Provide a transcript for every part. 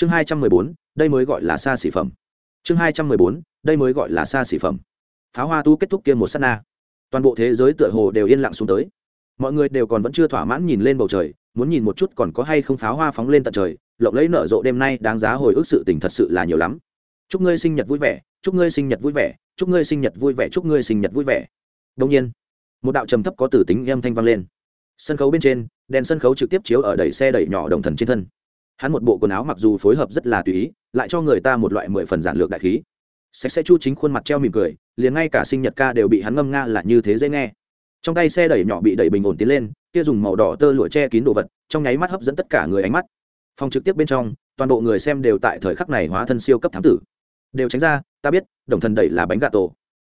chương hai trăm mười bốn, đây mới gọi là xa xỉ phẩm. Chương hai trăm mười bốn, đây mới gọi là xa xỉ phẩm. Pháo hoa tu kết thúc kia một s á t na. Toàn bộ thế giới tựa hồ đều yên lặng xuống tới. Mọi người đều còn vẫn chưa thỏa mãn nhìn lên bầu trời, muốn nhìn một chút còn có hay không pháo hoa phóng lên tận trời, lộng lấy nở rộ đêm nay đáng giá hồi ức sự tình thật sự là nhiều lắm. Chúc ngươi sinh nhật vui vẻ, chúc ngươi sinh nhật vui vẻ, chúc ngươi sinh nhật vui vẻ, chúc ngươi sinh nhật vui vẻ. Đông nhiên, một đạo trầm thấp có tử tính âm thanh vang lên. Sân khấu bên trên, đèn sân khấu trực tiếp chiếu ở đẩy xe đẩy nhỏ đồng thần trên thân hắn một bộ quần áo mặc dù phối hợp rất là tùy ý, lại cho người ta một loại mười phần giản lược đại khí. Sạch sẽ chu chính khuôn mặt treo mỉm cười, liền ngay cả sinh nhật ca đều bị hắn ngâm nga là như thế dễ nghe. Trong tay xe đẩy nhỏ bị đẩy bình ổn tiến lên, kia dùng màu đỏ tơ lụa che kín đồ vật, trong nháy mắt hấp dẫn tất cả người ánh mắt. Phòng trực tiếp bên trong, toàn bộ người xem đều tại thời khắc này hóa thân siêu cấp thám tử. Đều tránh ra, ta biết, đồng thần đẩy là bánh gà tổ.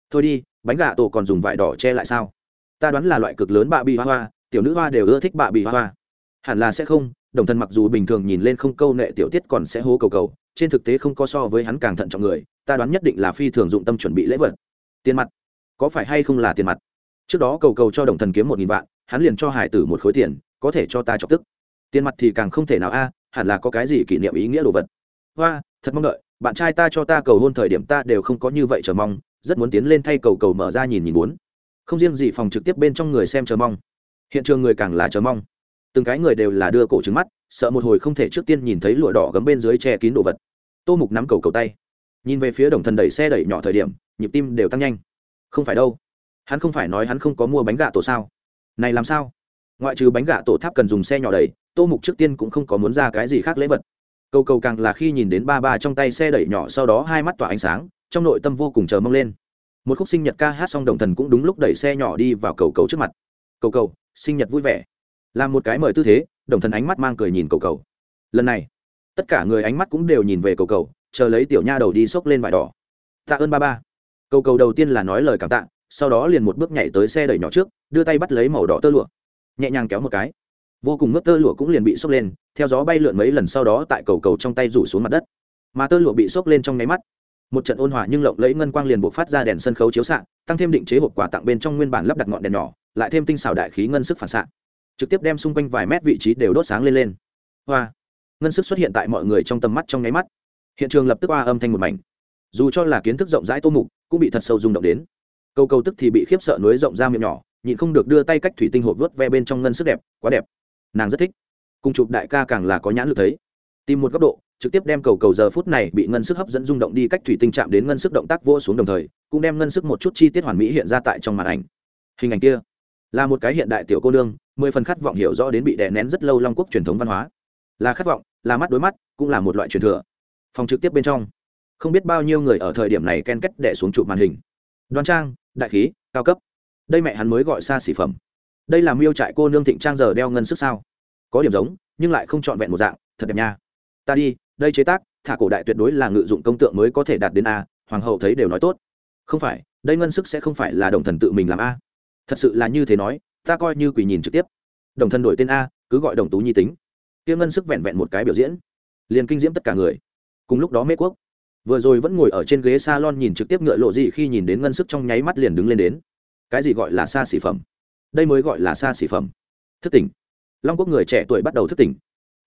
Thôi đi, bánh gà tổ còn dùng vải đỏ che lại sao? Ta đoán là loại cực lớn bạ bị hoa hoa, tiểu nữ hoa đều ưa thích bạ bị hoa hoa. Hẳn là sẽ không đồng thần mặc dù bình thường nhìn lên không câu nệ tiểu tiết còn sẽ hố cầu cầu, trên thực tế không có so với hắn càng thận trọng người, ta đoán nhất định là phi thường dụng tâm chuẩn bị lễ vật. Tiền mặt? Có phải hay không là tiền mặt? Trước đó cầu cầu cho đồng thần kiếm một nghìn vạn, hắn liền cho hải tử một khối tiền, có thể cho ta chọc tức. Tiền mặt thì càng không thể nào a, hẳn là có cái gì kỷ niệm ý nghĩa đồ vật. Hoa, thật mong đợi, bạn trai ta cho ta cầu hôn thời điểm ta đều không có như vậy chờ mong, rất muốn tiến lên thay cầu cầu mở ra nhìn nhìn muốn không riêng gì phòng trực tiếp bên trong người xem chờ mong, hiện trường người càng là chờ mong từng cái người đều là đưa cổ trứng mắt, sợ một hồi không thể trước tiên nhìn thấy lụa đỏ gấm bên dưới che kín đồ vật. Tô mục nắm cầu cầu tay. Nhìn về phía đồng thần đẩy xe đẩy nhỏ thời điểm, nhịp tim đều tăng nhanh. Không phải đâu. Hắn không phải nói hắn không có mua bánh gà tổ sao? Này làm sao? Ngoại trừ bánh gà tổ tháp cần dùng xe nhỏ đẩy, tô mục trước tiên cũng không có muốn ra cái gì khác lễ vật. Cầu cầu càng là khi nhìn đến ba ba trong tay xe đẩy nhỏ sau đó hai mắt tỏa ánh sáng, trong nội tâm vô cùng chờ mong lên. Một khúc sinh nhật ca hát xong đồng thần cũng đúng lúc đẩy xe nhỏ đi vào cầu cầu trước mặt. Cầu cầu, sinh nhật vui vẻ làm một cái mời tư thế, đồng thần ánh mắt mang cười nhìn cầu cầu. Lần này, tất cả người ánh mắt cũng đều nhìn về cầu cầu, chờ lấy tiểu nha đầu đi xốc lên vải đỏ. Tạ ơn ba ba. Cầu cầu đầu tiên là nói lời cảm tạ, sau đó liền một bước nhảy tới xe đẩy nhỏ trước, đưa tay bắt lấy màu đỏ tơ lụa. Nhẹ nhàng kéo một cái. Vô cùng ngước tơ lụa cũng liền bị xốc lên, theo gió bay lượn mấy lần sau đó tại cầu cầu trong tay rủ xuống mặt đất. Mà tơ lụa bị xốc lên trong nháy mắt. Một trận ôn hòa nhưng lộng lẫy ngân quang liền buộc phát ra đèn sân khấu chiếu xạ, tăng thêm định chế hộp quà tặng bên trong nguyên bản lắp đặt ngọn đèn nhỏ, lại thêm tinh xảo đại khí ngân sức phản xạ trực tiếp đem xung quanh vài mét vị trí đều đốt sáng lên lên. Hoa. Ngân sức xuất hiện tại mọi người trong tầm mắt trong nháy mắt. Hiện trường lập tức hoa âm thanh một mảnh. Dù cho là kiến thức rộng rãi tô mục, cũng bị thật sâu rung động đến. Câu câu tức thì bị khiếp sợ nối rộng ra miệng nhỏ, nhịn không được đưa tay cách thủy tinh hộp vớt ve bên trong ngân sức đẹp, quá đẹp. Nàng rất thích. Cùng chụp đại ca càng là có nhãn lực thấy. Tìm một góc độ, trực tiếp đem cầu cầu giờ phút này bị ngân sức hấp dẫn rung động đi cách thủy tinh chạm đến ngân sức động tác vô xuống đồng thời, cũng đem ngân sức một chút chi tiết hoàn mỹ hiện ra tại trong màn ảnh. Hình ảnh kia là một cái hiện đại tiểu cô nương, mười phần khát vọng hiểu rõ đến bị đè nén rất lâu long quốc truyền thống văn hóa. Là khát vọng, là mắt đối mắt, cũng là một loại truyền thừa. Phòng trực tiếp bên trong, không biết bao nhiêu người ở thời điểm này ken kết đẻ xuống chụp màn hình. Đoan trang, đại khí, cao cấp. Đây mẹ hắn mới gọi xa xỉ phẩm. Đây là miêu trại cô nương thịnh trang giờ đeo ngân sức sao? Có điểm giống, nhưng lại không trọn vẹn một dạng, thật đẹp nha. Ta đi, đây chế tác, thả cổ đại tuyệt đối là ngự dụng công tượng mới có thể đạt đến a, hoàng hậu thấy đều nói tốt. Không phải, đây ngân sức sẽ không phải là đồng thần tự mình làm a thật sự là như thế nói, ta coi như quỳ nhìn trực tiếp. Đồng thân đổi tên a, cứ gọi đồng tú nhi tính. Tiêu ngân sức vẹn vẹn một cái biểu diễn. Liền kinh diễm tất cả người. Cùng lúc đó mê quốc. Vừa rồi vẫn ngồi ở trên ghế s a lon nhìn trực tiếp ngựa lộ gì khi nhìn đến ngân sức trong nháy mắt liền đứng lên đến. Cái gì gọi là xa xỉ phẩm? Đây mới gọi là xa xỉ phẩm. Thức tỉnh. Long quốc người trẻ tuổi bắt đầu thức tỉnh.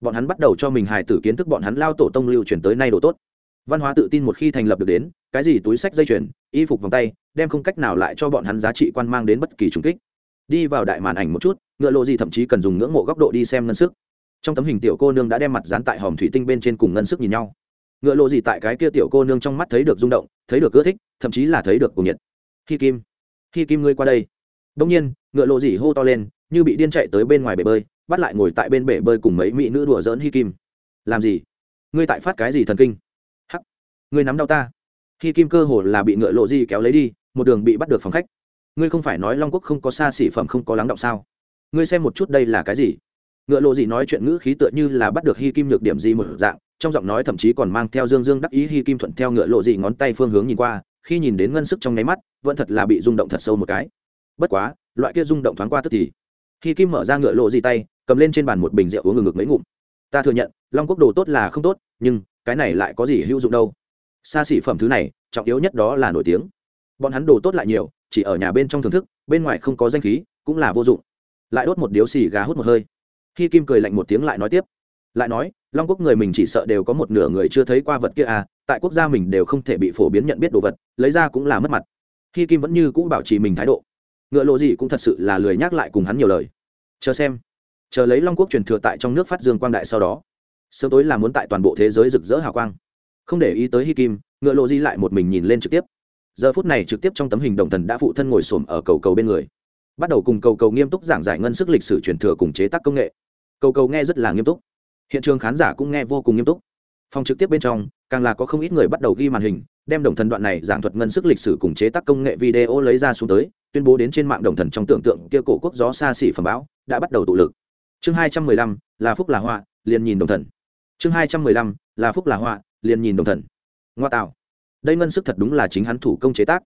Bọn hắn bắt đầu cho mình hài tử kiến thức bọn hắn lao tổ tông lưu truyền tới nay độ tốt. Văn hóa tự tin một khi thành lập được đến, cái gì túi sách dây chuyền, y phục vòng tay đem không cách nào lại cho bọn hắn giá trị quan mang đến bất kỳ trùng kích. Đi vào đại màn ảnh một chút, ngựa lộ gì thậm chí cần dùng ngưỡng mộ góc độ đi xem ngân sức. Trong tấm hình tiểu cô nương đã đem mặt dán tại hòm thủy tinh bên trên cùng ngân sức nhìn nhau. Ngựa lộ gì tại cái kia tiểu cô nương trong mắt thấy được rung động, thấy được ưa thích, thậm chí là thấy được cuồng nhiệt. Khi kim khi kim ngươi qua đây. Đông nhiên, ngựa lộ gì hô to lên, như bị điên chạy tới bên ngoài bể bơi, bắt lại ngồi tại bên bể bơi cùng mấy mỹ nữ đùa dỡn hi kim. Làm gì? Ngươi tại phát cái gì thần kinh? Hắc, ngươi nắm đau ta. Hi kim cơ hồ là bị ngựa lộ gì kéo lấy đi một đường bị bắt được phòng khách. Ngươi không phải nói long quốc không có xa xỉ phẩm không có lắng động sao? Ngươi xem một chút đây là cái gì? Ngựa lộ gì nói chuyện ngữ khí tựa như là bắt được hi kim nhược điểm gì một dạng, trong giọng nói thậm chí còn mang theo dương dương đắc ý hi kim thuận theo ngựa lộ gì ngón tay phương hướng nhìn qua, khi nhìn đến ngân sức trong nháy mắt, vẫn thật là bị rung động thật sâu một cái. Bất quá, loại kia rung động thoáng qua tức thì, hi kim mở ra ngựa lộ gì tay, cầm lên trên bàn một bình rượu uống ngừng ngực mấy ngụm. Ta thừa nhận, long quốc đồ tốt là không tốt, nhưng cái này lại có gì hữu dụng đâu. Xa xỉ phẩm thứ này, trọng yếu nhất đó là nổi tiếng bọn hắn đồ tốt lại nhiều, chỉ ở nhà bên trong thưởng thức, bên ngoài không có danh khí, cũng là vô dụng. Lại đốt một điếu xì gà hút một hơi. Khi kim cười lạnh một tiếng lại nói tiếp. Lại nói, long quốc người mình chỉ sợ đều có một nửa người chưa thấy qua vật kia à tại quốc gia mình đều không thể bị phổ biến nhận biết đồ vật, lấy ra cũng là mất mặt. Khi kim vẫn như cũ bảo trì mình thái độ. Ngựa lộ gì cũng thật sự là lười nhắc lại cùng hắn nhiều lời. Chờ xem. Chờ lấy long quốc truyền thừa tại trong nước phát dương quang đại sau đó. Sớm tối là muốn tại toàn bộ thế giới rực rỡ hào quang. Không để ý tới hi kim, ngựa lộ di lại một mình nhìn lên trực tiếp giờ phút này trực tiếp trong tấm hình đồng thần đã phụ thân ngồi xổm ở cầu cầu bên người. Bắt đầu cùng cầu cầu nghiêm túc giảng giải ngân sức lịch sử truyền thừa cùng chế tác công nghệ. Cầu cầu nghe rất là nghiêm túc. Hiện trường khán giả cũng nghe vô cùng nghiêm túc. Phòng trực tiếp bên trong, càng là có không ít người bắt đầu ghi màn hình, đem đồng thần đoạn này giảng thuật ngân sức lịch sử cùng chế tác công nghệ video lấy ra xuống tới, tuyên bố đến trên mạng đồng thần trong tưởng tượng kia cổ quốc gió xa xỉ phẩm bão đã bắt đầu tụ lực. Chương hai trăm mười lăm, là phúc là họa, liền nhìn đồng thần. Chương hai trăm mười lăm, là phúc là họa, liền nhìn đồng thần. Ngoa tạo đây ngân sức thật đúng là chính hắn thủ công chế tác.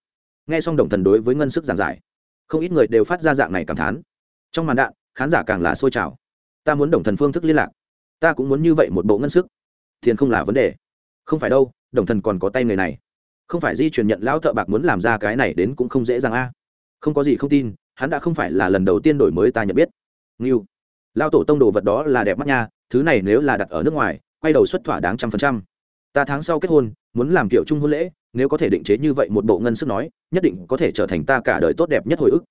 Nghe xong đồng thần đối với ngân sức giảng giải, không ít người đều phát ra dạng này cảm thán. Trong màn đạn, khán giả càng là sôi trào. Ta muốn đồng thần phương thức liên lạc. Ta cũng muốn như vậy một bộ ngân sức. Tiền không là vấn đề. Không phải đâu, đồng thần còn có tay người này. Không phải di chuyển nhận lão thợ bạc muốn làm ra cái này đến cũng không dễ dàng a. Không có gì không tin, hắn đã không phải là lần đầu tiên đổi mới ta nhận biết. Nghiêu lao tổ tông đồ vật đó là đẹp mắt nha, thứ này nếu là đặt ở nước ngoài, quay đầu xuất thỏa đáng trăm phần trăm ta tháng sau kết hôn, muốn làm kiểu chung hôn lễ, nếu có thể định chế như vậy một bộ ngân sức nói, nhất định có thể trở thành ta cả đời tốt đẹp nhất hồi ức.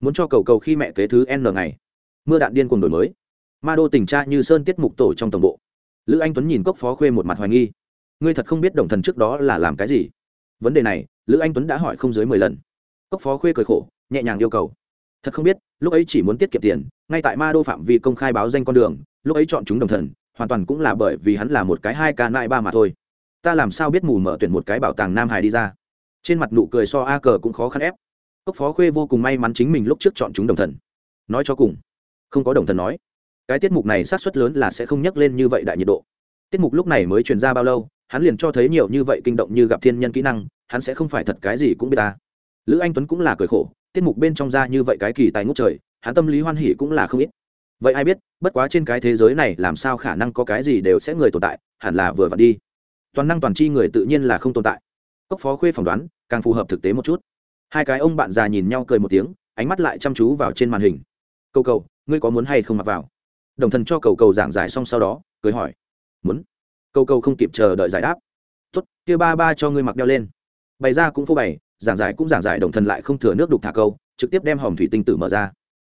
Muốn cho cầu cầu khi mẹ kế thứ n ngày. Mưa đạn điên cùng đổi mới. Ma đô tình tra như sơn tiết mục tổ trong tổng bộ. Lữ anh tuấn nhìn cốc phó khuê một mặt hoài nghi. Ngươi thật không biết đồng thần trước đó là làm cái gì. Vấn đề này, lữ anh tuấn đã hỏi không dưới mười lần. Cốc phó khuê cười khổ, nhẹ nhàng yêu cầu. Thật không biết, lúc ấy chỉ muốn tiết kiệm tiền, ngay tại ma đô phạm vi công khai báo danh con đường, lúc ấy chọn chúng đồng thần, hoàn toàn cũng là bởi vì hắn là một cái hai ca nại ba mà thôi ta làm sao biết mù mở tuyển một cái bảo tàng nam hải đi ra? Trên mặt nụ cười so a cờ cũng khó khăn ép. Cốc phó khuê vô cùng may mắn chính mình lúc trước chọn chúng đồng thần. Nói cho cùng, không có đồng thần nói, cái tiết mục này sát xuất lớn là sẽ không nhắc lên như vậy đại nhiệt độ. Tiết mục lúc này mới truyền ra bao lâu, hắn liền cho thấy nhiều như vậy kinh động như gặp thiên nhân kỹ năng, hắn sẽ không phải thật cái gì cũng biết ta. Lữ anh tuấn cũng là cười khổ, tiết mục bên trong ra như vậy cái kỳ tài ngút trời, hắn tâm lý hoan hỉ cũng là không ít. Vậy ai biết, bất quá trên cái thế giới này làm sao khả năng có cái gì đều sẽ người tồn tại, hẳn là vừa vặn đi toàn năng toàn chi người tự nhiên là không tồn tại. Cốc phó khuê phỏng đoán, càng phù hợp thực tế một chút. Hai cái ông bạn già nhìn nhau cười một tiếng, ánh mắt lại chăm chú vào trên màn hình. Cầu cầu, ngươi có muốn hay không mặc vào? Đồng thần cho cầu cầu giảng giải xong sau đó, cười hỏi. Muốn. Cầu cầu không kịp chờ đợi giải đáp. Tốt, kia ba ba cho ngươi mặc đeo lên. Bày ra cũng phô bày, giảng giải cũng giảng giải, đồng thần lại không thừa nước đục thả câu, trực tiếp đem hòm thủy tinh tử mở ra.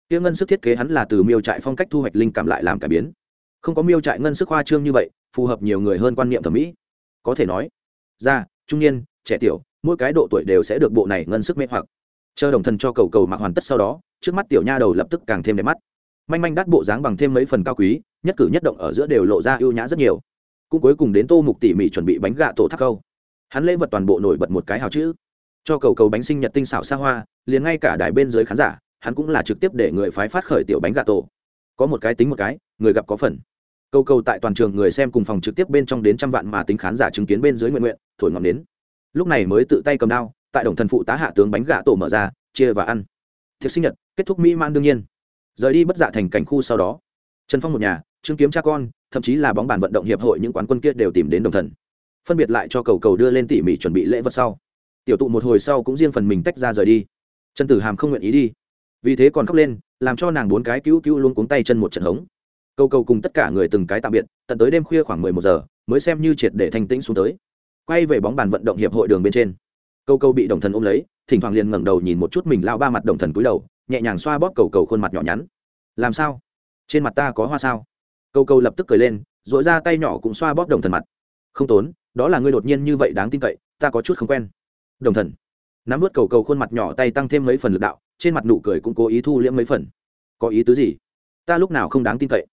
Kia ngân sức thiết kế hắn là từ miêu trại phong cách thu hoạch linh cảm lại làm cải biến. Không có miêu trại ngân sức hoa trương như vậy, phù hợp nhiều người hơn quan niệm thẩm mỹ có thể nói, già, trung niên, trẻ tiểu, mỗi cái độ tuổi đều sẽ được bộ này ngân sức mê hoặc. Chờ đồng thần cho cầu cầu mặc hoàn tất sau đó, trước mắt tiểu nha đầu lập tức càng thêm đẹp mắt. Manh manh đắt bộ dáng bằng thêm mấy phần cao quý, nhất cử nhất động ở giữa đều lộ ra ưu nhã rất nhiều. Cũng cuối cùng đến tô mục tỉ mỉ chuẩn bị bánh gạ tổ thác câu. Hắn lễ vật toàn bộ nổi bật một cái hào chữ. Cho cầu cầu bánh sinh nhật tinh xảo xa hoa, liền ngay cả đài bên dưới khán giả, hắn cũng là trực tiếp để người phái phát khởi tiểu bánh gà tổ. Có một cái tính một cái, người gặp có phần câu câu tại toàn trường người xem cùng phòng trực tiếp bên trong đến trăm vạn mà tính khán giả chứng kiến bên dưới nguyện nguyện, thổi ngọn đến lúc này mới tự tay cầm đao, tại đồng thần phụ tá hạ tướng bánh gà tổ mở ra, chia và ăn. Thiệt sinh nhật, kết thúc mỹ man đương nhiên. Rời đi bất dạ thành cảnh khu sau đó, trần phong một nhà chứng kiếm cha con, thậm chí là bóng bàn vận động hiệp hội những quán quân kia đều tìm đến đồng thần. Phân biệt lại cho cầu cầu đưa lên tỉ mỉ chuẩn bị lễ vật sau. Tiểu tụ một hồi sau cũng riêng phần mình tách ra rời đi. Trần tử hàm không nguyện ý đi. Vì thế còn khóc lên, làm cho nàng bốn cái cứu cứu luôn cuống tay chân một trận hống cầu cầu cùng tất cả người từng cái tạm biệt, tận tới đêm khuya khoảng mười một giờ, mới xem như triệt để thanh tĩnh xuống tới. Quay về bóng bàn vận động hiệp hội đường bên trên, cầu cầu bị đồng thần ôm lấy, thỉnh thoảng liền ngẩng đầu nhìn một chút mình lao ba mặt đồng thần cúi đầu, nhẹ nhàng xoa bóp cầu cầu khuôn mặt nhỏ nhắn. Làm sao? Trên mặt ta có hoa sao? Cầu cầu lập tức cười lên dội ra tay nhỏ cũng xoa bóp đồng thần mặt. Không tốn, đó là ngươi đột nhiên như vậy đáng tin cậy, ta có chút không quen. Đồng thần nắm vớt cầu cầu khuôn mặt nhỏ tay tăng thêm mấy phần lực đạo, trên mặt nụ cười cũng cố ý thu liễm mấy phần. Có ý tứ gì? Ta lúc nào không đáng tin cậy?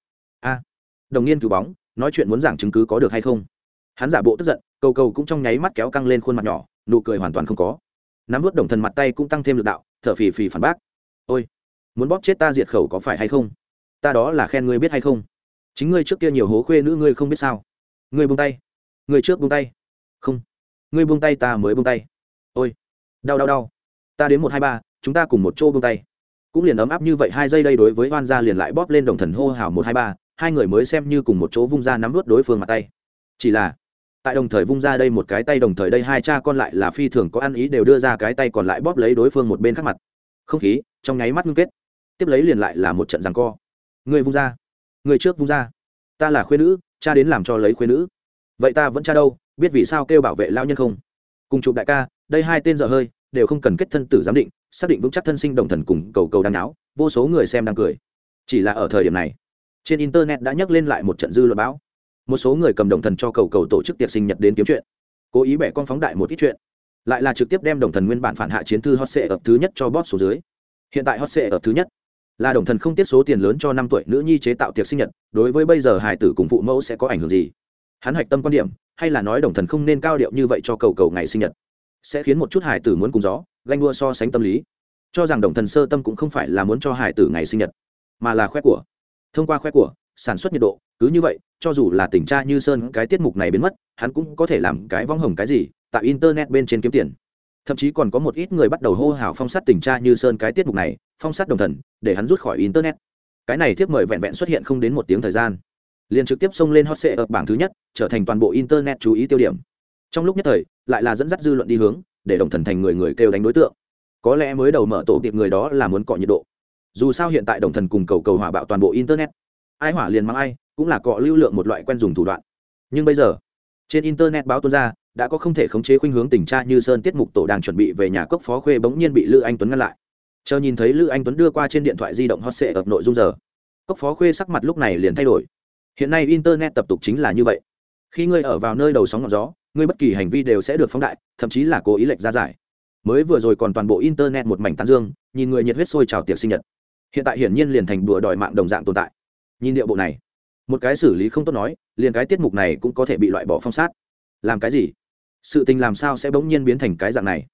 A. Đồng nghiên cứu bóng, nói chuyện muốn giảng chứng cứ có được hay không? Hắn giả bộ tức giận, cầu cầu cũng trong nháy mắt kéo căng lên khuôn mặt nhỏ, nụ cười hoàn toàn không có. Nắm vớt đồng thần mặt tay cũng tăng thêm lực đạo, thở phì phì phản bác. Ôi, muốn bóp chết ta diệt khẩu có phải hay không? Ta đó là khen ngươi biết hay không? Chính ngươi trước kia nhiều hố khuê nữ ngươi không biết sao? Ngươi buông tay. Ngươi trước buông tay. Không. Ngươi buông tay ta mới buông tay. Ôi, đau đau đau. Ta đến một hai ba, chúng ta cùng một chỗ buông tay. Cũng liền ấm áp như vậy, hai giây đây đối với oan gia liền lại bóp lên đồng thần hô hào một hai ba hai người mới xem như cùng một chỗ vung ra nắm vớt đối phương mặt tay. Chỉ là, tại đồng thời vung ra đây một cái tay đồng thời đây hai cha con lại là phi thường có ăn ý đều đưa ra cái tay còn lại bóp lấy đối phương một bên khác mặt. Không khí, trong nháy mắt ngưng kết. Tiếp lấy liền lại là một trận rằng co. Người vung ra, người trước vung ra. Ta là khuyên nữ, cha đến làm cho lấy khuyên nữ. Vậy ta vẫn cha đâu, biết vì sao kêu bảo vệ lao nhân không? Cùng chụp đại ca, đây hai tên dở hơi, đều không cần kết thân tử giám định, xác định vững chắc thân sinh đồng thần cùng cầu cầu đang náo, vô số người xem đang cười. Chỉ là ở thời điểm này trên internet đã nhắc lên lại một trận dư luận bão. Một số người cầm đồng thần cho cầu cầu tổ chức tiệc sinh nhật đến kiếm chuyện. Cố ý bẻ con phóng đại một ít chuyện. Lại là trực tiếp đem đồng thần nguyên bản phản hạ chiến thư hot sệ ập thứ nhất cho bóp số dưới. Hiện tại hot sệ ập thứ nhất. Là đồng thần không tiết số tiền lớn cho năm tuổi nữ nhi chế tạo tiệc sinh nhật, đối với bây giờ hải tử cùng phụ mẫu sẽ có ảnh hưởng gì? Hắn hạch tâm quan điểm, hay là nói đồng thần không nên cao điệu như vậy cho cầu cầu ngày sinh nhật? Sẽ khiến một chút hải tử muốn cùng gió, ganh đua so sánh tâm lý. Cho rằng đồng thần sơ tâm cũng không phải là muốn cho hải tử ngày sinh nhật, mà là khoe của thông qua khoe của, sản xuất nhiệt độ, cứ như vậy, cho dù là tỉnh tra như sơn, cái tiết mục này biến mất, hắn cũng có thể làm cái vong hồng cái gì, tại internet bên trên kiếm tiền. Thậm chí còn có một ít người bắt đầu hô hào phong sát tỉnh tra như sơn cái tiết mục này, phong sát đồng thần, để hắn rút khỏi internet. Cái này thiếp mời vẹn vẹn xuất hiện không đến một tiếng thời gian. Liền trực tiếp xông lên hot sệ ở bảng thứ nhất, trở thành toàn bộ internet chú ý tiêu điểm. Trong lúc nhất thời, lại là dẫn dắt dư luận đi hướng, để đồng thần thành người người kêu đánh đối tượng. Có lẽ mới đầu mở tổ tiệp người đó là muốn cọ nhiệt độ dù sao hiện tại đồng thần cùng cầu cầu hỏa bạo toàn bộ internet. Ai hỏa liền mang ai, cũng là cọ lưu lượng một loại quen dùng thủ đoạn. Nhưng bây giờ, trên internet báo tuân ra, đã có không thể khống chế khuynh hướng tình tra như sơn tiết mục tổ đang chuẩn bị về nhà cốc phó khuê bỗng nhiên bị lữ anh tuấn ngăn lại. Chờ nhìn thấy lữ anh tuấn đưa qua trên điện thoại di động hot sệ ập nội dung giờ, cốc phó khuê sắc mặt lúc này liền thay đổi. Hiện nay internet tập tục chính là như vậy. Khi ngươi ở vào nơi đầu sóng ngọn gió, ngươi bất kỳ hành vi đều sẽ được phóng đại, thậm chí là cố ý lệch ra giải. Mới vừa rồi còn toàn bộ internet một mảnh tán dương, nhìn người nhiệt huyết sôi trào tiệc sinh nhật hiện tại hiển nhiên liền thành đùa đòi mạng đồng dạng tồn tại. Nhìn điệu bộ này, một cái xử lý không tốt nói, liền cái tiết mục này cũng có thể bị loại bỏ phong sát. Làm cái gì? Sự tình làm sao sẽ bỗng nhiên biến thành cái dạng này?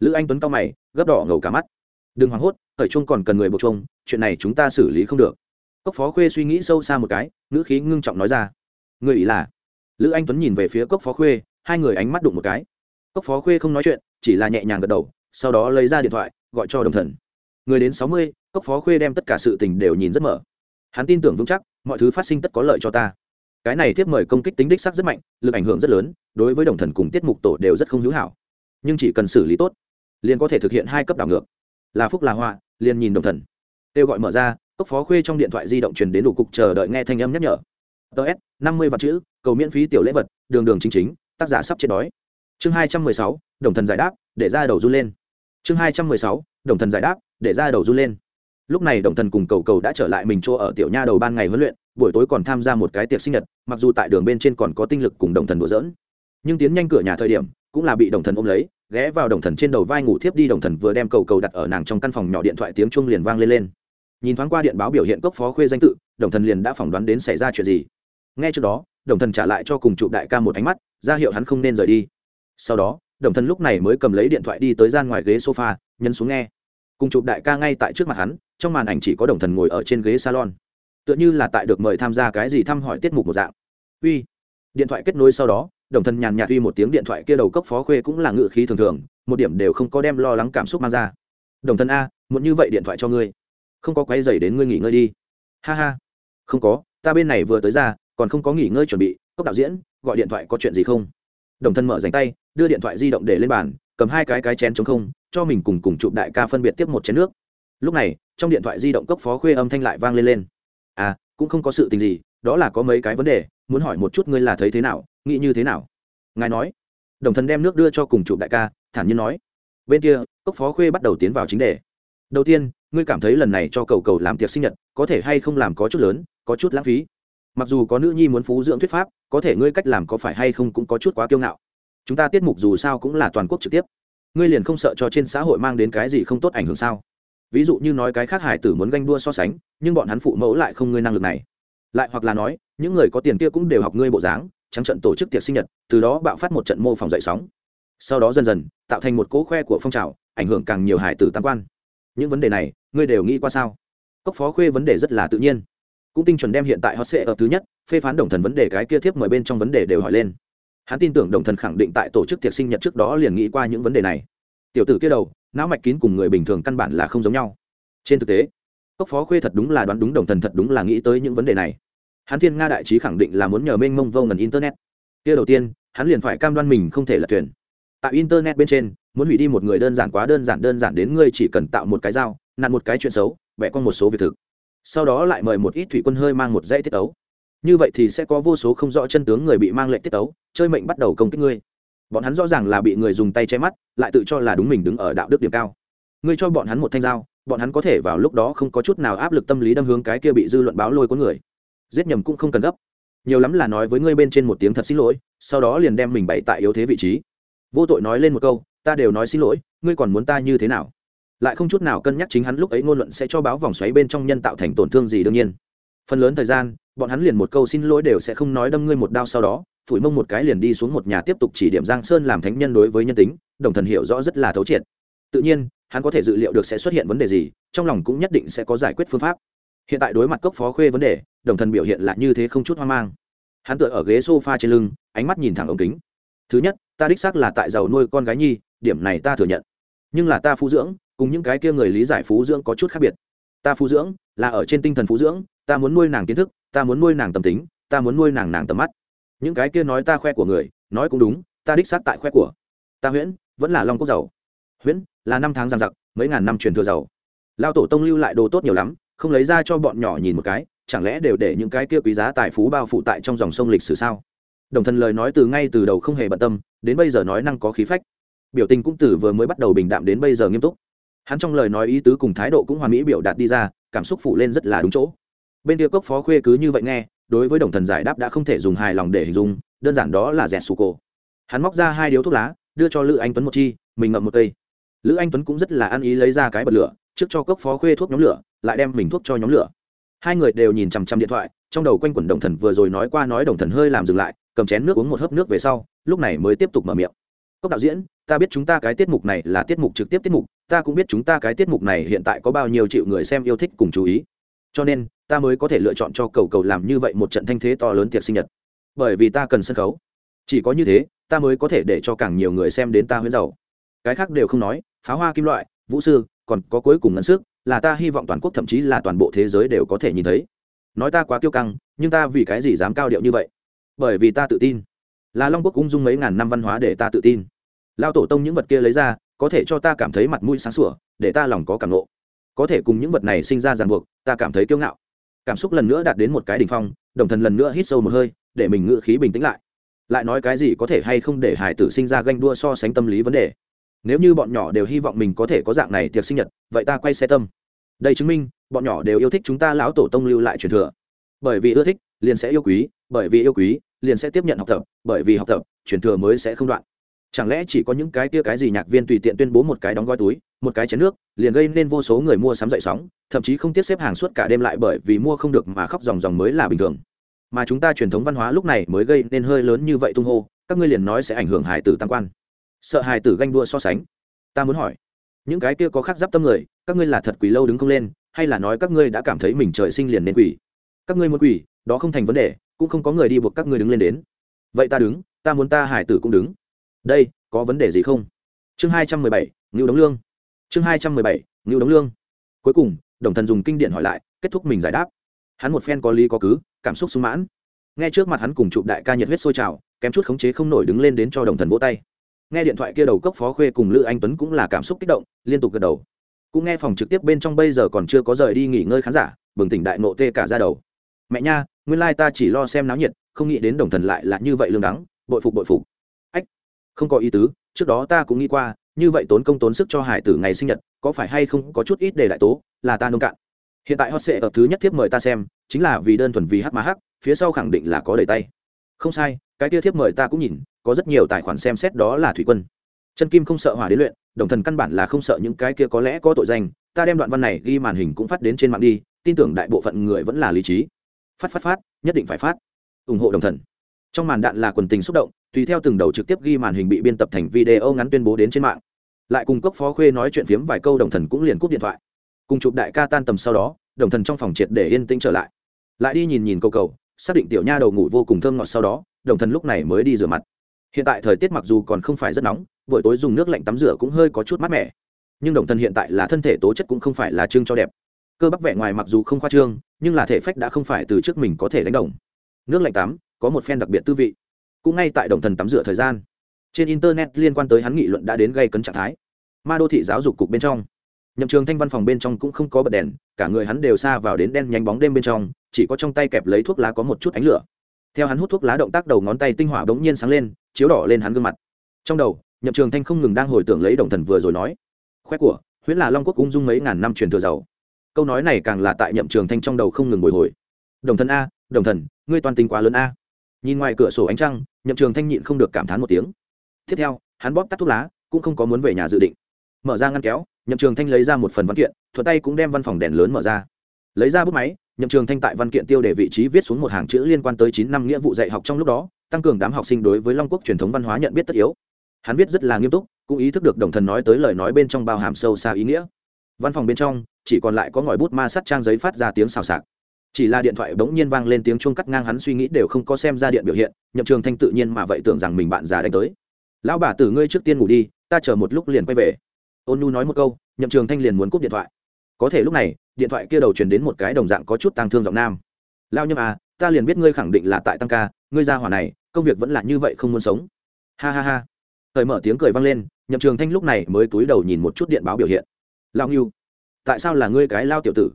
Lữ anh tuấn cao mày, gấp đỏ ngầu cả mắt. Đừng hoảng hốt, thời trung còn cần người buộc chung chuyện này chúng ta xử lý không được. Cốc phó khuê suy nghĩ sâu xa một cái, ngữ khí ngưng trọng nói ra. Người ý là? Lữ anh tuấn nhìn về phía cốc phó khuê, hai người ánh mắt đụng một cái. Cốc phó khuê không nói chuyện, chỉ là nhẹ nhàng gật đầu, sau đó lấy ra điện thoại, gọi cho đồng thần. Người đến sáu mươi cốc phó khuê đem tất cả sự tình đều nhìn rất mở. Hắn tin tưởng vững chắc, mọi thứ phát sinh tất có lợi cho ta. Cái này tiếp mời công kích tính đích sắc rất mạnh, lực ảnh hưởng rất lớn, đối với đồng thần cùng tiết mục tổ đều rất không hữu hảo. Nhưng chỉ cần xử lý tốt, liền có thể thực hiện hai cấp đảo ngược. Là phúc là họa, liền nhìn đồng thần. Kêu gọi mở ra, cốc phó khuê trong điện thoại di động truyền đến đủ cục chờ đợi nghe thanh âm nhắc nhở. Ts năm mươi vạn chữ, cầu miễn phí tiểu lễ vật, đường đường chính chính, tác giả sắp chết đói. Chương hai trăm mười sáu, đồng thần giải đáp, để ra đầu run lên. Chương hai trăm mười sáu, đồng thần giải đáp, để ra đầu run lên lúc này đồng thần cùng cầu cầu đã trở lại mình chỗ ở tiểu nha đầu ban ngày huấn luyện, buổi tối còn tham gia một cái tiệc sinh nhật, mặc dù tại đường bên trên còn có tinh lực cùng đồng thần đùa dỡn nhưng tiến nhanh cửa nhà thời điểm, cũng là bị đồng thần ôm lấy, ghé vào đồng thần trên đầu vai ngủ thiếp đi, đồng thần vừa đem cầu cầu đặt ở nàng trong căn phòng nhỏ điện thoại tiếng chuông liền vang lên lên. Nhìn thoáng qua điện báo biểu hiện cốc phó khuê danh tự, đồng thần liền đã phỏng đoán đến xảy ra chuyện gì. Ngay trước đó, đồng thần trả lại cho cùng chụp đại ca một ánh mắt, ra hiệu hắn không nên rời đi. Sau đó, đồng thần lúc này mới cầm lấy điện thoại đi tới gian ngoài ghế sofa, nhấn xuống nghe. Cùng chụp đại ca ngay tại trước mặt hắn trong màn ảnh chỉ có đồng thần ngồi ở trên ghế salon. Tựa như là tại được mời tham gia cái gì thăm hỏi tiết mục một dạng. Uy, điện thoại kết nối sau đó, đồng thần nhàn nhạt uy một tiếng điện thoại kia đầu cốc phó khuê cũng là ngự khí thường thường, một điểm đều không có đem lo lắng cảm xúc mang ra. Đồng thần a, muốn như vậy điện thoại cho ngươi. Không có quay dày đến ngươi nghỉ ngơi đi. Ha ha. Không có, ta bên này vừa tới ra, còn không có nghỉ ngơi chuẩn bị, cốc đạo diễn, gọi điện thoại có chuyện gì không? Đồng thân mở dành tay, đưa điện thoại di động để lên bàn, cầm hai cái cái chén chống không, cho mình cùng cùng chụp đại ca phân biệt tiếp một chén nước lúc này, trong điện thoại di động cốc phó khuê âm thanh lại vang lên lên. À cũng không có sự tình gì, đó là có mấy cái vấn đề, muốn hỏi một chút ngươi là thấy thế nào, nghĩ như thế nào? Ngài nói. Đồng thần đem nước đưa cho cùng chụp đại ca, thản nhiên nói. Bên kia, cốc phó khuê bắt đầu tiến vào chính đề. Đầu tiên, ngươi cảm thấy lần này cho cầu cầu làm tiệc sinh nhật, có thể hay không làm có chút lớn, có chút lãng phí? Mặc dù có nữ nhi muốn phú dưỡng thuyết pháp, có thể ngươi cách làm có phải hay không cũng có chút quá kiêu ngạo. Chúng ta tiết mục dù sao cũng là toàn quốc trực tiếp. Ngươi liền không sợ cho trên xã hội mang đến cái gì không tốt ảnh hưởng sao? Ví dụ như nói cái khác hải tử muốn ganh đua so sánh, nhưng bọn hắn phụ mẫu lại không ngươi năng lực này. Lại hoặc là nói, những người có tiền kia cũng đều học ngươi bộ dáng, trắng trận tổ chức tiệc sinh nhật, từ đó bạo phát một trận mô phỏng dậy sóng. Sau đó dần dần, tạo thành một cỗ khoe của phong trào, ảnh hưởng càng nhiều hải tử tam quan. Những vấn đề này, ngươi đều nghĩ qua sao? Cốc phó khuê vấn đề rất là tự nhiên. Cũng tinh chuẩn đem hiện tại hot sệ ở thứ nhất, phê phán đồng thần vấn đề cái kia thiếp mời bên trong vấn đề đều hỏi lên. Hắn tin tưởng đồng thần khẳng định tại tổ chức tiệc sinh nhật trước đó liền nghĩ qua những vấn đề này tiểu tử kia đầu, não mạch kín cùng người bình thường căn bản là không giống nhau. Trên thực tế, cốc phó khuê thật đúng là đoán đúng đồng thần thật đúng là nghĩ tới những vấn đề này. Hắn thiên nga đại trí khẳng định là muốn nhờ mênh mông vô ngần internet. Kia đầu tiên, hắn liền phải cam đoan mình không thể lật thuyền. Tại internet bên trên, muốn hủy đi một người đơn giản quá đơn giản đơn giản đến ngươi chỉ cần tạo một cái dao, nặn một cái chuyện xấu, vẽ con một số việc thực. Sau đó lại mời một ít thủy quân hơi mang một dãy tiết ấu như vậy thì sẽ có vô số không rõ chân tướng người bị mang lệnh tiết tấu, chơi mệnh bắt đầu công kích ngươi bọn hắn rõ ràng là bị người dùng tay che mắt, lại tự cho là đúng mình đứng ở đạo đức điểm cao. Ngươi cho bọn hắn một thanh dao, bọn hắn có thể vào lúc đó không có chút nào áp lực tâm lý đâm hướng cái kia bị dư luận báo lôi có người. Giết nhầm cũng không cần gấp. Nhiều lắm là nói với ngươi bên trên một tiếng thật xin lỗi, sau đó liền đem mình bày tại yếu thế vị trí. Vô tội nói lên một câu, ta đều nói xin lỗi, ngươi còn muốn ta như thế nào? Lại không chút nào cân nhắc chính hắn lúc ấy ngôn luận sẽ cho báo vòng xoáy bên trong nhân tạo thành tổn thương gì đương nhiên. Phần lớn thời gian bọn hắn liền một câu xin lỗi đều sẽ không nói đâm ngươi một đao sau đó, phủi mông một cái liền đi xuống một nhà tiếp tục chỉ điểm giang sơn làm thánh nhân đối với nhân tính, đồng thần hiểu rõ rất là thấu triệt. Tự nhiên, hắn có thể dự liệu được sẽ xuất hiện vấn đề gì, trong lòng cũng nhất định sẽ có giải quyết phương pháp. Hiện tại đối mặt cốc phó khuê vấn đề, đồng thần biểu hiện lại như thế không chút hoang mang. Hắn tựa ở ghế s o f a trên lưng, ánh mắt nhìn thẳng ống kính. Thứ nhất, ta đích xác là tại giàu nuôi con gái nhi, điểm này ta thừa nhận. Nhưng là ta phú dưỡng, cùng những cái kia người lý giải phú dưỡng có chút khác biệt. Ta phú dưỡng, là ở trên tinh thần phú dưỡng, ta muốn nuôi nàng kiến thức ta muốn nuôi nàng tâm tính, ta muốn nuôi nàng nàng tầm mắt. Những cái kia nói ta khoe của người, nói cũng đúng, ta đích xác tại khoe của. Ta huyễn, vẫn là long quốc giàu. Huyễn, là năm tháng giang giặc, mấy ngàn năm truyền thừa giàu. Lao tổ tông lưu lại đồ tốt nhiều lắm, không lấy ra cho bọn nhỏ nhìn một cái, chẳng lẽ đều để những cái kia quý giá tài phú bao phủ tại trong dòng sông lịch sử sao? Đồng thần lời nói từ ngay từ đầu không hề bận tâm, đến bây giờ nói năng có khí phách. Biểu tình cũng từ vừa mới bắt đầu bình đạm đến bây giờ nghiêm túc. Hắn trong lời nói ý tứ cùng thái độ cũng hoàn mỹ biểu đạt đi ra, cảm xúc phụ lên rất là đúng chỗ bên kia cốc phó khuê cứ như vậy nghe, đối với đồng thần giải đáp đã không thể dùng hài lòng để hình dung, đơn giản đó là dẹt su cổ. Hắn móc ra hai điếu thuốc lá, đưa cho lữ anh tuấn một chi, mình ngậm một cây. Lữ anh tuấn cũng rất là ăn ý lấy ra cái bật lửa, trước cho cốc phó khuê thuốc nhóm lửa, lại đem mình thuốc cho nhóm lửa. Hai người đều nhìn chằm chằm điện thoại, trong đầu quanh quẩn đồng thần vừa rồi nói qua nói đồng thần hơi làm dừng lại, cầm chén nước uống một hớp nước về sau, lúc này mới tiếp tục mở miệng. Cốc đạo diễn, ta biết chúng ta cái tiết mục này là tiết mục trực tiếp tiết mục, ta cũng biết chúng ta cái tiết mục này hiện tại có bao nhiêu triệu người xem yêu thích cùng chú ý. Cho nên ta mới có thể lựa chọn cho cầu cầu làm như vậy một trận thanh thế to lớn tiệc sinh nhật. Bởi vì ta cần sân khấu. Chỉ có như thế, ta mới có thể để cho càng nhiều người xem đến ta huyễn giàu cái khác đều không nói pháo hoa kim loại, vũ sư, còn có cuối cùng ngân sức, là ta hy vọng toàn quốc thậm chí là toàn bộ thế giới đều có thể nhìn thấy. Nói ta quá kiêu căng, nhưng ta vì cái gì dám cao điệu như vậy? Bởi vì ta tự tin. Là long quốc cũng dung mấy ngàn năm văn hóa để ta tự tin. Lao tổ tông những vật kia lấy ra, có thể cho ta cảm thấy mặt mũi sáng sủa, để ta lòng có cảm nộ có thể cùng những vật này sinh ra ràng buộc, ta cảm thấy kiêu ngạo cảm xúc lần nữa đạt đến một cái đỉnh phong, đồng thần lần nữa hít sâu một hơi, để mình ngự khí bình tĩnh lại. Lại nói cái gì có thể hay không để hải tử sinh ra ganh đua so sánh tâm lý vấn đề. Nếu như bọn nhỏ đều hy vọng mình có thể có dạng này tiệc sinh nhật, vậy ta quay xe tâm. Đây chứng minh, bọn nhỏ đều yêu thích chúng ta lão tổ tông lưu lại truyền thừa. Bởi vì ưa thích, liền sẽ yêu quý, bởi vì yêu quý, liền sẽ tiếp nhận học tập, bởi vì học tập, truyền thừa mới sẽ không đoạn. Chẳng lẽ chỉ có những cái kia cái gì nhạc viên tùy tiện tuyên bố một cái đóng gói túi? Một cái chén nước, liền gây nên vô số người mua sắm dậy sóng, thậm chí không tiếp xếp hàng suốt cả đêm lại bởi vì mua không được mà khóc dòng dòng mới là bình thường. Mà chúng ta truyền thống văn hóa lúc này mới gây nên hơi lớn như vậy tung hô, các ngươi liền nói sẽ ảnh hưởng hài tử tam quan. Sợ hài tử ganh đua so sánh. Ta muốn hỏi, những cái kia có khác giáp tâm người, các ngươi là thật quỷ lâu đứng không lên, hay là nói các ngươi đã cảm thấy mình trời sinh liền nên quỷ các ngươi muốn quỷ đó không thành vấn đề, cũng không có người đi buộc các ngươi đứng lên đến. Vậy ta đứng, ta muốn ta hải tử cũng đứng. Đây, có vấn đề gì không? Chương hai trăm mười bảy, ngưu đống lương chương hai trăm mười bảy ngưu đống lương. Cuối cùng đồng thần dùng kinh điện hỏi lại kết thúc mình giải đáp. Hắn một phen có lý có cứ cảm xúc sung mãn. Nghe trước mặt hắn cùng chụp đại ca nhiệt huyết sôi trào kém chút khống chế không nổi đứng lên đến cho đồng thần vỗ tay. Nghe điện thoại kia đầu cốc phó khuê cùng lữ anh tuấn cũng là cảm xúc kích động liên tục gật đầu. Cũng nghe phòng trực tiếp bên trong bây giờ còn chưa có rời đi nghỉ ngơi khán giả bừng tỉnh đại nộ tê cả ra đầu. Mẹ nha nguyên lai ta chỉ lo xem náo nhiệt không nghĩ đến đồng thần lại là như vậy lương đắng bội phục bội phục. Ách, không có ý tứ trước đó ta cũng nghĩ qua như vậy tốn công tốn sức cho hải tử ngày sinh nhật, có phải hay không có chút ít để đại tố, là ta nông cạn. Hiện tại hot sệ ở thứ nhất thiếp mời ta xem, chính là vì đơn thuần vì hát mà hát, phía sau khẳng định là có đầy tay. Không sai, cái tia thiếp mời ta cũng nhìn, có rất nhiều tài khoản xem xét đó là thủy quân. Chân kim không sợ hỏa đến luyện, đồng thần căn bản là không sợ những cái kia có lẽ có tội danh, ta đem đoạn văn này ghi màn hình cũng phát đến trên mạng đi, tin tưởng đại bộ phận người vẫn là lý trí. Phát phát phát, nhất định phải phát. Ủng hộ đồng thần. Trong màn đạn là quần tình xúc động, tùy theo từng đầu trực tiếp ghi màn hình bị biên tập thành video ngắn tuyên bố đến trên mạng lại cùng cấp phó khuê nói chuyện phiếm vài câu đồng thần cũng liền cúp điện thoại. Cùng chụp đại ca tan tầm sau đó, đồng thần trong phòng triệt để yên tĩnh trở lại. Lại đi nhìn nhìn cầu cầu, xác định tiểu nha đầu ngủ vô cùng thơm ngọt sau đó, đồng thần lúc này mới đi rửa mặt. Hiện tại thời tiết mặc dù còn không phải rất nóng, buổi tối dùng nước lạnh tắm rửa cũng hơi có chút mát mẻ. Nhưng đồng thần hiện tại là thân thể tố chất cũng không phải là trương cho đẹp. Cơ bắp vẻ ngoài mặc dù không khoa trương, nhưng là thể phách đã không phải từ trước mình có thể đánh đồng. Nước lạnh tắm, có một phen đặc biệt tư vị. Cũng ngay tại đồng thần tắm rửa thời gian trên internet liên quan tới hắn nghị luận đã đến gây cấn trạng thái. Ma đô thị giáo dục cục bên trong. Nhậm trường thanh văn phòng bên trong cũng không có bật đèn, cả người hắn đều xa vào đến đen nhánh bóng đêm bên trong, chỉ có trong tay kẹp lấy thuốc lá có một chút ánh lửa. Theo hắn hút thuốc lá động tác đầu ngón tay tinh hỏa bỗng nhiên sáng lên, chiếu đỏ lên hắn gương mặt. Trong đầu, nhậm trường thanh không ngừng đang hồi tưởng lấy đồng thần vừa rồi nói. Khoe của, huyễn là long quốc ung dung mấy ngàn năm truyền thừa giàu. Câu nói này càng là tại nhậm trường thanh trong đầu không ngừng bồi hồi. Đồng thần a, đồng thần, ngươi toàn tính quá lớn a. Nhìn ngoài cửa sổ ánh trăng, nhậm trường thanh nhịn không được cảm thán một tiếng tiếp theo, hắn bóp tắt thuốc lá, cũng không có muốn về nhà dự định. Mở ra ngăn kéo, nhậm trường thanh lấy ra một phần văn kiện, thuận tay cũng đem văn phòng đèn lớn mở ra. Lấy ra bút máy, nhậm trường thanh tại văn kiện tiêu để vị trí viết xuống một hàng chữ liên quan tới chín năm nghĩa vụ dạy học trong lúc đó, tăng cường đám học sinh đối với long quốc truyền thống văn hóa nhận biết tất yếu. Hắn viết rất là nghiêm túc, cũng ý thức được đồng thần nói tới lời nói bên trong bao hàm sâu xa ý nghĩa. Văn phòng bên trong, chỉ còn lại có ngòi bút ma sắt trang giấy phát ra tiếng xào xạc. Chỉ là điện thoại bỗng nhiên vang lên tiếng chuông cắt ngang, hắn suy nghĩ đều không có xem ra điện biểu hiện, nhậm trường thanh tự nhiên mà vậy tưởng rằng mình bạn già đánh tới lão bà tử ngươi trước tiên ngủ đi, ta chờ một lúc liền quay về. Ôn nu nói một câu, nhậm trường thanh liền muốn cúp điện thoại. Có thể lúc này, điện thoại kia đầu truyền đến một cái đồng dạng có chút tăng thương giọng nam. Lao nhâm à ta liền biết ngươi khẳng định là tại tăng ca, ngươi ra hỏa này, công việc vẫn là như vậy không muốn sống. Ha ha ha. Thời mở tiếng cười vang lên, nhậm trường thanh lúc này mới cúi đầu nhìn một chút điện báo biểu hiện. Lao nghiêu tại sao là ngươi cái lao tiểu tử?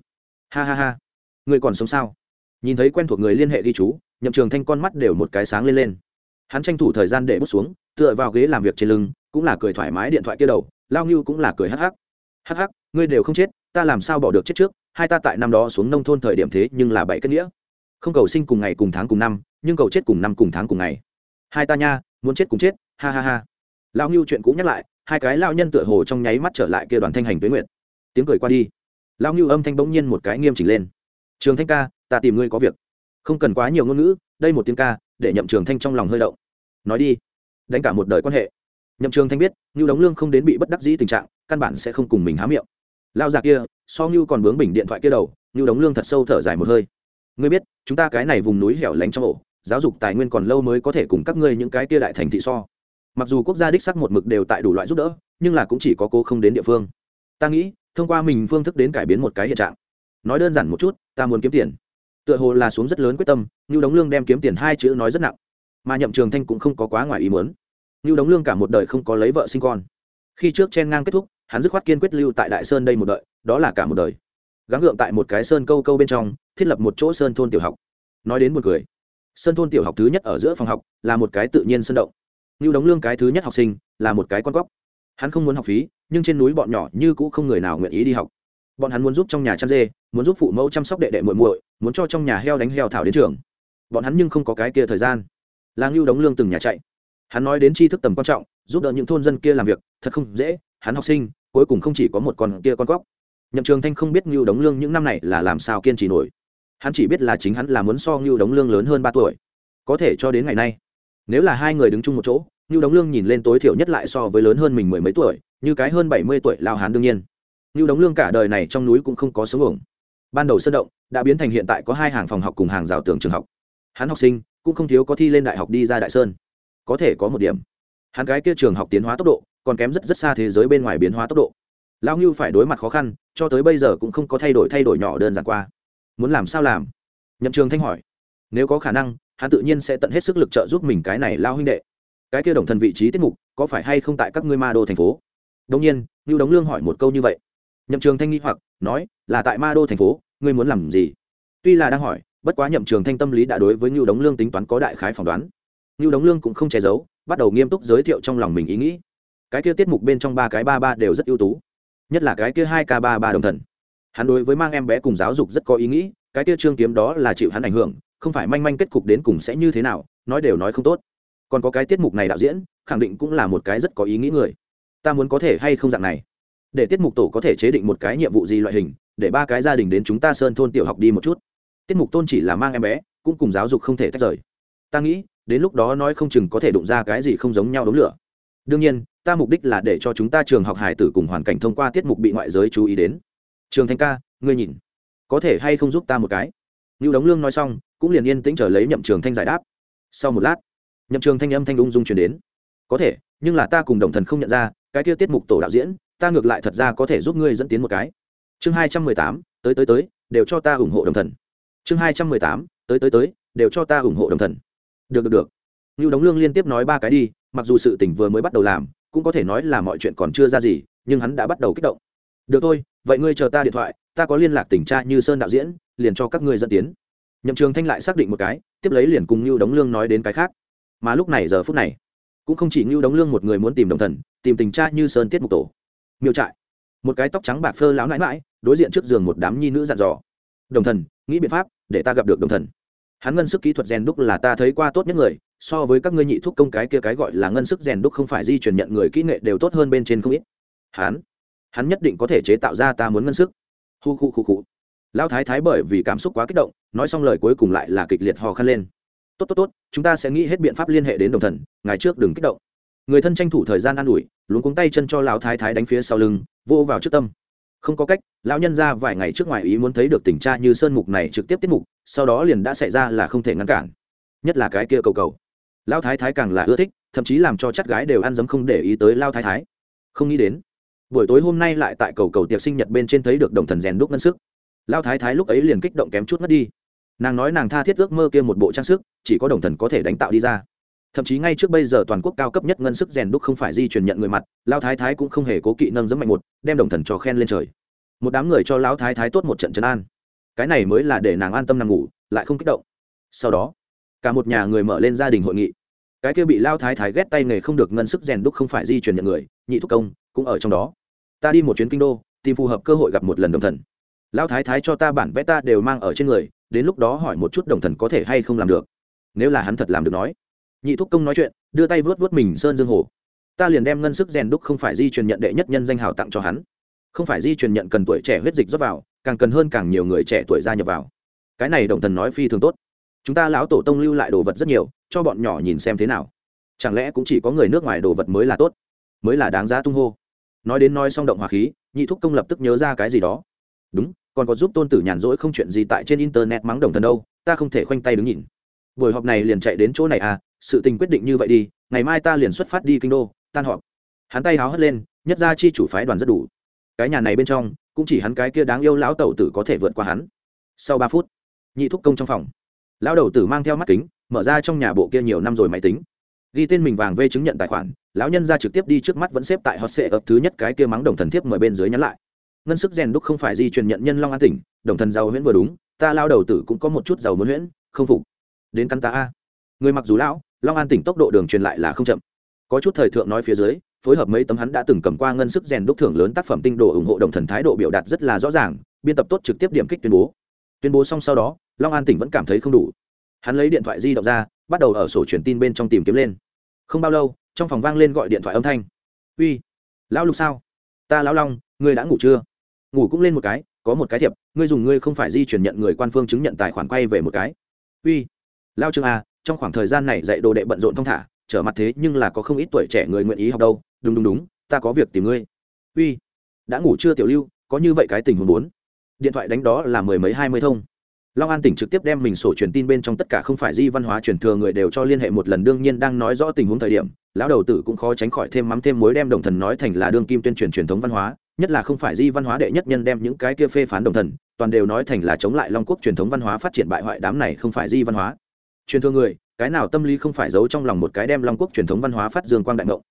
Ha ha ha. Ngươi còn sống sao? Nhìn thấy quen thuộc người liên hệ ghi chú, nhậm trường thanh con mắt đều một cái sáng lên lên. Hắn tranh thủ thời gian để bút xuống tựa vào ghế làm việc trên lưng, cũng là cười thoải mái điện thoại kia đầu, lao ngưu cũng là cười hắc hắc. Hắc hắc, ngươi đều không chết, ta làm sao bỏ được chết trước, hai ta tại năm đó xuống nông thôn thời điểm thế nhưng là bảy kết nghĩa. Không cầu sinh cùng ngày cùng tháng cùng năm, nhưng cầu chết cùng năm cùng tháng cùng ngày. Hai ta nha, muốn chết cùng chết, ha ha ha. Lao ngưu chuyện cũ nhắc lại, hai cái lao nhân tựa hồ trong nháy mắt trở lại kia đoàn thanh hành tuế nguyện tiếng cười qua đi. Lao ngưu âm thanh bỗng nhiên một cái nghiêm chỉnh lên. Trường thanh ca, ta tìm ngươi có việc. Không cần quá nhiều ngôn ngữ, đây một tiếng ca, để nhậm trường thanh trong lòng hơi động. Nói đi đánh cả một đời quan hệ. Nhậm trường thanh biết như đóng lương không đến bị bất đắc dĩ tình trạng, căn bản sẽ không cùng mình há miệng. Lao già kia, so như còn bướng bình điện thoại kia đầu như đóng lương thật sâu thở dài một hơi. Ngươi biết, chúng ta cái này vùng núi hẻo lánh trong ổ, giáo dục tài nguyên còn lâu mới có thể cùng các ngươi những cái kia đại thành thị so. Mặc dù quốc gia đích sắc một mực đều tại đủ loại giúp đỡ, nhưng là cũng chỉ có cô không đến địa phương. Ta nghĩ, thông qua mình phương thức đến cải biến một cái hiện trạng. Nói đơn giản một chút, ta muốn kiếm tiền. Tựa hồ là xuống rất lớn quyết tâm như đống lương đem kiếm tiền hai chữ nói rất nặng. Mà nhậm trường thanh cũng không có quá ngoài ý muốn như đống lương cả một đời không có lấy vợ sinh con. Khi trước chen ngang kết thúc, hắn dứt khoát kiên quyết lưu tại đại sơn đây một đợi, đó là cả một đời. Gắng gượng tại một cái sơn câu câu bên trong, thiết lập một chỗ sơn thôn tiểu học. Nói đến một người sơn thôn tiểu học thứ nhất ở giữa phòng học là một cái tự nhiên sơn động. Như đống lương cái thứ nhất học sinh là một cái con góc. hắn không muốn học phí, nhưng trên núi bọn nhỏ như cũ không người nào nguyện ý đi học. Bọn hắn muốn giúp trong nhà chăn dê, muốn giúp phụ mẫu chăm sóc đệ đệ muội muội, muốn cho trong nhà heo đánh heo thảo đến trường. Bọn hắn nhưng không có cái kia thời gian. Là ngưu đống lương từng nhà chạy hắn nói đến tri thức tầm quan trọng, giúp đỡ những thôn dân kia làm việc, thật không dễ, hắn học sinh, cuối cùng không chỉ có một con kia con cóc. Nhậm trường thanh không biết ngưu đống lương những năm này là làm sao kiên trì nổi. Hắn chỉ biết là chính hắn là muốn so ngưu đống lương lớn hơn ba tuổi. Có thể cho đến ngày nay, nếu là hai người đứng chung một chỗ, ngưu đống lương nhìn lên tối thiểu nhất lại so với lớn hơn mình mười mấy tuổi, như cái hơn bảy mươi tuổi lao hán đương nhiên. Ngưu đống lương cả đời này trong núi cũng không có sống ổng ban đầu sơ động đã biến thành hiện tại có hai hàng phòng học cùng hàng rào tường trường học. Hắn học sinh cũng không thiếu có thi lên đại học đi ra đại sơn có thể có một điểm. Hắn cái kia trường học tiến hóa tốc độ, còn kém rất rất xa thế giới bên ngoài biến hóa tốc độ. Lao ngưu phải đối mặt khó khăn, cho tới bây giờ cũng không có thay đổi thay đổi nhỏ đơn giản qua. Muốn làm sao làm? Nhậm trường thanh hỏi. Nếu có khả năng, hắn tự nhiên sẽ tận hết sức lực trợ giúp mình cái này lao huynh đệ. Cái kia đồng thần vị trí tiết mục, có phải hay không tại các ngươi ma đô thành phố? Đông nhiên, ngưu đống lương hỏi một câu như vậy. Nhậm trường thanh nghi hoặc, nói, là tại ma đô thành phố, ngươi muốn làm gì? Tuy là đang hỏi, bất quá nhậm trường thanh tâm lý đã đối với ngưu đống lương tính toán có đại khái phỏng đoán. Nưu đống lương cũng không che giấu, bắt đầu nghiêm túc giới thiệu trong lòng mình ý nghĩ. Cái kia tiết mục bên trong ba cái ba ba đều rất ưu tú, nhất là cái kia hai k ba ba đồng thần. Hắn đối với mang em bé cùng giáo dục rất có ý nghĩ, cái kia trương kiếm đó là chịu hắn ảnh hưởng, không phải manh manh kết cục đến cùng sẽ như thế nào, nói đều nói không tốt. Còn có cái tiết mục này đạo diễn, khẳng định cũng là một cái rất có ý nghĩ người. Ta muốn có thể hay không dạng này? Để tiết mục tổ có thể chế định một cái nhiệm vụ gì loại hình, để ba cái gia đình đến chúng ta sơn thôn tiểu học đi một chút. Tiết mục tôn chỉ là mang em bé, cũng cùng giáo dục không thể tách rời. Ta nghĩ đến lúc đó nói không chừng có thể đụng ra cái gì không giống nhau đống lửa. Đương nhiên, ta mục đích là để cho chúng ta trường học hải tử cùng hoàn cảnh thông qua tiết mục bị ngoại giới chú ý đến. Trường thanh ca, ngươi nhìn, có thể hay không giúp ta một cái? Như đống lương nói xong, cũng liền yên tĩnh trở lấy nhậm trường thanh giải đáp. Sau một lát, nhậm trường thanh âm thanh ung dung chuyển đến. Có thể, nhưng là ta cùng đồng thần không nhận ra, cái kia tiết mục tổ đạo diễn, ta ngược lại thật ra có thể giúp ngươi dẫn tiến một cái. Chương hai trăm mười tám, tới tới tới, đều cho ta ủng hộ đồng thần. Chương hai trăm mười tám, tới tới tới, đều cho ta ủng hộ đồng thần được được được. Như đống lương liên tiếp nói ba cái đi, mặc dù sự tỉnh vừa mới bắt đầu làm, cũng có thể nói là mọi chuyện còn chưa ra gì, nhưng hắn đã bắt đầu kích động. Được thôi, vậy ngươi chờ ta điện thoại, ta có liên lạc tỉnh tra như sơn đạo diễn, liền cho các ngươi dẫn tiến. Nhậm trường thanh lại xác định một cái, tiếp lấy liền cùng như đống lương nói đến cái khác. Mà lúc này giờ phút này, cũng không chỉ như đống lương một người muốn tìm đồng thần, tìm tình cha như sơn tiết mục tổ. Miêu trại, một cái tóc trắng bạc phơ láo nãi mãi đối diện trước giường một đám nhi nữ dặn dò. Đồng thần, nghĩ biện pháp để ta gặp được đồng thần hắn ngân sức kỹ thuật rèn đúc là ta thấy qua tốt nhất người, so với các ngươi nhị thuốc công cái kia cái gọi là ngân sức rèn đúc không phải di chuyển nhận người kỹ nghệ đều tốt hơn bên trên không ít. Hắn hắn nhất định có thể chế tạo ra ta muốn ngân sức. Hu khu khu khu. Lão thái thái bởi vì cảm xúc quá kích động, nói xong lời cuối cùng lại là kịch liệt hò khăn lên. Tốt tốt tốt, chúng ta sẽ nghĩ hết biện pháp liên hệ đến đồng thần ngày trước đừng kích động. Người thân tranh thủ thời gian an ủi, luống cuống tay chân cho lão thái thái đánh phía sau lưng, vô vào trước tâm. Không có cách, lão nhân ra vài ngày trước ngoài ý muốn thấy được tình cha như sơn mục này trực tiếp tiết mục sau đó liền đã xảy ra là không thể ngăn cản. Nhất là cái kia cầu cầu. Lão thái thái càng là ưa thích, thậm chí làm cho chắc gái đều ăn dấm không để ý tới lao thái thái. Không nghĩ đến, buổi tối hôm nay lại tại cầu cầu tiệc sinh nhật bên trên thấy được đồng thần rèn đúc ngân sức. Lao thái thái lúc ấy liền kích động kém chút mất đi. Nàng nói nàng tha thiết ước mơ kia một bộ trang sức, chỉ có đồng thần có thể đánh tạo đi ra. Thậm chí ngay trước bây giờ toàn quốc cao cấp nhất ngân sức rèn đúc không phải di chuyển nhận người mặt lao thái thái cũng không hề cố kỵ nâng dẫm mạnh một, đem đồng thần cho khen lên trời. Một đám người cho lão thái thái tốt một trận trấn an cái này mới là để nàng an tâm nằm ngủ, lại không kích động. Sau đó, cả một nhà người mở lên gia đình hội nghị. Cái kia bị lao thái thái ghét tay nghề không được ngân sức rèn đúc không phải di chuyển nhận người, nhị thúc công, cũng ở trong đó. Ta đi một chuyến kinh đô, tìm phù hợp cơ hội gặp một lần đồng thần. Lao thái thái cho ta bản vẽ ta đều mang ở trên người, đến lúc đó hỏi một chút đồng thần có thể hay không làm được. Nếu là hắn thật làm được nói. Nhị thúc công nói chuyện, đưa tay vớt vớt mình sơn dương hồ. Ta liền đem ngân sức rèn đúc không phải di truyền nhận đệ nhất nhân danh hào tặng cho hắn. Không phải di truyền nhận cần tuổi trẻ huyết dịch rót vào càng cần hơn càng nhiều người trẻ tuổi gia nhập vào. Cái này đồng thần nói phi thường tốt. Chúng ta lão tổ tông lưu lại đồ vật rất nhiều, cho bọn nhỏ nhìn xem thế nào. Chẳng lẽ cũng chỉ có người nước ngoài đồ vật mới là tốt? Mới là đáng giá tung hô. Nói đến nói xong động hòa khí, nhị thúc công lập tức nhớ ra cái gì đó. Đúng, còn có giúp tôn tử nhàn rỗi không chuyện gì tại trên internet mắng đồng thần đâu, ta không thể khoanh tay đứng nhìn. Buổi họp này liền chạy đến chỗ này à sự tình quyết định như vậy đi, ngày mai ta liền xuất phát đi kinh đô, tan họp. Hắn tay háo hất lên, nhất ra chi chủ phái đoàn rất đủ cái nhà này bên trong, cũng chỉ hắn cái kia đáng yêu lão tẩu tử có thể vượt qua hắn. Sau ba phút, nhị thúc công trong phòng. Lão đầu tử mang theo mắt kính, mở ra trong nhà bộ kia nhiều năm rồi máy tính. Ghi tên mình vàng vê chứng nhận tài khoản, lão nhân ra trực tiếp đi trước mắt vẫn xếp tại hot sệ ập thứ nhất cái kia mắng đồng thần thiếp mời bên dưới nhắn lại. Ngân sức rèn đúc không phải di truyền nhận nhân long an tỉnh, đồng thần giàu huyễn vừa đúng, ta lao đầu tử cũng có một chút giàu muốn huyễn, không phục. Đến căn ta a. Người mặc dù lão, long an tỉnh tốc độ đường truyền lại là không chậm. Có chút thời thượng nói phía dưới phối hợp mấy tấm hắn đã từng cầm qua ngân sức rèn đúc thưởng lớn tác phẩm tinh đồ ủng hộ đồng thần thái độ biểu đạt rất là rõ ràng, biên tập tốt trực tiếp điểm kích tuyên bố. Tuyên bố xong sau đó, long an tỉnh vẫn cảm thấy không đủ. Hắn lấy điện thoại di động ra, bắt đầu ở sổ truyền tin bên trong tìm kiếm lên. Không bao lâu, trong phòng vang lên gọi điện thoại âm thanh. Uy, lão lục sao? Ta lão long, ngươi đã ngủ chưa? Ngủ cũng lên một cái, có một cái thiệp, ngươi dùng ngươi không phải di chuyển nhận người quan phương chứng nhận tài khoản quay về một cái. Uy lao trương a trong khoảng thời gian này dạy đồ đệ bận rộn thong thả, trở mặt thế nhưng là có không ít tuổi trẻ người nguyện ý học đâu đúng đúng đúng, ta có việc tìm ngươi. Uy, đã ngủ chưa tiểu lưu? Có như vậy cái tình huống bốn điện thoại đánh đó là mười mấy, hai mươi thông. Long an tỉnh trực tiếp đem mình sổ truyền tin bên trong tất cả không phải di văn hóa truyền thừa người đều cho liên hệ một lần, đương nhiên đang nói rõ tình huống thời điểm, lão đầu tử cũng khó tránh khỏi thêm mắm thêm mối đem đồng thần nói thành là đương kim tuyên truyền truyền thống văn hóa, nhất là không phải di văn hóa đệ nhất nhân đem những cái kia phê phán đồng thần, toàn đều nói thành là chống lại long quốc truyền thống văn hóa phát triển bại hoại đám này không phải di văn hóa. Truyền thừa người, cái nào tâm lý không phải giấu trong lòng một cái đem long quốc truyền thống văn hóa phát dương quang đại ngộng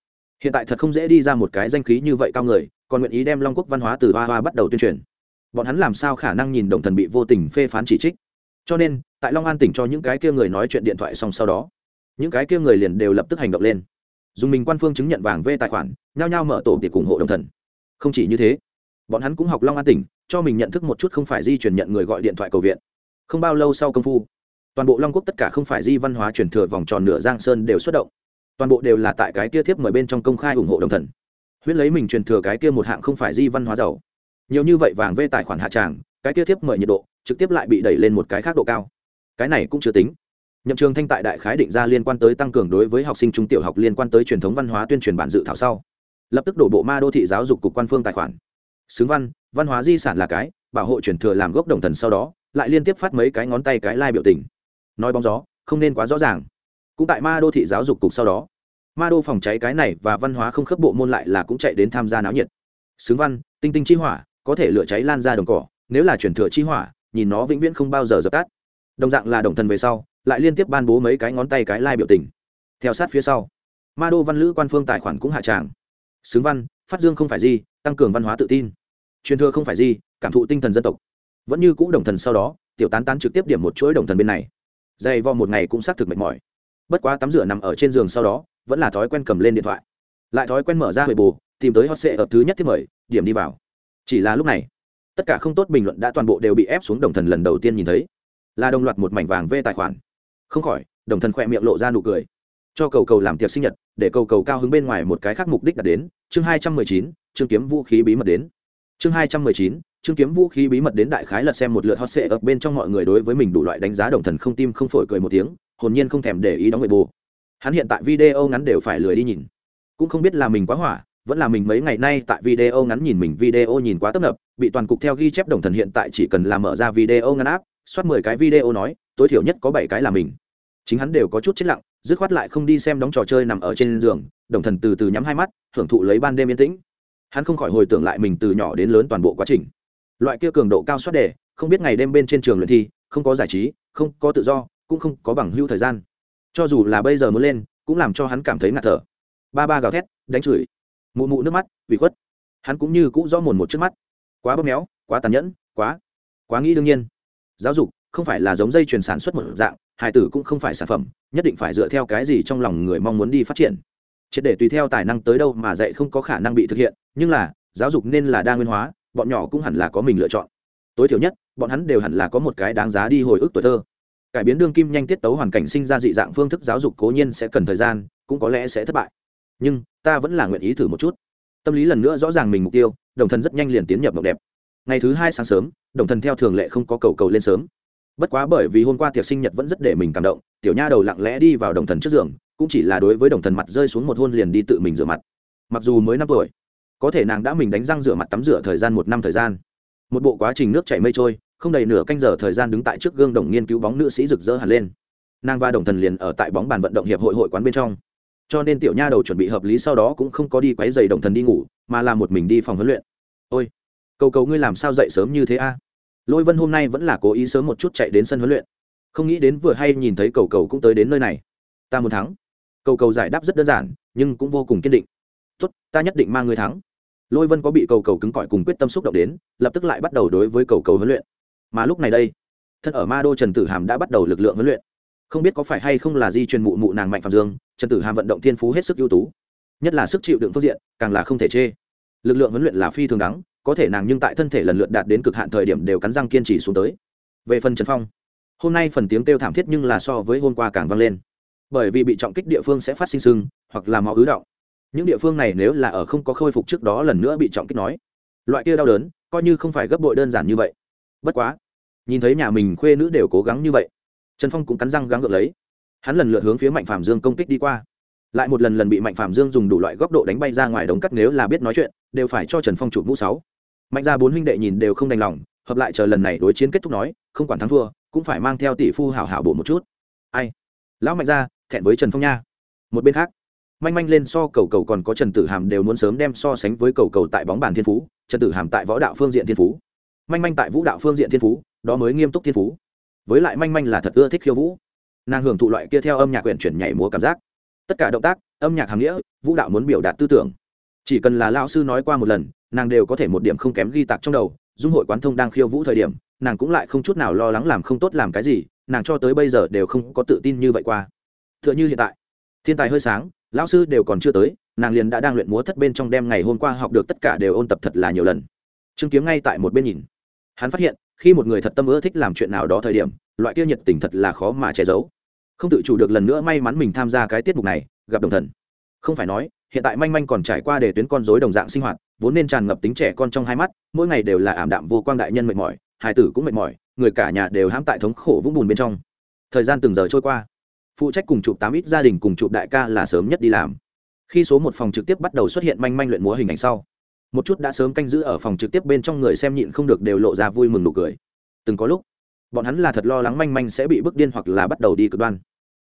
hiện tại thật không dễ đi ra một cái danh khí như vậy cao người, còn nguyện ý đem long quốc văn hóa từ hoa hoa bắt đầu tuyên truyền. Bọn hắn làm sao khả năng nhìn đồng thần bị vô tình phê phán chỉ trích? Cho nên, tại long an tỉnh cho những cái kia người nói chuyện điện thoại xong sau đó, những cái kia người liền đều lập tức hành động lên. Dùng mình quan phương chứng nhận vàng v tài khoản, nhao nhao mở tổ tiệc ủng hộ đồng thần. Không chỉ như thế, bọn hắn cũng học long an tỉnh, cho mình nhận thức một chút không phải di chuyển nhận người gọi điện thoại cầu viện. Không bao lâu sau công phu, toàn bộ long quốc tất cả không phải di văn hóa truyền thừa vòng tròn nửa giang sơn đều xuất động toàn bộ đều là tại cái kia thiếp mời bên trong công khai ủng hộ đồng thần. Huyết lấy mình truyền thừa cái kia một hạng không phải di văn hóa giàu. Nhiều như vậy vàng vê tài khoản hạ tràng, cái kia thiếp mời nhiệt độ trực tiếp lại bị đẩy lên một cái khác độ cao. Cái này cũng chưa tính. Nhậm trường thanh tại đại khái định ra liên quan tới tăng cường đối với học sinh trung tiểu học liên quan tới truyền thống văn hóa tuyên truyền bản dự thảo sau, lập tức đổ bộ ma đô thị giáo dục cục quan phương tài khoản. Xứng văn văn hóa di sản là cái, bảo hộ truyền thừa làm gốc đồng thần sau đó, lại liên tiếp phát mấy cái ngón tay cái lai biểu tình. Nói bóng gió, không nên quá rõ ràng cũng tại ma đô thị giáo dục cục sau đó, ma đô phòng cháy cái này và văn hóa không khớp bộ môn lại là cũng chạy đến tham gia náo nhiệt. Xứng văn, tinh tinh chi hỏa, có thể lửa cháy lan ra đồng cỏ, nếu là truyền thừa chi hỏa, nhìn nó vĩnh viễn không bao giờ dập tắt. Đồng dạng là đồng thần về sau, lại liên tiếp ban bố mấy cái ngón tay cái lai biểu tình. Theo sát phía sau, ma đô văn lữ quan phương tài khoản cũng hạ tràng. Xứng văn, phát dương không phải gì, tăng cường văn hóa tự tin. Truyền thừa không phải gì, cảm thụ tinh thần dân tộc. Vẫn như cũ đồng thần sau đó, tiểu tán tán trực tiếp điểm một chuỗi đồng thần bên này. Dày vò một ngày cũng xác thực mệt mỏi bất quá tắm rửa nằm ở trên giường sau đó, vẫn là thói quen cầm lên điện thoại. Lại thói quen mở ra hồi bù tìm tới hot sệ ở thứ nhất thiết mời, điểm đi vào. Chỉ là lúc này, tất cả không tốt bình luận đã toàn bộ đều bị ép xuống đồng thần lần đầu tiên nhìn thấy. Là đồng loạt một mảnh vàng về tài khoản. Không khỏi, đồng thần khỏe miệng lộ ra nụ cười. Cho cầu cầu làm tiệc sinh nhật, để cầu cầu cao hứng bên ngoài một cái khác mục đích đạt đến, chương hai trăm mười chín, chương kiếm vũ khí bí mật đến. Chương hai trăm mười chín, chương kiếm vũ khí bí mật đến đại khái lật xem một lượt hot sệ ở bên trong mọi người đối với mình đủ loại đánh giá đồng thần không tim không phổi cười một tiếng hồn nhiên không thèm để ý đóng người bù hắn hiện tại video ngắn đều phải lười đi nhìn. Cũng không biết là mình quá hỏa, vẫn là mình mấy ngày nay tại video ngắn nhìn mình video nhìn quá tấp nập, bị toàn cục theo ghi chép đồng thần hiện tại chỉ cần làm mở ra video ngắn áp soát mười cái video nói, tối thiểu nhất có bảy cái là mình. Chính hắn đều có chút chết lặng, dứt khoát lại không đi xem đóng trò chơi nằm ở trên giường, đồng thần từ từ nhắm hai mắt, hưởng thụ lấy ban đêm yên tĩnh. Hắn không khỏi hồi tưởng lại mình từ nhỏ đến lớn toàn bộ quá trình. Loại kia cường độ cao soát đề, không biết ngày đêm bên trên trường luyện thi, không có giải trí, không có tự do cũng không có bằng hưu thời gian. Cho dù là bây giờ muốn lên, cũng làm cho hắn cảm thấy ngạt thở. Ba ba gào thét, đánh chửi. Mụ mụ nước mắt, ủy khuất. Hắn cũng như cũ rõ mồn một trước mắt. Quá bóp méo, quá tàn nhẫn, quá quá nghĩ đương nhiên. Giáo dục không phải là giống dây chuyền sản xuất một dạng hải tử cũng không phải sản phẩm, nhất định phải dựa theo cái gì trong lòng người mong muốn đi phát triển. Triệt để tùy theo tài năng tới đâu mà dạy không có khả năng bị thực hiện, nhưng là, giáo dục nên là đa nguyên hóa, bọn nhỏ cũng hẳn là có mình lựa chọn. Tối thiểu nhất, bọn hắn đều hẳn là có một cái đáng giá đi hồi ức tuổi thơ cải biến đương kim nhanh tiết tấu hoàn cảnh sinh ra dị dạng phương thức giáo dục cố nhiên sẽ cần thời gian, cũng có lẽ sẽ thất bại. Nhưng, ta vẫn là nguyện ý thử một chút. Tâm lý lần nữa rõ ràng mình mục tiêu, đồng thần rất nhanh liền tiến nhập mộng đẹp. Ngày thứ hai sáng sớm, đồng thần theo thường lệ không có cầu cầu lên sớm. Bất quá bởi vì hôm qua tiệc sinh nhật vẫn rất để mình cảm động, tiểu nha đầu lặng lẽ đi vào đồng thần trước giường, cũng chỉ là đối với đồng thần mặt rơi xuống một hôn liền đi tự mình rửa mặt. Mặc dù mới năm tuổi, có thể nàng đã mình đánh răng rửa mặt tắm rửa thời gian một năm thời gian. Một bộ quá trình nước chảy mây trôi không đầy nửa canh giờ thời gian đứng tại trước gương đồng nghiên cứu bóng nữ sĩ rực rỡ hẳn lên. Nàng và đồng thần liền ở tại bóng bàn vận động hiệp hội hội quán bên trong. Cho nên tiểu nha đầu chuẩn bị hợp lý sau đó cũng không có đi quấy giày đồng thần đi ngủ, mà là một mình đi phòng huấn luyện. Ôi, cầu cầu ngươi làm sao dậy sớm như thế a? Lôi vân hôm nay vẫn là cố ý sớm một chút chạy đến sân huấn luyện. Không nghĩ đến vừa hay nhìn thấy cầu cầu cũng tới đến nơi này. Ta muốn thắng. Cầu cầu giải đáp rất đơn giản, nhưng cũng vô cùng kiên định. Tốt, ta nhất định mang người thắng. Lôi vân có bị cầu cầu cứng cỏi cùng quyết tâm xúc động đến, lập tức lại bắt đầu đối với cầu cầu huấn luyện mà lúc này đây, thân ở ma đô trần tử hàm đã bắt đầu lực lượng huấn luyện. Không biết có phải hay không là di truyền mụ mụ nàng mạnh phạm dương, trần tử hàm vận động thiên phú hết sức ưu tú. Nhất là sức chịu đựng phương diện, càng là không thể chê. Lực lượng huấn luyện là phi thường đắng, có thể nàng nhưng tại thân thể lần lượt đạt đến cực hạn thời điểm đều cắn răng kiên trì xuống tới. Về phần trần phong, hôm nay phần tiếng kêu thảm thiết nhưng là so với hôm qua càng vang lên. Bởi vì bị trọng kích địa phương sẽ phát sinh sưng, hoặc là máu ứ động. Những địa phương này nếu là ở không có khôi phục trước đó lần nữa bị trọng kích nói, loại kia đau đớn, coi như không phải gấp bội đơn giản như vậy bất quá, nhìn thấy nhà mình khuê nữ đều cố gắng như vậy, trần phong cũng cắn răng gắng gượng lấy. Hắn lần lượt hướng phía mạnh phạm dương công kích đi qua. Lại một lần lần bị mạnh phạm dương dùng đủ loại góc độ đánh bay ra ngoài đống cắt nếu là biết nói chuyện, đều phải cho trần phong chụp mũ sáu. Mạnh ra bốn huynh đệ nhìn đều không đành lòng, hợp lại chờ lần này đối chiến kết thúc nói, không quản thắng thua, cũng phải mang theo tỷ phu hảo hảo bổ một chút. Ai? Lão mạnh ra thẹn với trần phong nha. Một bên khác, manh manh lên so cầu cầu còn có trần tử hàm đều muốn sớm đem so sánh với cầu cầu tại bóng bàn thiên phú, trần tử hàm tại võ đạo phương diện thiên phú manh manh tại vũ đạo phương diện thiên phú, đó mới nghiêm túc thiên phú. Với lại manh manh là thật ưa thích khiêu vũ. Nàng hưởng thụ loại kia theo âm nhạc quyển chuyển nhảy múa cảm giác. Tất cả động tác, âm nhạc hàm nghĩa, vũ đạo muốn biểu đạt tư tưởng. Chỉ cần là lao sư nói qua một lần, nàng đều có thể một điểm không kém ghi tạc trong đầu, dung hội quán thông đang khiêu vũ thời điểm, nàng cũng lại không chút nào lo lắng làm không tốt làm cái gì, nàng cho tới bây giờ đều không có tự tin như vậy qua. T h ư ợ n h ư hiện tại, thiên tài hơi sáng, lão sư đều còn chưa tới, nàng liền đã đang luyện múa thất bên trong đêm ngày hôm qua học được tất cả đều ôn tập thật là nhiều lần. Chứng kiếm ngay tại một bên nhìn hắn phát hiện, khi một người thật tâm ưa thích làm chuyện nào đó thời điểm, loại kia nhiệt tình thật là khó mà che giấu. Không tự chủ được lần nữa may mắn mình tham gia cái tiết mục này, gặp đồng thần. Không phải nói, hiện tại manh manh còn trải qua để tuyến con dối đồng dạng sinh hoạt, vốn nên tràn ngập tính trẻ con trong hai mắt, mỗi ngày đều là ảm đạm vô quang đại nhân mệt mỏi hai tử cũng mệt mỏi, người cả nhà đều hãm tại thống khổ vũng bùn bên trong. Thời gian từng giờ trôi qua. Phụ trách cùng chụp tám ít gia đình cùng chụp đại ca là sớm nhất đi làm. Khi số một phòng trực tiếp bắt đầu xuất hiện manh manh luyện múa hình ảnh sau một chút đã sớm canh giữ ở phòng trực tiếp bên trong người xem nhịn không được đều lộ ra vui mừng nụ cười. Từng có lúc, bọn hắn là thật lo lắng manh manh sẽ bị bức điên hoặc là bắt đầu đi cực đoan.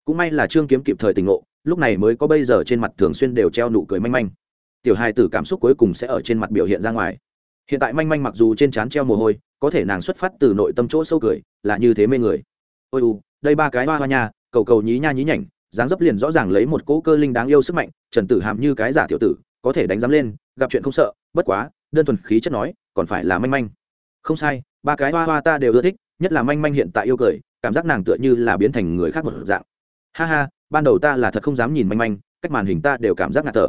Cũng may là trương kiếm kịp thời tình ngộ, lúc này mới có bây giờ trên mặt thường xuyên đều treo nụ cười manh manh. Tiểu hài tử cảm xúc cuối cùng sẽ ở trên mặt biểu hiện ra ngoài. Hiện tại manh manh mặc dù trên trán treo mồ hôi, có thể nàng xuất phát từ nội tâm chỗ sâu cười, là như thế mê người. Ôi u, đây ba cái hoa hoa nha, cầu cầu nhí nha nhí nhảnh, dáng dấp liền rõ ràng lấy một cỗ cơ linh đáng yêu sức mạnh, trần tử hàm như cái giả tiểu tử có thể đánh giám lên, gặp chuyện không sợ, bất quá, đơn thuần khí chất nói, còn phải là manh manh. Không sai, ba cái hoa hoa ta đều ưa thích, nhất là manh manh hiện tại yêu cười, cảm giác nàng tựa như là biến thành người khác một dạng. Ha ha, ban đầu ta là thật không dám nhìn manh manh, cách màn hình ta đều cảm giác ngạt thở.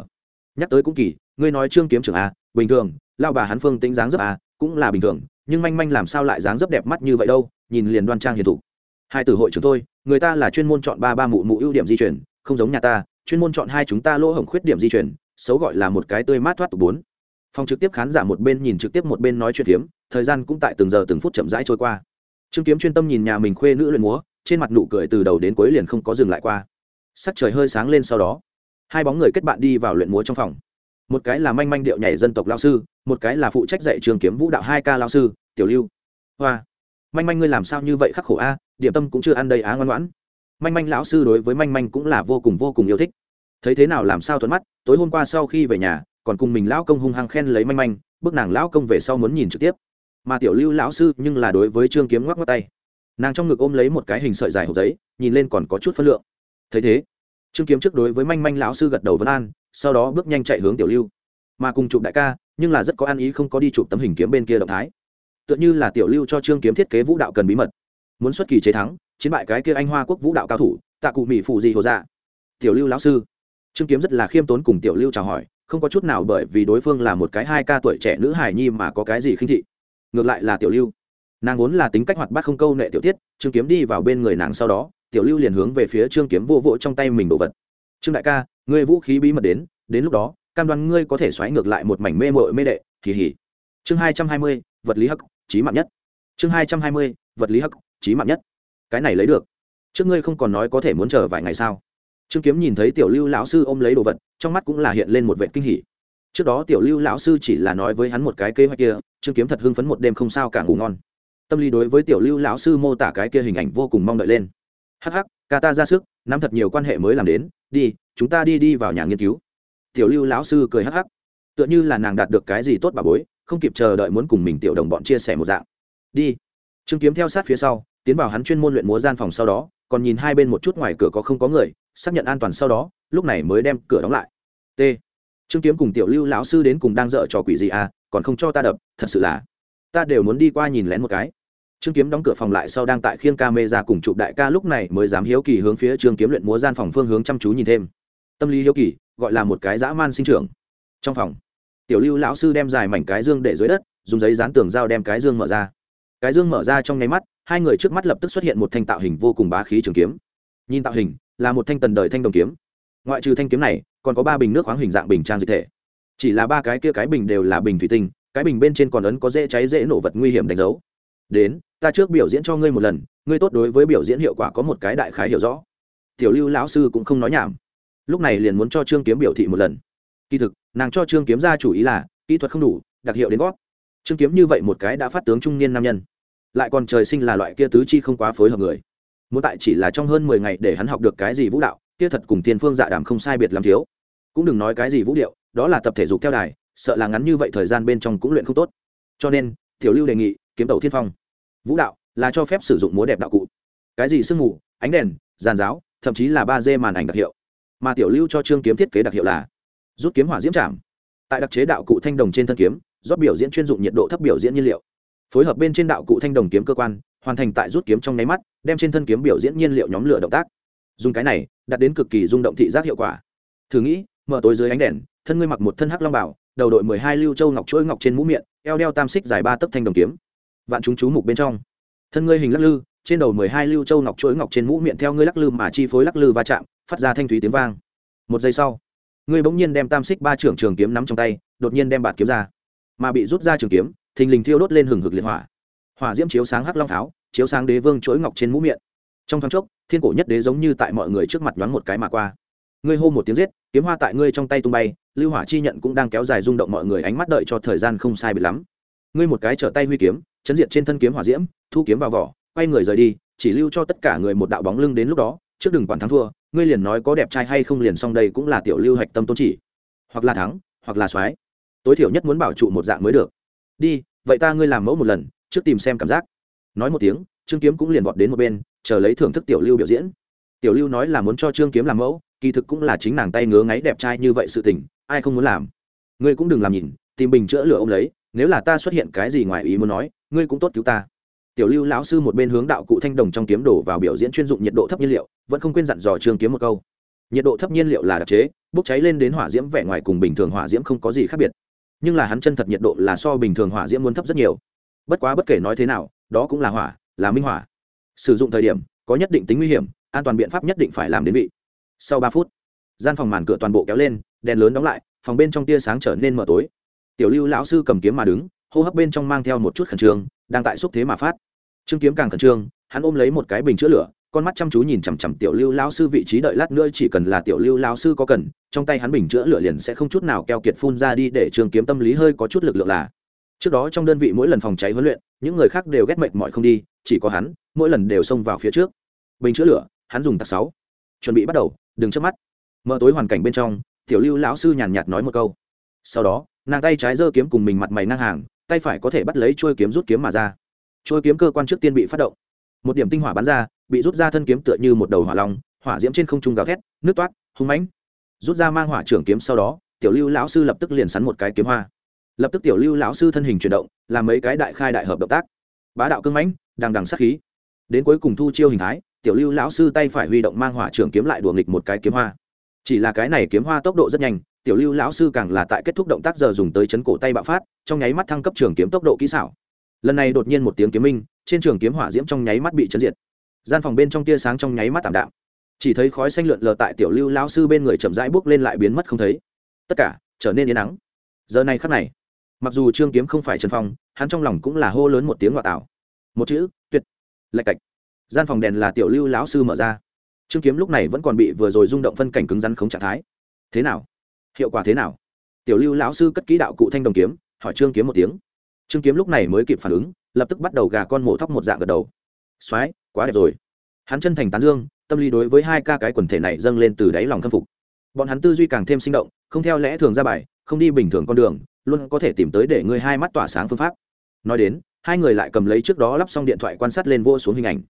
Nhắc tới cũng kỳ, ngươi nói trương kiếm trưởng a, bình thường lao bà hắn phương tính dáng dấp a, cũng là bình thường, nhưng manh manh làm sao lại dáng dấp đẹp mắt như vậy đâu, nhìn liền đoan trang hiền thục hai từ hội trưởng thôi, người ta là chuyên môn chọn ba ba mụ mụ ưu điểm di chuyển, không giống nhà ta, chuyên môn chọn hai chúng ta lỗ hổng khuyết điểm di chuyển xấu gọi là một cái tươi mát thoát tục bốn. Phòng trực tiếp khán giả một bên nhìn trực tiếp một bên nói chuyện phiếm, thời gian cũng tại từng giờ từng phút chậm rãi trôi qua. Trương kiếm chuyên tâm nhìn nhà mình khuê nữ luyện múa, trên mặt nụ cười từ đầu đến cuối liền không có dừng lại qua. Sắc trời hơi sáng lên sau đó, hai bóng người kết bạn đi vào luyện múa trong phòng. Một cái là manh manh điệu nhảy dân tộc lao sư, một cái là phụ trách dạy trường kiếm vũ đạo hai ca lao sư, tiểu lưu. Hoa. Manh manh ngươi làm sao như vậy khắc khổ a, điểm tâm cũng chưa ăn đầy á ngoan ngoãn. Manh manh lão sư đối với manh manh cũng là vô cùng vô cùng yêu thích thấy thế nào làm sao thuận mắt, tối hôm qua sau khi về nhà, còn cùng mình lão công hung hăng khen lấy manh manh, bước nàng lão công về sau muốn nhìn trực tiếp. Mà tiểu lưu lão sư nhưng là đối với trương kiếm ngoắc ngoắc tay. Nàng trong ngực ôm lấy một cái hình sợi dài hộp giấy, nhìn lên còn có chút phân lượng. Thấy thế, trương kiếm trước đối với manh manh lão sư gật đầu vân an, sau đó bước nhanh chạy hướng tiểu lưu. Mà cùng chụp đại ca, nhưng là rất có ăn ý không có đi chụp tấm hình kiếm bên kia động thái. Tựa như là tiểu lưu cho trương kiếm thiết kế vũ đạo cần bí mật. Muốn xuất kỳ chế thắng, chiến bại cái kia anh hoa quốc vũ đạo cao thủ, tạ cụ mỹ phụ gì hồ dạ. Tiểu lưu lão sư trương kiếm rất là khiêm tốn cùng tiểu lưu chào hỏi, không có chút nào bởi vì đối phương là một cái hai ca tuổi trẻ nữ hài nhi mà có cái gì khinh thị. Ngược lại là tiểu lưu. Nàng vốn là tính cách hoạt bát không câu nệ tiểu tiết, trương kiếm đi vào bên người nàng sau đó, tiểu lưu liền hướng về phía trương kiếm vô vỗ trong tay mình đồ vật. Trương đại ca, ngươi vũ khí bí mật đến đến lúc đó, cam đoan ngươi có thể xoáy ngược lại một mảnh mê mội mê đệ kỳ hỉ chương hai trăm hai mươi, vật lý hắc trí mạng nhất. Chương hai trăm hai mươi, vật lý hắc trí mạng nhất. Cái này lấy được. Trước ngươi không còn nói có thể muốn chờ vài ngày sao? Trương kiếm nhìn thấy tiểu lưu lão sư ôm lấy đồ vật, trong mắt cũng là hiện lên một vệ kinh hỉ. Trước đó tiểu lưu lão sư chỉ là nói với hắn một cái kế hoạch kia, trương kiếm thật hưng phấn một đêm không sao cả ngủ ngon. Tâm lý đối với tiểu lưu lão sư mô tả cái kia hình ảnh vô cùng mong đợi lên. Hắc hắc, ca ta ra sức, nắm thật nhiều quan hệ mới làm đến, đi, chúng ta đi đi vào nhà nghiên cứu. Tiểu lưu lão sư cười hắc hắc. Tựa như là nàng đạt được cái gì tốt bà bối, không kịp chờ đợi muốn cùng mình tiểu đồng bọn chia sẻ một dạng. Đi. Trương kiếm theo sát phía sau, tiến vào hắn chuyên môn luyện múa gian phòng sau đó, còn nhìn hai bên một chút ngoài cửa có không có người xác nhận an toàn sau đó, lúc này mới đem cửa đóng lại. T. Trương kiếm cùng tiểu lưu lão sư đến cùng đang dợ trò quỷ gì à còn không cho ta đập, thật sự là. Ta đều muốn đi qua nhìn lén một cái. Trương kiếm đóng cửa phòng lại sau đang tại khiêng ca mê ra cùng chụp đại ca lúc này mới dám hiếu kỳ hướng phía trương kiếm luyện múa gian phòng phương hướng chăm chú nhìn thêm. Tâm lý hiếu kỳ, gọi là một cái dã man sinh trưởng. Trong phòng, tiểu lưu lão sư đem dài mảnh cái dương để dưới đất, dùng giấy dán tường dao đem cái dương mở ra. Cái dương mở ra trong nháy mắt, hai người trước mắt lập tức xuất hiện một thanh tạo hình vô cùng bá khí trường kiếm. Nhìn tạo hình là một thanh tần đời thanh đồng kiếm. Ngoại trừ thanh kiếm này, còn có ba bình nước khoáng hình dạng bình trang dịch thể. Chỉ là ba cái kia cái bình đều là bình thủy tinh, cái bình bên trên còn ấn có dễ cháy dễ nổ vật nguy hiểm đánh dấu. Đến, ta trước biểu diễn cho ngươi một lần, ngươi tốt đối với biểu diễn hiệu quả có một cái đại khái hiểu rõ. Tiểu lưu lão sư cũng không nói nhảm. Lúc này liền muốn cho trương kiếm biểu thị một lần. Kỳ thực, nàng cho trương kiếm ra chủ ý là, kỹ thuật không đủ, đặc hiệu đến gót. Trương kiếm như vậy một cái đã phát tướng trung niên nam nhân. Lại còn trời sinh là loại kia tứ chi không quá phối hợp người muốn tại chỉ là trong hơn mười ngày để hắn học được cái gì vũ đạo, kia thật cùng thiên phương dạ đàm không sai biệt làm thiếu. Cũng đừng nói cái gì vũ điệu, đó là tập thể dục theo đài, sợ là ngắn như vậy thời gian bên trong cũng luyện không tốt. Cho nên, tiểu lưu đề nghị, kiếm tàu thiên phong. Vũ đạo là cho phép sử dụng múa đẹp đạo cụ. Cái gì sương mù, ánh đèn, giàn giáo, thậm chí là ba d màn ảnh đặc hiệu. Mà tiểu lưu cho trương kiếm thiết kế đặc hiệu là rút kiếm hỏa diễm trảm. Tại đặc chế đạo cụ thanh đồng trên thân kiếm, rót biểu diễn chuyên dụng nhiệt độ thấp biểu diễn nhiên liệu. Phối hợp bên trên đạo cụ thanh đồng kiếm cơ quan hoàn thành tại rút kiếm trong nháy mắt, đem trên thân kiếm biểu diễn nhiên liệu nhóm lửa động tác. Dùng cái này, đạt đến cực kỳ rung động thị giác hiệu quả. Thử nghĩ, mở tối dưới ánh đèn, thân ngươi mặc một thân hắc long bảo, đầu đội mười hai lưu châu ngọc chuỗi ngọc trên mũ miệng, eo đeo tam xích dài ba tấc thanh đồng kiếm. Vạn chúng chú mục bên trong. Thân ngươi hình lắc lư, trên đầu mười hai lưu châu ngọc chuỗi ngọc trên mũ miệng theo ngươi lắc lư mà chi phối lắc lư va chạm, phát ra thanh thúy tiếng vang. Một giây sau, ngươi bỗng nhiên đem tam xích ba trưởng trường kiếm nắm trong tay, đột nhiên đem bạt kiếm ra. Mà bị rút ra trường kiếm, thình lình thiêu đốt lên hừng hực liệt hỏa. Hỏa diễm chiếu sáng hắc long pháo chiếu sáng đế vương chuỗi ngọc trên mũ miệng. Trong thoáng chốc, thiên cổ nhất đế giống như tại mọi người trước mặt nhoáng một cái mà qua. Ngươi hô một tiếng giết, kiếm hoa tại ngươi trong tay tung bay, lưu hỏa chi nhận cũng đang kéo dài rung động mọi người ánh mắt đợi cho thời gian không sai biệt lắm. Ngươi một cái trở tay huy kiếm, chấn diệt trên thân kiếm hỏa diễm, thu kiếm vào vỏ, quay người rời đi, chỉ lưu cho tất cả người một đạo bóng lưng đến lúc đó, trước đừng quản thắng thua, ngươi liền nói có đẹp trai hay không liền xong đây cũng là tiểu lưu hạch tâm tôn chỉ. Hoặc là thắng, hoặc là soái tối thiểu nhất muốn bảo trụ một dạng mới được. Đi, vậy ta ngươi làm mẫu một lần, trước tìm xem cảm giác nói một tiếng, trương kiếm cũng liền vọt đến một bên, chờ lấy thưởng thức tiểu lưu biểu diễn. Tiểu lưu nói là muốn cho trương kiếm làm mẫu, kỳ thực cũng là chính nàng tay ngứa ngáy đẹp trai như vậy sự tình, ai không muốn làm. Ngươi cũng đừng làm nhìn, tìm bình chữa lửa ông lấy, nếu là ta xuất hiện cái gì ngoài ý muốn nói, ngươi cũng tốt cứu ta. Tiểu lưu lão sư một bên hướng đạo cụ thanh đồng trong kiếm đổ vào biểu diễn chuyên dụng nhiệt độ thấp nhiên liệu, vẫn không quên dặn dò trương kiếm một câu. Nhiệt độ thấp nhiên liệu là đặc chế, bốc cháy lên đến hỏa diễm vẻ ngoài cùng bình thường hỏa diễm không có gì khác biệt. Nhưng là hắn chân thật nhiệt độ là so bình thường hỏa diễm muốn thấp rất nhiều. Bất quá bất kể nói thế nào đó cũng là hỏa, là minh hỏa. Sử dụng thời điểm, có nhất định tính nguy hiểm, an toàn biện pháp nhất định phải làm đến vị. Sau ba phút, gian phòng màn cửa toàn bộ kéo lên, đèn lớn đóng lại, phòng bên trong tia sáng trở nên mờ tối. Tiểu lưu lão sư cầm kiếm mà đứng, hô hấp bên trong mang theo một chút khẩn trương, đang tại xúc thế mà phát. Trương kiếm càng khẩn trương, hắn ôm lấy một cái bình chữa lửa, con mắt chăm chú nhìn chằm chằm tiểu lưu lão sư vị trí đợi lát nữa chỉ cần là tiểu lưu lão sư có cần, trong tay hắn bình chữa lửa liền sẽ không chút nào keo kiệt phun ra đi để trường kiếm tâm lý hơi có chút lực lượng là. Trước đó trong đơn vị mỗi lần phòng cháy huấn luyện những người khác đều ghét mệt mỏi không đi, chỉ có hắn, mỗi lần đều xông vào phía trước. Bình chữa lửa, hắn dùng tạc sáu. Chuẩn bị bắt đầu, đừng chớp mắt. Mở tối hoàn cảnh bên trong, tiểu lưu lão sư nhàn nhạt nói một câu. Sau đó, nàng tay trái giơ kiếm cùng mình mặt mày ngang hàng, tay phải có thể bắt lấy trôi kiếm rút kiếm mà ra. Trôi kiếm cơ quan trước tiên bị phát động. Một điểm tinh hỏa bắn ra, bị rút ra thân kiếm tựa như một đầu hỏa long, hỏa diễm trên không trung gào thét nước toát hung mãnh. Rút ra mang hỏa trưởng kiếm sau đó, tiểu lưu lão sư lập tức liền sắn một cái kiếm hoa lập tức tiểu lưu lão sư thân hình chuyển động, làm mấy cái đại khai đại hợp động tác. Bá đạo cưng mãnh, đằng đằng sát khí. Đến cuối cùng thu chiêu hình thái, tiểu lưu lão sư tay phải huy động mang hỏa trưởng kiếm lại đùa nghịch một cái kiếm hoa. Chỉ là cái này kiếm hoa tốc độ rất nhanh, tiểu lưu lão sư càng là tại kết thúc động tác giờ dùng tới chấn cổ tay bạo phát, trong nháy mắt thăng cấp trường kiếm tốc độ kỹ xảo. Lần này đột nhiên một tiếng kiếm minh, trên trường kiếm hỏa diễm trong nháy mắt bị chấn diệt. Gian phòng bên trong tia sáng trong nháy mắt tạm đạm. Chỉ thấy khói xanh lượn lờ tại tiểu lưu lão sư bên người chậm rãi bước lên lại biến mất không thấy. Tất cả trở nên yên nắng giờ này khắc này mặc dù trương kiếm không phải trần phong, hắn trong lòng cũng là hô lớn một tiếng ngoại tạo. Một chữ, tuyệt, lạch cạch. Gian phòng đèn là tiểu lưu lão sư mở ra. Trương kiếm lúc này vẫn còn bị vừa rồi rung động phân cảnh cứng rắn không trạng thái. Thế nào? Hiệu quả thế nào? Tiểu lưu lão sư cất kỹ đạo cụ thanh đồng kiếm, hỏi trương kiếm một tiếng. Trương kiếm lúc này mới kịp phản ứng, lập tức bắt đầu gà con mổ thóc một dạng gật đầu. Soái quá đẹp rồi. Hắn chân thành tán dương, tâm lý đối với hai ca cái quần thể này dâng lên từ đáy lòng khâm phục. Bọn hắn tư duy càng thêm sinh động, không theo lẽ thường ra bài, không đi bình thường con đường luôn có thể tìm tới để ngươi hai mắt tỏa sáng phương pháp. Nói đến, hai người lại cầm lấy trước đó lắp xong điện thoại quan sát lên vô xuống hình ảnh.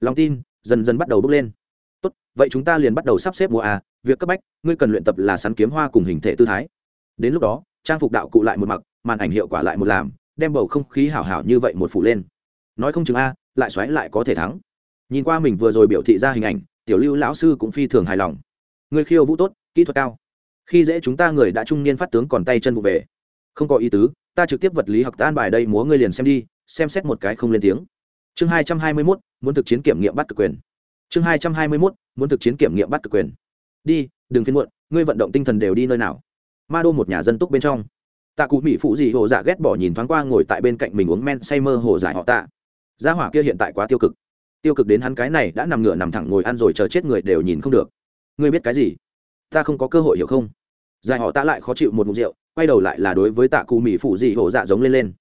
Lòng tin, dần dần bắt đầu bước lên. Tốt, vậy chúng ta liền bắt đầu sắp xếp mùa a việc cấp bách, ngươi cần luyện tập là sắn kiếm hoa cùng hình thể tư thái. Đến lúc đó, trang phục đạo cụ lại một mặc, màn ảnh hiệu quả lại một làm, đem bầu không khí hảo hảo như vậy một phủ lên. Nói không chừng a, lại xoáy lại có thể thắng. Nhìn qua mình vừa rồi biểu thị ra hình ảnh, tiểu lưu lão sư cũng phi thường hài lòng. Người khiêu vũ tốt, kỹ thuật cao. Khi dễ chúng ta người đã trung niên phát tướng còn tay chân vụ về không có ý tứ, ta trực tiếp vật lý học tan bài đây, múa ngươi liền xem đi, xem xét một cái không lên tiếng. Chương hai trăm hai mươi mốt, muốn thực chiến kiểm nghiệm bắt cực quyền. Chương hai trăm hai mươi mốt, muốn thực chiến kiểm nghiệm bắt cực quyền. Đi, đừng phiên muộn, ngươi vận động tinh thần đều đi nơi nào? Ma đô một nhà dân túc bên trong. Tạ cụ mỹ phụ gì hồ dạ ghét bỏ nhìn thoáng qua ngồi tại bên cạnh mình uống men say mơ hồ dại họ tạ. Gia hỏa kia hiện tại quá tiêu cực. Tiêu cực đến hắn cái này đã nằm ngửa nằm thẳng ngồi ăn rồi chờ chết người đều nhìn không được. Ngươi biết cái gì? Ta không có cơ hội hiểu không? Dài họ tạ lại khó chịu một mục rượu quay đầu lại là đối với tạ cụ mỹ phụ gì hổ dạ giống lên lên.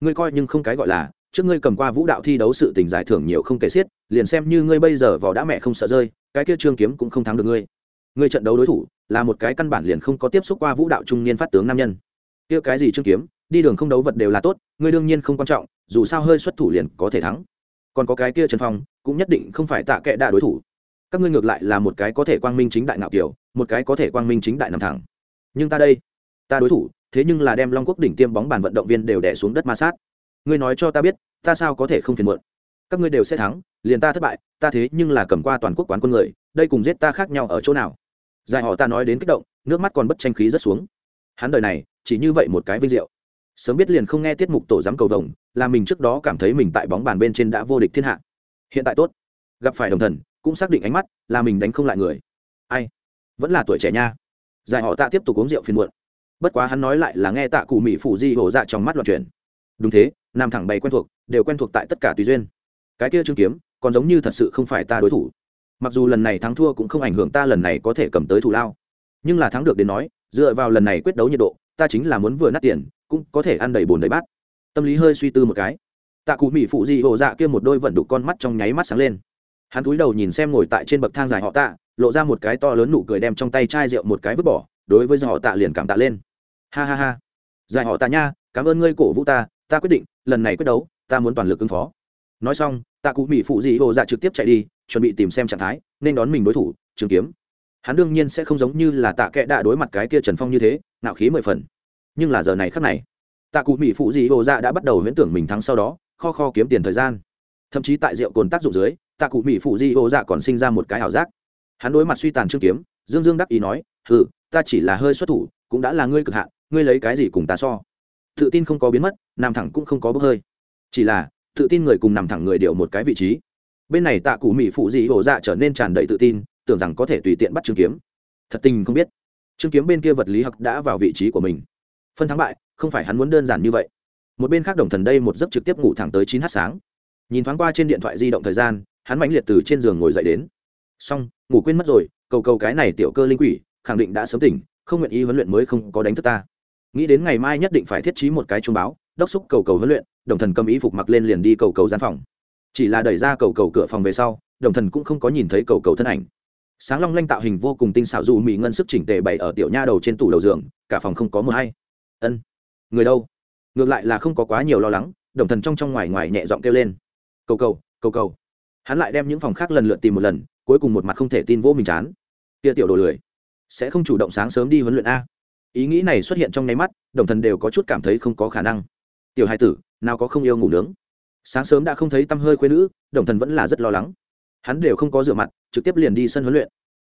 Ngươi coi nhưng không cái gọi là, trước ngươi cầm qua vũ đạo thi đấu sự tình giải thưởng nhiều không kể xiết, liền xem như ngươi bây giờ vỏ đã mẹ không sợ rơi, cái kia trương kiếm cũng không thắng được ngươi. Ngươi trận đấu đối thủ, là một cái căn bản liền không có tiếp xúc qua vũ đạo trung niên phát tướng nam nhân. Kia cái gì trương kiếm, đi đường không đấu vật đều là tốt, ngươi đương nhiên không quan trọng, dù sao hơi xuất thủ liền có thể thắng. Còn có cái kia trần phong, cũng nhất định không phải tạ kệ đạ đối thủ. Các ngươi ngược lại là một cái có thể quang minh chính đại ngạo kiểu, một cái có thể quang minh chính đại nằm thẳng. Nhưng ta đây ta đối thủ, thế nhưng là đem long quốc đỉnh tiêm bóng bàn vận động viên đều đẻ xuống đất ma sát. Ngươi nói cho ta biết, ta sao có thể không phiền muộn? Các ngươi đều sẽ thắng, liền ta thất bại, ta thế nhưng là cầm qua toàn quốc quán quân người, đây cùng giết ta khác nhau ở chỗ nào? Dài họ ta nói đến kích động, nước mắt còn bất tranh khí rất xuống. Hắn đời này, chỉ như vậy một cái vinh diệu. Sớm biết liền không nghe tiết mục tổ giám cầu vồng, là mình trước đó cảm thấy mình tại bóng bàn bên trên đã vô địch thiên hạ. Hiện tại tốt. Gặp phải đồng thần, cũng xác định ánh mắt, là mình đánh không lại người. Ai? Vẫn là tuổi trẻ nha. Dài họ ta tiếp tục uống rượu phiền muộn bất quá hắn nói lại là nghe tạ cụ mỹ phụ di hổ dạ trong mắt loạn chuyển. Đúng thế, nam thẳng bày quen thuộc, đều quen thuộc tại tất cả tùy duyên. Cái kia chứng kiếm, còn giống như thật sự không phải ta đối thủ. Mặc dù lần này thắng thua cũng không ảnh hưởng ta lần này có thể cầm tới thủ lao. Nhưng là thắng được đến nói, dựa vào lần này quyết đấu nhiệt độ, ta chính là muốn vừa nát tiền, cũng có thể ăn đầy bồn đầy bát. Tâm lý hơi suy tư một cái. Tạ cụ mỹ phụ di hồ dạ kia một đôi vận đục con mắt trong nháy mắt sáng lên. Hắn cúi đầu nhìn xem ngồi tại trên bậc thang dài họ tạ, lộ ra một cái to lớn nụ cười đem trong tay chai rượu một cái vứt bỏ, đối với họ tạ liền cảm tạ lên ha ha ha. Giải họ tạ nha, cảm ơn ngươi cổ vũ ta ta quyết định, lần này quyết đấu, ta muốn toàn lực ứng phó. Nói xong, tạ cụ mỹ phụ dị hồ dạ trực tiếp chạy đi, chuẩn bị tìm xem trạng thái, nên đón mình đối thủ, trường kiếm. Hắn đương nhiên sẽ không giống như là tạ kẽ đã đối mặt cái kia trần phong như thế nạo khí mười phần. Nhưng là giờ này khắc này, tạ cụ mỹ phụ dị hồ dạ đã bắt đầu huyễn tưởng mình thắng sau đó, kho kho kiếm tiền thời gian. Thậm chí tại rượu cồn tác dụng dưới, tạ cụ mỹ phụ di ô dạ còn sinh ra một cái ảo giác. Hắn đối mặt suy tàn trương kiếm, dương dương đắc ý nói ừ ta chỉ là hơi xuất thủ cũng đã là ngươi cực hạn, ngươi lấy cái gì cùng ta so? Tự tin không có biến mất, nằm thẳng cũng không có bốc hơi. Chỉ là, tự tin người cùng nằm thẳng người điệu một cái vị trí. Bên này tạ cụ mỹ phụ dị ổ dạ trở nên tràn đầy tự tin, tưởng rằng có thể tùy tiện bắt trương kiếm. Thật tình không biết. Trương kiếm bên kia vật lý học đã vào vị trí của mình. Phân thắng bại, không phải hắn muốn đơn giản như vậy. Một bên khác đồng thần đây một giấc trực tiếp ngủ thẳng tới chín h sáng. Nhìn thoáng qua trên điện thoại di động thời gian, hắn mãnh liệt từ trên giường ngồi dậy đến. Xong, ngủ quên mất rồi, cầu cầu cái này tiểu cơ linh quỷ, khẳng định đã sớm tỉnh không nguyện ý huấn luyện mới không có đánh thức ta. Nghĩ đến ngày mai nhất định phải thiết trí một cái chuông báo, đốc xúc cầu cầu huấn luyện, đồng thần cầm ý phục mặc lên liền đi cầu cầu gian phòng. Chỉ là đẩy ra cầu cầu cửa phòng về sau, đồng thần cũng không có nhìn thấy cầu cầu thân ảnh. Sáng long lanh tạo hình vô cùng tinh xảo dù mỹ ngân sức chỉnh tề bày ở tiểu nha đầu trên tủ đầu giường, cả phòng không có mờ hay. Ân, người đâu? Ngược lại là không có quá nhiều lo lắng, đồng thần trong trong ngoài ngoài nhẹ giọng kêu lên. Cầu cầu cầu cầu. Hắn lại đem những phòng khác lần lượt tìm một lần, cuối cùng một mặt không thể tin vô mình chán. Tia tiểu đồ lười sẽ không chủ động sáng sớm đi huấn luyện a. Ý nghĩ này xuất hiện trong nháy mắt, đồng thần đều có chút cảm thấy không có khả năng. Tiểu hai tử, nào có không yêu ngủ nướng? Sáng sớm đã không thấy tăm hơi khuyên nữ, đồng thần vẫn là rất lo lắng. Hắn đều không có rửa mặt, trực tiếp liền đi sân huấn luyện.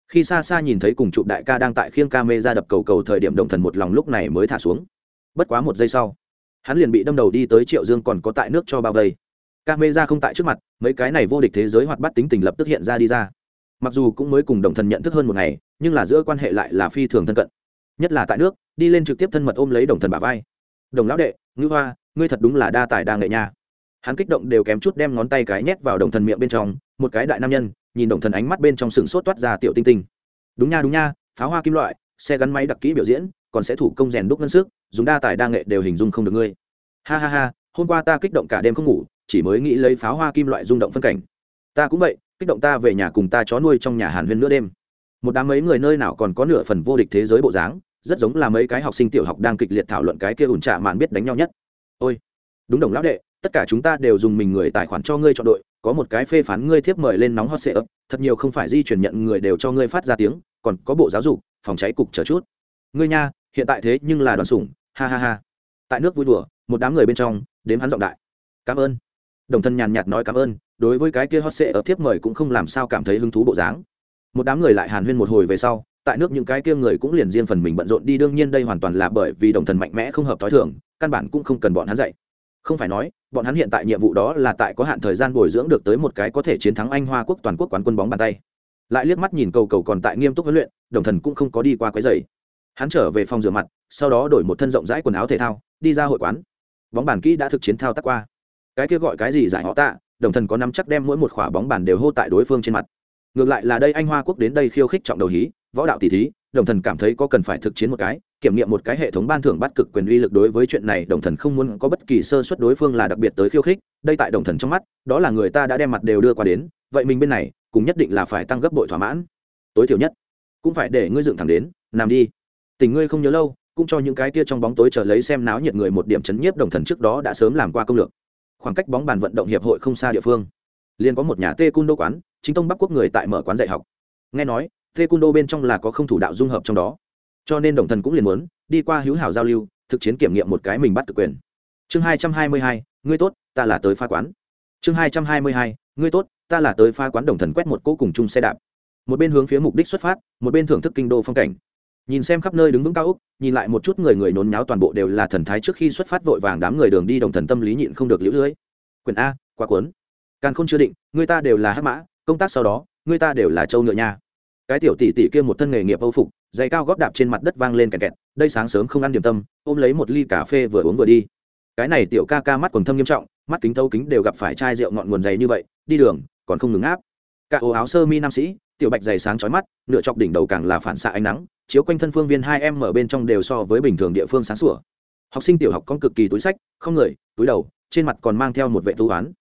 Khi xa xa nhìn thấy cùng chụp đại ca đang tại khiêng ca mê ra đập cầu cầu thời điểm đồng thần một lòng lúc này mới thả xuống. Bất quá một giây sau, hắn liền bị đâm đầu đi tới triệu dương còn có tại nước cho bao vây. Ca mê ra không tại trước mặt, mấy cái này vô địch thế giới hoạt bắt tính tình lập tức hiện ra đi ra. Mặc dù cũng mới cùng đồng thần nhận thức hơn một ngày nhưng là giữa quan hệ lại là phi thường thân cận. Nhất là tại nước, đi lên trực tiếp thân mật ôm lấy đồng thần bà vai. Đồng lão đệ ngữ hoa, ngươi thật đúng là đa tài đa nghệ nha. Hắn kích động đều kém chút đem ngón tay cái nhét vào đồng thần miệng bên trong, một cái đại nam nhân, nhìn đồng thần ánh mắt bên trong sừng sốt toát ra tiểu tinh tinh. Đúng nha đúng nha, pháo hoa kim loại, xe gắn máy đặc kỹ biểu diễn, còn sẽ thủ công rèn đúc ngân sức, dùng đa tài đa nghệ đều hình dung không được ngươi. Ha ha ha, hôm qua ta kích động cả đêm không ngủ, chỉ mới nghĩ lấy pháo hoa kim loại rung động phân cảnh. Ta cũng vậy, kích động ta về nhà cùng ta chó nuôi trong nhà hàn huyên nửa đêm một đám mấy người nơi nào còn có nửa phần vô địch thế giới bộ dáng, rất giống là mấy cái học sinh tiểu học đang kịch liệt thảo luận cái kia ủn trạ mạn biết đánh nhau nhất. Ôi, đúng đồng lão đệ, tất cả chúng ta đều dùng mình người tài khoản cho ngươi chọn đội, có một cái phê phán ngươi thiếp mời lên nóng hot sệ ấp thật nhiều không phải di chuyển nhận người đều cho ngươi phát ra tiếng, còn có bộ giáo dục, phòng cháy cục chờ chút. Ngươi nha, hiện tại thế nhưng là đoàn sủng, ha ha ha. Tại nước vui đùa, một đám người bên trong, đếm hắn giọng đại. Cảm ơn. Đồng thân nhàn nhạt nói cảm ơn, đối với cái kia hot sệ ấp thiếp mời cũng không làm sao cảm thấy hứng thú bộ dáng một đám người lại hàn huyên một hồi về sau, tại nước những cái kia người cũng liền riêng phần mình bận rộn đi, đương nhiên đây hoàn toàn là bởi vì đồng thần mạnh mẽ không hợp t h ó i thường, căn bản cũng không cần bọn hắn dạy. Không phải nói, bọn hắn hiện tại nhiệm vụ đó là tại có hạn thời gian bồi dưỡng được tới một cái có thể chiến thắng anh, hoa quốc toàn quốc quán quân bóng bàn tay. Lại liếc mắt nhìn cầu cầu còn tại nghiêm túc huấn luyện, đồng thần cũng không có đi qua cái giày hắn trở về phòng rửa mặt, sau đó đổi một thân rộng rãi quần áo thể thao, đi ra hội quán. Bóng bàn kỹ đã thực chiến thao tác qua. Cái kia gọi cái gì giải họ tạ, đồng thần có nắm chắc đem mỗi một khỏa bóng bàn đều hô tại đối phương trên mặt ngược lại là đây anh hoa quốc đến đây khiêu khích trọng đầu hí, võ đạo tỷ thí, đồng thần cảm thấy có cần phải thực chiến một cái, kiểm nghiệm một cái hệ thống ban thưởng bắt cực quyền uy lực đối với chuyện này, đồng thần không muốn có bất kỳ sơ suất đối phương là đặc biệt tới khiêu khích, đây tại đồng thần trong mắt, đó là người ta đã đem mặt đều đưa qua đến, vậy mình bên này cũng nhất định là phải tăng gấp bội thỏa mãn. Tối thiểu nhất, cũng phải để ngươi dựng thẳng đến làm đi. Tình ngươi không nhớ lâu, cũng cho những cái kia trong bóng tối chờ lấy xem náo nhiệt người một điểm chấn nhiếp đồng thần trước đó đã sớm làm qua công lược. Khoảng cách bóng bàn vận động hiệp hội không xa địa phương. Liền có một nhà tê cung đô quán chính tông bắc quốc người tại mở quán dạy học nghe nói thê cung đô bên trong là có không thủ đạo dung hợp trong đó cho nên đồng thần cũng liền muốn đi qua hữu hảo giao lưu thực chiến kiểm nghiệm một cái mình bắt cực quyền chương hai trăm hai mươi hai ngươi tốt ta là tới pha quán chương hai trăm hai mươi hai ngươi tốt ta là tới pha quán đồng thần quét một cỗ cùng chung xe đạp một bên hướng phía mục đích xuất phát một bên thưởng thức kinh đô phong cảnh nhìn xem khắp nơi đứng vững cao úc nhìn lại một chút người người nôn nháo toàn bộ đều là thần thái trước khi xuất phát vội vàng đám người đường đi đồng thần tâm lý nhịn không được liễu lưới quyển a quá cuốn càng không chưa định người ta đều là hắc mã công tác sau đó, người ta đều là châu ngựa nha. Cái tiểu tỷ tỷ kia một thân nghề nghiệp âu phục, giày cao góp đạp trên mặt đất vang lên kẹt kẹt, đây sáng sớm không ăn điểm tâm, ôm lấy một ly cà phê vừa uống vừa đi. Cái này tiểu ca ca mắt còn thâm nghiêm trọng, mắt kính thâu kính đều gặp phải chai rượu ngọn nguồn dày như vậy, đi đường, còn không ngừng áp. Cả ố áo sơ mi nam sĩ, tiểu bạch dày sáng chói mắt, nửa chọc đỉnh đầu càng là phản xạ ánh nắng, chiếu quanh thân phương viên hai em ở bên trong đều so với bình thường địa phương sáng sủa. Học sinh tiểu học con cực kỳ túi sách, không người, túi đầu, trên mặt còn mang theo một vệ tu oán.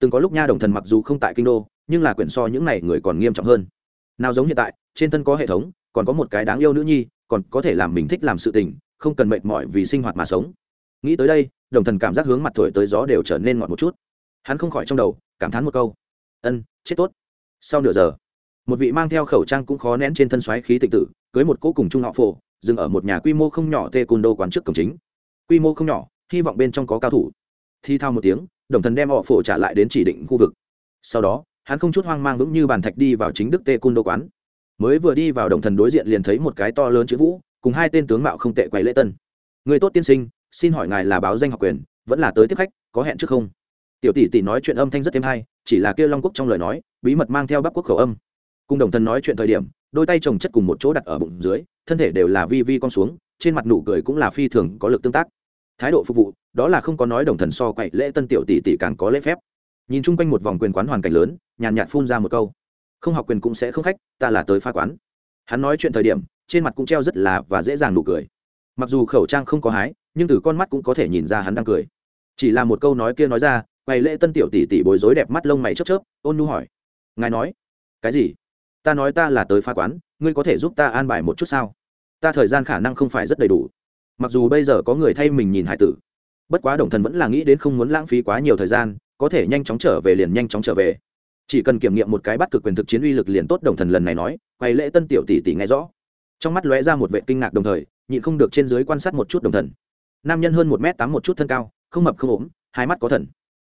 Từng có lúc nha đồng thần mặc dù không tại kinh đô nhưng là quyển so những này người còn nghiêm trọng hơn. Nào giống hiện tại, trên thân có hệ thống, còn có một cái đáng yêu nữ nhi, còn có thể làm mình thích làm sự tình, không cần mệt mỏi vì sinh hoạt mà sống. Nghĩ tới đây, đồng thần cảm giác hướng mặt thổi tới gió đều trở nên ngọt một chút. Hắn không khỏi trong đầu, cảm thán một câu. Ân, chết tốt. Sau nửa giờ, một vị mang theo khẩu trang cũng khó nén trên thân xoáy khí tịch tử, cưới một cỗ cùng trung họ phổ, dừng ở một nhà quy mô không nhỏ tê cùn đô quán trước cổng chính. Quy mô không nhỏ, hy vọng bên trong có cao thủ. Thi thao một tiếng, đồng thần đem họ phổ trả lại đến chỉ định khu vực. Sau đó hắn không chút hoang mang vững như bàn thạch đi vào chính đức tê cung đô quán. Mới vừa đi vào đồng thần đối diện liền thấy một cái to lớn chữ vũ, cùng hai tên tướng mạo không tệ quầy lễ tân. Người tốt tiên sinh, xin hỏi ngài là báo danh học quyền, vẫn là tới tiếp khách, có hẹn trước không? Tiểu tỷ tỷ nói chuyện âm thanh rất êm hay, chỉ là kia long quốc trong lời nói, bí mật mang theo bắc quốc khẩu âm. Cùng đồng thần nói chuyện thời điểm, đôi tay chồng chất cùng một chỗ đặt ở bụng dưới, thân thể đều là vi vi con xuống, trên mặt nụ cười cũng là phi thường có lực tương tác. Thái độ phục vụ, đó là không có nói đồng thần so quậy lễ tân tiểu tỷ tỷ càng có lễ phép nhìn chung quanh một vòng quyền quán hoàn cảnh lớn, nhàn nhạt phun ra một câu. Không học quyền cũng sẽ không khách, ta là tới pha quán. Hắn nói chuyện thời điểm, trên mặt cũng treo rất là và dễ dàng nụ cười. Mặc dù khẩu trang không có hái, nhưng từ con mắt cũng có thể nhìn ra hắn đang cười. Chỉ là một câu nói kia nói ra quầy lễ tân tiểu tỷ tỷ bối rối đẹp mắt lông mày chớp chớp, ôn nu hỏi. Ngài nói, cái gì? Ta nói ta là tới pha quán, ngươi có thể giúp ta an bài một chút sao? Ta thời gian khả năng không phải rất đầy đủ. Mặc dù bây giờ có người thay mình nhìn hải tử, bất quá đồng thần vẫn là nghĩ đến không muốn lãng phí quá nhiều thời gian có thể nhanh chóng trở về liền nhanh chóng trở về. Chỉ cần kiểm nghiệm một cái bắt cực quyền thực chiến uy lực liền tốt, đồng thần lần này nói, quay lễ tân tiểu tỷ tỷ nghe rõ. Trong mắt lóe ra một vệ kinh ngạc đồng thời, nhịn không được trên dưới quan sát một chút đồng thần. Nam nhân hơn một m tám một chút thân cao, không mập không ốm, hai mắt có thần.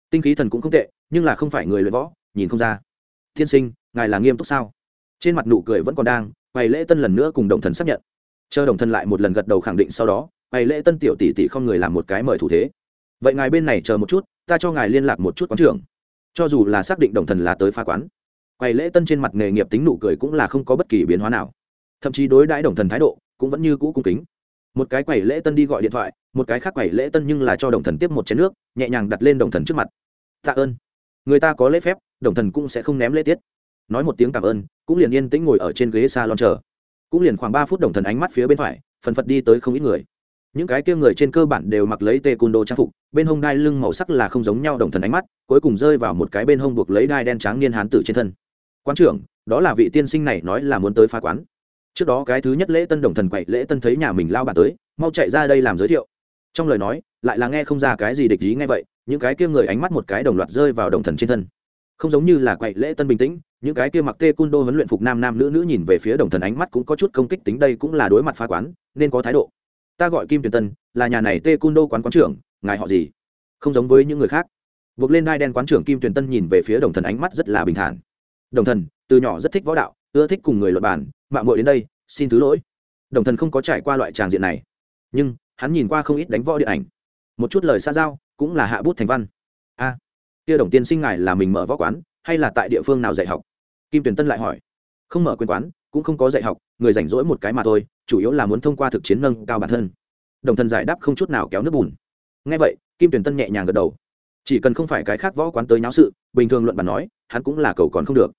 Tinh khí thần cũng không tệ, nhưng là không phải người luyện võ, nhìn không ra. Thiên sinh, ngài là nghiêm túc sao? Trên mặt nụ cười vẫn còn đang, quay lễ tân lần nữa cùng đồng thần xác nhận. Chờ đồng thần lại một lần gật đầu khẳng định sau đó, quay lễ tân tiểu tỷ tỷ không người làm một cái mời thủ thế vậy ngài bên này chờ một chút, ta cho ngài liên lạc một chút quán trưởng. Cho dù là xác định đồng thần là tới pha quán quầy lễ tân trên mặt nghề nghiệp tính nụ cười cũng là không có bất kỳ biến hóa nào. Thậm chí đối đãi đồng thần thái độ cũng vẫn như cũ cung kính. Một cái quầy lễ tân đi gọi điện thoại, một cái khác quầy lễ tân nhưng là cho đồng thần tiếp một chén nước, nhẹ nhàng đặt lên đồng thần trước mặt. Tạ ơn. Người ta có lễ phép, đồng thần cũng sẽ không ném lễ tiết. Nói một tiếng cảm ơn, cũng liền yên tĩnh ngồi ở trên ghế s a lon chờ. Cũng liền khoảng ba phút đồng thần ánh mắt phía bên phải, phần phật đi tới không ít người những cái kia người trên cơ bản đều mặc lấy tê côn Đô trang phục, bên hông đai lưng màu sắc là không giống nhau đồng thần ánh mắt, cuối cùng rơi vào một cái bên hông buộc lấy đai đen trắng niên hán tử trên thân. Quán trưởng, đó là vị tiên sinh này nói là muốn tới phá quán. Trước đó cái thứ nhất lễ tân đồng thần quậy, lễ tân thấy nhà mình lao bản tới, mau chạy ra đây làm giới thiệu. Trong lời nói, lại là nghe không ra cái gì địch ý nghe vậy, những cái kia người ánh mắt một cái đồng loạt rơi vào đồng thần trên thân. Không giống như là quậy, lễ tân bình tĩnh, những cái kia mặc tê cun đô huấn luyện phục nam nam nữ nữ nhìn về phía đồng thần ánh mắt cũng có chút công kích tính, đây cũng là đối mặt phá quán, nên có thái độ ta gọi kim tuyền tân, là nhà này tê cun đô quán quán trưởng, ngài họ gì? Không giống với những người khác. Buộc lên đai đen quán trưởng kim tuyền tân nhìn về phía đồng thần ánh mắt rất là bình thản. Đồng thần, từ nhỏ rất thích võ đạo, ưa thích cùng người luật bản mạng mội đến đây, xin thứ lỗi. Đồng thần không có trải qua loại tràng diện này. Nhưng, hắn nhìn qua không ít đánh võ điện ảnh. Một chút lời xa giao, cũng là hạ bút thành văn. A, kia đồng tiên sinh ngài là mình mở võ quán, hay là tại địa phương nào dạy học? Kim tuyền tân lại hỏi. Không mở quyền quán cũng không có dạy học người rảnh rỗi một cái mà thôi chủ yếu là muốn thông qua thực chiến nâng cao bản thân. Đồng thần giải đáp không chút nào kéo nước bùn. Ngay vậy kim tuyển tân nhẹ nhàng gật đầu. Chỉ cần không phải cái khác võ quán tới nháo sự bình thường luận bàn nói hắn cũng là cầu còn không được.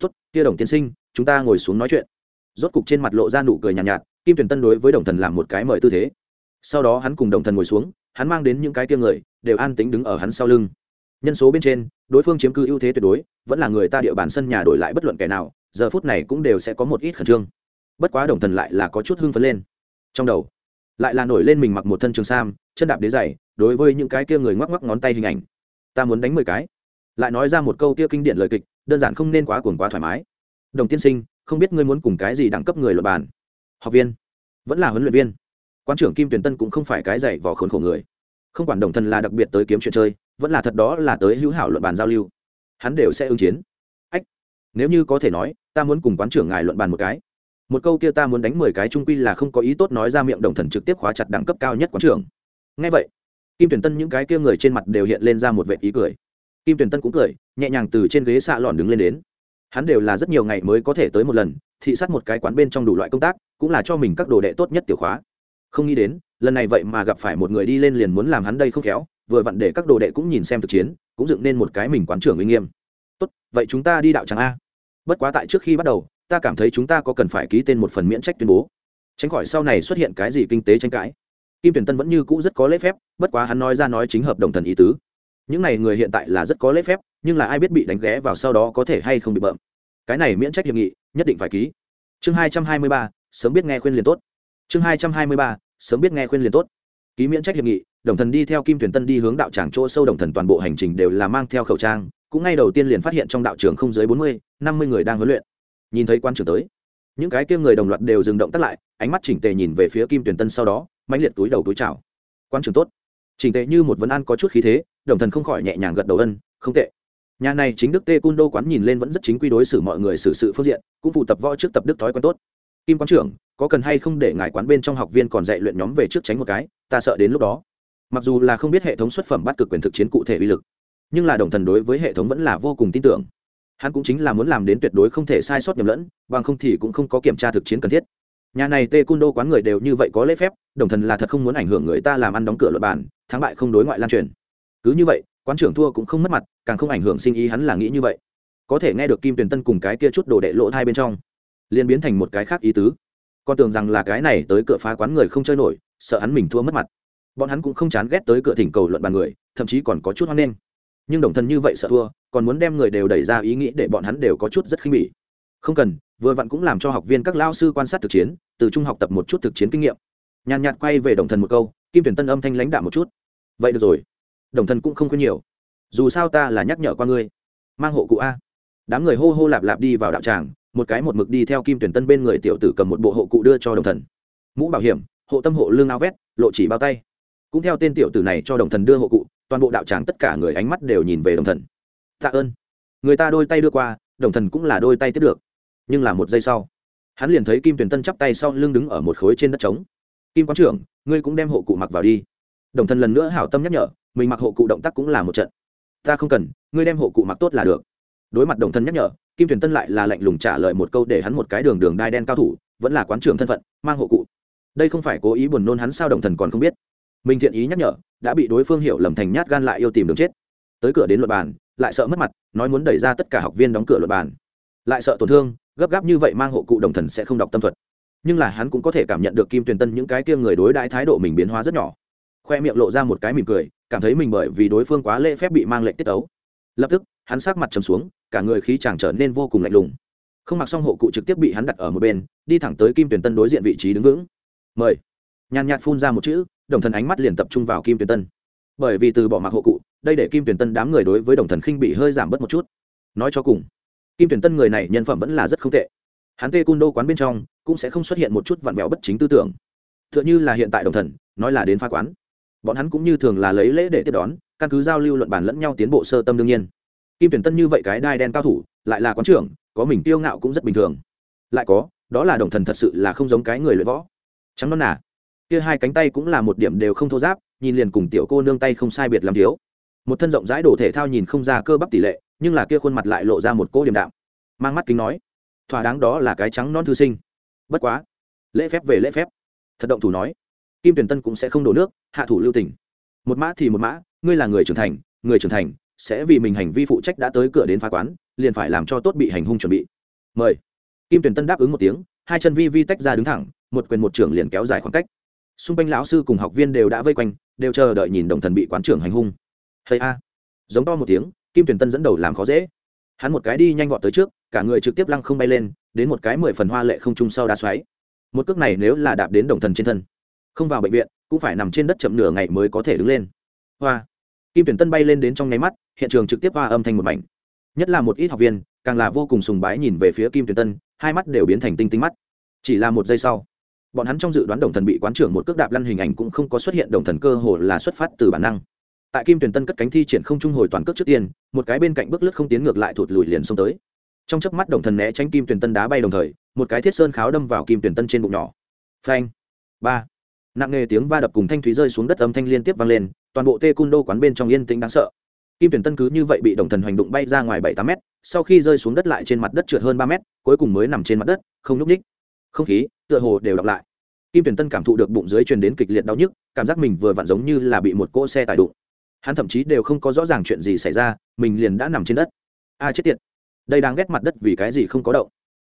Tốt kia đồng tiên sinh chúng ta ngồi xuống nói chuyện. Rốt cục trên mặt lộ ra nụ cười nhàn nhạt, nhạt kim tuyển tân đối với đồng thần làm một cái mời tư thế. Sau đó hắn cùng đồng thần ngồi xuống hắn mang đến những cái kia người đều an tính đứng ở hắn sau lưng. Nhân số bên trên đối phương chiếm cư ưu thế tuyệt đối vẫn là người ta địa bàn sân nhà đổi lại bất luận kẻ nào giờ phút này cũng đều sẽ có một ít khẩn trương. Bất quá đồng thần lại là có chút hưng phấn lên. Trong đầu, lại là nổi lên mình mặc một thân trường sam, chân đạp đế dày đối với những cái kia người ngoắc ngoắc ngón tay hình ảnh. Ta muốn đánh mười cái. Lại nói ra một câu kia kinh điển lời kịch, đơn giản không nên quá cuồng quá thoải mái. Đồng tiên sinh, không biết ngươi muốn cùng cái gì đẳng cấp người luật bàn? Học viên. Vẫn là huấn luyện viên. Quan trưởng kim tuyển tân cũng không phải cái dạy vò khốn khổ người. Không quản đồng thần là đặc biệt tới kiếm chuyện chơi, vẫn là thật đó là tới hữu hảo luận bàn giao lưu. Hắn đều sẽ ứng chiến nếu như có thể nói, ta muốn cùng quán trưởng ngài luận bàn một cái. Một câu kia ta muốn đánh mười cái trung quy là không có ý tốt nói ra miệng đồng thần trực tiếp khóa chặt đẳng cấp cao nhất quán trưởng. Ngay vậy, kim tuyển tân những cái kia người trên mặt đều hiện lên ra một vệ ý cười. Kim tuyển tân cũng cười, nhẹ nhàng từ trên ghế xạ lòn đứng lên đến. Hắn đều là rất nhiều ngày mới có thể tới một lần, thị sát một cái quán bên trong đủ loại công tác, cũng là cho mình các đồ đệ tốt nhất tiểu khóa. Không nghĩ đến, lần này vậy mà gặp phải một người đi lên liền muốn làm hắn đây không khéo, vừa vặn để các đồ đệ cũng nhìn xem thực chiến, cũng dựng nên một cái mình quán trưởng uy nghiêm. Tốt, vậy chúng ta đi đạo tràng a bất quá tại trước khi bắt đầu, ta cảm thấy chúng ta có cần phải ký tên một phần miễn trách tuyên bố. Tránh khỏi sau này xuất hiện cái gì kinh tế tranh cãi. Kim tuyển tân vẫn như cũ rất có lễ phép, bất quá hắn nói ra nói chính hợp đồng thần ý tứ. Những này người hiện tại là rất có lễ phép, nhưng là ai biết bị đánh ghé vào sau đó có thể hay không bị bợm. Cái này miễn trách hiệp nghị, nhất định phải ký. Chương hai trăm hai mươi ba, sớm biết nghe khuyên liền tốt. Chương hai trăm hai mươi ba, sớm biết nghe khuyên liền tốt. Ký miễn trách hiệp nghị, đồng thần đi theo kim tuyển tân đi hướng đạo tràng chỗ sâu đồng thần toàn bộ hành trình đều là mang theo khẩu trang cũng ngay đầu tiên liền phát hiện trong đạo trường không dưới bốn mươi, năm mươi người đang huấn luyện. Nhìn thấy quan trưởng tới, những cái kia người đồng loạt đều dừng động tắt lại, ánh mắt chỉnh tề nhìn về phía kim tuyển tân sau đó, mãnh liệt túi đầu túi chào. Quan trưởng tốt. Chỉnh tề như một vấn an có chút khí thế, đồng thần không khỏi nhẹ nhàng gật đầu ân, không tệ. Nhà này chính đức tê cun đô quán nhìn lên vẫn rất chính quy đối xử mọi người xử sự phương diện, cũng phụ tập võ trước tập đức thói quen tốt. Kim quán trưởng, có cần hay không để ngài quán bên trong học viên còn dạy luyện nhóm về trước tránh một cái? Ta sợ đến lúc đó. Mặc dù là không biết hệ thống xuất phẩm bắt cực quyền thực chiến cụ thể uy lực nhưng là đồng thần đối với hệ thống vẫn là vô cùng tin tưởng. Hắn cũng chính là muốn làm đến tuyệt đối không thể sai sót nhầm lẫn, bằng không thì cũng không có kiểm tra thực chiến cần thiết. Nhà này tê cung đô quán người đều như vậy có lễ phép, đồng thần là thật không muốn ảnh hưởng người ta làm ăn đóng cửa luật bàn thắng bại không đối ngoại lan truyền. Cứ như vậy, quán trưởng thua cũng không mất mặt, càng không ảnh hưởng sinh ý hắn là nghĩ như vậy. Có thể nghe được kim tuyền tân cùng cái kia chút đồ đệ lỗ thai bên trong, liền biến thành một cái khác ý tứ. Con tưởng rằng là cái này tới cửa phá quán người không chơi nổi, sợ hắn mình thua mất mặt. Bọn hắn cũng không chán ghét tới cửa thỉnh cầu luận bàn người, thậm chí còn có chút hoang nghênh nhưng đồng thân như vậy sợ thua, còn muốn đem người đều đẩy ra ý nghĩ để bọn hắn đều có chút rất khinh bỉ. Không cần, vừa vặn cũng làm cho học viên các lao sư quan sát thực chiến, từ trung học tập một chút thực chiến kinh nghiệm. Nhàn nhạt quay về đồng thần một câu, kim tuyển tân âm thanh lãnh đạo một chút. Vậy được rồi, đồng thần cũng không khuyên nhiều. Dù sao ta là nhắc nhở qua ngươi. Mang hộ cụ a. Đám người hô hô lạp lạp đi vào đạo tràng, một cái một mực đi theo kim tuyển tân bên người tiểu tử cầm một bộ hộ cụ đưa cho đồng thần mũ bảo hiểm, hộ tâm hộ lương áo vét, lộ chỉ bao tay. Cũng theo tên tiểu tử này cho đồng thần đưa hộ cụ toàn bộ đạo tràng tất cả người ánh mắt đều nhìn về đồng thần. Tạ ơn. Người ta đôi tay đưa qua, đồng thần cũng là đôi tay tiếp được. Nhưng là một giây sau, hắn liền thấy kim tuyển tân chắp tay sau lưng đứng ở một khối trên đất trống. Kim quán trưởng, ngươi cũng đem hộ cụ mặc vào đi. Đồng thần lần nữa hảo tâm nhắc nhở, mình mặc hộ cụ động tác cũng là một trận. Ta không cần, ngươi đem hộ cụ mặc tốt là được. Đối mặt đồng thần nhắc nhở, kim tuyển tân lại là lạnh lùng trả lời một câu để hắn một cái đường đường đai đen cao thủ, vẫn là quán trưởng thân phận, mang hộ cụ. Đây không phải cố ý buồn nôn hắn sao đồng thần còn không biết. Mình thiện ý nhắc nhở đã bị đối phương hiểu lầm thành nhát gan lại yêu tìm đường chết. Tới cửa đến luật bàn, lại sợ mất mặt, nói muốn đẩy ra tất cả học viên đóng cửa luật bàn. Lại sợ tổn thương, gấp gáp như vậy mang hộ cụ đồng thần sẽ không đọc tâm thuật. Nhưng là hắn cũng có thể cảm nhận được kim tuyền tân những cái kia người đối đãi thái độ mình biến hóa rất nhỏ. Khoe miệng lộ ra một cái mỉm cười, cảm thấy mình bởi vì đối phương quá lễ phép bị mang lệnh tiết ấu lập tức, hắn sát mặt trầm xuống, cả người khí chàng trở nên vô cùng lạnh lùng. Không mặc xong hộ cụ trực tiếp bị hắn đặt ở một bên, đi thẳng tới kim tuyển tân đối diện vị trí đứng vững. Mời. Nhàn nhạt phun ra một chữ đồng thần ánh mắt liền tập trung vào kim tuyển tân. Bởi vì từ bỏ mặc hộ cụ, đây để kim tuyển tân đám người đối với đồng thần khinh bị hơi giảm bớt một chút. Nói cho cùng, kim tuyển tân người này nhân phẩm vẫn là rất không tệ. Hắn tê cung đô quán bên trong cũng sẽ không xuất hiện một chút vặn vẹo bất chính tư tưởng. T h ư ợ n h ư là hiện tại đồng thần, nói là đến phá quán. Bọn hắn cũng như thường là lấy lễ để tiếp đón, căn cứ giao lưu luận bàn lẫn nhau tiến bộ sơ tâm đương nhiên. Kim tuyển tân như vậy cái đai đen cao thủ, lại là quán trưởng, có mình tiêu ngạo cũng rất bình thường. Lại có, đó là đồng thần thật sự là không giống cái người luyện võ. Trắng non nà kia hai cánh tay cũng là một điểm đều không thô giáp, nhìn liền cùng tiểu cô nương tay không sai biệt làm thiếu. Một thân rộng rãi đồ thể thao nhìn không ra cơ bắp tỷ lệ, nhưng là kia khuôn mặt lại lộ ra một cô điểm đạm. Mang mắt kính nói, thỏa đáng đó là cái trắng non thư sinh. Bất quá, lễ phép về lễ phép. Thật động thủ nói, kim tuyển tân cũng sẽ không đổ nước, hạ thủ lưu tình. Một mã thì một mã, ngươi là người trưởng thành, người trưởng thành sẽ vì mình hành vi phụ trách đã tới cửa đến phá quán, liền phải làm cho tốt bị hành hung chuẩn bị. Mời. Kim tuyển tân đáp ứng một tiếng, hai chân vi vi tách ra đứng thẳng, một quyền một trưởng liền kéo dài khoảng cách xung quanh lão sư cùng học viên đều đã vây quanh, đều chờ đợi nhìn đồng thần bị quán trưởng hành hung. Hay a! Giống to một tiếng, kim tuyển tân dẫn đầu làm khó dễ. Hắn một cái đi nhanh vọt tới trước, cả người trực tiếp lăng không bay lên, đến một cái mười phần hoa lệ không trung sau đá xoáy. Một cước này nếu là đạp đến đồng thần trên thân, không vào bệnh viện, cũng phải nằm trên đất chậm nửa ngày mới có thể đứng lên. Hoa! Kim tuyển tân bay lên đến trong nháy mắt, hiện trường trực tiếp hoa âm thanh một mảnh. Nhất là một ít học viên, càng là vô cùng sùng bái nhìn về phía kim tuyển tân, hai mắt đều biến thành tinh tinh mắt. Chỉ là một giây sau bọn hắn trong dự đoán đồng thần bị quán trưởng một cước đạp lăn hình ảnh cũng không có xuất hiện đồng thần cơ hồ là xuất phát từ bản năng. Tại kim tuyển tân cất cánh thi triển không trung hồi toàn cước trước tiên, một cái bên cạnh bước lướt không tiến ngược lại thụt lùi liền xông tới. Trong chớp mắt đồng thần né tránh kim tuyển tân đá bay đồng thời, một cái thiết sơn kháo đâm vào kim tuyển tân trên bụng nhỏ. Phanh! Ba! Nặng nề tiếng va đập cùng thanh thúy rơi xuống đất âm thanh liên tiếp vang lên, toàn bộ tê cung đô quán bên trong yên tĩnh đáng sợ. Kim tuyển tân cứ như vậy bị đồng thần hoành đụng bay ra ngoài bảy tám mét, sau khi rơi xuống đất lại trên mặt đất trượt hơn ba mét, cuối cùng mới nằm trên mặt đất, không nhúc ních không khí tựa hồ đều đọc lại. Kim tuyển tân cảm thụ được bụng dưới truyền đến kịch liệt đau nhức, cảm giác mình vừa vặn giống như là bị một cỗ xe tải đụng. Hắn thậm chí đều không có rõ ràng chuyện gì xảy ra, mình liền đã nằm trên đất. A chết tiệt. Đây đang ghét mặt đất vì cái gì không có động.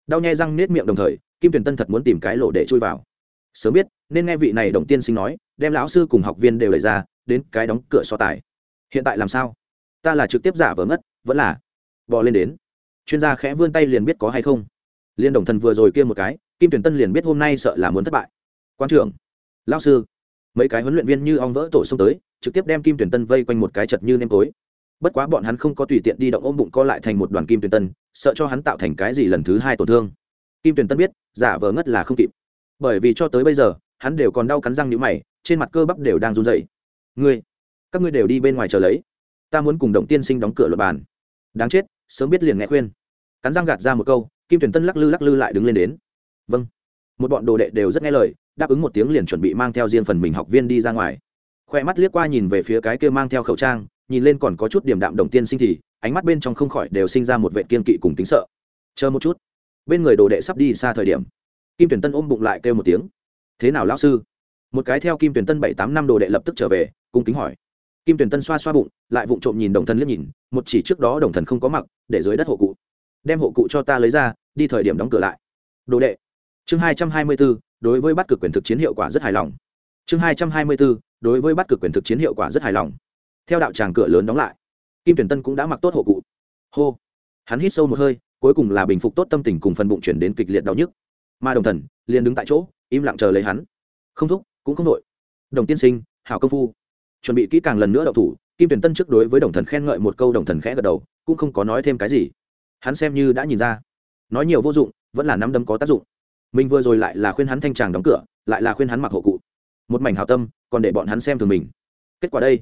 Đau nhai răng nết miệng đồng thời, kim tuyển tân thật muốn tìm cái lỗ để chui vào. Sớm biết, nên nghe vị này đồng tiên sinh nói, đem lão sư cùng học viên đều lấy ra, đến cái đóng cửa so tài. Hiện tại làm sao? Ta là trực tiếp giả vờ ngất, vẫn là bò lên đến. Chuyên gia khẽ vươn tay liền biết có hay không. Liên đồng thần vừa rồi kia một cái kim tuyển tân liền biết hôm nay sợ là muốn thất bại. Quan trưởng, lão sư, mấy cái huấn luyện viên như ong vỡ tổ xông tới, trực tiếp đem kim tuyển tân vây quanh một cái chật như nêm tối. Bất quá bọn hắn không có tùy tiện đi động ôm bụng co lại thành một đoàn kim tuyển tân, sợ cho hắn tạo thành cái gì lần thứ hai tổn thương. Kim tuyển tân biết, giả vờ ngất là không kịp. Bởi vì cho tới bây giờ, hắn đều còn đau cắn răng nhũ mày, trên mặt cơ bắp đều đang run dậy ngươi, các ngươi đều đi bên ngoài chờ lấy. Ta muốn cùng động tiên sinh đóng cửa luật bàn. Đáng chết, sớm biết liền nghe khuyên. Cắn răng gạt ra một câu, kim tuyển tân lắc lư lắc lư lại đứng lên đến vâng. Một bọn đồ đệ đều rất nghe lời, đáp ứng một tiếng liền chuẩn bị mang theo riêng phần mình học viên đi ra ngoài. Khoe mắt liếc qua nhìn về phía cái kia mang theo khẩu trang, nhìn lên còn có chút điểm đạm đồng tiên sinh thì, ánh mắt bên trong không khỏi đều sinh ra một vệ kiên kỵ cùng tính sợ. Chờ một chút. Bên người đồ đệ sắp đi xa thời điểm. Kim tuyển tân ôm bụng lại kêu một tiếng. Thế nào lão sư? Một cái theo kim tuyển tân bảy tám năm đồ đệ lập tức trở về, cung kính hỏi. Kim tuyển tân xoa xoa bụng, lại vụng trộm nhìn đồng thần liếc nhìn, một chỉ trước đó đồng thần không có mặc, để dưới đất hộ cụ. Đem hộ cụ cho ta lấy ra, đi thời điểm đóng cửa lại. Đồ đệ chương hai trăm hai mươi b ố đối với bắt cực quyền thực chiến hiệu quả rất hài lòng. Chương hai trăm hai mươi b ố đối với bắt cực quyền thực chiến hiệu quả rất hài lòng. Theo đạo tràng cửa lớn đóng lại, kim tuyển tân cũng đã mặc tốt hộ cụ. Hô! Hắn hít sâu một hơi, cuối cùng là bình phục tốt tâm tình cùng phần bụng chuyển đến kịch liệt đau nhức. Mà đồng thần liền đứng tại chỗ, im lặng chờ lấy hắn. Không thúc, cũng không nội. đồng tiên sinh, hảo công phu. Chuẩn bị kỹ càng lần nữa đậu thủ, kim tuyển tân trước đối với đồng thần khen ngợi một câu đồng thần khẽ gật đầu, cũng không có nói thêm cái gì. Hắn xem như đã nhìn ra. Nói nhiều vô dụng, vẫn là nắm đấm có tác dụng mình vừa rồi lại là khuyên hắn thanh tràng đóng cửa, lại là khuyên hắn mặc hộ cụ. Một mảnh hào tâm, còn để bọn hắn xem thường mình. Kết quả đây,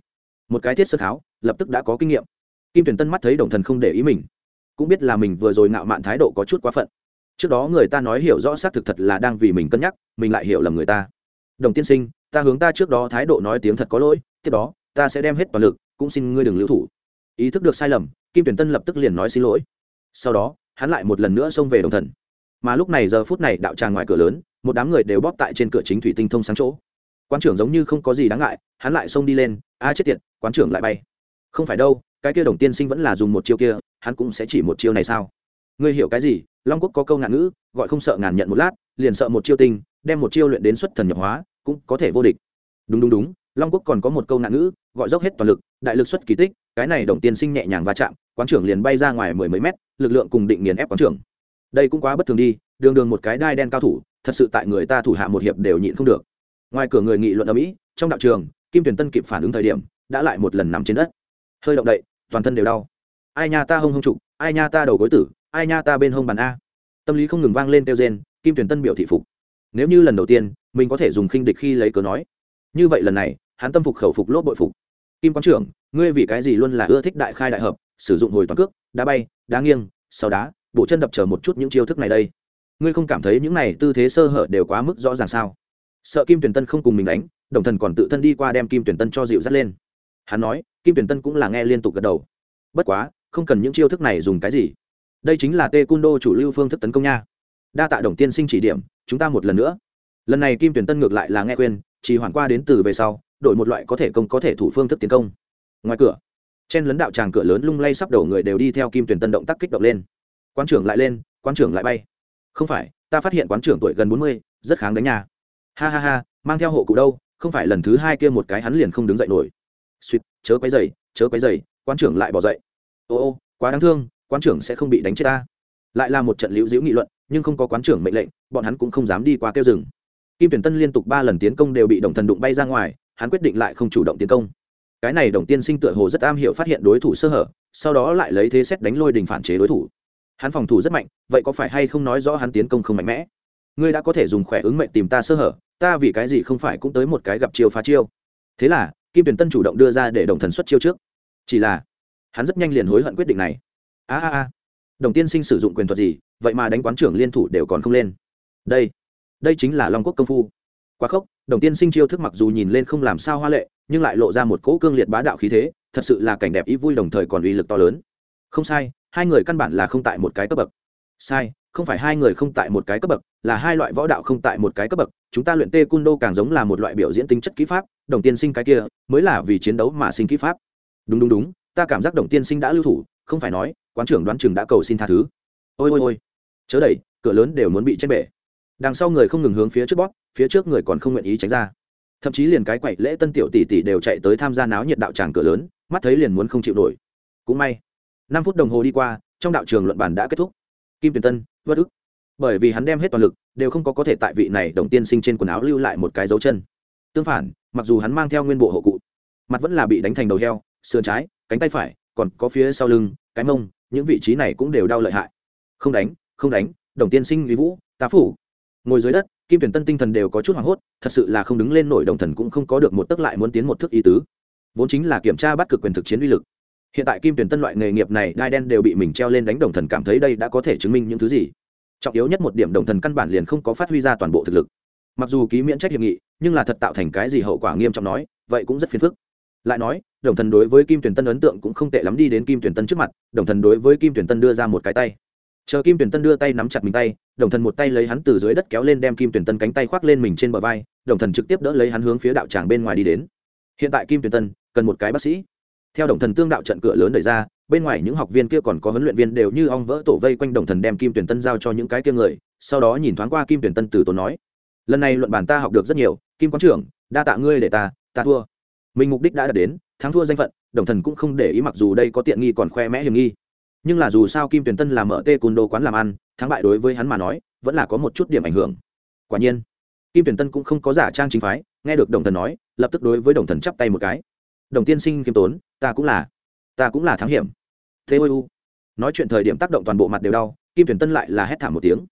một cái thiết sơ kháo, lập tức đã có kinh nghiệm. Kim tuyển tân mắt thấy đồng thần không để ý mình, cũng biết là mình vừa rồi ngạo mạn thái độ có chút quá phận. Trước đó người ta nói hiểu rõ xác thực thật là đang vì mình cân nhắc, mình lại hiểu lầm người ta. Đồng tiên sinh, ta hướng ta trước đó thái độ nói tiếng thật có lỗi, tiếp đó, ta sẽ đem hết toàn lực, cũng xin ngươi đừng lưu thủ. Ý thức được sai lầm, kim tuyển tân lập tức liền nói xin lỗi. Sau đó, hắn lại một lần nữa xông về đồng thần mà lúc này giờ phút này đạo tràng ngoài cửa lớn, một đám người đều bóp tại trên cửa chính thủy tinh thông sáng chỗ. Quán trưởng giống như không có gì đáng ngại, hắn lại xông đi lên, a, chết tiệt, quán trưởng lại bay. Không phải đâu, cái kia đồng tiên sinh vẫn là dùng một chiêu kia, hắn cũng sẽ chỉ một chiêu này sao? Ngươi hiểu cái gì? Long quốc có câu ngạn ngữ, gọi không sợ ngàn nhận một lát, liền sợ một chiêu tinh, đem một chiêu luyện đến xuất thần nhập hóa, cũng có thể vô địch. Đúng đúng đúng, long quốc còn có một câu ngạn ngữ, gọi dốc hết toàn lực, đại lực xuất kỳ tích, cái này đồng tiên sinh nhẹ nhàng va chạm, quán trưởng liền bay ra ngoài mười mấy mét, lực lượng cùng định nghiền ép quán trưởng đây cũng quá bất thường đi đường đường một cái đai đen cao thủ thật sự tại người ta thủ hạ một hiệp đều nhịn không được. Ngoài cửa người nghị luận ở mỹ trong đạo trường kim tuyển tân kịp phản ứng thời điểm đã lại một lần nằm trên đất. Hơi động đậy toàn thân đều đau. Ai nha ta hông hông trụ ai nha ta đầu gối tử ai nha ta bên hông bàn a. Tâm lý không ngừng vang lên kêu gen, kim tuyển tân biểu thị phục. Nếu như lần đầu tiên mình có thể dùng khinh địch khi lấy cớ nói. Như vậy lần này hắn tâm phục khẩu phục lốp bội phục. Kim quán trưởng ngươi vì cái gì luôn là ưa thích đại khai đại hợp sử dụng hồi toàn cước đá bay đá nghiêng sau đá bộ chân đập chờ một chút những chiêu thức này đây. Ngươi không cảm thấy những này tư thế sơ hở đều quá mức rõ ràng sao? Sợ kim tuyển tân không cùng mình đánh, đồng thần còn tự thân đi qua đem kim tuyển tân cho dịu dắt lên. Hắn nói, kim tuyển tân cũng là nghe liên tục gật đầu. Bất quá, không cần những chiêu thức này dùng cái gì. Đây chính là tê cung đô chủ lưu phương thức tấn công nha. Đa tạ đồng tiên sinh chỉ điểm, chúng ta một lần nữa. Lần này kim tuyển tân ngược lại là nghe khuyên, chỉ hoàn qua đến từ về sau, đổi một loại có thể công có thể thủ phương thức tiến công. Ngoài cửa chen lấn đạo tràng cửa lớn lung lay sắp đổ người đều đi theo kim tuyển tân động tác kích động lên quán trưởng lại lên, quán trưởng lại bay. Không phải, ta phát hiện quán trưởng tuổi gần bốn mươi, rất kháng đánh nhà ha ha ha, mang theo hộ cụ đâu, không phải lần thứ hai kia một cái hắn liền không đứng dậy nổi. Suýt, chớ quấy dày chớ quấy dày quán trưởng lại bỏ dậy. Ô ô, quá đáng thương, quán trưởng sẽ không bị đánh chết ta. Lại là một trận liễu diễu nghị luận, nhưng không có quán trưởng mệnh lệnh, bọn hắn cũng không dám đi qua kêu rừng kim tuyển tân liên tục ba lần tiến công đều bị đồng thần đụng bay ra ngoài, hắn quyết định lại không chủ động tiến công. Cái này đồng tiên sinh tựa hồ rất am hiểu phát hiện đối thủ sơ hở, sau đó lại lấy thế xét đánh lôi đình phản chế đối thủ hắn phòng thủ rất mạnh, vậy có phải hay không nói rõ hắn tiến công không mạnh mẽ? Ngươi đã có thể dùng khỏe ứng mệnh tìm ta sơ hở, ta vì cái gì không phải cũng tới một cái gặp chiêu phá chiêu? Thế là, kim tuyển tân chủ động đưa ra để đồng thần xuất chiêu trước. Chỉ là, hắn rất nhanh liền hối hận quyết định này. A a a, đồng tiên sinh sử dụng quyền thuật gì, vậy mà đánh quán trưởng liên thủ đều còn không lên. Đây đây chính là long quốc công phu. Quá khốc, đồng tiên sinh chiêu thức mặc dù nhìn lên không làm sao hoa lệ, nhưng lại lộ ra một cỗ cương liệt bá đạo khí thế, thật sự là cảnh đẹp ý vui đồng thời còn uy lực to lớn. Không sai hai người căn bản là không tại một cái cấp bậc. Sai, không phải hai người không tại một cái cấp bậc, là hai loại võ đạo không tại một cái cấp bậc. Chúng ta luyện tê cung đô càng giống là một loại biểu diễn tính chất kỹ pháp, đồng tiên sinh cái kia mới là vì chiến đấu mà sinh kỹ pháp. Đúng đúng đúng, ta cảm giác đồng tiên sinh đã lưu thủ, không phải nói, quán trưởng đoán chừng đã cầu xin tha thứ. Ôi ôi ôi, chớ đẩy, cửa lớn đều muốn bị chết bể. Đằng sau người không ngừng hướng phía trước bóp, phía trước người còn không nguyện ý tránh ra. Thậm chí liền cái quậy lễ tân tiểu tỷ tỷ đều chạy tới tham gia náo nhiệt đạo tràng cửa lớn, mắt thấy liền muốn không chịu nổi. Cũng may năm phút đồng hồ đi qua, trong đạo trường luận bàn đã kết thúc. Kim tuyển tân vất ức bởi vì hắn đem hết toàn lực, đều không có có thể tại vị này đồng tiên sinh trên quần áo lưu lại một cái dấu chân. Tương phản, mặc dù hắn mang theo nguyên bộ hộ cụ, mặt vẫn là bị đánh thành đầu heo, sườn trái, cánh tay phải, còn có phía sau lưng, cái mông, những vị trí này cũng đều đau lợi hại. Không đánh không đánh, đồng tiên sinh lý vũ, tá phủ. Ngồi dưới đất, kim tuyển tân tinh thần đều có chút hoảng hốt, thật sự là không đứng lên nổi đồng thần cũng không có được một tức lại muốn tiến một thước ý tứ. Vốn chính là kiểm tra bắt cực quyền thực chiến uy lực hiện tại kim tuyển tân loại nghề nghiệp này, đai đen đều bị mình treo lên đánh đồng thần cảm thấy đây đã có thể chứng minh những thứ gì? Trọng yếu nhất một điểm, đồng thần căn bản liền không có phát huy ra toàn bộ thực lực. Mặc dù ký miễn trách hiệp nghị, nhưng là thật tạo thành cái gì hậu quả nghiêm trọng nói, vậy cũng rất phiền phức. Lại nói, đồng thần đối với kim tuyển tân ấn tượng cũng không tệ lắm đi đến kim tuyển tân trước mặt, đồng thần đối với kim tuyển tân đưa ra một cái tay. Chờ kim tuyển tân đưa tay nắm chặt mình tay, đồng thần một tay lấy hắn từ dưới đất kéo lên đem kim tuyển tân cánh tay khoác lên mình trên bờ vai, đồng thần trực tiếp đỡ lấy hắn hướng phía đạo tràng bên ngoài đi đến. Hiện tại kim tuyển tân cần một cái bác sĩ theo đồng thần tương đạo trận cửa lớn đẩy ra, bên ngoài những học viên kia còn có huấn luyện viên đều như ong vỡ tổ vây quanh đồng thần đem kim tuyển tân giao cho những cái kia người, sau đó nhìn thoáng qua kim tuyển tân từ tốn nói, lần này luận bản ta học được rất nhiều, kim quán trưởng, đa tạ ngươi để ta ta thua. Mình mục đích đã đạt đến, thắng thua danh phận, đồng thần cũng không để ý mặc dù đây có tiện nghi còn khoe mẽ hiểm nghi. Nhưng là dù sao kim tuyển tân làm mở tê cùn đồ quán làm ăn, thắng bại đối với hắn mà nói, vẫn là có một chút điểm ảnh hưởng. Quả nhiên, kim tuyển tân cũng không có giả trang chính phái, nghe được đồng thần nói, lập tức đối với đồng thần chắp tay một cái đồng tiên sinh kiêm tốn ta cũng là ta cũng là thắng hiểm. Thế ôi u. Nói chuyện thời điểm tác động toàn bộ mặt đều đau kim tuyển tân lại là hét thảm một tiếng.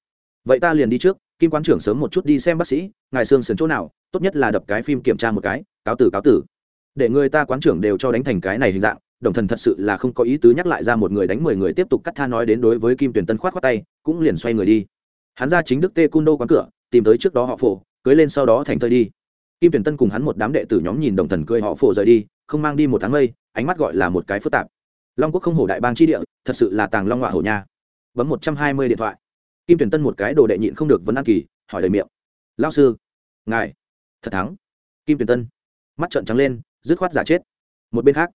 Vậy ta liền đi trước kim quán trưởng sớm một chút đi xem bác sĩ ngài xương sườn chỗ nào tốt nhất là đập cái phim kiểm tra một cái cáo tử cáo tử. Để người ta quán trưởng đều cho đánh thành cái này hình dạng đồng thần thật sự là không có ý tứ nhắc lại ra một người đánh mười người tiếp tục cắt tha nói đến đối với kim tuyển tân khoát khoát tay cũng liền xoay người đi. Hắn ra chính đức tê cung đô quán cửa tìm tới trước đó họ phổ cưới lên sau đó thành thơi đi. Kim tuyển tân cùng hắn một đám đệ tử nhóm nhìn đồng thần cười, họ phổ rời đi không mang đi một tháng mây, ánh mắt gọi là một cái phức tạp. Long quốc không hổ đại bang chi địa, thật sự là tàng long họa hổ nha. Bấm một trăm hai mươi điện thoại. Kim tuyển tân một cái đồ đệ nhịn không được vấn an kỳ, hỏi đầy miệng. Lao sư, ngài, thật thắng. Kim tuyển tân, mắt trợn trắng lên, dứt khoát giả chết. Một bên khác,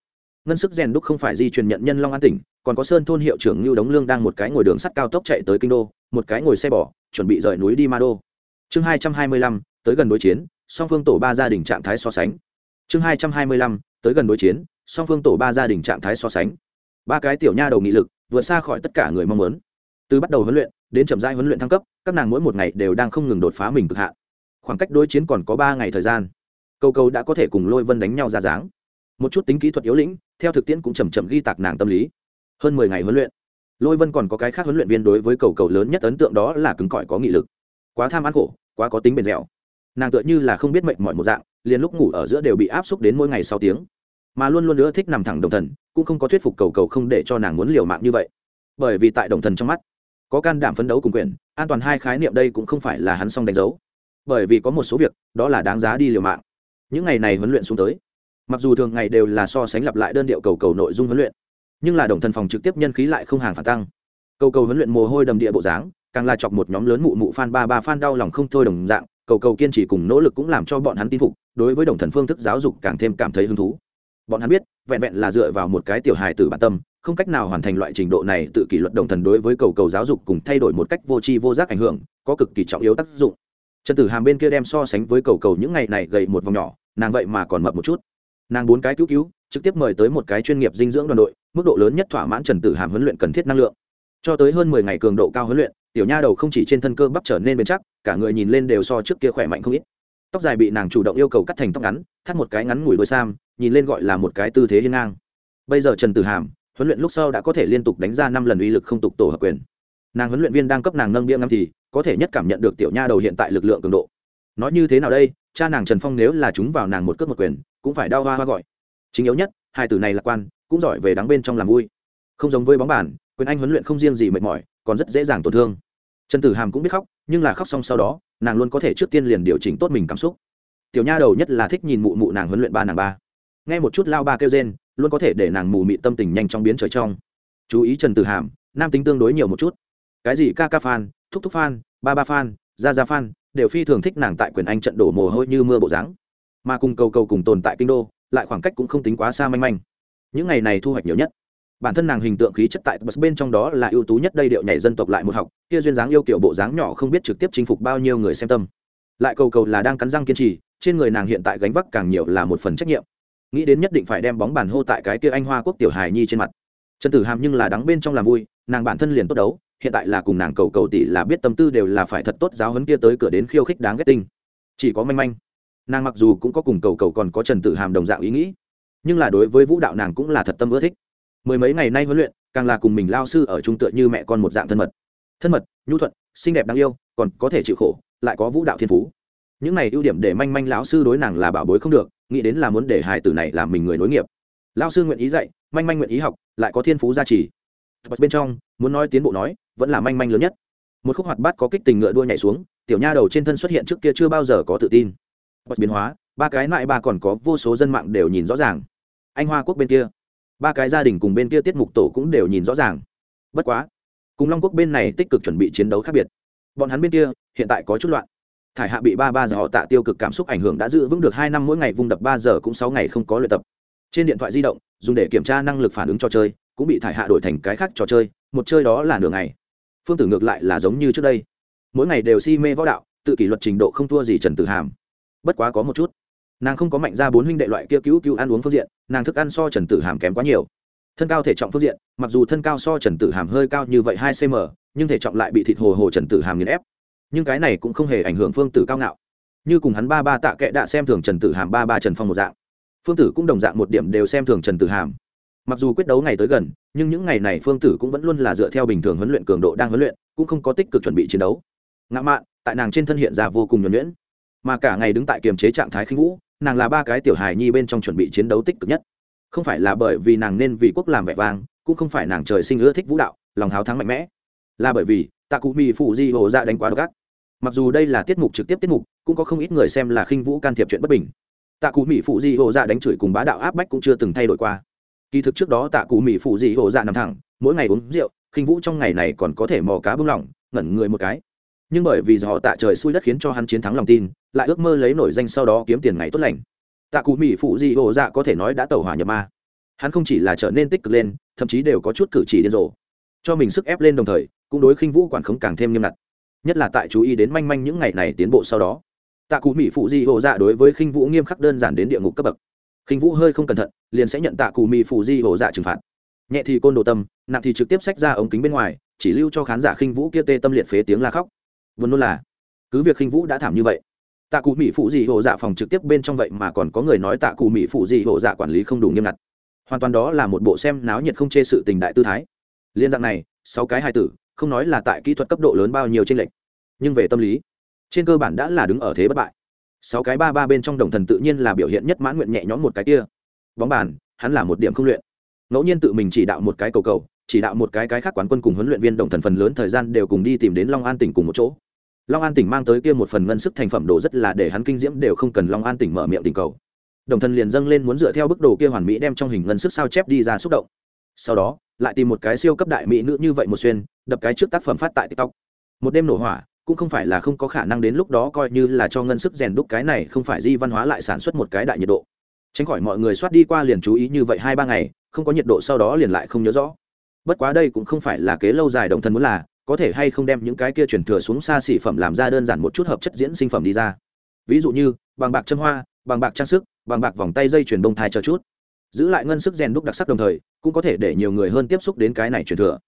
ngân sức rèn đúc không phải di truyền nhận nhân long an tỉnh, còn có sơn thôn hiệu trưởng lưu đống lương đang một cái ngồi đường sắt cao tốc chạy tới kinh đô, một cái ngồi xe bỏ chuẩn bị rời núi đi ma đô. Chương hai trăm hai mươi lăm, tới gần đối chiến, song phương tổ ba gia đình trạng thái so sánh chương hai trăm hai mươi lăm, tới gần đối chiến, song phương tổ ba gia đình trạng thái so sánh. Ba cái tiểu nha đầu nghị lực, vượt xa khỏi tất cả người mong muốn. Từ bắt đầu huấn luyện, đến chậm rãi huấn luyện thăng cấp, các nàng mỗi một ngày đều đang không ngừng đột phá mình cực hạn. Khoảng cách đối chiến còn có ba ngày thời gian. Câu câu đã có thể cùng lôi vân đánh nhau ra dáng. Một chút tính kỹ thuật yếu lĩnh, theo thực tiễn cũng chầm chậm ghi tạc nàng tâm lý. Hơn mười ngày huấn luyện, lôi vân còn có cái khác huấn luyện viên đối với cầu cầu lớn nhất ấn tượng đó là cứng cỏi có nghị lực, quá tham ăn khổ, quá có tính bền dẻo. Nàng tựa như là không biết mệnh mọi một dạng liền lúc ngủ ở giữa đều bị áp xúc đến mỗi ngày sau tiếng. Mà luôn luôn nữa thích nằm thẳng đồng thần, cũng không có thuyết phục cầu cầu không để cho nàng muốn liều mạng như vậy. Bởi vì tại đồng thần trong mắt, có can đảm phấn đấu cùng quyền, an toàn hai khái niệm đây cũng không phải là hắn xong đánh dấu. Bởi vì có một số việc, đó là đáng giá đi liều mạng. Những ngày này huấn luyện xuống tới, mặc dù thường ngày đều là so sánh lặp lại đơn điệu cầu cầu nội dung huấn luyện, nhưng là đồng thần phòng trực tiếp nhân khí lại không hàng phản tăng. Cầu cầu huấn luyện mồ hôi đầm địa bộ dáng, càng là chọc một nhóm lớn mụ mụ fan ba ba fan đau lòng không thôi đồng dạng cầu cầu kiên trì cùng nỗ lực cũng làm cho bọn hắn tin phục, đối với đồng thần phương thức giáo dục càng thêm cảm thấy hứng thú. Bọn hắn biết, vẹn vẹn là dựa vào một cái tiểu hài tử bản tâm, không cách nào hoàn thành loại trình độ này tự kỷ luật đồng thần đối với cầu cầu giáo dục cùng thay đổi một cách vô tri vô giác ảnh hưởng, có cực kỳ trọng yếu tác dụng. Trần tử hàm bên kia đem so sánh với cầu cầu những ngày này gầy một vòng nhỏ, nàng vậy mà còn mập một chút. Nàng bốn cái cứu cứu, trực tiếp mời tới một cái chuyên nghiệp dinh dưỡng đoàn đội, mức độ lớn nhất thỏa mãn trần tử hàm huấn luyện cần thiết năng lượng. Cho tới hơn mười ngày cường độ cao huấn luyện tiểu nha đầu không chỉ trên thân cơ bắp trở nên bền chắc, cả người nhìn lên đều so trước kia khỏe mạnh không ít. Tóc dài bị nàng chủ động yêu cầu cắt thành tóc ngắn, thắt một cái ngắn ngủi đôi sam, nhìn lên gọi là một cái tư thế hiên ngang. Bây giờ trần tử hàm, huấn luyện lúc sau đã có thể liên tục đánh ra năm lần uy lực không tục tổ hợp quyền. Nàng huấn luyện viên đang cấp nàng nâng bia ngắm thì, có thể nhất cảm nhận được tiểu nha đầu hiện tại lực lượng cường độ. Nói như thế nào đây, cha nàng trần phong nếu là chúng vào nàng một cước một quyền, cũng phải đau hoa hoa gọi. Chính yếu nhất, hai từ này lạc quan, cũng giỏi về đắng bên trong làm vui. Không giống với bóng bàn, quyền anh huấn luyện không riêng gì mệt mỏi, còn rất dễ dàng tổn thương trần tử hàm cũng biết khóc, nhưng là khóc xong sau đó, nàng luôn có thể trước tiên liền điều chỉnh tốt mình cảm xúc. Tiểu nha đầu nhất là thích nhìn mụ mụ nàng huấn luyện ba nàng ba. Nghe một chút lao ba kêu rên, luôn có thể để nàng mù mị tâm tình nhanh chóng biến trời trong. Chú ý trần tử hàm, nam tính tương đối nhiều một chút. Cái gì ca ca phan thúc thúc phan ba ba phan gia gia phan đều phi thường thích nàng tại quyền anh trận đổ mồ hôi như mưa bộ dáng. Mà cùng cầu cầu cùng tồn tại kinh đô, lại khoảng cách cũng không tính quá xa manh manh. Những ngày này thu hoạch nhiều nhất bản thân nàng hình tượng khí chất tại bus bên trong đó là ưu tú nhất đây điệu nhảy dân tộc lại một học, kia duyên dáng yêu kiểu bộ dáng nhỏ không biết trực tiếp chinh phục bao nhiêu người xem tâm. Lại cầu cầu là đang cắn răng kiên trì, trên người nàng hiện tại gánh vác càng nhiều là một phần trách nhiệm. Nghĩ đến nhất định phải đem bóng bàn hô tại cái kia anh hoa quốc tiểu hài nhi trên mặt. Trần tử hàm nhưng là đắng bên trong làm vui, nàng bản thân liền tốt đấu, hiện tại là cùng nàng cầu cầu tỷ là biết tâm tư đều là phải thật tốt giáo huấn kia tới cửa đến khiêu khích đáng ghét tinh. Chỉ có manh manh. Nàng mặc dù cũng có cùng cầu cầu còn có trần tử hàm đồng dạng ý nghĩ, nhưng là đối với vũ đạo nàng cũng là thật tâm ưa thích mười mấy ngày nay huấn luyện, càng là cùng mình lao sư ở trung tựa như mẹ con một dạng thân mật. Thân mật, nhu thuận, xinh đẹp đáng yêu, còn có thể chịu khổ, lại có vũ đạo thiên phú. Những này ưu điểm để manh manh lão sư đối nàng là bảo bối không được, nghĩ đến là muốn để hài tử này làm mình người nối nghiệp. Lao sư nguyện ý dạy, manh manh nguyện ý học, lại có thiên phú gia trì. Bên trong, muốn nói tiến bộ nói, vẫn là manh manh lớn nhất. Một khúc hoạt bát có kích tình ngựa đua nhảy xuống, tiểu nha đầu trên thân xuất hiện trước kia chưa bao giờ có tự tin. Biến hóa, ba cái lại ba còn có vô số dân mạng đều nhìn rõ ràng. Anh hoa quốc bên kia ba cái gia đình cùng bên kia tiết mục tổ cũng đều nhìn rõ ràng. Bất quá, cùng long quốc bên này tích cực chuẩn bị chiến đấu khác biệt. Bọn hắn bên kia, hiện tại có chút loạn. Thải hạ bị ba ba giờ họ tạ tiêu cực cảm xúc ảnh hưởng đã giữ vững được hai năm mỗi ngày vung đập ba giờ cũng sáu ngày không có luyện tập. Trên điện thoại di động, dùng để kiểm tra năng lực phản ứng trò chơi, cũng bị thải hạ đổi thành cái khác trò chơi, một chơi đó là nửa ngày. Phương tử ngược lại là giống như trước đây. Mỗi ngày đều si mê võ đạo, tự kỷ luật trình độ không thua gì trần tử hàm. Bất quá có một chút nàng không có mạnh ra bốn huynh đệ loại kia cứu cứu ăn uống phương diện, nàng thức ăn so trần tử hàm kém quá nhiều. Thân cao thể trọng phương diện, mặc dù thân cao so trần tử hàm hơi cao như vậy hai cm nhưng thể trọng lại bị thịt hồ hồ trần tử hàm nghiền ép. Nhưng cái này cũng không hề ảnh hưởng phương tử cao ngạo. Như cùng hắn ba ba tạ kệ đã xem thường trần tử hàm ba ba trần phong một dạng. Phương tử cũng đồng dạng một điểm đều xem thường trần tử hàm. Mặc dù quyết đấu ngày tới gần, nhưng những ngày này phương tử cũng vẫn luôn là dựa theo bình thường huấn luyện cường độ đang huấn luyện, cũng không có tích cực chuẩn bị chiến đấu. Ngã mạn, tại nàng trên thân hiện ra vô cùng nhuẩn nhuyễn. Mà cả ngày đứng tại kiềm chế trạng thái khinh vũ nàng là ba cái tiểu hài nhi bên trong chuẩn bị chiến đấu tích cực nhất. Không phải là bởi vì nàng nên vì quốc làm vẻ vang, cũng không phải nàng trời sinh ưa thích vũ đạo, lòng háo thắng mạnh mẽ. Là bởi vì tạ cụ mì phụ di hồ ra đánh quá gắt mặc dù đây là tiết mục trực tiếp tiết mục, cũng có không ít người xem là khinh vũ can thiệp chuyện bất bình. Tạ cụ mỹ phụ di hồ ra đánh chửi cùng bá đạo áp bách cũng chưa từng thay đổi qua. Kỳ thực trước đó tạ cụ mỹ phụ di hồ ra nằm thẳng, mỗi ngày uống rượu, khinh vũ trong ngày này còn có thể mò cá bưng lỏng, ngẩn người một cái nhưng bởi vì họ tạ trời xui đất khiến cho hắn chiến thắng lòng tin, lại ước mơ lấy nổi danh sau đó kiếm tiền ngày tốt lành. Tạ cụ mỹ phụ di hồ dạ có thể nói đã tẩu hỏa nhập ma. Hắn không chỉ là trở nên tích cực lên, thậm chí đều có chút cử chỉ điên rồ. Cho mình sức ép lên đồng thời, cũng đối khinh vũ quản khống càng thêm nghiêm ngặt. Nhất là tại chú ý đến manh manh những ngày này tiến bộ sau đó. Tạ cụ mỹ phụ di hồ dạ đối với khinh vũ nghiêm khắc đơn giản đến địa ngục cấp bậc. Khinh vũ hơi không cẩn thận, liền sẽ nhận tạ cụ mỹ phụ di hồ dạ trừng phạt. Nhẹ thì côn đồ tâm, nặng thì trực tiếp xách ra ống kính bên ngoài, chỉ lưu cho khán giả khinh vũ kia tê tâm liệt phế tiếng la khóc vốn luôn là, cứ việc khinh vũ đã thảm như vậy, tạ cụ mỹ phụ dị hộ dạ phòng trực tiếp bên trong vậy mà còn có người nói tạ cụ mỹ phụ dị hộ dạ quản lý không đủ nghiêm ngặt. Hoàn toàn đó là một bộ xem náo nhiệt không chê sự tình đại tư thái. Liên dạng này, sáu cái hai tử, không nói là tại kỹ thuật cấp độ lớn bao nhiêu trên lệnh nhưng về tâm lý, trên cơ bản đã là đứng ở thế bất bại. Sáu cái ba ba bên trong đồng thần tự nhiên là biểu hiện nhất mãn nguyện nhẹ nhõm một cái kia. Bóng bàn, hắn là một điểm không luyện. Ngẫu nhiên tự mình chỉ đạo một cái cầu cầu, chỉ đạo một cái cái khác quán quân cùng huấn luyện viên đồng thần phần lớn thời gian đều cùng đi tìm đến long an tỉnh cùng một chỗ long an tỉnh mang tới kia một phần ngân sức thành phẩm đồ rất là để hắn kinh diễm đều không cần long an tỉnh mở miệng tình cầu. Đồng thần liền dâng lên muốn dựa theo bức đồ kia hoàn mỹ đem trong hình ngân sức sao chép đi ra xúc động. Sau đó, lại tìm một cái siêu cấp đại mỹ nữ như vậy một xuyên, đập cái trước tác phẩm phát tại tiktok. Một đêm nổ hỏa, cũng không phải là không có khả năng đến lúc đó coi như là cho ngân sức rèn đúc cái này không phải di văn hóa lại sản xuất một cái đại nhiệt độ. Tránh khỏi mọi người soát đi qua liền chú ý như vậy hai ba ngày, không có nhiệt độ sau đó liền lại không nhớ rõ. Bất quá đây cũng không phải là kế lâu dài đồng thân muốn là có thể hay không đem những cái kia chuyển thừa xuống xa xỉ phẩm làm ra đơn giản một chút hợp chất diễn sinh phẩm đi ra. Ví dụ như, bằng bạc châm hoa, bằng bạc trang sức, bằng bạc vòng tay dây chuyển bông thai cho chút. Giữ lại ngân sức rèn đúc đặc sắc đồng thời, cũng có thể để nhiều người hơn tiếp xúc đến cái này truyền thừa.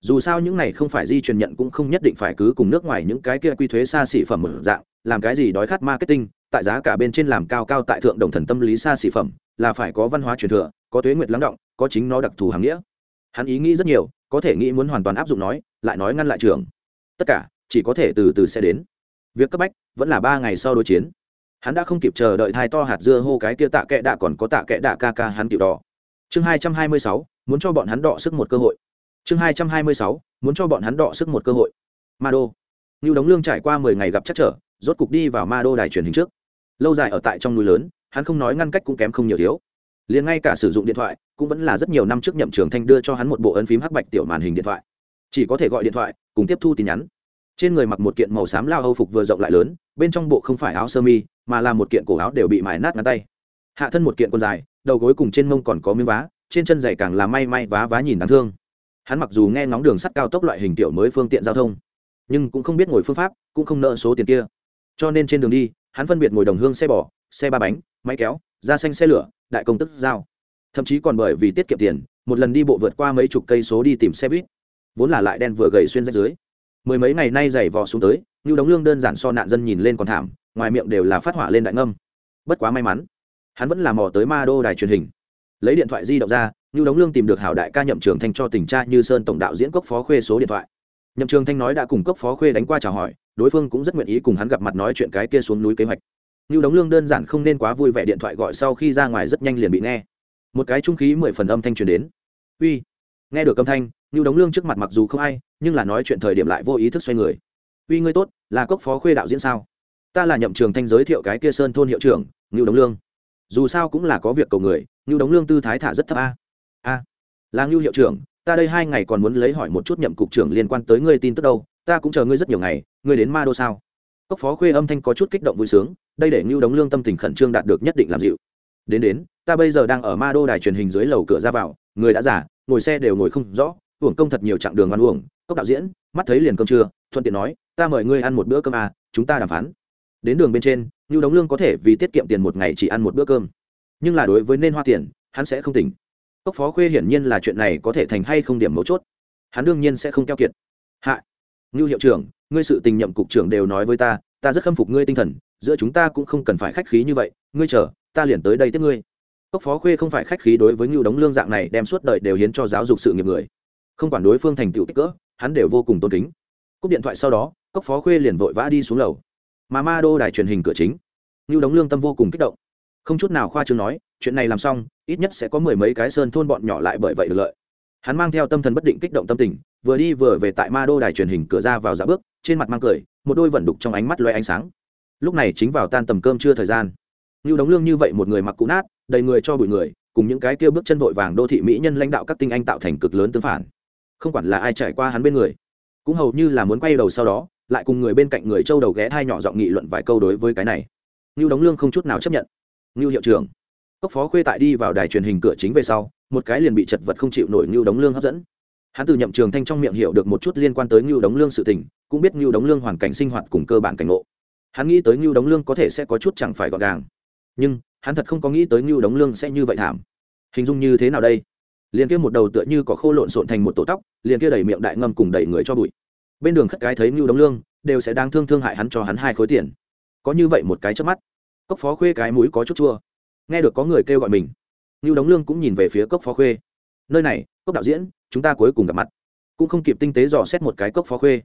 Dù sao những này không phải di truyền nhận cũng không nhất định phải cứ cùng nước ngoài những cái kia quy thuế xa xỉ phẩm mở dạng, làm cái gì đói khát marketing, tại giá cả bên trên làm cao cao tại thượng đồng thần tâm lý xa xỉ phẩm, là phải có văn hóa truyền thừa, có thuế nguyệt lắng động, có chính nó đặc thù hàng nghĩa. Hắn ý nghĩ rất nhiều, có thể nghĩ muốn hoàn toàn áp dụng nói lại nói ngăn lại trường. Tất cả, chỉ có thể từ từ sẽ đến. Việc cấp bách, vẫn là ba ngày sau đối chiến. Hắn đã không kịp chờ đợi thai to hạt dưa hô cái kia tạ kệ đạ còn có tạ kệ đạ ca ca hắn tiểu đỏ. Chương hai trăm hai mươi sáu, muốn cho bọn hắn đọ sức một cơ hội. Chương hai trăm hai mươi sáu, muốn cho bọn hắn đọ sức một cơ hội. Ma đô như đống lương trải qua mười ngày gặp chắc trở, rốt cục đi vào ma đô đài truyền hình trước. Lâu dài ở tại trong núi lớn, hắn không nói ngăn cách cũng kém không nhiều thiếu. Liền ngay cả sử dụng điện thoại, cũng vẫn là rất nhiều năm trước nhậm trường thanh đưa cho hắn một bộ ấn phím hắc bạch tiểu màn hình điện thoại chỉ có thể gọi điện thoại, cùng tiếp thu tin nhắn. Trên người mặc một kiện màu xám lao âu phục vừa rộng lại lớn, bên trong bộ không phải áo sơ mi, mà là một kiện cổ áo đều bị mài nát ngắn tay. Hạ thân một kiện quần dài, đầu gối cùng trên mông còn có miếng vá, trên chân giày càng là may may vá vá nhìn đáng thương. Hắn mặc dù nghe ngóng đường sắt cao tốc loại hình tiểu mới phương tiện giao thông, nhưng cũng không biết ngồi phương pháp, cũng không nợ số tiền kia. Cho nên trên đường đi, hắn phân biệt ngồi đồng hương xe bò, xe ba bánh, máy kéo, da xanh xe lửa, đại công tức giao thậm chí còn bởi vì tiết kiệm tiền, một lần đi bộ vượt qua mấy chục cây số đi tìm xe buýt vốn là lại đen vừa gầy xuyên rách dưới. Mười mấy ngày nay giày vò xuống tới như đóng lương đơn giản so nạn dân nhìn lên còn thảm, ngoài miệng đều là phát hỏa lên đại ngâm. Bất quá may mắn, hắn vẫn làm mò tới ma đô đài truyền hình. Lấy điện thoại di động ra như đóng lương tìm được hảo đại ca nhậm trường thanh cho tình tra như sơn tổng đạo diễn cốc phó khuê số điện thoại. Nhậm trường thanh nói đã cùng cốc phó khuê đánh qua chào hỏi, đối phương cũng rất nguyện ý cùng hắn gặp mặt nói chuyện cái kia xuống núi kế hoạch. Như đóng lương đơn giản không nên quá vui vẻ điện thoại gọi sau khi ra ngoài rất nhanh liền bị nghe. Một cái trung khí mười phần âm thanh truyền đến. Uy, nghe được âm thanh như đống lương trước mặt mặc dù không ai, nhưng là nói chuyện thời điểm lại vô ý thức xoay người. Uy ngươi tốt, là cốc phó khuê đạo diễn sao? Ta là nhậm trường thanh giới thiệu cái kia sơn thôn hiệu trưởng như đống lương. Dù sao cũng là có việc cầu người như đống lương tư thái thả rất thấp a. A, là ngưu hiệu trưởng, ta đây hai ngày còn muốn lấy hỏi một chút nhậm cục trưởng liên quan tới ngươi tin tức đâu, ta cũng chờ ngươi rất nhiều ngày, ngươi đến ma đô sao? Cốc phó khuê âm thanh có chút kích động vui sướng, đây để ngưu đống lương tâm tình khẩn trương đạt được nhất định làm dịu. Đến đến, ta bây giờ đang ở ma đô đài truyền hình dưới lầu cửa ra vào, người đã giả ngồi xe đều ngồi không rõ uổng công thật nhiều chặng đường ăn uổng, cốc đạo diễn, mắt thấy liền cơm trưa, thuận tiện nói, ta mời ngươi ăn một bữa cơm à chúng ta đàm phán. Đến đường bên trên ngưu đống lương có thể vì tiết kiệm tiền một ngày chỉ ăn một bữa cơm. Nhưng là đối với nên hoa tiền, hắn sẽ không tỉnh. Cốc phó khuê hiển nhiên là chuyện này có thể thành hay không điểm mấu chốt. Hắn đương nhiên sẽ không keo kiệt. Hạ ngưu hiệu trưởng, ngươi sự tình nhậm cục trưởng đều nói với ta ta rất khâm phục ngươi tinh thần, giữa chúng ta cũng không cần phải khách khí như vậy, ngươi chờ, ta liền tới đây tiếp ngươi. Cốc phó khuê không phải khách khí đối với ngưu đống lương dạng này đem suốt đời đều hiến cho giáo dục sự nghiệp người không quản đối phương thành tựu kích cỡ, hắn đều vô cùng tôn kính. Cúp điện thoại sau đó, cốc phó khuê liền vội vã đi xuống lầu. Mà ma đô đài truyền hình cửa chính. Như đống lương tâm vô cùng kích động. Không chút nào khoa trương nói, chuyện này làm xong, ít nhất sẽ có mười mấy cái sơn thôn bọn nhỏ lại bởi vậy được lợi. Hắn mang theo tâm thần bất định kích động tâm tình, vừa đi vừa về tại ma đô đài truyền hình cửa ra vào dạ bước, trên mặt mang cười, một đôi vẩn đục trong ánh mắt loe ánh sáng. Lúc này chính vào tan tầm cơm trưa thời gian. Như Đống lương như vậy một người mặc cũ nát, đầy người cho bụi người, cùng những cái kia bước chân vội vàng đô thị mỹ nhân lãnh đạo các tinh anh tạo thành cực lớn tương phản không quản là ai trải qua hắn bên người, cũng hầu như là muốn quay đầu sau đó, lại cùng người bên cạnh người châu đầu ghé thai nhỏ giọng nghị luận vài câu đối với cái này. Như đóng lương không chút nào chấp nhận. Như hiệu trưởng, cốc phó khuê tại đi vào đài truyền hình cửa chính về sau, một cái liền bị chật vật không chịu nổi như đóng lương hấp dẫn. Hắn từ nhậm trường thanh trong miệng hiểu được một chút liên quan tới ngưu đống lương sự tình, cũng biết ngưu đống lương hoàn cảnh sinh hoạt cùng cơ bản cảnh ngộ. Hắn nghĩ tới ngưu đống lương có thể sẽ có chút chẳng phải gọn gàng, nhưng hắn thật không có nghĩ tới ngưu đống lương sẽ như vậy thảm. Hình dung như thế nào đây? Liền kia một đầu tựa như có khô lộn xộn thành một tổ tóc, liền kia đầy miệng đại ngâm cùng đẩy người cho bụi. Bên đường khất cái thấy mưu đóng lương, đều sẽ đang thương thương hại hắn cho hắn hai khối tiền. Có như vậy một cái chớp mắt, cốc phó khuê cái mũi có chút chua. Nghe được có người kêu gọi mình, ngưu đống lương cũng nhìn về phía cốc phó khuê. Nơi này, cốc đạo diễn, chúng ta cuối cùng gặp mặt. Cũng không kịp tinh tế dò xét một cái cốc phó khuê.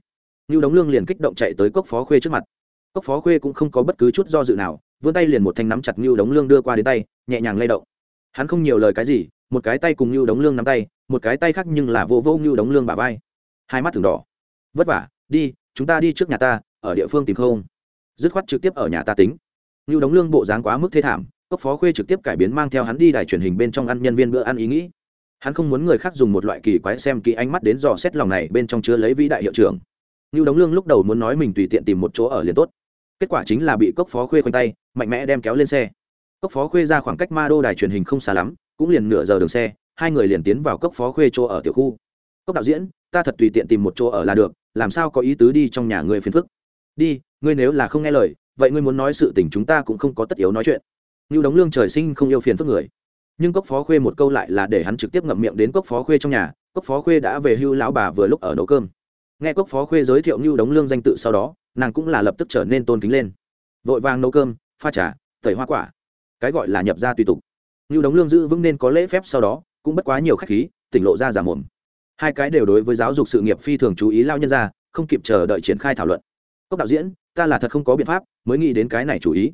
Ngưu đống lương liền kích động chạy tới cốc phó khuê trước mặt. Cốc phó khuê cũng không có bất cứ chút do dự nào, vươn tay liền một thanh nắm chặt ngưu đống lương đưa qua đến tay, nhẹ nhàng lay động. Hắn không nhiều lời cái gì một cái tay cùng ngưu đống lương nắm tay, một cái tay khác nhưng là vô vô ngưu đống lương bà vai. Hai mắt thường đỏ. Vất vả, đi, chúng ta đi trước nhà ta, ở địa phương tìm không? Dứt khoát trực tiếp ở nhà ta tính. Ngưu đống lương bộ dáng quá mức thế thảm, cốc phó khuê trực tiếp cải biến mang theo hắn đi đài truyền hình bên trong ăn nhân viên bữa ăn ý nghĩ. Hắn không muốn người khác dùng một loại kỳ quái xem kỹ ánh mắt đến dò xét lòng này, bên trong chứa lấy vĩ đại hiệu trưởng. Như đống lương lúc đầu muốn nói mình tùy tiện tìm một chỗ ở liền tốt. Kết quả chính là bị cốc phó khuê khoanh tay, mạnh mẽ đem kéo lên xe. Cốc phó khuê ra khoảng cách ma đô đài truyền hình không xa lắm cũng liền nửa giờ đường xe, hai người liền tiến vào cốc phó khuê chỗ ở tiểu khu. Cốc đạo diễn, ta thật tùy tiện tìm một chỗ ở là được, làm sao có ý tứ đi trong nhà ngươi phiền phức? Đi, ngươi nếu là không nghe lời, vậy ngươi muốn nói sự tình chúng ta cũng không có tất yếu nói chuyện. Như đống lương trời sinh không yêu phiền phức người. Nhưng cốc phó khuê một câu lại là để hắn trực tiếp ngậm miệng đến cốc phó khuê trong nhà, cốc phó khuê đã về hưu lão bà vừa lúc ở nấu cơm. Nghe cốc phó khuê giới thiệu như đống lương danh tự sau đó, nàng cũng là lập tức trở nên tôn kính lên. Vội vàng nấu cơm, pha trà, tẩy hoa quả. Cái gọi là nhập ra tùy tục. Nưu đống lương giữ vững nên có lễ phép sau đó, cũng bất quá nhiều khách khí, tỉnh lộ ra giả mồm. Hai cái đều đối với giáo dục sự nghiệp phi thường chú ý lao nhân ra, không kịp chờ đợi triển khai thảo luận. Cốc đạo diễn, ta là thật không có biện pháp, mới nghĩ đến cái này chú ý.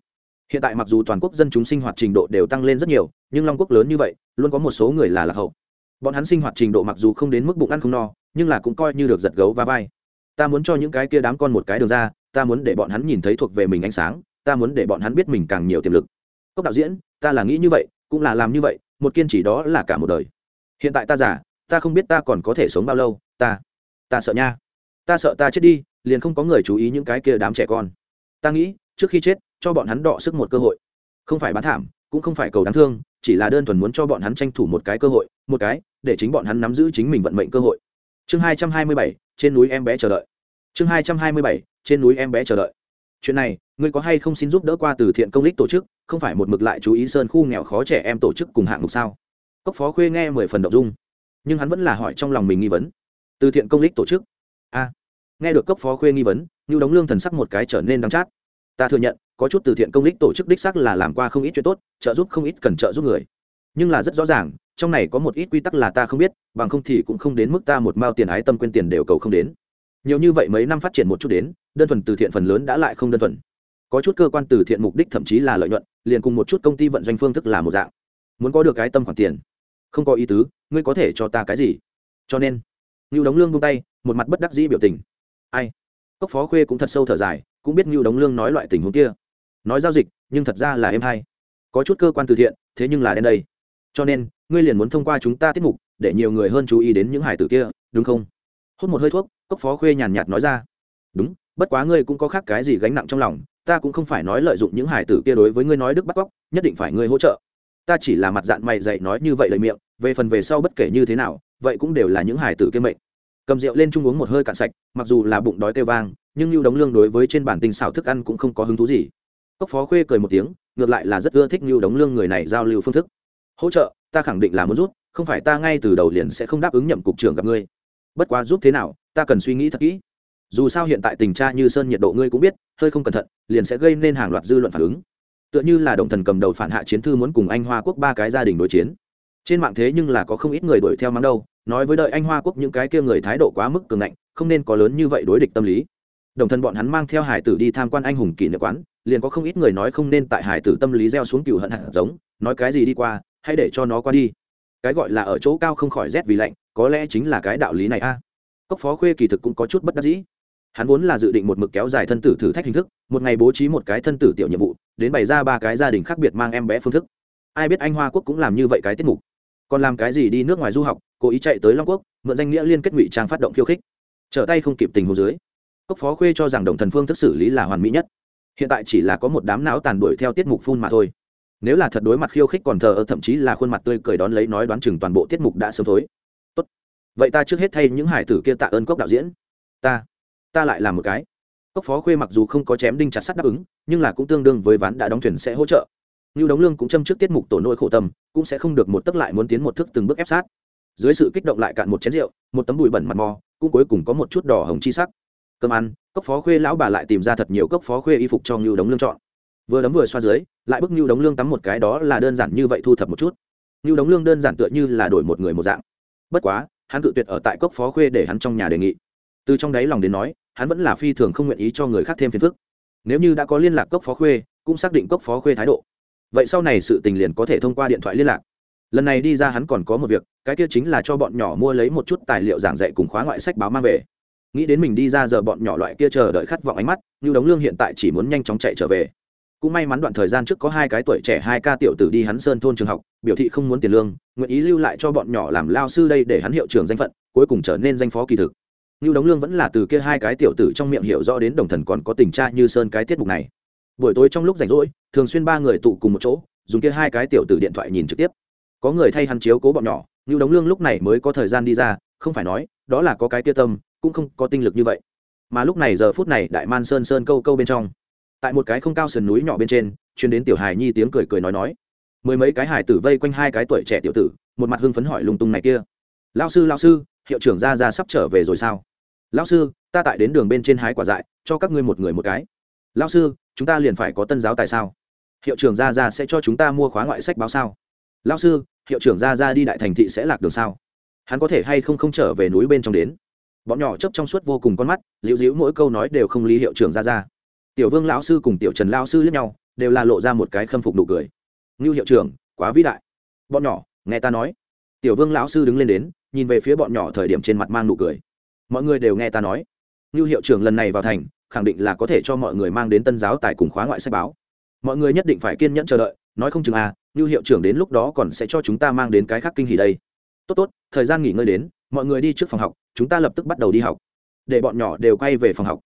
Hiện tại mặc dù toàn quốc dân chúng sinh hoạt trình độ đều tăng lên rất nhiều, nhưng long quốc lớn như vậy, luôn có một số người là lạc hậu. Bọn hắn sinh hoạt trình độ mặc dù không đến mức bụng ăn không no, nhưng là cũng coi như được giật gấu và vai. Ta muốn cho những cái kia đám con một cái đường ra, ta muốn để bọn hắn nhìn thấy thuộc về mình ánh sáng, ta muốn để bọn hắn biết mình càng nhiều tiềm lực. Cốc đạo diễn, ta là nghĩ như vậy cũng là làm như vậy, một kiên trì đó là cả một đời. Hiện tại ta giả ta không biết ta còn có thể sống bao lâu, ta ta sợ nha. Ta sợ ta chết đi, liền không có người chú ý những cái kia đám trẻ con. Ta nghĩ, trước khi chết, cho bọn hắn đọ sức một cơ hội. Không phải bán thảm, cũng không phải cầu đáng thương, chỉ là đơn thuần muốn cho bọn hắn tranh thủ một cái cơ hội, một cái, để chính bọn hắn nắm giữ chính mình vận mệnh cơ hội. Chương hai trăm hai mươi bảy, trên núi em bé chờ đợi. Chương hai trăm hai mươi bảy, trên núi em bé chờ đợi chuyện này, ngươi có hay không xin giúp đỡ qua từ thiện công lích tổ chức, không phải một mực lại chú ý sơn khu nghèo khó trẻ em tổ chức cùng hạng mục sao? Cốc phó khuê nghe mười phần động dung, nhưng hắn vẫn là hỏi trong lòng mình nghi vấn. Từ thiện công lích tổ chức? A nghe được cốc phó khuê nghi vấn như đóng lương thần sắc một cái trở nên đắng chát. Ta thừa nhận, có chút từ thiện công lích tổ chức đích xác là làm qua không ít chuyện tốt, trợ giúp không ít cần trợ giúp người. Nhưng là rất rõ ràng, trong này có một ít quy tắc là ta không biết, bằng không thì cũng không đến mức ta một mao tiền ái tâm quên tiền đều cầu không đến nhiều như vậy mấy năm phát triển một chút đến, đơn thuần từ thiện phần lớn đã lại không đơn thuần. Có chút cơ quan từ thiện mục đích thậm chí là lợi nhuận, liền cùng một chút công ty vận doanh phương thức là một dạng. Muốn có được cái tâm khoản tiền, không có ý tứ, ngươi có thể cho ta cái gì? Cho nên, ngưu đống lương buông tay, một mặt bất đắc dĩ biểu tình. Ai? Cốc phó khuê cũng thật sâu thở dài, cũng biết ngưu đống lương nói loại tình huống kia. Nói giao dịch, nhưng thật ra là em hay. Có chút cơ quan từ thiện, thế nhưng là đen đây. Cho nên, ngươi liền muốn thông qua chúng ta tiết mục, để nhiều người hơn chú ý đến những hải tử kia, đúng không? Hút một hơi thuốc cốc phó khuê nhàn nhạt nói ra. Đúng, bất quá ngươi cũng có khác cái gì gánh nặng trong lòng, ta cũng không phải nói lợi dụng những hải tử kia đối với ngươi nói đức bắt cóc, nhất định phải ngươi hỗ trợ. Ta chỉ là mặt dạng mày dạy nói như vậy lời miệng, về phần về sau bất kể như thế nào, vậy cũng đều là những hải tử kia mệnh. Cầm rượu lên chung uống một hơi cạn sạch, mặc dù là bụng đói kêu vang, nhưng lưu đống lương đối với trên bản tình xảo thức ăn cũng không có hứng thú gì. Cốc phó khuê cười một tiếng, ngược lại là rất ưa thích lưu đống lương người này giao lưu phương thức. Hỗ trợ, ta khẳng định là muốn rút không phải ta ngay từ đầu liền sẽ không đáp ứng nhậm cục trưởng gặp ngươi. Bất quá giúp thế nào ta cần suy nghĩ thật kỹ. Dù sao hiện tại tình tra như sơn nhiệt độ ngươi cũng biết, hơi không cẩn thận, liền sẽ gây nên hàng loạt dư luận phản ứng. Tựa như là đồng thần cầm đầu phản hạ chiến thư muốn cùng anh hoa quốc ba cái gia đình đối chiến. Trên mạng thế nhưng là có không ít người đuổi theo mắng đâu, nói với đợi anh hoa quốc những cái kia người thái độ quá mức cường ngạnh, không nên có lớn như vậy đối địch tâm lý. Đồng thân bọn hắn mang theo hải tử đi tham quan anh hùng kỷ niệm quán, liền có không ít người nói không nên tại hải tử tâm lý gieo xuống cựu hận hạt giống, nói cái gì đi qua, hãy để cho nó qua đi. Cái gọi là ở chỗ cao không khỏi rét vì lạnh, có lẽ chính là cái đạo lý này a cốc phó khuê kỳ thực cũng có chút bất đắc dĩ. Hắn vốn là dự định một mực kéo dài thân tử thử thách hình thức, một ngày bố trí một cái thân tử tiểu nhiệm vụ, đến bày ra ba cái gia đình khác biệt mang em bé phương thức. Ai biết anh hoa quốc cũng làm như vậy cái tiết mục. Còn làm cái gì đi nước ngoài du học, cố ý chạy tới long quốc, mượn danh nghĩa liên kết ngụy trang phát động khiêu khích. Trở tay không kịp tình hồ dưới, cốc phó khuê cho rằng đồng thần phương thức xử lý là hoàn mỹ nhất. Hiện tại chỉ là có một đám não tàn đuổi theo tiết mục phun mà thôi. Nếu là thật đối mặt khiêu khích còn thờ ơ, thậm chí là khuôn mặt tươi cười đón lấy nói đoán chừng toàn bộ tiết mục đã sớm thối vậy ta trước hết thay những hải tử kia tạ ơn cốc đạo diễn. Ta ta lại làm một cái. Cốc phó khuê mặc dù không có chém đinh chặt sắt đáp ứng, nhưng là cũng tương đương với ván đã đóng thuyền sẽ hỗ trợ. Như đóng lương cũng châm trước tiết mục tổ nội khổ tâm, cũng sẽ không được một tấc lại muốn tiến một thức từng bước ép sát. Dưới sự kích động lại cạn một chén rượu, một tấm bụi bẩn mặt mò, cũng cuối cùng có một chút đỏ hồng chi sắc. Cơm ăn, cốc phó khuê lão bà lại tìm ra thật nhiều cốc phó khuê y phục cho ngưu đống lương chọn. Vừa đấm vừa xoa dưới, lại bức ngưu đống lương tắm một cái đó là đơn giản như vậy thu thập một chút. Ngưu đống lương đơn giản tựa như là đổi một người một dạng. Bất quá hắn cự tuyệt ở tại cốc phó khuê để hắn trong nhà đề nghị. Từ trong đáy lòng đến nói, hắn vẫn là phi thường không nguyện ý cho người khác thêm phiền phức. Nếu như đã có liên lạc cốc phó khuê, cũng xác định cốc phó khuê thái độ. Vậy sau này sự tình liền có thể thông qua điện thoại liên lạc. Lần này đi ra hắn còn có một việc, cái kia chính là cho bọn nhỏ mua lấy một chút tài liệu giảng dạy cùng khóa ngoại sách báo mang về. Nghĩ đến mình đi ra giờ bọn nhỏ loại kia chờ đợi khát vọng ánh mắt như đống lương hiện tại chỉ muốn nhanh chóng chạy trở về cũng may mắn đoạn thời gian trước có hai cái tuổi trẻ hai ca tiểu tử đi hắn sơn thôn trường học, biểu thị không muốn tiền lương, nguyện ý lưu lại cho bọn nhỏ làm lao sư đây để hắn hiệu trưởng danh phận, cuối cùng trở nên danh phó kỳ thực. Như đống lương vẫn là từ kia hai cái tiểu tử trong miệng hiểu rõ đến đồng thần còn có tình cha như sơn cái tiết mục này. Buổi tối trong lúc rảnh rỗi, thường xuyên ba người tụ cùng một chỗ, dùng kia hai cái tiểu tử điện thoại nhìn trực tiếp. Có người thay hắn chiếu cố bọn nhỏ như đống lương lúc này mới có thời gian đi ra, không phải nói, đó là có cái tia tâm, cũng không có tinh lực như vậy. Mà lúc này giờ phút này đại man sơn sơn câu câu bên trong tại một cái không cao sườn núi nhỏ bên trên chuyên đến tiểu hài nhi tiếng cười cười nói nói. Mười mấy cái hải tử vây quanh hai cái tuổi trẻ tiểu tử, một mặt hưng phấn hỏi lung tung này kia. Lao sư lao sư, hiệu trưởng ra ra sắp trở về rồi sao? Lao sư, ta tại đến đường bên trên hái quả dại, cho các ngươi một người một cái. Lao sư, chúng ta liền phải có tân giáo tại sao? Hiệu trưởng ra ra sẽ cho chúng ta mua khóa ngoại sách báo sao? Lao sư, hiệu trưởng ra ra đi đại thành thị sẽ lạc đường sao? Hắn có thể hay không không trở về núi bên trong đến? Bọn nhỏ chấp trong suốt vô cùng con mắt, liễu dĩu mỗi câu nói đều không lý hiệu trưởng ra ra tiểu vương lão sư cùng tiểu trần lao sư lẫn nhau, đều là lộ ra một cái khâm phục nụ cười. Ngưu hiệu trưởng, quá vĩ đại. Bọn nhỏ, nghe ta nói. Tiểu vương lão sư đứng lên đến, nhìn về phía bọn nhỏ thời điểm trên mặt mang nụ cười. Mọi người đều nghe ta nói. Ngưu hiệu trưởng lần này vào thành, khẳng định là có thể cho mọi người mang đến tân giáo tài cùng khóa ngoại sách báo. Mọi người nhất định phải kiên nhẫn chờ đợi, nói không chừng à ngưu hiệu trưởng đến lúc đó còn sẽ cho chúng ta mang đến cái khác kinh hỉ đây. Tốt tốt, thời gian nghỉ ngơi đến, mọi người đi trước phòng học, chúng ta lập tức bắt đầu đi học. Để bọn nhỏ đều quay về phòng học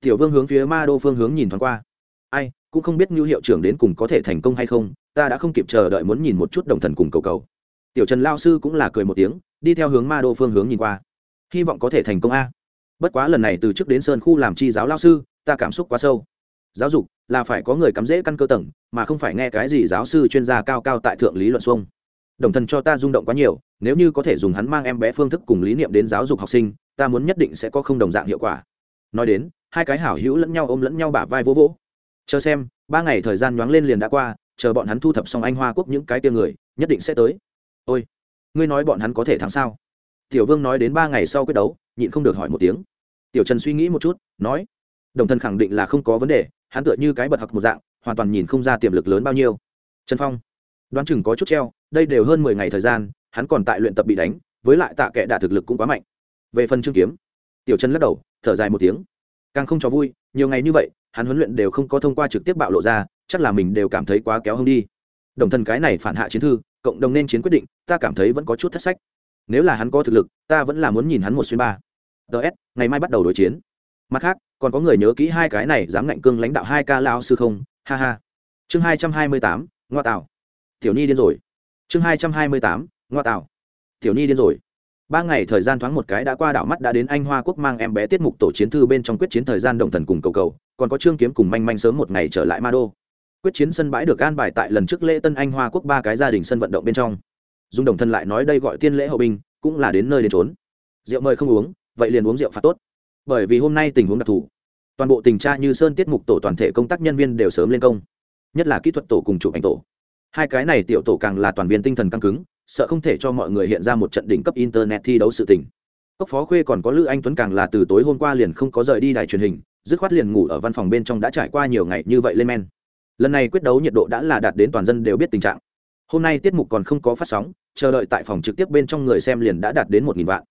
tiểu vương hướng phía ma đô phương hướng nhìn thoáng qua. Ai, cũng không biết ngưu hiệu trưởng đến cùng có thể thành công hay không, ta đã không kịp chờ đợi muốn nhìn một chút đồng thần cùng cầu cầu. Tiểu trần lao sư cũng là cười một tiếng, đi theo hướng ma đô phương hướng nhìn qua. Hy vọng có thể thành công a. Bất quá lần này từ trước đến sơn khu làm chi giáo lao sư, ta cảm xúc quá sâu. Giáo dục là phải có người cắm dễ căn cơ tầng, mà không phải nghe cái gì giáo sư chuyên gia cao cao tại thượng lý luận xuông. Đồng thần cho ta rung động quá nhiều, nếu như có thể dùng hắn mang em bé phương thức cùng lý niệm đến giáo dục học sinh, ta muốn nhất định sẽ có không đồng dạng hiệu quả nói đến, hai cái hảo hữu lẫn nhau ôm lẫn nhau bả vai vỗ vỗ. Chờ xem, ba ngày thời gian nhoáng lên liền đã qua, chờ bọn hắn thu thập xong anh hoa quốc những cái tia người, nhất định sẽ tới. Ôi, ngươi nói bọn hắn có thể thắng sao? Tiểu vương nói đến ba ngày sau quyết đấu, nhịn không được hỏi một tiếng. Tiểu trần suy nghĩ một chút, nói, đồng thân khẳng định là không có vấn đề, hắn tựa như cái bật học một dạng, hoàn toàn nhìn không ra tiềm lực lớn bao nhiêu. Trần phong, đoán chừng có chút treo, đây đều hơn mười ngày thời gian, hắn còn tại luyện tập bị đánh, với lại tạ kệ đả thực lực cũng quá mạnh. Về phần trương kiếm, tiểu trần lắc đầu thở dài một tiếng. Càng không cho vui, nhiều ngày như vậy, hắn huấn luyện đều không có thông qua trực tiếp bạo lộ ra, chắc là mình đều cảm thấy quá kéo hông đi. Đồng thân cái này phản hạ chiến thư, cộng đồng nên chiến quyết định, ta cảm thấy vẫn có chút thất sách. Nếu là hắn có thực lực, ta vẫn là muốn nhìn hắn một xuyên ba. Ts ngày mai bắt đầu đối chiến. Mặt khác, còn có người nhớ kỹ hai cái này dám ngạnh cương lãnh đạo hai ca lao sư không? Ha ha. Chương hai trăm hai mươi tám, ngoa tạo. Tiểu nhi điên rồi. Chương hai trăm hai mươi tám, ngoa tạo. Tiểu nhi điên rồi ba ngày thời gian thoáng một cái đã qua đảo mắt đã đến anh hoa quốc mang em bé tiết mục tổ chiến thư bên trong quyết chiến thời gian đồng thần cùng cầu cầu, còn có trương kiếm cùng manh manh sớm một ngày trở lại ma đô quyết chiến sân bãi được an bài tại lần trước lễ tân anh hoa quốc ba cái gia đình sân vận động bên trong. Dung đồng thân lại nói đây gọi tiên lễ hậu binh, cũng là đến nơi đến trốn rượu mời không uống, vậy liền uống rượu phạt tốt. Bởi vì hôm nay tình huống đặc thù, toàn bộ tình tra như sơn tiết mục tổ toàn thể công tác nhân viên đều sớm lên công. Nhất là kỹ thuật tổ cùng chụp ảnh tổ. Hai cái này tiểu tổ càng là toàn viên tinh thần căng cứng sợ không thể cho mọi người hiện ra một trận đỉnh cấp internet thi đấu sự tình. Cốc phó khuê còn có lữ anh tuấn càng là từ tối hôm qua liền không có rời đi đài truyền hình, dứt khoát liền ngủ ở văn phòng bên trong đã trải qua nhiều ngày như vậy lên men. Lần này quyết đấu nhiệt độ đã là đạt đến toàn dân đều biết tình trạng. Hôm nay tiết mục còn không có phát sóng, chờ đợi tại phòng trực tiếp bên trong người xem liền đã đạt đến một nghìn vạn.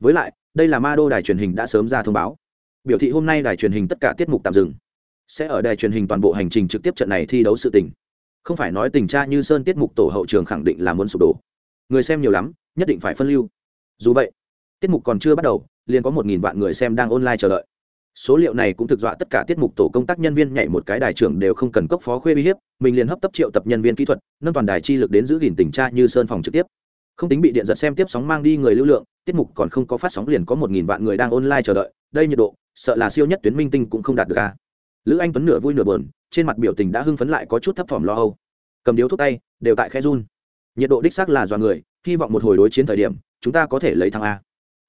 Với lại, đây là ma đô đài truyền hình đã sớm ra thông báo. Biểu thị hôm nay đài truyền hình tất cả tiết mục tạm dừng. Sẽ ở đài truyền hình toàn bộ hành trình trực tiếp trận này thi đấu sự tình. Không phải nói tình tra như sơn tiết mục tổ hậu trường khẳng định là muốn sụp đổ người xem nhiều lắm, nhất định phải phân lưu. Dù vậy, tiết mục còn chưa bắt đầu, liền có một nghìn vạn người xem đang online chờ đợi. Số liệu này cũng thực dọa tất cả tiết mục tổ công tác nhân viên nhảy một cái đài trưởng đều không cần cốc phó khuê uy hiếp, mình liền hấp tấp triệu tập nhân viên kỹ thuật, nâng toàn đài chi lực đến giữ gìn tình tra như sơn phòng trực tiếp. Không tính bị điện giật xem tiếp sóng mang đi người lưu lượng, tiết mục còn không có phát sóng liền có một nghìn vạn người đang online chờ đợi, đây nhiệt độ, sợ là siêu nhất tuyến minh tinh cũng không đạt được ca lữ anh tuấn nửa vui nửa bờn trên mặt biểu tình đã hưng phấn lại có chút thấp thỏm lo âu. Cầm điếu thuốc tay, đều tại khe run nhiệt độ đích xác là do người, hy vọng một hồi đối chiến thời điểm, chúng ta có thể lấy thăng a.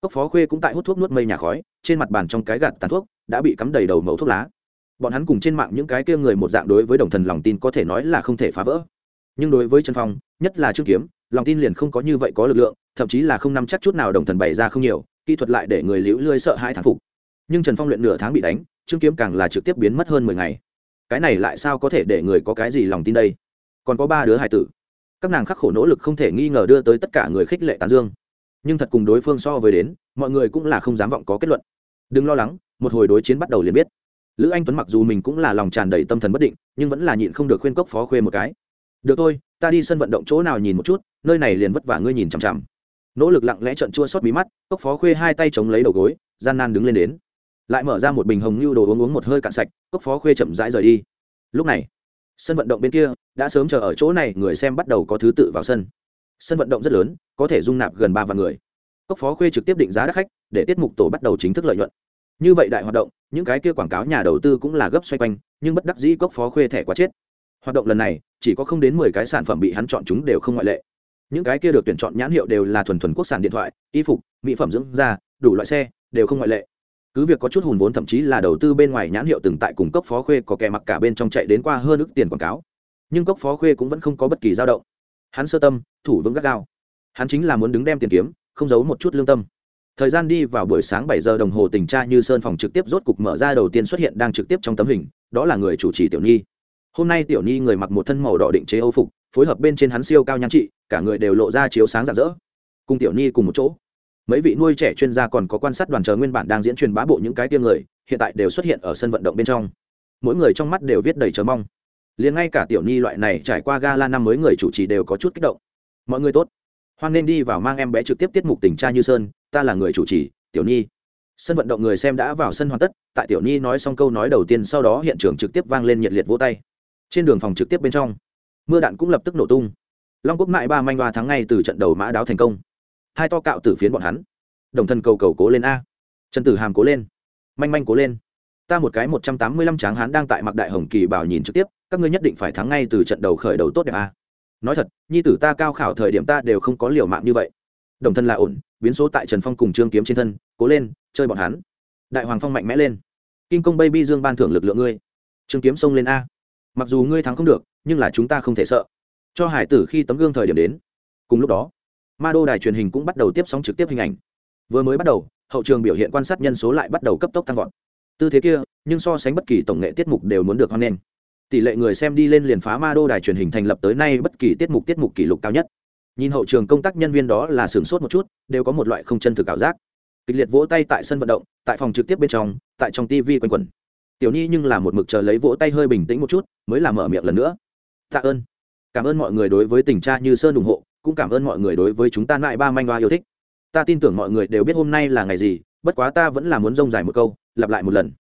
Cốc phó khuê cũng tại hút thuốc nuốt mây nhà khói, trên mặt bàn trong cái gạt tàn thuốc đã bị cắm đầy đầu mẫu thuốc lá. Bọn hắn cùng trên mạng những cái kia người một dạng đối với đồng thần lòng tin có thể nói là không thể phá vỡ. Nhưng đối với trần phong, nhất là trương kiếm, lòng tin liền không có như vậy có lực lượng, thậm chí là không nắm chắc chút nào đồng thần bày ra không nhiều, kỹ thuật lại để người liễu lươi sợ hai thán phục. Nhưng trần phong luyện nửa tháng bị đánh, trương kiếm càng là trực tiếp biến mất hơn mười ngày. Cái này lại sao có thể để người có cái gì lòng tin đây? Còn có ba đứa hải tử các nàng khắc khổ nỗ lực không thể nghi ngờ đưa tới tất cả người khích lệ tán dương. Nhưng thật cùng đối phương so với đến, mọi người cũng là không dám vọng có kết luận. Đừng lo lắng, một hồi đối chiến bắt đầu liền biết. Lữ anh tuấn mặc dù mình cũng là lòng tràn đầy tâm thần bất định, nhưng vẫn là nhịn không được khuyên cốc phó khuê một cái. Được thôi, ta đi sân vận động chỗ nào nhìn một chút, nơi này liền vất vả ngươi nhìn chằm chằm. Nỗ lực lặng lẽ trận chua xót bí mắt, cốc phó khuê hai tay chống lấy đầu gối, gian nan đứng lên đến. Lại mở ra một bình hồng như đồ uống uống một hơi cạn sạch, cốc phó khuê chậm rãi rời đi. Lúc này, sân vận động bên kia đã sớm chờ ở chỗ này, người xem bắt đầu có thứ tự vào sân. Sân vận động rất lớn, có thể dung nạp gần ba vạn người. Cốc phó khuê trực tiếp định giá đắt khách, để tiết mục tổ bắt đầu chính thức lợi nhuận. Như vậy đại hoạt động, những cái kia quảng cáo nhà đầu tư cũng là gấp xoay quanh, nhưng bất đắc dĩ cốc phó khuê thẻ quá chết. Hoạt động lần này, chỉ có không đến mười cái sản phẩm bị hắn chọn chúng đều không ngoại lệ. Những cái kia được tuyển chọn nhãn hiệu đều là thuần thuần quốc sản điện thoại, y phục, mỹ phẩm dưỡng da, đủ loại xe, đều không ngoại lệ. Cứ việc có chút hùn vốn thậm chí là đầu tư bên ngoài nhãn hiệu từng tại cùng cốc phó khuê có kẻ mặc cả bên trong chạy đến qua hơn ước tiền quảng cáo nhưng cốc phó khuê cũng vẫn không có bất kỳ dao động. Hắn sơ tâm, thủ vững gắt gao. Hắn chính là muốn đứng đem tiền kiếm, không giấu một chút lương tâm. Thời gian đi vào buổi sáng bảy giờ đồng hồ tình tra như sơn phòng trực tiếp rốt cục mở ra đầu tiên xuất hiện đang trực tiếp trong tấm hình, đó là người chủ trì tiểu nhi. Hôm nay tiểu nhi người mặc một thân màu đỏ định chế âu phục, phối hợp bên trên hắn siêu cao nhan trị, cả người đều lộ ra chiếu sáng rạng rỡ. Cùng tiểu nhi cùng một chỗ. Mấy vị nuôi trẻ chuyên gia còn có quan sát đoàn chờ nguyên bản đang diễn truyền bá bộ những cái tiêm người, hiện tại đều xuất hiện ở sân vận động bên trong. Mỗi người trong mắt đều viết đầy chờ mong liền ngay cả tiểu nhi loại này trải qua gala năm mới người chủ trì đều có chút kích động. Mọi người tốt. Hoan nên đi vào mang em bé trực tiếp tiết mục tình cha như sơn, ta là người chủ trì, tiểu nhi. Sân vận động người xem đã vào sân hoàn tất, tại tiểu nhi nói xong câu nói đầu tiên sau đó hiện trường trực tiếp vang lên nhiệt liệt vỗ tay. Trên đường phòng trực tiếp bên trong, mưa đạn cũng lập tức nổ tung. Long quốc mại ba manh hoa thắng ngay từ trận đầu mã đáo thành công. Hai to cạo từ phiến bọn hắn. Đồng thân cầu cầu cố lên a. Trần tử hàm cố lên. Manh manh cố lên. Ta một cái một trăm tám mươi lăm tráng hán đang tại mặc đại hồng kỳ bảo nhìn trực tiếp các ngươi nhất định phải thắng ngay từ trận đầu khởi đầu tốt đẹp a. Nói thật, nhi tử ta cao khảo thời điểm ta đều không có liều mạng như vậy. Đồng thân là ổn, biến số tại trần phong cùng trương kiếm trên thân, cố lên, chơi bọn hắn. Đại hoàng phong mạnh mẽ lên. Kinh công baby dương ban thưởng lực lượng ngươi. Trương kiếm xông lên a. Mặc dù ngươi thắng không được, nhưng là chúng ta không thể sợ. Cho hải tử khi tấm gương thời điểm đến. Cùng lúc đó, ma đô đài truyền hình cũng bắt đầu tiếp sóng trực tiếp hình ảnh. Vừa mới bắt đầu, hậu trường biểu hiện quan sát nhân số lại bắt đầu cấp tốc tăng vọt. Tư thế kia, nhưng so sánh bất kỳ tổng nghệ tiết mục đều muốn được hoan nghênh tỷ lệ người xem đi lên liền phá ma đô đài truyền hình thành lập tới nay bất kỳ tiết mục tiết mục kỷ lục cao nhất. Nhìn hậu trường công tác nhân viên đó là sửng sốt một chút, đều có một loại không chân thực ảo giác. Kịch liệt vỗ tay tại sân vận động, tại phòng trực tiếp bên trong, tại trong tv quanh quẩn. Tiểu nhi nhưng là một mực chờ lấy vỗ tay hơi bình tĩnh một chút, mới làm mở miệng lần nữa. Tạ ơn. Cảm ơn mọi người đối với tình cha như sơn ủng hộ, cũng cảm ơn mọi người đối với chúng ta lại ba manh hoa yêu thích. Ta tin tưởng mọi người đều biết hôm nay là ngày gì, bất quá ta vẫn là muốn rông dài một câu, lặp lại một lần.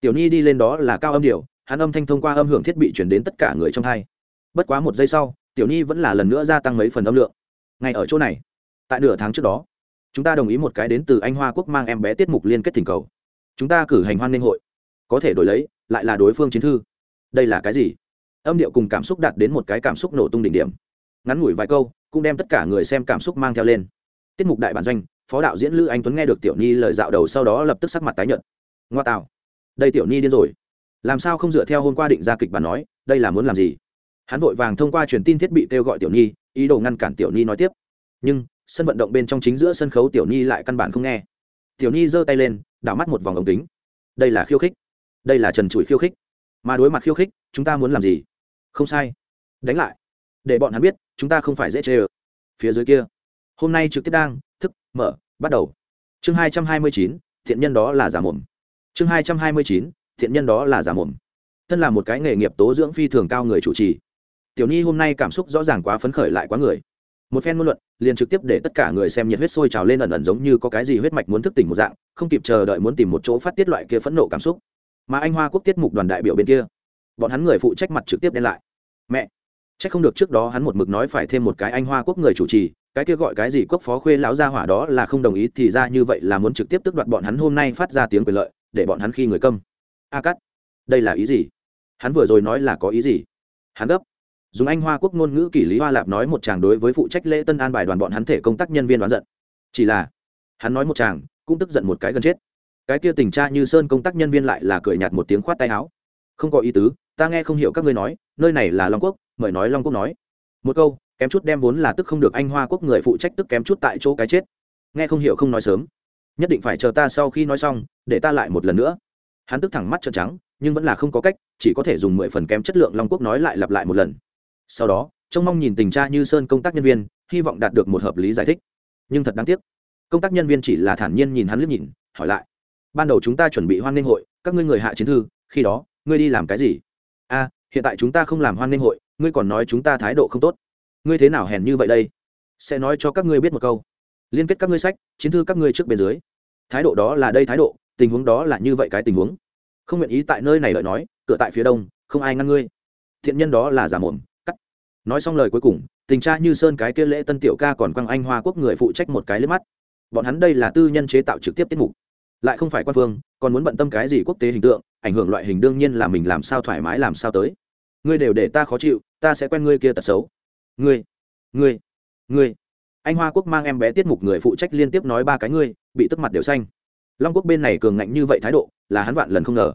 Tiểu nhi đi lên đó là cao âm điệu hắn âm thanh thông qua âm hưởng thiết bị chuyển đến tất cả người trong hai bất quá một giây sau, tiểu nhi vẫn là lần nữa gia tăng mấy phần âm lượng. Ngay ở chỗ này, tại nửa tháng trước đó, chúng ta đồng ý một cái đến từ anh hoa quốc mang em bé tiết mục liên kết thỉnh cầu. Chúng ta cử hành hoan nghênh hội. Có thể đổi lấy, lại là đối phương chiến thư. Đây là cái gì? Âm điệu cùng cảm xúc đạt đến một cái cảm xúc nổ tung đỉnh điểm. Ngắn ngủi vài câu, cũng đem tất cả người xem cảm xúc mang theo lên. Tiết mục đại bản doanh, phó đạo diễn lữ anh tuấn nghe được tiểu nhi lời dạo đầu sau đó lập tức sắc mặt tái nhợt. Ngoa tạo. Đây tiểu nhi điên rồi làm sao không dựa theo hôm qua định ra kịch bản nói, đây là muốn làm gì? Hắn vội vàng thông qua truyền tin thiết bị kêu gọi tiểu nhi, ý đồ ngăn cản tiểu nhi nói tiếp. Nhưng, sân vận động bên trong chính giữa sân khấu tiểu nhi lại căn bản không nghe. Tiểu nhi giơ tay lên, đảo mắt một vòng ống kính. Đây là khiêu khích. Đây là trần trụi khiêu khích. Mà đối mặt khiêu khích, chúng ta muốn làm gì? Không sai. Đánh lại. Để bọn hắn biết, chúng ta không phải dễ chê ờ phía dưới kia. Hôm nay trực tiếp đang, thức, mở, bắt đầu. Chương hai trăm hai mươi chín, thiện nhân đó là giả mồm. Chương hai trăm hai mươi chín thiện nhân đó là giả mồm. Thân là một cái nghề nghiệp tố dưỡng phi thường cao người chủ trì. Tiểu nhi hôm nay cảm xúc rõ ràng quá phấn khởi lại quá người. Một phen ngôn luận, liền trực tiếp để tất cả người xem nhiệt huyết sôi trào lên ẩn ẩn giống như có cái gì huyết mạch muốn thức tỉnh một dạng, không kịp chờ đợi muốn tìm một chỗ phát tiết loại kia phẫn nộ cảm xúc. Mà anh hoa quốc tiết mục đoàn đại biểu bên kia, bọn hắn người phụ trách mặt trực tiếp đen lại. Mẹ trách không được trước đó hắn một mực nói phải thêm một cái anh hoa quốc người chủ trì, cái kia gọi cái gì quốc phó khuê lão gia hỏa đó là không đồng ý thì ra như vậy là muốn trực tiếp tước đoạt bọn hắn hôm nay phát ra tiếng quyền lợi, để bọn hắn khi người câm a cắt đây là ý gì? Hắn vừa rồi nói là có ý gì? Hắn gấp. Dùng anh hoa quốc ngôn ngữ kỷ lý hoa lạp nói một chàng đối với phụ trách lễ tân an bài đoàn bọn hắn thể công tác nhân viên đoán giận. Chỉ là, hắn nói một chàng, cũng tức giận một cái gần chết. Cái kia tình cha như sơn công tác nhân viên lại là cười nhạt một tiếng khoát tay áo. Không có ý tứ, ta nghe không hiểu các ngươi nói, nơi này là long quốc, mời nói long quốc nói. Một câu, kém chút đem vốn là tức không được anh hoa quốc người phụ trách tức kém chút tại chỗ cái chết. Nghe không hiểu không nói sớm. Nhất định phải chờ ta sau khi nói xong, để ta lại một lần nữa hắn tức thẳng mắt trợn trắng, nhưng vẫn là không có cách, chỉ có thể dùng mười phần kém chất lượng long quốc nói lại lặp lại một lần. Sau đó, trông mong nhìn tình cha như sơn công tác nhân viên, hy vọng đạt được một hợp lý giải thích. Nhưng thật đáng tiếc, công tác nhân viên chỉ là thản nhiên nhìn hắn liếc nhìn, hỏi lại. Ban đầu chúng ta chuẩn bị hoan nghênh hội, các ngươi người hạ chiến thư, khi đó, ngươi đi làm cái gì? A hiện tại chúng ta không làm hoan nghênh hội, ngươi còn nói chúng ta thái độ không tốt. Ngươi thế nào hèn như vậy đây? Sẽ nói cho các ngươi biết một câu. Liên kết các ngươi sách, chiến thư các ngươi trước bên dưới. Thái độ đó là đây thái độ tình huống đó là như vậy cái tình huống. Không nguyện ý tại nơi này lợi nói, cửa tại phía đông, không ai ngăn ngươi. Thiện nhân đó là giả mồm, cắt. Nói xong lời cuối cùng, tình cha như sơn cái kia lễ tân tiểu ca còn quăng anh hoa quốc người phụ trách một cái lên mắt. Bọn hắn đây là tư nhân chế tạo trực tiếp tiết mục. Lại không phải quan phương, còn muốn bận tâm cái gì quốc tế hình tượng, ảnh hưởng loại hình đương nhiên là mình làm sao thoải mái làm sao tới. Ngươi đều để ta khó chịu, ta sẽ quen ngươi kia tật xấu. Ngươi ngươi ngươi. Anh hoa quốc mang em bé tiết mục người phụ trách liên tiếp nói ba cái ngươi, bị tức mặt đều xanh long quốc bên này cường ngạnh như vậy thái độ, là hắn vạn lần không ngờ.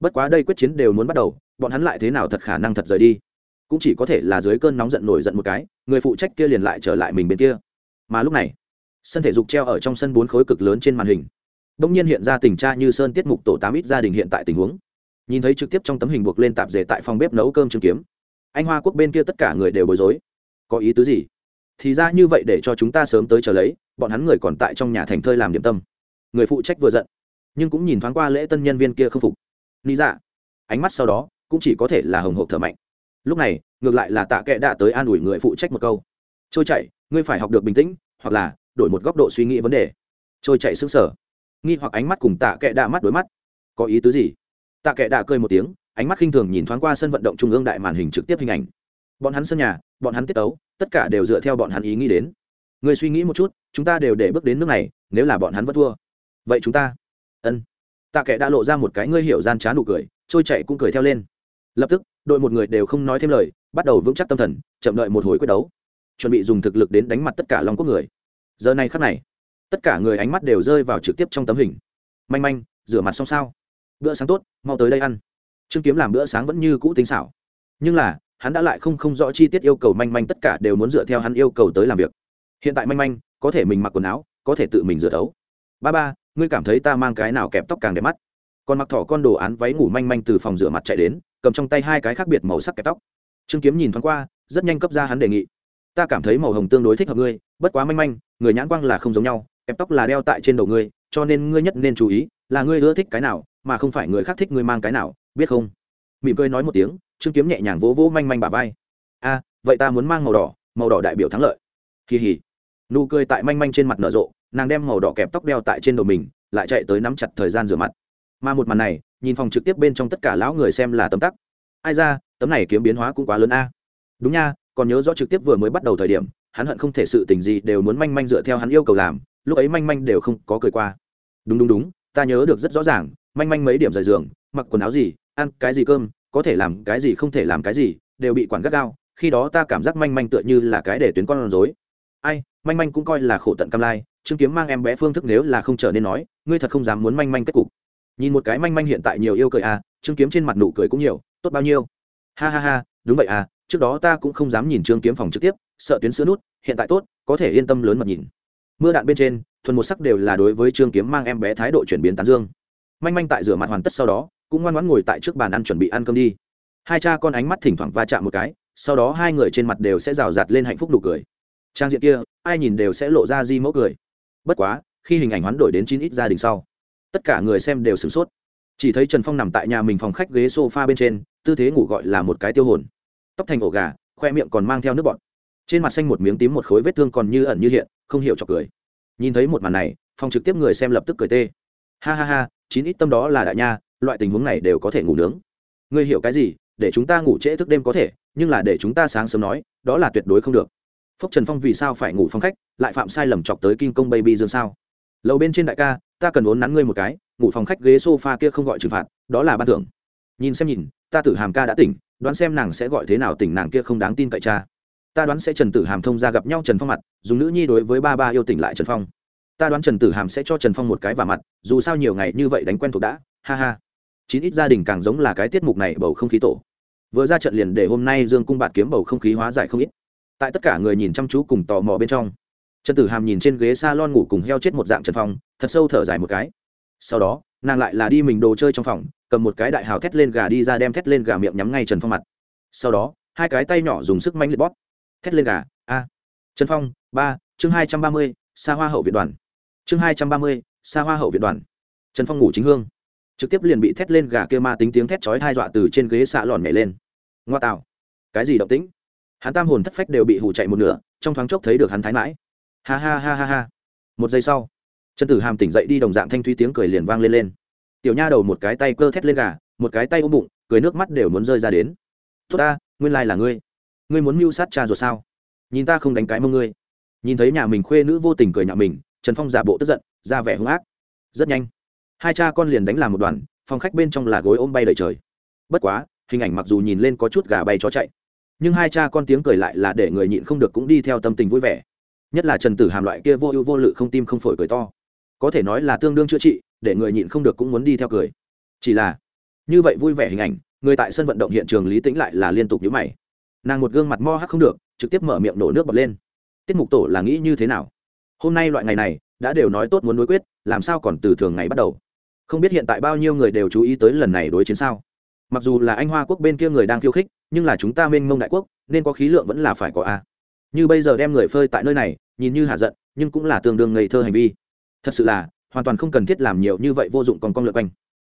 Bất quá đây quyết chiến đều muốn bắt đầu, bọn hắn lại thế nào thật khả năng thật rời đi? Cũng chỉ có thể là dưới cơn nóng giận nổi giận một cái, người phụ trách kia liền lại trở lại mình bên kia. Mà lúc này, sân thể dục treo ở trong sân bốn khối cực lớn trên màn hình. Đông nhiên hiện ra tình tra như sơn tiết mục tổ tám ít gia đình hiện tại tình huống. Nhìn thấy trực tiếp trong tấm hình buộc lên tạp dề tại phòng bếp nấu cơm chứng kiếm. Anh hoa quốc bên kia tất cả người đều bối rối. Có ý tứ gì? Thì ra như vậy để cho chúng ta sớm tới chờ lấy, bọn hắn người còn tại trong nhà thành thơi làm điểm tâm người phụ trách vừa giận, nhưng cũng nhìn thoáng qua lễ tân nhân viên kia không phục. Lý dạ ánh mắt sau đó cũng chỉ có thể là hồng hộp thở mạnh. Lúc này, ngược lại là tạ kệ đã tới an ủi người phụ trách một câu. Trôi chạy ngươi phải học được bình tĩnh, hoặc là đổi một góc độ suy nghĩ vấn đề. Trôi chạy xứng sở nghi hoặc ánh mắt cùng tạ kệ đạ mắt đối mắt. Có ý tứ gì? Tạ kệ đạ cười một tiếng, ánh mắt khinh thường nhìn thoáng qua sân vận động trung ương đại màn hình trực tiếp hình ảnh. Bọn hắn sân nhà, bọn hắn tiết tấu, tất cả đều dựa theo bọn hắn ý nghĩ đến. Người suy nghĩ một chút, chúng ta đều để bước đến nước này, nếu là bọn hắn vẫn thua vậy chúng ta? Ân. Tạ kệ đã lộ ra một cái ngươi hiểu gian trá nụ cười, trôi chạy cũng cười theo lên. Lập tức, đội một người đều không nói thêm lời, bắt đầu vững chắc tâm thần, chậm đợi một hồi quyết đấu. Chuẩn bị dùng thực lực đến đánh mặt tất cả long quốc người. Giờ này khắc này, tất cả người ánh mắt đều rơi vào trực tiếp trong tấm hình. Manh manh, rửa mặt xong sao? Bữa sáng tốt, mau tới đây ăn. Trương kiếm làm bữa sáng vẫn như cũ tính xảo. Nhưng là, hắn đã lại không không rõ chi tiết yêu cầu manh manh tất cả đều muốn dựa theo hắn yêu cầu tới làm việc. Hiện tại manh manh, có thể mình mặc quần áo, có thể tự mình rửa thấu ba ba ngươi cảm thấy ta mang cái nào kẹp tóc càng đẹp mắt? Còn mặc thỏ con đồ án váy ngủ manh manh từ phòng rửa mặt chạy đến, cầm trong tay hai cái khác biệt màu sắc kẹp tóc. Trương kiếm nhìn thoáng qua, rất nhanh cấp ra hắn đề nghị. Ta cảm thấy màu hồng tương đối thích hợp ngươi, bất quá manh manh, người nhãn quang là không giống nhau, kẹp tóc là đeo tại trên đầu ngươi, cho nên ngươi nhất nên chú ý là ngươi ưa thích cái nào, mà không phải người khác thích ngươi mang cái nào, biết không? Mỉm cười nói một tiếng, trương kiếm nhẹ nhàng vỗ vỗ manh manh bà vai. A, vậy ta muốn mang màu đỏ màu đỏ đại biểu thắng lợi. Kỳ hỉ nụ cười tại manh manh trên mặt nở rộ nàng đem màu đỏ kẹp tóc đeo tại trên đầu mình, lại chạy tới nắm chặt thời gian rửa mặt. Mà một màn này, nhìn phòng trực tiếp bên trong tất cả lão người xem là tấm tắc. Ai ra, tấm này kiếm biến hóa cũng quá lớn a. Đúng nha, còn nhớ rõ trực tiếp vừa mới bắt đầu thời điểm, hắn hận không thể sự tình gì đều muốn manh manh dựa theo hắn yêu cầu làm, lúc ấy manh manh đều không có cười qua. Đúng đúng đúng, ta nhớ được rất rõ ràng, manh manh mấy điểm rời giường, mặc quần áo gì, ăn cái gì cơm, có thể làm cái gì không thể làm cái gì, đều bị quản gắt gao, khi đó ta cảm giác manh manh tựa như là cái để tuyến con rối. Ai, manh manh cũng coi là khổ tận cam lai. Trương kiếm mang em bé phương thức nếu là không trở nên nói, ngươi thật không dám muốn manh manh kết cục. Nhìn một cái manh manh hiện tại nhiều yêu cười à Trương kiếm trên mặt nụ cười cũng nhiều, tốt bao nhiêu. Ha ha ha, đúng vậy à trước đó ta cũng không dám nhìn trương kiếm phòng trực tiếp, sợ tuyến sữa nút, hiện tại tốt, có thể yên tâm lớn mật nhìn. Mưa đạn bên trên, thuần một sắc đều là đối với trương kiếm mang em bé thái độ chuyển biến tán dương. Manh manh tại rửa mặt hoàn tất sau đó, cũng ngoan ngoãn ngồi tại trước bàn ăn chuẩn bị ăn cơm đi. Hai cha con ánh mắt thỉnh thoảng va chạm một cái, sau đó hai người trên mặt đều sẽ rào rạt lên hạnh phúc nụ cười. Trang diện kia, ai nhìn đều sẽ lộ ra di mẫu cười bất quá, khi hình ảnh hoán đổi đến chín ít gia đình sau, tất cả người xem đều sửng sốt. Chỉ thấy trần phong nằm tại nhà mình phòng khách ghế s o f a bên trên, tư thế ngủ gọi là một cái tiêu hồn. Tóc thành ổ gà, khoe miệng còn mang theo nước bọt. Trên mặt xanh một miếng tím một khối vết thương còn như ẩn như hiện, không hiểu chọc cười. Nhìn thấy một màn này, phòng trực tiếp người xem lập tức cười tê. Ha ha ha, chín ít tâm đó là đại nha, loại tình huống này đều có thể ngủ nướng. Ngươi hiểu cái gì, để chúng ta ngủ trễ thức đêm có thể, nhưng là để chúng ta sáng sớm nói, đó là tuyệt đối không được phúc trần phong vì sao phải ngủ phòng khách, lại phạm sai lầm chọc tới kinh công baby dương sao? Lầu bên trên đại ca, ta cần vốn nắn ngươi một cái, ngủ phòng khách ghế sofa kia không gọi trừng phạt, đó là ban thưởng. Nhìn xem nhìn, ta tử hàm ca đã tỉnh, đoán xem nàng sẽ gọi thế nào tỉnh nàng kia không đáng tin cậy cha. Ta đoán sẽ trần tử hàm thông ra gặp nhau trần phong mặt, dùng nữ nhi đối với ba ba yêu tỉnh lại trần phong. Ta đoán trần tử hàm sẽ cho trần phong một cái vả mặt, dù sao nhiều ngày như vậy đánh quen thuộc đã, ha ha. Chín ít gia đình càng giống là cái tiết mục này bầu không khí tổ. Vừa ra trận liền để hôm nay dương cung bạt kiếm bầu không khí hóa giải không ít tại tất cả người nhìn chăm chú cùng tò mò bên trong. Trần tử hàm nhìn trên ghế s a lon ngủ cùng heo chết một dạng trần phong, thật sâu thở dài một cái. Sau đó, nàng lại là đi mình đồ chơi trong phòng, cầm một cái đại hào thét lên gà đi ra đem thét lên gà miệng nhắm ngay trần phong mặt. Sau đó, hai cái tay nhỏ dùng sức mạnh liệt bóp. Thét lên gà, a. Trần phong, ba, chương hai trăm ba mươi xa hoa hậu viện đoàn. Chương hai trăm ba mươi xa hoa hậu viện đoàn. Trần phong ngủ chính hương. Trực tiếp liền bị thét lên gà kia ma tính tiếng thét chói hai dọa từ trên ghế xạ lòn nhảy lên. Ngoa tạo. Cái gì động tĩnh? Hắn tam hồn thất phách đều bị hủ chạy một nửa, trong thoáng chốc thấy được hắn thái mãi. Ha ha ha ha ha. Một giây sau, trần tử hàm tỉnh dậy đi đồng dạng thanh thúy tiếng cười liền vang lên lên. Tiểu nha đầu một cái tay cơ thét lên gà, một cái tay ôm bụng, cười nước mắt đều muốn rơi ra đến. Tốt ta, nguyên lai là ngươi. Ngươi muốn mưu sát cha rồi sao? Nhìn ta không đánh cái mông ngươi. Nhìn thấy nhà mình khuê nữ vô tình cười nhạo mình, trần phong giả bộ tức giận, ra vẻ hung ác. Rất nhanh, hai cha con liền đánh làm một đoàn, phòng khách bên trong là gối ôm bay đầy trời. Bất quá, hình ảnh mặc dù nhìn lên có chút gà bay chó chạy nhưng hai cha con tiếng cười lại là để người nhịn không được cũng đi theo tâm tình vui vẻ. Nhất là trần tử hàm loại kia vô ưu vô lự không tim không phổi cười to. Có thể nói là tương đương chữa trị, để người nhịn không được cũng muốn đi theo cười. Chỉ là, như vậy vui vẻ hình ảnh, người tại sân vận động hiện trường lý tĩnh lại là liên tục nhíu mày. Nàng một gương mặt mo hắc không được, trực tiếp mở miệng nổ nước bọt lên. Tiết mục tổ là nghĩ như thế nào? Hôm nay loại ngày này, đã đều nói tốt muốn đối quyết, làm sao còn từ thường ngày bắt đầu? Không biết hiện tại bao nhiêu người đều chú ý tới lần này đối chiến sao? Mặc dù là anh hoa quốc bên kia người đang khiêu khích, nhưng là chúng ta mênh mông đại quốc, nên có khí lượng vẫn là phải có a. Như bây giờ đem người phơi tại nơi này, nhìn như hạ giận, nhưng cũng là tương đương ngây thơ hành vi. Thật sự là, hoàn toàn không cần thiết làm nhiều như vậy vô dụng còn con lượt quanh.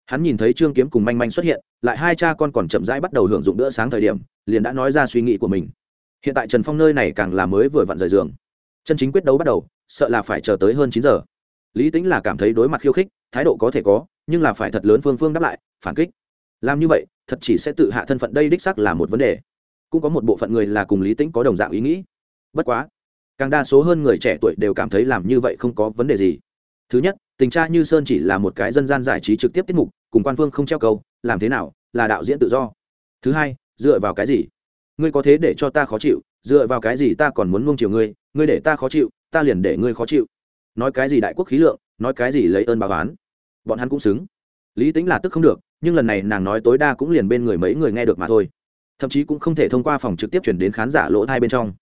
Hắn nhìn thấy trương kiếm cùng manh manh xuất hiện, lại hai cha con còn chậm rãi bắt đầu hưởng dụng bữa sáng thời điểm, liền đã nói ra suy nghĩ của mình. Hiện tại trần phong nơi này càng là mới vừa vặn rời giường. Chân chính quyết đấu bắt đầu, sợ là phải chờ tới hơn chín giờ. Lý tính là cảm thấy đối mặt khiêu khích, thái độ có thể có, nhưng là phải thật lớn phương phương đáp lại, phản kích làm như vậy, thật chỉ sẽ tự hạ thân phận đây đích sắc là một vấn đề. Cũng có một bộ phận người là cùng lý tính có đồng dạng ý nghĩ. Bất quá, càng đa số hơn người trẻ tuổi đều cảm thấy làm như vậy không có vấn đề gì. Thứ nhất, tình tra như sơn chỉ là một cái dân gian giải trí trực tiếp tiết mục, cùng quan phương không treo câu, làm thế nào, là đạo diễn tự do. Thứ hai, dựa vào cái gì? Ngươi có thế để cho ta khó chịu, dựa vào cái gì ta còn muốn mông chiều ngươi ngươi để ta khó chịu, ta liền để ngươi khó chịu. Nói cái gì đại quốc khí lượng, nói cái gì lấy ơn báo oán. Bọn hắn cũng xứng. Lý tính là tức không được nhưng lần này nàng nói tối đa cũng liền bên người mấy người nghe được mà thôi. Thậm chí cũng không thể thông qua phòng trực tiếp chuyển đến khán giả lỗ thai bên trong.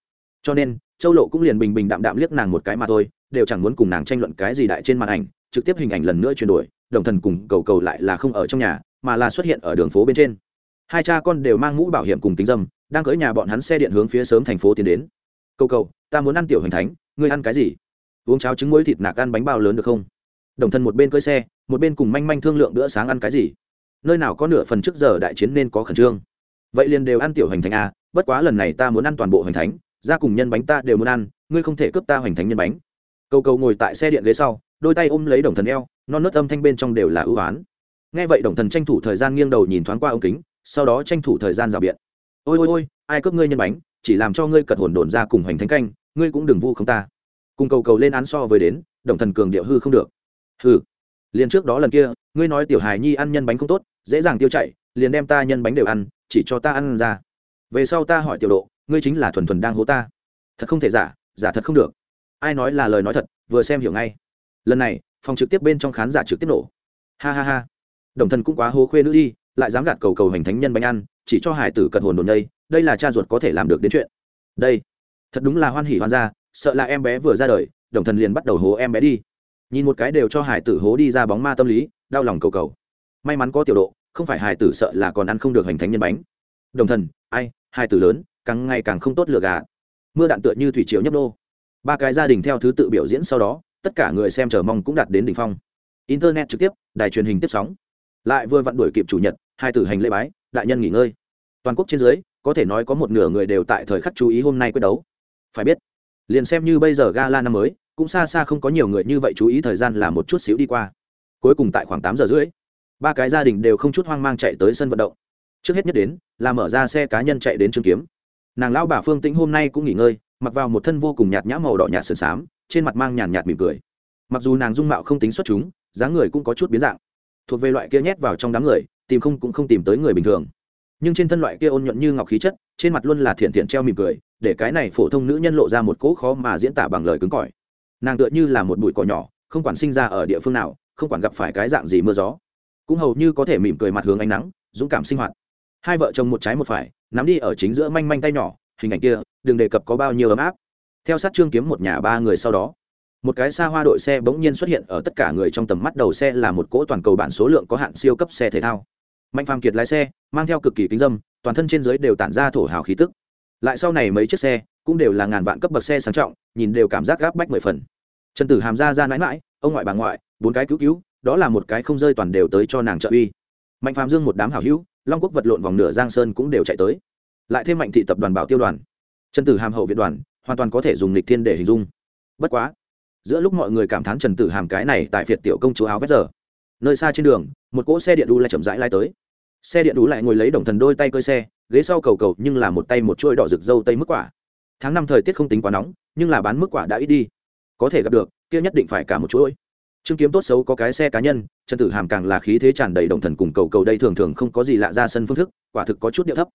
Cho nên, châu lộ cũng liền bình bình đạm đạm liếc nàng một cái mà thôi, đều chẳng muốn cùng nàng tranh luận cái gì đại trên màn ảnh, trực tiếp hình ảnh lần nữa chuyển đổi, đồng thần cùng cầu cầu lại là không ở trong nhà, mà là xuất hiện ở đường phố bên trên. Hai cha con đều mang mũ bảo hiểm cùng tính dâm, đang cưỡi nhà bọn hắn xe điện hướng phía sớm thành phố tiến đến. Cầu cầu, ta muốn ăn tiểu hành thánh, ngươi ăn cái gì? Uống cháo trứng muối thịt nạc ăn bánh bao lớn được không? Đồng thân một bên cưỡi xe, một bên cùng manh manh thương lượng bữa sáng ăn cái gì nơi nào có nửa phần trước giờ đại chiến nên có khẩn trương. Vậy liền đều ăn tiểu hoành thánh à bất quá lần này ta muốn ăn toàn bộ hoành thánh, ra cùng nhân bánh ta đều muốn ăn, ngươi không thể cướp ta hoành thánh nhân bánh. Cầu cầu ngồi tại xe điện ghế sau, đôi tay ôm lấy đồng thần eo, non nớt âm thanh bên trong đều là ưu oán nghe vậy đồng thần tranh thủ thời gian nghiêng đầu nhìn thoáng qua ống kính, sau đó tranh thủ thời gian rào biện. Ôi ôi ôi, ai cướp ngươi nhân bánh, chỉ làm cho ngươi cật hồn đồn ra cùng hoành thánh canh, ngươi cũng đừng vu không ta. Cùng cầu cầu lên án so với đến, đồng thần cường điệu hư không được. Hư liền trước đó lần kia, ngươi nói tiểu hài nhi ăn nhân bánh không tốt, dễ dàng tiêu chảy, liền đem ta nhân bánh đều ăn, chỉ cho ta ăn ra. Về sau ta hỏi tiểu độ, ngươi chính là thuần thuần đang hố ta. Thật không thể giả giả thật không được. Ai nói là lời nói thật, vừa xem hiểu ngay. Lần này, phòng trực tiếp bên trong khán giả trực tiếp nổ. Ha ha ha. Đồng thần cũng quá hố khuê nữ đi, lại dám gạt cầu cầu hành thánh nhân bánh ăn, chỉ cho hải tử cật hồn đồn đây đây là cha ruột có thể làm được đến chuyện. Đây, thật đúng là hoan hỉ hoan gia sợ là em bé vừa ra đời, đồng thần liền bắt đầu hố em bé đi nhìn một cái đều cho hải tử hố đi ra bóng ma tâm lý, đau lòng cầu cầu. May mắn có tiểu độ, không phải hải tử sợ là còn ăn không được hành thánh nhân bánh. Đồng thần, ai hải tử lớn, càng ngày càng không tốt lừa gà mưa đạn tựa như thủy triều nhấp nô. Ba cái gia đình theo thứ tự biểu diễn sau đó, tất cả người xem chờ mong cũng đạt đến đỉnh phong. Internet trực tiếp, đài truyền hình tiếp sóng. Lại vừa vặn đuổi kịp chủ nhật, hai tử hành lễ bái, đại nhân nghỉ ngơi. Toàn quốc trên dưới, có thể nói có một nửa người đều tại thời khắc chú ý hôm nay quyết đấu. Phải biết, liền xem như bây giờ gala năm mới cũng xa xa không có nhiều người như vậy chú ý thời gian là một chút xíu đi qua. Cuối cùng tại khoảng tám giờ rưỡi, ba cái gia đình đều không chút hoang mang chạy tới sân vận động. Trước hết nhất đến là mở ra xe cá nhân chạy đến trường kiếm. Nàng lão bà phương tĩnh hôm nay cũng nghỉ ngơi, mặc vào một thân vô cùng nhạt nhã màu đỏ nhạt sườn xám, trên mặt mang nhàn nhạt mỉm cười. Mặc dù nàng dung mạo không tính xuất chúng, dáng người cũng có chút biến dạng. Thuộc về loại kia nhét vào trong đám người, tìm không cũng không tìm tới người bình thường. Nhưng trên thân loại kia ôn nhuận như ngọc khí chất, trên mặt luôn là thiện thiện treo mỉm cười, để cái này phổ thông nữ nhân lộ ra một cỗ khó mà diễn tả bằng lời cứng cỏi nàng tựa như là một bụi cỏ nhỏ, không quản sinh ra ở địa phương nào, không quản gặp phải cái dạng gì mưa gió. Cũng hầu như có thể mỉm cười mặt hướng ánh nắng, dũng cảm sinh hoạt. Hai vợ chồng một trái một phải, nắm đi ở chính giữa manh manh tay nhỏ, hình ảnh kia, đừng đề cập có bao nhiêu ấm áp. Theo sát trương kiếm một nhà ba người sau đó, một cái xa hoa đội xe bỗng nhiên xuất hiện ở tất cả người trong tầm mắt đầu xe là một cỗ toàn cầu bản số lượng có hạn siêu cấp xe thể thao. Mạnh phàm kiệt lái xe, mang theo cực kỳ kính dâm, toàn thân trên dưới đều tản ra thổ hào khí tức. Lại sau này mấy chiếc xe cũng đều là ngàn vạn cấp bậc xe sang trọng, nhìn đều cảm giác gáp bách mười phần trần tử hàm ra ra mãi mãi ông ngoại bà ngoại, bốn cái cứu cứu, đó là một cái không rơi toàn đều tới cho nàng trợ uy. Mạnh phàm dương một đám hảo hữu, long quốc vật lộn vòng nửa giang sơn cũng đều chạy tới. Lại thêm mạnh thị tập đoàn bảo tiêu đoàn. Trần tử hàm hậu viện đoàn, hoàn toàn có thể dùng lịch thiên để hình dung. Bất quá, giữa lúc mọi người cảm thán trần tử hàm cái này tại việt tiểu công chúa áo vét giờ, nơi xa trên đường, một cỗ xe điện đu lại chậm rãi lai tới. Xe điện đu lại ngồi lấy đồng thần đôi tay cơi xe, ghế sau cầu cầu nhưng là một tay một chuôi đỏ rực dâu tây mức quả. Tháng năm thời tiết không tính quá nóng, nhưng là bán mức quả đã ít đi có thể gặp được kia nhất định phải cả một chuỗi Trương Kiếm tốt xấu có cái xe cá nhân, Trần Tử Hàm càng là khí thế tràn đầy đồng thần cùng cầu cầu đây thường thường không có gì lạ ra sân phương thức, quả thực có chút điệu thấp.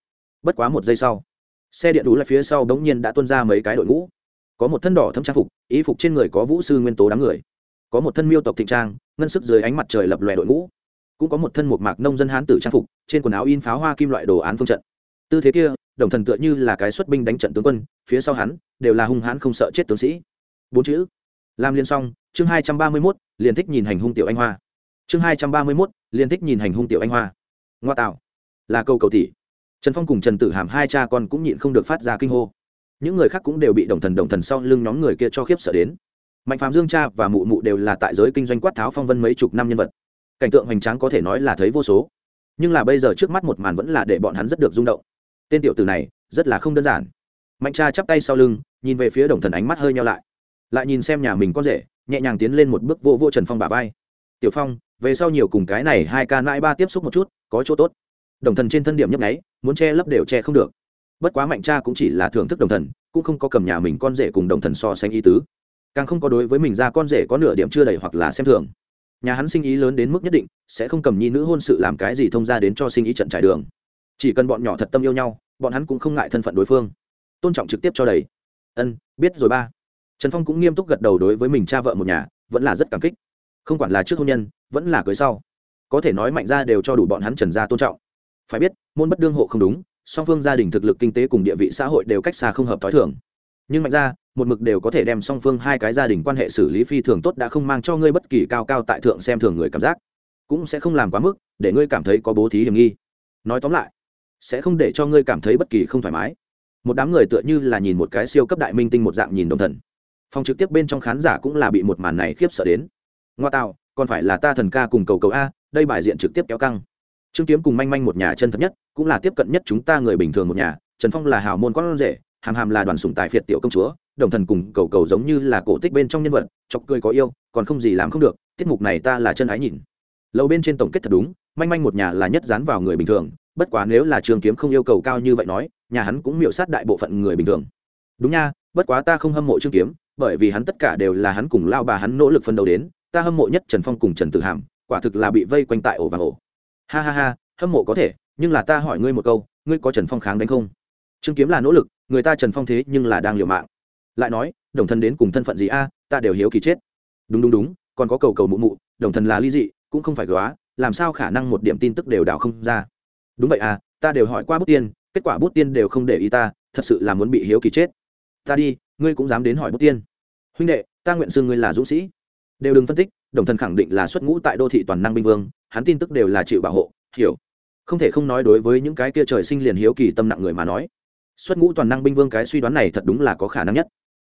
Bất quá một giây sau, xe điện đủ lại phía sau bỗng nhiên đã tuôn ra mấy cái đội ngũ. Có một thân đỏ thâm trang phục, ý phục trên người có vũ sư nguyên tố đám người. Có một thân miêu tộc thịnh trang, ngân sức dưới ánh mặt trời lập lòe đội ngũ. Cũng có một thân một mạc nông dân hán tử trang phục, trên quần áo in pháo hoa kim loại đồ án phương trận. Tư thế kia, đồng thần tựa như là cái xuất binh đánh trận tướng quân, phía sau hắn đều là hung hãn không sợ chết tướng sĩ. Bốn chữ. Làm liên xong, chương hai trăm ba mươi mốt liền thích nhìn hành hung tiểu anh hoa. Chương hai trăm ba mươi mốt liền thích nhìn hành hung tiểu anh hoa. Ngoa tạo. Là câu cầu tỷ. Trần phong cùng trần tử hàm hai cha con cũng nhịn không được phát ra kinh hô. Những người khác cũng đều bị đồng thần đồng thần sau lưng nhóm người kia cho khiếp sợ đến. Mạnh phạm dương cha và mụ mụ đều là tại giới kinh doanh quát tháo phong vân mấy chục năm nhân vật. Cảnh tượng hoành tráng có thể nói là thấy vô số. Nhưng là bây giờ trước mắt một màn vẫn là để bọn hắn rất được rung động. Tên tiểu từ này rất là không đơn giản. Mạnh cha chắp tay sau lưng nhìn về phía đồng thần ánh mắt hơi nhau lại lại nhìn xem nhà mình con rể, nhẹ nhàng tiến lên một bước vô vô trần phong bà vai. Tiểu phong, về sau nhiều cùng cái này hai ca nãi ba tiếp xúc một chút, có chỗ tốt. Đồng thần trên thân điểm nhấp nháy, muốn che lấp đều che không được. Bất quá mạnh cha cũng chỉ là thưởng thức đồng thần, cũng không có cầm nhà mình con rể cùng đồng thần so sánh ý tứ. Càng không có đối với mình ra con rể có nửa điểm chưa đầy hoặc là xem thường. Nhà hắn sinh ý lớn đến mức nhất định, sẽ không cầm nhi nữ hôn sự làm cái gì thông ra đến cho sinh ý trận trải đường. Chỉ cần bọn nhỏ thật tâm yêu nhau, bọn hắn cũng không ngại thân phận đối phương. Tôn trọng trực tiếp cho đầy. Ân, biết rồi ba trần phong cũng nghiêm túc gật đầu đối với mình cha vợ một nhà, vẫn là rất cảm kích. Không quản là trước hôn nhân, vẫn là cưới sau. Có thể nói mạnh ra đều cho đủ bọn hắn trần gia tôn trọng. Phải biết, môn bất đương hộ không đúng, song phương gia đình thực lực kinh tế cùng địa vị xã hội đều cách xa không hợp t h o i thường. Nhưng mạnh ra một mực đều có thể đem song phương hai cái gia đình quan hệ xử lý phi thường tốt đã không mang cho ngươi bất kỳ cao cao tại thượng xem thường người cảm giác. Cũng sẽ không làm quá mức, để ngươi cảm thấy có bố thí hiểm nghi. Nói tóm lại, sẽ không để cho ngươi cảm thấy bất kỳ không thoải mái. Một đám người tựa như là nhìn một cái siêu cấp đại minh tinh một dạng nhìn đồng thần phòng trực tiếp bên trong khán giả cũng là bị một màn này khiếp sợ đến. Ngoa tạo, còn phải là ta thần ca cùng cầu cầu a, đây bài diện trực tiếp kéo căng. Trương kiếm cùng manh manh một nhà chân thật nhất, cũng là tiếp cận nhất chúng ta người bình thường một nhà, trần phong là hào môn con rể, hàm hàm là đoàn sùng tài phiệt tiểu công chúa, đồng thần cùng cầu cầu giống như là cổ tích bên trong nhân vật, chọc cười có yêu, còn không gì làm không được, tiết mục này ta là chân ái nhìn. Lâu bên trên tổng kết thật đúng, manh manh một nhà là nhất dán vào người bình thường, bất quá nếu là trường kiếm không yêu cầu cao như vậy nói, nhà hắn cũng miệu sát đại bộ phận người bình thường. Đúng nha, bất quá ta không hâm mộ trương kiếm bởi vì hắn tất cả đều là hắn cùng lao bà hắn nỗ lực phân đấu đến, ta hâm mộ nhất trần phong cùng trần tử hàm, quả thực là bị vây quanh tại ổ vàng ổ. Ha ha ha, hâm mộ có thể, nhưng là ta hỏi ngươi một câu, ngươi có trần phong kháng đánh không? Trương kiếm là nỗ lực, người ta trần phong thế nhưng là đang liều mạng. Lại nói, đồng thân đến cùng thân phận gì a, ta đều hiếu kỳ chết. Đúng đúng đúng, còn có cầu cầu mụ mụ, đồng thần là ly dị, cũng không phải góa, làm sao khả năng một điểm tin tức đều đào không ra? Đúng vậy à ta đều hỏi qua bút tiên, kết quả bút tiên đều không để ý ta, thật sự là muốn bị hiếu kỳ chết. Ta đi ngươi cũng dám đến hỏi bút tiên. Huynh đệ, ta nguyện xưng ngươi là dũng sĩ. Đều đừng phân tích, đồng thần khẳng định là xuất ngũ tại đô thị toàn năng binh vương, hắn tin tức đều là chịu bảo hộ, hiểu. Không thể không nói đối với những cái kia trời sinh liền hiếu kỳ tâm nặng người mà nói. Xuất ngũ toàn năng binh vương cái suy đoán này thật đúng là có khả năng nhất.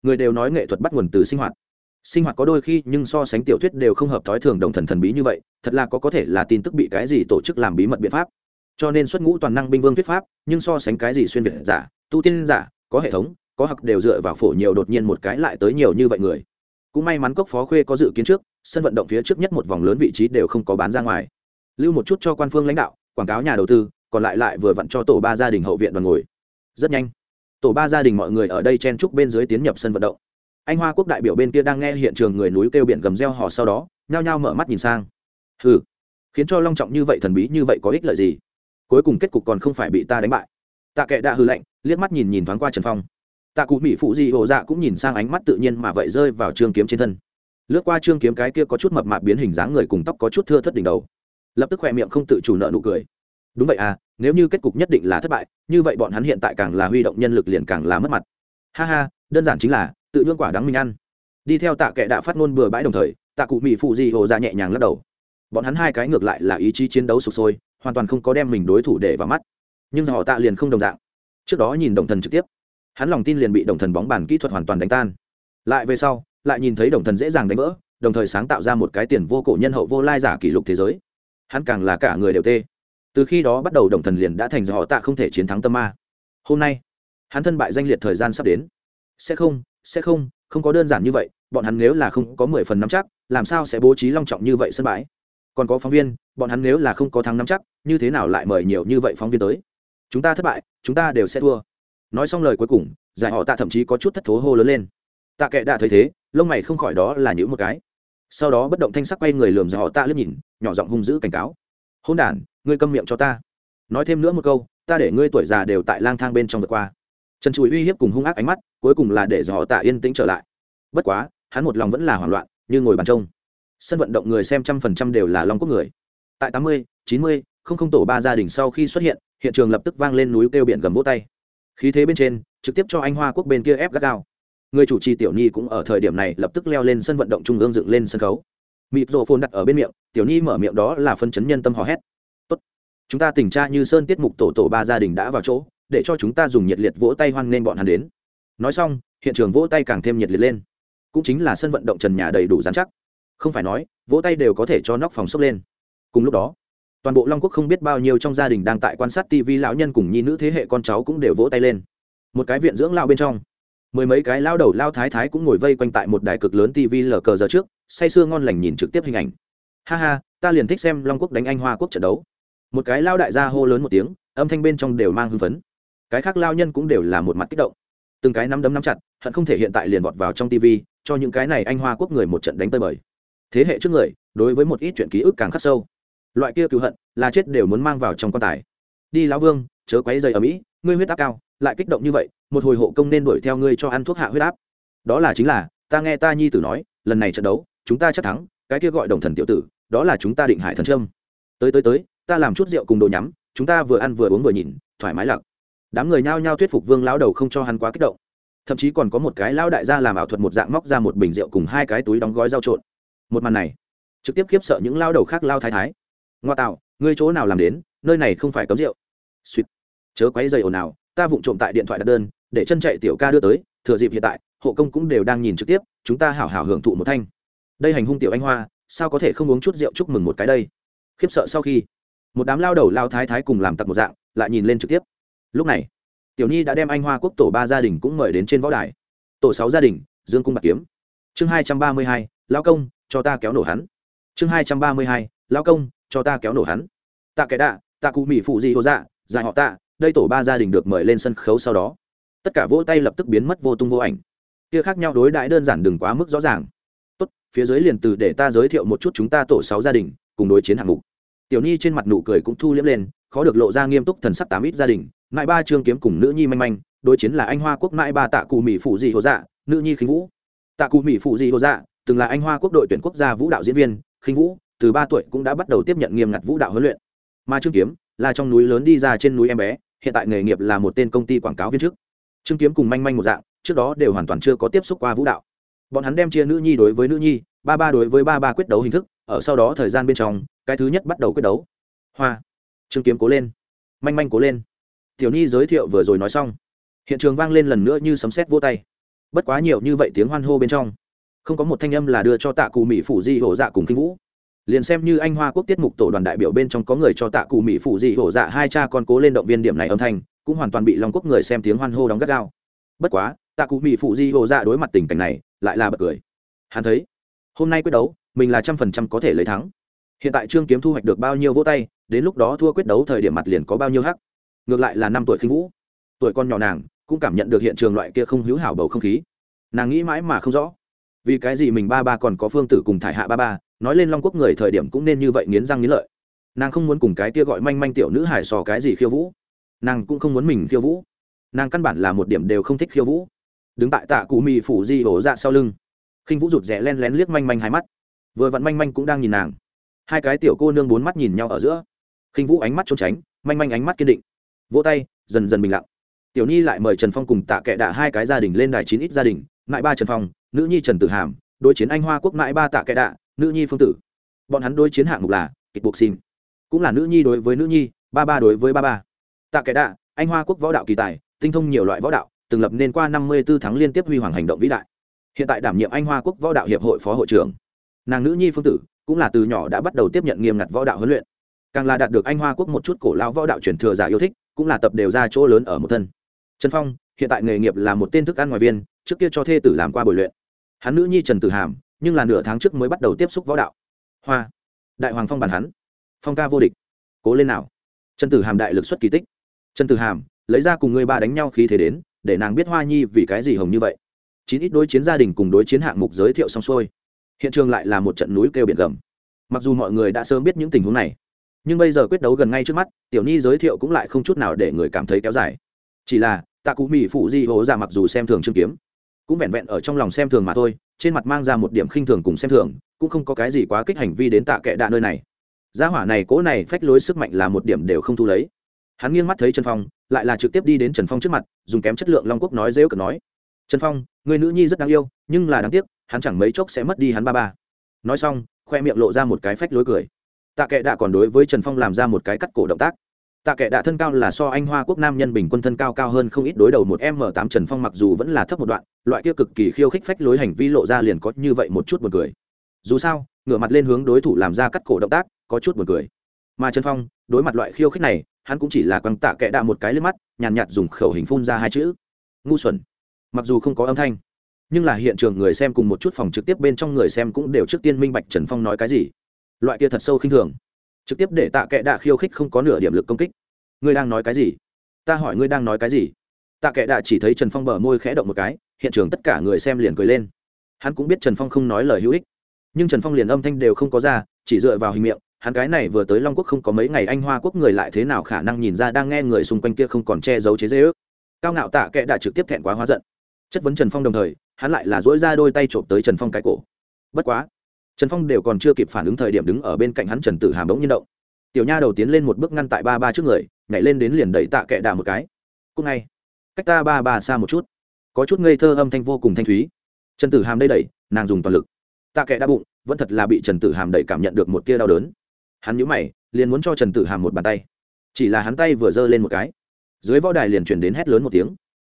Người đều nói nghệ thuật bắt nguồn từ sinh hoạt. Sinh hoạt có đôi khi nhưng so sánh tiểu thuyết đều không hợp thói thường đồng thần thần bí như vậy, thật là có có thể là tin tức bị cái gì tổ chức làm bí mật biện pháp. Cho nên xuất ngũ toàn năng binh vương thuyết pháp, nhưng so sánh cái gì xuyên việt giả, tu tiên giả, có hệ thống có học đều dựa vào phổ nhiều đột nhiên một cái lại tới nhiều như vậy người. Cũng may mắn cốc phó khuê có dự kiến trước, sân vận động phía trước nhất một vòng lớn vị trí đều không có bán ra ngoài. Lưu một chút cho quan phương lãnh đạo, quảng cáo nhà đầu tư, còn lại lại vừa vặn cho tổ ba gia đình hậu viện đoàn ngồi. Rất nhanh, tổ ba gia đình mọi người ở đây chen trúc bên dưới tiến nhập sân vận động. Anh hoa quốc đại biểu bên kia đang nghe hiện trường người núi kêu biển gầm reo hò sau đó, nhao nhao mở mắt nhìn sang. Hừ, khiến cho long trọng như vậy thần bí như vậy có ích lợi gì? Cuối cùng kết cục còn không phải bị ta đánh bại. Tạ kệ đã hư lạnh, liếc mắt nhìn nhìn thoáng qua trần phong tạ cụ mỹ phụ di hồ dạ cũng nhìn sang ánh mắt tự nhiên mà vậy rơi vào trương kiếm trên thân. Lướt qua trương kiếm cái kia có chút mập mạp biến hình dáng người cùng tóc có chút thưa thất đỉnh đầu. Lập tức khoe miệng không tự chủ nợ nụ cười. Đúng vậy à nếu như kết cục nhất định là thất bại, như vậy bọn hắn hiện tại càng là huy động nhân lực liền càng là mất mặt. Ha ha, đơn giản chính là, tự đương quả đáng mình ăn. Đi theo tạ kệ đã phát ngôn bừa bãi đồng thời, tạ cụ mỹ phụ di hồ Dạ nhẹ nhàng lắc đầu. Bọn hắn hai cái ngược lại là ý chí chiến đấu sụp sôi, hoàn toàn không có đem mình đối thủ để vào mắt. Nhưng họ tạ liền không đồng dạng. Trước đó nhìn đồng thần trực tiếp hắn lòng tin liền bị đồng thần bóng bàn kỹ thuật hoàn toàn đánh tan. Lại về sau, lại nhìn thấy đồng thần dễ dàng đánh vỡ, đồng thời sáng tạo ra một cái tiền vô cổ nhân hậu vô lai giả kỷ lục thế giới. Hắn càng là cả người đều tê. Từ khi đó bắt đầu đồng thần liền đã thành do họ tạ không thể chiến thắng tâm ma. Hôm nay, hắn thân bại danh liệt thời gian sắp đến. Sẽ không sẽ không không có đơn giản như vậy, bọn hắn nếu là không có mười phần nắm chắc, làm sao sẽ bố trí long trọng như vậy sân bãi? Còn có phóng viên, bọn hắn nếu là không có thắng nắm chắc, như thế nào lại mời nhiều như vậy phóng viên tới? Chúng ta thất bại, chúng ta đều sẽ thua nói xong lời cuối cùng, giải họ tạ thậm chí có chút thất thố hô lớn lên. Tạ kệ đã thấy thế, lông mày không khỏi đó là những một cái. Sau đó bất động thanh sắc quay người lườm giải họ tạ lướt nhìn, nhỏ giọng hung dữ cảnh cáo. Hôn đ ngươi câm miệng cho ta. Nói thêm nữa một câu, ta để ngươi tuổi già đều tại lang thang bên trong vượt qua. Trần chùi uy hiếp cùng hung ác ánh mắt, cuối cùng là để dò tạ yên tĩnh trở lại. Bất quá, hắn một lòng vẫn là hoảng loạn, như ngồi bàn trông. Sân vận động người xem trăm phần trăm đều là long quốc người. Tại tám mươi, chín mươi, không không tổ ba gia đình sau khi xuất hiện hiện trường lập tức vang lên núi kêu biển gầm vỗ tay khí thế bên trên, trực tiếp cho anh hoa quốc bên kia ép gắt gao. Người chủ trì tiểu nhi cũng ở thời điểm này lập tức leo lên sân vận động trung ương dựng lên sân khấu. Mịp rộ phồn đặt ở bên miệng, tiểu nhi mở miệng đó là phân chấn nhân tâm hò hét. Tốt, chúng ta tình tra như sơn tiết mục tổ tổ ba gia đình đã vào chỗ, để cho chúng ta dùng nhiệt liệt vỗ tay hoan nghênh bọn hắn đến. Nói xong, hiện trường vỗ tay càng thêm nhiệt liệt lên. Cũng chính là sân vận động trần nhà đầy đủ dán chắc. Không phải nói, vỗ tay đều có thể cho nóc phòng sốc lên. Cùng lúc đó toàn bộ long quốc không biết bao nhiêu trong gia đình đang tại quan sát tv lão nhân cùng nhi nữ thế hệ con cháu cũng đều vỗ tay lên. Một cái viện dưỡng lao bên trong, mười mấy cái lao đầu lao thái thái cũng ngồi vây quanh tại một đài cực lớn tv lờ cờ giờ trước, say sưa ngon lành nhìn trực tiếp hình ảnh. Ha ha, ta liền thích xem long quốc đánh anh hoa quốc trận đấu. Một cái lao đại gia hô lớn một tiếng, âm thanh bên trong đều mang hưng phấn. Cái khác lao nhân cũng đều là một mặt kích động. Từng cái nắm đấm nắm chặt, hận không thể hiện tại liền vọt vào trong tv, cho những cái này anh hoa quốc người một trận đánh tơi bời. Thế hệ trước người, đối với một ít chuyện ký ức càng khắc sâu loại kia cứu hận, là chết đều muốn mang vào trong quan tài. Đi lão vương, chớ quấy dày ở mỹ, ngươi huyết áp cao, lại kích động như vậy, một hồi hộ công nên đuổi theo ngươi cho ăn thuốc hạ huyết áp. Đó là chính là, ta nghe ta nhi tử nói, lần này trận đấu, chúng ta chắc thắng, cái kia gọi đồng thần tiểu tử, đó là chúng ta định hải thần trâm. Tới tới tới, ta làm chút rượu cùng đồ nhắm, chúng ta vừa ăn vừa uống vừa nhìn, thoải mái lặc. Đám người nhao nhao thuyết phục vương lão đầu không cho hắn quá kích động. Thậm chí còn có một cái lão đại gia làm ảo thuật một dạng móc ra một bình rượu cùng hai cái túi đóng gói rau trộn. Một màn này, trực tiếp khiếp sợ những lao đầu khác lao thái thái ngoa tạo, ngươi chỗ nào làm đến, nơi này không phải cấm rượu. Suýt chớ quấy dày ồn nào ta vụng trộm tại điện thoại đặt đơn, để chân chạy tiểu ca đưa tới, thừa dịp hiện tại, hộ công cũng đều đang nhìn trực tiếp, chúng ta hảo hảo hưởng thụ một thanh. Đây hành hung tiểu anh hoa, sao có thể không uống chút rượu chúc mừng một cái đây? Khiếp sợ sau khi, một đám lao đầu lao thái thái cùng làm tặc một dạng, lại nhìn lên trực tiếp. Lúc này, tiểu nhi đã đem anh hoa quốc tổ ba gia đình cũng mời đến trên võ đài. Tổ sáu gia đình, dương cung bạc kiếm. Chương hai trăm ba mươi hai lao công, cho ta kéo nổ hắn. Chương hai trăm ba mươi hai lao công cho ta kéo nổ hắn. Tạ kẻ đạ, tạ cụ mỹ phụ gì hồ dạ dài họ tạ, đây tổ ba gia đình được mời lên sân khấu sau đó. Tất cả vỗ tay lập tức biến mất vô tung vô ảnh. Kia khác nhau đối đãi đơn giản đừng quá mức rõ ràng. Tốt, phía dưới liền từ để ta giới thiệu một chút chúng ta tổ sáu gia đình, cùng đối chiến hạng mục. Tiểu nhi trên mặt nụ cười cũng thu liễm lên, khó được lộ ra nghiêm túc thần sắc tám ít gia đình mãi ba trương kiếm cùng nữ nhi manh manh, đối chiến là anh hoa quốc mãi ba tạ cụ mỹ phụ dị hồ dạ nữ nhi khinh vũ. Tạ cụ mỹ phụ dị hồ dạ từng là anh hoa quốc đội tuyển quốc gia vũ đạo diễn viên, khinh vũ từ ba tuổi cũng đã bắt đầu tiếp nhận nghiêm ngặt vũ đạo huấn luyện. Mà trương kiếm là trong núi lớn đi ra trên núi em bé, hiện tại nghề nghiệp là một tên công ty quảng cáo viên chức. Trương kiếm cùng manh manh một dạng, trước đó đều hoàn toàn chưa có tiếp xúc qua vũ đạo. Bọn hắn đem chia nữ nhi đối với nữ nhi, ba ba đối với ba ba quyết đấu hình thức, ở sau đó thời gian bên trong, cái thứ nhất bắt đầu quyết đấu. Hoa. Trương kiếm cố lên. Manh manh cố lên. Tiểu nhi giới thiệu vừa rồi nói xong. Hiện trường vang lên lần nữa như sấm sét vô tay. Bất quá nhiều như vậy tiếng hoan hô bên trong. Không có một thanh âm là đưa cho tạ cụ mỹ phủ di hổ dạ cùng kinh vũ liền xem như anh hoa quốc tiết mục tổ đoàn đại biểu bên trong có người cho tạ cụ mỹ phụ di hổ dạ hai cha con cố lên động viên điểm này âm thanh, cũng hoàn toàn bị long quốc người xem tiếng hoan hô đóng gắt gao. Bất quá, tạ cụ mỹ phụ di hổ dạ đối mặt tình cảnh này, lại là bật cười. Hắn thấy, hôm nay quyết đấu, mình là trăm phần trăm có thể lấy thắng. Hiện tại trương kiếm thu hoạch được bao nhiêu vỗ tay, đến lúc đó thua quyết đấu thời điểm mặt liền có bao nhiêu hắc. Ngược lại là năm tuổi khinh vũ. Tuổi con nhỏ nàng, cũng cảm nhận được hiện trường loại kia không hữu hảo bầu không khí. Nàng nghĩ mãi mà không rõ, vì cái gì mình ba ba còn có phương tử cùng thải hạ ba ba nói lên long quốc người thời điểm cũng nên như vậy nghiến răng nghiến lợi. Nàng không muốn cùng cái kia gọi manh manh tiểu nữ hải sò cái gì khiêu vũ. Nàng cũng không muốn mình khiêu vũ. Nàng căn bản là một điểm đều không thích khiêu vũ. Đứng tại tạ cụ mì phủ di hổ dạ sau lưng, khinh vũ rụt rẽ len lén liếc manh manh hai mắt. Vừa vặn manh manh cũng đang nhìn nàng. Hai cái tiểu cô nương bốn mắt nhìn nhau ở giữa. Khinh vũ ánh mắt trốn tránh, manh manh ánh mắt kiên định. Vỗ tay, dần dần bình lặng. Tiểu nhi lại mời trần phong cùng tạ kệ đạ hai cái gia đình lên đài chín ít gia đình. Mãi ba trần phong, nữ nhi trần tử hàm, đối chiến anh hoa quốc mãi ba tạ kệ đạ nữ nhi phương tử. Bọn hắn đối chiến hạng mục là kịch buộc xin. Cũng là nữ nhi đối với nữ nhi, ba ba đối với ba ba. Tạ kệ đạ, anh hoa quốc võ đạo kỳ tài, tinh thông nhiều loại võ đạo, từng lập nên qua năm mươi 54 tháng liên tiếp huy hoàng hành động vĩ đại. Hiện tại đảm nhiệm anh hoa quốc võ đạo hiệp hội phó hội trưởng. Nàng nữ nhi phương tử cũng là từ nhỏ đã bắt đầu tiếp nhận nghiêm ngặt võ đạo huấn luyện. Càng là đạt được anh hoa quốc một chút cổ lao võ đạo truyền thừa giả yêu thích, cũng là tập đều ra chỗ lớn ở một thân. Trần phong, hiện tại nghề nghiệp là một tên thức ăn ngoài viên, trước kia cho thê tử làm qua buổi luyện. Hắn nữ nhi trần tử hàm nhưng là nửa tháng trước mới bắt đầu tiếp xúc võ đạo. Hoa. Đại hoàng phong bàn hắn. Phong ca vô địch. Cố lên nào. Trần tử hàm đại lực xuất kỳ tích. Trần tử hàm, lấy ra cùng người ba đánh nhau khí thế đến, để nàng biết hoa nhi vì cái gì hồng như vậy. Chín ít đối chiến gia đình cùng đối chiến hạng mục giới thiệu xong xuôi. Hiện trường lại là một trận núi kêu biển gầm. Mặc dù mọi người đã sớm biết những tình huống này, nhưng bây giờ quyết đấu gần ngay trước mắt, tiểu nhi giới thiệu cũng lại không chút nào để người cảm thấy kéo dài. Chỉ là, tạ cụ mỹ phụ di hố ra dạ mặc dù xem thường trương kiếm, cũng vẹn vẹn ở trong lòng xem thường mà thôi trên mặt mang ra một điểm khinh thường cùng xem thường, cũng không có cái gì quá kích hành vi đến tạ kệ đạ nơi này. Gia hỏa này cố này phách lối sức mạnh là một điểm đều không thu lấy. Hắn nghiêng mắt thấy trần phong, lại là trực tiếp đi đến trần phong trước mặt, dùng kém chất lượng long quốc nói dễ cực nói. Trần phong, người nữ nhi rất đáng yêu, nhưng là đáng tiếc, hắn chẳng mấy chốc sẽ mất đi hắn ba ba. Nói xong, khoe miệng lộ ra một cái phách lối cười. Tạ kệ đạ còn đối với trần phong làm ra một cái cắt cổ động tác tạ kệ đạ thân cao là so anh hoa quốc nam nhân bình quân thân cao cao hơn không ít, đối đầu một m tám trần phong mặc dù vẫn là thấp một đoạn, loại kia cực kỳ khiêu khích phách lối hành vi lộ ra liền có như vậy một chút b u ồ n cười. Dù sao, ngửa mặt lên hướng đối thủ làm ra cắt cổ động tác, có chút b u ồ n cười. Mà trần phong, đối mặt loại khiêu khích này, hắn cũng chỉ là quăng tạ kệ đạ một cái lên mắt, nhàn nhạt dùng khẩu hình phun ra hai chữ. Ngu xuẩn. Mặc dù không có âm thanh, nhưng là hiện trường người xem cùng một chút phòng trực tiếp bên trong người xem cũng đều trước tiên minh bạch trần phong nói cái gì. Loại kia thật sâu khinh thường trực tiếp để tạ kệ đạ khiêu khích không có nửa điểm lực công kích. Ngươi đang nói cái gì? Ta hỏi ngươi đang nói cái gì? Tạ kệ đạ chỉ thấy trần phong bờ môi khẽ động một cái, hiện trường tất cả người xem liền cười lên. Hắn cũng biết trần phong không nói lời hữu ích. Nhưng trần phong liền âm thanh đều không có ra, chỉ dựa vào hình miệng, hắn cái này vừa tới long quốc không có mấy ngày anh hoa quốc người lại thế nào khả năng nhìn ra đang nghe người xung quanh kia không còn che giấu chế dễ ước. Cao ngạo tạ kệ đã trực tiếp thẹn quá hóa giận. Chất vấn trần phong đồng thời, hắn lại là dỗi ra đôi tay trộm tới trần phong cái cổ. Bất quá trần phong đều còn chưa kịp phản ứng thời điểm đứng ở bên cạnh hắn trần tử hàm bỗng nhiên động. Tiểu nha đầu tiến lên một bước ngăn tại ba ba trước người, nhảy lên đến liền đẩy tạ kệ đà một cái. Cúc ngay. Cách ta ba ba xa một chút. Có chút ngây thơ âm thanh vô cùng thanh thúy. Trần tử hàm đây đẩy, nàng dùng toàn lực. Tạ kệ đa bụng, vẫn thật là bị trần tử hàm đẩy cảm nhận được một tia đau đớn. Hắn nhũ mày, liền muốn cho trần tử hàm một bàn tay. Chỉ là hắn tay vừa giơ lên một cái, dưới võ đài liền chuyển đến hét lớn một tiếng.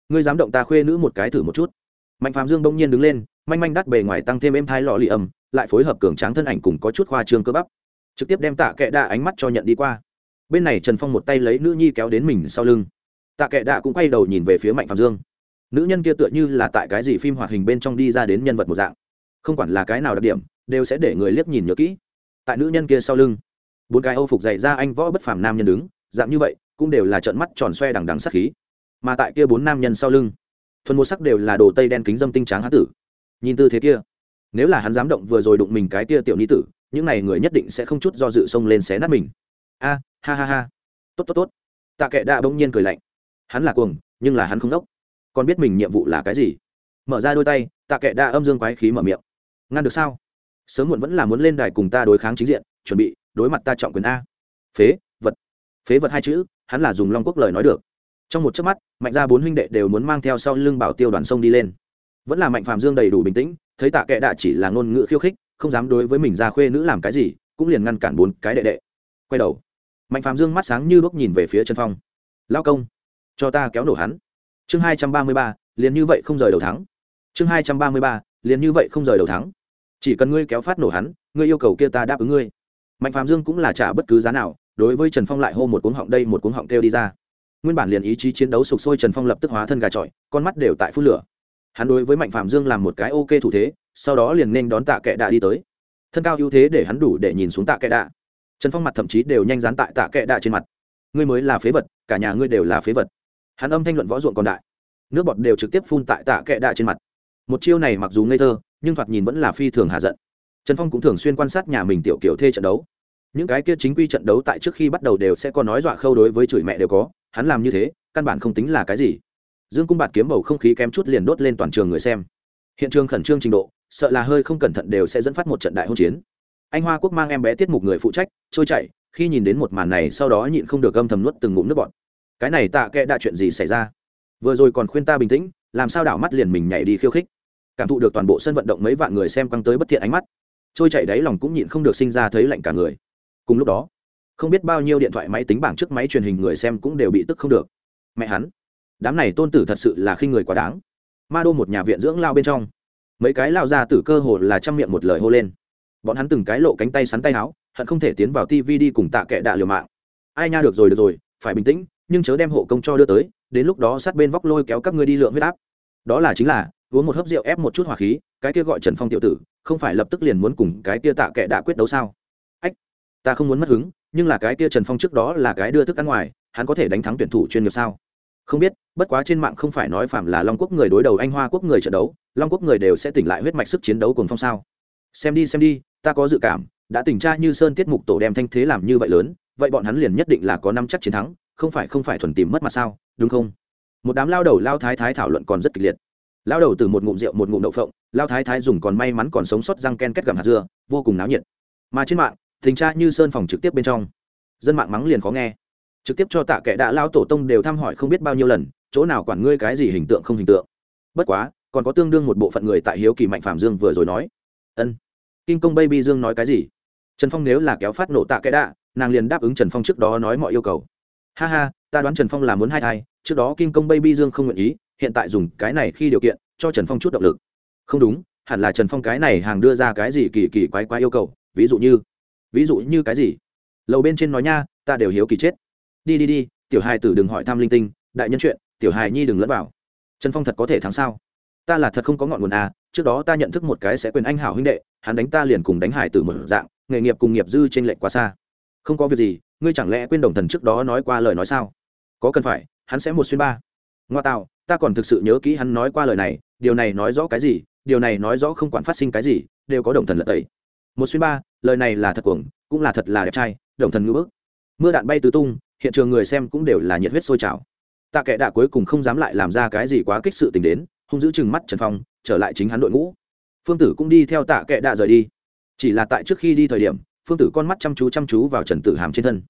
Ngươi dám động ta khuê nữ một cái thử một chút. Mạnh phạm dương bỗng nhiên đứng lên, manh manh đắt bề ngoài tăng thêm êm thai lọ lì ầm lại phối hợp cường tráng thân ảnh cùng có chút khoa trương cơ bắp, trực tiếp đem tạ kệ đạ ánh mắt cho nhận đi qua. Bên này trần phong một tay lấy nữ nhi kéo đến mình sau lưng. Tạ kệ đạ cũng quay đầu nhìn về phía mạnh phạm dương. Nữ nhân kia tựa như là tại cái gì phim hoạt hình bên trong đi ra đến nhân vật một dạng. Không quản là cái nào đặc điểm, đều sẽ để người liếc nhìn nhớ kỹ. Tại nữ nhân kia sau lưng, bốn cái âu phục dày ra anh võ bất phàm nam nhân đứng, dạng như vậy, cũng đều là trận mắt tròn xoe đằng đằng sắc khí. Mà tại kia bốn nam nhân sau lưng, thuần một sắc đều là đồ tây đen kính dâm tinh tráng hán tử. Nhìn tư thế kia nếu là hắn dám động vừa rồi đụng mình cái kia tiểu ni tử, những này người nhất định sẽ không chút do dự xông lên xé nát mình. A, ha ha ha. Tốt tốt tốt. Tạ kệ đã bỗng nhiên cười lạnh. Hắn là cuồng, nhưng là hắn không đốc. Còn biết mình nhiệm vụ là cái gì? Mở ra đôi tay, tạ kệ đã âm dương quái khí mở miệng. Ngăn được sao? Sớm muộn vẫn là muốn lên đài cùng ta đối kháng chính diện, chuẩn bị, đối mặt ta trọng quyền a. Phế, vật. Phế vật hai chữ, hắn là dùng long quốc lời nói được. Trong một chớp mắt, mạnh ra bốn huynh đệ đều muốn mang theo sau lưng bảo tiêu đoàn sông đi lên. Vẫn là mạnh phạm dương đầy đủ bình tĩnh thấy tạ kệ đạ chỉ là ngôn ngữ khiêu khích, không dám đối với mình ra khuê nữ làm cái gì, cũng liền ngăn cản bốn cái đệ đệ. Quay đầu, mạnh phạm dương mắt sáng như đuốc nhìn về phía trần phong. Lao công, cho ta kéo nổ hắn. Chương hai trăm ba mươi ba, liền như vậy không rời đầu thắng. Chương hai trăm ba mươi ba, liền như vậy không rời đầu thắng. Chỉ cần ngươi kéo phát nổ hắn, ngươi yêu cầu kia ta đáp ứng ngươi. Mạnh phạm dương cũng là trả bất cứ giá nào, đối với trần phong lại hô một cuống họng đây một cuống họng kêu đi ra. Nguyên bản liền ý chí chiến đấu sục sôi trần phong lập tức hóa thân gà trọi, con mắt đều tại phút lửa hắn đối với mạnh phạm dương làm một cái ok thủ thế, sau đó liền nên đón tạ kệ đạ đi tới. Thân cao ưu thế để hắn đủ để nhìn xuống tạ kệ đạ. Trần phong mặt thậm chí đều nhanh dán tại tạ kệ đạ trên mặt. Ngươi mới là phế vật, cả nhà ngươi đều là phế vật. Hắn âm thanh luận võ ruộng còn đại. Nước bọt đều trực tiếp phun tại tạ kệ đạ trên mặt. Một chiêu này mặc dù ngây thơ, nhưng thoạt nhìn vẫn là phi thường hạ giận. Trần phong cũng thường xuyên quan sát nhà mình tiểu kiểu thê trận đấu. Những cái kia chính quy trận đấu tại trước khi bắt đầu đều sẽ có nói dọa khâu đối với chửi mẹ đều có, hắn làm như thế, căn bản không tính là cái gì dương cung bạt kiếm bầu không khí kém chút liền đốt lên toàn trường người xem. Hiện trường khẩn trương trình độ, sợ là hơi không cẩn thận đều sẽ dẫn phát một trận đại hỗn chiến. Anh hoa quốc mang em bé tiết mục người phụ trách, trôi chạy khi nhìn đến một màn này sau đó nhịn không được âm thầm nuốt từng ngụm nước bọt. Cái này tạ kệ đã chuyện gì xảy ra? Vừa rồi còn khuyên ta bình tĩnh, làm sao đảo mắt liền mình nhảy đi khiêu khích? Cảm thụ được toàn bộ sân vận động mấy vạn người xem căng tới bất thiện ánh mắt. Trôi chạy đáy lòng cũng nhịn không được sinh ra thấy lạnh cả người. Cùng lúc đó, không biết bao nhiêu điện thoại máy tính bảng trước máy truyền hình người xem cũng đều bị tức không được. Mẹ hắn đám này tôn tử thật sự là khi người quá đáng. Ma đô một nhà viện dưỡng lao bên trong, mấy cái lao ra tử cơ hồ là chăm miệng một lời hô lên. Bọn hắn từng cái lộ cánh tay sắn tay áo, hận không thể tiến vào tv đi cùng tạ kệ đạ liều mạng. Ai nha được rồi được rồi, phải bình tĩnh, nhưng chớ đem hộ công cho đưa tới, đến lúc đó sát bên vóc lôi kéo các ngươi đi lượng huyết áp. Đó là chính là, uống một hớp rượu ép một chút hỏa khí, cái kia gọi trần phong tiểu tử, không phải lập tức liền muốn cùng cái kia tạ kệ đạ quyết đấu sao? Ách, ta không muốn mất hứng, nhưng là cái kia trần phong trước đó là cái đưa thức ăn ngoài, hắn có thể đánh thắng tuyển thủ chuyên nghiệp sao? Không biết, bất quá trên mạng không phải nói phạm là long quốc người đối đầu anh hoa quốc người trận đấu, long quốc người đều sẽ tỉnh lại huyết mạch sức chiến đấu cùng phong sao? Xem đi xem đi, ta có dự cảm, đã tỉnh tra như sơn tiết mục tổ đem thanh thế làm như vậy lớn, vậy bọn hắn liền nhất định là có năm chắc chiến thắng, không phải không phải thuần tìm mất mặt sao, đúng không? Một đám lao đầu lao thái thái thảo luận còn rất kịch liệt. Lao đầu từ một ngụm rượu, một ngụm đậu phộng, lao thái thái dùng còn may mắn còn sống sót răng ken kết gầm hạt dưa, vô cùng náo nhiệt. Mà trên mạng, tình tra như sơn phòng trực tiếp bên trong. Dân mạng mắng liền khó nghe trực tiếp cho tạ kệ đã lao tổ tông đều thăm hỏi không biết bao nhiêu lần, chỗ nào quản ngươi cái gì hình tượng không hình tượng. Bất quá, còn có tương đương một bộ phận người tại hiếu kỳ mạnh phạm dương vừa rồi nói. Ân. Kinh công baby dương nói cái gì? Trần phong nếu là kéo phát nổ tạ kệ đạ nàng liền đáp ứng trần phong trước đó nói mọi yêu cầu. Ha ha, ta đoán trần phong là muốn hai thai, trước đó kinh công baby dương không nguyện ý, hiện tại dùng cái này khi điều kiện, cho trần phong chút động lực. Không đúng, hẳn là trần phong cái này hàng đưa ra cái gì kỳ kỳ quái quái yêu cầu, ví dụ như, ví dụ như cái gì? Lầu bên trên nói nha, ta đều hiếu kỳ chết đi đi đi, tiểu hài tử đừng hỏi thăm linh tinh, đại nhân chuyện, tiểu hài nhi đừng lẫn vào. Trần phong thật có thể thắng sao? Ta là thật không có ngọn nguồn à trước đó ta nhận thức một cái sẽ quyền anh hảo huynh đệ, hắn đánh ta liền cùng đánh hải tử một dạng, nghề nghiệp cùng nghiệp dư trên lệnh quá xa. Không có việc gì, ngươi chẳng lẽ quên đồng thần trước đó nói qua lời nói sao? Có cần phải, hắn sẽ một xuyên ba. Ngoa tạo, ta còn thực sự nhớ kỹ hắn nói qua lời này, điều này nói rõ cái gì, điều này nói rõ không quản phát sinh cái gì, đều có đồng thần lật tẩy. Một xuyên ba, lời này là thật cuồng, cũng là thật là đẹp trai, đồng thần ngữ bức. Mưa đạn bay tứ tung hiện trường người xem cũng đều là nhiệt huyết sôi trào. Tạ kệ đạ cuối cùng không dám lại làm ra cái gì quá kích sự tình đến, hung giữ chừng mắt trần phong, trở lại chính hắn đội ngũ. Phương tử cũng đi theo tạ kệ đạ rời đi. Chỉ là tại trước khi đi thời điểm, phương tử con mắt chăm chú chăm chú vào trần tử hàm trên thân.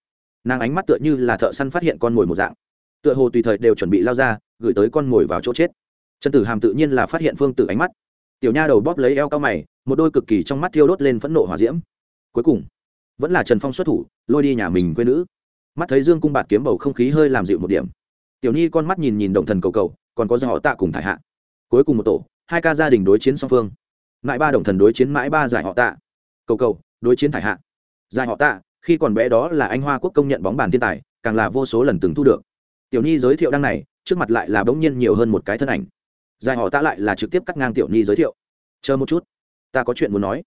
Nàng ánh mắt tựa như là thợ săn phát hiện con mồi một dạng. Tựa hồ tùy thời đều chuẩn bị lao ra, gửi tới con mồi vào chỗ chết. Trần tử hàm tự nhiên là phát hiện phương tử ánh mắt. Tiểu nha đầu bóp lấy eo cao mày, một đôi cực kỳ trong mắt thiêu đốt lên phẫn nộ hòa diễm. Cuối cùng, vẫn là trần phong xuất thủ, lôi đi nhà mình quê nữ mắt thấy dương cung bạt kiếm bầu không khí hơi làm dịu một điểm tiểu nhi con mắt nhìn nhìn động thần cầu cầu còn có do họ tạ cùng thải hạ cuối cùng một tổ hai ca gia đình đối chiến song phương mãi ba đồng thần đối chiến mãi ba giải họ tạ cầu cầu đối chiến thải hạ giải họ tạ khi còn bé đó là anh hoa quốc công nhận bóng bàn thiên tài càng là vô số lần từng thu được tiểu nhi giới thiệu đăng này trước mặt lại là bỗng nhiên nhiều hơn một cái thân ảnh giải họ tạ lại là trực tiếp cắt ngang tiểu nhi giới thiệu chờ một chút ta có chuyện muốn nói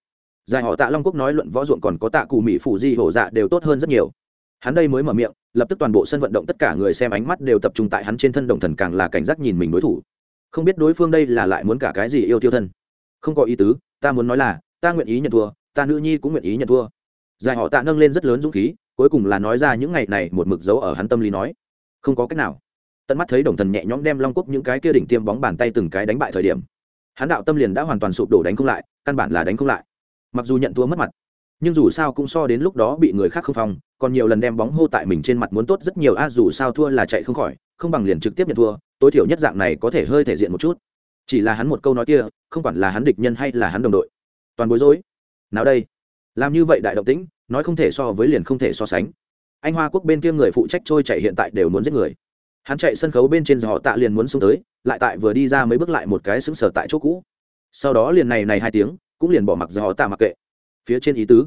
giải họ tạ long quốc nói luận võ ruộng còn có tạ cù mỹ phủ di hổ dạ đều tốt hơn rất nhiều hắn đây mới mở miệng, lập tức toàn bộ sân vận động tất cả người xem ánh mắt đều tập trung tại hắn trên thân đồng thần càng là cảnh giác nhìn mình đối thủ. Không biết đối phương đây là lại muốn cả cái gì yêu tiêu thân. Không có ý tứ, ta muốn nói là, ta nguyện ý nhận thua, ta nữ nhi cũng nguyện ý nhận thua. Giải họ tạ nâng lên rất lớn dũng khí, cuối cùng là nói ra những ngày này một mực dấu ở hắn tâm lý nói. Không có cách nào. Tận mắt thấy đồng thần nhẹ nhõm đem long quốc những cái kia đỉnh tiêm bóng bàn tay từng cái đánh bại thời điểm. Hắn đạo tâm liền đã hoàn toàn sụp đổ đánh không lại, căn bản là đánh không lại. Mặc dù nhận thua mất mặt nhưng dù sao cũng so đến lúc đó bị người khác không phong còn nhiều lần đem bóng hô tại mình trên mặt muốn tốt rất nhiều, a, dù sao thua là chạy không khỏi, không bằng liền trực tiếp nhận thua, tối thiểu nhất dạng này có thể hơi thể diện một chút. Chỉ là hắn một câu nói kia, không quản là hắn địch nhân hay là hắn đồng đội, toàn bối rối. Nào đây? Làm như vậy đại động tĩnh, nói không thể so với liền không thể so sánh. Anh hoa quốc bên kia người phụ trách trôi chạy hiện tại đều muốn giết người. Hắn chạy sân khấu bên trên họ tạ liền muốn xuống tới, lại tại vừa đi ra mấy bước lại một cái xứng sở tại chỗ cũ. Sau đó liền này này hai tiếng, cũng liền bỏ mặc do họ tạ mặc kệ phía trên ý tứ.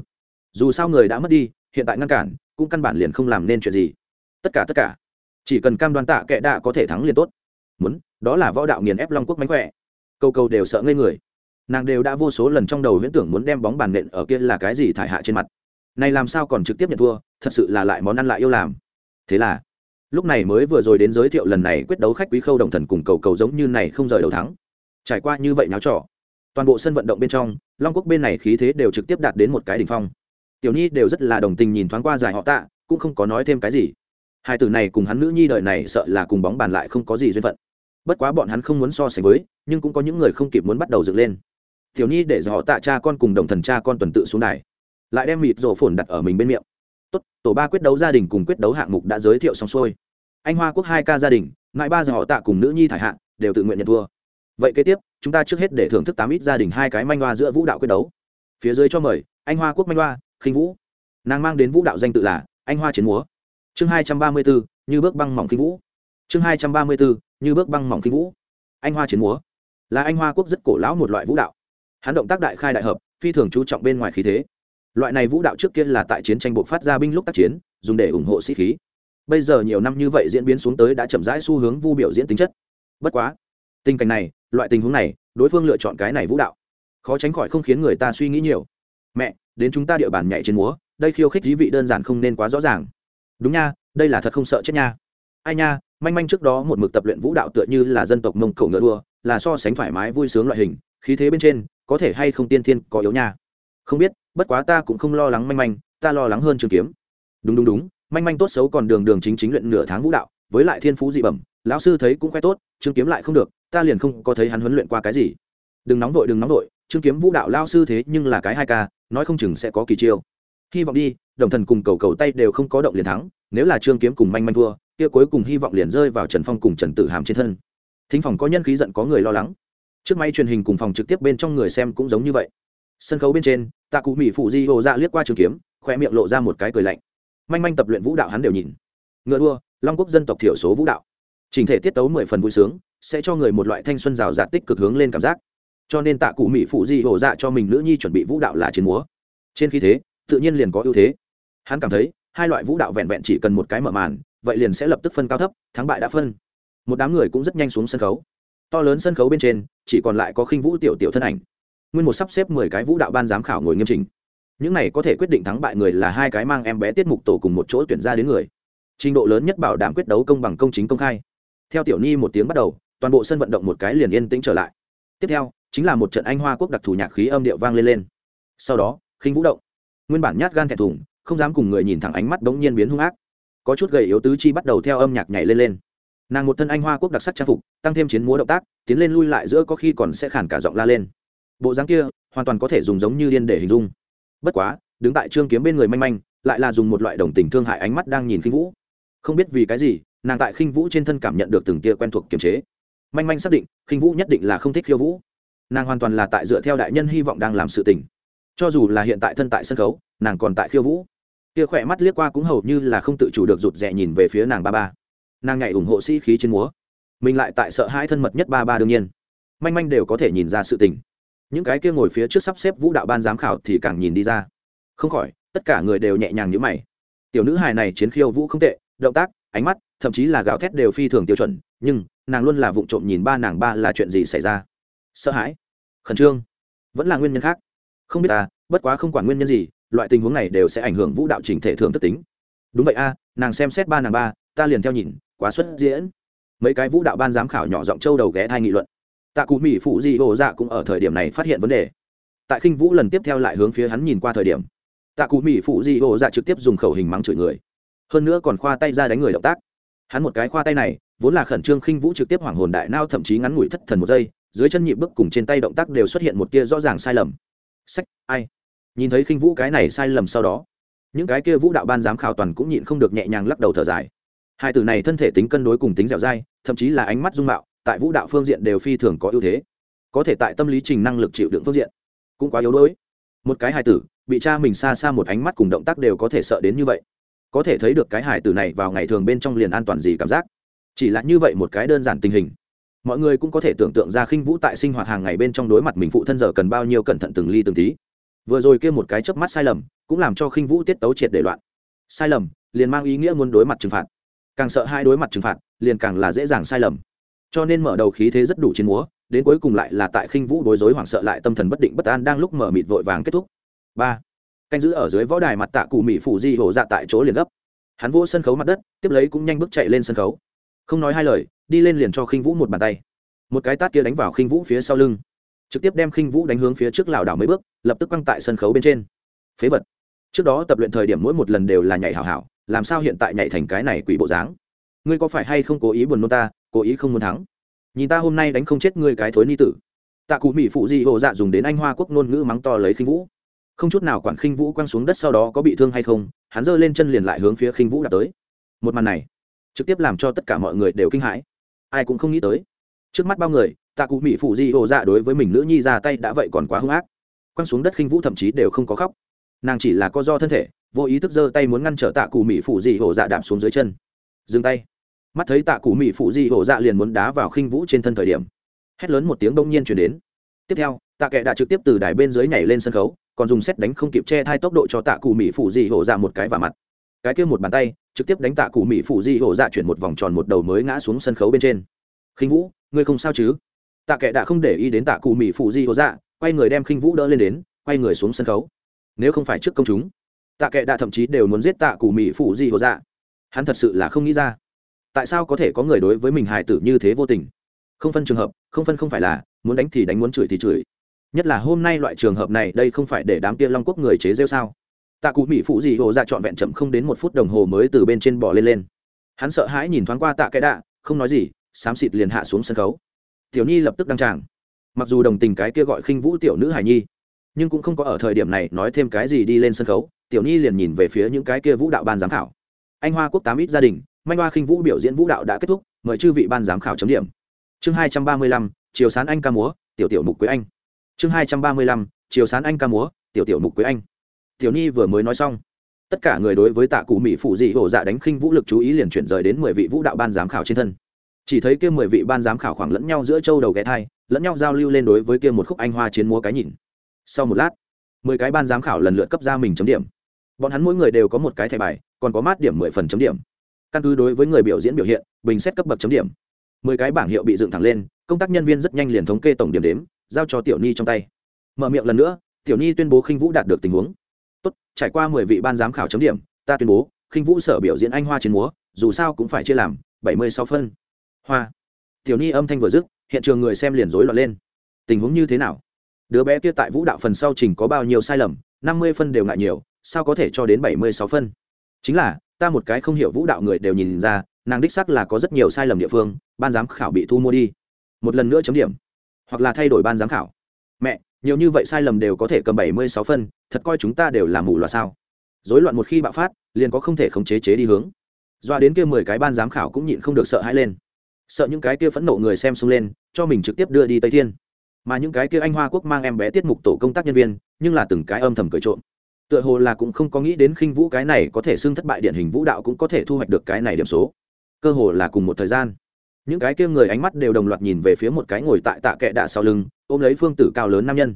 Dù sao người đã mất đi, hiện tại ngăn cản, cũng căn bản liền không làm nên chuyện gì. Tất cả tất cả. Chỉ cần cam đoan tạ kệ đạ có thể thắng liền tốt. Muốn, đó là võ đạo nghiền ép long quốc mánh khỏe. Câu câu đều sợ ngây người. Nàng đều đã vô số lần trong đầu huyễn tưởng muốn đem bóng bàn nện ở kia là cái gì thải hạ trên mặt. Này làm sao còn trực tiếp nhận thua, thật sự là lại món ăn lại yêu làm. Thế là, lúc này mới vừa rồi đến giới thiệu lần này quyết đấu khách quý khâu đồng thần cùng cầu cầu giống như này không rời đầu thắng. Trải qua như vậy náo trò, toàn bộ sân vận động bên trong long quốc bên này khí thế đều trực tiếp đạt đến một cái đỉnh phong. Tiểu nhi đều rất là đồng tình nhìn thoáng qua dài họ tạ, cũng không có nói thêm cái gì. Hai tử này cùng hắn nữ nhi đời này sợ là cùng bóng bàn lại không có gì duyên phận. Bất quá bọn hắn không muốn so sánh với, nhưng cũng có những người không kịp muốn bắt đầu dựng lên. Tiểu nhi để họ tạ cha con cùng đồng thần cha con tuần tự xuống đài, lại đem mịt rổ phồn đặt ở mình bên miệng. Tốt, tổ ba quyết đấu gia đình cùng quyết đấu hạng mục đã giới thiệu xong xuôi. Anh hoa quốc hai ca gia đình ngại ba giờ họ tạ cùng nữ nhi thải hạng đều tự nguyện nhận thua. Vậy kế tiếp chúng ta trước hết để thưởng thức tám ít gia đình hai cái manh hoa giữa vũ đạo quyết đấu. Phía dưới cho mời, anh hoa quốc manh hoa, khinh vũ. Nàng mang đến vũ đạo danh tự là anh hoa chiến múa. Chương hai trăm ba mươi bốn, như bước băng mỏng khinh vũ. Chương hai trăm ba mươi bốn, như bước băng mỏng khinh vũ. Anh hoa chiến múa là anh hoa quốc rất cổ lão một loại vũ đạo. Hắn động tác đại khai đại hợp, phi thường chú trọng bên ngoài khí thế. Loại này vũ đạo trước kia là tại chiến tranh bộ phát ra binh lúc tác chiến, dùng để ủng hộ sĩ khí. Bây giờ nhiều năm như vậy diễn biến xuống tới đã chậm rãi xu hướng vu biểu diễn tính chất. Bất quá tình cảnh này, loại tình huống này, đối phương lựa chọn cái này vũ đạo. Khó tránh khỏi không khiến người ta suy nghĩ nhiều. Mẹ, đến chúng ta địa bàn nhảy trên múa, đây khiêu khích dí vị đơn giản không nên quá rõ ràng. Đúng nha, đây là thật không sợ chết nha. Ai nha, manh manh trước đó một mực tập luyện vũ đạo tựa như là dân tộc mông cổ ngựa đua, là so sánh thoải mái vui sướng loại hình, khí thế bên trên, có thể hay không tiên thiên có yếu nha. Không biết, bất quá ta cũng không lo lắng manh manh, ta lo lắng hơn trường kiếm. Đúng đúng đúng, manh manh tốt xấu còn đường đường chính chính luyện nửa tháng vũ đạo, với lại thiên phú dị bẩm, lão sư thấy cũng khoe tốt, trường kiếm lại không được ta liền không có thấy hắn huấn luyện qua cái gì. Đừng nóng vội, đừng nóng vội trường kiếm vũ đạo lao sư thế nhưng là cái hai ca, nói không chừng sẽ có kỳ chiêu. Hy vọng đi, đồng thần cùng cầu cầu tay đều không có động liền thắng, nếu là trương kiếm cùng manh manh thua, kia cuối cùng hy vọng liền rơi vào trần phong cùng trần tử hàm trên thân. Thính phòng có nhân khí giận, có người lo lắng. Trước máy truyền hình cùng phòng trực tiếp bên trong người xem cũng giống như vậy. Sân khấu bên trên, tạ cụ mỹ phụ di hồ ra liếc qua trường kiếm, khoe miệng lộ ra một cái cười lạnh. Manh manh tập luyện vũ đạo hắn đều nhìn. Ngựa đua, long quốc dân tộc thiểu số vũ đạo. Trình thể tiết tấu mười phần vui sướng sẽ cho người một loại thanh xuân rào rạt tích cực hướng lên cảm giác. Cho nên tạ cụ mỹ phụ di hổ dạ cho mình nữ nhi chuẩn bị vũ đạo là chiến múa. Trên khí thế, tự nhiên liền có ưu thế. Hắn cảm thấy, hai loại vũ đạo vẹn vẹn chỉ cần một cái mở màn, vậy liền sẽ lập tức phân cao thấp, thắng bại đã phân. Một đám người cũng rất nhanh xuống sân khấu. To lớn sân khấu bên trên, chỉ còn lại có khinh vũ tiểu tiểu thân ảnh. Nguyên một sắp xếp mười cái vũ đạo ban giám khảo ngồi nghiêm chỉnh. Những này có thể quyết định thắng bại người là hai cái mang em bé tiết mục tổ cùng một chỗ tuyển ra đến người. Trình độ lớn nhất bảo đảm quyết đấu công bằng công chính công khai. Theo tiểu ni một tiếng bắt đầu toàn bộ sân vận động một cái liền yên tĩnh trở lại. Tiếp theo, chính là một trận anh hoa quốc đặc thù nhạc khí âm điệu vang lên lên. Sau đó, khinh vũ động. Nguyên bản nhát gan thẹn thùng, không dám cùng người nhìn thẳng ánh mắt bỗng nhiên biến hung ác. Có chút gầy yếu tứ chi bắt đầu theo âm nhạc nhảy lên lên. Nàng một thân anh hoa quốc đặc sắc trang phục, tăng thêm chiến múa động tác, tiến lên lui lại giữa có khi còn sẽ khản cả giọng la lên. Bộ dáng kia, hoàn toàn có thể dùng giống như điên để hình dung. Bất quá, đứng tại trương kiếm bên người manh manh, lại là dùng một loại đồng tình thương hại ánh mắt đang nhìn khinh vũ. Không biết vì cái gì, nàng tại khinh vũ trên thân cảm nhận được từng tia quen thuộc kiềm chế manh manh xác định, khinh vũ nhất định là không thích khiêu vũ. Nàng hoàn toàn là tại dựa theo đại nhân hy vọng đang làm sự tình. Cho dù là hiện tại thân tại sân khấu, nàng còn tại khiêu vũ. Kia khỏe mắt liếc qua cũng hầu như là không tự chủ được rụt rè nhìn về phía nàng ba ba. Nàng nhảy ủng hộ sĩ khí trên múa. Mình lại tại sợ hãi thân mật nhất ba ba đương nhiên. Manh manh đều có thể nhìn ra sự tình. Những cái kia ngồi phía trước sắp xếp vũ đạo ban giám khảo thì càng nhìn đi ra. Không khỏi, tất cả người đều nhẹ nhàng như mày. Tiểu nữ hài này chiến khiêu vũ không tệ, động tác, ánh mắt, thậm chí là gạo thét đều phi thường tiêu chuẩn, nhưng nàng luôn là vụng trộm nhìn ba nàng ba là chuyện gì xảy ra. Sợ hãi, khẩn trương, vẫn là nguyên nhân khác. Không biết ta bất quá không quản nguyên nhân gì, loại tình huống này đều sẽ ảnh hưởng vũ đạo trình thể thường thất tính. Đúng vậy a nàng xem xét ba nàng ba, ta liền theo nhìn, quá xuất diễn. Mấy cái vũ đạo ban giám khảo nhỏ giọng châu đầu ghé thai nghị luận. Tạ cụ mỹ phụ di hồ dạ cũng ở thời điểm này phát hiện vấn đề. Tại khinh vũ lần tiếp theo lại hướng phía hắn nhìn qua thời điểm. Tạ cụ mỹ phụ di hồ dạ trực tiếp dùng khẩu hình mắng chửi người. Hơn nữa còn khoa tay ra đánh người động tác. Hắn một cái khoa tay này vốn là khẩn trương khinh vũ trực tiếp hoảng hồn đại nao thậm chí ngắn ngủi thất thần một giây, dưới chân nhịp bước cùng trên tay động tác đều xuất hiện một tia rõ ràng sai lầm. Sách, ai? Nhìn thấy khinh vũ cái này sai lầm sau đó, những cái kia vũ đạo ban giám khảo toàn cũng nhịn không được nhẹ nhàng lắc đầu thở dài. Hai từ này thân thể tính cân đối cùng tính dẻo dai, thậm chí là ánh mắt dung mạo, tại vũ đạo phương diện đều phi thường có ưu thế. Có thể tại tâm lý trình năng lực chịu đựng phương diện cũng quá yếu đuối. Một cái hài tử, bị cha mình xa xa một ánh mắt cùng động tác đều có thể sợ đến như vậy. Có thể thấy được cái hài tử này vào ngày thường bên trong liền an toàn gì cảm giác chỉ là như vậy một cái đơn giản tình hình. Mọi người cũng có thể tưởng tượng ra khinh vũ tại sinh hoạt hàng ngày bên trong đối mặt mình phụ thân giờ cần bao nhiêu cẩn thận từng ly từng tí. Vừa rồi kia một cái chớp mắt sai lầm, cũng làm cho khinh vũ tiết tấu triệt để loạn. Sai lầm, liền mang ý nghĩa muốn đối mặt trừng phạt. Càng sợ hai đối mặt trừng phạt, liền càng là dễ dàng sai lầm. Cho nên mở đầu khí thế rất đủ chiến múa, đến cuối cùng lại là tại khinh vũ đối rối hoảng sợ lại tâm thần bất định bất an đang lúc mở mịt vội vàng kết thúc. Ba. Canh giữ ở dưới võ đài mặt tạ cụ mỹ phủ di hổ dạ tại chỗ liền gấp. Hắn vỗ sân khấu mặt đất, tiếp lấy cũng nhanh bước chạy lên sân khấu không nói hai lời, đi lên liền cho khinh vũ một bàn tay. Một cái tát kia đánh vào khinh vũ phía sau lưng. Trực tiếp đem khinh vũ đánh hướng phía trước lảo đảo mấy bước, lập tức quăng tại sân khấu bên trên. Phế vật. Trước đó tập luyện thời điểm mỗi một lần đều là nhảy hảo hảo, làm sao hiện tại nhảy thành cái này quỷ bộ dáng? Ngươi có phải hay không cố ý buồn nôn ta, cố ý không muốn thắng? Nhìn ta hôm nay đánh không chết ngươi cái thối ni tử. Tạ cụ mỹ phụ di hộ dạ dùng đến anh hoa quốc ngôn ngữ mắng to lấy khinh vũ. Không chút nào quản khinh vũ quăng xuống đất sau đó có bị thương hay không, hắn giơ lên chân liền lại hướng phía khinh vũ đã tới. Một màn này trực tiếp làm cho tất cả mọi người đều kinh hãi. Ai cũng không nghĩ tới. Trước mắt bao người, tạ cụ mỹ phụ di ô dạ đối với mình nữ nhi ra tay đã vậy còn quá hung ác. Quăng xuống đất khinh vũ thậm chí đều không có khóc. Nàng chỉ là co do thân thể, vô ý thức giơ tay muốn ngăn trở tạ cụ mỹ phụ di ô dạ đạp xuống dưới chân. Dừng tay. Mắt thấy tạ cụ mỹ phụ di ô dạ liền muốn đá vào khinh vũ trên thân thời điểm, hét lớn một tiếng đông nhiên chuyển đến. Tiếp theo, tạ kệ đã trực tiếp từ đài bên dưới nhảy lên sân khấu, còn dùng xét đánh không kịp che thai tốc độ cho tạ cụ mỹ phụ di ô dạ một cái vào mặt cái kia một bàn tay, trực tiếp đánh tạ cụ mỹ phụ di Hổ dạ chuyển một vòng tròn một đầu mới ngã xuống sân khấu bên trên. Khinh vũ, ngươi không sao chứ? Tạ kệ đã không để ý đến tạ cụ mỹ phụ di Hổ dạ quay người đem khinh vũ đỡ lên đến, quay người xuống sân khấu. Nếu không phải trước công chúng, tạ kệ đã thậm chí đều muốn giết tạ cụ mỹ phụ di Hổ dạ. Hắn thật sự là không nghĩ ra. Tại sao có thể có người đối với mình hài tử như thế vô tình? Không phân trường hợp, không phân không phải là, muốn đánh thì đánh, muốn chửi thì chửi. Nhất là hôm nay loại trường hợp này, đây không phải để đám kia long quốc người chế rêu sao? Tạ cụ mỹ phụ gì hồ ra trọn vẹn chậm không đến một phút đồng hồ mới từ bên trên bỏ lên lên. Hắn sợ hãi nhìn thoáng qua tạ cái đạ, không nói gì, xám xịt liền hạ xuống sân khấu. Tiểu nhi lập tức đăng tràng. Mặc dù đồng tình cái kia gọi khinh vũ tiểu nữ hải nhi, nhưng cũng không có ở thời điểm này nói thêm cái gì đi lên sân khấu, tiểu nhi liền nhìn về phía những cái kia vũ đạo ban giám khảo. Anh hoa quốc tám ít gia đình, manh hoa khinh vũ biểu diễn vũ đạo đã kết thúc, mời chư vị ban giám khảo chấm điểm. Chương hai trăm ba mươi lăm, chiều sán anh ca múa, tiểu tiểu mục quế anh. Chương hai trăm ba mươi lăm, chiều sán anh ca múa, tiểu tiểu mục quế anh tiểu nhi vừa mới nói xong. Tất cả người đối với tạ cụ mỹ phụ dị hổ dạ đánh khinh vũ lực chú ý liền chuyển rời đến mười vị vũ đạo ban giám khảo trên thân. Chỉ thấy kia mười vị ban giám khảo khoảng lẫn nhau giữa châu đầu ghé thai, lẫn nhau giao lưu lên đối với kia một khúc anh hoa chiến múa cái nhìn. Sau một lát, mười cái ban giám khảo lần lượt cấp ra mình chấm điểm. Bọn hắn mỗi người đều có một cái thẻ bài, còn có mát điểm mười phần chấm điểm. Căn cứ đối với người biểu diễn biểu hiện, bình xét cấp bậc chấm điểm. Mười cái bảng hiệu bị dựng thẳng lên, công tác nhân viên rất nhanh liền thống kê tổng điểm đếm, giao cho tiểu ni trong tay. Mở miệng lần nữa, tiểu ni tuyên bố khinh vũ đạt được tình huống tốt, trải qua mười vị ban giám khảo chấm điểm, ta tuyên bố, khinh vũ sở biểu diễn anh hoa chiến múa, dù sao cũng phải chia làm bảy mươi sáu phân. Hoa. Tiểu ni âm thanh vừa dứt, hiện trường người xem liền rối loạn lên. Tình huống như thế nào? Đứa bé kia tại vũ đạo phần sau trình có bao nhiêu sai lầm, năm mươi phân đều ngại nhiều, sao có thể cho đến bảy mươi sáu phân? Chính là, ta một cái không hiểu vũ đạo người đều nhìn ra, nàng đích sắc là có rất nhiều sai lầm địa phương, ban giám khảo bị thu mua đi. Một lần nữa chấm điểm. Hoặc là thay đổi ban giám khảo. Mẹ nhiều như vậy sai lầm đều có thể cầm bảy mươi sáu phân, thật coi chúng ta đều là mù loà sao. Dối loạn một khi bạo phát, liền có không thể khống chế chế đi hướng. Doa đến kia mười cái ban giám khảo cũng nhịn không được sợ hãi lên. Sợ những cái kia phẫn nộ người xem xông lên, cho mình trực tiếp đưa đi tây thiên. Mà những cái kia anh hoa quốc mang em bé tiết mục tổ công tác nhân viên, nhưng là từng cái âm thầm cười trộm. Tựa hồ là cũng không có nghĩ đến khinh vũ cái này có thể xưng thất bại điển hình vũ đạo cũng có thể thu hoạch được cái này điểm số. Cơ hồ là cùng một thời gian những cái kia người ánh mắt đều đồng loạt nhìn về phía một cái ngồi tại tạ kệ đạ sau lưng, ôm lấy phương tử cao lớn nam nhân.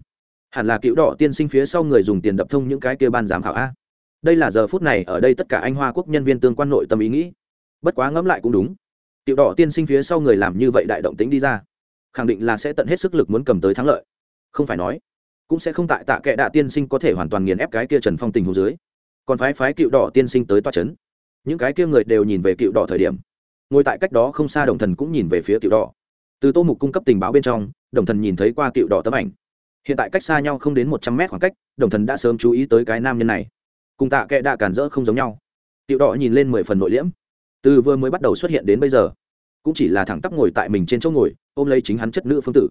Hẳn là cựu đỏ tiên sinh phía sau người dùng tiền đập thông những cái kia ban giám khảo a. Đây là giờ phút này, ở đây tất cả anh hoa quốc nhân viên tương quan nội tâm ý nghĩ. Bất quá ngẫm lại cũng đúng. Cựu đỏ tiên sinh phía sau người làm như vậy đại động tính đi ra. Khẳng định là sẽ tận hết sức lực muốn cầm tới thắng lợi. Không phải nói, cũng sẽ không tại tạ kệ đạ tiên sinh có thể hoàn toàn nghiền ép cái kia trần phong tình hồ dưới. Còn phái phái cựu đỏ tiên sinh tới toa c h ấ n những cái kia người đều nhìn về cựu đỏ thời điểm ngồi tại cách đó không xa đồng thần cũng nhìn về phía tiểu đỏ. Từ tô mục cung cấp tình báo bên trong, đồng thần nhìn thấy qua tiểu đỏ tấm ảnh. Hiện tại cách xa nhau không đến một trăm mét khoảng cách, đồng thần đã sớm chú ý tới cái nam nhân này. Cùng tạ kệ đạ cản rỡ không giống nhau. Tiểu đỏ nhìn lên mười phần nội liễm. Từ vừa mới bắt đầu xuất hiện đến bây giờ, cũng chỉ là thẳng tắp ngồi tại mình trên chỗ ngồi, ôm lấy chính hắn chất nữ phương tử.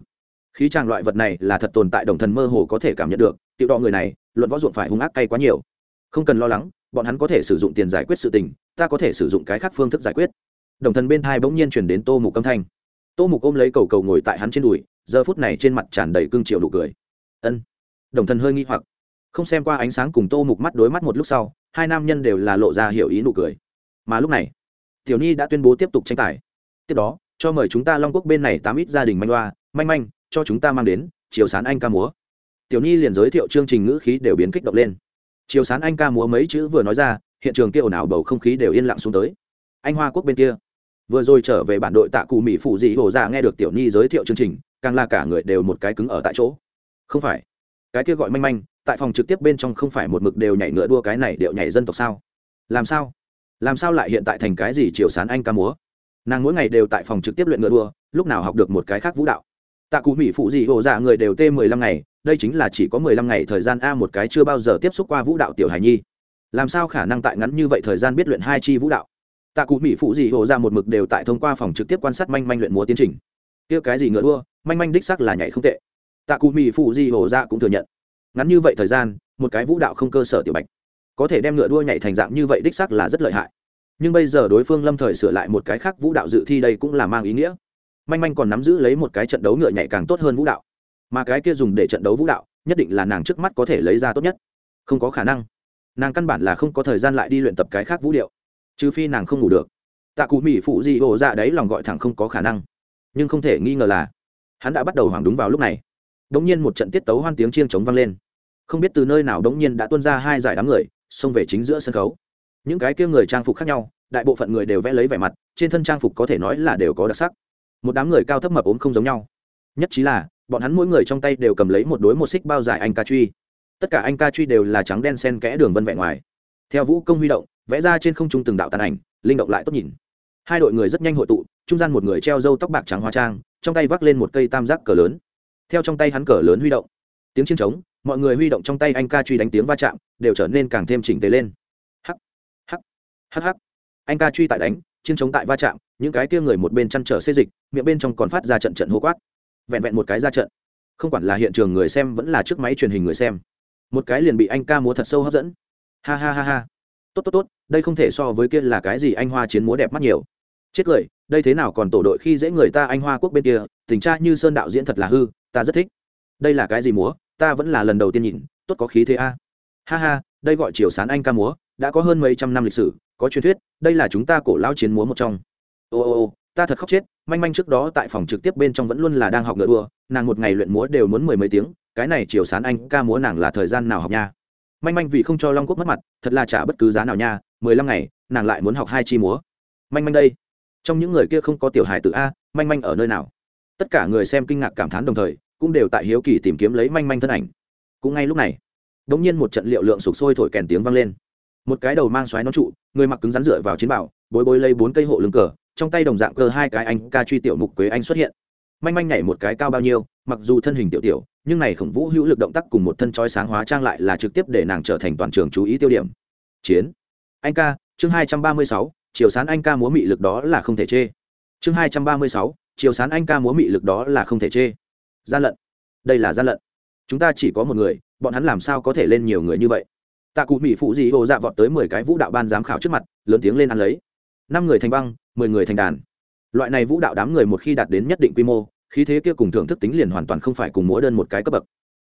Khí tràng loại vật này là thật tồn tại đồng thần mơ hồ có thể cảm nhận được tiểu đỏ người này, luận võ ruộng phải hung ác cay quá nhiều. Không cần lo lắng, bọn hắn có thể sử dụng tiền giải quyết sự tình, ta có thể sử dụng cái khác phương thức giải quyết đồng thần bên thai bỗng nhiên chuyển đến tô mục âm thanh. Tô mục ôm lấy cầu cầu ngồi tại hắn trên đùi, giờ phút này trên mặt tràn đầy cương triệu đủ cười. Ân. Đồng thần hơi nghi hoặc. Không xem qua ánh sáng cùng tô mục mắt đối mắt một lúc sau, hai nam nhân đều là lộ ra hiểu ý nụ cười. Mà lúc này, tiểu nhi đã tuyên bố tiếp tục tranh tài. Tiếp đó, cho mời chúng ta long quốc bên này tám ít gia đình manh loa, manh manh, cho chúng ta mang đến, chiều sán anh ca múa. Tiểu nhi liền giới thiệu chương trình ngữ khí đều biến kích động lên. Chiều sán anh ca múa mấy chữ vừa nói ra, hiện trường kia ồn ào bầu không khí đều yên lặng xuống tới anh hoa quốc bên kia. Vừa rồi trở về bản đội tạ cụ mỹ phụ dị hồ dạ nghe được tiểu nhi giới thiệu chương trình, càng là cả người đều một cái cứng ở tại chỗ. Không phải. Cái kia gọi manh manh, tại phòng trực tiếp bên trong không phải một mực đều nhảy ngựa đua cái này điệu nhảy dân tộc sao? Làm sao? Làm sao lại hiện tại thành cái gì chiều sán anh ca múa? Nàng mỗi ngày đều tại phòng trực tiếp luyện ngựa đua, lúc nào học được một cái khác vũ đạo? Tạ cụ mỹ phụ dị hồ dạ người đều tê mười lăm ngày, đây chính là chỉ có mười lăm ngày thời gian a một cái chưa bao giờ tiếp xúc qua vũ đạo tiểu hài nhi. Làm sao khả năng tại ngắn như vậy thời gian biết luyện hai chi vũ đạo? Tạ cụ mỹ phụ dị hộ ra một mực đều tại thông qua phòng trực tiếp quan sát manh manh luyện múa tiến trình. Kia cái gì ngựa đua, manh manh đích sắc là nhảy không tệ. Tạ cụ mỹ phụ dị hộ ra cũng thừa nhận. Ngắn như vậy thời gian, một cái vũ đạo không cơ sở tiểu bạch, có thể đem ngựa đua nhảy thành dạng như vậy đích sắc là rất lợi hại. Nhưng bây giờ đối phương lâm thời sửa lại một cái khác vũ đạo dự thi đây cũng là mang ý nghĩa. Manh manh còn nắm giữ lấy một cái trận đấu ngựa nhảy càng tốt hơn vũ đạo. Mà cái kia dùng để trận đấu vũ đạo, nhất định là nàng trước mắt có thể lấy ra tốt nhất. Không có khả năng. Nàng căn bản là không có thời gian lại đi luyện tập cái khác vũ điệu trừ phi nàng không ngủ được. Tạ cụ mỹ phụ gì hồ dạ đấy lòng gọi thẳng không có khả năng. Nhưng không thể nghi ngờ là, hắn đã bắt đầu hoảng đúng vào lúc này. Đ ỗ n g nhiên một trận tiết tấu hoan tiếng chiên trống vang lên. Không biết từ nơi nào đ ỗ n g nhiên đã tuân ra hai giải đám người, xông về chính giữa sân khấu. Những cái kia người trang phục khác nhau, đại bộ phận người đều vẽ lấy vẻ mặt, trên thân trang phục có thể nói là đều có đặc sắc. Một đám người cao thấp mập ốm không giống nhau. Nhất trí là, bọn hắn mỗi người trong tay đều cầm lấy một đối một xích bao dài anh ca truy. Tất cả anh ca truy đều là trắng đen sen kẽ đường vân vẹn ngoài. Theo vũ công huy động vẽ ra trên không trung từng đạo tàn ảnh, linh động lại tốt nhìn. Hai đội người rất nhanh hội tụ, trung gian một người treo râu tóc bạc trắng hóa trang, trong tay vác lên một cây tam giác cờ lớn. Theo trong tay hắn cờ lớn huy động, tiếng chiến trống, mọi người huy động trong tay anh ca truy đánh tiếng va chạm, đều trở nên càng thêm chỉnh tề lên. Hắc hắc hắc hắc. Anh ca truy tại đánh, chiến trống tại va chạm, những cái kia người một bên chăn trở xê dịch, miệng bên trong còn phát ra trận trận hô quát. Vẹn vẹn một cái ra trận. Không quản là hiện trường người xem vẫn là chiếc máy truyền hình người xem. Một cái liền bị anh ca múa thật sâu hấp dẫn. Ha ha ha ha tốt tốt tốt, đây không thể so với kia là cái gì anh hoa chiến múa đẹp mắt nhiều. Chết cười, đây thế nào còn tổ đội khi dễ người ta anh hoa quốc bên kia, tình cha như sơn đạo diễn thật là hư, ta rất thích. Đây là cái gì múa, ta vẫn là lần đầu tiên nhìn, tốt có khí thế a. Ha ha, đây gọi triều sán anh ca múa, đã có hơn mấy trăm năm lịch sử, có truyền thuyết, đây là chúng ta cổ lao chiến múa một trong. Ô ô ô, ta thật khóc chết, manh manh trước đó tại phòng trực tiếp bên trong vẫn luôn là đang học ngựa đua, nàng một ngày luyện múa đều muốn mười mấy tiếng, cái này chiều sán anh ca múa nàng là thời gian nào học nha? Manh manh vì không cho long quốc mất mặt, thật là trả bất cứ giá nào nha, mười lăm ngày, nàng lại muốn học hai chi múa. Manh manh đây. Trong những người kia không có tiểu hài tự a, manh manh ở nơi nào? Tất cả người xem kinh ngạc cảm thán đồng thời, cũng đều tại hiếu kỳ tìm kiếm lấy manh manh thân ảnh. Cũng ngay lúc này đ ỗ n g nhiên một trận liệu lượng sụp sôi thổi kèn tiếng vang lên. Một cái đầu mang xoáy nó trụ, người mặc cứng rắn dựa vào chiến bảo, bối bối lấy bốn cây hộ lưng cờ, trong tay đồng dạng cơ hai cái anh ca truy tiểu mục quế anh xuất hiện manh manh nhảy một cái cao bao nhiêu, mặc dù thân hình tiểu tiểu, nhưng này khổng vũ hữu lực động tác cùng một thân trói sáng hóa trang lại là trực tiếp để nàng trở thành toàn trường chú ý tiêu điểm. Chiến. Anh ca, chương hai trăm ba mươi sáu, chiều sán anh ca múa mị lực đó là không thể chê. Chương hai trăm ba mươi sáu, chiều sán anh ca múa mị lực đó là không thể chê. Gian lận. Đây là gian lận. Chúng ta chỉ có một người, bọn hắn làm sao có thể lên nhiều người như vậy? Tạ cụ mỹ phụ dị hồ dạ vọt tới mười cái vũ đạo ban giám khảo trước mặt, lớn tiếng lên ăn lấy. Năm người thành băng, mười người thành đàn. Loại này vũ đạo đám người một khi đạt đến nhất định quy mô khí thế kia cùng thưởng thức tính liền hoàn toàn không phải cùng múa đơn một cái cấp bậc.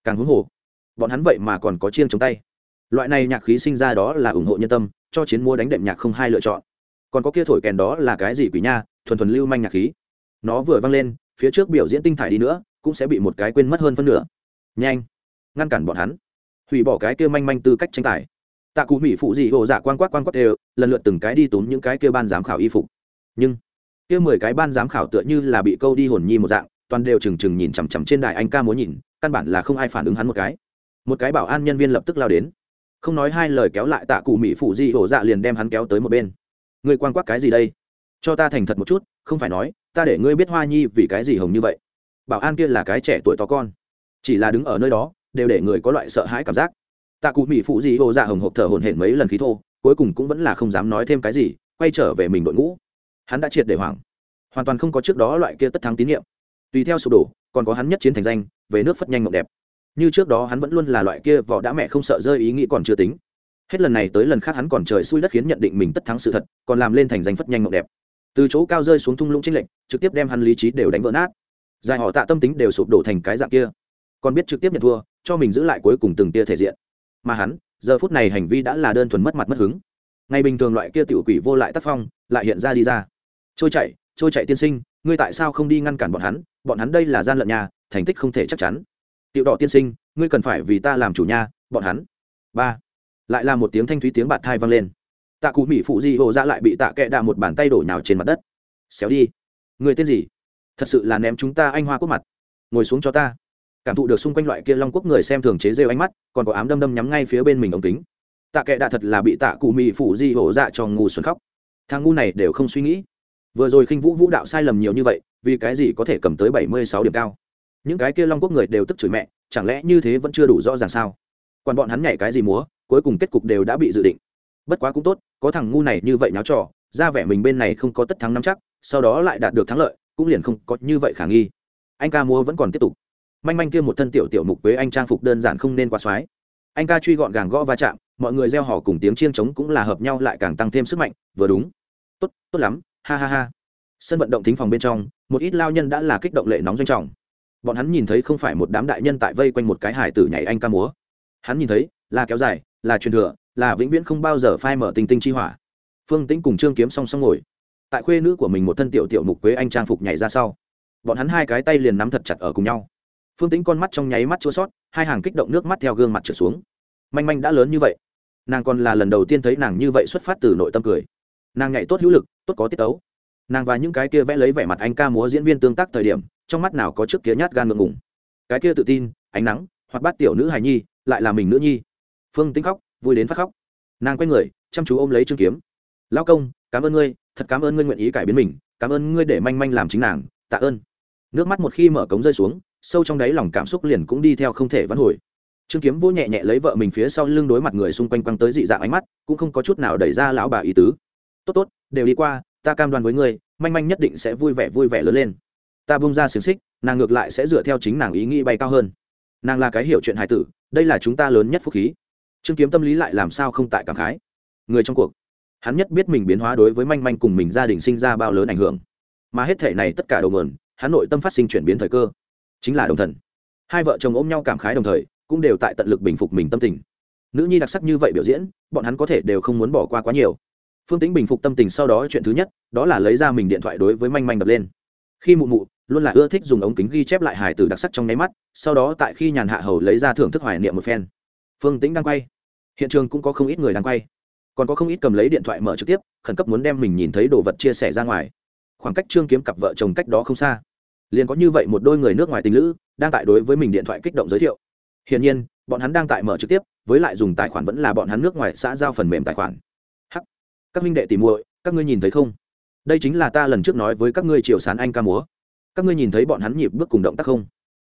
Càng huống hồ, bọn hắn vậy mà còn có chiêng chống tay. Loại này nhạc khí sinh ra đó là ủng hộ nhân tâm, cho chiến múa đánh đệm nhạc không hai lựa chọn. Còn có kia thổi kèn đó là cái gì quỷ nha, thuần thuần lưu manh nhạc khí. Nó vừa văng lên, phía trước biểu diễn tinh thải đi nữa, cũng sẽ bị một cái quên mất hơn phân nửa. Nhanh, ngăn cản bọn hắn. Hủy bỏ cái kia manh manh tư cách tranh tài. Tạ cụ mỹ phụ dị hồ dạ quan quát quan quát đều, lần lượt từng cái đi tốn những cái kia ban giám khảo y phục. Nhưng kia mười cái ban giám khảo tựa như là bị câu đi hồn nhi một dạng, toàn đều trừng trừng nhìn chằm chằm trên đài anh ca muốn nhìn, căn bản là không ai phản ứng hắn một cái. Một cái bảo an nhân viên lập tức lao đến. Không nói hai lời kéo lại tạ cụ mỹ phụ di hổ dạ liền đem hắn kéo tới một bên. Ngươi quan quát cái gì đây? Cho ta thành thật một chút, không phải nói, ta để ngươi biết hoa nhi vì cái gì hồng như vậy. Bảo an kia là cái trẻ tuổi to con. Chỉ là đứng ở nơi đó, đều để người có loại sợ hãi cảm giác. Tạ cụ mỹ phụ di hổ dạ hồng hộp thở hổn hển mấy lần khí thô, cuối cùng cũng vẫn là không dám nói thêm cái gì, quay trở về mình đội ngũ hắn đã triệt để hoảng. Hoàn toàn không có trước đó loại kia tất thắng tín nhiệm. Tùy theo sụp đổ, còn có hắn nhất chiến thành danh, về nước phất nhanh ngọc đẹp. Như trước đó hắn vẫn luôn là loại kia vỏ đã mẹ không sợ rơi ý nghĩ còn chưa tính. Hết lần này tới lần khác hắn còn trời xui đất khiến nhận định mình tất thắng sự thật, còn làm lên thành danh phất nhanh ngọc đẹp. Từ chỗ cao rơi xuống thung lũng chính lệnh trực tiếp đem hắn lý trí đều đánh vỡ nát. Dài họ tạ tâm tính đều sụp đổ thành cái dạng kia. Còn biết trực tiếp nhận thua, cho mình giữ lại cuối cùng từng tia thể diện. Mà hắn, giờ phút này hành vi đã là đơn thuần mất mặt mất hứng. Ngày bình thường loại kia tiểu quỷ vô lại tác phong, lại hiện ra đi ra trôi chạy trôi chạy tiên sinh, ngươi tại sao không đi ngăn cản bọn hắn? Bọn hắn đây là gian lận nhà, thành tích không thể chắc chắn. Tiểu đỏ tiên sinh, ngươi cần phải vì ta làm chủ nhà bọn hắn. Ba. Lại là một tiếng thanh thúy tiếng bạt thai vang lên. Tạ cụ mỹ phụ di hộ ra dạ lại bị tạ kệ đạ một bàn tay đổ nhào trên mặt đất. Xéo đi. Người tên gì? Thật sự là ném chúng ta anh hoa quốc mặt. Ngồi xuống cho ta. Cảm thụ được xung quanh loại kia long quốc người xem thường chế rêu ánh mắt, còn có ám đâm đâm nhắm ngay phía bên mình ống kính. Tạ kệ đạ thật là bị tạ cụ mỹ phụ di hổ dạ cho ngu xuân khóc. Thằng ngu này đều không suy nghĩ vừa rồi khinh vũ vũ đạo sai lầm nhiều như vậy, vì cái gì có thể cầm tới bảy mươi sáu điểm cao? Những cái kia long quốc người đều tức chửi mẹ, chẳng lẽ như thế vẫn chưa đủ rõ ràng sao? Còn bọn hắn nhảy cái gì múa, cuối cùng kết cục đều đã bị dự định. Bất quá cũng tốt, có thằng ngu này như vậy nháo trò, ra vẻ mình bên này không có tất thắng nắm chắc, sau đó lại đạt được thắng lợi, cũng liền không có như vậy khả nghi. Anh ca múa vẫn còn tiếp tục. Manh manh kia một thân tiểu tiểu mục quế anh trang phục đơn giản không nên quá soái anh ca truy gọn gàng gõ va chạm, mọi người gieo họ cùng tiếng chiêng trống cũng là hợp nhau lại càng tăng thêm sức mạnh. Vừa đúng. Tốt tốt lắm ha ha ha. Sân vận động thính phòng bên trong, một ít lao nhân đã là kích động lệ nóng doanh trọng. Bọn hắn nhìn thấy không phải một đám đại nhân tại vây quanh một cái hải tử nhảy anh ca múa. Hắn nhìn thấy, là kéo dài, là truyền thừa, là vĩnh viễn không bao giờ phai mở tình tinh chi hỏa. Phương tĩnh cùng trương kiếm song song ngồi. Tại khuê nữ của mình một thân tiểu tiểu mục quế anh trang phục nhảy ra sau, bọn hắn hai cái tay liền nắm thật chặt ở cùng nhau. Phương tĩnh con mắt trong nháy mắt chua sót hai hàng kích động nước mắt theo gương mặt trở xuống. Manh manh đã lớn như vậy, nàng còn là lần đầu tiên thấy nàng như vậy xuất phát từ nội tâm cười nàng nhảy tốt hữu lực, tốt có tiết tấu. Nàng và những cái kia vẽ lấy vẻ mặt anh ca múa diễn viên tương tác thời điểm, trong mắt nào có trước kia nhát gan ngượng ngùng. Cái kia tự tin, ánh nắng hoặc bát tiểu nữ hài nhi, lại là mình nữ nhi. Phương tính khóc, vui đến phát khóc. Nàng quay người, chăm chú ôm lấy trương kiếm. Lao công, cảm ơn ngươi, thật cảm ơn ngươi nguyện ý cải biến mình, cảm ơn ngươi để manh manh làm chính nàng, tạ ơn. Nước mắt một khi mở cống rơi xuống, sâu trong đáy lòng cảm xúc liền cũng đi theo không thể vãn hồi. Trương kiếm vô nhẹ nhẹ lấy vợ mình phía sau lưng đối mặt người xung quanh quăng tới dị dạng ánh mắt, cũng không có chút nào đẩy ra lão bà ý tứ tốt tốt, đều đi qua, ta cam đoan với ngươi, manh manh nhất định sẽ vui vẻ vui vẻ lớn lên. Ta bung ra xiềng xích, nàng ngược lại sẽ dựa theo chính nàng ý nghĩ bay cao hơn. Nàng là cái hiểu chuyện hài tử, đây là chúng ta lớn nhất phúc khí. Trương kiếm tâm lý lại làm sao không tại cảm khái. Người trong cuộc, hắn nhất biết mình biến hóa đối với manh manh cùng mình gia đình sinh ra bao lớn ảnh hưởng. Mà hết thể này tất cả đầu nguồn, hắn nội tâm phát sinh chuyển biến thời cơ, chính là đồng thần. Hai vợ chồng ôm nhau cảm khái đồng thời, cũng đều tại tận lực bình phục mình tâm tình. Nữ nhi đặc sắc như vậy biểu diễn, bọn hắn có thể đều không muốn bỏ qua quá nhiều phương tính bình phục tâm tình sau đó chuyện thứ nhất, đó là lấy ra mình điện thoại đối với manh manh đập lên. Khi mụ mụ, luôn là ưa thích dùng ống kính ghi chép lại hài từ đặc sắc trong nháy mắt, sau đó tại khi nhàn hạ hầu lấy ra thưởng thức hoài niệm một phen. Phương tĩnh đang quay. Hiện trường cũng có không ít người đang quay. Còn có không ít cầm lấy điện thoại mở trực tiếp, khẩn cấp muốn đem mình nhìn thấy đồ vật chia sẻ ra ngoài. Khoảng cách trương kiếm cặp vợ chồng cách đó không xa. Liền có như vậy một đôi người nước ngoài tình lữ, đang tại đối với mình điện thoại kích động giới thiệu. Hiển nhiên, bọn hắn đang tại mở trực tiếp, với lại dùng tài khoản vẫn là bọn hắn nước ngoài xã giao phần mềm tài khoản các minh đệ tìm muội, các ngươi nhìn thấy không? Đây chính là ta lần trước nói với các ngươi triều sán anh ca múa. Các ngươi nhìn thấy bọn hắn nhịp bước cùng động tác không?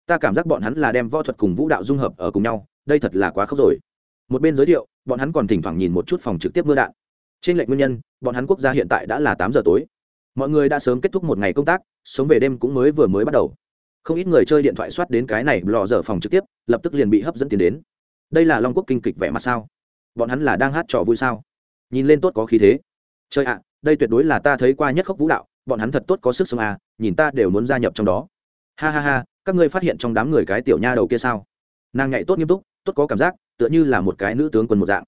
Ta cảm giác bọn hắn là đem võ thuật cùng vũ đạo dung hợp ở cùng nhau, đây thật là quá khốc rồi. Một bên giới thiệu, bọn hắn còn thỉnh thoảng nhìn một chút phòng trực tiếp mưa đạn. Trên lệnh nguyên nhân, bọn hắn quốc gia hiện tại đã là tám giờ tối. Mọi người đã sớm kết thúc một ngày công tác, sống về đêm cũng mới vừa mới bắt đầu. Không ít người chơi điện thoại soát đến cái này, lò dở phòng trực tiếp, lập tức liền bị hấp dẫn tiền đến. Đây là long quốc kinh kịch vẻ mặt sao? Bọn hắn là đang hát trò vui sao? Nhìn lên tốt có khí thế. Chơi ạ, đây tuyệt đối là ta thấy qua nhất khốc vũ đạo, bọn hắn thật tốt có sức sống à nhìn ta đều muốn gia nhập trong đó. Ha ha ha, các ngươi phát hiện trong đám người cái tiểu nha đầu kia sao? Nàng nhảy tốt nghiêm túc, tốt có cảm giác, tựa như là một cái nữ tướng quân một dạng.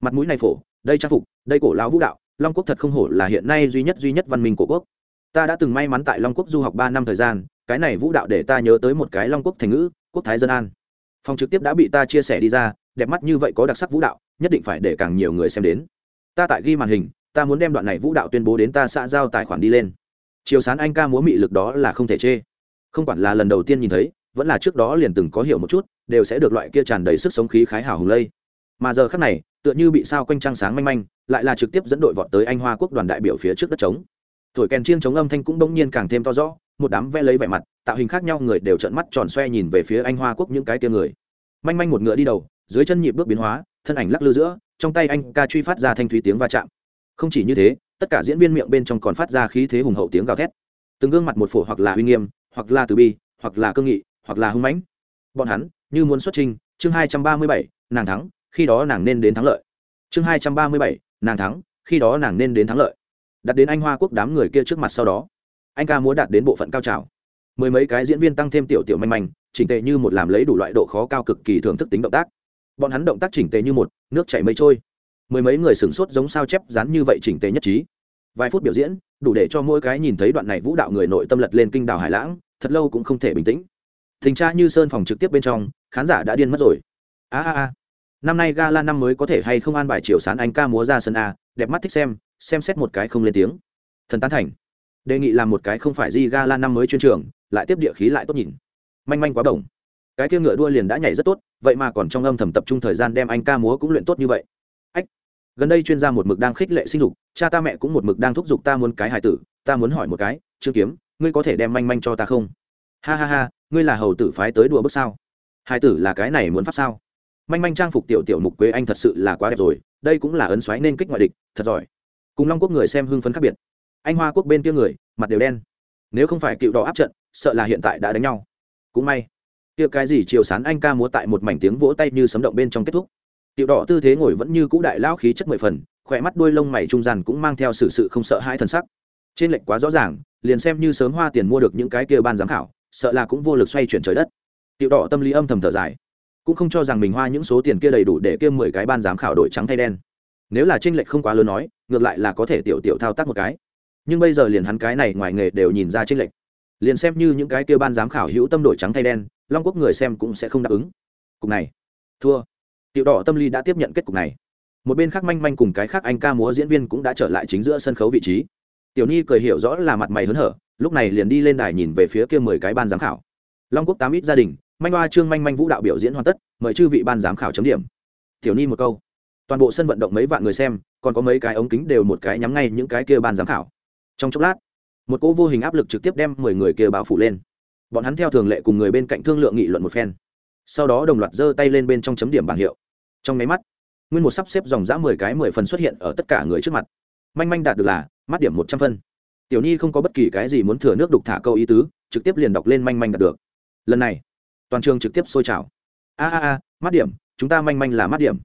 Mặt mũi này phổ, đây trang phục, đây cổ lão vũ đạo, long quốc thật không hổ là hiện nay duy nhất duy nhất văn minh của quốc. Ta đã từng may mắn tại long quốc du học ba năm thời gian, cái này vũ đạo để ta nhớ tới một cái long quốc thành ngữ, quốc thái dân an. Phòng trực tiếp đã bị ta chia sẻ đi ra, đẹp mắt như vậy có đặc sắc vũ đạo, nhất định phải để càng nhiều người xem đến ta tại ghi màn hình, ta muốn đem đoạn này vũ đạo tuyên bố đến ta xã giao tài khoản đi lên. Chiều sán anh ca múa mị lực đó là không thể chê. Không quản là lần đầu tiên nhìn thấy, vẫn là trước đó liền từng có hiểu một chút, đều sẽ được loại kia tràn đầy sức sống khí khái hào hùng lây. Mà giờ khác này, tựa như bị sao quanh trăng sáng manh manh, lại là trực tiếp dẫn đội vọt tới anh hoa quốc đoàn đại biểu phía trước đất trống. Thổi kèn chiêng chống âm thanh cũng bỗng nhiên càng thêm to rõ, một đám ve lấy vẻ mặt, tạo hình khác nhau người đều trợn mắt tròn xoe nhìn về phía anh hoa quốc những cái tia người. Manh manh một ngựa đi đầu, dưới chân nhịp bước biến hóa, thân ảnh lắc lư giữa trong tay anh ca truy phát ra thanh thúy tiếng va chạm. Không chỉ như thế, tất cả diễn viên miệng bên trong còn phát ra khí thế hùng hậu tiếng gào thét. Từng gương mặt một phổ hoặc là uy nghiêm, hoặc là từ bi, hoặc là cương nghị, hoặc là hưng mãnh. Bọn hắn, như muốn xuất trình, chương hai trăm ba mươi bảy, nàng thắng, khi đó nàng nên đến thắng lợi. Chương hai trăm ba mươi bảy, nàng thắng, khi đó nàng nên đến thắng lợi. Đặt đến anh hoa quốc đám người kia trước mặt sau đó, anh ca múa đạt đến bộ phận cao trào. Mười mấy cái diễn viên tăng thêm tiểu tiểu manh manh, chỉnh tệ như một làm lấy đủ loại độ khó cao cực kỳ thưởng thức tính động tác bọn hắn động tác chỉnh tề như một, nước chảy mây trôi. Mười mấy người sửng sốt giống sao chép dán như vậy chỉnh tề nhất trí. Vài phút biểu diễn, đủ để cho mỗi cái nhìn thấy đoạn này vũ đạo người nội tâm lật lên kinh đảo hải lãng, thật lâu cũng không thể bình tĩnh. Thình tra như sơn phòng trực tiếp bên trong, khán giả đã điên mất rồi. A a a. Năm nay gala năm mới có thể hay không an bài triệu sán anh ca múa ra sân a, đẹp mắt thích xem xem xét một cái không lên tiếng. Thần tán thành. Đề nghị làm một cái không phải di gala năm mới chuyên trường, lại tiếp địa khí lại tốt nhìn. Manh manh quá đồng cái kia ngựa đua liền đã nhảy rất tốt, vậy mà còn trong âm thầm tập trung thời gian đem anh ca múa cũng luyện tốt như vậy. Ách, gần đây chuyên gia một mực đang khích lệ sinh dục, cha ta mẹ cũng một mực đang thúc giục ta muốn cái hài tử, ta muốn hỏi một cái chưa kiếm, ngươi có thể đem manh manh cho ta không? Ha ha ha, ngươi là hầu tử phái tới đùa bước sao? Hài tử là cái này muốn pháp sao? Manh manh trang phục tiểu tiểu mục quế anh thật sự là quá đẹp rồi, đây cũng là ấn xoáy nên kích ngoại địch, thật giỏi. Cùng long quốc người xem hưng phấn khác biệt. Anh hoa quốc bên kia người, mặt đều đen. Nếu không phải cựu đỏ áp trận, sợ là hiện tại đã đánh nhau. Cũng may kia cái gì chiều sán anh ca múa tại một mảnh tiếng vỗ tay như sấm động bên trong kết thúc. Tiểu đỏ tư thế ngồi vẫn như cũ đại lao khí chất mười phần, khỏe mắt đuôi lông mày trung gian cũng mang theo sự sự không sợ hai thần sắc. Trên lệnh quá rõ ràng, liền xem như sớm hoa tiền mua được những cái kia ban giám khảo, sợ là cũng vô lực xoay chuyển trời đất. Tiểu đỏ tâm lý âm thầm thở dài. Cũng không cho rằng mình hoa những số tiền kia đầy đủ để kia mười cái ban giám khảo đổi trắng thay đen. Nếu là tranh lệch không quá lớn nói, ngược lại là có thể tiểu tiểu thao tác một cái. Nhưng bây giờ liền hắn cái này ngoài nghề đều nhìn ra tranh lệch liền xem như những cái kia ban giám khảo hữu tâm đổi trắng thay đen, long quốc người xem cũng sẽ không đáp ứng. Cục này, thua. Tiểu đỏ tâm lý đã tiếp nhận kết cục này. Một bên khác manh manh cùng cái khác anh ca múa diễn viên cũng đã trở lại chính giữa sân khấu vị trí. Tiểu nhi cười hiểu rõ là mặt mày hớn hở, lúc này liền đi lên đài nhìn về phía kia mười cái ban giám khảo. Long quốc tám ít gia đình, manh hoa, trương manh manh vũ đạo biểu diễn hoàn tất, mời chư vị ban giám khảo chấm điểm. Tiểu nhi một câu. Toàn bộ sân vận động mấy vạn người xem, còn có mấy cái ống kính đều một cái nhắm ngay những cái kia ban giám khảo. Trong chốc lát một cỗ vô hình áp lực trực tiếp đem mười người kia bao phủ lên. Bọn hắn theo thường lệ cùng người bên cạnh thương lượng nghị luận một phen. Sau đó đồng loạt giơ tay lên bên trong chấm điểm bảng hiệu. Trong máy mắt, nguyên một sắp xếp dòng dã mười cái mười phần xuất hiện ở tất cả người trước mặt. Manh manh đạt được là mắt điểm một trăm phân. Tiểu nhi không có bất kỳ cái gì muốn thừa nước đục thả câu ý tứ, trực tiếp liền đọc lên manh manh đạt được. Lần này, toàn trường trực tiếp sôi trào. A a a, mắt điểm, chúng ta manh manh là mắt điểm.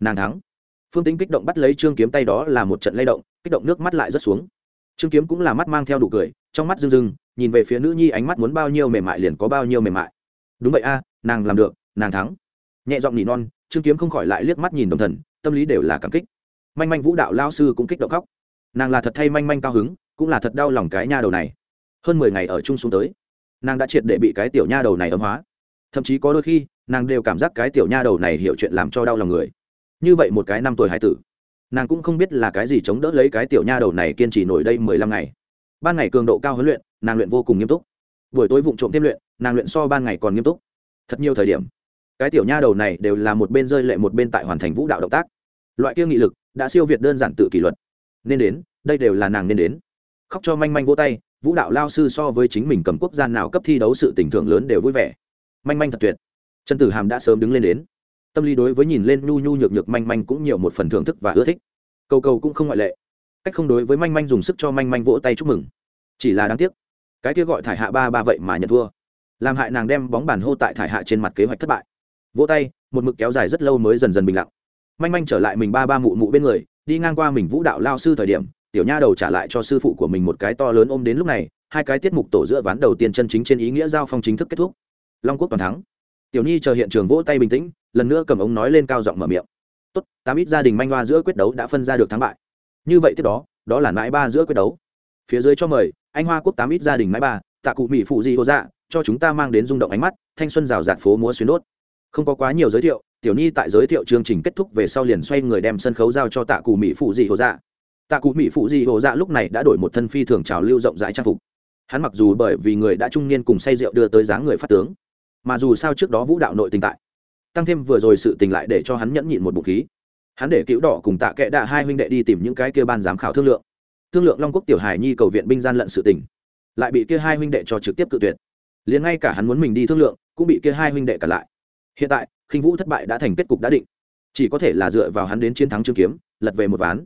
Nàng thắng. Phương tính kích động bắt lấy trương kiếm tay đó là một trận lay động, kích động nước mắt lại rất xuống trương kiếm cũng là mắt mang theo đủ cười, trong mắt rưng rưng, nhìn về phía nữ nhi ánh mắt muốn bao nhiêu mềm mại liền có bao nhiêu mềm mại. Đúng vậy a, nàng làm được, nàng thắng. Nhẹ giọng nỉ non, trương kiếm không khỏi lại liếc mắt nhìn đồng thần, tâm lý đều là cảm kích. Manh manh vũ đạo lao sư cũng kích động khóc. Nàng là thật thay manh manh cao hứng, cũng là thật đau lòng cái nha đầu này. Hơn mười ngày ở chung xuống tới, nàng đã triệt để bị cái tiểu nha đầu này ấm hóa. Thậm chí có đôi khi, nàng đều cảm giác cái tiểu nha đầu này hiểu chuyện làm cho đau lòng người. Như vậy một cái năm tuổi hải tử nàng cũng không biết là cái gì chống đỡ lấy cái tiểu nha đầu này kiên trì nổi đây mười lăm ngày. Ban ngày cường độ cao huấn luyện, nàng luyện vô cùng nghiêm túc. Buổi tối vụng trộm thêm luyện, nàng luyện so ban ngày còn nghiêm túc. Thật nhiều thời điểm, cái tiểu nha đầu này đều là một bên rơi lệ một bên tại hoàn thành vũ đạo động tác. Loại kia nghị lực đã siêu việt đơn giản tự kỷ luật. Nên đến, đây đều là nàng nên đến. Khóc cho manh manh vỗ tay, vũ đạo lao sư so với chính mình cầm quốc gia nào cấp thi đấu sự tình thưởng lớn đều vui vẻ. Manh manh thật tuyệt. Trần tử hàm đã sớm đứng lên đến tâm lý đối với nhìn lên nhu nhu nhược nhược manh manh cũng nhiều một phần thưởng thức và ưa thích. Cầu cầu cũng không ngoại lệ. Cách không đối với manh manh dùng sức cho manh manh vỗ tay chúc mừng. Chỉ là đáng tiếc, cái kia gọi thải hạ ba ba vậy mà nhận thua. Làm hại nàng đem bóng bàn hô tại thải hạ trên mặt kế hoạch thất bại. Vỗ tay, một mực kéo dài rất lâu mới dần dần bình lặng. Manh manh trở lại mình ba ba mụ mụ bên người, đi ngang qua mình vũ đạo lao sư thời điểm, tiểu nha đầu trả lại cho sư phụ của mình một cái to lớn ôm đến lúc này, hai cái tiết mục tổ giữa ván đầu tiên chân chính trên ý nghĩa giao phong chính thức kết thúc. Long quốc toàn thắng tiểu nhi chờ hiện trường vỗ tay bình tĩnh, lần nữa cầm ống nói lên cao giọng mở miệng. Tốt, tám ít gia đình manh hoa giữa quyết đấu đã phân ra được thắng bại. Như vậy tiếp đó đó là mãi ba giữa quyết đấu. Phía dưới cho mời, anh hoa quốc tám ít gia đình mãi ba, tạ cụ mỹ phụ di hô dạ cho chúng ta mang đến rung động ánh mắt, thanh xuân rào rạt phố múa xuyến đốt. Không có quá nhiều giới thiệu, tiểu nhi tại giới thiệu chương trình kết thúc về sau liền xoay người đem sân khấu giao cho tạ cụ mỹ phụ di hô dạ. Tạ cụ mỹ phụ di hô dạ lúc này đã đổi một thân phi thường trào lưu rộng rãi trang phục. Hắn mặc dù bởi vì người đã trung niên cùng say rượu đưa tới dáng người phát tướng mà dù sao trước đó vũ đạo nội tình tại, tăng thêm vừa rồi sự tình lại để cho hắn nhẫn nhịn một bụng khí. Hắn để cứu đỏ cùng tạ kệ đạ hai huynh đệ đi tìm những cái kia ban giám khảo thương lượng. Thương lượng long quốc tiểu hải nhi cầu viện binh gian lận sự tình, lại bị kia hai huynh đệ cho trực tiếp cự tuyệt. Liền ngay cả hắn muốn mình đi thương lượng, cũng bị kia hai huynh đệ cả lại. Hiện tại, khinh vũ thất bại đã thành kết cục đã định. Chỉ có thể là dựa vào hắn đến chiến thắng trương kiếm, lật về một ván.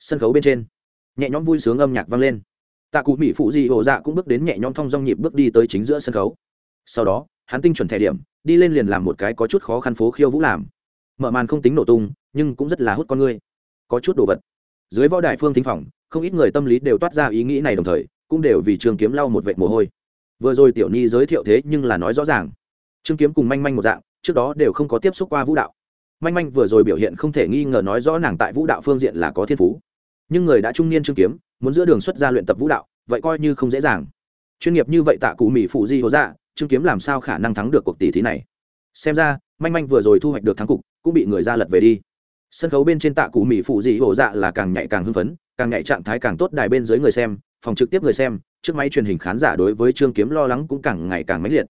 Sân khấu bên trên, nhẹ nhõm vui sướng âm nhạc vang lên. Tạ cụ mỹ phụ di hộ dạ cũng bước đến nhẹ nhõm thong dong nhịp bước đi tới chính giữa sân khấu. Sau đó hắn tinh chuẩn thẻ điểm, đi lên liền làm một cái có chút khó khăn phố khiêu vũ làm. Mở màn không tính nổ tung, nhưng cũng rất là hút con ngươi có chút đồ vật. Dưới võ đại phương thính phòng, không ít người tâm lý đều toát ra ý nghĩ này đồng thời, cũng đều vì trường kiếm lau một vệt mồ hôi. Vừa rồi tiểu ni giới thiệu thế nhưng là nói rõ ràng. Trương kiếm cùng manh manh một dạng, trước đó đều không có tiếp xúc qua vũ đạo. Manh manh vừa rồi biểu hiện không thể nghi ngờ nói rõ nàng tại vũ đạo phương diện là có thiên phú. Nhưng người đã trung niên trương kiếm, muốn giữa đường xuất ra luyện tập vũ đạo, vậy coi như không dễ dàng. Chuyên nghiệp như vậy tạ cụ mỹ phụ di hồ dạ trương kiếm làm sao khả năng thắng được cuộc tỷ thí này? Xem ra, manh manh vừa rồi thu hoạch được thắng cục, cũng bị người ra lật về đi. Sân khấu bên trên tạ cụ mỹ phụ dị hổ dạ là càng nhạy càng hưng phấn, càng nhạy trạng thái càng tốt đài bên dưới người xem, phòng trực tiếp người xem, trước máy truyền hình khán giả đối với trương kiếm lo lắng cũng càng ngày càng mãnh liệt.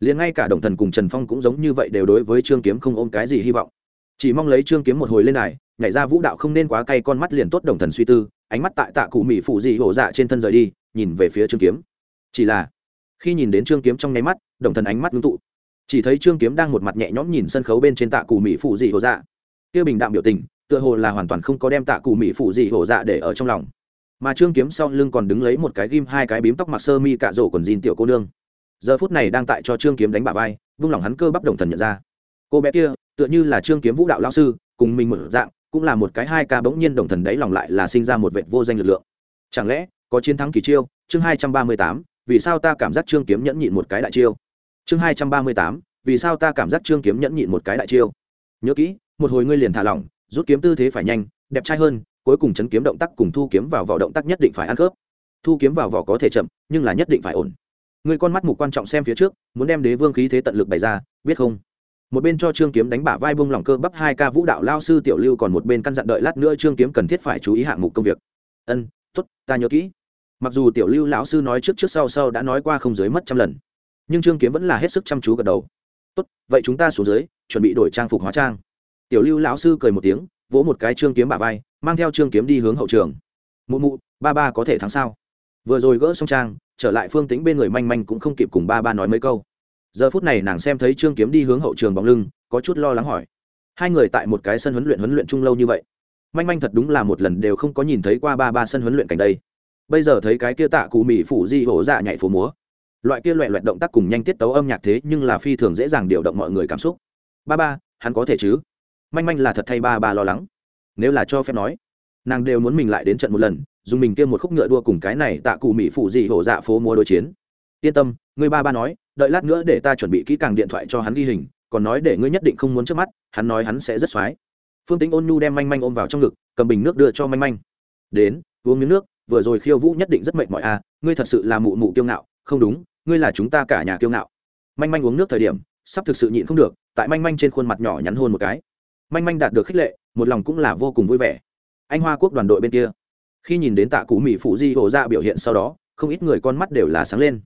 Liền ngay cả đồng thần cùng trần phong cũng giống như vậy đều đối với trương kiếm không ôm cái gì hy vọng. Chỉ mong lấy trương kiếm một hồi lên đài, nhảy ra vũ đạo không nên quá cay con mắt liền tốt đồng thần suy tư, ánh mắt tại tạ cụ mỹ phụ dị hổ dạ trên thân rời đi, nhìn về phía trương kiếm. Chỉ là khi nhìn đến trương kiếm trong nháy mắt, đồng thần ánh mắt ngưng tụ. Chỉ thấy trương kiếm đang một mặt nhẹ nhõm nhìn sân khấu bên trên tạ cù mỹ phụ dị hồ dạ. Kia bình đạm biểu tình, tựa hồ là hoàn toàn không có đem tạ cù mỹ phụ dị hồ dạ để ở trong lòng. Mà trương kiếm sau lưng còn đứng lấy một cái ghim, hai cái bím tóc mặc sơ mi cạ rổ còn dìn tiểu cô nương. Giờ phút này đang tại cho trương kiếm đánh bả vai, vung lòng hắn cơ bắp đồng thần nhận ra. Cô bé kia, tựa như là trương kiếm vũ đạo lao sư, cùng mình mở dạng, cũng là một cái hai ca bỗng nhiên đồng thần đấy lòng lại là sinh ra một vệ vô danh lực lượng. Chẳng lẽ, có chiến thắng kỳ chiêu? Chương hai trăm ba mươi tám vì sao ta cảm giác trương kiếm nhẫn nhịn một cái đại chiêu? Chương hai trăm ba mươi tám, vì sao ta cảm giác trương kiếm nhẫn nhịn một cái đại chiêu? Nhớ kỹ, một hồi ngươi liền thả lỏng, rút kiếm tư thế phải nhanh, đẹp trai hơn, cuối cùng chấn kiếm động tác cùng thu kiếm vào vỏ động tác nhất định phải ăn khớp. Thu kiếm vào vỏ có thể chậm, nhưng là nhất định phải ổn. Người con mắt mục quan trọng xem phía trước, muốn đem đế vương khí thế tận lực bày ra, biết không? Một bên cho trương kiếm đánh bả vai bông lỏng cơ bắp hai ca vũ đạo lao sư tiểu lưu còn một bên căn dặn đợi lát nữa trương kiếm cần thiết phải chú ý hạng mục công việc. Ân t ố t ta nhớ kỹ mặc dù tiểu lưu lão sư nói trước trước sau sau đã nói qua không dưới mất trăm lần, nhưng trương kiếm vẫn là hết sức chăm chú gật đầu. Tốt, vậy chúng ta xuống dưới, chuẩn bị đổi trang phục hóa trang. Tiểu lưu lão sư cười một tiếng, vỗ một cái trương kiếm bả vai, mang theo trương kiếm đi hướng hậu trường. Mụ mụ, ba ba có thể thắng sao? Vừa rồi gỡ xong trang, trở lại phương tính bên người manh manh cũng không kịp cùng ba ba nói mấy câu. Giờ phút này nàng xem thấy trương kiếm đi hướng hậu trường bóng lưng, có chút lo lắng hỏi, hai người tại một cái sân huấn luyện huấn luyện chung lâu như vậy, manh manh thật đúng là một lần đều không có nhìn thấy qua ba ba sân huấn luyện cảnh đây bây giờ thấy cái kia tạ cụ mỹ phủ di hổ dạ nhảy phố múa. Loại kia loẹ loẹt động tác cùng nhanh tiết tấu âm nhạc thế nhưng là phi thường dễ dàng điều động mọi người cảm xúc. Ba ba, hắn có thể chứ? Manh manh là thật thay ba ba lo lắng. Nếu là cho phép nói, nàng đều muốn mình lại đến trận một lần, dùng mình kia một khúc ngựa đua cùng cái này tạ cụ mỹ phụ dị hổ dạ phố múa đối chiến. Yên tâm, người ba ba nói, đợi lát nữa để ta chuẩn bị kỹ càng điện thoại cho hắn ghi hình, còn nói để ngươi nhất định không muốn trước mắt, hắn nói hắn sẽ rất xoái. Phương tính ôn nhu đem manh manh ôm vào trong ngực, cầm bình nước đưa cho manh manh. Đến, uống miếng nước vừa rồi khiêu vũ nhất định rất mệt mỏi à ngươi thật sự là mụ mụ kiêu ngạo, không đúng, ngươi là chúng ta cả nhà kiêu ngạo. Manh manh uống nước thời điểm, sắp thực sự nhịn không được, tại manh manh trên khuôn mặt nhỏ nhắn hôn một cái. Manh manh đạt được khích lệ, một lòng cũng là vô cùng vui vẻ. Anh hoa quốc đoàn đội bên kia. Khi nhìn đến tạ cụ mỹ phụ di hồ ra biểu hiện sau đó, không ít người con mắt đều là sáng lên.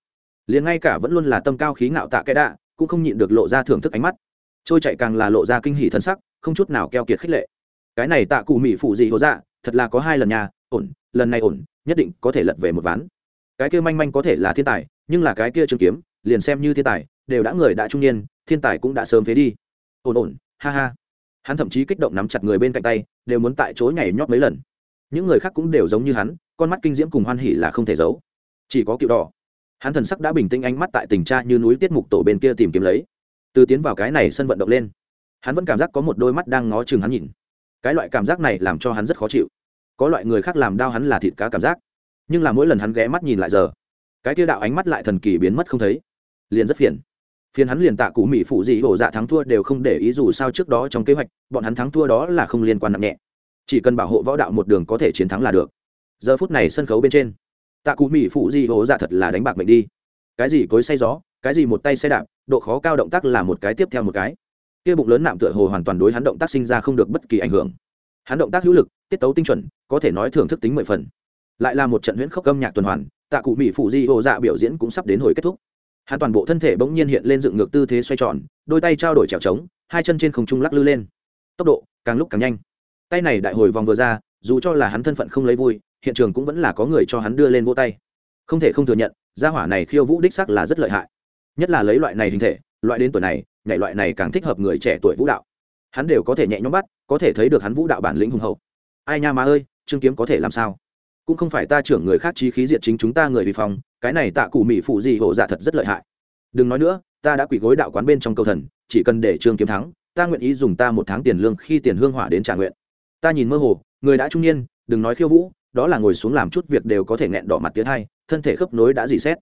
Liền ngay cả vẫn luôn là tâm cao khí ngạo tạ cái đạ, cũng không nhịn được lộ ra thưởng thức ánh mắt. Trôi chạy càng là lộ ra kinh hỉ thân sắc, không chút nào keo kiệt khích lệ. Cái này tạ cụ mỹ phụ di hồ dạ thật là có hai lần nhà ổn lần này ổn, nhất định có thể lật về một ván. Cái kia manh manh có thể là thiên tài, nhưng là cái kia trường kiếm, liền xem như thiên tài, đều đã người đã trung niên, thiên tài cũng đã sớm phế đi. Ổn ổn, ha ha. Hắn thậm chí kích động nắm chặt người bên cạnh tay, đều muốn tại chối nhảy nhót mấy lần. Những người khác cũng đều giống như hắn, con mắt kinh diễm cùng hoan hỉ là không thể giấu. Chỉ có cựu đỏ. Hắn thần sắc đã bình tĩnh ánh mắt tại tình tra như núi tiết mục tổ bên kia tìm kiếm lấy. Từ tiến vào cái này sân vận động lên, hắn vẫn cảm giác có một đôi mắt đang ngó chừng hắn nhìn. Cái loại cảm giác này làm cho hắn rất khó chịu có loại người khác làm đau hắn là thịt cá cảm giác. Nhưng là mỗi lần hắn ghé mắt nhìn lại giờ, cái tiêu đạo ánh mắt lại thần kỳ biến mất không thấy. Liền rất phiền. Phiền hắn liền tạ cụ mỹ phụ dị hổ dạ thắng thua đều không để ý dù sao trước đó trong kế hoạch, bọn hắn thắng thua đó là không liên quan nặng nhẹ. Chỉ cần bảo hộ võ đạo một đường có thể chiến thắng là được. Giờ phút này sân khấu bên trên, tạ cụ mỹ phụ di hổ dạ thật là đánh bạc mệnh đi. Cái gì cối say gió, cái gì một tay xe đạp, độ khó cao động tác là một cái tiếp theo một cái. Kia bụng lớn nạm tựa hồ hoàn toàn đối hắn động tác sinh ra không được bất kỳ ảnh hưởng hắn động tác hữu lực, tiết tấu tinh chuẩn, có thể nói thưởng thức tính mười phần. Lại là một trận huyễn khốc âm nhạc tuần hoàn, tạ cụ mỹ phụ di hồ dạ biểu diễn cũng sắp đến hồi kết thúc. Hắn toàn bộ thân thể bỗng nhiên hiện lên dựng ngược tư thế xoay tròn, đôi tay trao đổi trèo trống, hai chân trên không trung lắc lư lên. Tốc độ càng lúc càng nhanh. Tay này đại hồi vòng vừa ra, dù cho là hắn thân phận không lấy vui, hiện trường cũng vẫn là có người cho hắn đưa lên vô tay. Không thể không thừa nhận, gia hỏa này khiêu vũ đích sắc là rất lợi hại. Nhất là lấy loại này hình thể, loại đến tuổi này, nhảy loại này càng thích hợp người trẻ tuổi vũ đạo hắn đều có thể nhẹ nhõm bắt, có thể thấy được hắn vũ đạo bản lĩnh hùng hậu. Ai nha má ơi, trương kiếm có thể làm sao? Cũng không phải ta trưởng người khác chí khí diệt chính chúng ta người vi phong cái này tạ cụ mỹ phụ gì hộ dạ thật rất lợi hại. Đừng nói nữa, ta đã quỷ gối đạo quán bên trong cầu thần, chỉ cần để trương kiếm thắng, ta nguyện ý dùng ta một tháng tiền lương khi tiền hương hỏa đến trả nguyện. Ta nhìn mơ hồ, người đã trung niên, đừng nói khiêu vũ, đó là ngồi xuống làm chút việc đều có thể nghẹn đỏ mặt tiến hai, thân thể khớp nối đã dì xét.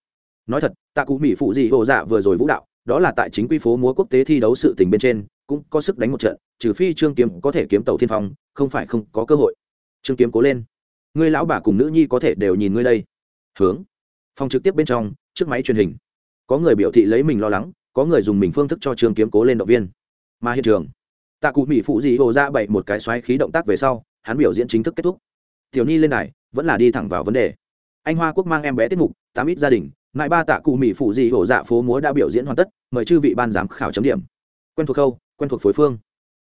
Nói thật, tạ cụ mỹ phụ gì hộ dạ vừa rồi vũ đạo, đó là tại chính quy phố múa quốc tế thi đấu sự tình bên trên cũng có sức đánh một trận, trừ phi trương kiếm có thể kiếm tàu thiên phong, không phải không có cơ hội. Trương kiếm cố lên. Ngươi lão bà cùng nữ nhi có thể đều nhìn ngươi đây. Hướng. Phòng trực tiếp bên trong, trước máy truyền hình. Có người biểu thị lấy mình lo lắng, có người dùng mình phương thức cho trương kiếm cố lên động viên. Mà hiện trường, tạ cụ mỹ phụ dị hồ ra bậy một cái xoáy khí động tác về sau, hắn biểu diễn chính thức kết thúc. Tiểu nhi lên này vẫn là đi thẳng vào vấn đề. Anh hoa quốc mang em bé tiết mục, tám ít gia đình, ngại ba tạ cụ mỹ phụ dị hồ dạ phố múa đã biểu diễn hoàn tất, mời chư vị ban giám khảo chấm điểm. Quen thuộc khâu quen thuộc phối phương.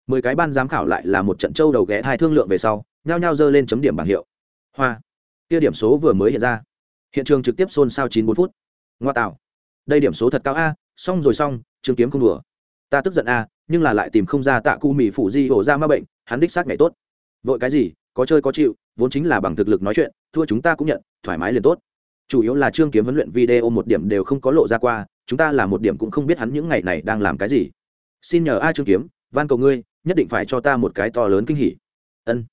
Mười cái ban giám khảo lại là một trận châu đầu ghé hai thương lượng về sau, nhao nhao dơ lên chấm điểm bảng hiệu. Hoa. Kia điểm số vừa mới hiện ra. Hiện trường trực tiếp xôn xao chín bốn phút. Ngoa tạo. Đây điểm số thật cao a, xong rồi xong, trường kiếm không đùa. Ta tức giận a, nhưng là lại tìm không ra tạ cu mì phụ di hổ ra ma bệnh, hắn đích xác ngày tốt. Vội cái gì, có chơi có chịu, vốn chính là bằng thực lực nói chuyện, thua chúng ta cũng nhận, thoải mái liền tốt. Chủ yếu là trương kiếm huấn luyện video một điểm đều không có lộ ra qua, chúng ta là một điểm cũng không biết hắn những ngày này đang làm cái gì xin nhờ a trương kiếm, van cầu ngươi, nhất định phải cho ta một cái to lớn kinh hỉ. Ân.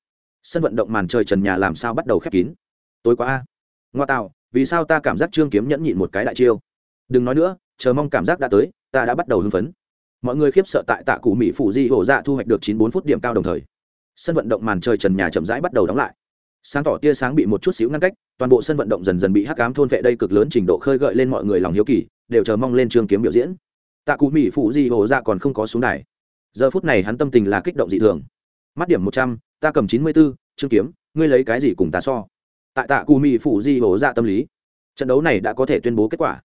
Sân vận động màn trời trần nhà làm sao bắt đầu khép kín? Tối quá a. Ngoa tạo, vì sao ta cảm giác trương kiếm nhẫn nhịn một cái đại chiêu? Đừng nói nữa, chờ mong cảm giác đã tới, ta đã bắt đầu hưng phấn. Mọi người khiếp sợ tại tạ cụ mỹ phụ di hổ dạ thu hoạch được chín bốn phút điểm cao đồng thời, sân vận động màn trời trần nhà chậm rãi bắt đầu đóng lại. Sáng tỏ tia sáng bị một chút xíu ngăn cách, toàn bộ sân vận động dần dần bị hắc cám thôn vệ đây cực lớn trình độ khơi gợi lên mọi người lòng hiếu kỳ, đều chờ mong lên trương kiếm biểu diễn tạ cụ mỹ phụ di hồ Dạ còn không có xuống đài. Giờ phút này hắn tâm tình là kích động dị thường. Mắt điểm một trăm, ta cầm chín mươi b ố trương kiếm, ngươi lấy cái gì cùng ta so? Tại tạ cụ mỹ phụ di hồ Dạ tâm lý, trận đấu này đã có thể tuyên bố kết quả.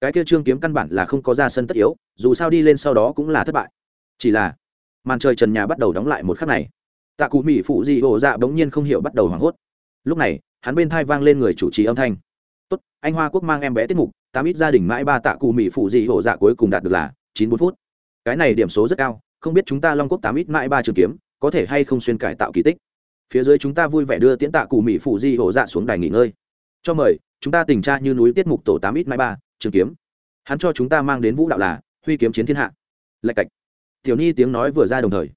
Cái kia trương kiếm căn bản là không có ra sân tất yếu, dù sao đi lên sau đó cũng là thất bại. Chỉ là, màn trời trần nhà bắt đầu đóng lại một khắc này. Tạ cụ mỹ phụ di hồ dạ bỗng nhiên không hiểu bắt đầu hoảng hốt. Lúc này, hắn bên thai vang lên người chủ trì âm thanh tốt, anh hoa quốc mang em bé tiết mục, tám ít gia đình mãi ba tạ cụ mỹ phụ dị hộ dạ cuối cùng đạt được là chín bốn phút. Cái này điểm số rất cao, không biết chúng ta long quốc tám ít mãi ba trường kiếm, có thể hay không xuyên cải tạo kỳ tích. Phía dưới chúng ta vui vẻ đưa tiễn tạ cụ mỹ phụ di hộ dạ xuống đài nghỉ ngơi. Cho mời, chúng ta tình tra như núi tiết mục tổ tám ít mãi ba, trường kiếm. Hắn cho chúng ta mang đến vũ đạo là huy kiếm chiến thiên hạ. Lạch cạch. Tiểu nhi tiếng nói vừa ra đồng thời,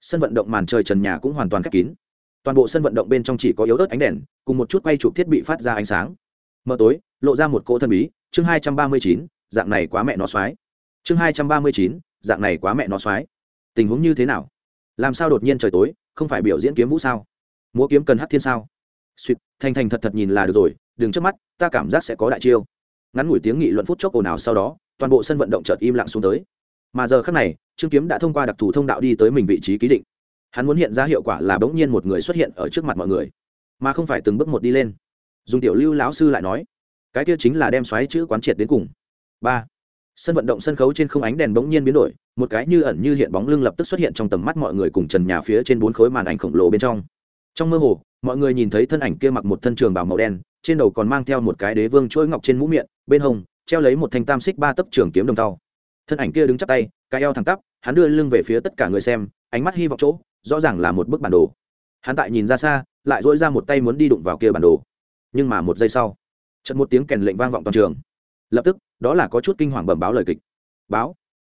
sân vận động màn trời trần nhà cũng hoàn toàn khép kín. Toàn bộ sân vận động bên trong chỉ có yếu ớt ánh đèn, cùng một chút quay chụp thiết bị phát ra ánh sáng mờ tối, lộ ra một cỗ thân bí, chương hai trăm ba mươi chín, dạng này quá mẹ nó soái chương hai trăm ba mươi chín, dạng này quá mẹ nó soái tình huống như thế nào? Làm sao đột nhiên trời tối, không phải biểu diễn kiếm vũ sao? Múa kiếm cần hát thiên sao? Suýt thành thành thật thật nhìn là được rồi, đừng trước mắt, ta cảm giác sẽ có đại chiêu. Ngắn ngủi tiếng nghị luận phút chốc ồn ào sau đó, toàn bộ sân vận động chợt im lặng xuống tới. Mà giờ khác này, trương kiếm đã thông qua đặc thù thông đạo đi tới mình vị trí ký định. Hắn muốn hiện ra hiệu quả là bỗng nhiên một người xuất hiện ở trước mặt mọi người, mà không phải từng bước một đi lên dùng tiểu lưu lão sư lại nói, cái kia chính là đem xoáy chữ quán triệt đến cùng. Ba, sân vận động sân khấu trên không ánh đèn bỗng nhiên biến đổi, một cái như ẩn như hiện bóng lưng lập tức xuất hiện trong tầm mắt mọi người cùng trần nhà phía trên bốn khối màn ảnh khổng lồ bên trong. Trong mơ hồ, mọi người nhìn thấy thân ảnh kia mặc một thân trường bào màu đen, trên đầu còn mang theo một cái đế vương chuỗi ngọc trên mũ miệng, bên hông, treo lấy một thanh tam xích ba tấc trường kiếm đồng tàu thân ảnh kia đứng chắp tay, cái eo thẳng tắp, hắn đưa lưng về phía tất cả người xem, ánh mắt hy vọng chỗ, rõ ràng là một bức bản đồ. Hắn tại nhìn ra xa, lại dỗi ra một tay muốn đi đụng vào kia bản đồ nhưng mà một giây sau trận một tiếng kèn lệnh vang vọng toàn trường. Lập tức, đó là có chút kinh hoàng bẩm báo lời kịch. Báo,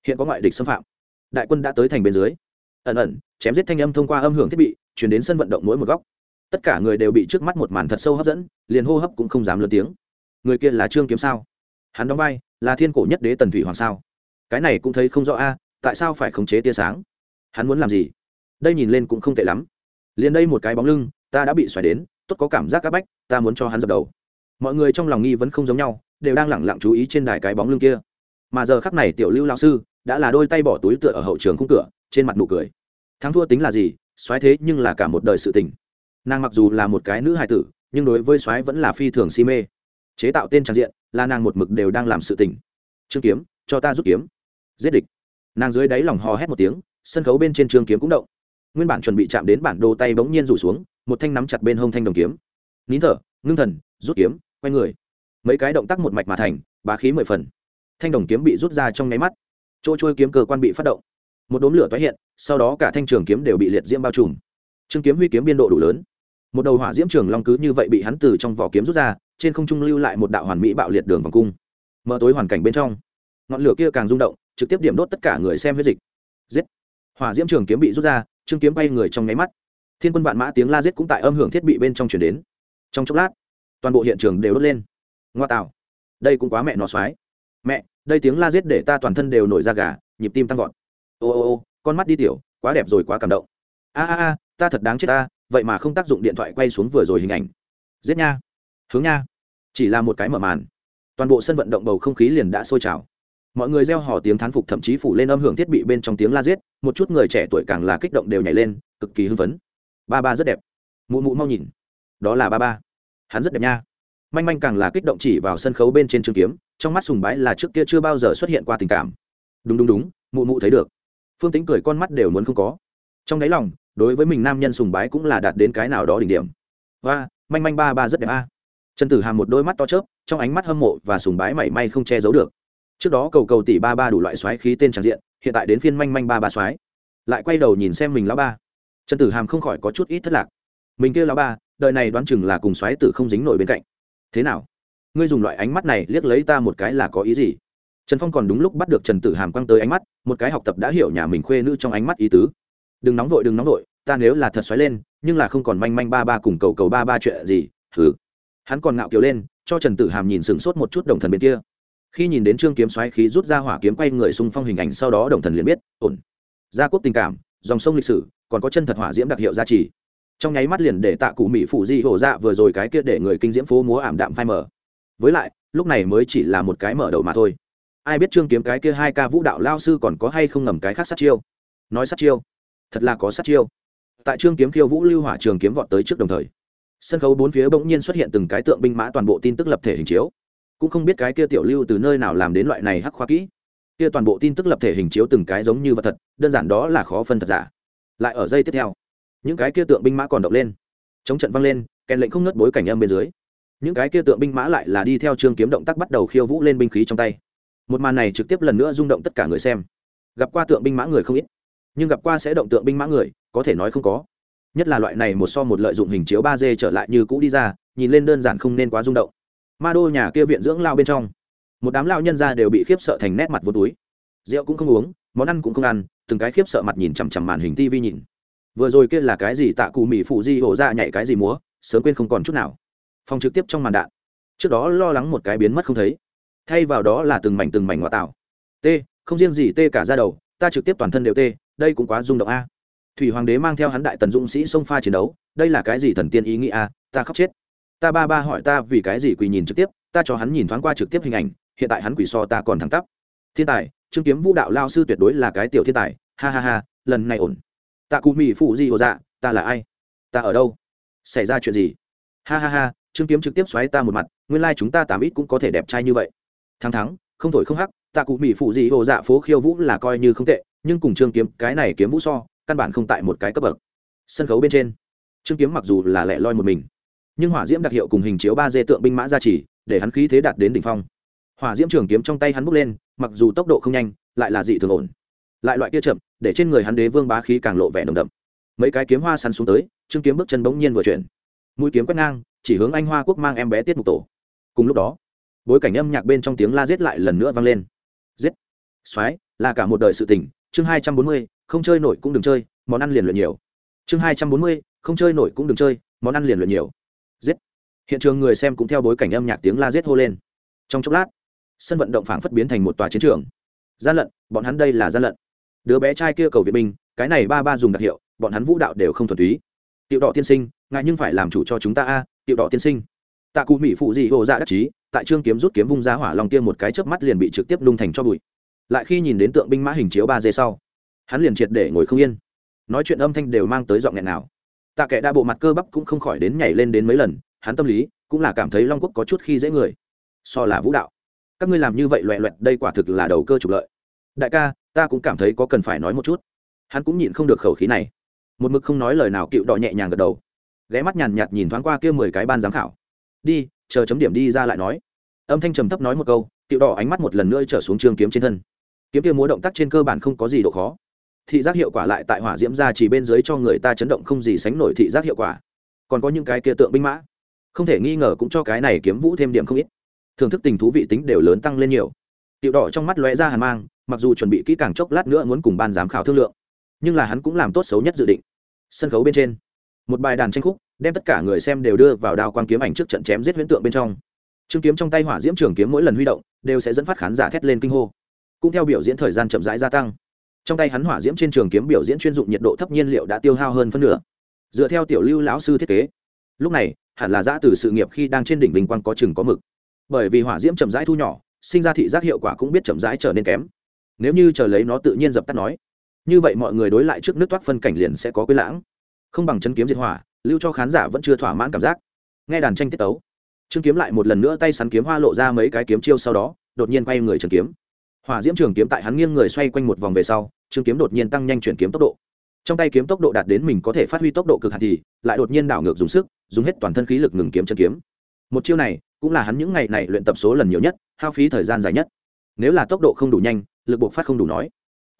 hiện có ngoại địch xâm phạm. Đại quân đã tới thành bên dưới. Ẩn ẩn, chém giết thanh âm thông qua âm hưởng thiết bị, chuyển đến sân vận động mỗi một góc. Tất cả người đều bị trước mắt một màn thật sâu hấp dẫn, liền hô hấp cũng không dám lớn tiếng. Người kia là trương kiếm sao? Hắn đóng vai, là thiên cổ nhất đế tần thủy hoàng sao? Cái này cũng thấy không rõ a, tại sao phải khống chế tia sáng? Hắn muốn làm gì? Đây nhìn lên cũng không tệ lắm. Liền đây một cái bóng lưng, ta đã bị xoài đến tốt có cảm giác áp bách, ta muốn cho hắn dập đầu. Mọi người trong lòng nghi vẫn không giống nhau, đều đang lẳng lặng chú ý trên đài cái bóng lưng kia. Mà giờ khắc này tiểu lưu lao sư đã là đôi tay bỏ túi tựa ở hậu trường khung cửa, trên mặt nụ cười. Thắng thua tính là gì xoáy thế nhưng là cả một đời sự tình. Nàng mặc dù là một cái nữ hài tử, nhưng đối với xoáy vẫn là phi thường si mê. Chế tạo tên trang diện, là nàng một mực đều đang làm sự tình. Trương kiếm, cho ta rút kiếm. Giết địch. Nàng dưới đáy lòng hò hét một tiếng, sân khấu bên trên trường kiếm cũng động nguyên bản chuẩn bị chạm đến bản đồ tay bỗng nhiên rủ xuống, một thanh nắm chặt bên hông thanh đồng kiếm. Nín thở, ngưng thần, rút kiếm, quay người. Mấy cái động tác một mạch mà thành, bá khí mười phần. Thanh đồng kiếm bị rút ra trong nháy mắt. Chỗ trôi kiếm cơ quan bị phát động. Một đốm lửa tái hiện, sau đó cả thanh trường kiếm đều bị liệt diễm bao trùm. Trương kiếm huy kiếm biên độ đủ lớn. Một đầu hỏa diễm trường long cứ như vậy bị hắn từ trong vỏ kiếm rút ra, trên không trung lưu lại một đạo hoàn mỹ bạo liệt đường vòng cung. Mở tối hoàn cảnh bên trong, ngọn lửa kia càng rung động, trực tiếp điểm đốt tất cả người xem huyết dịch. Giết! Hỏa diễm trường kiếm bị rút ra trương kiếm bay người trong nháy mắt. Thiên quân vạn mã tiếng la giết cũng tại âm hưởng thiết bị bên trong chuyển đến. Trong chốc lát, toàn bộ hiện trường đều đốt lên. Ngoa tạo. Đây cũng quá mẹ nó xoái. Mẹ, đây tiếng la giết để ta toàn thân đều nổi da gà, nhịp tim tăng vọt. Ô ô ô, con mắt đi tiểu, quá đẹp rồi quá cảm động. A a a, ta thật đáng chết ta, vậy mà không tác dụng điện thoại quay xuống vừa rồi hình ảnh. Giết nha. Hướng nha. Chỉ là một cái mở màn. Toàn bộ sân vận động bầu không khí liền đã sôi trào mọi người gieo hò tiếng thán phục, thậm chí phủ lên âm hưởng thiết bị bên trong tiếng la giết, một chút người trẻ tuổi càng là kích động đều nhảy lên, cực kỳ hưng phấn. Ba ba rất đẹp. Mụ mụ mau nhìn. Đó là ba ba. Hắn rất đẹp nha. Manh manh càng là kích động chỉ vào sân khấu bên trên trường kiếm, trong mắt sùng bái là trước kia chưa bao giờ xuất hiện qua tình cảm. Đúng đúng đúng, mụ mụ thấy được. Phương tính cười con mắt đều muốn không có. Trong đáy lòng, đối với mình nam nhân sùng bái cũng là đạt đến cái nào đó đỉnh điểm. Và manh manh ba ba rất đẹp a. Trần tử hàm một đôi mắt to chớp, trong ánh mắt hâm mộ và sùng bái mảy may không che giấu được trước đó cầu cầu tỷ ba ba đủ loại xoáy khí tên tràn diện, hiện tại đến phiên manh manh ba ba xoáy. Lại quay đầu nhìn xem mình lão ba. Trần tử hàm không khỏi có chút ít thất lạc. Mình kêu lão ba, đời này đoán chừng là cùng xoáy tử không dính nổi bên cạnh. Thế nào? Ngươi dùng loại ánh mắt này liếc lấy ta một cái là có ý gì? Trần phong còn đúng lúc bắt được trần tử hàm quăng tới ánh mắt, một cái học tập đã hiểu nhà mình khuê nữ trong ánh mắt ý tứ. Đừng nóng vội, đừng nóng vội, ta nếu là thật xoáy lên, nhưng là không còn manh manh ba ba cùng cầu cầu ba ba chuyện gì thử hắn còn ngạo kiều lên, cho trần tử hàm nhìn sửng sốt một chút đồng thần bên kia khi nhìn đến trương kiếm xoáy khí rút ra hỏa kiếm quay người xung phong hình ảnh sau đó đồng thần liền biết, ổn. Gia quốc tình cảm, dòng sông lịch sử, còn có chân thật hỏa diễm đặc hiệu gia trì. Trong nháy mắt liền để tạ cụ mỹ phụ di hổ dạ vừa rồi cái kia để người kinh diễm phố múa ảm đạm phai mở với lại, lúc này mới chỉ là một cái mở đầu mà thôi. Ai biết trương kiếm cái kia hai ca vũ đạo lao sư còn có hay không ngầm cái khác sát chiêu? Nói sát chiêu, thật là có sát chiêu. Tại trương kiếm khiêu vũ lưu hỏa trường kiếm vọt tới trước đồng thời, sân khấu bốn phía bỗng nhiên xuất hiện từng cái tượng binh mã toàn bộ tin tức lập thể hình chiếu cũng không biết cái kia tiểu lưu từ nơi nào làm đến loại này hắc khoa kỹ. Kia toàn bộ tin tức lập thể hình chiếu từng cái giống như vật thật, đơn giản đó là khó phân thật giả. Lại ở dây tiếp theo, những cái kia tượng binh mã còn động lên. Chống trận văng lên, kèn lệnh không ngớt bối cảnh âm bên dưới. Những cái kia tượng binh mã lại là đi theo trương kiếm động tác bắt đầu khiêu vũ lên binh khí trong tay. Một màn này trực tiếp lần nữa rung động tất cả người xem. Gặp qua tượng binh mã người không ít, nhưng gặp qua sẽ động tượng binh mã người, có thể nói không có. Nhất là loại này một so một lợi dụng hình chiếu ba d trở lại như cũ đi ra, nhìn lên đơn giản không nên quá rung động ma đô nhà kia viện dưỡng lao bên trong. Một đám lao nhân ra đều bị khiếp sợ thành nét mặt vô túi. Rượu cũng không uống, món ăn cũng không ăn, từng cái khiếp sợ mặt nhìn chằm chằm màn hình tv nhìn. Vừa rồi kia là cái gì tạ cụ mỹ phụ di hổ ra dạ nhảy cái gì múa, sớm quên không còn chút nào. Phòng trực tiếp trong màn đạn. Trước đó lo lắng một cái biến mất không thấy. Thay vào đó là từng mảnh từng mảnh ngoại tạo t, không riêng gì t cả ra đầu, ta trực tiếp toàn thân đều t đây cũng quá rung động a. Thủy hoàng đế mang theo hắn đại tần dũng sĩ sông pha chiến đấu, đây là cái gì thần tiên ý nghĩ a, ta khóc chết ta ba ba hỏi ta vì cái gì quỳ nhìn trực tiếp, ta cho hắn nhìn thoáng qua trực tiếp hình ảnh, hiện tại hắn quỳ so ta còn thẳng tắp. Thiên tài, trương kiếm vũ đạo lao sư tuyệt đối là cái tiểu thiên tài, ha ha ha, lần này ổn. Tạ cụ mỹ phụ gì hồ dạ ta là ai? Ta ở đâu? Xảy ra chuyện gì? Ha ha ha, trương kiếm trực tiếp xoáy ta một mặt, nguyên lai chúng ta tám ít cũng có thể đẹp trai như vậy. Thắng thắng, không thổi không hắc, tạ cụ mỹ phụ gì hồ dạ phố khiêu vũ là coi như không tệ, nhưng cùng trương kiếm, cái này kiếm vũ so, căn bản không tại một cái cấp bậc. Sân khấu bên trên, trương kiếm mặc dù là lẻ loi một mình nhưng hỏa diễm đặc hiệu cùng hình chiếu ba d tượng binh mã gia trì, để hắn khí thế đạt đến đỉnh phong. Hỏa diễm trường kiếm trong tay hắn bốc lên, mặc dù tốc độ không nhanh, lại là dị thường ổn. Lại loại kia chậm, để trên người hắn đế vương bá khí càng lộ vẻ nồng đậm. Mấy cái kiếm hoa săn xuống tới, trương kiếm bước chân bỗng nhiên vừa chuyển. Mũi kiếm quét ngang, chỉ hướng anh hoa quốc mang em bé tiết mục tổ. Cùng lúc đó, bối cảnh âm nhạc bên trong tiếng la giết lại lần nữa vang lên. Giết! Soái là cả một đời sự tình, chương hai trăm bốn mươi, không chơi nổi cũng đừng chơi, món ăn liền luyện nhiều. Chương hai trăm bốn mươi, không chơi nổi cũng đừng chơi, món ăn liền luyện nhiều giết. Hiện trường người xem cũng theo bối cảnh âm nhạc tiếng la giết hô lên. Trong chốc lát, sân vận động phảng phất biến thành một tòa chiến trường. Gian lận, bọn hắn đây là gian lận. Đứa bé trai kia cầu viện binh, cái này ba ba dùng đặc hiệu, bọn hắn vũ đạo đều không thuần túy. Tiểu đỏ tiên sinh ngại nhưng phải làm chủ cho chúng ta a, tiểu đỏ tiên sinh. Tạ cụ mỹ phụ dị hồ dạ đắc chí, tại trương kiếm rút kiếm vung ra hỏa lòng tiêm một cái chớp mắt liền bị trực tiếp nung thành cho bụi. Lại khi nhìn đến tượng binh mã hình chiếu ba d sau, hắn liền triệt để ngồi không yên. Nói chuyện âm thanh đều mang tới giọng nghẹn nào tạ kệ đa bộ mặt cơ bắp cũng không khỏi đến nhảy lên đến mấy lần, hắn tâm lý cũng là cảm thấy long quốc có chút khi dễ người. So là vũ đạo. Các ngươi làm như vậy loẹ loẹt đây quả thực là đầu cơ trục lợi. Đại ca, ta cũng cảm thấy có cần phải nói một chút. Hắn cũng nhịn không được khẩu khí này. Một mực không nói lời nào, cựu đỏ nhẹ nhàng gật đầu. Ghé mắt nhàn nhạt nhìn thoáng qua kia mười cái ban giám khảo. Đi, chờ chấm điểm đi ra lại nói. Âm thanh trầm thấp nói một câu, cựu đỏ ánh mắt một lần nữa trở xuống trường kiếm trên thân. Kiếm kia múa động tác trên cơ bản không có gì độ khó thị giác hiệu quả lại tại hỏa diễm ra chỉ bên dưới cho người ta chấn động không gì sánh nổi thị giác hiệu quả. Còn có những cái kia tượng binh mã. Không thể nghi ngờ cũng cho cái này kiếm vũ thêm điểm không ít. Thưởng thức tình thú vị tính đều lớn tăng lên nhiều. Tiểu đỏ trong mắt lóe ra hàn mang, mặc dù chuẩn bị kỹ càng chốc lát nữa muốn cùng ban giám khảo thương lượng, nhưng là hắn cũng làm tốt xấu nhất dự định. Sân khấu bên trên, một bài đàn tranh khúc, đem tất cả người xem đều đưa vào đao quang kiếm ảnh trước trận chém giết huyễn tượng bên trong. Chứng kiếm trong tay hỏa diễm trường kiếm mỗi lần huy động, đều sẽ dẫn phát khán giả thét lên kinh hô. Cũng theo biểu diễn thời gian chậm rãi gia tăng trong tay hắn hỏa diễm trên trường kiếm biểu diễn chuyên dụng nhiệt độ thấp nhiên liệu đã tiêu hao hơn phân nửa. Dựa theo tiểu lưu lão sư thiết kế, lúc này, hẳn là giã từ sự nghiệp khi đang trên đỉnh bình quang có chừng có mực. Bởi vì hỏa diễm chậm rãi thu nhỏ, sinh ra thị giác hiệu quả cũng biết chậm rãi trở nên kém. Nếu như chờ lấy nó tự nhiên dập tắt nói, như vậy mọi người đối lại trước nước toát phân cảnh liền sẽ có quên lãng. Không bằng chân kiếm diệt hỏa, lưu cho khán giả vẫn chưa thỏa mãn cảm giác. Nghe đàn tranh tiết tấu, trương kiếm lại một lần nữa tay sắn kiếm hoa lộ ra mấy cái kiếm chiêu sau đó, đột nhiên quay người trần kiếm hỏa diễm trường kiếm tại hắn nghiêng người xoay quanh một vòng về sau, Trường kiếm đột nhiên tăng nhanh chuyển kiếm tốc độ. Trong tay kiếm tốc độ đạt đến mình có thể phát huy tốc độ cực hạn thì, lại đột nhiên đảo ngược dùng sức, dùng hết toàn thân khí lực ngừng kiếm chân kiếm. Một chiêu này, cũng là hắn những ngày này luyện tập số lần nhiều nhất, hao phí thời gian dài nhất. Nếu là tốc độ không đủ nhanh, lực buộc phát không đủ nói,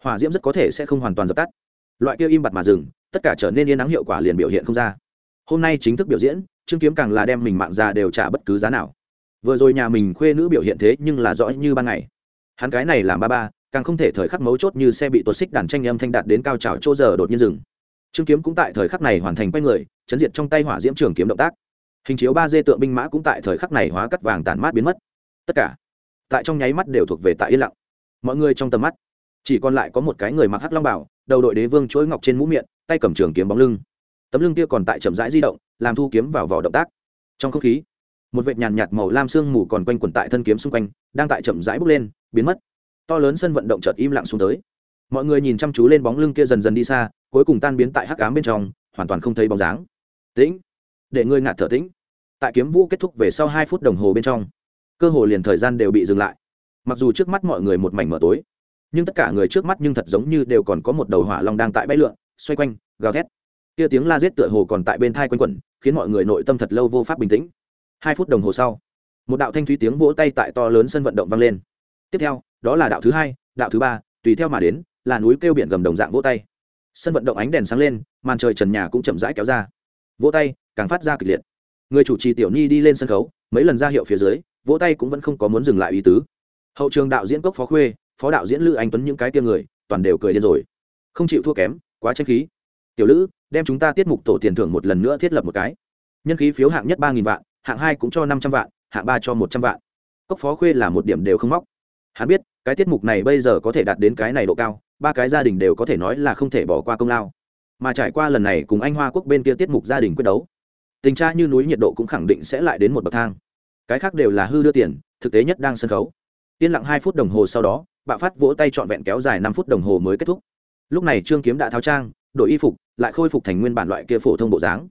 hỏa diễm rất có thể sẽ không hoàn toàn dập tắt. Loại kia im bặt mà dừng, tất cả trở nên yên nắng hiệu quả liền biểu hiện không ra. Hôm nay chính thức biểu diễn trương kiếm càng là đem mình mạng ra đều trả bất cứ giá nào. Vừa rồi nhà mình khuê nữ biểu hiện thế nhưng là rõ như ban ngày hắn cái này làm ba ba, càng không thể thời khắc mấu chốt như xe bị tuột xích đàn tranh âm thanh đạt đến cao trào chỗ giờ đột nhiên dừng. Trương kiếm cũng tại thời khắc này hoàn thành quay người, chấn diệt trong tay hỏa diễm trường kiếm động tác. Hình chiếu ba d tượng binh mã cũng tại thời khắc này hóa cắt vàng tàn mát biến mất. Tất cả, tại trong nháy mắt đều thuộc về tại yên lặng. Mọi người trong tầm mắt, chỉ còn lại có một cái người mặc hắc long bảo, đầu đội đế vương chuỗi ngọc trên mũ miệng, tay cầm trường kiếm bóng lưng. Tấm lưng kia còn tại chậm rãi di động, làm thu kiếm vào vỏ động tác. Trong không khí, một vệt nhàn nhạt màu lam sương mù còn quanh quẩn tại thân kiếm xung quanh, đang tại chậm rãi bốc lên biến mất. To lớn sân vận động chợt im lặng xuống tới. Mọi người nhìn chăm chú lên bóng lưng kia dần dần đi xa, cuối cùng tan biến tại hắc cám bên trong, hoàn toàn không thấy bóng dáng. Tĩnh. Để ngươi ngạt thở tĩnh. Tại kiếm vũ kết thúc về sau hai phút đồng hồ bên trong, cơ hồ liền thời gian đều bị dừng lại. Mặc dù trước mắt mọi người một mảnh mở tối, nhưng tất cả người trước mắt nhưng thật giống như đều còn có một đầu hỏa long đang tại bãi lượn, xoay quanh, gào thét. Kia tiếng la giết tựa hồ còn tại bên thai quanh quẩn, khiến mọi người nội tâm thật lâu vô pháp bình tĩnh. Hai phút đồng hồ sau, một đạo thanh thúy tiếng vỗ tay tại to lớn sân vận động vang lên tiếp theo, đó là đạo thứ hai, đạo thứ ba, tùy theo mà đến, là núi kêu biển gầm đồng dạng vỗ tay. Sân vận động ánh đèn sáng lên, màn trời trần nhà cũng chậm rãi kéo ra. Vỗ tay, càng phát ra kịch liệt. Người chủ trì tiểu nhi đi lên sân khấu, mấy lần ra hiệu phía dưới, vỗ tay cũng vẫn không có muốn dừng lại ý tứ. Hậu trường đạo diễn cốc phó khuê, phó đạo diễn lữ anh tuấn những cái tia người, toàn đều cười điên rồi. Không chịu thua kém, quá tranh khí. Tiểu lữ, đem chúng ta tiết mục tổ tiền thưởng một lần nữa thiết lập một cái. Nhân khí phiếu hạng nhất ba nghìn vạn, hạng hai cũng cho năm trăm vạn, hạng ba cho một trăm vạn. Cốc phó khuê là một điểm đều không móc hắn biết, cái tiết mục này bây giờ có thể đạt đến cái này độ cao, ba cái gia đình đều có thể nói là không thể bỏ qua công lao. Mà trải qua lần này cùng anh hoa quốc bên kia tiết mục gia đình quyết đấu, tình tra như núi nhiệt độ cũng khẳng định sẽ lại đến một bậc thang. Cái khác đều là hư đưa tiền, thực tế nhất đang sân khấu. Yên lặng hai phút đồng hồ sau đó, bạo phát vỗ tay trọn vẹn kéo dài năm phút đồng hồ mới kết thúc. Lúc này trương kiếm đã tháo trang, đổi y phục, lại khôi phục thành nguyên bản loại kia phổ thông bộ dáng.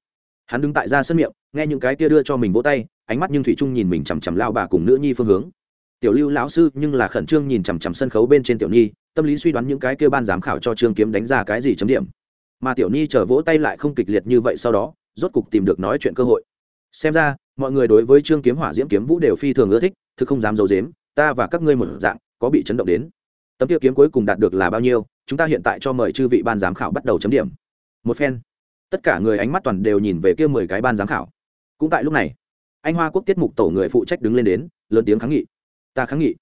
Hắn đứng tại ra sân miệng, nghe những cái kia đưa cho mình vỗ tay, ánh mắt nhưng thủy trung nhìn mình chằm chằm lao bà cùng nữ nhi phương hướng tiểu lưu lão sư nhưng là khẩn trương nhìn chằm chằm sân khấu bên trên tiểu nhi, tâm lý suy đoán những cái kia ban giám khảo cho trương kiếm đánh ra cái gì chấm điểm. Mà tiểu nhi chờ vỗ tay lại không kịch liệt như vậy sau đó, rốt cục tìm được nói chuyện cơ hội. Xem ra, mọi người đối với trương kiếm hỏa diễm kiếm vũ đều phi thường ưa thích, thực không dám d i ấ u dếm ta và các ngươi một dạng, có bị chấn động đến. Tấm tiêu kiếm cuối cùng đạt được là bao nhiêu, chúng ta hiện tại cho mời chư vị ban giám khảo bắt đầu chấm điểm. Một phen. Tất cả người ánh mắt toàn đều nhìn về kia mười cái ban giám khảo. Cũng tại lúc này, anh hoa quốc tiết mục tổ người phụ trách đứng lên đến, lớn tiếng kháng nghị ta kháng nghị.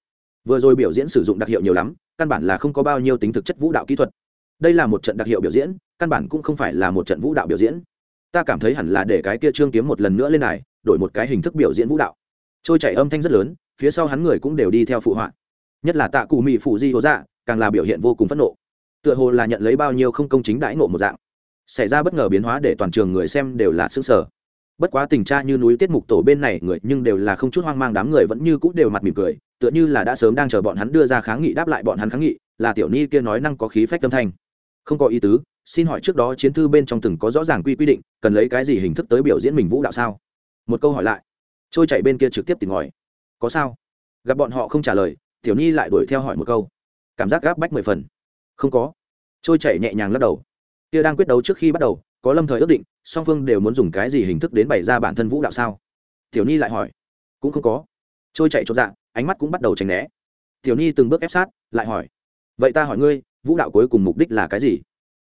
Vừa rồi biểu diễn sử dụng đặc hiệu nhiều lắm, căn bản là không có bao nhiêu tính thực chất vũ đạo kỹ thuật. Đây là một trận đặc hiệu biểu diễn, căn bản cũng không phải là một trận vũ đạo biểu diễn. Ta cảm thấy hẳn là để cái kia trương kiếm một lần nữa lên này, đổi một cái hình thức biểu diễn vũ đạo. Trôi chảy âm thanh rất lớn, phía sau hắn người cũng đều đi theo phụ họa. Nhất là tạ cụ mỹ phụ di hố dạ càng là biểu hiện vô cùng phẫn nộ. Tựa hồ là nhận lấy bao nhiêu không công chính đãi nộ một dạng. Xảy ra bất ngờ biến hóa để toàn trường người xem đều là xứng sở bất quá tình cha như núi tiết mục tổ bên này người nhưng đều là không chút hoang mang, đám người vẫn như cũ đều mặt mỉm cười, tựa như là đã sớm đang chờ bọn hắn đưa ra kháng nghị, đáp lại bọn hắn kháng nghị, là tiểu ni kia nói năng có khí phách tâm thanh. Không có ý tứ, xin hỏi trước đó chiến thư bên trong từng có rõ ràng quy quy định, cần lấy cái gì hình thức tới biểu diễn mình vũ đạo sao? Một câu hỏi lại, trôi chạy bên kia trực tiếp tìm ngòi. Có sao? Gặp bọn họ không trả lời, tiểu ni lại đuổi theo hỏi một câu. Cảm giác gáp bách mười phần. Không có. Trôi chạy nhẹ nhàng lắc đầu. Kia đang quyết đấu trước khi bắt đầu có lâm thời ước định song phương đều muốn dùng cái gì hình thức đến bày ra bản thân vũ đạo sao? Tiểu ni lại hỏi. Cũng không có. Trôi chạy chột dạng, ánh mắt cũng bắt đầu tránh né. Tiểu ni từng bước ép sát lại hỏi. Vậy ta hỏi ngươi vũ đạo cuối cùng mục đích là cái gì?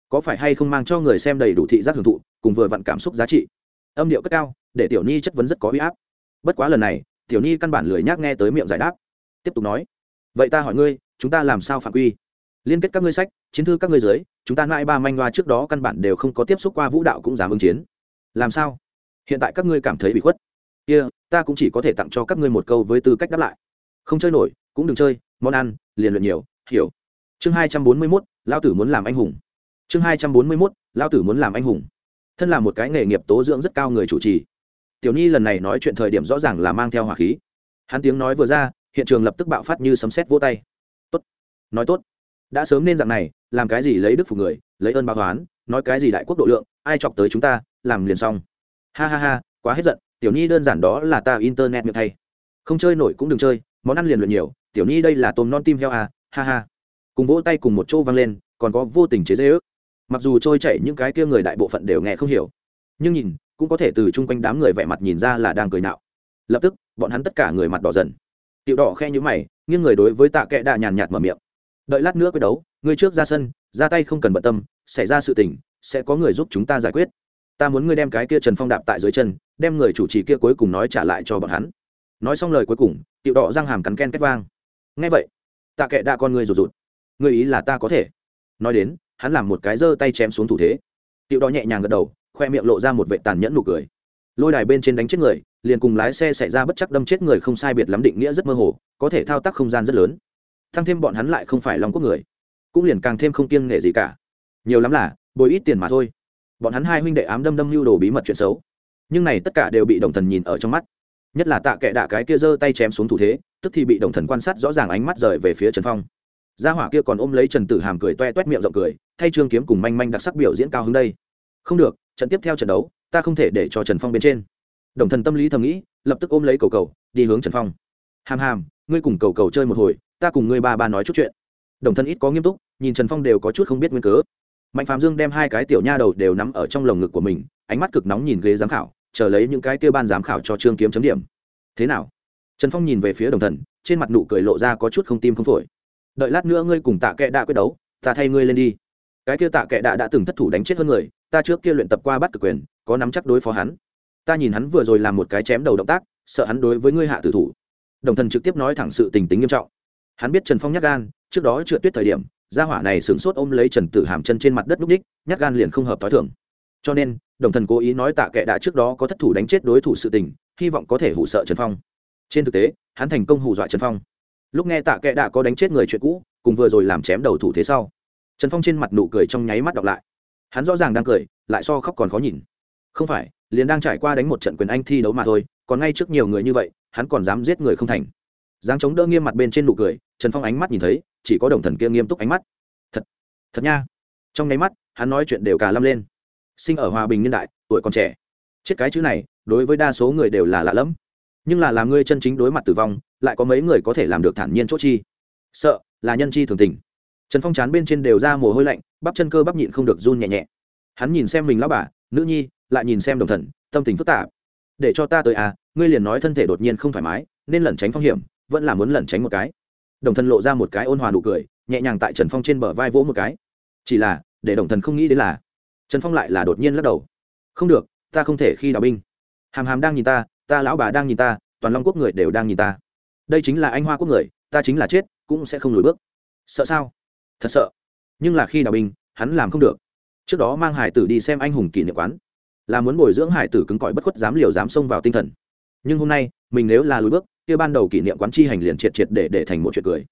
Có phải hay không mang cho người xem đầy đủ thị giác hưởng thụ cùng vừa vặn cảm xúc giá trị? Âm điệu cất cao để tiểu ni chất vấn rất có huy áp. Bất quá lần này tiểu ni căn bản lười nhác nghe tới miệng giải đáp. Tiếp tục nói. Vậy ta hỏi ngươi chúng ta làm sao phạm quy? Liên kết các ngươi sách chiến thư các ngươi dưới chúng ta mãi ba manh loa trước đó căn bản đều không có tiếp xúc qua vũ đạo cũng dám ứng chiến. Làm sao? Hiện tại các ngươi cảm thấy bị khuất. Kia、yeah, ta cũng chỉ có thể tặng cho các ngươi một câu với tư cách đáp lại. Không chơi nổi cũng đừng chơi món ăn liền luyện nhiều hiểu. Chương hai trăm bốn mươi mốt lao tử muốn làm anh hùng. Chương hai trăm bốn mươi mốt lao tử muốn làm anh hùng. Thân là một cái nghề nghiệp tố dưỡng rất cao người chủ trì. Tiểu nhi lần này nói chuyện thời điểm rõ ràng là mang theo hỏa khí. Hắn tiếng nói vừa ra hiện trường lập tức bạo phát như sấm sét vỗ tay. Tốt nói tốt đã sớm nên dạng này, làm cái gì lấy đức phục người, lấy ơn báo toán nói cái gì đại quốc độ lượng, ai chọc tới chúng ta, làm liền xong. Ha ha ha, quá hết giận, tiểu nhi đơn giản đó là ta internet miệng thay. Không chơi nổi cũng đừng chơi, món ăn liền luyện nhiều, tiểu nhi đây là tôm non tim heo à ha ha. Cùng vỗ tay cùng một chỗ vang lên, còn có vô tình chế dễ ước. Mặc dù trôi chảy những cái kia người đại bộ phận đều nghe không hiểu, nhưng nhìn, cũng có thể từ chung quanh đám người vẻ mặt nhìn ra là đang cười nạo. Lập tức, bọn hắn tất cả người mặt đỏ dần. Tiểu đỏ khe như mày, nghiêng người đối với tạ kệ đạ nhàn nhạt mở miệng đợi lát nữa quyết đấu, ngươi trước ra sân, ra tay không cần bận tâm, xảy ra sự tình, sẽ có người giúp chúng ta giải quyết. Ta muốn ngươi đem cái kia trần phong đạp tại dưới chân, đem người chủ trì kia cuối cùng nói trả lại cho bọn hắn. Nói xong lời cuối cùng, tiểu đỏ răng hàm cắn ken két vang. Ngay vậy, tạ kệ đã con ngươi rụt rụt. Ngươi ý là ta có thể? Nói đến, hắn làm một cái giơ tay chém xuống thủ thế. Tiểu đỏ nhẹ nhàng gật đầu, khoe miệng lộ ra một vệ tàn nhẫn nụ cười. Lôi đài bên trên đánh chết người, liền cùng lái xe xảy ra bất chắc đâm chết người không sai biệt lắm định nghĩa rất mơ hồ, có thể thao tác không gian rất lớn thăng thêm bọn hắn lại không phải lòng quốc người, cũng liền càng thêm không kiêng nghệ gì cả. Nhiều lắm là, bồi ít tiền mà thôi. Bọn hắn hai huynh đệ ám đâm đâm lưu đồ bí mật chuyện xấu. Nhưng này tất cả đều bị đồng thần nhìn ở trong mắt. Nhất là tạ kệ đạ cái kia giơ tay chém xuống thủ thế, tức thì bị đồng thần quan sát rõ ràng ánh mắt rời về phía trần phong. Gia hỏa kia còn ôm lấy trần tử hàm cười toe toét miệng rộng cười, thay trương kiếm cùng manh manh đặc sắc biểu diễn cao hứng đây. Không được, trận tiếp theo trận đấu, ta không thể để cho trần phong bên trên. Đồng thần tâm lý thầm nghĩ, lập tức ôm lấy cầu cầu, đi hướng trần phong. Hàm hàm, ngươi cùng cầu cầu chơi một hồi ta cùng ngươi ba ba nói chút chuyện. Đồng thân ít có nghiêm túc, nhìn trần phong đều có chút không biết nguyên cớ. Mạnh phạm dương đem hai cái tiểu nha đầu đều nắm ở trong lồng ngực của mình, ánh mắt cực nóng nhìn ghế giám khảo, chờ lấy những cái kia ban giám khảo cho trương kiếm chấm điểm. Thế nào? Trần phong nhìn về phía đồng thần, trên mặt nụ cười lộ ra có chút không tim không phổi. Đợi lát nữa ngươi cùng tạ kệ đã quyết đấu, ta thay ngươi lên đi. Cái kia tạ kệ đã đã từng thất thủ đánh chết hơn người, ta trước kia luyện tập qua bắt cực quyền, có nắm chắc đối phó hắn. Ta nhìn hắn vừa rồi làm một cái chém đầu động tác, sợ hắn đối với ngươi hạ tử thủ. Đồng thần trực tiếp nói thẳng sự tình tính nghiêm trọng hắn biết trần phong nhắc gan, trước đó trượt tuyết thời điểm, gia hỏa này sửng sốt ôm lấy trần tử hàm chân trên mặt đất núp ních nhắc gan liền không hợp t h o i thưởng cho nên, đồng thần cố ý nói tạ kệ đã trước đó có thất thủ đánh chết đối thủ sự tình, hy vọng có thể hủ sợ trần phong. Trên thực tế, hắn thành công hù dọa trần phong. Lúc nghe tạ kệ đã có đánh chết người chuyện cũ, cùng vừa rồi làm chém đầu thủ thế sau, trần phong trên mặt nụ cười trong nháy mắt đọc lại. Hắn rõ ràng đang cười, lại so khóc còn khó nhìn. Không phải, liền đang trải qua đánh một trận quyền anh thi đấu mà thôi, còn ngay trước nhiều người như vậy, hắn còn dám giết người không thành. Dáng chống đỡ nghiêm mặt bên trên nụ cười trần phong ánh mắt nhìn thấy, chỉ có đồng thần kia nghiêm túc ánh mắt. Thật thật nha. Trong nháy mắt, hắn nói chuyện đều cả lâm lên. Sinh ở hòa bình niên đại, tuổi còn trẻ. Chết cái chữ này, đối với đa số người đều là lạ lẫm. Nhưng là làm ngươi chân chính đối mặt tử vong, lại có mấy người có thể làm được thản nhiên chốt chi. Sợ, là nhân chi thường tình. Trần phong chán bên trên đều ra mồ hôi lạnh, bắp chân cơ bắp nhịn không được run nhẹ nhẹ. Hắn nhìn xem mình lão bà, nữ nhi, lại nhìn xem đồng thần, tâm tình phức tạp. Để cho ta tới à ngươi liền nói thân thể đột nhiên không thoải mái, nên lẩn tránh phong hiểm, vẫn là muốn lẩn tránh một cái đồng thần lộ ra một cái ôn hòa nụ cười, nhẹ nhàng tại trần phong trên bờ vai vỗ một cái. Chỉ là, để đồng thần không nghĩ đến là, trần phong lại là đột nhiên lắc đầu. Không được, ta không thể khi đào binh. Hàm hàm đang nhìn ta ta lão bà đang nhìn ta, toàn long quốc người đều đang nhìn ta. Đây chính là anh hoa quốc người, ta chính là chết, cũng sẽ không lùi bước. Sợ sao? Thật sợ. Nhưng là khi đào binh, hắn làm không được. Trước đó mang hải tử đi xem anh hùng kỷ niệm quán. Là muốn bồi dưỡng hải tử cứng cỏi bất khuất dám liều dám xông vào tinh thần. Nhưng hôm nay, mình nếu là lùi bước kia ban đầu kỷ niệm quán chi hành liền triệt triệt để để thành một chuyện cười.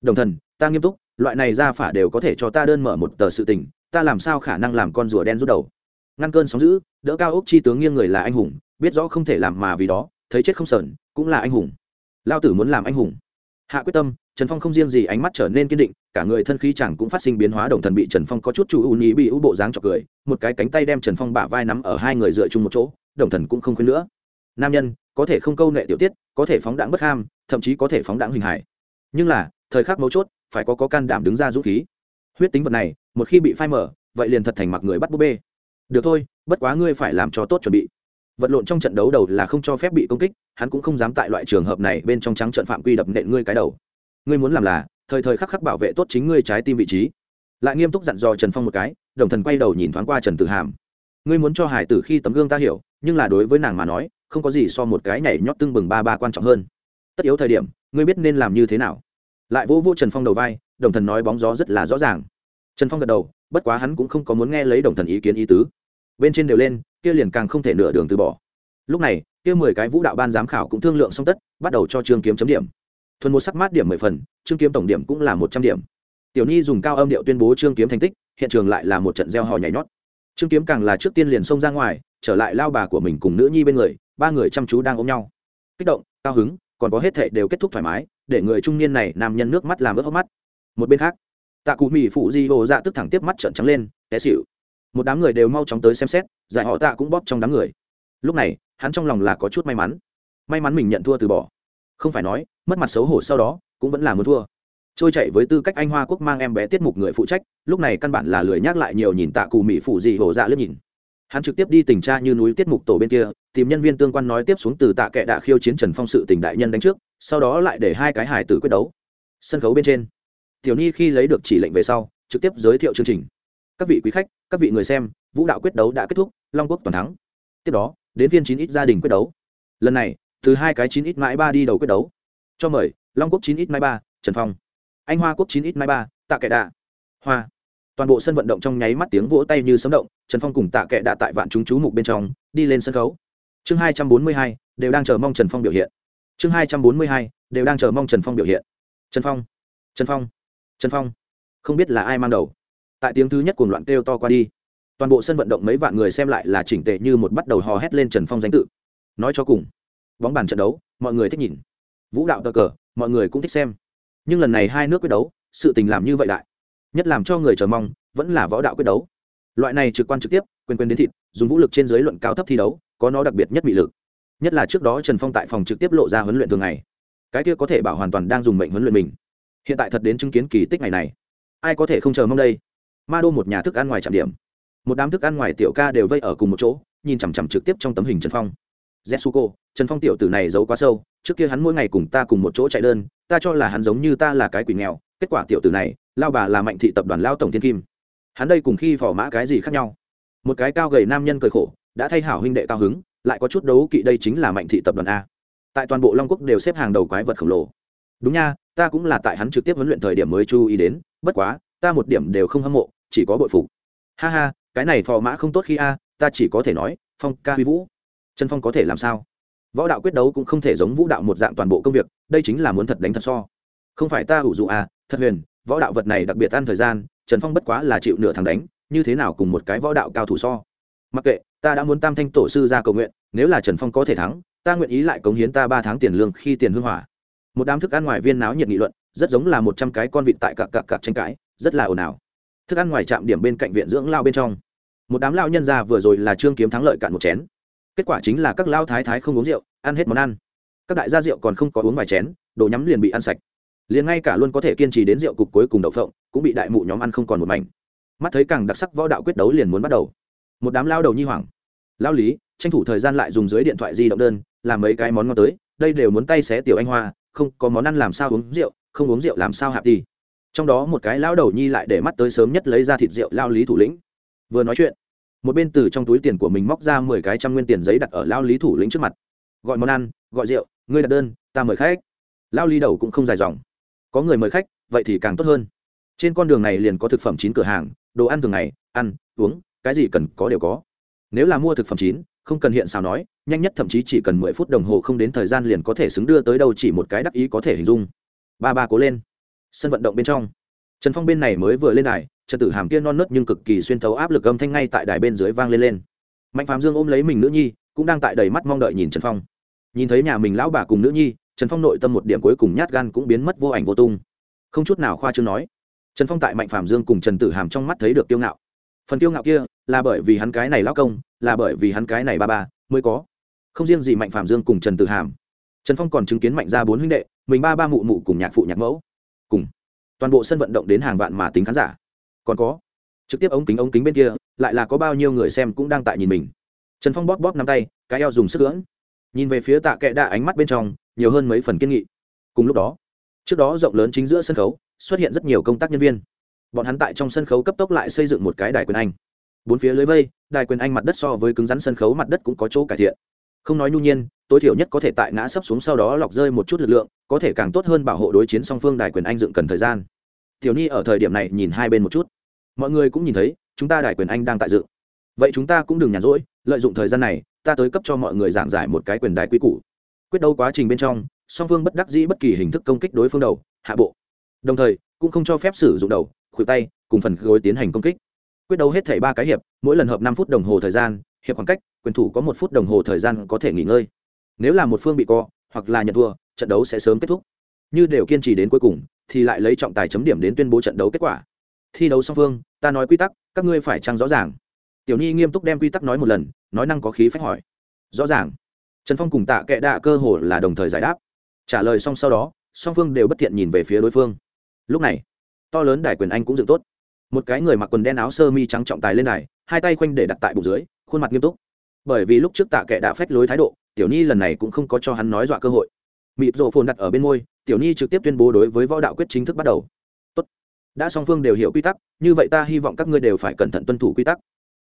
Đồng thần, ta nghiêm túc, loại này ra phả đều có thể cho ta đơn mở một tờ sự tình, ta làm sao khả năng làm con rùa đen rút đầu? Ngăn cơn sóng giữ đỡ cao ốc chi tướng nghiêng người là anh hùng, biết rõ không thể làm mà vì đó, thấy chết không sờn, cũng là anh hùng. Lao tử muốn làm anh hùng. Hạ quyết tâm, trần phong không riêng gì ánh mắt trở nên kiên định, cả người thân khí chẳng cũng phát sinh biến hóa, đồng thần bị trần phong có chút chủ ưu nhí bị ưu bộ dáng chọc cười, một cái cánh tay đem trần phong bả vai nắm ở hai người dựa chung một chỗ, đồng thần cũng không khuyên nữa. Nam nhân có thể không câu nệ tiểu tiết, có thể phóng đãng bất ham, thậm chí có thể phóng đãng hình hải nhưng là, thời khắc mấu chốt, phải có có can đảm đứng ra dũng khí. Huyết tính vật này, một khi bị phai mở vậy liền thật thành mặc người bắt búp bê. Được thôi, bất quá ngươi phải làm cho tốt chuẩn bị. Vật lộn trong trận đấu đầu là không cho phép bị công kích, hắn cũng không dám tại loại trường hợp này bên trong trắng trận phạm quy đập nện ngươi cái đầu. Ngươi muốn làm là, thời thời khắc khắc bảo vệ tốt chính ngươi trái tim vị trí. Lại nghiêm túc dặn dò trần phong một cái, đồng thần quay đầu nhìn thoáng qua trần tử hàm. Ngươi muốn cho hải tử khi tấm gương ta hiểu, nhưng là đối với nàng mà nói không có gì so một cái nhảy nhót tưng bừng ba ba quan trọng hơn. Tất yếu thời điểm, ngươi biết nên làm như thế nào. Lại vỗ vỗ trần phong đầu vai, đồng thần nói bóng gió rất là rõ ràng. Trần phong gật đầu, bất quá hắn cũng không có muốn nghe lấy đồng thần ý kiến ý tứ. Bên trên đều lên, kia liền càng không thể nửa đường từ bỏ. Lúc này, kia mười cái vũ đạo ban giám khảo cũng thương lượng xong tất, bắt đầu cho trương kiếm chấm điểm. Thuần một sắc mát điểm mười phần, trương kiếm tổng điểm cũng là một trăm điểm. Tiểu nhi dùng cao âm điệu tuyên bố trương kiếm thành tích, hiện trường lại là một trận gieo hò nhảy nhót. Trương kiếm càng là trước tiên liền xông ra ngoài, trở lại lao bà của mình cùng nữ nhi bên người ba người chăm chú đang ôm nhau. Kích động, cao hứng, còn có hết thệ đều kết thúc thoải mái, để người trung niên này nam nhân nước mắt làm ướt hốc mắt. Một bên khác, tạ cụ mỹ phụ di hồ dạ tức thẳng tiếp mắt trợn trắng lên, té xịu một đám người đều mau chóng tới xem xét, giải họ tạ cũng bóp trong đám người. Lúc này, hắn trong lòng là có chút may mắn. May mắn mình nhận thua từ bỏ. Không phải nói, mất mặt xấu hổ sau đó, cũng vẫn là muốn thua. Trôi chạy với tư cách anh hoa quốc mang em bé tiết mục người phụ trách, lúc này căn bản là lười nhắc lại nhiều nhìn tạ cù mỹ phụ gì hổ dạ lướt nhìn. Hắn trực tiếp đi tình tra như núi tiết mục tổ bên kia tìm nhân viên tương quan nói tiếp xuống từ tạ kệ đạ khiêu chiến trần phong sự tình đại nhân đánh trước, sau đó lại để hai cái hải tử quyết đấu. Sân khấu bên trên, tiểu nhi khi lấy được chỉ lệnh về sau, trực tiếp giới thiệu chương trình. Các vị quý khách, các vị người xem, vũ đạo quyết đấu đã kết thúc, long quốc toàn thắng. Tiếp đó, đến phiên chín ít gia đình quyết đấu. Lần này, từ hai cái chín ít mãi ba đi đầu quyết đấu. Cho mời, long quốc chín ít mãi ba, trần phong. Anh hoa quốc chín ít mãi ba, tạ kệ đạ. Hoa. Toàn bộ sân vận động trong nháy mắt tiếng vỗ tay như sấm động, trần phong cùng tạ kệ đạ tại vạn chúng chú mục bên trong, đi lên sân khấu chương hai trăm bốn mươi hai, đều đang chờ mong trần phong biểu hiện. Chương hai trăm bốn mươi hai, đều đang chờ mong trần phong biểu hiện. Trần phong trần phong trần phong. Không biết là ai mang đầu. Tại tiếng thứ nhất cuồng loạn kêu to qua đi, toàn bộ sân vận động mấy vạn người xem lại là chỉnh tệ như một bắt đầu hò hét lên trần phong danh tự. Nói cho cùng, bóng bàn trận đấu, mọi người thích nhìn. Vũ đạo tờ cờ, mọi người cũng thích xem. Nhưng lần này hai nước quyết đấu, sự tình làm như vậy đại nhất làm cho người chờ mong, vẫn là võ đạo quyết đấu. Loại này trực quan trực tiếp, quyền quyền đến thịt, dùng vũ lực trên giới luận cao thấp thi đấu có nó đặc biệt nhất bị lực. Nhất là trước đó trần phong tại phòng trực tiếp lộ ra huấn luyện thường ngày. Cái kia có thể bảo hoàn toàn đang dùng mệnh huấn luyện mình. Hiện tại thật đến chứng kiến kỳ tích ngày này. Ai có thể không chờ mong đây? Ma đô một nhà thức ăn ngoài trạm điểm. Một đám thức ăn ngoài tiểu ca đều vây ở cùng một chỗ, nhìn chằm chằm trực tiếp trong tấm hình trần phong. Zetsuko, trần phong tiểu tử này giấu quá sâu, trước kia hắn mỗi ngày cùng ta cùng một chỗ chạy đơn, ta cho là hắn giống như ta là cái quỷ nghèo, kết quả tiểu tử này, lao bà là mạnh thị tập đoàn lao tổng thiên kim. Hắn đây cùng khi phò mã cái gì khác nhau? Một cái cao gầy nam nhân cười khổ đã thay hảo huynh đệ cao hứng, lại có chút đấu kỵ đây chính là mạnh thị tập đoàn a. Tại toàn bộ long quốc đều xếp hàng đầu quái vật khổng lồ. Đúng nha, ta cũng là tại hắn trực tiếp huấn luyện thời điểm mới chú ý đến, bất quá, ta một điểm đều không hâm mộ, chỉ có bội phục. Ha ha, cái này phò mã không tốt khi a, ta chỉ có thể nói, phong ca huy vũ. Trần phong có thể làm sao? Võ đạo quyết đấu cũng không thể giống vũ đạo một dạng toàn bộ công việc, đây chính là muốn thật đánh thật so. Không phải ta ủ dụ a, thật huyền, võ đạo vật này đặc biệt ăn thời gian, trần phong bất quá là chịu nửa thằng đánh, như thế nào cùng một cái võ đạo cao thủ so? Mặc kệ ta đã muốn tam thanh tổ sư ra cầu nguyện, nếu là trần phong có thể thắng, ta nguyện ý lại cống hiến ta ba tháng tiền lương khi tiền hương hỏa. Một đám thức ăn ngoài viên náo nhiệt nghị luận, rất giống là một trăm cái con vịt tại cặp cặp cặp tranh cãi, rất là ồn ào. Thức ăn ngoài trạm điểm bên cạnh viện dưỡng lao bên trong. Một đám lao nhân ra vừa rồi là trương kiếm thắng lợi cạn một chén. Kết quả chính là các lao thái thái không uống rượu, ăn hết món ăn. Các đại gia rượu còn không có uống vài chén, đồ nhắm liền bị ăn sạch. Liền ngay cả luôn có thể kiên trì đến rượu cục cuối cùng đậu phộng, cũng bị đại mụ nhóm ăn không còn một mảnh. Mắt thấy càng đặc sắc võ đạo quyết đấu liền muốn bắt đầu một đám lao đầu nhi hoảng. Lao lý, tranh thủ thời gian lại dùng dưới điện thoại di động đơn, làm mấy cái món ngon tới, đây đều muốn tay xé tiểu anh hoa, không, có món ăn làm sao uống rượu, không uống rượu làm sao hạp đi trong đó một cái lao đầu nhi lại để mắt tới sớm nhất lấy ra thịt rượu lao lý thủ lĩnh. Vừa nói chuyện, một bên từ trong túi tiền của mình móc ra mười cái trăm nguyên tiền giấy đặt ở lao lý thủ lĩnh trước mặt. Gọi món ăn, gọi rượu, ngươi đặt đơn, ta mời khách. Lao lý đầu cũng không dài dòng. Có người mời khách, vậy thì càng tốt hơn. Trên con đường này liền có thực phẩm chín cửa hàng, đồ ăn thường ngày, ăn, uống cái gì cần có đều có. Nếu là mua thực phẩm chín, không cần hiện sao nói, nhanh nhất thậm chí chỉ cần mười phút đồng hồ không đến thời gian liền có thể xứng đưa tới đâu chỉ một cái đắc ý có thể hình dung. Ba ba cố lên. Sân vận động bên trong. Trần phong bên này mới vừa lên đài, trần tử hàm kia non nớt nhưng cực kỳ xuyên thấu áp lực âm thanh ngay tại đài bên dưới vang lên lên. Mạnh phạm dương ôm lấy mình nữ nhi, cũng đang tại đầy mắt mong đợi nhìn trần phong. Nhìn thấy nhà mình lão bà cùng nữ nhi, trần phong nội tâm một điểm cuối cùng nhát gan cũng biến mất vô ảnh vô tung. Không chút nào khoa chương nói. Trần phong tại mạnh phạm dương cùng trần tử hàm trong mắt thấy được kiêu ngạo. Phần kiêu ngạo kia là bởi vì hắn cái này lão công là bởi vì hắn cái này ba ba mới có. Không riêng gì mạnh phạm dương cùng trần tử hàm trần phong còn chứng kiến mạnh ra bốn huynh đệ mình ba ba mụ mụ cùng nhạc phụ nhạc mẫu. Cùng. Toàn bộ sân vận động đến hàng vạn mà tính khán giả. Còn có. Trực tiếp ống kính ống kính bên kia lại là có bao nhiêu người xem cũng đang tại nhìn mình. Trần phong bóp bóp nắm tay cái eo dùng sức lưỡng, nhìn về phía tạ kệ đạ ánh mắt bên trong nhiều hơn mấy phần kiên nghị. Cùng lúc đó trước đó rộng lớn chính giữa sân khấu xuất hiện rất nhiều công tác nhân viên. Bọn hắn tại trong sân khấu cấp tốc lại xây dựng một cái đài quyền anh bốn phía lưới vây, đài quyền anh mặt đất so với cứng rắn sân khấu mặt đất cũng có chỗ cải thiện. Không nói nhu nhiên, tối thiểu nhất có thể tại ngã sấp xuống sau đó lọc rơi một chút lực lượng, có thể càng tốt hơn bảo hộ đối chiến song phương đài quyền anh dựng cần thời gian. Tiểu ni ở thời điểm này nhìn hai bên một chút. Mọi người cũng nhìn thấy, chúng ta đài quyền anh đang tại dựng. Vậy chúng ta cũng đừng nhàn rỗi, lợi dụng thời gian này, ta tới cấp cho mọi người giảng giải một cái quyền đài quy củ. Quyết đấu quá trình bên trong, song phương bất đắc dĩ bất kỳ hình thức công kích đối phương đầu, hạ bộ. Đồng thời, cũng không cho phép sử dụng đầu, khuỷu tay, cùng phần gối tiến hành công kích quyết đấu hết thảy ba cái hiệp, mỗi lần hợp năm phút đồng hồ thời gian, hiệp khoảng cách, quyền thủ có một phút đồng hồ thời gian có thể nghỉ ngơi. Nếu là một phương bị co, hoặc là nhận thua, trận đấu sẽ sớm kết thúc. Như đều kiên trì đến cuối cùng, thì lại lấy trọng tài chấm điểm đến tuyên bố trận đấu kết quả. Thi đấu song phương, ta nói quy tắc, các ngươi phải chăng rõ ràng? Tiểu nhi nghiêm túc đem quy tắc nói một lần, nói năng có khí phách hỏi. Rõ ràng. Trần phong cùng tạ kệ đạ cơ hồ là đồng thời giải đáp. Trả lời xong sau đó, song phương đều bất thiện nhìn về phía đối phương. Lúc này, to lớn đài quyền anh cũng dựng tốt một cái người mặc quần đen áo sơ mi trắng trọng tài lên đài, hai tay khoanh để đặt tại bụng dưới, khuôn mặt nghiêm túc. Bởi vì lúc trước tạ kệ đã phách lối thái độ, tiểu nhi lần này cũng không có cho hắn nói dọa cơ hội. Mịp rộ phồn đặt ở bên môi tiểu nhi trực tiếp tuyên bố đối với võ đạo quyết chính thức bắt đầu. Tốt. đã song phương đều hiểu quy tắc, như vậy ta hy vọng các ngươi đều phải cẩn thận tuân thủ quy tắc.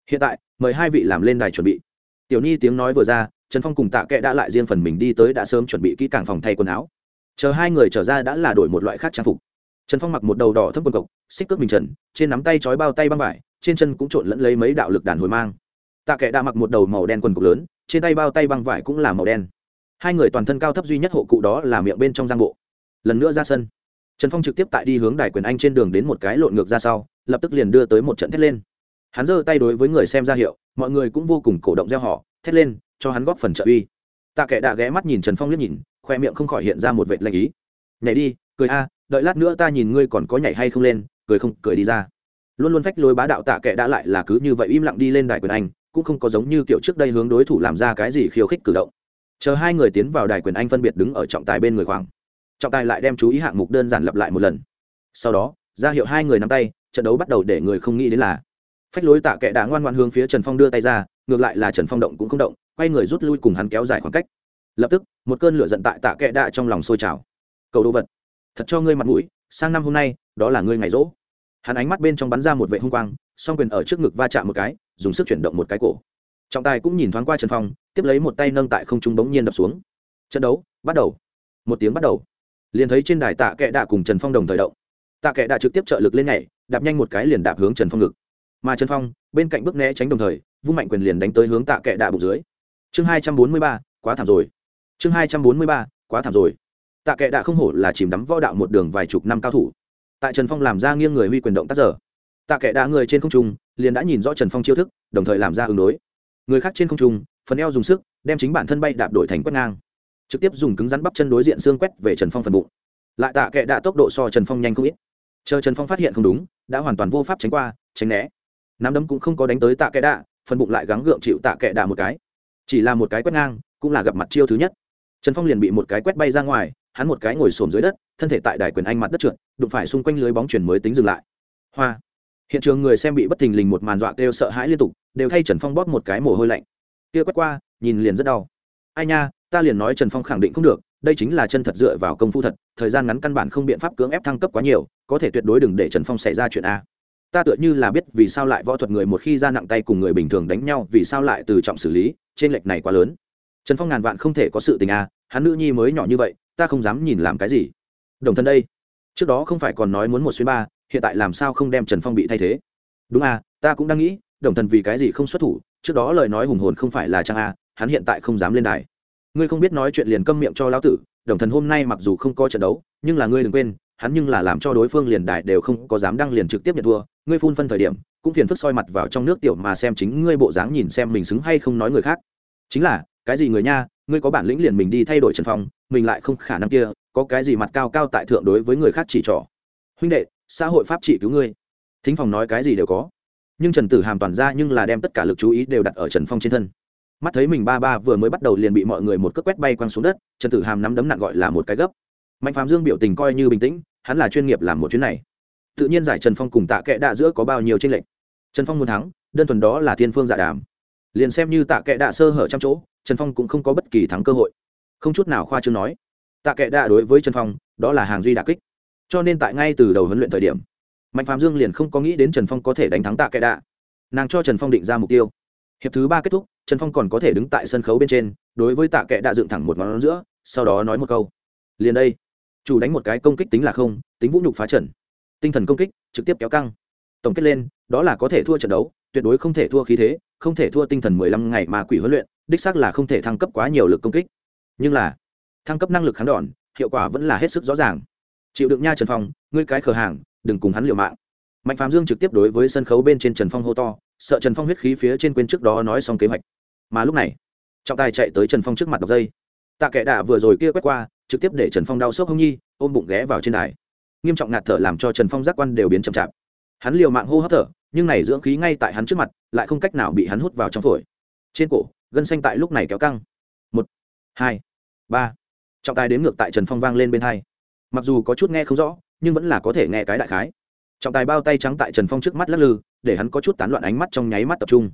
Hiện tại, mời hai vị làm lên đài chuẩn bị. Tiểu nhi tiếng nói vừa ra, trần phong cùng tạ kệ đã lại riêng phần mình đi tới đã sớm chuẩn bị kỹ càng phòng thay quần áo. Chờ hai người trở ra đã là đổi một loại khác trang phục trần phong mặc một đầu đỏ thấp quần cộc, xích cước mình trần, trên nắm tay trói bao tay băng vải, trên chân cũng trộn lẫn lấy mấy đạo lực đàn hồi mang. Tạ kệ đã mặc một đầu màu đen quần cộc lớn, trên tay bao tay băng vải cũng là màu đen. Hai người toàn thân cao thấp duy nhất hộ cụ đó là miệng bên trong giang bộ. Lần nữa ra sân. Trần phong trực tiếp tại đi hướng đài quyền anh trên đường đến một cái lộn ngược ra sau, lập tức liền đưa tới một trận thét lên. Hắn giơ tay đối với người xem ra hiệu, mọi người cũng vô cùng cổ động gieo họ thét lên, cho hắn góp phần trợ uy. Tạ kệ đã ghé mắt nhìn trần phong liếc nhìn, khoe miệng không khỏi hiện ra một vệt lạnh ý. Nhảy đi, cười a đợi lát nữa ta nhìn ngươi còn có nhảy hay không lên, cười không, cười đi ra. Luôn luôn phách lối bá đạo tạ kệ đã lại là cứ như vậy im lặng đi lên đài quyền anh, cũng không có giống như kiểu trước đây hướng đối thủ làm ra cái gì khiêu khích cử động. Chờ hai người tiến vào đài quyền anh phân biệt đứng ở trọng tài bên người khoảng. Trọng tài lại đem chú ý hạng mục đơn giản lặp lại một lần. Sau đó, ra hiệu hai người nắm tay, trận đấu bắt đầu để người không nghĩ đến là phách lối tạ kệ đã ngoan ngoan hướng phía trần phong đưa tay ra, ngược lại là trần phong động cũng không động, quay người rút lui cùng hắn kéo dài khoảng cách. Lập tức, một cơn lửa giận tại tạ kệ đã trong lòng sôi trào. Cầu đồ vật thật cho ngươi mặt mũi, sang năm hôm nay, đó là ngươi ngày rỗ. Hắn ánh mắt bên trong bắn ra một vệ hung quang, song quyền ở trước ngực va chạm một cái, dùng sức chuyển động một cái cổ. Trọng tài cũng nhìn thoáng qua trần phong, tiếp lấy một tay nâng tại không trung bỗng nhiên đập xuống. Trận đấu, bắt đầu. Một tiếng bắt đầu. Liền thấy trên đài tạ kệ đạ cùng trần phong đồng thời động. Tạ kệ đạ trực tiếp trợ lực lên nhảy, đạp nhanh một cái liền đạp hướng trần phong ngực. Mà trần phong, bên cạnh bước né tránh đồng thời, vung mạnh quyền liền đánh tới hướng tạ kệ đạ bụng dưới. Chương hai trăm bốn mươi ba, quá thảm rồi. Chương hai trăm bốn mươi ba, quá thảm rồi tạ kệ đã không hổ là chìm đắm võ đạo một đường vài chục năm cao thủ. Tại trần phong làm ra nghiêng người huy quyền động tác giờ, tạ kệ đã người trên không trung liền đã nhìn rõ trần phong chiêu thức, đồng thời làm ra ứng đối. Người khác trên không trung, phần eo dùng sức, đem chính bản thân bay đạp đổi thành quét ngang. Trực tiếp dùng cứng rắn bắp chân đối diện xương quét về trần phong phần bụng. Lại tạ kệ đã tốc độ so trần phong nhanh không ít. Chờ trần phong phát hiện không đúng, đã hoàn toàn vô pháp tránh qua, tránh né. Nắm đấm cũng không có đánh tới tạ kệ đạ, phần bụng lại gắng gượng chịu tạ kệ đạ một cái. Chỉ là một cái quét ngang, cũng là gặp mặt chiêu thứ nhất. Trần phong liền bị một cái quét bay ra ngoài hắn một cái ngồi xổm dưới đất thân thể tại đài quyền anh mặt đất trượt đụng phải xung quanh lưới bóng chuyển mới tính dừng lại. Hoa! Hiện trường người xem bị bất thình lình một màn dọa kêu sợ hãi liên tục đều thay trần phong bóp một cái mồ hôi lạnh. Kia quét qua nhìn liền rất đau. Ai nha ta liền nói trần phong khẳng định không được đây chính là chân thật dựa vào công phu thật thời gian ngắn căn bản không biện pháp cưỡng ép thăng cấp quá nhiều có thể tuyệt đối đừng để trần phong xảy ra chuyện a. Ta tựa như là biết vì sao lại võ thuật người một khi ra nặng tay cùng người bình thường đánh nhau vì sao lại từ trọng xử lý trên lệch này quá lớn. Trần phong ngàn vạn không thể có sự tình a, hắn nữ nhi mới nhỏ như vậy ta không dám nhìn làm cái gì. Đồng thân đây, trước đó không phải còn nói muốn một xuyên ba, hiện tại làm sao không đem trần phong bị thay thế? Đúng à ta cũng đang nghĩ, đồng thần vì cái gì không xuất thủ, trước đó lời nói hùng hồn không phải là trang a hắn hiện tại không dám lên đài. Ngươi không biết nói chuyện liền câm miệng cho lão tử, đồng thần hôm nay mặc dù không có trận đấu, nhưng là ngươi đừng quên, hắn nhưng là làm cho đối phương liền đài đều không có dám đăng liền trực tiếp nhận thua. Ngươi phun phân thời điểm, cũng phiền phức soi mặt vào trong nước tiểu mà xem chính ngươi bộ dáng nhìn xem mình xứng hay không nói người khác. Chính là, cái gì người nha, ngươi có bản lĩnh liền mình đi thay đổi trần phong mình lại không khả năng kia, có cái gì mặt cao cao tại thượng đối với người khác chỉ trỏ. Huynh đệ, xã hội pháp trị cứu ngươi. Thính phòng nói cái gì đều có. Nhưng trần tử hàm toàn ra nhưng là đem tất cả lực chú ý đều đặt ở trần phong trên thân. Mắt thấy mình ba ba vừa mới bắt đầu liền bị mọi người một cước quét bay quăng xuống đất, trần tử hàm nắm đấm nặng gọi là một cái gấp. Mạnh phạm dương biểu tình coi như bình tĩnh, hắn là chuyên nghiệp làm một chuyến này. Tự nhiên giải trần phong cùng tạ kệ đạ giữa có bao nhiêu tranh lệch. Trần phong muốn thắng, đơn thuần đó là thiên phương giả đàm. Liền xem như tạ kệ đạ sơ hở trăm chỗ, trần phong cũng không có bất kỳ thắng cơ hội không chút nào khoa chương nói. Tạ kệ đạ đối với trần phong, đó là hàng duy đà kích. Cho nên tại ngay từ đầu huấn luyện thời điểm, mạnh phạm dương liền không có nghĩ đến trần phong có thể đánh thắng tạ kệ đạ nàng cho trần phong định ra mục tiêu. Hiệp thứ ba kết thúc, trần phong còn có thể đứng tại sân khấu bên trên, đối với tạ kệ đạ dựng thẳng một ngón giữa, sau đó nói một câu. Liền đây, chủ đánh một cái công kích tính là không, tính vũ nhục phá trần tinh thần công kích, trực tiếp kéo căng. Tổng kết lên, đó là có thể thua trận đấu, tuyệt đối không thể thua khí thế, không thể thua tinh thần mười lăm ngày mà quỷ huấn luyện, đích xác là không thể thăng cấp quá nhiều lực công kích nhưng là thăng cấp năng lực kháng đòn, hiệu quả vẫn là hết sức rõ ràng. Chịu đựng nha trần phong, ngươi cái khờ hàng, đừng cùng hắn liều mạng. Mạnh phạm dương trực tiếp đối với sân khấu bên trên trần phong hô to, sợ trần phong huyết khí phía trên quên trước đó nói xong kế hoạch. Mà lúc này, trọng tài chạy tới trần phong trước mặt đọc dây. Tạ kệ đạ vừa rồi kia quét qua, trực tiếp để trần phong đau xốc hông nhi, ôm bụng ghé vào trên đài. Nghiêm trọng ngạt thở làm cho trần phong giác quan đều biến chậm chạp. Hắn liều mạng hô hấp thở, nhưng này dưỡng khí ngay tại hắn trước mặt, lại không cách nào bị hắn hút vào trong phổi. Trên cổ, gân xanh tại lúc này kéo căng. Một, hai ba trọng tài đếm ngược tại trần phong vang lên bên hai mặc dù có chút nghe không rõ nhưng vẫn là có thể nghe cái đại khái trọng tài bao tay trắng tại trần phong trước mắt lắc lư để hắn có chút tán loạn ánh mắt trong nháy mắt tập trung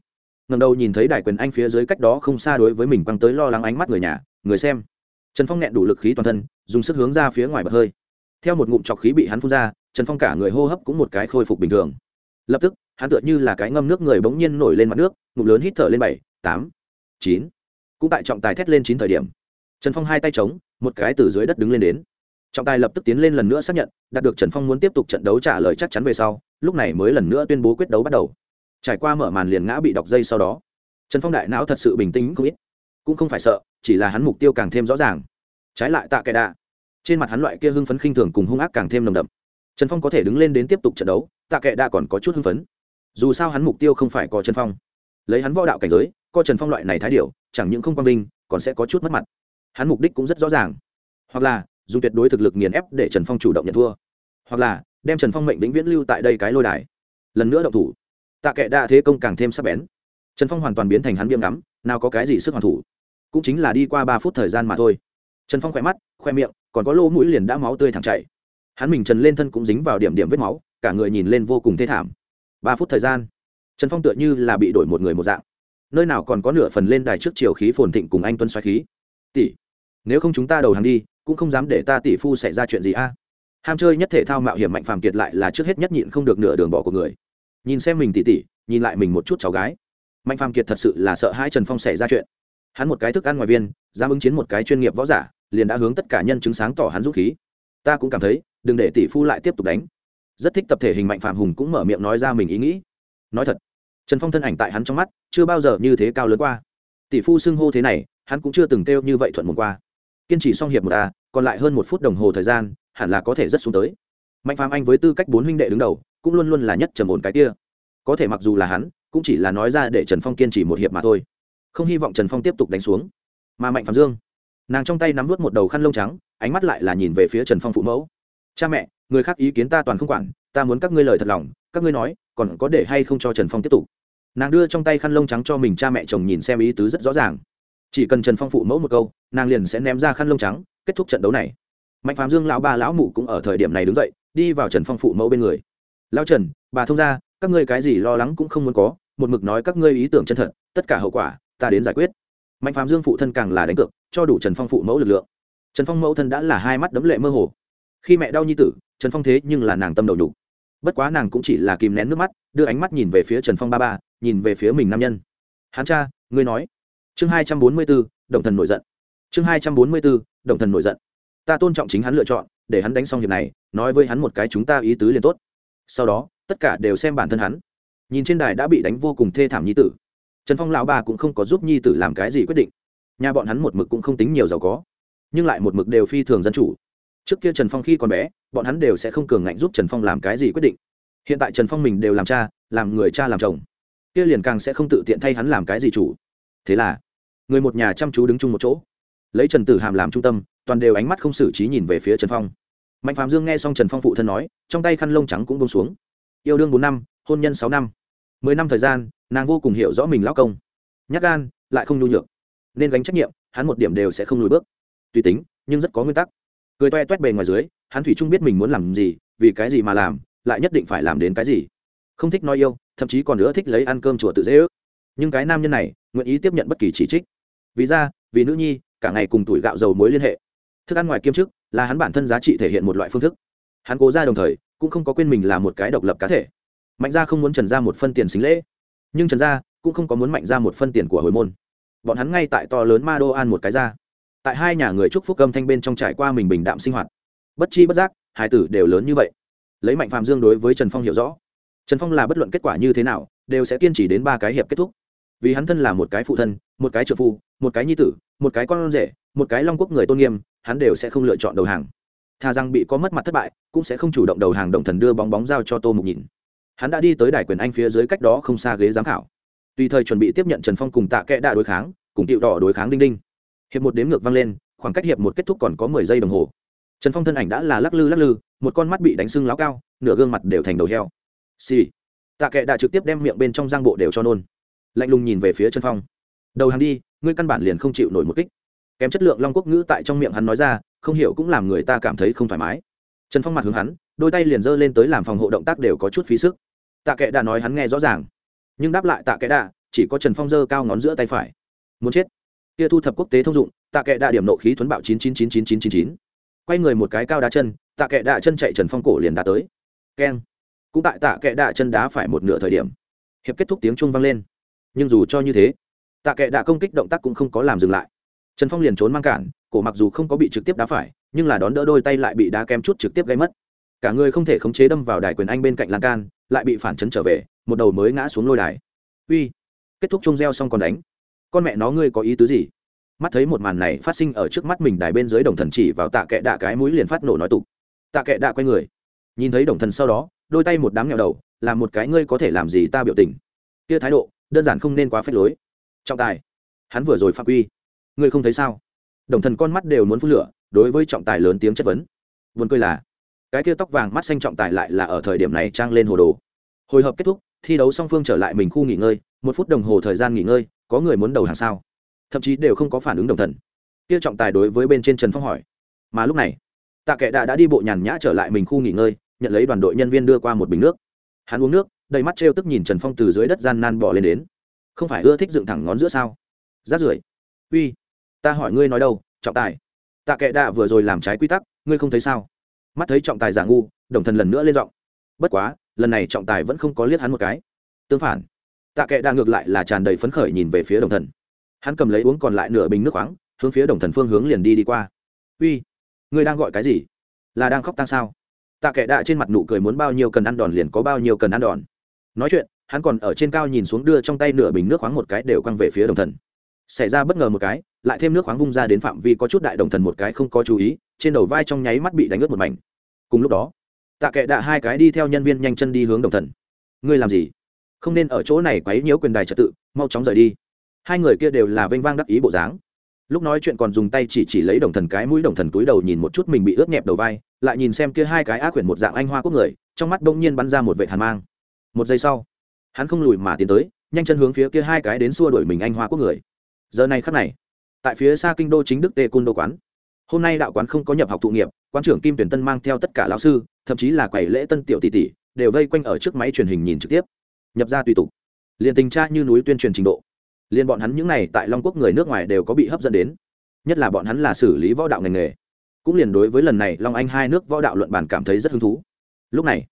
ngầm đầu nhìn thấy đại quyền anh phía dưới cách đó không xa đối với mình quăng tới lo lắng ánh mắt người nhà người xem trần phong nghẹn đủ lực khí toàn thân dùng sức hướng ra phía ngoài bật hơi theo một ngụm trọc khí bị hắn phun ra trần phong cả người hô hấp cũng một cái khôi phục bình thường lập tức hắn tựa như là cái ngâm nước người bỗng nhiên nổi lên mặt nước ngụm lớn hít thở lên bảy tám chín cũng tại trọng tài thét lên chín thời điểm trần phong hai tay trống một cái từ dưới đất đứng lên đến. Trọng tài lập tức tiến lên lần nữa xác nhận, đạt được trần phong muốn tiếp tục trận đấu trả lời chắc chắn về sau, lúc này mới lần nữa tuyên bố quyết đấu bắt đầu. Trải qua mở màn liền ngã bị đọc dây sau đó. Trần phong đại não thật sự bình tĩnh không ít. Cũng không phải sợ, chỉ là hắn mục tiêu càng thêm rõ ràng. Trái lại tạ kẻ đạ. Trên mặt hắn loại kia hưng phấn khinh thường cùng hung ác càng thêm nồng đậm. Trần phong có thể đứng lên đến tiếp tục trận đấu, tạ kệ Đa còn có chút hưng phấn. Dù sao hắn mục tiêu không phải có trần phong. Lấy hắn võ đạo cảnh giới coi trần phong loại này thái điệu chẳng những không quang vinh, còn sẽ có chút mất mặt hắn mục đích cũng rất rõ ràng. Hoặc là, dùng tuyệt đối thực lực nghiền ép để trần phong chủ động nhận thua. Hoặc là, đem trần phong mệnh vĩnh viễn lưu tại đây cái lôi đài. Lần nữa động thủ. Tạ kệ đa thế công càng thêm sắc bén. Trần phong hoàn toàn biến thành hắn viêm ngắm, nào có cái gì sức hoàn thủ. Cũng chính là đi qua ba phút thời gian mà thôi. Trần phong khỏe mắt khoe miệng, còn có lỗ mũi liền đã máu tươi thẳng chảy. Hắn mình trần lên thân cũng dính vào điểm điểm vết máu, cả người nhìn lên vô cùng thê thảm. Ba phút thời gian, trần phong tựa như là bị đổi một người một dạng. Nơi nào còn có nửa phần lên đài trước chiều khí phồn thịnh cùng anh tuân xoáy khí. Tỷ nếu không chúng ta đầu hàng đi, cũng không dám để ta tỷ phu xảy ra chuyện gì a. Ham chơi nhất thể thao mạo hiểm mạnh phàm kiệt lại là trước hết nhất nhịn không được nửa đường bỏ của người. Nhìn xem mình tỷ tỷ, nhìn lại mình một chút cháu gái. Mạnh phàm kiệt thật sự là sợ hai trần phong xảy ra chuyện. Hắn một cái thức ăn ngoài viên, dám ứng chiến một cái chuyên nghiệp võ giả, liền đã hướng tất cả nhân chứng sáng tỏ hắn dũng khí. Ta cũng cảm thấy, đừng để tỷ phu lại tiếp tục đánh. Rất thích tập thể hình mạnh phạm hùng cũng mở miệng nói ra mình ý nghĩ. Nói thật, trần phong thân ảnh tại hắn trong mắt chưa bao giờ như thế cao lớn qua. Tỷ phu xưng hô thế này, hắn cũng chưa từng kêu như vậy thuận một qua kiên trì xong hiệp một a, còn lại hơn một phút đồng hồ thời gian, hẳn là có thể rất xuống tới. Mạnh phạm anh với tư cách bốn huynh đệ đứng đầu, cũng luôn luôn là nhất trầm ổn cái kia. Có thể mặc dù là hắn, cũng chỉ là nói ra để trần phong kiên trì một hiệp mà thôi. Không hy vọng trần phong tiếp tục đánh xuống. Mà mạnh phạm dương, nàng trong tay nắm vút một đầu khăn lông trắng, ánh mắt lại là nhìn về phía trần phong phụ mẫu. Cha mẹ, người khác ý kiến ta toàn không quản, ta muốn các ngươi lời thật lòng, các ngươi nói, còn có để hay không cho trần phong tiếp tục? Nàng đưa trong tay khăn lông trắng cho mình, cha mẹ chồng nhìn xem ý tứ rất rõ ràng chỉ cần trần phong phụ mẫu một câu, nàng liền sẽ ném ra khăn lông trắng, kết thúc trận đấu này. Mạnh phạm dương lão ba lão mụ cũng ở thời điểm này đứng dậy, đi vào trần phong phụ mẫu bên người. Lão trần, bà thông ra các ngươi cái gì lo lắng cũng không muốn có, một mực nói các ngươi ý tưởng chân thật, tất cả hậu quả, ta đến giải quyết. Mạnh phạm dương phụ thân càng là đánh cược, cho đủ trần phong phụ mẫu lực lượng. Trần phong mẫu thân đã là hai mắt đấm lệ mơ hồ. Khi mẹ đau nhi tử, trần phong thế nhưng là nàng tâm đầu nhục. Bất quá nàng cũng chỉ là kìm nén nước mắt, đưa ánh mắt nhìn về phía trần phong ba ba, nhìn về phía mình nam nhân. Hán cha, ngươi nói chương hai trăm bốn mươi b ố đồng thần nổi giận. Chương hai trăm bốn mươi b ố đồng thần nổi giận. Ta tôn trọng chính hắn lựa chọn, để hắn đánh xong việc này, nói với hắn một cái chúng ta ý tứ liền tốt. Sau đó, tất cả đều xem bản thân hắn. Nhìn trên đài đã bị đánh vô cùng thê thảm nhi tử. Trần phong lão bà cũng không có giúp nhi tử làm cái gì quyết định. Nhà bọn hắn một mực cũng không tính nhiều giàu có, nhưng lại một mực đều phi thường dân chủ. Trước kia trần phong khi còn bé, bọn hắn đều sẽ không cường ngạnh giúp trần phong làm cái gì quyết định. Hiện tại trần phong mình đều làm cha, làm người cha làm chồng. Kia liền càng sẽ không tự tiện thay hắn làm cái gì chủ. Thế là người một nhà chăm chú đứng chung một chỗ. Lấy trần tử hàm làm trung tâm, toàn đều ánh mắt không xử trí nhìn về phía trần phong. Mạnh phạm dương nghe xong trần phong phụ thân nói, trong tay khăn lông trắng cũng bông xuống. Yêu đương bốn năm, hôn nhân sáu năm. Mười năm thời gian, nàng vô cùng hiểu rõ mình lão công. Nhắc gan, lại không nhu nhược. Nên gánh trách nhiệm, hắn một điểm đều sẽ không lùi bước. Tùy tính, nhưng rất có nguyên tắc. Cười toe toét bề ngoài dưới, hắn thủy trung biết mình muốn làm gì, vì cái gì mà làm, lại nhất định phải làm đến cái gì. Không thích nói yêu, thậm chí còn nữa thích lấy ăn cơm chùa tự dễ ước. Nhưng cái nam nhân này, nguyện ý tiếp nhận bất kỳ chỉ trích vì ra vì nữ nhi, cả ngày cùng tuổi gạo dầu mối liên hệ. Thức ăn ngoài kiêm chức là hắn bản thân giá trị thể hiện một loại phương thức. Hắn cố ra đồng thời, cũng không có quên mình là một cái độc lập cá thể. Mạnh gia không muốn trần ra một phân tiền xính lễ, nhưng trần gia cũng không có muốn mạnh ra một phân tiền của hồi môn. Bọn hắn ngay tại to lớn ma đô an một cái ra tại hai nhà người chúc phúc âm thanh bên trong trải qua mình bình đạm sinh hoạt. Bất chi bất giác, hai tử đều lớn như vậy. Lấy mạnh phạm dương đối với trần phong hiểu rõ, trần phong là bất luận kết quả như thế nào, đều sẽ kiên trì đến ba cái hiệp kết thúc. Vì hắn thân là một cái phụ thân, một cái trợ phu một cái nhi tử, một cái con rể, một cái long quốc người tôn nghiêm, hắn đều sẽ không lựa chọn đầu hàng. Thà rằng bị có mất mặt thất bại, cũng sẽ không chủ động đầu hàng động thần đưa bóng bóng giao cho tô mục nhìn. Hắn đã đi tới đài quyền anh phía dưới cách đó không xa ghế giám khảo. Tùy thời chuẩn bị tiếp nhận trần phong cùng tạ kẽ đạ đối kháng, cùng tiệu đỏ đối kháng đinh đinh. Hiệp một đếm ngược vang lên, khoảng cách hiệp một kết thúc còn có mười giây đồng hồ. Trần phong thân ảnh đã là lắc lư lắc lư, một con mắt bị đánh sưng láo cao, nửa gương mặt đều thành đầu heo. Xì、sì. tạ kệ đã trực tiếp đem miệng bên trong giang bộ đều cho nôn. Lạnh lùng nhìn về phía trần phong đầu hàng đi, ngươi căn bản liền không chịu nổi một kích. Kém chất lượng long quốc ngữ tại trong miệng hắn nói ra, không hiểu cũng làm người ta cảm thấy không thoải mái. Trần phong mặt hướng hắn, đôi tay liền giơ lên tới làm phòng hộ động tác đều có chút phí sức. Tạ kệ đã nói hắn nghe rõ ràng, nhưng đáp lại tạ kệ đã chỉ có trần phong giơ cao ngón giữa tay phải. Muốn chết. Kia thu thập quốc tế thông dụng, tạ kệ đã điểm nộ khí thuấn bạo chín chín chín chín chín chín chín. Quay người một cái cao đá chân, tạ kệ đạ chân chạy trần phong cổ liền đá tới. Keng. Cũng tại tạ kệ đạ chân đá phải một nửa thời điểm, hiệp kết thúc tiếng chuông vang lên. Nhưng dù cho như thế tạ kệ đã công kích động tác cũng không có làm dừng lại. Trần phong liền trốn mang cản, cổ mặc dù không có bị trực tiếp đá phải, nhưng là đón đỡ đôi tay lại bị đá kém chút trực tiếp gây mất. Cả người không thể khống chế đâm vào đài quyền anh bên cạnh lan can, lại bị phản chấn trở về, một đầu mới ngã xuống lôi đài. Uy, kết thúc chung reo xong còn đánh. Con mẹ nó ngươi có ý tứ gì? Mắt thấy một màn này phát sinh ở trước mắt mình đài bên dưới đồng thần chỉ vào tạ kệ đạ cái mũi liền phát nổ nói tục. Tạ kệ đạ quay người. Nhìn thấy đồng thần sau đó, đôi tay một đám nghèo đầu làm một cái ngươi có thể làm gì ta biểu tình. Kia thái độ, đơn giản không nên quá phép lối trọng tài. Hắn vừa rồi phạm quy. Ngươi không thấy sao? Đồng thần con mắt đều muốn phun lửa, đối với trọng tài lớn tiếng chất vấn. Vườn cười là, cái kia tóc vàng mắt xanh trọng tài lại là ở thời điểm này trang lên hồ đồ. Hồi hợp kết thúc, thi đấu song phương trở lại mình khu nghỉ ngơi, một phút đồng hồ thời gian nghỉ ngơi, có người muốn đầu hàng sao? Thậm chí đều không có phản ứng đồng thần. Kia trọng tài đối với bên trên trần phong hỏi. Mà lúc này, tạ kệ đã đã đi bộ nhàn nhã trở lại mình khu nghỉ ngơi, nhận lấy đoàn đội nhân viên đưa qua một bình nước. Hắn uống nước, đầy mắt trêu tức nhìn trần phong từ dưới đất gian nan bỏ lên đến không phải ưa thích dựng thẳng ngón giữa sao? Rát rưởi. Uy, ta hỏi ngươi nói đâu, trọng tài? Tạ kệ đạ vừa rồi làm trái quy tắc, ngươi không thấy sao? Mắt thấy trọng tài giả ngu, đồng thần lần nữa lên giọng. Bất quá, lần này trọng tài vẫn không có liếc hắn một cái. Tương phản, tạ kệ đạ ngược lại là tràn đầy phấn khởi nhìn về phía đồng thần. Hắn cầm lấy uống còn lại nửa bình nước khoáng, hướng phía đồng thần phương hướng liền đi đi qua. Uy, ngươi đang gọi cái gì? Là đang khóc tăng sao? Tạ kệ đạ trên mặt nụ cười muốn bao nhiêu cần ăn đòn liền có bao nhiêu cần ăn đòn. Nói chuyện hắn còn ở trên cao nhìn xuống đưa trong tay nửa bình nước khoáng một cái đều quăng về phía đồng thần. Xảy ra bất ngờ một cái, lại thêm nước khoáng vung ra đến phạm vi có chút đại đồng thần một cái không có chú ý, trên đầu vai trong nháy mắt bị đánh ướt một mảnh. Cùng lúc đó, tạ kệ đạ hai cái đi theo nhân viên nhanh chân đi hướng đồng thần. Ngươi làm gì? Không nên ở chỗ này quấy nhiễu quyền đài trật tự, mau chóng rời đi. Hai người kia đều là vênh vang đắc ý bộ dáng. Lúc nói chuyện còn dùng tay chỉ chỉ lấy đồng thần cái mũi đồng thần túi đầu nhìn một chút mình bị ướt nhẹp đầu vai, lại nhìn xem kia hai cái ác quyển một dạng anh hoa quốc người, trong mắt bỗng nhiên bắn ra một vệ hàn mang. Một giây sau hắn không lùi mà tiến tới, nhanh chân hướng phía kia hai cái đến xua đuổi mình anh hoa quốc người. Giờ này khắc này, tại phía xa kinh đô chính đức tê côn đô quán. Hôm nay đạo quán không có nhập học thụ nghiệp quan trưởng kim tuyển tân mang theo tất cả lão sư, thậm chí là quầy lễ tân tiểu tỷ tỷ, đều vây quanh ở trước máy truyền hình nhìn trực tiếp. Nhập ra tùy tục. Liền tình tra như núi tuyên truyền trình độ. Liền bọn hắn những này tại long quốc người nước ngoài đều có bị hấp dẫn đến. Nhất là bọn hắn là xử lý võ đạo ngành nghề. Cũng liền đối với lần này long anh hai nước võ đạo luận bàn cảm thấy rất hứng thú. Lúc này,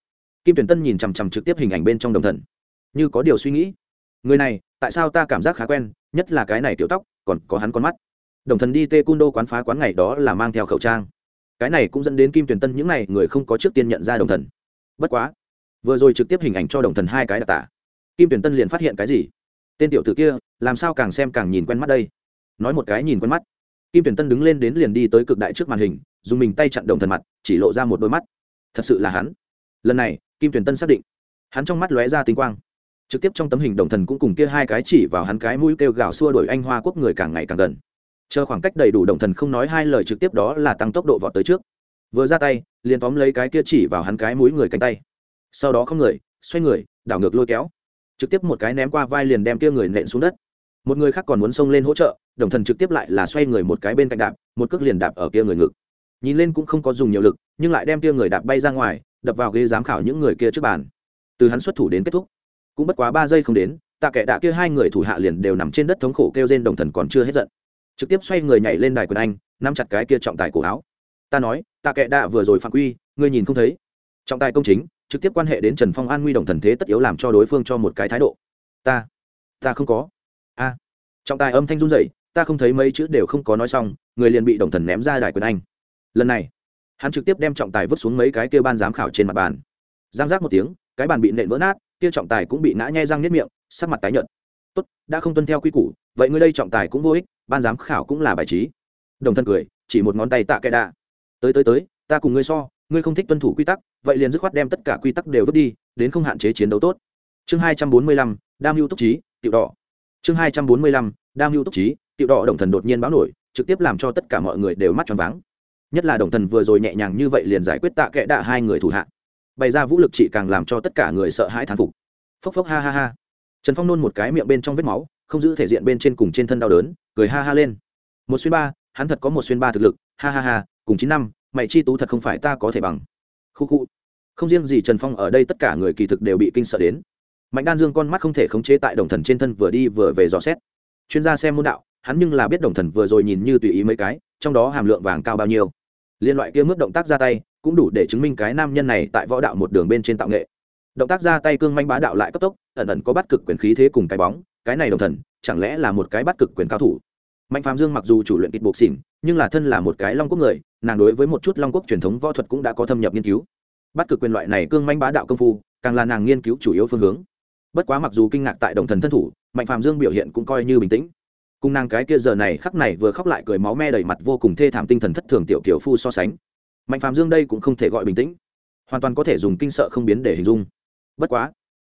kim tuyển tân nhìn chằm chằm trực tiếp hình ảnh bên trong đồng thần như có điều suy nghĩ. Người này, tại sao ta cảm giác khá quen, nhất là cái này tiểu tóc, còn có hắn con mắt. Đồng thần đi tê cung đô quán phá quán ngày đó là mang theo khẩu trang. Cái này cũng dẫn đến kim tuyển tân những n à y người không có trước tiên nhận ra đồng thần. Bất quá, vừa rồi trực tiếp hình ảnh cho đồng thần hai cái đặc tả. Kim tuyển tân liền phát hiện cái gì? Tên tiểu t ử kia, làm sao càng xem càng nhìn quen mắt đây? Nói một cái nhìn quen mắt. Kim tuyển tân đứng lên đến liền đi tới cực đại trước màn hình, dùng mình tay chặn đồng thần mặt, chỉ lộ ra một đôi mắt. Thật sự là hắn. Lần này, kim tuyển tân xác định. Hắn trong mắt lóe ra tinh quang trực tiếp trong tấm hình đồng thần cũng cùng kia hai cái chỉ vào hắn cái mũi kêu gào xua đuổi anh hoa quốc người càng ngày càng gần. Chờ khoảng cách đầy đủ đồng thần không nói hai lời trực tiếp đó là tăng tốc độ vọt tới trước. Vừa ra tay, liền tóm lấy cái kia chỉ vào hắn cái mũi người cánh tay. Sau đó không người, xoay người, đảo ngược lôi kéo. Trực tiếp một cái ném qua vai liền đem kia người nện xuống đất. Một người khác còn muốn xông lên hỗ trợ, đồng thần trực tiếp lại là xoay người một cái bên cạnh đạp, một cước liền đạp ở kia người ngực. Nhìn lên cũng không có dùng nhiều lực, nhưng lại đem kia người đạp bay ra ngoài, đập vào ghế giám khảo những người kia trước bàn. Từ hắn xuất thủ đến kết thúc cũng bất quá ba giây không đến, tạ kệ đạ kia hai người thủ hạ liền đều nằm trên đất thống khổ kêu trên đồng thần còn chưa hết giận. Trực tiếp xoay người nhảy lên đài quyền anh, nắm chặt cái kia trọng tài cổ áo. Ta nói, tạ kệ đạ vừa rồi phạm quy, ngươi nhìn không thấy. Trọng tài công chính, trực tiếp quan hệ đến trần phong an nguy đồng thần thế tất yếu làm cho đối phương cho một cái thái độ. Ta ta không có. A. Trọng tài âm thanh run dậy ta không thấy mấy chữ đều không có nói xong, người liền bị đồng thần ném ra đài quyền anh. Lần này, hắn trực tiếp đem trọng tài vứt xuống mấy cái kia ban giám khảo trên mặt bàn. Giang giác một tiếng, cái bàn bị nện vỡ nát kia trọng tài cũng bị nã nhe răng niết miệng, sắc mặt tái nhợt. Tốt, đã không tuân theo quy củ, vậy ngươi đây trọng tài cũng vô ích, ban giám khảo cũng là bài trí. Đồng thân cười, chỉ một ngón tay tạ kệ đạ. Tới tới tới, ta cùng ngươi so, ngươi không thích tuân thủ quy tắc, vậy liền dứt khoát đem tất cả quy tắc đều vứt đi, đến không hạn chế chiến đấu tốt. Chương hai trăm bốn mươi lăm, đam mưu túc trí, tiểu đỏ. Chương hai trăm bốn mươi lăm, đam mưu túc trí, tiểu đỏ đồng thần đột nhiên báo nổi, trực tiếp làm cho tất cả mọi người đều mắt tròn váng. Nhất là đồng thần vừa rồi nhẹ nhàng như vậy liền giải quyết tạ kệ đạ hai người thủ hạ bày ra vũ lực trị càng làm cho tất cả người sợ hãi thán phục. Phốc phốc ha ha ha. Trần phong nôn một cái miệng bên trong vết máu, không giữ thể diện bên trên cùng trên thân đau đớn, cười ha ha lên. Một xuyên ba, hắn thật có một xuyên ba thực lực, ha ha ha, cùng chín năm, mày chi tú thật không phải ta có thể bằng. Khu khu. Không riêng gì trần phong ở đây tất cả người kỳ thực đều bị kinh sợ đến. Mạnh đan dương con mắt không thể khống chế tại đồng thần trên thân vừa đi vừa về dò xét. Chuyên gia xem môn đạo, hắn nhưng là biết đồng thần vừa rồi nhìn như tùy ý mấy cái, trong đó hàm lượng vàng cao bao nhiêu. Liên loại kia mức động tác ra tay cũng đủ để chứng minh cái nam nhân này tại võ đạo một đường bên trên tạo nghệ. Động tác ra tay cương manh bá đạo lại cấp tốc, ẩn ẩn có bắt cực quyền khí thế cùng cái bóng, cái này đồng thần, chẳng lẽ là một cái bắt cực quyền cao thủ? Mạnh phạm dương mặc dù chủ luyện kịch bộ xỉn, nhưng là thân là một cái long quốc người, nàng đối với một chút long quốc truyền thống võ thuật cũng đã có thâm nhập nghiên cứu. Bắt cực quyền loại này cương manh bá đạo công phu, càng là nàng nghiên cứu chủ yếu phương hướng. Bất quá mặc dù kinh ngạc tại đồng thần thân thủ, mạnh phạm dương biểu hiện cũng coi như bình tĩnh. Cùng nàng cái kia giờ này khắc này vừa khóc lại cười máu me đầy mặt vô cùng thê thảm tinh thần thất thường tiểu kiểu phu so sánh mạnh phạm dương đây cũng không thể gọi bình tĩnh. Hoàn toàn có thể dùng kinh sợ không biến để hình dung. Bất quá,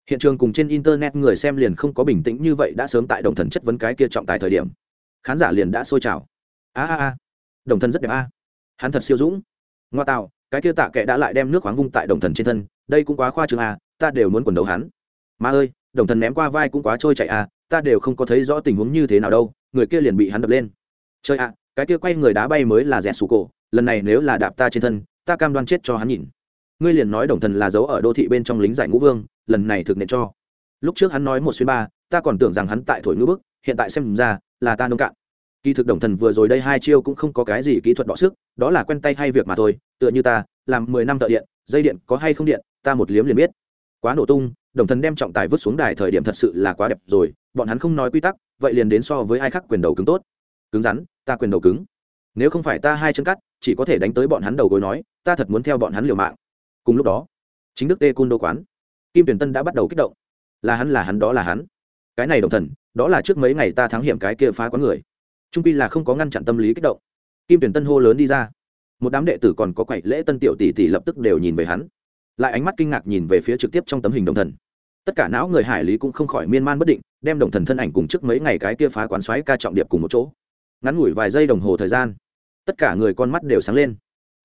hiện trường cùng trên internet người xem liền không có bình tĩnh như vậy đã sớm tại đồng thần chất vấn cái kia trọng tài thời điểm. Khán giả liền đã sôi trào. A a a, đồng thần rất đẹp a. Hắn thật siêu dũng. Ngoa tạo, cái kia tạ kệ đã lại đem nước khoáng vung tại đồng thần trên thân, đây cũng quá khoa trương a, ta đều muốn quần đấu hắn. Ma ơi, đồng thần ném qua vai cũng quá trôi chạy a, ta đều không có thấy rõ tình huống như thế nào đâu, người kia liền bị hắn đập lên. Chơi ạ, cái kia quay người đá bay mới là rẻ sù cổ lần này nếu là đạp ta trên thân, ta cam đoan chết cho hắn nhìn. Ngươi liền nói đồng thần là giấu ở đô thị bên trong lính giải ngũ vương, lần này thực nện cho. Lúc trước hắn nói một xuyên ba, ta còn tưởng rằng hắn tại thổi ngữ bức, hiện tại xem ra, là ta nông cạn. Kỳ thực đồng thần vừa rồi đây hai chiêu cũng không có cái gì kỹ thuật đọ sức, đó là quen tay hay việc mà thôi, tựa như ta, làm mười năm thợ điện, dây điện có hay không điện, ta một liếm liền biết. Quá nổ tung, đồng thần đem trọng tài vứt xuống đài thời điểm thật sự là quá đẹp rồi, bọn hắn không nói quy tắc, vậy liền đến so với ai khác quyền đầu cứng tốt. Cứng rắn, ta quyền đầu cứng nếu không phải ta hai chân cắt, chỉ có thể đánh tới bọn hắn đầu gối nói, ta thật muốn theo bọn hắn liều mạng. Cùng lúc đó, chính đức tê cun đô quán, kim tuyển tân đã bắt đầu kích động. Là hắn là hắn, đó là hắn. Cái này đồng thần, đó là trước mấy ngày ta thắng hiểm cái kia phá quán người. Trung pi là không có ngăn chặn tâm lý kích động. Kim tuyển tân hô lớn đi ra. Một đám đệ tử còn có quậy lễ tân tiểu tỷ tỷ lập tức đều nhìn về hắn. Lại ánh mắt kinh ngạc nhìn về phía trực tiếp trong tấm hình đồng thần. Tất cả não người hải lý cũng không khỏi miên man bất định, đem đồng thần thân ảnh cùng trước mấy ngày cái kia phá quán xoáy ca trọng điệp cùng một chỗ. Ngắn ngủi vài giây đồng hồ thời gian tất cả người con mắt đều sáng lên.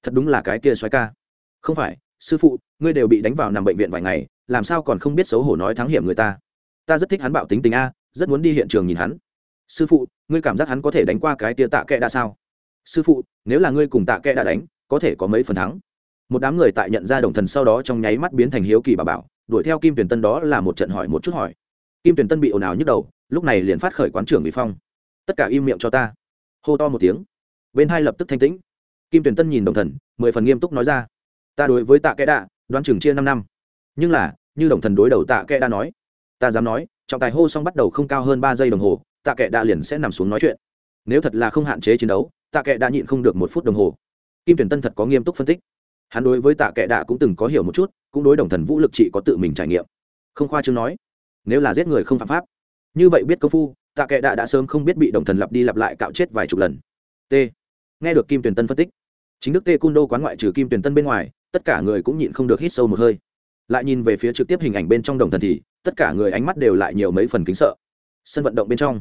Thật đúng là cái kia xoáy ca. Không phải, sư phụ, ngươi đều bị đánh vào nằm bệnh viện vài ngày, làm sao còn không biết xấu hổ nói thắng hiểm người ta? Ta rất thích hắn bạo tính tình a, rất muốn đi hiện trường nhìn hắn. Sư phụ, ngươi cảm giác hắn có thể đánh qua cái tia tạ Kẽ đã sao? Sư phụ, nếu là ngươi cùng tạ Kẽ đã đánh, có thể có mấy phần thắng. Một đám người tại nhận ra đồng thần sau đó trong nháy mắt biến thành hiếu kỳ bà bảo, đuổi theo kim tuyển tân đó là một trận hỏi một chút hỏi. Kim tuyển tân bị ồn ào nhức đầu, lúc này liền phát khởi quán trưởng bị phong. Tất cả im miệng cho ta. Hô to một tiếng bên hai lập tức thanh tĩnh. Kim tuyển tân nhìn đồng thần, mười phần nghiêm túc nói ra, ta đối với tạ kẽ đạ, đoán chừng chia năm năm. Nhưng là, như đồng thần đối đầu tạ kẽ đã nói, ta dám nói, trọng tài hô xong bắt đầu không cao hơn ba giây đồng hồ, tạ kẽ đạ liền sẽ nằm xuống nói chuyện. Nếu thật là không hạn chế chiến đấu, tạ kẽ đã nhịn không được một phút đồng hồ. Kim tuyển tân thật có nghiêm túc phân tích. Hắn đối với tạ kẽ đạ cũng từng có hiểu một chút, cũng đối đồng thần vũ lực trị có tự mình trải nghiệm. Không khoa chương nói, nếu là giết người không phạm pháp, như vậy biết công phu, tạ kẽ đạ đã sớm không biết bị đồng thần lặp đi lặp lại cạo chết vài chục lần. T nghe được kim tuyển tân phân tích, chính đức tê cung đô quán ngoại trừ kim tuyển tân bên ngoài, tất cả người cũng nhịn không được hít sâu một hơi. Lại nhìn về phía trực tiếp hình ảnh bên trong đồng thần thì, tất cả người ánh mắt đều lại nhiều mấy phần kính sợ. Sân vận động bên trong,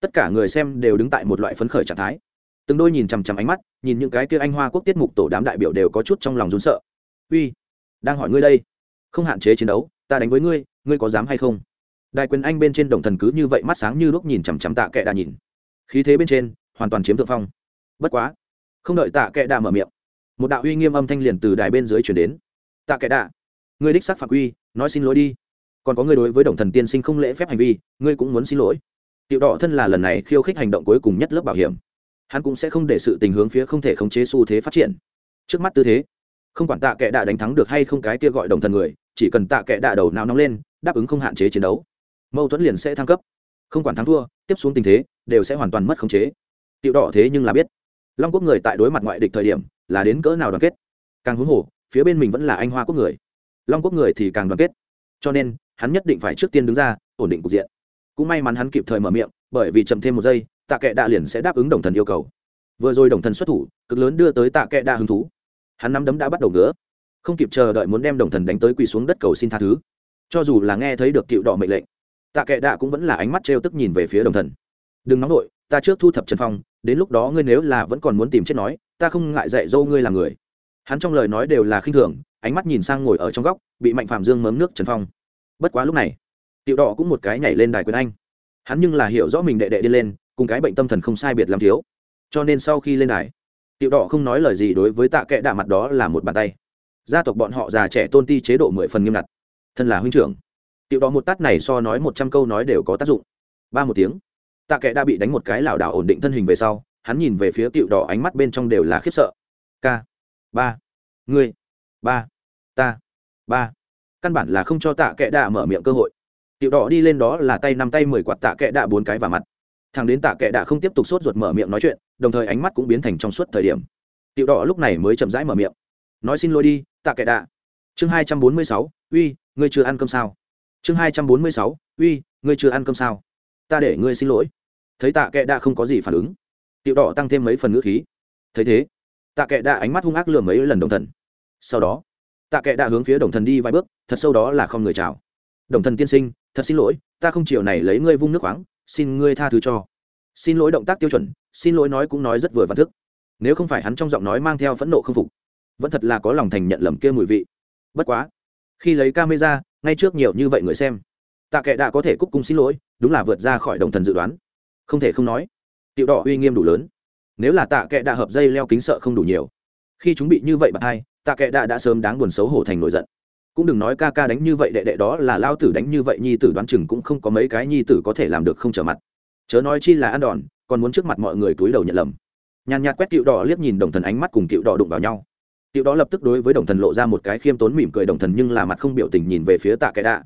tất cả người xem đều đứng tại một loại phấn khởi trạng thái. Từng đôi nhìn chằm chằm ánh mắt, nhìn những cái kia anh hoa quốc tiết mục tổ đám đại biểu đều có chút trong lòng rún sợ. Uy, đang hỏi ngươi đây, không hạn chế chiến đấu, ta đánh với ngươi ngươi có dám hay không? Đại quyền anh bên trên đồng thần cứ như vậy mắt sáng như lúc nhìn chằm chằm tạ kệ đà nhìn. Khí thế bên trên, hoàn toàn chiếm thượng phong bất quá. Không đợi tạ kệ đạ mở miệng, một đạo uy nghiêm âm thanh liền từ đài bên dưới chuyển đến. Tạ kệ đạ người đích xác phạm quy, nói xin lỗi đi. Còn có người đối với đồng thần tiên sinh không lễ phép hành vi, ngươi cũng muốn xin lỗi. Tiểu đỏ thân là lần này khiêu khích hành động cuối cùng nhất lớp bảo hiểm. Hắn cũng sẽ không để sự tình hướng phía không thể khống chế xu thế phát triển. Trước mắt tư thế, không quản tạ kệ đạ đánh thắng được hay không cái kia gọi đồng thần người, chỉ cần tạ kệ đạ đầu nào nóng lên, đáp ứng không hạn chế chiến đấu, mâu thuẫn liền sẽ thăng cấp. Không quản thắng thua, tiếp xuống tình thế, đều sẽ hoàn toàn mất khống chế. Tiểu đỏ thế nhưng là biết long quốc người tại đối mặt ngoại địch thời điểm là đến cỡ nào đoàn kết? Càng huống hồ, phía bên mình vẫn là anh hoa quốc người. Long quốc người thì càng đoàn kết. Cho nên, hắn nhất định phải trước tiên đứng ra, ổn định cục diện. Cũng may mắn hắn kịp thời mở miệng, bởi vì chậm thêm một giây, tạ kệ đạ liền sẽ đáp ứng đồng thần yêu cầu. Vừa rồi đồng thần xuất thủ, cực lớn đưa tới tạ kệ đạ hứng thú. Hắn nắm đấm đã bắt đầu ngứa. Không kịp chờ đợi muốn đem đồng thần đánh tới quỳ xuống đất cầu xin tha thứ. Cho dù là nghe thấy được cựu đỏ mệnh lệnh, tạ kệ đạ cũng vẫn là ánh mắt trêu tức nhìn về phía đồng thần. Đừng nóng nổi ta trước thu thập trần phong đến lúc đó ngươi nếu là vẫn còn muốn tìm chết nói, ta không ngại dạy dâu ngươi là người. Hắn trong lời nói đều là khinh thường, ánh mắt nhìn sang ngồi ở trong góc, bị mạnh phạm dương mớm nước trần phong. Bất quá lúc này, tiểu đỏ cũng một cái nhảy lên đài quyền anh. Hắn nhưng là hiểu rõ mình đệ đệ đi lên, cùng cái bệnh tâm thần không sai biệt làm thiếu. Cho nên sau khi lên đài, tiểu đỏ không nói lời gì đối với tạ kệ đạ mặt đó là một bàn tay. Gia tộc bọn họ già trẻ tôn ti chế độ mười phần nghiêm ngặt. Thân là huynh trưởng. Tiểu đỏ một tát này so nói một trăm câu nói đều có tác dụng. Ba một tiếng tạ kệ đã bị đánh một cái lảo đảo ổn định thân hình về sau, hắn nhìn về phía cựu đỏ ánh mắt bên trong đều là khiếp sợ. K ba người ba, ta, ba. Căn bản là không cho tạ kệ đạ mở miệng cơ hội. Tiểu đỏ đi lên đó là tay năm tay mười quạt tạ kệ đạ bốn cái vào mặt. Thằng đến tạ kệ đạ không tiếp tục sốt ruột mở miệng nói chuyện, đồng thời ánh mắt cũng biến thành trong suốt thời điểm. Tiểu đỏ lúc này mới chậm rãi mở miệng. Nói xin lỗi đi, tạ kệ đạ chương hai trăm bốn mươi sáu, uy, ngươi chưa ăn cơm sao? Chương hai trăm bốn mươi sáu, uy, ngươi chưa ăn cơm sao? Ta để ngươi xin lỗi thấy tạ kệ đã không có gì phản ứng. Tiểu đỏ tăng thêm mấy phần ngữ khí. Thấy thế, tạ kệ đã ánh mắt hung ác lừa mấy lần đồng thần. Sau đó, tạ kệ đã hướng phía đồng thần đi vài bước, thật sâu đó là không người chào. Đồng thần tiên sinh, thật xin lỗi, ta không chiều này lấy ngươi vung nước khoáng, xin ngươi tha thứ cho. Xin lỗi động tác tiêu chuẩn, xin lỗi nói cũng nói rất vừa văn thức. Nếu không phải hắn trong giọng nói mang theo phẫn nộ không phục, vẫn thật là có lòng thành nhận lầm kia mùi vị. Bất quá, khi lấy camera, ngay trước nhiều như vậy người xem, tạ kệ đã có thể cúc cung xin lỗi, đúng là vượt ra khỏi đồng thần dự đoán không thể không nói. Tiểu đỏ uy nghiêm đủ lớn. Nếu là tạ kệ đã hợp dây leo kính sợ không đủ nhiều. Khi chúng bị như vậy bạc hai, tạ kệ đã đã sớm đáng buồn xấu hổ thành nổi giận. Cũng đừng nói ca ca đánh như vậy đệ đệ đó là lao tử đánh như vậy, nhi tử đoán chừng cũng không có mấy cái nhi tử có thể làm được không trở mặt. Chớ nói chi là ăn đòn, còn muốn trước mặt mọi người túi đầu nhận lầm. Nhàn nhạt quét cựu đỏ liếc nhìn đồng thần ánh mắt cùng cựu đỏ đụng vào nhau. Cựu đó lập tức đối với đồng thần lộ ra một cái khiêm tốn mỉm cười đồng thần nhưng là mặt không biểu tình nhìn về phía tạ kệ đạ.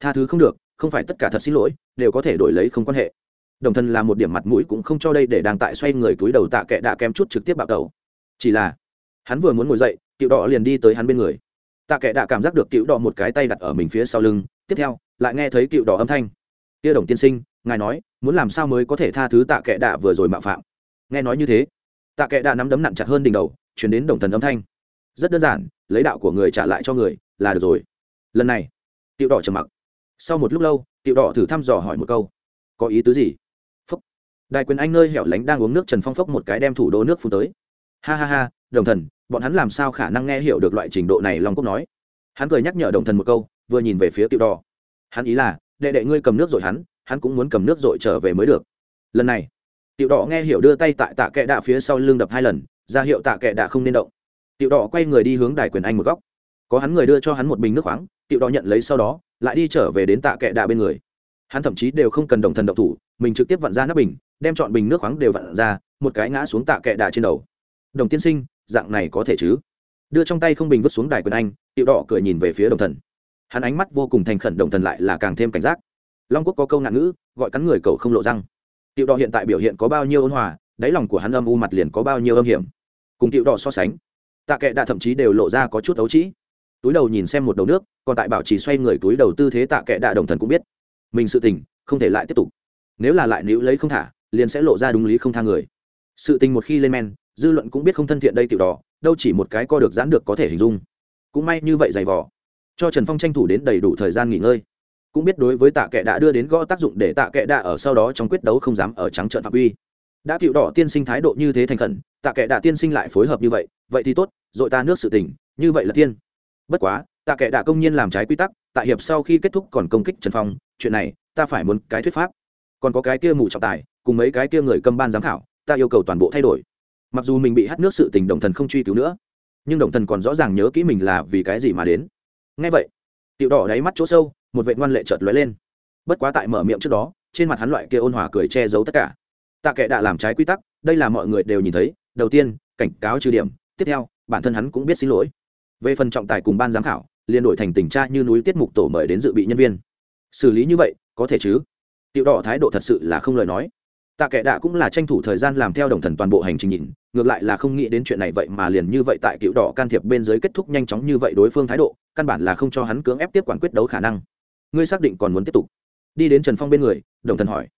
Tha thứ không được, không phải tất cả thật xin lỗi, đều có thể đổi lấy không quan hệ đồng thân là một điểm mặt mũi cũng không cho đây để đang tại xoay người túi đầu tạ kệ đã kém chút trực tiếp bạo tẩu. Chỉ là, hắn vừa muốn ngồi dậy, cựu đỏ liền đi tới hắn bên người. Tạ kệ đã cảm giác được cựu đỏ một cái tay đặt ở mình phía sau lưng, tiếp theo, lại nghe thấy cựu đỏ âm thanh. Kia đồng tiên sinh, ngài nói, muốn làm sao mới có thể tha thứ tạ kệ đạ vừa rồi mạo phạm? Nghe nói như thế, tạ kệ đạ nắm đấm nặng chặt hơn đỉnh đầu chuyển đến đồng thần âm thanh. Rất đơn giản, lấy đạo của người trả lại cho người, là được rồi. Lần này tiểu đỏ trầm mặc. Sau một lúc lâu tiểu đỏ thử thăm dò hỏi một câu. Có ý tứ gì? Đại quyền anh nơi hẻo lánh đang uống nước trần phong phốc một cái đem thủ đô nước phun tới. Ha ha ha, đồng thần, bọn hắn làm sao khả năng nghe hiểu được loại trình độ này long quốc nói? Hắn cười nhắc nhở đồng thần một câu, vừa nhìn về phía tiểu đỏ. Hắn ý là, đệ đệ ngươi cầm nước rồi hắn hắn cũng muốn cầm nước rồi trở về mới được. Lần này, tiểu đỏ nghe hiểu đưa tay tại tạ kệ đạ phía sau lưng đập hai lần, ra hiệu tạ kệ đạ không nên động. Tiểu đỏ quay người đi hướng đài quyền anh một góc. Có hắn người đưa cho hắn một bình nước khoáng, tiểu đỏ nhận lấy sau đó, lại đi trở về đến tạ kệ đạ bên người. Hắn thậm chí đều không cần đồng thần động thủ, mình trực tiếp vặn ra nắp bình đem chọn bình nước khoáng đều vặn ra, một cái ngã xuống tạ kệ đà trên đầu. Đồng tiên sinh, dạng này có thể chứ? Đưa trong tay không bình vứt xuống đài quyền anh, tiểu đỏ cười nhìn về phía đồng thần. Hắn ánh mắt vô cùng thành khẩn, đồng thần lại là càng thêm cảnh giác. Long quốc có câu ngạn ngữ, gọi cắn người cầu không lộ răng. Tiểu đỏ hiện tại biểu hiện có bao nhiêu ôn hòa, đáy lòng của hắn âm u mặt liền có bao nhiêu âm hiểm. Cùng tiểu đỏ so sánh, tạ kệ đã thậm chí đều lộ ra có chút ấu trĩ. Túi đầu nhìn xem một đầu nước, còn tại bảo trì xoay người túi đầu tư thế tạ kệ đạ đồng thần cũng biết. Mình sự tình, không thể lại tiếp tục. Nếu là lại níu lấy không thả liền sẽ lộ ra đúng lý không tha người. Sự tình một khi lên men, dư luận cũng biết không thân thiện đây tiểu đỏ, đâu chỉ một cái co được giãn được có thể hình dung. Cũng may như vậy dày vỏ cho trần phong tranh thủ đến đầy đủ thời gian nghỉ ngơi. Cũng biết đối với tạ kệ đã đưa đến gõ tác dụng để tạ kệ đã ở sau đó trong quyết đấu không dám ở trắng trợn phạm uy. Đã tiểu đỏ tiên sinh thái độ như thế thành khẩn, tạ kệ đã tiên sinh lại phối hợp như vậy vậy thì tốt dội ta nước sự tình, như vậy là tiên. Bất quá, tạ kệ đã công nhiên làm trái quy tắc tại hiệp sau khi kết thúc còn công kích trần phong, chuyện này, ta phải muốn cái thuyết pháp còn có cái kia mù trọng tài, cùng mấy cái kia người cầm ban giám khảo, ta yêu cầu toàn bộ thay đổi. Mặc dù mình bị hát nước sự tình đồng thần không truy cứu nữa, nhưng đồng thần còn rõ ràng nhớ kỹ mình là vì cái gì mà đến. Ngay vậy, tiểu đỏ đáy mắt chỗ sâu, một vệ ngoan lệ chợt lóe lên. Bất quá tại mở miệng trước đó, trên mặt hắn loại kia ôn hòa cười che giấu tất cả. Tạ kệ đã làm trái quy tắc, đây là mọi người đều nhìn thấy, đầu tiên, cảnh cáo trừ điểm, tiếp theo, bản thân hắn cũng biết xin lỗi. Về phần trọng tài cùng ban giám khảo, liền đổi thành tình tra như núi tiết mục tổ mời đến dự bị nhân viên. Xử lý như vậy, có thể chứ? Tiểu đỏ thái độ thật sự là không lời nói. Tạ kệ đạ cũng là tranh thủ thời gian làm theo đồng thần toàn bộ hành trình nhìn, ngược lại là không nghĩ đến chuyện này vậy mà liền như vậy tại cựu đỏ can thiệp bên dưới kết thúc nhanh chóng như vậy đối phương thái độ, căn bản là không cho hắn cưỡng ép tiếp quản quyết đấu khả năng. Ngươi xác định còn muốn tiếp tục? Đi đến trần phong bên người, đồng thần hỏi.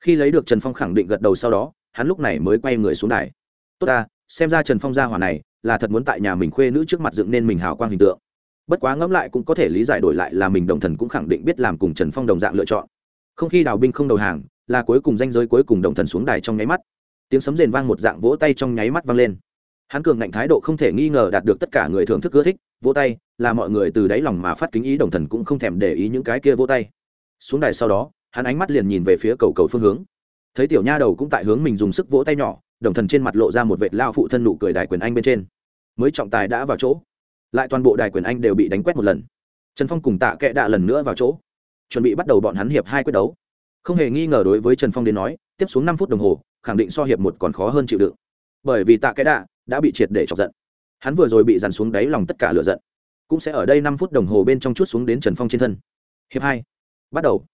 Khi lấy được trần phong khẳng định gật đầu sau đó, hắn lúc này mới quay người xuống đài. Tốt ta, xem ra trần phong gia hỏa này là thật muốn tại nhà mình khuê nữ trước mặt dựng nên mình hào quang hình tượng. Bất quá ngẫm lại cũng có thể lý giải đổi lại là mình đồng thần cũng khẳng định biết làm cùng trần phong đồng dạng lựa chọn không khi đào binh không đầu hàng, là cuối cùng danh giới cuối cùng đồng thần xuống đài trong nháy mắt. Tiếng sấm rền vang một dạng vỗ tay trong nháy mắt vang lên. Hắn cường ngạnh thái độ không thể nghi ngờ đạt được tất cả người thưởng thức ưa thích, vỗ tay, là mọi người từ đáy lòng mà phát kính ý đồng thần cũng không thèm để ý những cái kia vỗ tay. Xuống đài sau đó, hắn ánh mắt liền nhìn về phía cầu cầu phương hướng. Thấy tiểu nha đầu cũng tại hướng mình dùng sức vỗ tay nhỏ, đồng thần trên mặt lộ ra một vệt lao phụ thân nụ cười đài quyền anh bên trên. Mới trọng tài đã vào chỗ, lại toàn bộ đài quyền anh đều bị đánh quét một lần. Trần phong cùng tạ kệ đạ lần nữa vào chỗ chuẩn bị bắt đầu bọn hắn hiệp hai quyết đấu. Không hề nghi ngờ đối với trần phong đến nói, tiếp xuống năm phút đồng hồ, khẳng định so hiệp một còn khó hơn chịu đựng. Bởi vì tạ cái đạ đã bị triệt để chọc giận. Hắn vừa rồi bị dằn xuống đáy lòng tất cả lửa giận. Cũng sẽ ở đây năm phút đồng hồ bên trong chút xuống đến trần phong trên thân. Hiệp hai. Bắt đầu.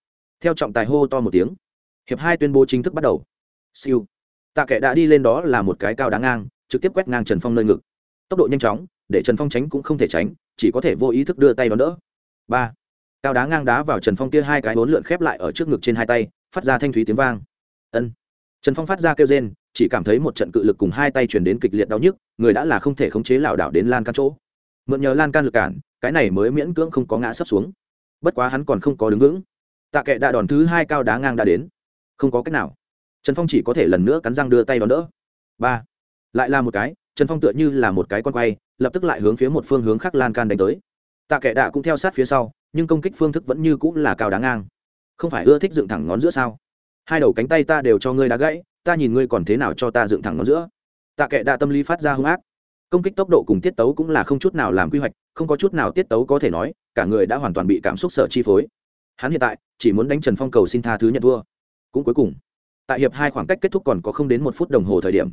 Theo trọng tài hô to một tiếng. Hiệp hai tuyên bố chính thức bắt đầu. Siêu. Tạ kệ đã đi lên đó là một cái cao đáng ngang, trực tiếp quét ngang trần phong nơi ngực. Tốc độ nhanh chóng, để trần phong tránh cũng không thể tránh, chỉ có thể vô ý thức đưa tay đón đỡ. Ba cao đá ngang đá vào trần phong kia hai cái bốn lượn khép lại ở trước ngực trên hai tay, phát ra thanh thúy tiếng vang. Ân. Trần phong phát ra kêu rên, chỉ cảm thấy một trận cự lực cùng hai tay chuyển đến kịch liệt đau nhức, người đã là không thể khống chế lảo đảo đến lan can chỗ. Mượn nhờ lan can lực cản, cái này mới miễn cưỡng không có ngã sấp xuống. Bất quá hắn còn không có đứng vững. Tạ kệ đã đòn thứ hai cao đá ngang đã đến. Không có cách nào. Trần phong chỉ có thể lần nữa cắn răng đưa tay đón đỡ. Ba. Lại là một cái, trần phong tựa như là một cái con quay, lập tức lại hướng phía một phương hướng khác lan can đánh tới. Tạ kệ đạ cũng theo sát phía sau nhưng công kích phương thức vẫn như cũng là cao đáng ngang. Không phải ưa thích dựng thẳng ngón giữa sao? Hai đầu cánh tay ta đều cho ngươi đã gãy, ta nhìn ngươi còn thế nào cho ta dựng thẳng ngón giữa. Tạ kệ đạ tâm lý phát ra hung ác. Công kích tốc độ cùng tiết tấu cũng là không chút nào làm quy hoạch, không có chút nào tiết tấu có thể nói, cả người đã hoàn toàn bị cảm xúc sợ chi phối. Hắn hiện tại, chỉ muốn đánh trần phong cầu xin tha thứ nhận thua cũng cuối cùng, tại hiệp hai khoảng cách kết thúc còn có không đến một phút đồng hồ thời điểm,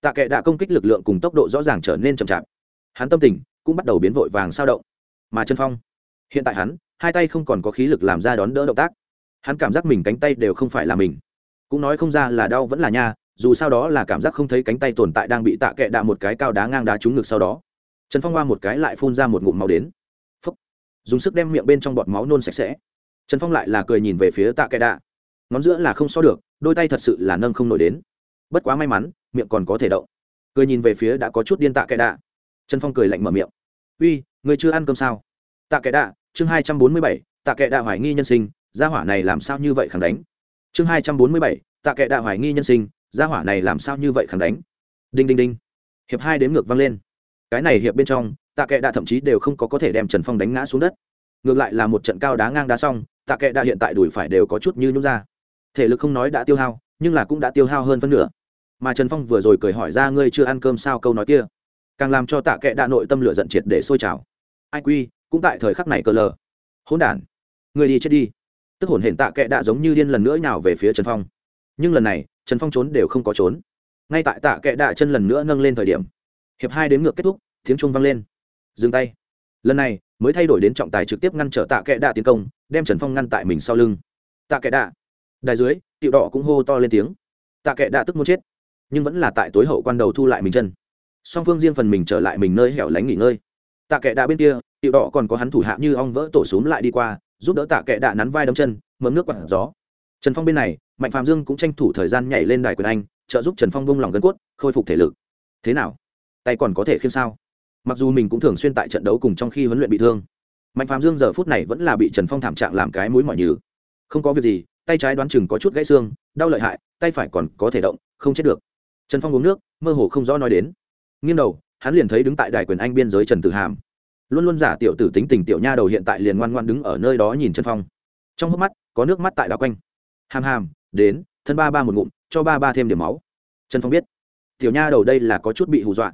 tạ kệ đã công kích lực lượng cùng tốc độ rõ ràng trở nên chậm chạp. Hắn tâm tình cũng bắt đầu biến vội vàng sao động. Mà trần phong, hiện tại hắn hai tay không còn có khí lực làm ra đón đỡ động tác. Hắn cảm giác mình cánh tay đều không phải là mình. Cũng nói không ra là đau vẫn là nha, dù sao đó là cảm giác không thấy cánh tay tồn tại đang bị tạ kệ đạ một cái cao đá ngang đá trúng ngực sau đó. Trần phong hoa một cái lại phun ra một ngụm máu đến. Phấp dùng sức đem miệng bên trong bọt máu nôn sạch sẽ. Trần phong lại là cười nhìn về phía tạ kệ đạ. Ngón giữa là không so được, đôi tay thật sự là nâng không nổi đến. Bất quá may mắn, miệng còn có thể động. Cười nhìn về phía đã có chút điên tạ kệ đạ. Trần phong cười lạnh mở miệng. Uy người chưa ăn cơm sao? Tạ kệ đạ chương hai trăm bốn mươi bảy, tạ kệ đạ hoài nghi nhân sinh, gia hỏa này làm sao như vậy khẳng đánh? Chương hai trăm bốn mươi bảy, tạ kệ đạ hoài nghi nhân sinh, gia hỏa này làm sao như vậy khẳng đánh? Đinh đinh đinh. Hiệp hai đếm ngược vang lên. Cái này hiệp bên trong, tạ kệ đạ thậm chí đều không có có thể đem trần phong đánh ngã xuống đất. Ngược lại là một trận cao đá ngang đá xong, tạ kệ đạ hiện tại đùi phải đều có chút như nhút ra. Thể lực không nói đã tiêu hao, nhưng là cũng đã tiêu hao hơn phân nửa. Mà trần phong vừa rồi cười hỏi ra ngươi chưa ăn cơm sao câu nói kia. Càng làm cho tạ kệ đạ nội tâm lửa giận triệt để sôi trào. Ai quy cũng tại thời khắc này cờ lờ. Hỗn đản, người đi chết đi. Tức hồn hển tạ kệ đã giống như điên lần nữa nhào về phía trần phong. Nhưng lần này, trần phong trốn đều không có trốn. Ngay tại tạ kệ đạ chân lần nữa nâng lên thời điểm, hiệp hai đến ngược kết thúc, tiếng trung vang lên. Dừng tay. Lần này, mới thay đổi đến trọng tài trực tiếp ngăn trở tạ kệ đạ tiến công, đem trần phong ngăn tại mình sau lưng. Tạ kệ đạ. Đài dưới, tiểu đỏ cũng hô to lên tiếng. Tạ kệ đạ tức muốn chết, nhưng vẫn là tại tối hậu quan đầu thu lại mình chân. Song phương riêng phần mình trở lại mình nơi hẻo lánh nghỉ ngơi. Tạ kệ đạ bên kia tiểu đỏ còn có hắn thủ hạ như ong vỡ tổ xúm lại đi qua, giúp đỡ tạ kệ đạ nắn vai đấm chân, mớm nước quặn gió. Trần phong bên này, mạnh phạm dương cũng tranh thủ thời gian nhảy lên đài quyền anh, trợ giúp trần phong bông lòng gân cốt, khôi phục thể lực. Thế nào? Tay còn có thể khiêm sao? Mặc dù mình cũng thường xuyên tại trận đấu cùng trong khi huấn luyện bị thương, mạnh phàm dương giờ phút này vẫn là bị trần phong thảm trạng làm cái mũi mọi nhừ. Không có việc gì, tay trái đoán chừng có chút gãy xương, đau lợi hại, tay phải còn có thể động, không chết được. Trần phong uống nước, mơ hồ không rõ nói đến. Nghiêng đầu, hắn liền thấy đứng tại đài quyền anh biên giới trần tử hàm luôn luôn giả tiểu tử tính tình tiểu nha đầu hiện tại liền ngoan ngoan đứng ở nơi đó nhìn trần phong. Trong hốc mắt, có nước mắt tại đảo quanh. Hàm hàm, đến, thân ba ba một ngụm, cho ba ba thêm điểm máu. Trần phong biết, tiểu nha đầu đây là có chút bị hù dọa.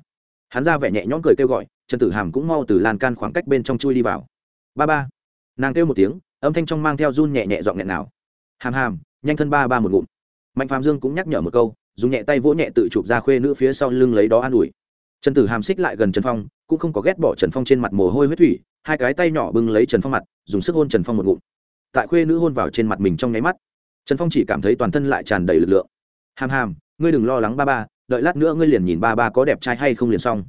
Hắn ra vẻ nhẹ nhõm cười kêu gọi, trần tử hàm cũng mau từ lan can khoảng cách bên trong chui đi vào. Ba ba, nàng kêu một tiếng, âm thanh trong mang theo run nhẹ nhẹ dọn nhẹ nào. Hàm hàm, nhanh thân ba ba một ngụm. Mạnh phạm dương cũng nhắc nhở một câu, dùng nhẹ tay vỗ nhẹ tự chụp ra khuê nữ phía sau lưng lấy đó an ủi trần tử hàm xích lại gần trần phong, cũng không có ghét bỏ trần phong trên mặt mồ hôi huyết thủy, hai cái tay nhỏ bưng lấy trần phong mặt, dùng sức hôn trần phong một ngụm. Tại khuê nữ hôn vào trên mặt mình trong nháy mắt, trần phong chỉ cảm thấy toàn thân lại tràn đầy lực lượng. Hàm hàm, ngươi đừng lo lắng ba ba, đợi lát nữa ngươi liền nhìn ba ba có đẹp trai hay không liền xong.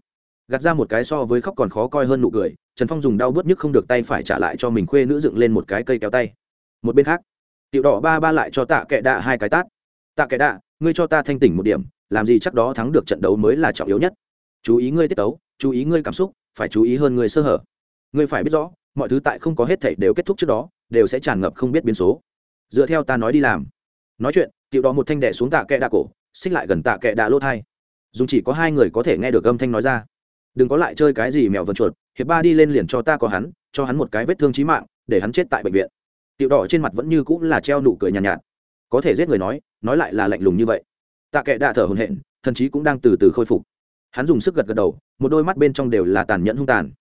Gạt ra một cái so với khóc còn khó coi hơn nụ cười, trần phong dùng đau bớt nhức không được tay phải trả lại cho mình khuê nữ dựng lên một cái cây kéo tay. Một bên khác, tiểu đỏ ba ba lại cho tạ kệ đạ hai cái tát. Tạ kệ đạ, ngươi cho ta thanh tỉnh một điểm, làm gì chắc đó thắng được trận đấu mới là trọng yếu nhất chú ý ngươi tiết tấu chú ý ngươi cảm xúc phải chú ý hơn người sơ hở. Ngươi phải biết rõ mọi thứ tại không có hết thảy đều kết thúc trước đó đều sẽ tràn ngập không biết biến số. Dựa theo ta nói đi làm. Nói chuyện tiểu đó một thanh đẻ xuống tạ kệ đạ cổ xích lại gần tạ kệ đạ lỗ thai. Dùng chỉ có hai người có thể nghe được âm thanh nói ra. Đừng có lại chơi cái gì mèo vần chuột hiệp ba đi lên liền cho ta có hắn cho hắn một cái vết thương trí mạng để hắn chết tại bệnh viện. Tiểu đỏ trên mặt vẫn như cũng là treo nụ cười nhàn nhạt, nhạt. Có thể giết người nói nói lại là lạnh lùng như vậy. Tạ kệ đạ thở hồn hện thần chí cũng đang từ từ khôi phục hắn dùng sức gật gật đầu, một đôi mắt bên trong đều là tàn nhẫn hung tàn.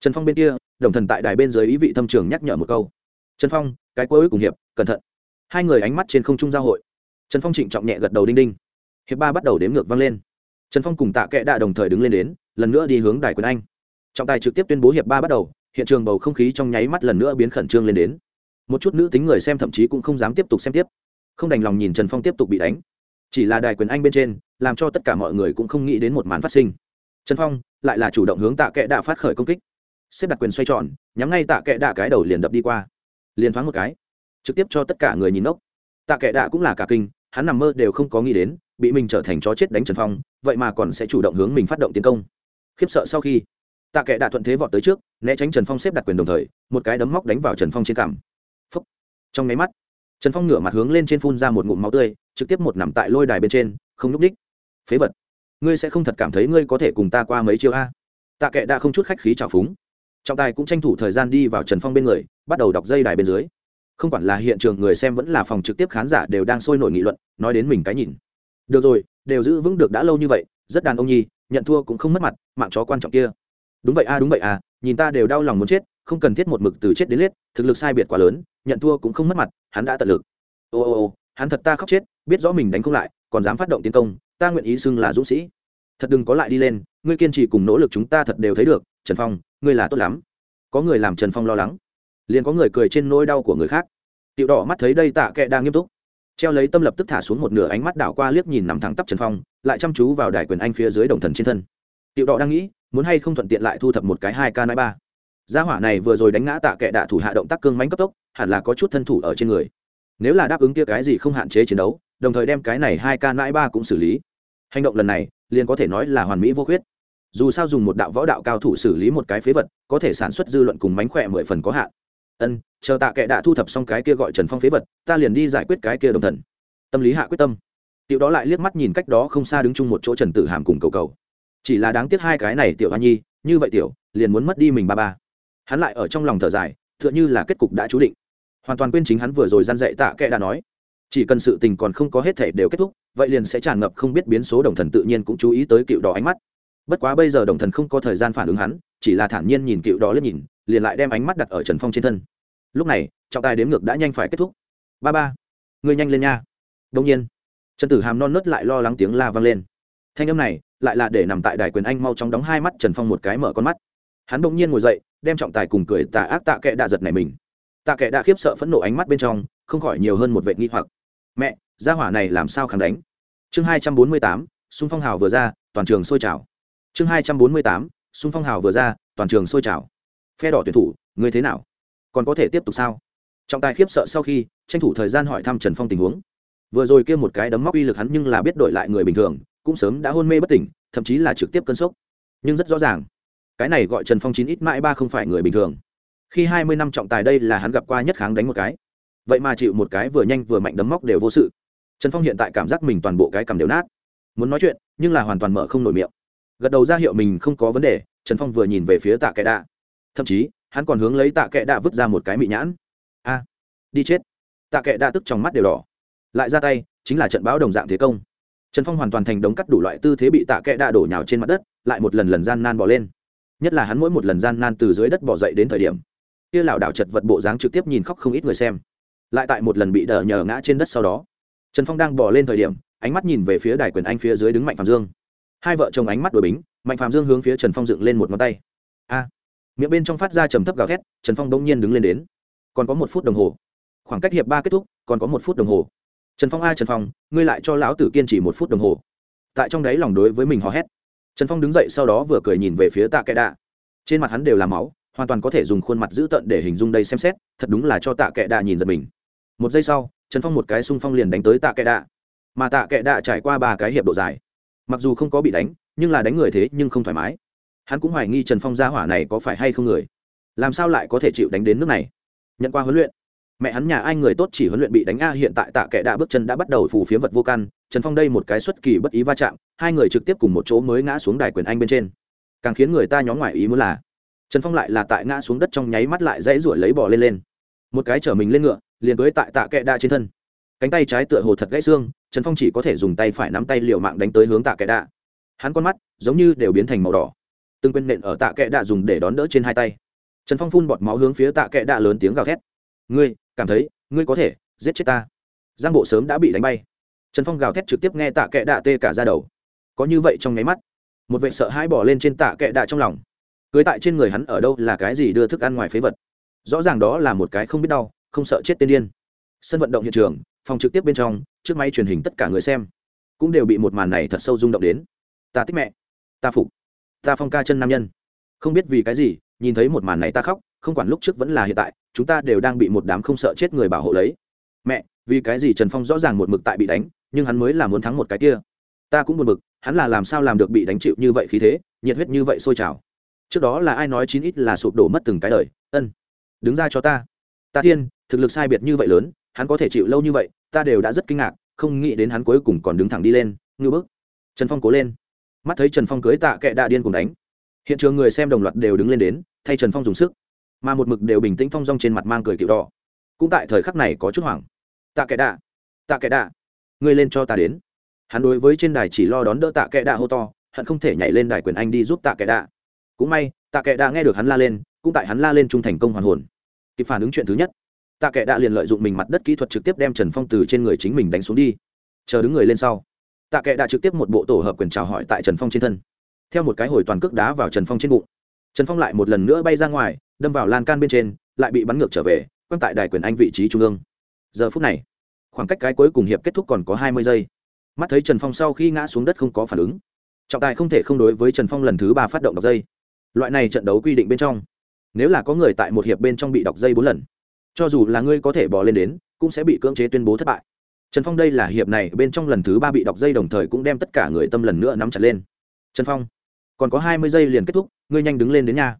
Trần phong bên kia, đồng thần tại đài bên dưới ý vị thâm trường nhắc nhở một câu. Trần phong, cái cuối cùng hiệp, cẩn thận. Hai người ánh mắt trên không trung giao hội. Trần phong trịnh trọng nhẹ gật đầu đinh đinh. Hiệp ba bắt đầu đếm ngược vang lên. Trần phong cùng tạ kệ đạ đồng thời đứng lên đến, lần nữa đi hướng đài quyền anh. Trọng tài trực tiếp tuyên bố hiệp ba bắt đầu, hiện trường bầu không khí trong nháy mắt lần nữa biến khẩn trương lên đến. Một chút nữ tính người xem thậm chí cũng không dám tiếp tục xem tiếp. Không đành lòng nhìn trần phong tiếp tục bị đánh chỉ là đài quyền anh bên trên, làm cho tất cả mọi người cũng không nghĩ đến một màn phát sinh. Trần phong lại là chủ động hướng tạ kệ đạ phát khởi công kích. Xếp đặt quyền xoay tròn, nhắm ngay tạ kệ đạ cái đầu liền đập đi qua. Liền thoáng một cái, trực tiếp cho tất cả người nhìn ốc tạ kệ đạ cũng là cả kinh, hắn nằm mơ đều không có nghĩ đến, bị mình trở thành chó chết đánh trần phong, vậy mà còn sẽ chủ động hướng mình phát động tiến công. Khiếp sợ sau khi, tạ kệ đạ thuận thế vọt tới trước, né tránh trần phong xếp đặt quyền đồng thời, một cái đấm móc đánh vào trần phong trên cằm. Phúc. Trong máy mắt trần phong ngửa mặt hướng lên trên phun ra một ngụm máu tươi, trực tiếp một nằm tại lôi đài bên trên, không nhúc ních phế vật, ngươi sẽ không thật cảm thấy ngươi có thể cùng ta qua mấy chiêu a? Tạ kệ đã không chút khách khí trào phúng. Trọng tài cũng tranh thủ thời gian đi vào trần phong bên người, bắt đầu đọc dây đài bên dưới. Không quản là hiện trường người xem vẫn là phòng trực tiếp khán giả đều đang sôi nổi nghị luận, nói đến mình cái nhìn. Được rồi, đều giữ vững được đã lâu như vậy, rất đàn ông nhi, nhận thua cũng không mất mặt, mạng chó quan trọng kia. Đúng vậy a, đúng vậy à nhìn ta đều đau lòng muốn chết không cần thiết một mực từ chết đến liết thực lực sai biệt quá lớn, nhận thua cũng không mất mặt, hắn đã tận lực. Ô ô ô, hắn thật ta khóc chết, biết rõ mình đánh không lại, còn dám phát động tiến công, ta nguyện ý xưng là dũng sĩ. Thật đừng có lại đi lên, ngươi kiên trì cùng nỗ lực chúng ta thật đều thấy được, trần phong, ngươi là tốt lắm. Có người làm trần phong lo lắng, liền có người cười trên nỗi đau của người khác. Tiểu đỏ mắt thấy đây tạ kệ đang nghiêm túc, treo lấy tâm lập tức thả xuống một nửa ánh mắt đảo qua liếc nhìn nằm thẳng tắp trần phong, lại chăm chú vào đài quyền anh phía dưới đồng thần trên thân. Tiểu đỏ đang nghĩ, muốn hay không thuận tiện lại thu thập một cái hai k nãi ba gia hỏa này vừa rồi đánh ngã tạ kệ đạ thủ hạ động tác cương mánh cấp tốc, hẳn là có chút thân thủ ở trên người. Nếu là đáp ứng kia cái gì không hạn chế chiến đấu, đồng thời đem cái này hai ca mãi ba cũng xử lý. Hành động lần này, liền có thể nói là hoàn mỹ vô khuyết. Dù sao dùng một đạo võ đạo cao thủ xử lý một cái phế vật, có thể sản xuất dư luận cùng mánh khỏe mười phần có hạn. Ân, chờ tạ kệ đã thu thập xong cái kia gọi trần phong phế vật, ta liền đi giải quyết cái kia đồng thần. Tâm lý hạ quyết tâm. Tiểu đó lại liếc mắt nhìn cách đó không xa đứng chung một chỗ trần tử hàm cùng cầu cầu chỉ là đáng tiếc hai cái này tiểu hoa nhi, như vậy tiểu, liền muốn mất đi mình ba ba hắn lại ở trong lòng thở dài t h ư ợ n h ư là kết cục đã chú định. Hoàn toàn quên chính hắn vừa rồi gian dạy tạ kệ đã nói. Chỉ cần sự tình còn không có hết thể đều kết thúc, vậy liền sẽ tràn ngập không biết biến số đồng thần tự nhiên cũng chú ý tới cựu đỏ ánh mắt. Bất quá bây giờ đồng thần không có thời gian phản ứng hắn, chỉ là thản nhiên nhìn cựu đỏ liếc nhìn, liền lại đem ánh mắt đặt ở trần phong trên thân. Lúc này, trọng tài đếm ngược đã nhanh phải kết thúc. Ba ba người nhanh lên nha. Đông nhiên, trần tử hàm non nớt lại lo lắng tiếng la vang lên. Thanh âm này lại là để nằm tại đài quyền anh mau chóng đóng hai mắt trần phong một cái mở con mắt. Hắn bỗng nhiên ngồi dậy đem trọng tài cùng cười tà ác tạ kệ đạ giật này mình. Tạ kệ đã khiếp sợ phẫn nộ ánh mắt bên trong, không khỏi nhiều hơn một vệ nghi hoặc. Mẹ, gia hỏa này làm sao kháng đánh? Chương hai trăm bốn mươi tám xung phong hào vừa ra, toàn trường sôi trào. Chương hai trăm bốn mươi tám xung phong hào vừa ra, toàn trường sôi trào. Phe đỏ tuyển thủ người thế nào? Còn có thể tiếp tục sao? Trọng tài khiếp sợ sau khi, tranh thủ thời gian hỏi thăm trần phong tình huống. Vừa rồi kia một cái đấm móc uy lực hắn nhưng là biết đổi lại người bình thường, cũng sớm đã hôn mê bất tỉnh, thậm chí là trực tiếp cơn sốc. Nhưng rất rõ ràng cái này gọi trần phong chín ít mãi ba không phải người bình thường. Khi hai mươi năm trọng tài đây là hắn gặp qua nhất kháng đánh một cái. Vậy mà chịu một cái vừa nhanh vừa mạnh đấm móc đều vô sự. Trần phong hiện tại cảm giác mình toàn bộ cái cầm đều nát. Muốn nói chuyện, nhưng là hoàn toàn mở không nổi miệng. Gật đầu ra hiệu mình không có vấn đề, trần phong vừa nhìn về phía tạ kệ đạ. Thậm chí, hắn còn hướng lấy tạ kệ đạ vứt ra một cái mị nhãn. A, đi chết. Tạ kệ đạ tức trong mắt đều đỏ. Lại ra tay, chính là trận báo đồng dạng thế công. Trần phong hoàn toàn thành đống cắt đủ loại tư thế bị tạ kệ đạ đổ nhào trên mặt đất, lại một lần lần gian nan bỏ lên nhất là hắn mỗi một lần gian nan từ dưới đất bỏ dậy đến thời điểm. Kia lảo đảo chật vật bộ dáng trực tiếp nhìn khóc không ít người xem. Lại tại một lần bị đờ nhờ ngã trên đất sau đó, trần phong đang bỏ lên thời điểm, ánh mắt nhìn về phía đài quyền anh phía dưới đứng mạnh phạm dương. Hai vợ chồng ánh mắt đổi bính, mạnh phạm dương hướng phía trần phong dựng lên một ngón tay. A! Miệng bên trong phát ra trầm thấp gào thét, trần phong đông nhiên đứng lên đến. Còn có một phút đồng hồ. Khoảng cách hiệp ba kết thúc, còn có một phút đồng hồ. Trần phong a, trần phong, ngươi lại cho lão tử kiên trì một phút đồng hồ. Tại trong đáy lòng đối với mình hò hét trần phong đứng dậy sau đó vừa cười nhìn về phía tạ kệ đạ. Trên mặt hắn đều là máu, hoàn toàn có thể dùng khuôn mặt dữ tợn để hình dung đây xem xét, thật đúng là cho tạ kệ đạ nhìn giật mình. Một giây sau, trần phong một cái xung phong liền đánh tới tạ kệ đạ. Mà tạ kệ đạ trải qua ba cái hiệp độ dài. Mặc dù không có bị đánh, nhưng là đánh người thế nhưng không thoải mái. Hắn cũng hoài nghi trần phong gia hỏa này có phải hay không người. Làm sao lại có thể chịu đánh đến nước này? Nhận qua huấn luyện mẹ hắn nhà ai người tốt chỉ huấn luyện bị đánh a, hiện tại tạ kệ Đã bước chân đã bắt đầu phủ phiếm vật vô căn, trần phong đây một cái xuất kỳ bất ý va chạm, hai người trực tiếp cùng một chỗ mới ngã xuống đài quyền anh bên trên. Càng khiến người ta nhóm ngoài ý muốn là, trần phong lại là tại ngã xuống đất trong nháy mắt lại dãy ruổi lấy bò lên lên. Một cái chở mình lên ngựa, liền cưới tại tạ kệ đa trên thân. Cánh tay trái tựa hồ thật gãy xương, trần phong chỉ có thể dùng tay phải nắm tay liều mạng đánh tới hướng tạ kệ đa hắn con mắt giống như đều biến thành màu đỏ. Từng quên nện ở tạ kệ đa dùng để đón đỡ trên hai tay. Trần phong phun bọt máu hướng phía tạ kệ đa lớn tiếng gào thét. Ngươi cảm thấy, ngươi có thể, giết chết ta. Giang bộ sớm đã bị đánh bay. Trần phong gào thét trực tiếp nghe tạ kệ đạ tê cả ra đầu. Có như vậy trong nháy mắt, một vệ sợ hãi bỏ lên trên tạ kệ đạ trong lòng. Cưới tại trên người hắn ở đâu là cái gì đưa thức ăn ngoài phế vật. Rõ ràng đó là một cái không biết đau, không sợ chết tên điên. Sân vận động hiện trường, phòng trực tiếp bên trong, trước máy truyền hình tất cả người xem cũng đều bị một màn này thật sâu rung động đến. Ta thích mẹ, ta phục, ta phong ca chân nam nhân. Không biết vì cái gì, nhìn thấy một màn này ta khóc không quản lúc trước vẫn là hiện tại, chúng ta đều đang bị một đám không sợ chết người bảo hộ lấy. Mẹ, vì cái gì trần phong rõ ràng một mực tại bị đánh, nhưng hắn mới là muốn thắng một cái kia. Ta cũng buồn bực, hắn là làm sao làm được bị đánh chịu như vậy khí thế, nhiệt huyết như vậy sôi trào. Trước đó là ai nói chín ít là sụp đổ mất từng cái đời, ân. Đứng ra cho ta. Ta thiên, thực lực sai biệt như vậy lớn, hắn có thể chịu lâu như vậy, ta đều đã rất kinh ngạc, không nghĩ đến hắn cuối cùng còn đứng thẳng đi lên ngư bức. Trần phong cố lên. Mắt thấy trần phong cưới tạ kệ đạ điên cùng đánh. Hiện trường người xem đồng loạt đều đứng lên đến, thay trần phong dùng sức mà một mực đều bình tĩnh thong dong trên mặt mang cười kiểu đỏ. Cũng tại thời khắc này có chút hoảng. Tạ kệ đạ, tạ kệ đạ, ngươi lên cho ta đến. Hắn đối với trên đài chỉ lo đón đỡ tạ kệ đạ hô to, hận không thể nhảy lên đài quyền anh đi giúp tạ kệ đạ. Cũng may, tạ kệ đạ nghe được hắn la lên, cũng tại hắn la lên trung thành công hoàn hồn. Kịp phản ứng chuyện thứ nhất, tạ kệ đạ liền lợi dụng mình mặt đất kỹ thuật trực tiếp đem trần phong từ trên người chính mình đánh xuống đi. Chờ đứng người lên sau, tạ kệ đạ trực tiếp một bộ tổ hợp quyền chào hỏi tại trần phong trên thân. Theo một cái hồi toàn cước đá vào trần phong trên bụng, trần phong lại một lần nữa bay ra ngoài đâm vào lan can bên trên, lại bị bắn ngược trở về, quăng tại đài quyền anh vị trí trung ương. Giờ phút này, khoảng cách cái cuối cùng hiệp kết thúc còn có hai mươi giây. Mắt thấy trần phong sau khi ngã xuống đất không có phản ứng, trọng tài không thể không đối với trần phong lần thứ ba phát động đọc dây. Loại này trận đấu quy định bên trong, nếu là có người tại một hiệp bên trong bị đọc dây bốn lần, cho dù là ngươi có thể bỏ lên đến, cũng sẽ bị cưỡng chế tuyên bố thất bại. Trần phong đây là hiệp này bên trong lần thứ ba bị đọc dây đồng thời cũng đem tất cả người tâm lần nữa nắm chặt lên. Trần phong, còn có hai mươi giây liền kết thúc, ngươi nhanh đứng lên đến nhà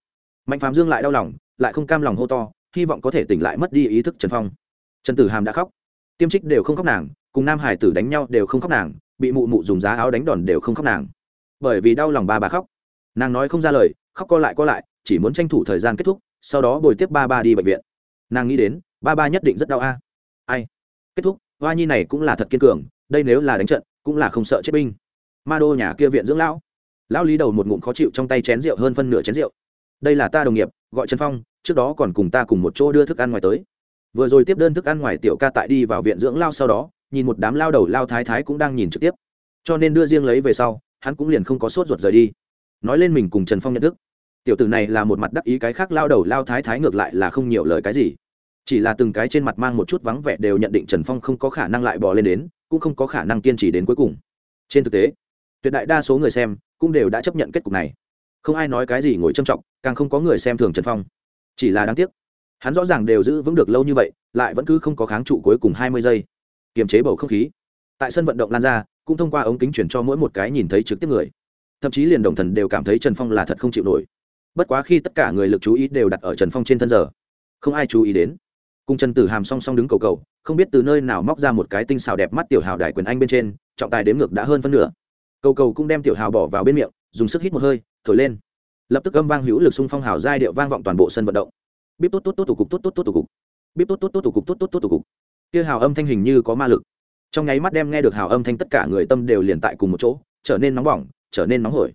mạnh phạm dương lại đau lòng, lại không cam lòng hô to, hy vọng có thể tỉnh lại mất đi ý thức trần phong. Trần tử hàm đã khóc. Tiêm trích đều không khóc nàng, cùng nam hải tử đánh nhau đều không khóc nàng, bị mụ mụ dùng giá áo đánh đòn đều không khóc nàng. Bởi vì đau lòng ba bà khóc. Nàng nói không ra lời, khóc co lại co lại, chỉ muốn tranh thủ thời gian kết thúc, sau đó bồi tiếp ba ba đi bệnh viện. Nàng nghĩ đến, ba ba nhất định rất đau a. Ai? Kết thúc, hoa nhi này cũng là thật kiên cường, đây nếu là đánh trận, cũng là không sợ chết binh. Ma đô nhà kia viện dưỡng lão. Lão lý đầu một ngụm khó chịu trong tay chén rượu hơn phân nửa chén rượu đây là ta đồng nghiệp, gọi trần phong, trước đó còn cùng ta cùng một chỗ đưa thức ăn ngoài tới. Vừa rồi tiếp đơn thức ăn ngoài tiểu ca tại đi vào viện dưỡng lao sau đó, nhìn một đám lao đầu lao thái thái cũng đang nhìn trực tiếp. Cho nên đưa riêng lấy về sau, hắn cũng liền không có sốt ruột rời đi. Nói lên mình cùng trần phong nhận thức. Tiểu tử này là một mặt đắc ý cái khác lao đầu lao thái thái ngược lại là không nhiều lời cái gì. Chỉ là từng cái trên mặt mang một chút vắng vẻ đều nhận định trần phong không có khả năng lại bò lên đến, cũng không có khả năng kiên trì đến cuối cùng. Trên thực tế, tuyệt đại đa số người xem cũng đều đã chấp nhận kết cục này không ai nói cái gì ngồi trâm trọng, càng không có người xem thường trần phong. Chỉ là đáng tiếc, hắn rõ ràng đều giữ vững được lâu như vậy, lại vẫn cứ không có kháng trụ cuối cùng hai mươi giây. Kiềm chế bầu không khí. Tại sân vận động lan ra, cũng thông qua ống kính chuyển cho mỗi một cái nhìn thấy trực tiếp người. Thậm chí liền đồng thần đều cảm thấy trần phong là thật không chịu nổi. Bất quá khi tất cả người lực chú ý đều đặt ở trần phong trên thân giờ, không ai chú ý đến. Cùng trần tử hàm song song đứng cầu cầu, không biết từ nơi nào móc ra một cái tinh xào đẹp mắt tiểu hào đài quyền anh bên trên, trọng tài đếm ngược đã hơn phân nửa. Cầu cầu cũng đem tiểu hào bỏ vào bên miệng, dùng sức hít một hơi thổi lên. Lập tức âm vang hữu lực xung phong hào giai điệu vang vọng toàn bộ sân vận động. Bíp tốt tốt tốt tủ cục tốt tốt tốt tủ cục. Bíp tốt tốt tốt tủ cục tốt tốt tốt tủ cục. Kia hào âm thanh hình như có ma lực. Trong nháy mắt đem nghe được hào âm thanh tất cả người tâm đều liền tại cùng một chỗ, trở nên nóng bỏng, trở nên nóng hổi.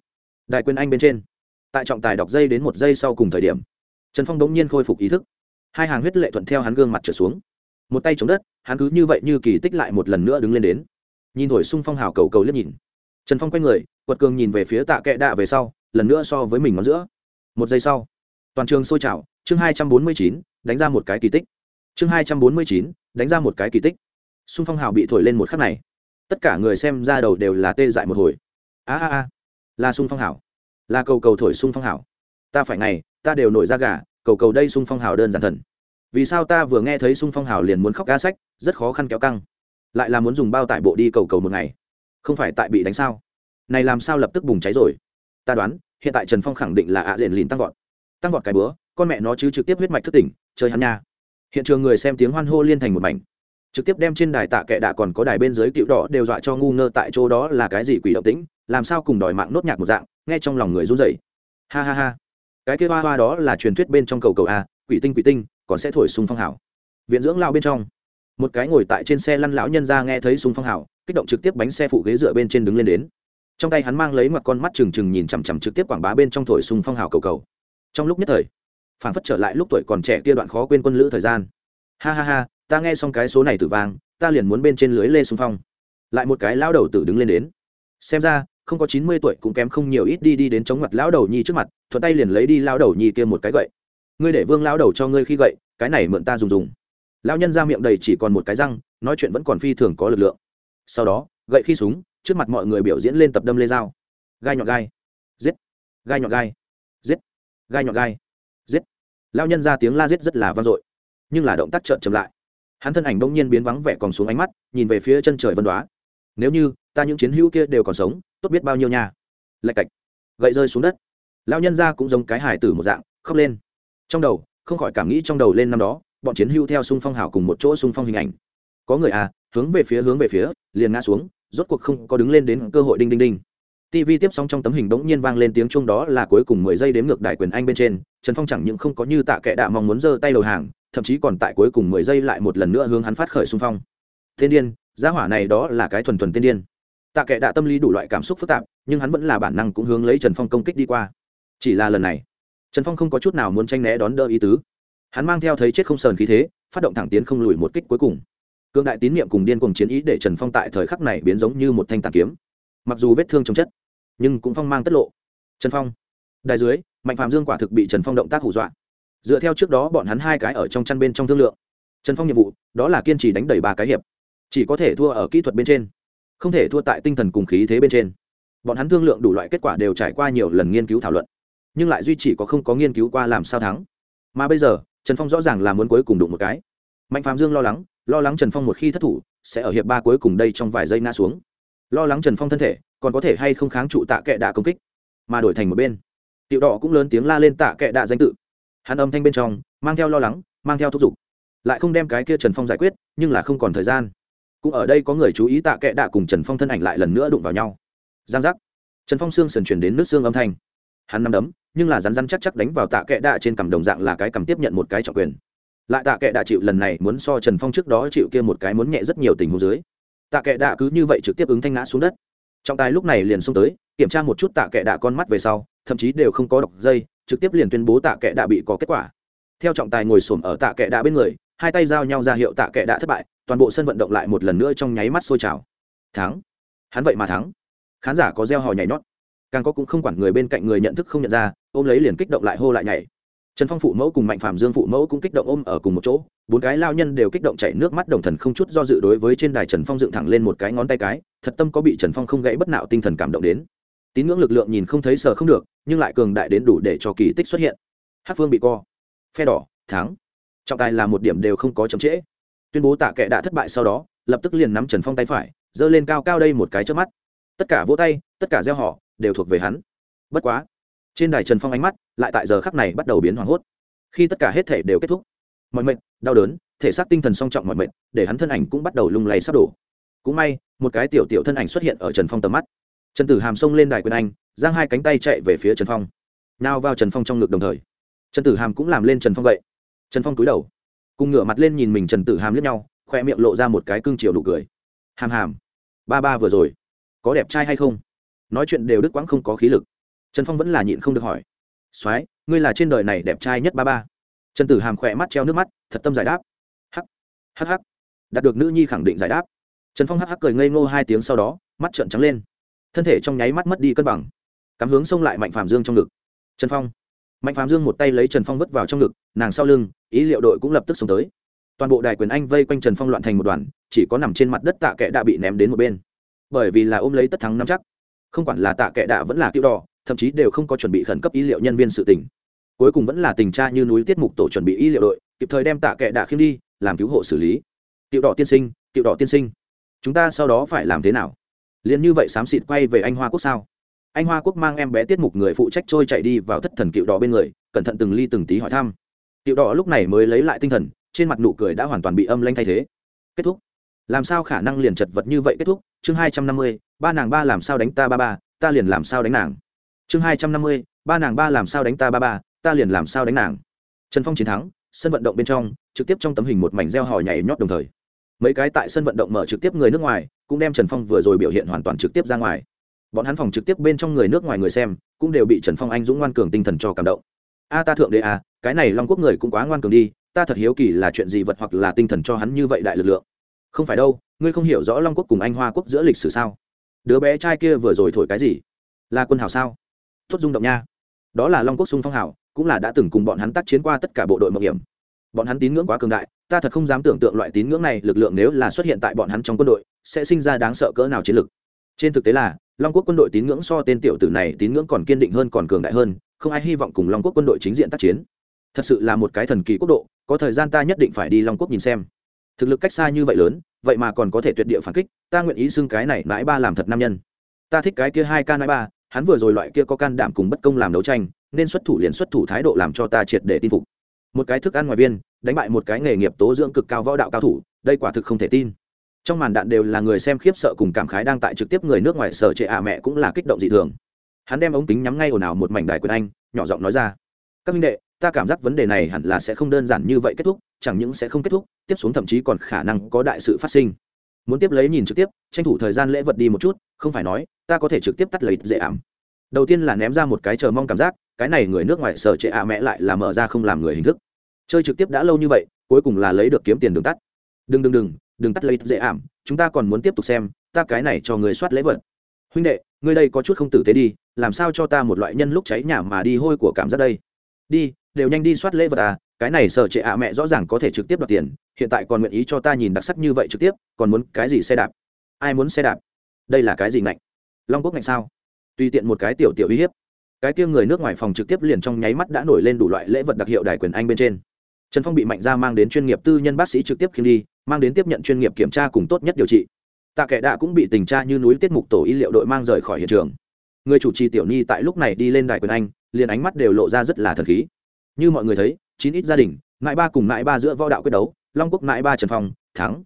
Đại quyền anh bên trên. Tại trọng tài đọc dây đến một giây sau cùng thời điểm, trần phong đống nhiên khôi phục ý thức. Hai hàng huyết lệ thuận theo hắn gương mặt trở xuống. Một tay chống đất, hắn cứ như vậy như kỳ tích lại một lần nữa đứng lên đến. Nhìn thổi xung phong hào cầu cầu liếc nhìn. Trần phong quay người, quật cường nhìn về phía tạ kệ đạ về sau lần nữa so với mình ngón giữa. Một giây sau, toàn trường sôi trào, chương hai trăm bốn mươi chín, đánh ra một cái kỳ tích. Chương hai trăm bốn mươi chín, đánh ra một cái kỳ tích. Xung phong hào bị thổi lên một khắc này. Tất cả người xem ra đầu đều là tê dại một hồi. A a a, là xung phong hảo là cầu cầu thổi xung phong hảo ta phải ngày, ta đều nổi ra gà, cầu cầu đây xung phong hào đơn giản thần. Vì sao ta vừa nghe thấy xung phong hào liền muốn khóc ca sách, rất khó khăn kéo căng. Lại là muốn dùng bao tải bộ đi cầu cầu một ngày. Không phải tại bị đánh sao? Này làm sao lập tức bùng cháy rồi? Ta đoán, hiện tại trần phong khẳng định là ạ diện lìn tăng vọt. Tăng vọt cái bữa, con mẹ nó chứ trực tiếp huyết mạch thức tỉnh, chơi hắn nha. Hiện trường người xem tiếng hoan hô liên thành một mảnh. Trực tiếp đem trên đài tạ kệ đạ còn có đài bên dưới cựu đỏ đều dọa cho ngu ngơ tại chỗ đó là cái gì quỷ động tĩnh, làm sao cùng đòi mạng nốt nhạc một dạng, nghe trong lòng người run rẩy. Ha ha ha. Cái kia hoa hoa đó là truyền thuyết bên trong cầu cầu a, quỷ tinh quỷ tinh, còn sẽ thổi sung phong hảo viện dưỡng lao bên trong. Một cái ngồi tại trên xe lăn lão nhân ra nghe thấy sung phong hảo kích động trực tiếp bánh xe phụ ghế dựa bên trên đứng lên đến trong tay hắn mang lấy mặt con mắt trừng trừng nhìn chằm chằm trực tiếp quảng bá bên trong thổi sung phong hào cầu cầu. Trong lúc nhất thời phản phất trở lại lúc tuổi còn trẻ kia đoạn khó quên quân lữ thời gian. Ha ha ha, ta nghe xong cái số này tử vang, ta liền muốn bên trên lưới lê xung phong. Lại một cái lão đầu tử đứng lên đến. Xem ra, không có chín mươi tuổi cũng kém không nhiều ít đi đi đến chống mặt lão đầu nhi trước mặt, thuận tay liền lấy đi lão đầu nhi kia một cái gậy. Ngươi để vương lão đầu cho ngươi khi gậy, cái này mượn ta dùng dùng. Lão nhân ra miệng đầy chỉ còn một cái răng, nói chuyện vẫn còn phi thường có lực lượng. Sau đó, gậy khi súng trước mặt mọi người biểu diễn lên tập đâm lê dao. Gai nhọn gai. Giết. Gai nhọn gai. Giết. Gai nhọn gai. Giết. Lão nhân ra tiếng la giết rất là vang dội, nhưng là động tác trợn chậm lại. Hắn thân ảnh bỗng nhiên biến vắng vẻ còn xuống ánh mắt, nhìn về phía chân trời vân đoá. Nếu như ta những chiến hữu kia đều còn sống, tốt biết bao nhiêu nha. Lạch cạch. Gậy rơi xuống đất. Lao nhân ra cũng giống cái hải tử một dạng, khóc lên. Trong đầu, không khỏi cảm nghĩ trong đầu lên năm đó, bọn chiến hữu theo sung phong hảo cùng một chỗ sung phong hình ảnh. Có người à hướng về phía hướng về phía, liền ngã xuống rốt cuộc không có đứng lên đến cơ hội đinh đinh đinh. TV tiếp sóng trong tấm hình bỗng nhiên vang lên tiếng chuông đó là cuối cùng mười giây đếm ngược đại quyền anh bên trên, Trần Phong chẳng những không có như tạ kệ đạ mong muốn giơ tay đầu hàng, thậm chí còn tại cuối cùng mười giây lại một lần nữa hướng hắn phát khởi xung phong. Thiên điên, giá hỏa này đó là cái thuần thuần tiên điên. Tạ kệ đã tâm lý đủ loại cảm xúc phức tạp nhưng hắn vẫn là bản năng cũng hướng lấy trần phong công kích đi qua. Chỉ là lần này trần phong không có chút nào muốn tranh né đón đỡ ý tứ. Hắn mang theo thấy chết không sờn khí thế phát động thẳng tiến không lùi một kích cuối cùng cương đại tín nhiệm cùng điên cùng chiến ý để trần phong tại thời khắc này biến giống như một thanh tàn kiếm. Mặc dù vết thương trong chất, nhưng cũng phong mang tất lộ. Trần phong, đài dưới, mạnh phạm dương quả thực bị trần phong động tác hù dọa. Dựa theo trước đó bọn hắn hai cái ở trong chăn bên trong thương lượng, trần phong nhiệm vụ, đó là kiên trì đánh đẩy ba cái hiệp. Chỉ có thể thua ở kỹ thuật bên trên, không thể thua tại tinh thần cùng khí thế bên trên. Bọn hắn thương lượng đủ loại kết quả đều trải qua nhiều lần nghiên cứu thảo luận, nhưng lại duy chỉ có không có nghiên cứu qua làm sao thắng. Mà bây giờ, trần phong rõ ràng là muốn cuối cùng đụng một cái mạnh phạm dương lo lắng lo lắng trần phong một khi thất thủ, sẽ ở hiệp ba cuối cùng đây trong vài giây ngã xuống. Lo lắng trần phong thân thể, còn có thể hay không kháng trụ tạ kệ đạ công kích, mà đổi thành một bên. Tiểu đỏ cũng lớn tiếng la lên tạ kệ đạ danh tự. Hắn âm thanh bên trong, mang theo lo lắng, mang theo thúc giục. Lại không đem cái kia trần phong giải quyết, nhưng là không còn thời gian. Cũng ở đây có người chú ý tạ kệ đạ cùng trần phong thân ảnh lại lần nữa đụng vào nhau. Giang giác. Trần phong xương sần chuyển đến nước xương âm thanh. Hắn nắm đấm, nhưng là rắn rắn chắc chắc đánh vào tạ kệ đạ trên cầm đồng dạng là cái cầm tiếp nhận một cái trọng quyền lại tạ kệ đạ chịu lần này muốn so trần phong trước đó chịu kia một cái muốn nhẹ rất nhiều tình huống dưới. Tạ kệ đạ cứ như vậy trực tiếp ứng thanh ngã xuống đất. Trọng tài lúc này liền xông tới, kiểm tra một chút tạ kệ đạ con mắt về sau, thậm chí đều không có đọc dây, trực tiếp liền tuyên bố tạ kệ đạ bị có kết quả. Theo trọng tài ngồi xổm ở tạ kệ đạ bên người, hai tay giao nhau ra hiệu tạ kệ đạ thất bại, toàn bộ sân vận động lại một lần nữa trong nháy mắt sôi trào. Thắng. Hắn vậy mà thắng. Khán giả có reo hò nhảy nhót. Càng có cũng không quản người bên cạnh người nhận thức không nhận ra, ôm lấy liền kích động lại hô lại nhảy trần phong phụ mẫu cùng mạnh phạm dương phụ mẫu cũng kích động ôm ở cùng một chỗ, bốn cái lao nhân đều kích động chảy nước mắt đồng thần không chút do dự đối với trên đài trần phong dựng thẳng lên một cái ngón tay cái, thật tâm có bị trần phong không gãy bất nạo tinh thần cảm động đến. Tín ngưỡng lực lượng nhìn không thấy sờ không được, nhưng lại cường đại đến đủ để cho kỳ tích xuất hiện. Hát phương bị co, phe đỏ, thắng. Trọng tài là một điểm đều không có chậm trễ. Tuyên bố tạ kệ đã thất bại sau đó, lập tức liền nắm trần phong tay phải, giơ lên cao cao đây một cái trước mắt. Tất cả vỗ tay, tất cả gieo họ, đều thuộc về hắn. Bất quá trên đài trần phong ánh mắt lại tại giờ khắc này bắt đầu biến hoảng hốt. Khi tất cả hết thể đều kết thúc, mọi mệnh đau đớn, thể xác tinh thần song trọng mọi mệnh để hắn thân ảnh cũng bắt đầu lung lay sắp đổ. Cũng may, một cái tiểu tiểu thân ảnh xuất hiện ở trần phong tầm mắt. Trần tử hàm xông lên đài quyền anh, giang hai cánh tay chạy về phía trần phong. Nào vào trần phong trong ngực đồng thời, trần tử hàm cũng làm lên trần phong vậy trần phong cúi đầu, cùng ngửa mặt lên nhìn mình trần tử hàm liếc nhau, khoe miệng lộ ra một cái cương chiều đủ cười. Hàm hàm, ba ba vừa rồi, có đẹp trai hay không? Nói chuyện đều đức quãng không có khí lực trần phong vẫn là nhịn không được hỏi. Soái, ngươi là trên đời này đẹp trai nhất ba ba. Trần tử hàm khỏe mắt treo nước mắt, thật tâm giải đáp. Hắc hắc hắc. Đạt được nữ nhi khẳng định giải đáp. Trần phong hắc hắc cười ngây ngô hai tiếng sau đó, mắt trợn trắng lên. Thân thể trong nháy mắt mất đi cân bằng. Cắm hướng xông lại mạnh phàm dương trong ngực. Trần phong. Mạnh phàm dương một tay lấy trần phong vứt vào trong ngực, nàng sau lưng, ý liệu đội cũng lập tức xông tới. Toàn bộ đài quyền anh vây quanh trần phong loạn thành một đoàn, chỉ có nằm trên mặt đất tạ kệ đã bị ném đến một bên. Bởi vì là ôm lấy tất thắng năm chắc. Không quản là tạ kệ đạ vẫn là tiêu đỏ thậm chí đều không có chuẩn bị khẩn cấp y liệu nhân viên sự tỉnh cuối cùng vẫn là tình tra như núi tiết mục tổ chuẩn bị y liệu đội, kịp thời đem tạ kệ đạ khiêm đi, làm cứu hộ xử lý. Kiệu đỏ tiên sinh kiệu đỏ tiên sinh, chúng ta sau đó phải làm thế nào? Liền như vậy xám xịt quay về anh hoa quốc sao? Anh hoa quốc mang em bé tiết mục người phụ trách trôi chạy đi vào thất thần cựu đỏ bên người, cẩn thận từng ly từng tí hỏi thăm. Cựu đỏ lúc này mới lấy lại tinh thần, trên mặt nụ cười đã hoàn toàn bị âm lanh thay thế. Kết thúc. Làm sao khả năng liền chật vật như vậy kết thúc? Chương hai trăm năm mươi, ba nàng ba làm sao đánh ta ba ba, ta liền làm sao đánh nàng? Chương hai trăm năm mươi, ba nàng ba làm sao đánh ta ba ba, ta liền làm sao đánh nàng. Trần phong chiến thắng, sân vận động bên trong, trực tiếp trong tấm hình một mảnh reo hò nhảy nhót đồng thời. Mấy cái tại sân vận động mở trực tiếp người nước ngoài, cũng đem trần phong vừa rồi biểu hiện hoàn toàn trực tiếp ra ngoài. Bọn hắn phòng trực tiếp bên trong người nước ngoài người xem, cũng đều bị trần phong anh dũng ngoan cường tinh thần cho cảm động. A, ta thượng đế à cái này long quốc người cũng quá ngoan cường đi, ta thật hiếu kỳ là chuyện gì vật hoặc là tinh thần cho hắn như vậy đại lực lượng. Không phải đâu, ngươi không hiểu rõ long quốc cùng anh hoa quốc giữa lịch sử sao? Đứa bé trai kia vừa rồi thổi cái gì? Là quân hào sao? Tốt dung động nha. Đó là long quốc sung phong hào cũng là đã từng cùng bọn hắn tác chiến qua tất cả bộ đội mạo hiểm. Bọn hắn tín ngưỡng quá cường đại, ta thật không dám tưởng tượng loại tín ngưỡng này lực lượng nếu là xuất hiện tại bọn hắn trong quân đội, sẽ sinh ra đáng sợ cỡ nào chiến lực. Trên thực tế là, long quốc quân đội tín ngưỡng so tên tiểu tử này tín ngưỡng còn kiên định hơn còn cường đại hơn, không ai hy vọng cùng long quốc quân đội chính diện tác chiến. Thật sự là một cái thần kỳ quốc độ, có thời gian ta nhất định phải đi long quốc nhìn xem. Thực lực cách xa như vậy lớn, vậy mà còn có thể tuyệt địa phản kích, ta nguyện ý xưng cái này mãi ba làm thật nam nhân. Ta thích cái kia hai ca mãi ba hắn vừa rồi loại kia có can đảm cùng bất công làm đấu tranh, nên xuất thủ liền xuất thủ thái độ làm cho ta triệt để tin phục. Một cái thức ăn ngoài viên, đánh bại một cái nghề nghiệp tố dưỡng cực cao võ đạo cao thủ, đây quả thực không thể tin. Trong màn đạn đều là người xem khiếp sợ cùng cảm khái đang tại trực tiếp người nước ngoài sở trệ ạ mẹ cũng là kích động dị thường. Hắn đem ống kính nhắm ngay ồn ào một mảnh đài quyền anh, nhỏ giọng nói ra. Các minh đệ, ta cảm giác vấn đề này hẳn là sẽ không đơn giản như vậy kết thúc, chẳng những sẽ không kết thúc, tiếp xuống thậm chí còn khả năng có đại sự phát sinh muốn tiếp lấy nhìn trực tiếp, tranh thủ thời gian lễ vật đi một chút, không phải nói, ta có thể trực tiếp tắt lấy dễ ảm. Đầu tiên là ném ra một cái chờ mong cảm giác, cái này người nước ngoài sở trệ ạ mẹ lại là mở ra không làm người hình thức. Chơi trực tiếp đã lâu như vậy, cuối cùng là lấy được kiếm tiền đường tắt. Đừng đừng đừng đừng tắt lấy dễ ảm, chúng ta còn muốn tiếp tục xem, ta cái này cho người soát lễ vật. Huynh đệ, ngươi đây có chút không tử tế đi, làm sao cho ta một loại nhân lúc cháy nhà mà đi hôi của cảm giác đây? Đi, đều nhanh đi soát lễ vật à cái này sở trệ ạ mẹ rõ ràng có thể trực tiếp đoạt tiền, hiện tại còn nguyện ý cho ta nhìn đặc sắc như vậy trực tiếp, còn muốn cái gì xe đạp? Ai muốn xe đạp? Đây là cái gì ngạnh? Long quốc ngạnh sao? Tùy tiện một cái tiểu tiểu uy hiếp. Cái kia người nước ngoài phòng trực tiếp liền trong nháy mắt đã nổi lên đủ loại lễ vật đặc hiệu đài quyền anh bên trên. Trần phong bị mạnh ra mang đến chuyên nghiệp tư nhân bác sĩ trực tiếp khiêm đi, mang đến tiếp nhận chuyên nghiệp kiểm tra cùng tốt nhất điều trị. Tạ kệ đạ cũng bị tình tra như núi tiết mục tổ y liệu đội mang rời khỏi hiện trường. Người chủ trì tiểu nhi tại lúc này đi lên đài quyền anh, liền ánh mắt đều lộ ra rất là thần khí. Như mọi người thấy chín ít gia đình mãi ba cùng mãi ba giữa võ đạo quyết đấu, long quốc mãi ba trần phong, thắng.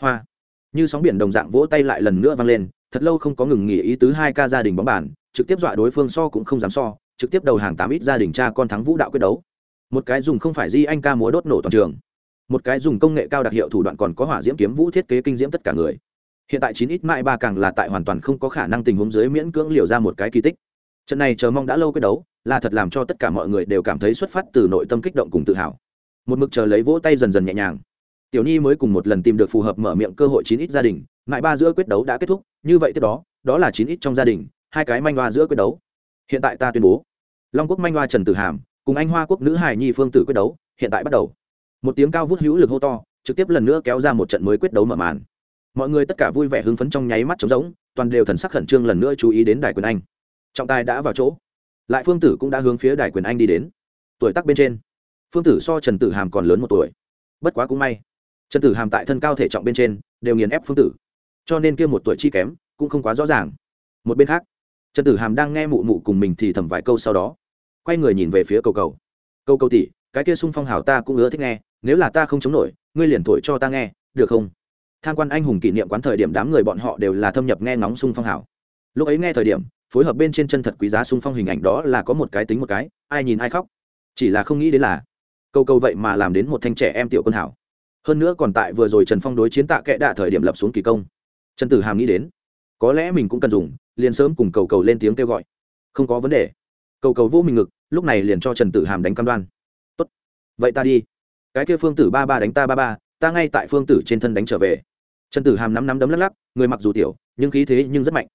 Hoa. Như sóng biển đồng dạng vỗ tay lại lần nữa vang lên, thật lâu không có ngừng nghỉ ý tứ hai ca gia đình bóng bàn, trực tiếp dọa đối phương so cũng không dám so, trực tiếp đầu hàng tám ít gia đình cha con thắng vũ đạo quyết đấu. Một cái dùng không phải di anh ca múa đốt nổ toàn trường. Một cái dùng công nghệ cao đặc hiệu thủ đoạn còn có hỏa diễm kiếm vũ thiết kế kinh diễm tất cả người. Hiện tại chín ít mãi ba càng là tại hoàn toàn không có khả năng tình huống dưới miễn cưỡng liều ra một cái kỳ tích trận này chờ mong đã lâu quyết đấu, là thật làm cho tất cả mọi người đều cảm thấy xuất phát từ nội tâm kích động cùng tự hào. Một mực chờ lấy vỗ tay dần dần nhẹ nhàng. Tiểu nhi mới cùng một lần tìm được phù hợp mở miệng cơ hội chín ít gia đình, mãi ba giữa quyết đấu đã kết thúc, như vậy tiếp đó đó là chín ít trong gia đình, hai cái manh hoa giữa quyết đấu. Hiện tại ta tuyên bố, long quốc manh hoa trần tử hàm cùng anh hoa quốc nữ hài nhi phương tử quyết đấu, hiện tại bắt đầu. Một tiếng cao vút hữu lực hô to, trực tiếp lần nữa kéo ra một trận mới quyết đấu mở màn. Mọi người tất cả vui vẻ hưng phấn trong nháy mắt trống rỗng, toàn đều thần sắc khẩn trương lần nữa chú ý đến đài quyền anh trọng tài đã vào chỗ. Lại phương tử cũng đã hướng phía đài quyền anh đi đến. Tuổi tác bên trên, phương tử so trần tử hàm còn lớn một tuổi. Bất quá cũng may, trần tử hàm tại thân cao thể trọng bên trên đều nghiền ép phương tử. Cho nên kia một tuổi chi kém cũng không quá rõ ràng. Một bên khác, trần tử hàm đang nghe mụ mụ cùng mình thì thầm vài câu sau đó, quay người nhìn về phía cầu cầu. Câu câu tỉ cái kia sung phong hào ta cũng ưa thích nghe, nếu là ta không chống nổi, ngươi liền thổi cho ta nghe, được không? Tham quan anh hùng kỷ niệm quán thời điểm đám người bọn họ đều là thâm nhập nghe ngóng sung phong hào. Lúc ấy nghe thời điểm phối hợp bên trên chân thật quý giá xung phong hình ảnh đó là có một cái tính một cái, ai nhìn ai khóc. Chỉ là không nghĩ đến là câu câu vậy mà làm đến một thanh trẻ em tiểu quân hảo. Hơn nữa còn tại vừa rồi trần phong đối chiến tạ kệ đạ thời điểm lập xuống kỳ công. Trần tử hàm nghĩ đến, có lẽ mình cũng cần dùng, liền sớm cùng cầu cầu lên tiếng kêu gọi. Không có vấn đề. Cầu cầu vô mình ngực, lúc này liền cho trần tử hàm đánh cam đoan. Tốt. Vậy ta đi. Cái kia phương tử ba ba đánh ta ba ba, ta ngay tại phương tử trên thân đánh trở về. Trần tử hàm nắm nắm đấm lắc lắc, người mặc dù tiểu, nhưng khí thế nhưng rất mạnh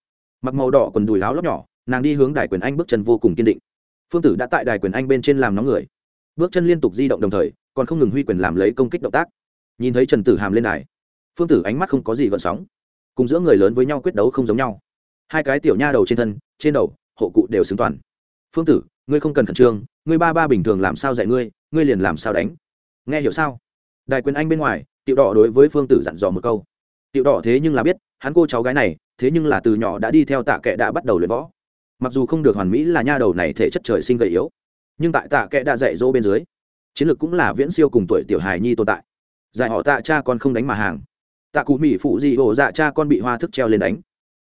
mặc màu đỏ quần đùi láo lóc nhỏ, nàng đi hướng đài quyền anh bước chân vô cùng kiên định. Phương tử đã tại đài quyền anh bên trên làm nóng người. Bước chân liên tục di động đồng thời, còn không ngừng huy quyền làm lấy công kích động tác. Nhìn thấy trần tử hàm lên đài, phương tử ánh mắt không có gì gợn sóng. Cùng giữa người lớn với nhau quyết đấu không giống nhau. Hai cái tiểu nha đầu trên thân, trên đầu, hộ cụ đều xứng toàn. Phương tử, ngươi không cần khẩn trương, ngươi ba ba bình thường làm sao dạy ngươi ngươi liền làm sao đánh. Nghe hiểu sao? Đài quyền anh bên ngoài, tiểu đỏ đối với phương tử dặn dò một câu. Tiểu đỏ thế nhưng là biết, hắn cô cháu gái này thế nhưng là từ nhỏ đã đi theo tạ kệ đã bắt đầu luyện võ. Mặc dù không được hoàn mỹ là nha đầu này thể chất trời sinh gầy yếu, nhưng tại tạ kệ đã dạy dỗ bên dưới, chiến lược cũng là viễn siêu cùng tuổi tiểu hài nhi tồn tại. Giải họ tạ cha con không đánh mà hàng. Tạ cụ mỹ phụ gì ổ dạ cha con bị hoa thức treo lên đánh.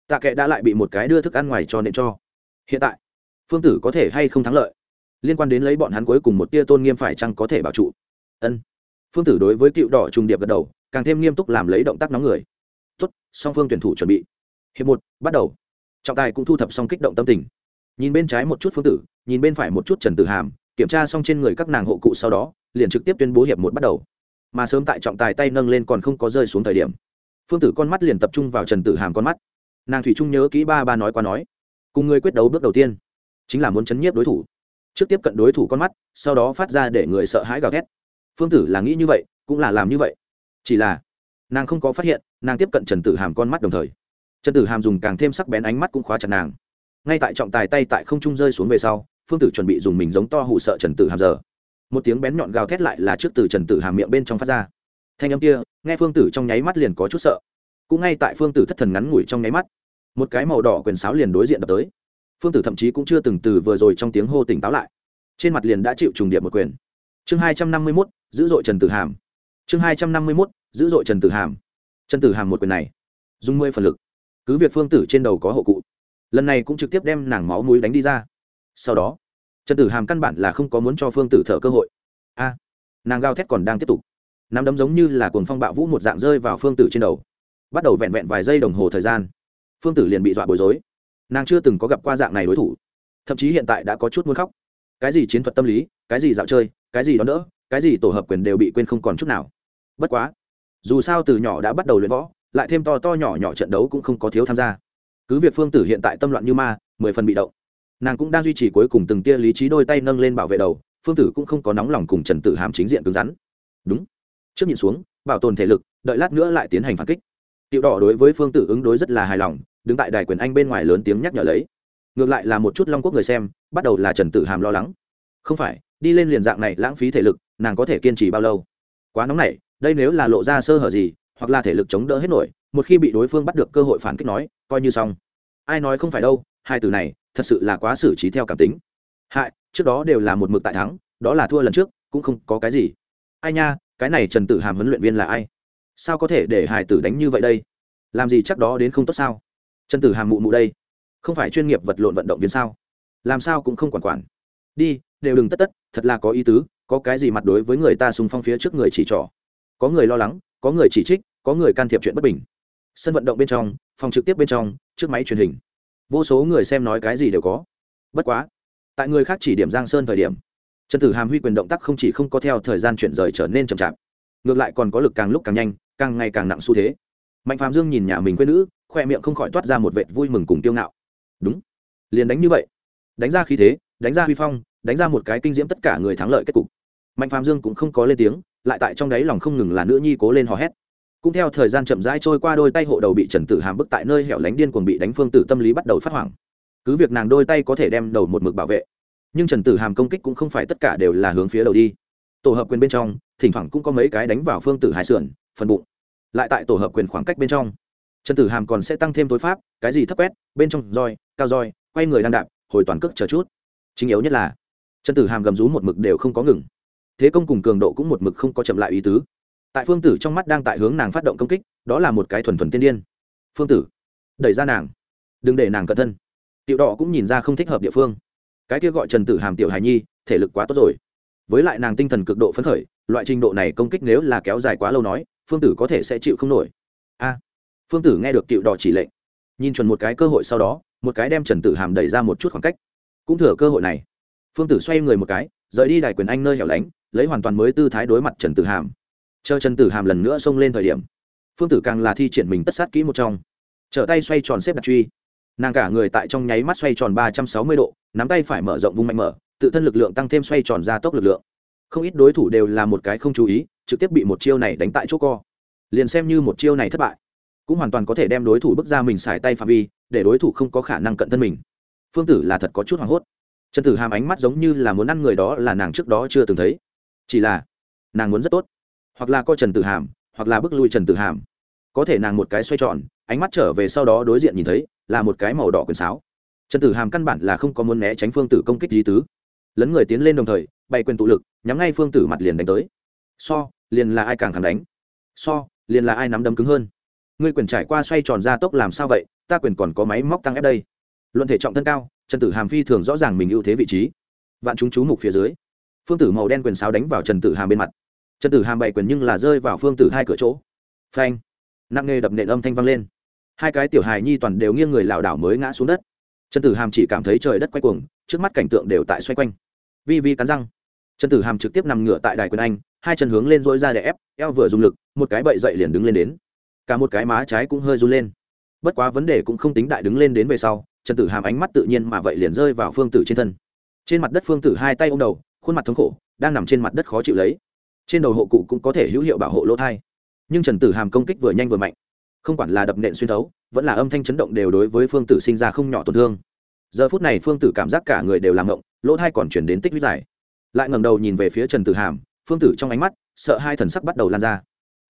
Tạ kệ đã lại bị một cái đưa thức ăn ngoài cho nên cho. Hiện tại, phương tử có thể hay không thắng lợi? Liên quan đến lấy bọn hắn cuối cùng một tia tôn nghiêm phải chăng có thể bảo trụ? Ân. Phương tử đối với cựu đỏ trùng điệp gật đầu, càng thêm nghiêm túc làm lấy động tác nóng người. Tốt, song phương tuyển thủ chuẩn bị hiệp một, bắt đầu. Trọng tài cũng thu thập xong kích động tâm tình. Nhìn bên trái một chút phương tử, nhìn bên phải một chút trần tử hàm, kiểm tra xong trên người các nàng hộ cụ sau đó, liền trực tiếp tuyên bố hiệp một bắt đầu. Mà sớm tại trọng tài tay nâng lên còn không có rơi xuống thời điểm, phương tử con mắt liền tập trung vào trần tử hàm con mắt. Nàng thủy trung nhớ kỹ ba ba nói qua nói, cùng người quyết đấu bước đầu tiên, chính là muốn chấn nhiếp đối thủ. Trước tiếp cận đối thủ con mắt, sau đó phát ra để người sợ hãi gào thét. Phương tử là nghĩ như vậy, cũng là làm như vậy. Chỉ là, nàng không có phát hiện, nàng tiếp cận trần tử hàm con mắt đồng thời trần tử hàm dùng càng thêm sắc bén ánh mắt cũng khóa chặt nàng. Ngay tại trọng tài tay tại không trung rơi xuống về sau, phương tử chuẩn bị dùng mình giống to hụ sợ trần tử hàm giờ. Một tiếng bén nhọn gào thét lại là trước từ trần tử hàm miệng bên trong phát ra. Thanh âm kia, nghe phương tử trong nháy mắt liền có chút sợ. Cũng ngay tại phương tử thất thần ngắn ngủi trong nháy mắt, một cái màu đỏ quyền sáo liền đối diện đập tới. Phương tử thậm chí cũng chưa từng từ vừa rồi trong tiếng hô tỉnh táo lại. Trên mặt liền đã chịu trùng điệp một quyền. Chương hai trăm năm mươi mốt dữ dội trần tử hàm. Chương hai trăm năm mươi mốt dữ dội trần tử hàm. Trần tử hàm một quyền này, dùng mười phần lực cứ việc phương tử trên đầu có hộ cụ, lần này cũng trực tiếp đem nàng máu mũi đánh đi ra. Sau đó, trần tử hàm căn bản là không có muốn cho phương tử thở cơ hội. A, nàng gào thét còn đang tiếp tục. Nắm đấm giống như là cuồng phong bạo vũ một dạng rơi vào phương tử trên đầu. Bắt đầu vẹn vẹn vài giây đồng hồ thời gian, phương tử liền bị dọa bối rối. Nàng chưa từng có gặp qua dạng này đối thủ. Thậm chí hiện tại đã có chút muốn khóc. Cái gì chiến thuật tâm lý, cái gì dạo chơi, cái gì đó nữa cái gì tổ hợp quyền đều bị quên không còn chút nào. Bất quá, dù sao từ nhỏ đã bắt đầu luyện võ lại thêm to to nhỏ nhỏ trận đấu cũng không có thiếu tham gia. Cứ việc phương tử hiện tại tâm loạn như ma, mười phần bị động. Nàng cũng đang duy trì cuối cùng từng tia lý trí đôi tay nâng lên bảo vệ đầu, phương tử cũng không có nóng lòng cùng trần tử hàm chính diện cứng rắn. Đúng. Trước nhìn xuống, bảo tồn thể lực, đợi lát nữa lại tiến hành phản kích. Tiểu đỏ đối với phương tử ứng đối rất là hài lòng, đứng tại đài quyền anh bên ngoài lớn tiếng nhắc nhở lấy. Ngược lại là một chút long quốc người xem, bắt đầu là trần tử hàm lo lắng. Không phải, đi lên liền dạng này lãng phí thể lực, nàng có thể kiên trì bao lâu? Quá nóng này, đây nếu là lộ ra sơ hở gì hoặc là thể lực chống đỡ hết nổi, một khi bị đối phương bắt được cơ hội phản kích nói, coi như xong. Ai nói không phải đâu, hai từ này, thật sự là quá xử trí theo cảm tính. Hại, trước đó đều là một mực tại thắng, đó là thua lần trước, cũng không có cái gì. Ai nha, cái này trần tử hàm huấn luyện viên là ai? Sao có thể để hải tử đánh như vậy đây? Làm gì chắc đó đến không tốt sao? Trần tử hàm mụ mụ đây. Không phải chuyên nghiệp vật lộn vận động viên sao? Làm sao cũng không quản quản. Đi, đều đừng tất tất, thật là có ý tứ, có cái gì mặt đối với người ta xung phong phía trước người chỉ trỏ. Có người lo lắng có người chỉ trích, có người can thiệp chuyện bất bình. Sân vận động bên trong, phòng trực tiếp bên trong, trước máy truyền hình. Vô số người xem nói cái gì đều có. Bất quá, tại người khác chỉ điểm giang sơn thời điểm, trần tử hàm huy quyền động tác không chỉ không có theo thời gian chuyển rời trở nên chậm chạp, ngược lại còn có lực càng lúc càng nhanh, càng ngày càng nặng xu thế. Mạnh phàm dương nhìn nhà mình quê nữ, khoe miệng không khỏi toát ra một vệt vui mừng cùng tiêu ngạo. Đúng, liền đánh như vậy. Đánh ra khí thế, đánh ra huy phong, đánh ra một cái kinh diễm tất cả người thắng lợi kết cục mạnh phàm dương cũng không có lên tiếng, lại tại trong đáy lòng không ngừng là nữ nhi cố lên hò hét. Cũng theo thời gian chậm rãi trôi qua đôi tay hộ đầu bị trần tử hàm bức tại nơi hẻo lánh điên cuồng bị đánh phương tử tâm lý bắt đầu phát hoảng. Cứ việc nàng đôi tay có thể đem đầu một mực bảo vệ, nhưng trần tử hàm công kích cũng không phải tất cả đều là hướng phía đầu đi. Tổ hợp quyền bên trong, thỉnh thoảng cũng có mấy cái đánh vào phương tử Hải sườn, phần bụng. Lại tại tổ hợp quyền khoảng cách bên trong, trần tử hàm còn sẽ tăng thêm tối pháp, cái gì thấp quét, bên trong roi, cao roi, quay người đang đạp, hồi toàn cước chờ chút. Chính yếu nhất là, trần tử hàm gầm rú một mực đều không có ngừng thế công cùng cường độ cũng một mực không có chậm lại ý tứ. Tại phương tử trong mắt đang tại hướng nàng phát động công kích, đó là một cái thuần thuần tiên điên. Phương tử, đẩy ra nàng. Đừng để nàng cẩn thân. Tiểu đỏ cũng nhìn ra không thích hợp địa phương. Cái kia gọi trần tử hàm tiểu hài nhi, thể lực quá tốt rồi. Với lại nàng tinh thần cực độ phấn khởi, loại trình độ này công kích nếu là kéo dài quá lâu nói, phương tử có thể sẽ chịu không nổi. A. À, phương tử nghe được tiểu đỏ chỉ lệnh, nhìn chuẩn một cái cơ hội sau đó, một cái đem trần tử hàm đẩy ra một chút khoảng cách. Cũng thừa cơ hội này. Phương tử xoay người một cái, rời đi đài quyền anh nơi hẻo lánh lấy hoàn toàn mới tư thái đối mặt trần tử hàm. Chờ trần tử hàm lần nữa xông lên thời điểm, phương tử càng là thi triển mình tất sát kỹ một trong. Trở tay xoay tròn xếp đặt truy. Nàng cả người tại trong nháy mắt xoay tròn ba trăm sáu mươi độ, nắm tay phải mở rộng vung mạnh mở, tự thân lực lượng tăng thêm xoay tròn ra tốc lực lượng. Không ít đối thủ đều là một cái không chú ý, trực tiếp bị một chiêu này đánh tại chỗ co. Liền xem như một chiêu này thất bại, cũng hoàn toàn có thể đem đối thủ bước ra mình xài tay phạm vi, để đối thủ không có khả năng cận thân mình. Phương tử là thật có chút hoảng hốt. Trần tử hàm ánh mắt giống như là muốn ăn người đó là nàng trước đó chưa từng thấy chỉ là, nàng muốn rất tốt. Hoặc là coi trần tử hàm, hoặc là bước lui trần tử hàm. Có thể nàng một cái xoay tròn, ánh mắt trở về sau đó đối diện nhìn thấy, là một cái màu đỏ quyền sáo. Trần tử hàm căn bản là không có muốn né tránh phương tử công kích di tứ. Lấn người tiến lên đồng thời, bày quyền tụ lực, nhắm ngay phương tử mặt liền đánh tới. So, liền là ai càng thẳng đánh? So, liền là ai nắm đấm cứng hơn? Ngươi quyền trải qua xoay tròn ra tốc làm sao vậy? Ta quyền còn có máy móc tăng ép đây. Luận thể trọng thân cao, trần tử hàm phi thường rõ ràng mình ưu thế vị trí. Vạn chúng chú mục phía dưới phương tử màu đen quyền sáo đánh vào trần tử hàm bên mặt. Trần tử hàm bày quyền nhưng là rơi vào phương tử hai cửa chỗ. Phanh! Nặng nghề đập nện âm thanh vang lên. Hai cái tiểu hài nhi toàn đều nghiêng người lảo đảo mới ngã xuống đất. Trần tử hàm chỉ cảm thấy trời đất quay cuồng, trước mắt cảnh tượng đều tại xoay quanh. Vi vi cắn răng. Trần tử hàm trực tiếp nằm ngửa tại đài quyền anh, hai chân hướng lên dỗi ra để ép, eo vừa dùng lực, một cái bậy dậy liền đứng lên đến. Cả một cái má trái cũng hơi run lên. Bất quá vấn đề cũng không tính đại đứng lên đến về sau, trần tử hàm ánh mắt tự nhiên mà vậy liền rơi vào phương tử trên thân. Trên mặt đất phương tử hai tay ô m đầu khuôn mặt thống khổ, đang nằm trên mặt đất khó chịu lấy. Trên đầu hộ cụ cũng có thể hữu hiệu bảo hộ lỗ thai. Nhưng trần tử hàm công kích vừa nhanh vừa mạnh. Không quản là đập nện xuyên thấu, vẫn là âm thanh chấn động đều đối với phương tử sinh ra không nhỏ tổn thương. Giờ phút này phương tử cảm giác cả người đều làm ngộng, lỗ thai còn chuyển đến tích huyết dài. Lại ngẩng đầu nhìn về phía trần tử hàm, phương tử trong ánh mắt, sợ hai thần sắc bắt đầu lan ra.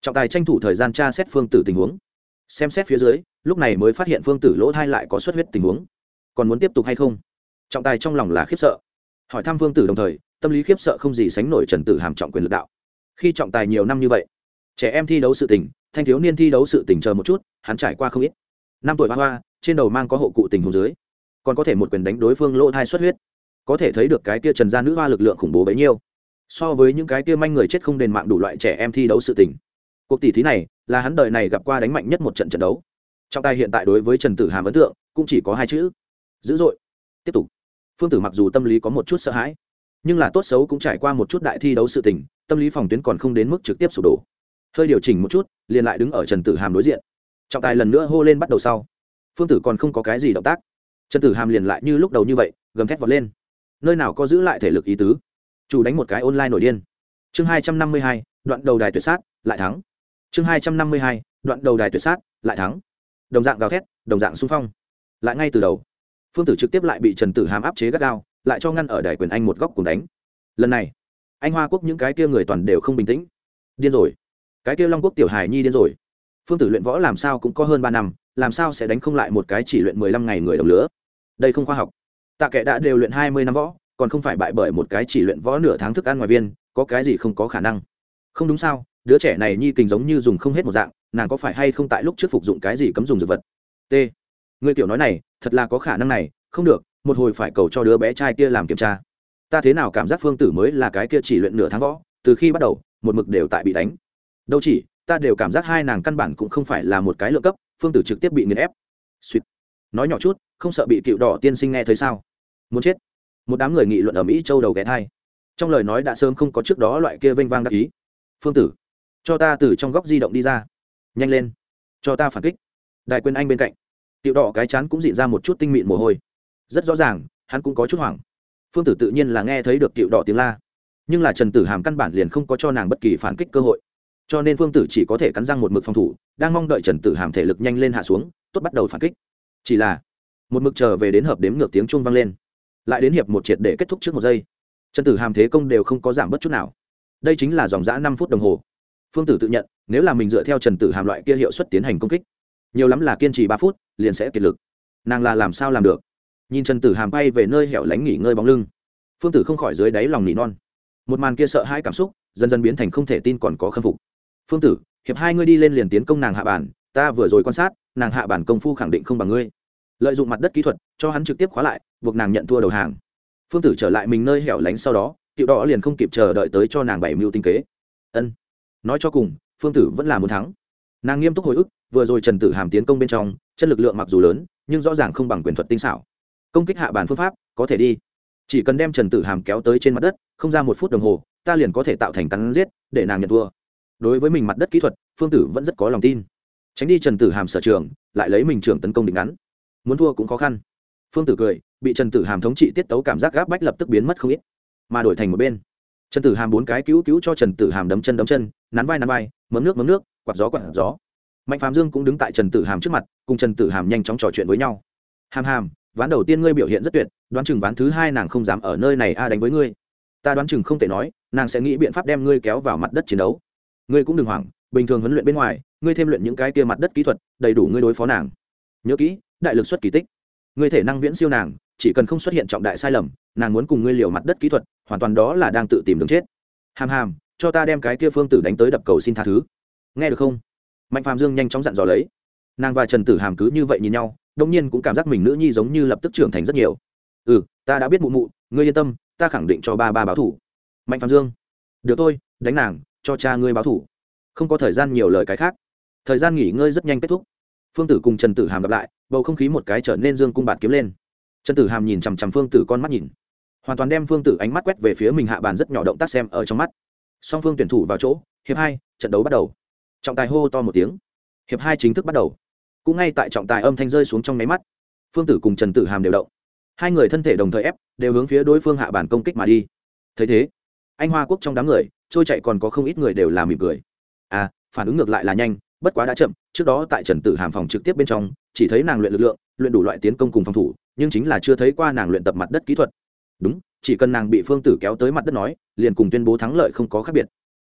Trọng tài tranh thủ thời gian tra xét phương tử tình huống. Xem xét phía dưới, lúc này mới phát hiện phương tử lỗ thai lại có xuất huyết tình huống. Còn muốn tiếp tục hay không? Trọng tài trong lòng là khiếp sợ. Hỏi thăm phương tử đồng thời tâm lý khiếp sợ không gì sánh nổi trần tử hàm trọng quyền lực đạo. Khi trọng tài nhiều năm như vậy, trẻ em thi đấu sự tình, thanh thiếu niên thi đấu sự tình chờ một chút, hắn trải qua không ít. Năm tuổi hoa hoa, trên đầu mang có hộ cụ tình hồ dưới, còn có thể một quyền đánh đối phương lỗ thai xuất huyết. Có thể thấy được cái kia trần gia nữ hoa lực lượng khủng bố bấy nhiêu. So với những cái kia manh người chết không đền mạng đủ loại trẻ em thi đấu sự tình, cuộc tỷ thí này là hắn đời này gặp qua đánh mạnh nhất một trận trận đấu. Trọng tài hiện tại đối với trần tử hàm ấn tượng cũng chỉ có hai chữ, dữ dội. Tiếp tục. Phương tử mặc dù tâm lý có một chút sợ hãi nhưng là tốt xấu cũng trải qua một chút đại thi đấu sự tình, tâm lý phòng tuyến còn không đến mức trực tiếp sụp đổ. Hơi điều chỉnh một chút, liền lại đứng ở trần tử hàm đối diện. Trọng tài lần nữa hô lên bắt đầu sau. Phương tử còn không có cái gì động tác. Trần tử hàm liền lại như lúc đầu như vậy, gầm thét vọt lên. Nơi nào có giữ lại thể lực ý tứ? Chủ đánh một cái online nổi điên. Chương hai trăm năm mươi hai, đoạn đầu đài tuyệt sát, lại thắng. Chương hai trăm năm mươi hai, đoạn đầu đài tuyệt sát, lại thắng. Đồng dạng gào thét, đồng dạng xung phong. Lại ngay từ đầu, phương tử trực tiếp lại bị trần tử hàm áp chế gắt gao lại cho ngăn ở đài quyền anh một góc cùng đánh. Lần này, anh hoa quốc những cái kia người toàn đều không bình tĩnh. Điên rồi. Cái kia long quốc tiểu hài nhi điên rồi. Phương tử luyện võ làm sao cũng có hơn ba năm, làm sao sẽ đánh không lại một cái chỉ luyện mười lăm ngày người đồng lứa? Đây không khoa học. Tạ kệ đã đều luyện hai mươi năm võ, còn không phải bại bởi một cái chỉ luyện võ nửa tháng thức ăn ngoài viên, có cái gì không có khả năng? Không đúng sao, đứa trẻ này nhi kình giống như dùng không hết một dạng, nàng có phải hay không tại lúc trước phục dụng cái gì cấm dùng dược vật? T. Người tiểu nói này, thật là có khả năng này, không được một hồi phải cầu cho đứa bé trai kia làm kiểm tra. Ta thế nào cảm giác phương tử mới là cái kia chỉ luyện nửa tháng võ, từ khi bắt đầu, một mực đều tại bị đánh. Đâu chỉ, ta đều cảm giác hai nàng căn bản cũng không phải là một cái lượng cấp, phương tử trực tiếp bị nghiền ép. Suýt. Nói nhỏ chút, không sợ bị cựu đỏ tiên sinh nghe thấy sao? Muốn chết. Một đám người nghị luận ở mỹ châu đầu ghé thai. Trong lời nói đã sớm không có trước đó loại kia vênh vang đắc ý. Phương tử, cho ta từ trong góc di động đi ra. Nhanh lên. Cho ta phản kích. Đại quyền anh bên cạnh. Tiểu đỏ cái chán cũng dị ra một chút tinh mịn mồ hôi rất rõ ràng, hắn cũng có chút hoảng. Phương tử tự nhiên là nghe thấy được cựu đỏ tiếng la. Nhưng là trần tử hàm căn bản liền không có cho nàng bất kỳ phản kích cơ hội. Cho nên phương tử chỉ có thể cắn răng một mực phòng thủ, đang mong đợi trần tử hàm thể lực nhanh lên hạ xuống, tốt bắt đầu phản kích. Chỉ là, một mực chờ về đến hợp đếm ngược tiếng chuông vang lên. Lại đến hiệp một triệt để kết thúc trước một giây. Trần tử hàm thế công đều không có giảm bất chút nào. Đây chính là dòng giã năm phút đồng hồ. Phương tử tự nhận, nếu là mình dựa theo trần tử hàm loại kia hiệu suất tiến hành công kích, nhiều lắm là kiên trì ba phút, liền sẽ kiệt lực. Nàng là làm sao làm được? Nhìn trần tử hàm bay về nơi hẻo lánh nghỉ ngơi bóng lưng. Phương tử không khỏi dưới đáy lòng nỉ non. Một màn kia sợ hãi cảm xúc, dần dần biến thành không thể tin còn có khâm phục. Phương tử, hiệp hai ngươi đi lên liền tiến công nàng hạ bản, ta vừa rồi quan sát, nàng hạ bản công phu khẳng định không bằng ngươi. Lợi dụng mặt đất kỹ thuật, cho hắn trực tiếp khóa lại, buộc nàng nhận thua đầu hàng. Phương tử trở lại mình nơi hẻo lánh sau đó, tiểu đỏ liền không kịp chờ đợi tới cho nàng bảy mưu tinh kế. Ân. Nói cho cùng, phương tử vẫn là muốn thắng. Nàng nghiêm túc hồi ức, vừa rồi trần tử hàm tiến công bên trong chân lực lượng mặc dù lớn, nhưng rõ ràng không bằng quyền thuật tinh xảo công kích hạ bản phương pháp, có thể đi. Chỉ cần đem trần tử hàm kéo tới trên mặt đất, không ra một phút đồng hồ, ta liền có thể tạo thành cắn giết, để nàng nhận thua. Đối với mình mặt đất kỹ thuật, phương tử vẫn rất có lòng tin. Tránh đi trần tử hàm sở trường, lại lấy mình trưởng tấn công định ngắn. Muốn thua cũng khó khăn. Phương tử cười, bị trần tử hàm thống trị tiết tấu cảm giác gáp bách lập tức biến mất không ít. Mà đổi thành một bên. Trần tử hàm bốn cái cứu cứu cho trần tử hàm đấm chân đấm chân, nắn vai nắn vai mấm nước mấm nước, quạt gió quạt gió. Mạnh phàm dương cũng đứng tại trần tử hàm trước mặt, cùng trần tử hàm nhanh chóng trò chuyện với nhau. Hàm hàm ván đầu tiên ngươi biểu hiện rất tuyệt, đoán chừng ván thứ hai nàng không dám ở nơi này a à đánh với ngươi. Ta đoán chừng không thể nói, nàng sẽ nghĩ biện pháp đem ngươi kéo vào mặt đất chiến đấu. Ngươi cũng đừng hoảng, bình thường huấn luyện bên ngoài, ngươi thêm luyện những cái kia mặt đất kỹ thuật, đầy đủ ngươi đối phó nàng. Nhớ kỹ, đại lực xuất kỳ tích. Ngươi thể năng viễn siêu nàng, chỉ cần không xuất hiện trọng đại sai lầm, nàng muốn cùng ngươi liều mặt đất kỹ thuật, hoàn toàn đó là đang tự tìm đường chết. Hàm hàm, cho ta đem cái kia phương tử đánh tới đập cầu xin tha thứ. Nghe được không? Mạnh phàm dương nhanh chóng dặn dò lấy. Nàng và trần tử hàm cứ như vậy nhìn nhau đông nhiên cũng cảm giác mình nữ nhi giống như lập tức trưởng thành rất nhiều. Ừ ta đã biết mụ mụ, ngươi yên tâm, ta khẳng định cho ba ba báo thủ. Mạnh phàm dương, được thôi, đánh nàng, cho cha ngươi báo thủ. Không có thời gian nhiều lời cái khác. Thời gian nghỉ ngơi rất nhanh kết thúc. Phương tử cùng trần tử hàm gặp lại, bầu không khí một cái trở nên dương cung bạt kiếm lên. Trần tử hàm nhìn chằm chằm phương tử con mắt nhìn. Hoàn toàn đem phương tử ánh mắt quét về phía mình hạ bàn rất nhỏ động tác xem ở trong mắt. Song phương tuyển thủ vào chỗ, hiệp hai, trận đấu bắt đầu. Trọng tài hô to một tiếng. Hiệp hai chính thức bắt đầu cũng ngay tại trọng tài âm thanh rơi xuống trong máy mắt. Phương tử cùng trần tử hàm đều động. Hai người thân thể đồng thời ép, đều hướng phía đối phương hạ bản công kích mà đi. Thấy thế, anh hoa quốc trong đám người, trôi chạy còn có không ít người đều làm mỉm cười. À phản ứng ngược lại là nhanh, bất quá đã chậm, trước đó tại trần tử hàm phòng trực tiếp bên trong, chỉ thấy nàng luyện lực lượng, luyện đủ loại tiến công cùng phòng thủ, nhưng chính là chưa thấy qua nàng luyện tập mặt đất kỹ thuật. Đúng, chỉ cần nàng bị phương tử kéo tới mặt đất nói, liền cùng tuyên bố thắng lợi không có khác biệt.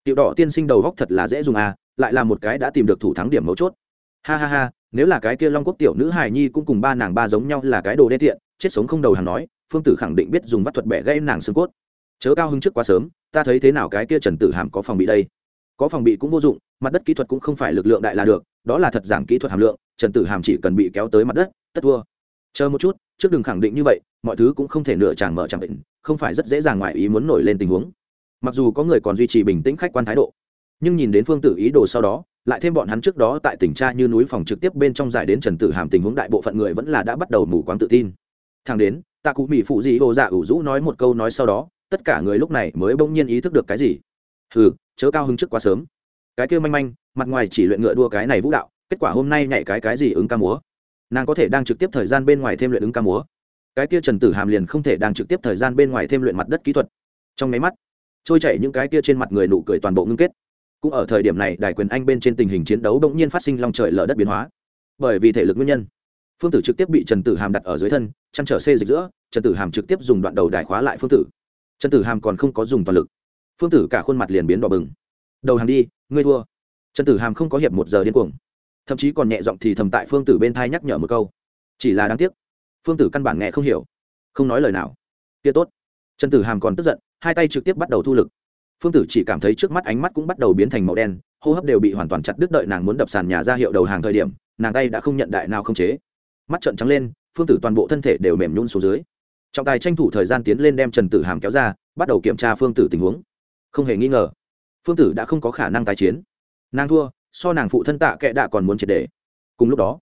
Tiểu đỏ tiên sinh đầu góc thật là dễ dùng à lại là một cái đã tìm được thủ thắng điểm mấu chốt. Ha ha ha nếu là cái kia long quốc tiểu nữ hài nhi cũng cùng ba nàng ba giống nhau là cái đồ đê tiện, chết sống không đầu hàng nói, phương tử khẳng định biết dùng vắt thuật bẻ gây nàng xương cốt. Chớ cao hứng trước quá sớm, ta thấy thế nào cái kia trần tử hàm có phòng bị đây? Có phòng bị cũng vô dụng, mặt đất kỹ thuật cũng không phải lực lượng đại là được, đó là thật giảm kỹ thuật hàm lượng, trần tử hàm chỉ cần bị kéo tới mặt đất, tất thua. Chờ một chút, trước đừng khẳng định như vậy, mọi thứ cũng không thể nửa chàng mở chẳng định không phải rất dễ dàng ngoài ý muốn nổi lên tình huống. Mặc dù có người còn duy trì bình tĩnh khách quan thái độ, nhưng nhìn đến phương tử ý đồ sau đó lại thêm bọn hắn trước đó tại tỉnh tra như núi phòng trực tiếp bên trong giải đến trần tử hàm tình huống đại bộ phận người vẫn là đã bắt đầu mù quáng tự tin. Thang đến ta cụ mỹ phụ dị hồ dạ ủ rũ nói một câu nói sau đó, tất cả người lúc này mới bỗng nhiên ý thức được cái gì. Hừ, chớ cao hứng trước quá sớm. Cái kia manh manh, mặt ngoài chỉ luyện ngựa đua cái này vũ đạo, kết quả hôm nay nhảy cái cái gì ứng ca múa? Nàng có thể đang trực tiếp thời gian bên ngoài thêm luyện ứng ca múa. Cái kia trần tử hàm liền không thể đang trực tiếp thời gian bên ngoài thêm luyện mặt đất kỹ thuật. Trong máy mắt, trôi chảy những cái kia trên mặt người nụ cười toàn bộ ngưng kết cũng ở thời điểm này, đài quyền anh bên trên tình hình chiến đấu bỗng nhiên phát sinh long trời lở đất biến hóa. Bởi vì thể lực nguyên nhân, phương tử trực tiếp bị trần tử hàm đặt ở dưới thân, chăn trở xê dịch giữa, trần tử hàm trực tiếp dùng đoạn đầu đài khóa lại phương tử. Trần tử hàm còn không có dùng toàn lực. Phương tử cả khuôn mặt liền biến đỏ bừng. Đầu hàng đi, ngươi thua. Trần tử hàm không có hiệp một giờ điên cuồng. Thậm chí còn nhẹ giọng thì thầm tại phương tử bên thai nhắc nhở một câu. Chỉ là đáng tiếc. Phương tử căn bản nghe không hiểu. Không nói lời nào. Kia tốt. Trần tử hàm còn tức giận, hai tay trực tiếp bắt đầu thu lực phương tử chỉ cảm thấy trước mắt ánh mắt cũng bắt đầu biến thành màu đen, hô hấp đều bị hoàn toàn chặt đứt đợi nàng muốn đập sàn nhà ra hiệu đầu hàng thời điểm, nàng tay đã không nhận đại nào không chế. Mắt trợn trắng lên, phương tử toàn bộ thân thể đều mềm nhún xuống dưới. Trọng tài tranh thủ thời gian tiến lên đem trần tử hàm kéo ra, bắt đầu kiểm tra phương tử tình huống. Không hề nghi ngờ, phương tử đã không có khả năng tái chiến. Nàng thua, so nàng phụ thân tạ kệ đạ còn muốn triệt đề cùng lúc đó,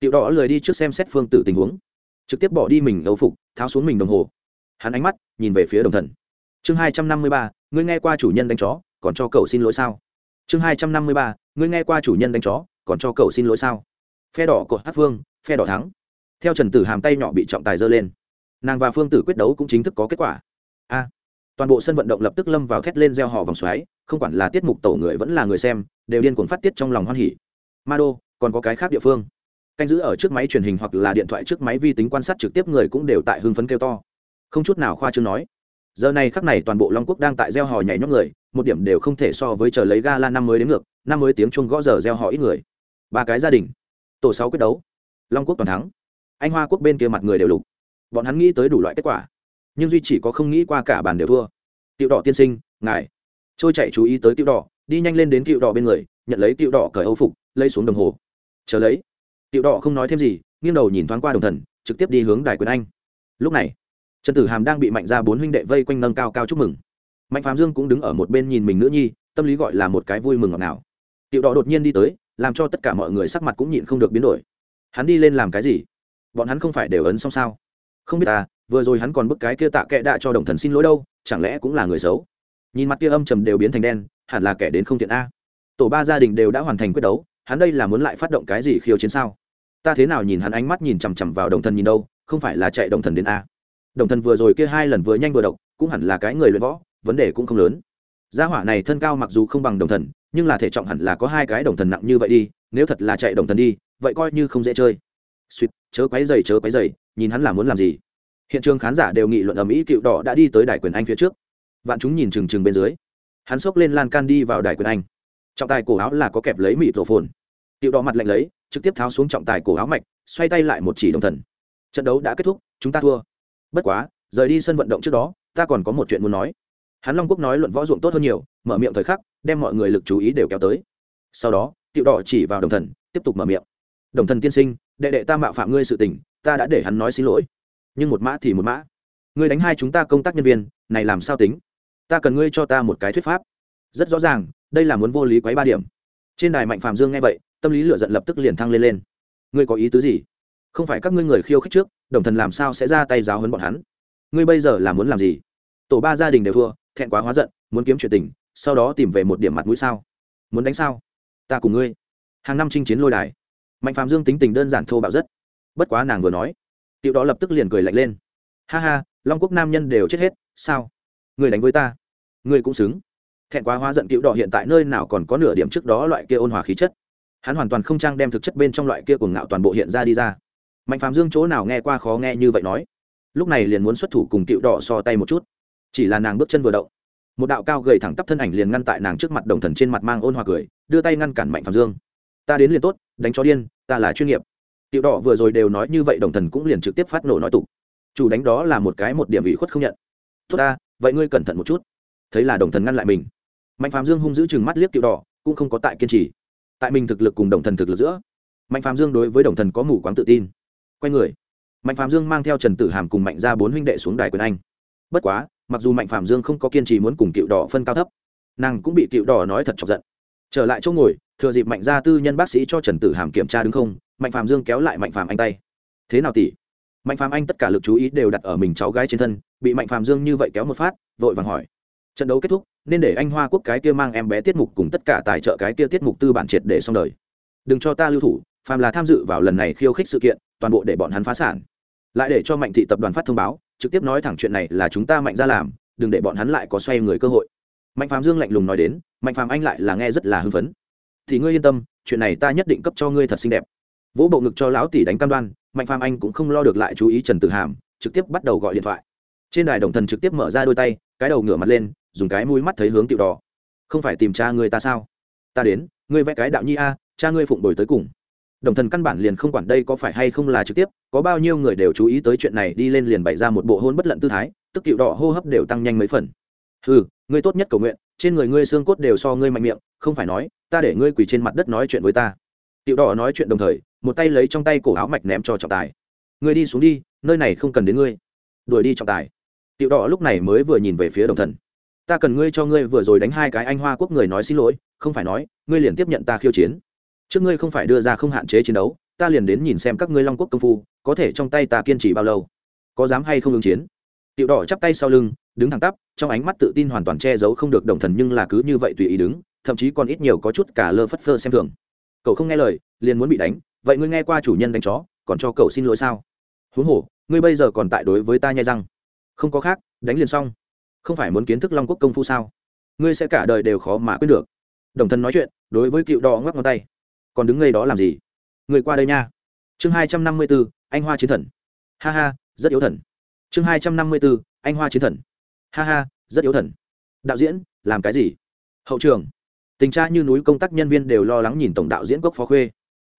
tiểu đỏ lười đi trước xem xét phương tử tình huống. Trực tiếp bỏ đi mình ấu phục, tháo xuống mình đồng hồ. Hắn ánh mắt nhìn về phía đồng thần. Chương hai trăm năm mươi ba ngươi nghe qua chủ nhân đánh chó, còn cho cậu xin lỗi sao? Chương hai trăm năm mươi ba, ngươi nghe qua chủ nhân đánh chó, còn cho cậu xin lỗi sao? Phe đỏ của hát phương phe đỏ thắng. Theo trần tử hàm tay nhỏ bị trọng tài dơ lên. Nàng và phương tử quyết đấu cũng chính thức có kết quả. A, toàn bộ sân vận động lập tức lâm vào thét lên gieo họ vòng xoáy, không quản là tiết mục tổ người vẫn là người xem, đều điên cuồng phát tiết trong lòng hoan hỉ. Ma đô, còn có cái khác địa phương. Canh giữ ở trước máy truyền hình hoặc là điện thoại trước máy vi tính quan sát trực tiếp người cũng đều tại hưng phấn kêu to. Không chút nào khoa chương nói giờ này khắc này toàn bộ long quốc đang tại gieo hò nhảy nhót người, một điểm đều không thể so với chờ lấy ga la năm mới đến ngược, năm mới tiếng chuông gõ giờ gieo hò ít người. Ba cái gia đình, tổ sáu quyết đấu, long quốc toàn thắng. Anh hoa quốc bên kia mặt người đều lục. Bọn hắn nghĩ tới đủ loại kết quả, nhưng duy chỉ có không nghĩ qua cả bàn đều thua. Tiểu đỏ tiên sinh, ngài, trôi chạy chú ý tới cựu đỏ, đi nhanh lên đến cựu đỏ bên người, nhận lấy cựu đỏ cởi âu phục, lấy xuống đồng hồ. Chờ lấy. Cựu đỏ không nói thêm gì, nghiêng đầu nhìn thoáng qua đồng thần, trực tiếp đi hướng đài quyền anh. Lúc này trần tử hàm đang bị mạnh ra bốn huynh đệ vây quanh nâng cao cao chúc mừng. Mạnh phạm dương cũng đứng ở một bên nhìn mình nữ nhi, tâm lý gọi là một cái vui mừng ngọt ngào. Tiểu đỏ đột nhiên đi tới, làm cho tất cả mọi người sắc mặt cũng nhịn không được biến đổi. Hắn đi lên làm cái gì? Bọn hắn không phải đều ấn xong sao? Không biết à vừa rồi hắn còn bức cái kia tạ kệ đạ cho đồng thần xin lỗi đâu, chẳng lẽ cũng là người xấu? Nhìn mặt kia âm trầm đều biến thành đen, hẳn là kẻ đến không thiện a. Tổ ba gia đình đều đã hoàn thành quyết đấu, hắn đây là muốn lại phát động cái gì khiêu chiến sao? Ta thế nào nhìn hắn ánh mắt nhìn chằm chằm vào đồng thần nhìn đâu, không phải là chạy đồng thần đến a đồng thần vừa rồi kia hai lần vừa nhanh vừa độc, cũng hẳn là cái người luyện võ, vấn đề cũng không lớn. Gia hỏa này thân cao mặc dù không bằng đồng thần, nhưng là thể trọng hẳn là có hai cái đồng thần nặng như vậy đi, nếu thật là chạy đồng thần đi, vậy coi như không dễ chơi. Suýt, chớ quấy dày chớ quấy dày nhìn hắn là muốn làm gì. Hiện trường khán giả đều nghị luận ở mỹ cựu đỏ đã đi tới đài quyền anh phía trước. Vạn chúng nhìn trừng trừng bên dưới. Hắn xốc lên lan can đi vào đài quyền anh. Trọng tài cổ áo là có kẹp lấy mịt rổ phồn. Cựu đỏ mặt lạnh lấy, trực tiếp tháo xuống trọng tài cổ áo mạch, xoay tay lại một chỉ đồng thần. Trận đấu đã kết thúc, chúng ta thua bất quá, rời đi sân vận động trước đó, ta còn có một chuyện muốn nói. Hắn long quốc nói luận võ ruộng tốt hơn nhiều, mở miệng thời khắc, đem mọi người lực chú ý đều kéo tới. Sau đó, tiểu đỏ chỉ vào đồng thần, tiếp tục mở miệng. Đồng thần tiên sinh, đệ đệ ta mạo phạm ngươi sự tình, ta đã để hắn nói xin lỗi. Nhưng một mã thì một mã. Ngươi đánh hai chúng ta công tác nhân viên, này làm sao tính? Ta cần ngươi cho ta một cái thuyết pháp. Rất rõ ràng, đây là muốn vô lý quấy ba điểm. Trên đài mạnh phạm dương nghe vậy, tâm lý lựa giận lập tức liền thăng lên lên. Ngươi có ý tứ gì? Không phải các ngươi người khiêu khích trước, đồng thần làm sao sẽ ra tay giáo hấn bọn hắn? Ngươi bây giờ là muốn làm gì? Tổ ba gia đình đều thua, thẹn quá hóa giận, muốn kiếm chuyện tình, sau đó tìm về một điểm mặt mũi sao? Muốn đánh sao? Ta cùng ngươi. Hàng năm chinh chiến lôi đài. Mạnh phạm dương tính tình đơn giản thô bạo rất. Bất quá nàng vừa nói, tiểu đó lập tức liền cười lạnh lên. Ha ha, long quốc nam nhân đều chết hết, sao? Người đánh với ta. Ngươi cũng xứng. Thẹn quá hóa giận cựu đỏ hiện tại nơi nào còn có nửa điểm trước đó loại kia ôn hòa khí chất. Hắn hoàn toàn không trang đem thực chất bên trong loại kia cuồng ngạo toàn bộ hiện ra đi ra mạnh phàm dương chỗ nào nghe qua khó nghe như vậy nói. Lúc này liền muốn xuất thủ cùng cựu đỏ so tay một chút. Chỉ là nàng bước chân vừa động. Một đạo cao gầy thẳng tắp thân ảnh liền ngăn tại nàng trước mặt đồng thần trên mặt mang ôn hòa cười, đưa tay ngăn cản mạnh phàm dương. Ta đến liền tốt, đánh chó điên, ta là chuyên nghiệp. Tiểu đỏ vừa rồi đều nói như vậy đồng thần cũng liền trực tiếp phát nổ nói tục. Chủ đánh đó là một cái một điểm ủy khuất không nhận. Tốt ta, vậy ngươi cẩn thận một chút. Thấy là đồng thần ngăn lại mình. Mạnh phàm dương hung giữ chừng mắt liếc tiểu đỏ, cũng không có tại kiên trì. Tại mình thực lực cùng đồng thần thực lực giữa, mạnh phàm dương đối với đồng thần có mù quáng tự tin quay người. Mạnh Phạm dương mang theo trần tử hàm cùng mạnh ra bốn huynh đệ xuống đài quyền anh. Bất quá, mặc dù mạnh Phạm dương không có kiên trì muốn cùng cựu đỏ phân cao thấp, nàng cũng bị cựu đỏ nói thật chọc giận. Trở lại chỗ ngồi, thừa dịp mạnh gia tư nhân bác sĩ cho trần tử hàm kiểm tra đứng không, mạnh Phạm dương kéo lại mạnh Phạm anh tay. Thế nào tỷ? Mạnh Phạm anh tất cả lực chú ý đều đặt ở mình cháu gái trên thân, bị mạnh Phạm dương như vậy kéo một phát, vội vàng hỏi. Trận đấu kết thúc, nên để anh hoa quốc cái kia mang em bé tiết mục cùng tất cả tài trợ cái kia tiết mục tư bản triệt để xong đời. Đừng cho ta lưu thủ, phàm là tham dự vào lần này khiêu khích sự kiện toàn bộ để bọn hắn phá sản. Lại để cho mạnh thị tập đoàn phát thông báo, trực tiếp nói thẳng chuyện này là chúng ta mạnh ra làm, đừng để bọn hắn lại có xoay người cơ hội. Mạnh phàm dương lạnh lùng nói đến, mạnh phàm anh lại là nghe rất là hưng phấn. Thì ngươi yên tâm, chuyện này ta nhất định cấp cho ngươi thật xinh đẹp. Vỗ bộ ngực cho lão tỷ đánh cam đoan, mạnh phàm anh cũng không lo được lại chú ý trần tử hàm, trực tiếp bắt đầu gọi điện thoại. Trên đài đồng thần trực tiếp mở ra đôi tay, cái đầu ngửa mặt lên, dùng cái mũi mắt thấy hướng tiểu đỏ. Không phải tìm cha ngươi ta sao? Ta đến, ngươi vẽ cái đạo nhi a, cha ngươi phụng đổi tới cùng đồng thần căn bản liền không quản đây có phải hay không là trực tiếp, có bao nhiêu người đều chú ý tới chuyện này, đi lên liền bày ra một bộ hôn bất lận tư thái, tức cựu đỏ hô hấp đều tăng nhanh mấy phần. Ừ ngươi tốt nhất cầu nguyện, trên người ngươi xương cốt đều so ngươi mạnh miệng, không phải nói, ta để ngươi quỳ trên mặt đất nói chuyện với ta. Cựu đỏ nói chuyện đồng thời, một tay lấy trong tay cổ áo mạch ném cho trọng tài. Ngươi đi xuống đi, nơi này không cần đến ngươi. Đuổi đi trọng tài. Cựu đỏ lúc này mới vừa nhìn về phía đồng thần. Ta cần ngươi cho ngươi vừa rồi đánh hai cái anh hoa quốc người nói xin lỗi, không phải nói, ngươi liền tiếp nhận ta khiêu chiến trước ngươi không phải đưa ra không hạn chế chiến đấu, ta liền đến nhìn xem các ngươi long quốc công phu, có thể trong tay ta kiên trì bao lâu? Có dám hay không ứng chiến? Tiểu đỏ chắp tay sau lưng, đứng thẳng tắp, trong ánh mắt tự tin hoàn toàn che giấu không được đồng thần nhưng là cứ như vậy tùy ý đứng, thậm chí còn ít nhiều có chút cả lơ phất phơ xem thường. Cậu không nghe lời, liền muốn bị đánh, vậy ngươi nghe qua chủ nhân đánh chó, còn cho cậu xin lỗi sao? Huống hồ, ngươi bây giờ còn tại đối với ta nhai răng. Không có khác, đánh liền xong. Không phải muốn kiến thức long quốc công phu sao? Ngươi sẽ cả đời đều khó mà quyết được. Đồng thân nói chuyện, đối với cựu đỏ ngoắc ngón tay còn đứng ngay đó làm gì? Người qua đây nha. Chương hai trăm năm mươi b ố anh hoa chiến thần. Ha ha, rất yếu thần. Chương hai trăm năm mươi b ố anh hoa chiến thần. Ha ha, rất yếu thần. Đạo diễn, làm cái gì? Hậu trường. Tình tra như núi công tác nhân viên đều lo lắng nhìn tổng đạo diễn cốc phó khuê.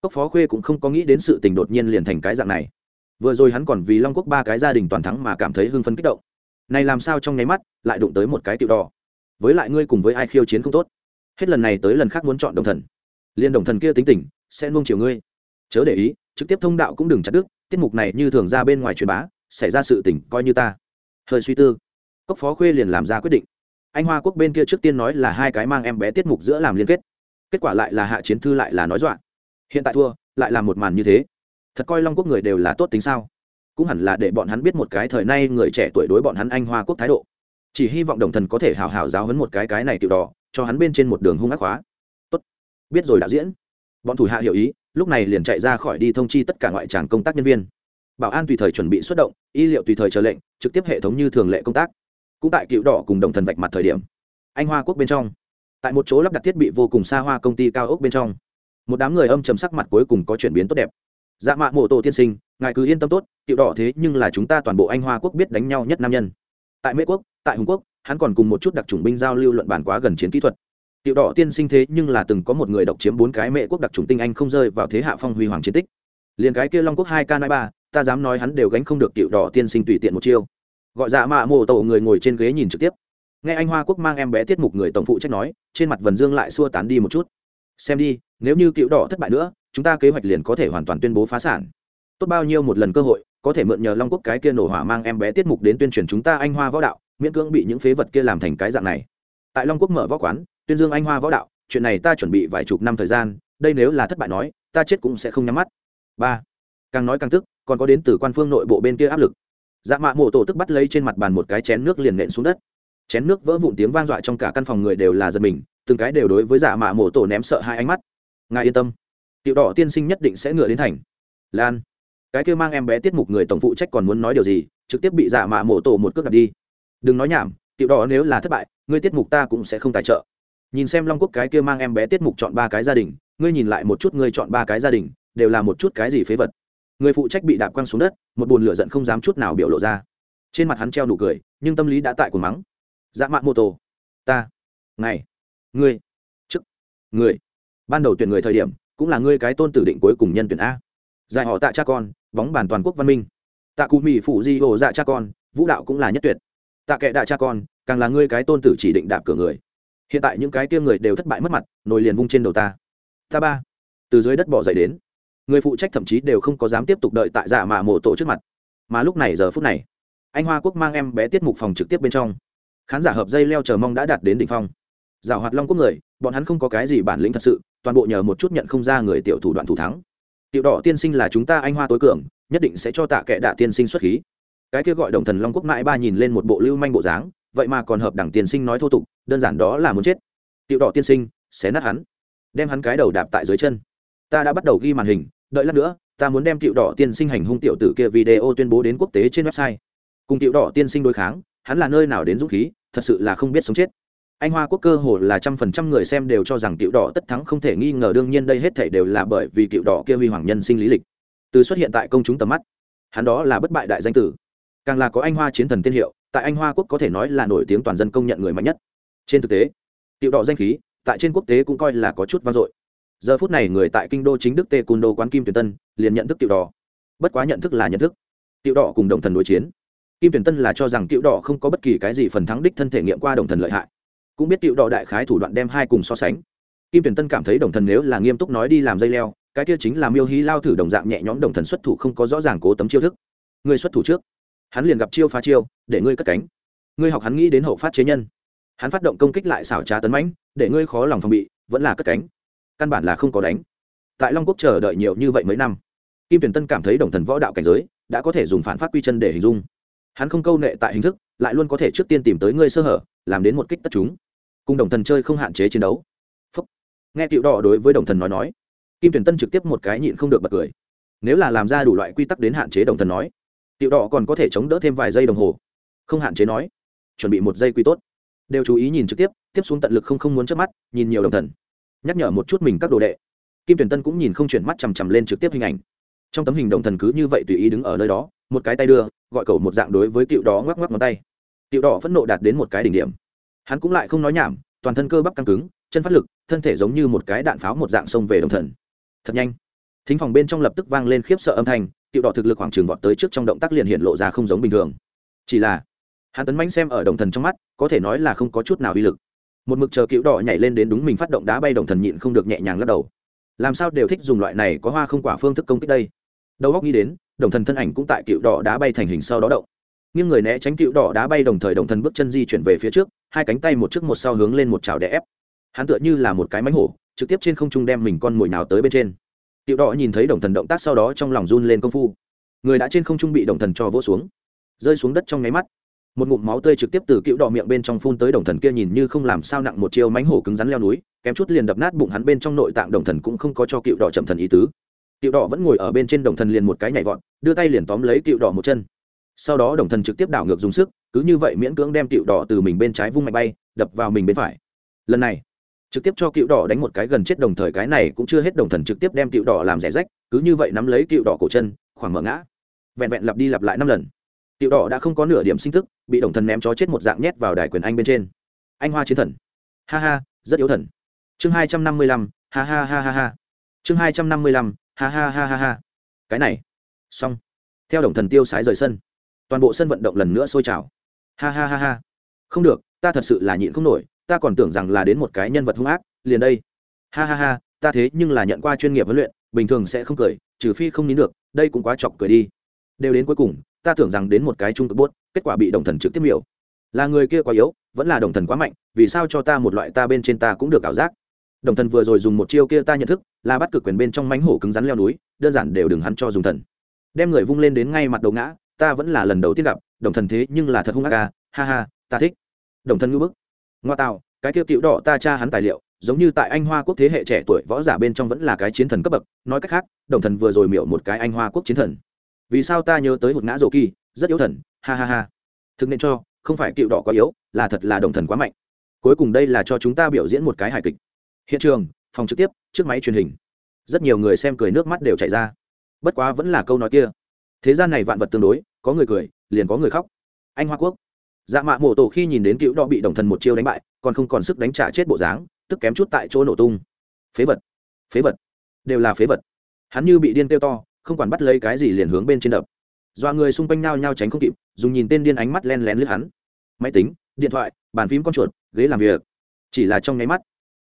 Cốc phó khuê cũng không có nghĩ đến sự tình đột nhiên liền thành cái dạng này. Vừa rồi hắn còn vì long quốc ba cái gia đình toàn thắng mà cảm thấy hưng phấn kích động. Này làm sao trong nháy mắt lại đụng tới một cái tiểu đỏ? Với lại ngươi cùng với ai khiêu chiến không tốt? Hết lần này tới lần khác muốn chọn đồng thần liên đồng thần kia tính tình, sẽ nuông chiều ngươi. Chớ để ý, trực tiếp thông đạo cũng đừng chặt đứt, tiết mục này như thường ra bên ngoài truyền bá, xảy ra sự tình coi như ta. Hơi suy tư. Cốc phó khuê liền làm ra quyết định. Anh hoa quốc bên kia trước tiên nói là hai cái mang em bé tiết mục giữa làm liên kết. Kết quả lại là hạ chiến thư lại là nói dọa. Hiện tại thua, lại là một màn như thế. Thật coi long quốc người đều là tốt tính sao? Cũng hẳn là để bọn hắn biết một cái thời nay người trẻ tuổi đối bọn hắn anh hoa quốc thái độ. Chỉ hy vọng đồng thần có thể hào hào giáo hấn một cái cái này tiểu đỏ, cho hắn bên trên một đường hung ác hóa biết rồi đạo diễn. Bọn thủ hạ hiểu ý, lúc này liền chạy ra khỏi đi thông chi tất cả ngoại tràng công tác nhân viên. Bảo an tùy thời chuẩn bị xuất động, y liệu tùy thời chờ lệnh, trực tiếp hệ thống như thường lệ công tác. Cũng tại cựu đỏ cùng đồng thần vạch mặt thời điểm, anh hoa quốc bên trong, tại một chỗ lắp đặt thiết bị vô cùng xa hoa công ty cao ốc bên trong, một đám người âm chầm sắc mặt cuối cùng có chuyển biến tốt đẹp. Dạ mạ mộ tổ tiên sinh, ngài cứ yên tâm tốt, cựu đỏ thế nhưng là chúng ta toàn bộ anh hoa quốc biết đánh nhau nhất nam nhân. Tại mỹ quốc, tại hùng quốc, hắn còn cùng một chút đặc trùng binh giao lưu luận bản quá gần chiến kỹ thuật tiểu đỏ tiên sinh thế nhưng là từng có một người độc chiếm bốn cái mệ quốc đặc trùng tinh anh không rơi vào thế hạ phong huy hoàng chiến tích. Liền cái kia long quốc hai k ba, ta dám nói hắn đều gánh không được tiểu đỏ tiên sinh tùy tiện một chiêu. Gọi dạ mạ mộ tổ người ngồi trên ghế nhìn trực tiếp. Nghe anh hoa quốc mang em bé tiết mục người tổng phụ trách nói, trên mặt vần dương lại xua tán đi một chút. Xem đi, nếu như cựu đỏ thất bại nữa, chúng ta kế hoạch liền có thể hoàn toàn tuyên bố phá sản. Tốt bao nhiêu một lần cơ hội, có thể mượn nhờ long quốc cái kia nổ hỏa mang em bé tiết mục đến tuyên truyền chúng ta anh hoa võ đạo, miễn cưỡng bị những phế vật kia làm thành cái dạng này. Tại long quốc mở võ quán tuyên dương anh hoa võ đạo, chuyện này ta chuẩn bị vài chục năm thời gian, đây nếu là thất bại nói, ta chết cũng sẽ không nhắm mắt. Ba, càng nói càng tức, còn có đến từ quan phương nội bộ bên kia áp lực. Dạ mạ mộ tổ tức bắt lấy trên mặt bàn một cái chén nước liền nện xuống đất. Chén nước vỡ vụn tiếng vang dọa trong cả căn phòng người đều là giật mình, từng cái đều đối với dạ mạ mộ tổ ném sợ hai ánh mắt. Ngài yên tâm, tiểu đỏ tiên sinh nhất định sẽ ngựa đến thành. Lan, cái kêu mang em bé tiết mục người tổng phụ trách còn muốn nói điều gì, trực tiếp bị dạ mạ mộ tổ một cước đặt đi. Đừng nói nhảm, tiểu đỏ nếu là thất bại ngươi tiết mục ta cũng sẽ không tài trợ nhìn xem long quốc cái kia mang em bé tiết mục chọn ba cái gia đình, ngươi nhìn lại một chút ngươi chọn ba cái gia đình, đều là một chút cái gì phế vật. Người phụ trách bị đạp quăng xuống đất, một bồn lửa giận không dám chút nào biểu lộ ra. Trên mặt hắn treo nụ cười, nhưng tâm lý đã tại của mắng. Dạ mạn mô tô, ta ngày ngươi, chức, người. Ban đầu tuyển người thời điểm, cũng là ngươi cái tôn tử định cuối cùng nhân tuyển a. Giải họ tạ cha con, bóng bàn toàn quốc văn minh. Tạ cụ mỹ phụ di hồ dạ cha con, vũ đạo cũng là nhất tuyệt. Tạ kệ đại cha con, càng là ngươi cái tôn tử chỉ định đạp cửa người hiện tại những cái kia người đều thất bại mất mặt, nồi liền vung trên đầu ta. Ta ba, từ dưới đất bỏ dậy đến. Người phụ trách thậm chí đều không có dám tiếp tục đợi tại dạ mạ mộ tổ trước mặt. Mà lúc này giờ phút này, anh hoa quốc mang em bé tiết mục phòng trực tiếp bên trong. Khán giả hợp dây leo chờ mong đã đạt đến đ ỉ n h phong. Giả hoạt long quốc người, bọn hắn không có cái gì bản lĩnh thật sự, toàn bộ nhờ một chút nhận không ra người tiểu thủ đoạn thủ thắng. Tiểu đỏ tiên sinh là chúng ta anh hoa tối cường, nhất định sẽ cho tạ kệ đạ tiên sinh xuất khí. Cái kia gọi đồng thần long quốc mãi ba nhìn lên một bộ lưu manh bộ dáng vậy mà còn hợp đẳng tiên sinh nói thô tục, đơn giản đó là muốn chết. Tiểu đỏ tiên sinh, xé nát hắn. Đem hắn cái đầu đạp tại dưới chân. Ta đã bắt đầu ghi màn hình, đợi lát nữa, ta muốn đem tiểu đỏ tiên sinh hành hung tiểu tử kia video tuyên bố đến quốc tế trên website. Cùng tiểu đỏ tiên sinh đối kháng, hắn là nơi nào đến dũng khí, thật sự là không biết sống chết. Anh hoa quốc cơ hồ là trăm phần trăm người xem đều cho rằng tiểu đỏ tất thắng không thể nghi ngờ, đương nhiên đây hết thể đều là bởi vì tiểu đỏ kia huy hoàng nhân sinh lý lịch. Từ xuất hiện tại công chúng tầm mắt, hắn đó là bất bại đại danh tử càng là có anh hoa chiến thần tiên hiệu, tại anh hoa quốc có thể nói là nổi tiếng toàn dân công nhận người mạnh nhất. Trên thực tế, tiểu đỏ danh khí, tại trên quốc tế cũng coi là có chút vang dội. Giờ phút này người tại kinh đô chính đức tê cùn đô quán kim tuyển tân, liền nhận thức tiểu đỏ. Bất quá nhận thức là nhận thức. Tiểu đỏ cùng đồng thần đối chiến. Kim tuyển tân là cho rằng tiểu đỏ không có bất kỳ cái gì phần thắng đích thân thể nghiệm qua đồng thần lợi hại. Cũng biết tiểu đỏ đại khái thủ đoạn đem hai cùng so sánh. Kim tuyển tân cảm thấy đồng thần nếu là nghiêm túc nói đi làm dây leo, cái kia chính là miêu hí lao thử đồng dạng nhẹ nhõm đồng thần xuất thủ không có rõ ràng cố tấm chiêu thức. Người xuất thủ trước hắn liền gặp chiêu phá chiêu, để ngươi cất cánh. Ngươi học hắn nghĩ đến hậu phát chế nhân. Hắn phát động công kích lại xảo trá tấn mãnh, để ngươi khó lòng phòng bị, vẫn là cất cánh. Căn bản là không có đánh. Tại long quốc chờ đợi nhiều như vậy mấy năm, kim tuyển tân cảm thấy đồng thần võ đạo cảnh giới đã có thể dùng phản phát quy chân để hình dung. Hắn không câu nệ tại hình thức, lại luôn có thể trước tiên tìm tới ngươi sơ hở, làm đến một kích tất chúng. Cùng đồng thần chơi không hạn chế chiến đấu. Phúc. nghe tiểu đỏ đối với đồng thần nói nói, kim tuyển tân trực tiếp một cái nhịn không được bật cười. Nếu là làm ra đủ loại quy tắc đến hạn chế đồng thần nói tiểu đỏ còn có thể chống đỡ thêm vài giây đồng hồ. Không hạn chế nói, chuẩn bị một giây quy tốt. Đều chú ý nhìn trực tiếp tiếp xuống tận lực không không muốn chớp mắt, nhìn nhiều đồng thần. Nhắc nhở một chút mình các đồ đệ. Kim tuyển tân cũng nhìn không chuyển mắt chằm chằm lên trực tiếp hình ảnh. Trong tấm hình đồng thần cứ như vậy tùy ý đứng ở nơi đó, một cái tay đưa, gọi cầu một dạng đối với Tiểu đó ngoắc ngoắc ngón tay. Tiểu đỏ phẫn nộ đạt đến một cái đỉnh điểm. Hắn cũng lại không nói nhảm, toàn thân cơ bắp căng cứng, chân phát lực, thân thể giống như một cái đạn pháo một dạng xông về đồng thần. Thật nhanh. Thính phòng bên trong lập tức vang lên khiếp sợ âm thanh cựu đỏ thực lực khoảng trường vọt tới trước trong động tác liền hiện lộ ra không giống bình thường. Chỉ là hắn tấn Mạnh xem ở đồng thần trong mắt, có thể nói là không có chút nào uy lực. Một mực chờ cựu đỏ nhảy lên đến đúng mình phát động đá bay đồng thần nhịn không được nhẹ nhàng lắc đầu. Làm sao đều thích dùng loại này có hoa không quả phương thức công kích đây? Đầu góc nghĩ đến, đồng thần thân ảnh cũng tại cựu đỏ đá bay thành hình sau đó động. Nhưng người né tránh cựu đỏ đá bay đồng thời đồng thần bước chân di chuyển về phía trước, hai cánh tay một trước một sau hướng lên một chảo đè ép. Hắn tựa như là một cái mánh hổ, trực tiếp trên không trung đem mình con mồi nào tới bên trên. Tiểu đỏ nhìn thấy đồng thần động tác sau đó trong lòng run lên công phu. Người đã trên không trung bị đồng thần cho vỗ xuống. Rơi xuống đất trong nháy mắt. Một ngụm máu tươi trực tiếp từ cựu đỏ miệng bên trong phun tới đồng thần kia nhìn như không làm sao nặng một chiêu mánh hổ cứng rắn leo núi, kém chút liền đập nát bụng hắn bên trong nội tạng đồng thần cũng không có cho cựu đỏ chậm thần ý tứ. Cựu đỏ vẫn ngồi ở bên trên đồng thần liền một cái nhảy vọt, đưa tay liền tóm lấy cựu đỏ một chân. Sau đó đồng thần trực tiếp đảo ngược dùng sức, cứ như vậy miễn cưỡng đem cựu đỏ từ mình bên trái vung mạnh bay, đập vào mình bên phải. Lần này trực tiếp cho cựu đỏ đánh một cái gần chết đồng thời cái này cũng chưa hết đồng thần trực tiếp đem cựu đỏ làm rẻ rách, cứ như vậy nắm lấy cựu đỏ cổ chân, khoảng mở ngã. Vẹn vẹn lặp đi lặp lại năm lần. Cựu đỏ đã không có nửa điểm sinh thức bị đồng thần ném chó chết một dạng nhét vào đài quyền anh bên trên. Anh hoa chiến thần. Ha ha, rất yếu thần. Chương hai trăm năm mươi lăm, ha ha ha ha ha. Chương hai trăm năm mươi lăm, ha ha ha ha ha. Cái này. Xong. Theo đồng thần tiêu sái rời sân, toàn bộ sân vận động lần nữa sôi trào. Ha ha ha ha. Không được, ta thật sự là nhịn không nổi ta còn tưởng rằng là đến một cái nhân vật hung ác, liền đây. Ha ha ha, ta thế nhưng là nhận qua chuyên nghiệp huấn luyện, bình thường sẽ không cười, trừ phi không nín được, đây cũng quá chọc cười đi. Đều đến cuối cùng, ta tưởng rằng đến một cái trung cực bốt, kết quả bị đồng thần trực tiếp miểu. Là người kia quá yếu, vẫn là đồng thần quá mạnh, vì sao cho ta một loại ta bên trên ta cũng được ảo giác. Đồng thần vừa rồi dùng một chiêu kia ta nhận thức, là bắt cực quyền bên trong mánh hổ cứng rắn leo núi, đơn giản đều đừng hắn cho dùng thần. Đem người vung lên đến ngay mặt đầu ngã, ta vẫn là lần đầu tiên gặp, đồng thần thế nhưng là thật hung ác ca ha ha, ta thích. Đồng thần ngữ bức ngoa tạo, cái kia cựu đỏ ta tra hắn tài liệu, giống như tại anh hoa quốc thế hệ trẻ tuổi, võ giả bên trong vẫn là cái chiến thần cấp bậc, nói cách khác, đồng thần vừa rồi miệu một cái anh hoa quốc chiến thần. Vì sao ta nhớ tới hụt ngã rổ kỳ, rất yếu thần, ha ha ha. Thực nên cho, không phải cựu đỏ quá yếu, là thật là đồng thần quá mạnh. Cuối cùng đây là cho chúng ta biểu diễn một cái hài kịch. Hiện trường, phòng trực tiếp trước máy truyền hình. Rất nhiều người xem cười nước mắt đều chảy ra. Bất quá vẫn là câu nói kia. Thế gian này vạn vật tương đối, có người cười, liền có người khóc. Anh hoa quốc dạ mạ mổ tổ khi nhìn đến cựu đo bị đồng thần một chiêu đánh bại, còn không còn sức đánh trả chết bộ dáng, tức kém chút tại chỗ nổ tung. Phế vật phế vật, đều là phế vật. Hắn như bị điên tiêu to, không quản bắt lấy cái gì liền hướng bên trên đập. Dọa người xung quanh nao nhau tránh không kịp, dùng nhìn tên điên ánh mắt len lén lướt hắn. Máy tính, điện thoại, bàn phím con chuột, ghế làm việc. Chỉ là trong nháy mắt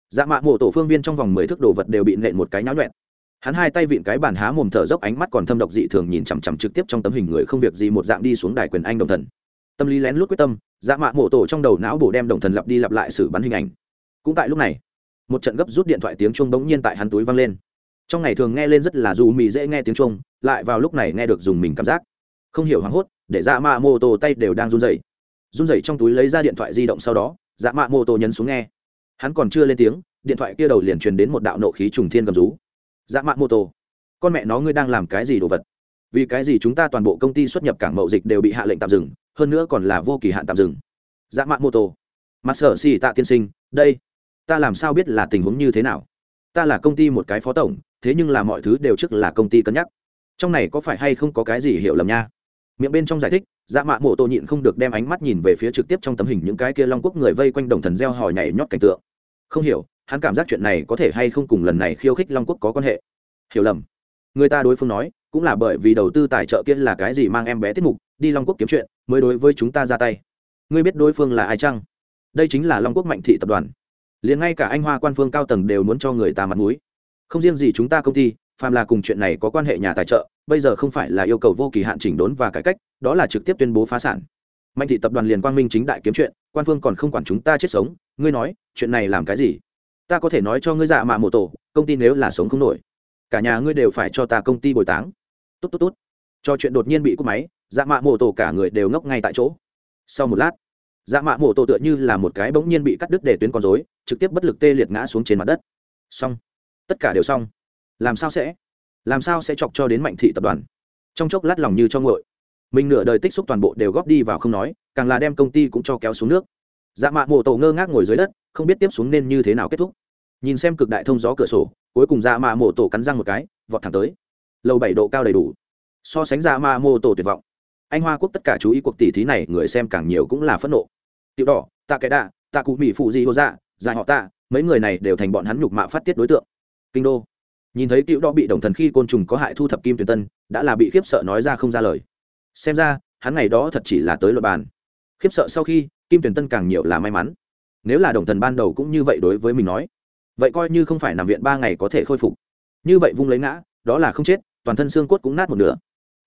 dạ mạ mộ tổ phương viên trong vòng mười thước đồ vật đều bị nện một cái nháo nhuẹn hắn hai tay vịn cái bàn há mồm thở dốc ánh mắt còn thâm độc dị thường nhìn chằm chằm trực tiếp trong tấm hình người không việc gì một dạng đi xuống đài quyền anh đồng thần tâm lý lén lút quyết tâm dạ mạ mộ tổ trong đầu não bổ đem đồng thần lặp đi lặp lại xử bắn hình ảnh. Cũng tại lúc này, một trận gấp rút điện thoại tiếng chuông bỗng nhiên tại hắn túi vang lên. Trong ngày thường nghe lên rất là dù mì dễ nghe tiếng chuông, lại vào lúc này nghe được dùng mình cảm giác. Không hiểu hoảng hốt, để dạ mạ mô tô tay đều đang run rẩy. Run rẩy trong túi lấy ra điện thoại di động sau đó dạ mạ mô tô nhấn xuống nghe. Hắn còn chưa lên tiếng, điện thoại kia đầu liền truyền đến một đạo nộ khí trùng thiên cầm rú. Dạ mạ mô tô con mẹ nó ngươi đang làm cái gì đồ vật? Vì cái gì chúng ta toàn bộ công ty xuất nhập cảng mậu dịch đều bị hạ lệnh tạm dừng hơn nữa còn là vô kỳ hạn tạm dừng. Dạ mạn mô tô. Mặt sở xì tạ tiên sinh, đây, ta làm sao biết là tình huống như thế nào? Ta là công ty một cái phó tổng, thế nhưng là mọi thứ đều trước là công ty cân nhắc. Trong này có phải hay không có cái gì hiểu lầm nha? Miệng bên trong giải thích dạ mạ mộ tô nhịn không được đem ánh mắt nhìn về phía trực tiếp trong tấm hình những cái kia long quốc người vây quanh đồng thần gieo hỏi nhảy nhót cảnh tượng. Không hiểu, hắn cảm giác chuyện này có thể hay không cùng lần này khiêu khích long quốc có quan hệ? Hiểu lầm. Người ta đối phương nói, cũng là bởi vì đầu tư tài trợ kia là cái gì mang em bé tiết mục đi long quốc kiếm chuyện, mới đối với chúng ta ra tay. Ngươi biết đối phương là ai chăng? Đây chính là long quốc mạnh thị tập đoàn. Liền ngay cả anh hoa quan phương cao tầng đều muốn cho người ta mặt mũi. Không riêng gì chúng ta công ty, phàm là cùng chuyện này có quan hệ nhà tài trợ, bây giờ không phải là yêu cầu vô kỳ hạn chỉnh đốn và cải cách, đó là trực tiếp tuyên bố phá sản. Mạnh thị tập đoàn liền quang minh chính đại kiếm chuyện, quan phương còn không quản chúng ta chết sống, ngươi nói, chuyện này làm cái gì? Ta có thể nói cho ngươi dạ mạ mộ tổ, công ty nếu là sống không nổi, cả nhà ngươi đều phải cho ta công ty bồi táng. Tốt tốt tốt. Cho chuyện đột nhiên bị cúp máy dạ mạ mổ tổ cả người đều ngốc ngay tại chỗ. Sau một lát dạ mạ mổ tổ tựa như là một cái bỗng nhiên bị cắt đứt để tuyến con dối trực tiếp bất lực tê liệt ngã xuống trên mặt đất. Xong, tất cả đều xong. Làm sao sẽ? Làm sao sẽ chọc cho đến mạnh thị tập đoàn? Trong chốc lát lòng như cho ngội mình nửa đời tích xúc toàn bộ đều góp đi vào không nói, càng là đem công ty cũng cho kéo xuống nước. Dạ mạ mộ tổ ngơ ngác ngồi dưới đất, không biết tiếp xuống nên như thế nào kết thúc. Nhìn xem cực đại thông gió cửa sổ, cuối cùng dạ mạ mộ tổ cắn răng một cái, vọt thẳng tới. Lầu bảy độ cao đầy đủ. So sánh dạ mạ mộ tổ tuyệt vọng anh hoa quốc tất cả chú ý cuộc tỷ thí này, người xem càng nhiều cũng là phẫn nộ. Tiểu đỏ, tạ cái đạ, tạ cụ mỹ phụ di hô dạ dài họ tạ, mấy người này đều thành bọn hắn nhục mạ phát tiết đối tượng. Kinh đô. Nhìn thấy tiểu đỏ bị đồng thần khi côn trùng có hại thu thập kim tuyền tân, đã là bị khiếp sợ nói ra không ra lời. Xem ra, hắn ngày đó thật chỉ là tới luật bàn. Khiếp sợ sau khi, kim tuyền tân càng nhiều là may mắn. Nếu là đồng thần ban đầu cũng như vậy đối với mình nói, vậy coi như không phải nằm viện ba ngày có thể khôi phục. Như vậy vung lấy ngã, đó là không chết, toàn thân xương cốt cũng nát một nửa.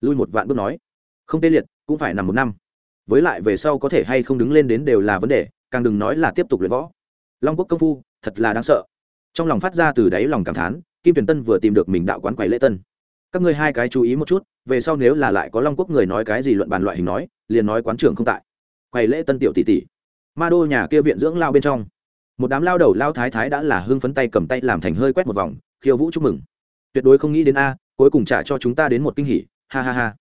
Lui một vạn bước nói không tê liệt, cũng phải nằm một năm. Với lại về sau có thể hay không đứng lên đến đều là vấn đề, càng đừng nói là tiếp tục luyện võ. Long quốc công phu, thật là đáng sợ. Trong lòng phát ra từ đáy lòng cảm thán, kim tuyển tân vừa tìm được mình đạo quán quầy lễ tân. Các ngươi hai cái chú ý một chút, về sau nếu là lại có long quốc người nói cái gì luận bàn loại hình nói, liền nói quán trưởng không tại. Quầy lễ tân tiểu tỷ tỷ. Ma đô nhà kia viện dưỡng lao bên trong. Một đám lao đầu lao thái thái đã là hưng phấn tay cầm tay làm thành hơi quét một vòng, khiêu vũ chúc mừng. Tuyệt đối không nghĩ đến a, cuối cùng trả cho chúng ta đến một kinh hỉ, ha ha ha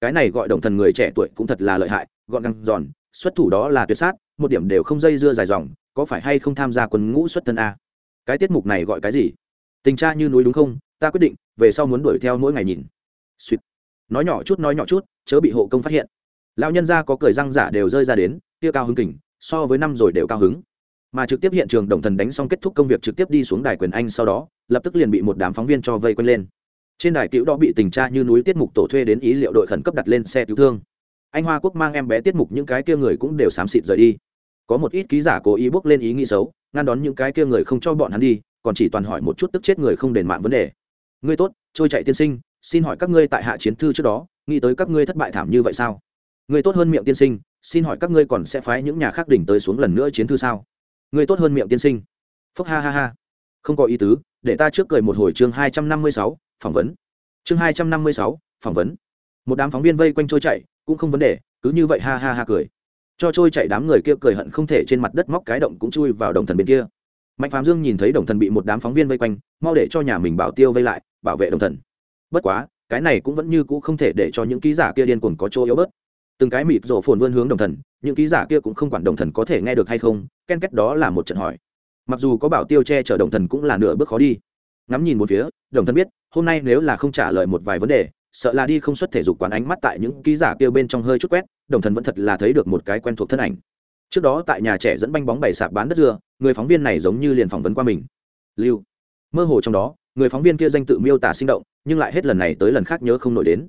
cái này gọi đồng thần người trẻ tuổi cũng thật là lợi hại, gọn gàng giòn, xuất thủ đó là tuyệt sát, một điểm đều không dây dưa dài dòng, có phải hay không tham gia quân ngũ xuất thân a? Cái tiết mục này gọi cái gì? Tình cha như núi đúng không? Ta quyết định, về sau muốn đuổi theo mỗi ngày nhìn. Suýt nói nhỏ chút, nói nhỏ chút, chớ bị hộ công phát hiện. Lão nhân gia có cười răng giả đều rơi ra đến, kia cao hứng kình, so với năm rồi đều cao hứng. Mà trực tiếp hiện trường đồng thần đánh xong kết thúc công việc trực tiếp đi xuống đài quyền anh sau đó, lập tức liền bị một đám phóng viên cho vây quanh lên trên đài cứu đó bị tình tra như núi tiết mục tổ thuê đến ý liệu đội khẩn cấp đặt lên xe cứu thương. Anh hoa quốc mang em bé tiết mục những cái kia người cũng đều xám xịt rời đi. Có một ít ký giả cố ý bước lên ý nghĩ xấu, ngăn đón những cái kia người không cho bọn hắn đi, còn chỉ toàn hỏi một chút tức chết người không đền mạng vấn đề. Ngươi tốt, trôi chạy tiên sinh, xin hỏi các ngươi tại hạ chiến thư trước đó, nghĩ tới các ngươi thất bại thảm như vậy sao? Ngươi tốt hơn miệng tiên sinh, xin hỏi các ngươi còn sẽ phái những nhà khác đỉnh tới xuống lần nữa chiến thư sao? Ngươi tốt hơn miệng tiên sinh. Phúc ha ha ha. Không có ý tứ, để ta trước cười một hồi chương hai trăm năm mươi sáu phỏng vấn. Chương hai trăm năm mươi sáu, phỏng vấn. Một đám phóng viên vây quanh trôi chạy cũng không vấn đề, cứ như vậy ha ha ha cười. Cho trôi chạy đám người kia cười hận không thể trên mặt đất móc cái động cũng chui vào đồng thần bên kia. Mạnh phạm dương nhìn thấy đồng thần bị một đám phóng viên vây quanh, mau để cho nhà mình bảo tiêu vây lại, bảo vệ đồng thần. Bất quá, cái này cũng vẫn như cũ không thể để cho những ký giả kia điên cuồng có chỗ yếu bớt. Từng cái mịt rổ phồn vươn hướng đồng thần, những ký giả kia cũng không quản đồng thần có thể nghe được hay không, ken kết đó là một trận hỏi. Mặc dù có bảo tiêu che chở đồng thần cũng là nửa bước khó đi ngắm nhìn một phía, đồng thân biết, hôm nay nếu là không trả lời một vài vấn đề, sợ là đi không xuất thể dục quán ánh mắt tại những ký giả kia bên trong hơi chút quét, đồng thần vẫn thật là thấy được một cái quen thuộc thân ảnh. Trước đó tại nhà trẻ dẫn banh bóng bày sạp bán đất dưa, người phóng viên này giống như liền phỏng vấn qua mình. Lưu. Mơ hồ trong đó, người phóng viên kia danh tự miêu tả sinh động, nhưng lại hết lần này tới lần khác nhớ không nổi đến.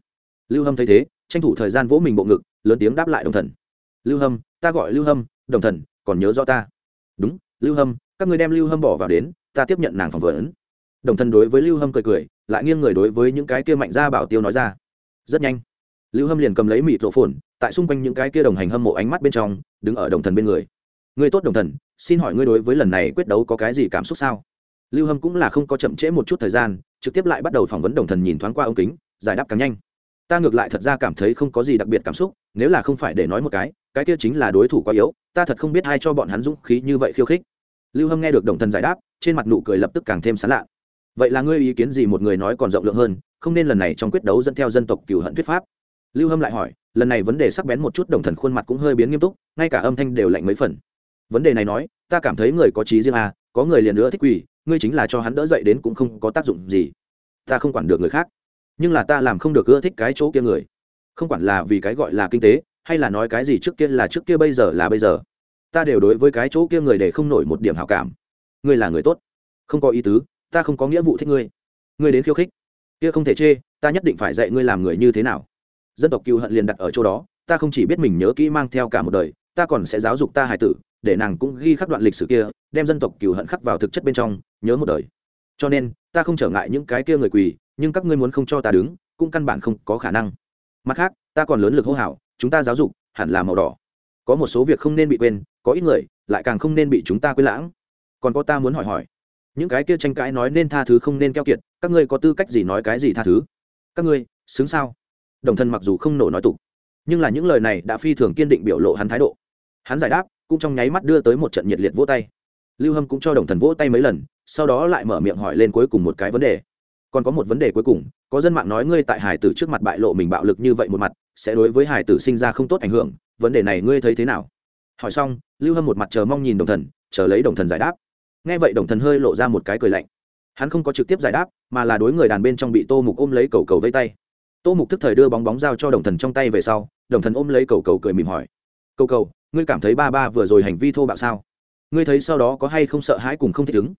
Lưu hâm thấy thế, tranh thủ thời gian vỗ mình bộ ngực, lớn tiếng đáp lại đồng thần lưu hâm, ta gọi lưu hâm, đồng thần còn nhớ rõ ta. Đúng, lưu hâm, các người đem lưu hâm bỏ vào đến, ta tiếp nhận nàng phỏng vấn đồng thân đối với lưu hâm cười cười, lại nghiêng người đối với những cái kia mạnh ra bảo tiêu nói ra. Rất nhanh, lưu hâm liền cầm lấy mịt rộ phồn, tại xung quanh những cái kia đồng hành hâm mộ ánh mắt bên trong, đứng ở đồng thần bên người. Người tốt đồng thần, xin hỏi ngươi đối với lần này quyết đấu có cái gì cảm xúc sao? Lưu hâm cũng là không có chậm trễ một chút thời gian, trực tiếp lại bắt đầu phỏng vấn đồng thần nhìn thoáng qua ống kính, giải đáp càng nhanh. Ta ngược lại thật ra cảm thấy không có gì đặc biệt cảm xúc, nếu là không phải để nói một cái cái kia chính là đối thủ quá yếu, ta thật không biết ai cho bọn hắn dũng khí như vậy khiêu khích. Lưu hâm nghe được đồng thần giải đáp, trên mặt nụ cười lập tức càng thêm sán lạ vậy là ngươi ý kiến gì một người nói còn rộng lượng hơn, không nên lần này trong quyết đấu dẫn theo dân tộc cửu hận thuyết pháp? Lưu hâm lại hỏi, lần này vấn đề sắc bén một chút đồng thần khuôn mặt cũng hơi biến nghiêm túc, ngay cả âm thanh đều lạnh mấy phần. Vấn đề này nói, ta cảm thấy người có trí riêng à có người liền nữa thích quỷ, ngươi chính là cho hắn đỡ dậy đến cũng không có tác dụng gì. Ta không quản được người khác, nhưng là ta làm không được ưa thích cái chỗ kia người. Không quản là vì cái gọi là kinh tế, hay là nói cái gì trước kia là trước kia bây giờ là bây giờ. Ta đều đối với cái chỗ kia người để không nổi một điểm hảo cảm. Ngươi là người tốt. Không có ý tứ ta không có nghĩa vụ thích ngươi. Ngươi đến khiêu khích. Kia không thể chê, ta nhất định phải dạy ngươi làm người như thế nào. Dân tộc cựu hận liền đặt ở chỗ đó, ta không chỉ biết mình nhớ kỹ mang theo cả một đời, ta còn sẽ giáo dục ta hài tử, để nàng cũng ghi khắc đoạn lịch sử kia, đem dân tộc cựu hận khắc vào thực chất bên trong, nhớ một đời. Cho nên, ta không trở ngại những cái kia người quỳ, nhưng các ngươi muốn không cho ta đứng, cũng căn bản không có khả năng. Mặt khác, ta còn lớn lực hô hào, chúng ta giáo dục hẳn là màu đỏ. Có một số việc không nên bị quên, có ít người lại càng không nên bị chúng ta quên lãng. Còn có ta muốn hỏi hỏi những cái kia tranh cãi nói nên tha thứ không nên keo kiệt, các ngươi có tư cách gì nói cái gì tha thứ? Các ngươi, xứng sao? Đồng thân mặc dù không nổ nói tục, nhưng là những lời này đã phi thường kiên định biểu lộ hắn thái độ. Hắn giải đáp, cũng trong nháy mắt đưa tới một trận nhiệt liệt vỗ tay. Lưu hâm cũng cho đồng thần vỗ tay mấy lần, sau đó lại mở miệng hỏi lên cuối cùng một cái vấn đề. Còn có một vấn đề cuối cùng, có dân mạng nói ngươi tại hải tử trước mặt bại lộ mình bạo lực như vậy một mặt, sẽ đối với hải tử sinh ra không tốt ảnh hưởng, vấn đề này ngươi thấy thế nào? Hỏi xong, lưu hâm một mặt chờ mong nhìn đồng thần, chờ lấy đồng thần giải đáp nghe vậy đồng thần hơi lộ ra một cái cười lạnh. Hắn không có trực tiếp giải đáp, mà là đối người đàn bên trong bị tô mục ôm lấy cầu cầu vây tay. Tô mục thức thời đưa bóng bóng giao cho đồng thần trong tay về sau, đồng thần ôm lấy cầu cầu cười mỉm hỏi. Cầu cầu, ngươi cảm thấy ba ba vừa rồi hành vi thô bạo sao? Ngươi thấy sau đó có hay không sợ hãi cùng không thích ứng?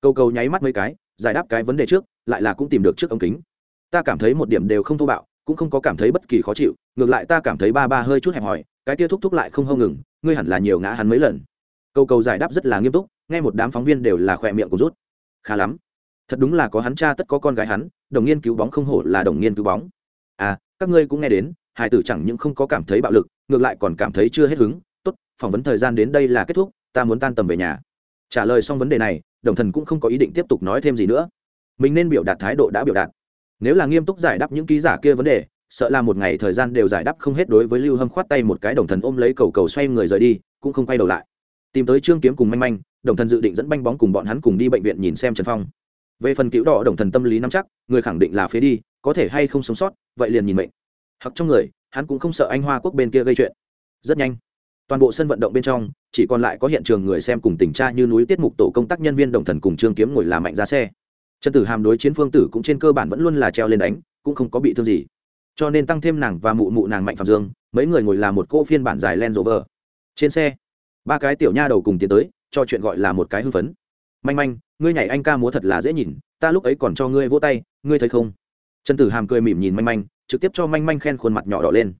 Cầu cầu nháy mắt mấy cái, giải đáp cái vấn đề trước, lại là cũng tìm được trước ống kính. Ta cảm thấy một điểm đều không thô bạo, cũng không có cảm thấy bất kỳ khó chịu, ngược lại ta cảm thấy ba ba hơi chút hẹp hòi, cái kia thúc thúc lại không hông ngừng, ngươi hẳn là nhiều ngã hắn mấy lần. Cầu cầu giải đáp rất là nghiêm túc nghe một đám phóng viên đều là khỏe miệng của rút. Khá lắm. Thật đúng là có hắn cha tất có con gái hắn, đồng nghiên cứu bóng không hổ là đồng nghiên cứu bóng. À các ngươi cũng nghe đến, hải tử chẳng những không có cảm thấy bạo lực, ngược lại còn cảm thấy chưa hết hứng. Tốt, phỏng vấn thời gian đến đây là kết thúc, ta muốn tan tầm về nhà. Trả lời xong vấn đề này, đồng thần cũng không có ý định tiếp tục nói thêm gì nữa. Mình nên biểu đạt thái độ đã biểu đạt. Nếu là nghiêm túc giải đáp những ký giả kia vấn đề, sợ là một ngày thời gian đều giải đáp không hết đối với lưu hâm khoát tay một cái đồng thần ôm lấy cầu cầu xoay người rời đi, cũng không quay đầu lại tìm tới trương kiếm cùng manh manh, đồng thần dự định dẫn banh bóng cùng bọn hắn cùng đi bệnh viện nhìn xem trần phong. Về phần cứu đỏ, đồng thần tâm lý nắm chắc, người khẳng định là phế đi, có thể hay không sống sót, vậy liền nhìn mệnh. Hoặc trong người, hắn cũng không sợ anh hoa quốc bên kia gây chuyện. Rất nhanh, toàn bộ sân vận động bên trong, chỉ còn lại có hiện trường người xem cùng tình tra như núi tiết mục tổ công tác nhân viên đồng thần cùng trương kiếm ngồi làm mạnh ra xe. Trần tử hàm đối chiến phương tử cũng trên cơ bản vẫn luôn là treo lên đánh, cũng không có bị thương gì. Cho nên tăng thêm nàng và mụ mụ nàng mạnh phạm dương, mấy người ngồi làm một cô phiên bản dài len rover. Trên xe ba cái tiểu nha đầu cùng tiến tới, cho chuyện gọi là một cái hưng phấn. Manh manh, ngươi nhảy anh ca múa thật là dễ nhìn, ta lúc ấy còn cho ngươi vỗ tay, ngươi thấy không? Trần tử hàm cười mỉm nhìn manh manh, trực tiếp cho manh manh khen khuôn mặt nhỏ đỏ lên.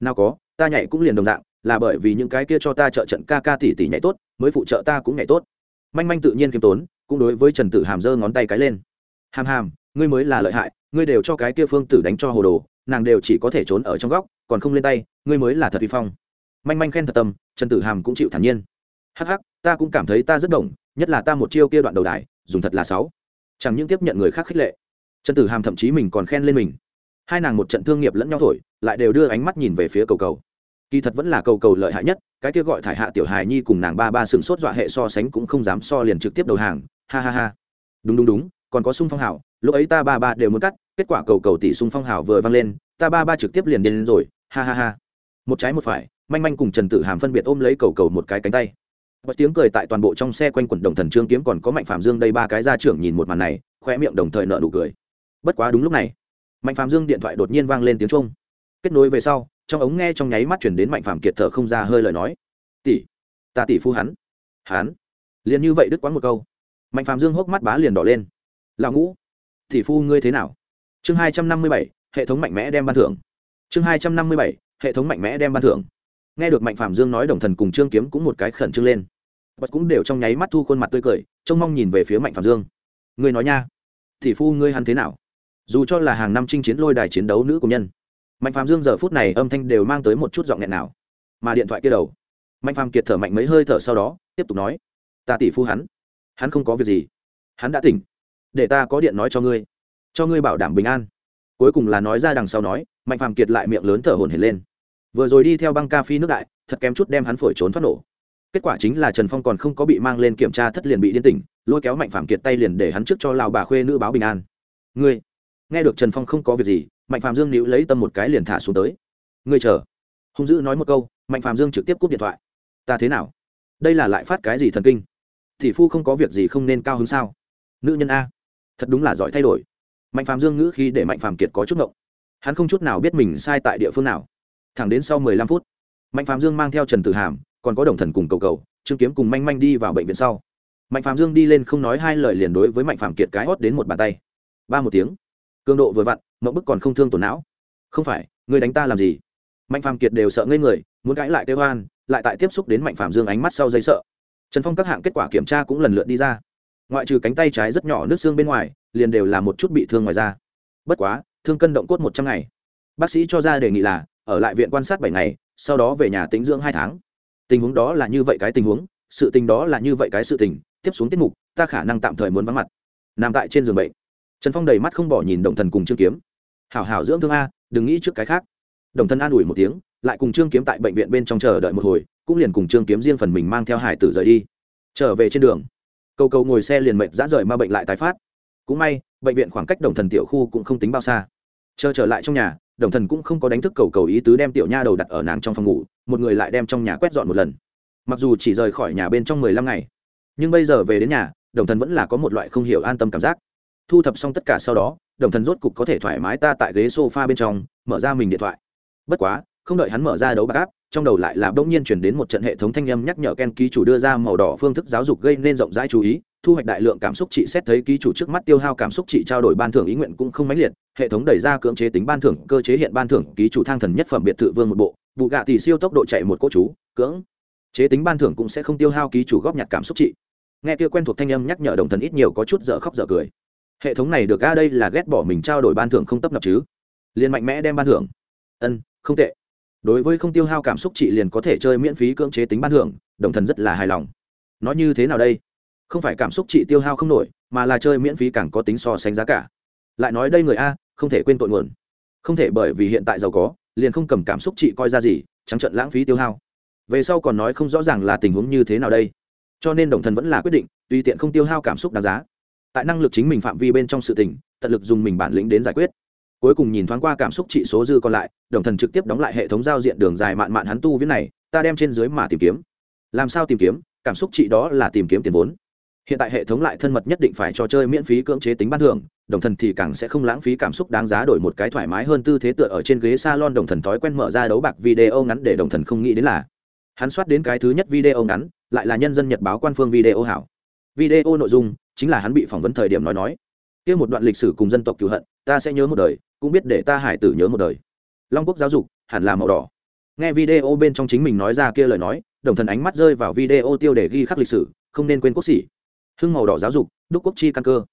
Nào có, ta nhảy cũng liền đồng dạng, là bởi vì những cái kia cho ta trợ trận ca ca tỷ tỷ nhảy tốt, mới phụ trợ ta cũng nhảy tốt. Manh manh tự nhiên kiêm tốn, cũng đối với trần tử hàm giơ ngón tay cái lên. Hàm hàm, ngươi mới là lợi hại, ngươi đều cho cái kia phương tử đánh cho hồ đồ, nàng đều chỉ có thể trốn ở trong góc, còn không lên tay, ngươi mới là thật vi phong manh manh khen thật tâm, trần tử hàm cũng chịu thản nhiên. Hắc hắc, ta cũng cảm thấy ta rất đồng, nhất là ta một chiêu kia đoạn đầu đài, dùng thật là sáu. Chẳng những tiếp nhận người khác khích lệ, trần tử hàm thậm chí mình còn khen lên mình. Hai nàng một trận thương nghiệp lẫn nhau thổi, lại đều đưa ánh mắt nhìn về phía cầu cầu. Kỳ thật vẫn là cầu cầu lợi hại nhất, cái kia gọi thải hạ tiểu hài nhi cùng nàng ba ba sừng sốt dọa hệ so sánh cũng không dám so liền trực tiếp đầu hàng, ha ha ha. Đúng đúng đúng, còn có sung phong hảo, lúc ấy ta ba ba đều muốn cắt, kết quả cầu cầu tỷ sung phong hảo vừa vang lên, ta ba ba trực tiếp liền đến rồi, ha ha ha. Một trái một phải manh manh cùng trần tử hàm phân biệt ôm lấy cầu cầu một cái cánh tay. Bật tiếng cười tại toàn bộ trong xe quanh quẩn đồng thần trương kiếm còn có mạnh phạm dương đây ba cái ra trưởng nhìn một màn này khoe miệng đồng thời nợ nụ cười. Bất quá đúng lúc này, mạnh phạm dương điện thoại đột nhiên vang lên tiếng trung kết nối về sau, trong ống nghe trong nháy mắt chuyển đến mạnh phạm kiệt thở không ra hơi lời nói. Tỷ, ta tỷ phu hắn. Hắn? Liền như vậy đứt quãng một câu. Mạnh phạm dương hốc mắt bá liền đỏ lên. Lão ngũ, tỷ phu ngươi thế nào? Chương hai trăm năm mươi bảy, hệ thống mạnh mẽ đem ban thưởng. Chương hai trăm năm mươi bảy, hệ thống mạnh mẽ đem ban thưởng nghe được mạnh phạm dương nói đồng thần cùng trương kiếm cũng một cái khẩn trương lên. Bật cũng đều trong nháy mắt thu khuôn mặt tươi cười, trông mong nhìn về phía mạnh phạm dương. Ngươi nói nha, tỷ phu ngươi hắn thế nào? Dù cho là hàng năm chinh chiến lôi đài chiến đấu nữ công nhân, mạnh phạm dương giờ phút này âm thanh đều mang tới một chút giọng nghẹn nào. Mà điện thoại kia đầu, mạnh phạm kiệt thở mạnh mấy hơi thở sau đó, tiếp tục nói, ta tỷ phu hắn hắn không có việc gì, hắn đã tỉnh, để ta có điện nói cho ngươi cho ngươi bảo đảm bình an. Cuối cùng là nói ra đằng sau nói, mạnh phạm kiệt lại miệng lớn thở hổn hển lên vừa rồi đi theo băng ca phi nước đại, thật kém chút đem hắn phổi trốn thoát nổ. Kết quả chính là trần phong còn không có bị mang lên kiểm tra thất liền bị điên tỉnh, lôi kéo mạnh phạm kiệt tay liền để hắn trước cho lào bà khuê nữ báo bình an. Ngươi, nghe được trần phong không có việc gì, mạnh phạm dương níu lấy tâm một cái liền thả xuống tới. Ngươi chờ. Hung dữ nói một câu, mạnh phạm dương trực tiếp cúp điện thoại. Ta thế nào? Đây là lại phát cái gì thần kinh? Thị phu không có việc gì không nên cao hứng sao? Nữ nhân a, thật đúng là giỏi thay đổi. Mạnh phạm dương ngữ khi để mạnh phạm kiệt có chút ngộng. Hắn không chút nào biết mình sai tại địa phương nào thẳng đến sau mười lăm phút. Mạnh phạm dương mang theo trần tử hàm, còn có đồng thần cùng cầu cầu, trương kiếm cùng manh manh đi vào bệnh viện sau. Mạnh phạm dương đi lên không nói hai lời liền đối với mạnh phạm kiệt cái hót đến một bàn tay. Ba một tiếng. Cường độ vừa vặn mậu bức còn không thương tổn não. Không phải người đánh ta làm gì? Mạnh phạm kiệt đều sợ ngây người, muốn cãi lại kêu hoan lại tại tiếp xúc đến mạnh phạm dương ánh mắt sau dây sợ. Trần phong các hạng kết quả kiểm tra cũng lần lượt đi ra. Ngoại trừ cánh tay trái rất nhỏ nước xương bên ngoài, liền đều là một chút bị thương ngoài da. Bất quá, thương cân động cốt một trăm ngày. Bác sĩ cho ra đề nghị là ở lại viện quan sát bảy ngày, sau đó về nhà tính dưỡng hai tháng. Tình huống đó là như vậy cái tình huống, sự tình đó là như vậy cái sự tình, tiếp xuống tiết mục, ta khả năng tạm thời muốn vắng mặt. Nằm tại trên giường bệnh. Trần phong đầy mắt không bỏ nhìn đồng thần cùng trương kiếm. Hảo hảo dưỡng thương a, đừng nghĩ trước cái khác. Đồng thần an ủi một tiếng, lại cùng trương kiếm tại bệnh viện bên trong chờ đợi một hồi, cũng liền cùng trương kiếm riêng phần mình mang theo hải tử rời đi. Trở về trên đường, cầu cầu ngồi xe liền mệnh dã rời ma bệnh lại tái phát. Cũng may, bệnh viện khoảng cách đồng thần tiểu khu cũng không tính bao xa. Chờ trở lại trong nhà đồng thần cũng không có đánh thức cầu cầu ý tứ đem tiểu nha đầu đặt ở nàng trong phòng ngủ, một người lại đem trong nhà quét dọn một lần. Mặc dù chỉ rời khỏi nhà bên trong mười lăm ngày, nhưng bây giờ về đến nhà, đồng thần vẫn là có một loại không hiểu an tâm cảm giác. Thu thập xong tất cả sau đó, đồng thần rốt cục có thể thoải mái ta tại ghế s o f a bên trong, mở ra mình điện thoại. Bất quá, không đợi hắn mở ra đấu bạc áp trong đầu lại là bỗng nhiên chuyển đến một trận hệ thống thanh âm nhắc nhở ken ký chủ đưa ra màu đỏ phương thức giáo dục gây nên rộng rãi chú ý thu hoạch đại lượng cảm xúc chị xét thấy ký chủ trước mắt tiêu hao cảm xúc chị trao đổi ban thưởng ý nguyện cũng không mãnh liệt, hệ thống đẩy ra cưỡng chế tính ban thưởng, cơ chế hiện ban thưởng, ký chủ thang thần nhất phẩm biệt thự vương một bộ, vụ gạ tỷ siêu tốc độ chạy một cỗ chú, cưỡng chế tính ban thưởng cũng sẽ không tiêu hao ký chủ góp nhặt cảm xúc trị nghe kia quen thuộc thanh âm nhắc nhở đồng thần ít nhiều có chút dở khóc dở cười. Hệ thống này được a đây là ghét bỏ mình trao đổi ban thưởng không tấp nập chứ. Liền mạnh mẽ đem ban thưởng. Ân, không tệ. Đối với không tiêu hao cảm xúc trị liền có thể chơi miễn phí cưỡng chế tính ban thưởng, đồng thần rất là hài lòng. Nói như thế nào đây? Không phải cảm xúc chị tiêu hao không nổi, mà là chơi miễn phí càng có tính so sánh giá cả. Lại nói đây người a, không thể quên tội nguồn. Không thể bởi vì hiện tại giàu có, liền không cầm cảm xúc chị coi ra gì, trắng trận lãng phí tiêu hao. Về sau còn nói không rõ ràng là tình huống như thế nào đây. Cho nên đồng thần vẫn là quyết định, tùy tiện không tiêu hao cảm xúc đáng giá. Tại năng lực chính mình phạm vi bên trong sự tình, tận lực dùng mình bản lĩnh đến giải quyết. Cuối cùng nhìn thoáng qua cảm xúc trị số dư còn lại, đồng thần trực tiếp đóng lại hệ thống giao diện đường dài mạn mạn hắn tu viết này, ta đem trên dưới mà tìm kiếm. Làm sao tìm kiếm? Cảm xúc trị đó là tìm kiếm tiền vốn hiện tại hệ thống lại thân mật nhất định phải cho chơi miễn phí cưỡng chế tính ban thưởng, đồng thần thì càng sẽ không lãng phí cảm xúc đáng giá đổi một cái thoải mái hơn tư thế tựa ở trên ghế salon đồng thần thói quen mở ra đấu bạc video ngắn để đồng thần không nghĩ đến là hắn soát đến cái thứ nhất video ngắn, lại là nhân dân nhật báo quan phương video hảo. Video nội dung chính là hắn bị phỏng vấn thời điểm nói nói. Kia một đoạn lịch sử cùng dân tộc cựu hận, ta sẽ nhớ một đời, cũng biết để ta hải tử nhớ một đời. Long quốc giáo dục, hẳn là màu đỏ. Nghe video bên trong chính mình nói ra kia lời nói, đồng thần ánh mắt rơi vào video tiêu để ghi khắc lịch sử, không nên quên quốc sĩ hưng màu đỏ giáo dục đúc quốc chi căn cơ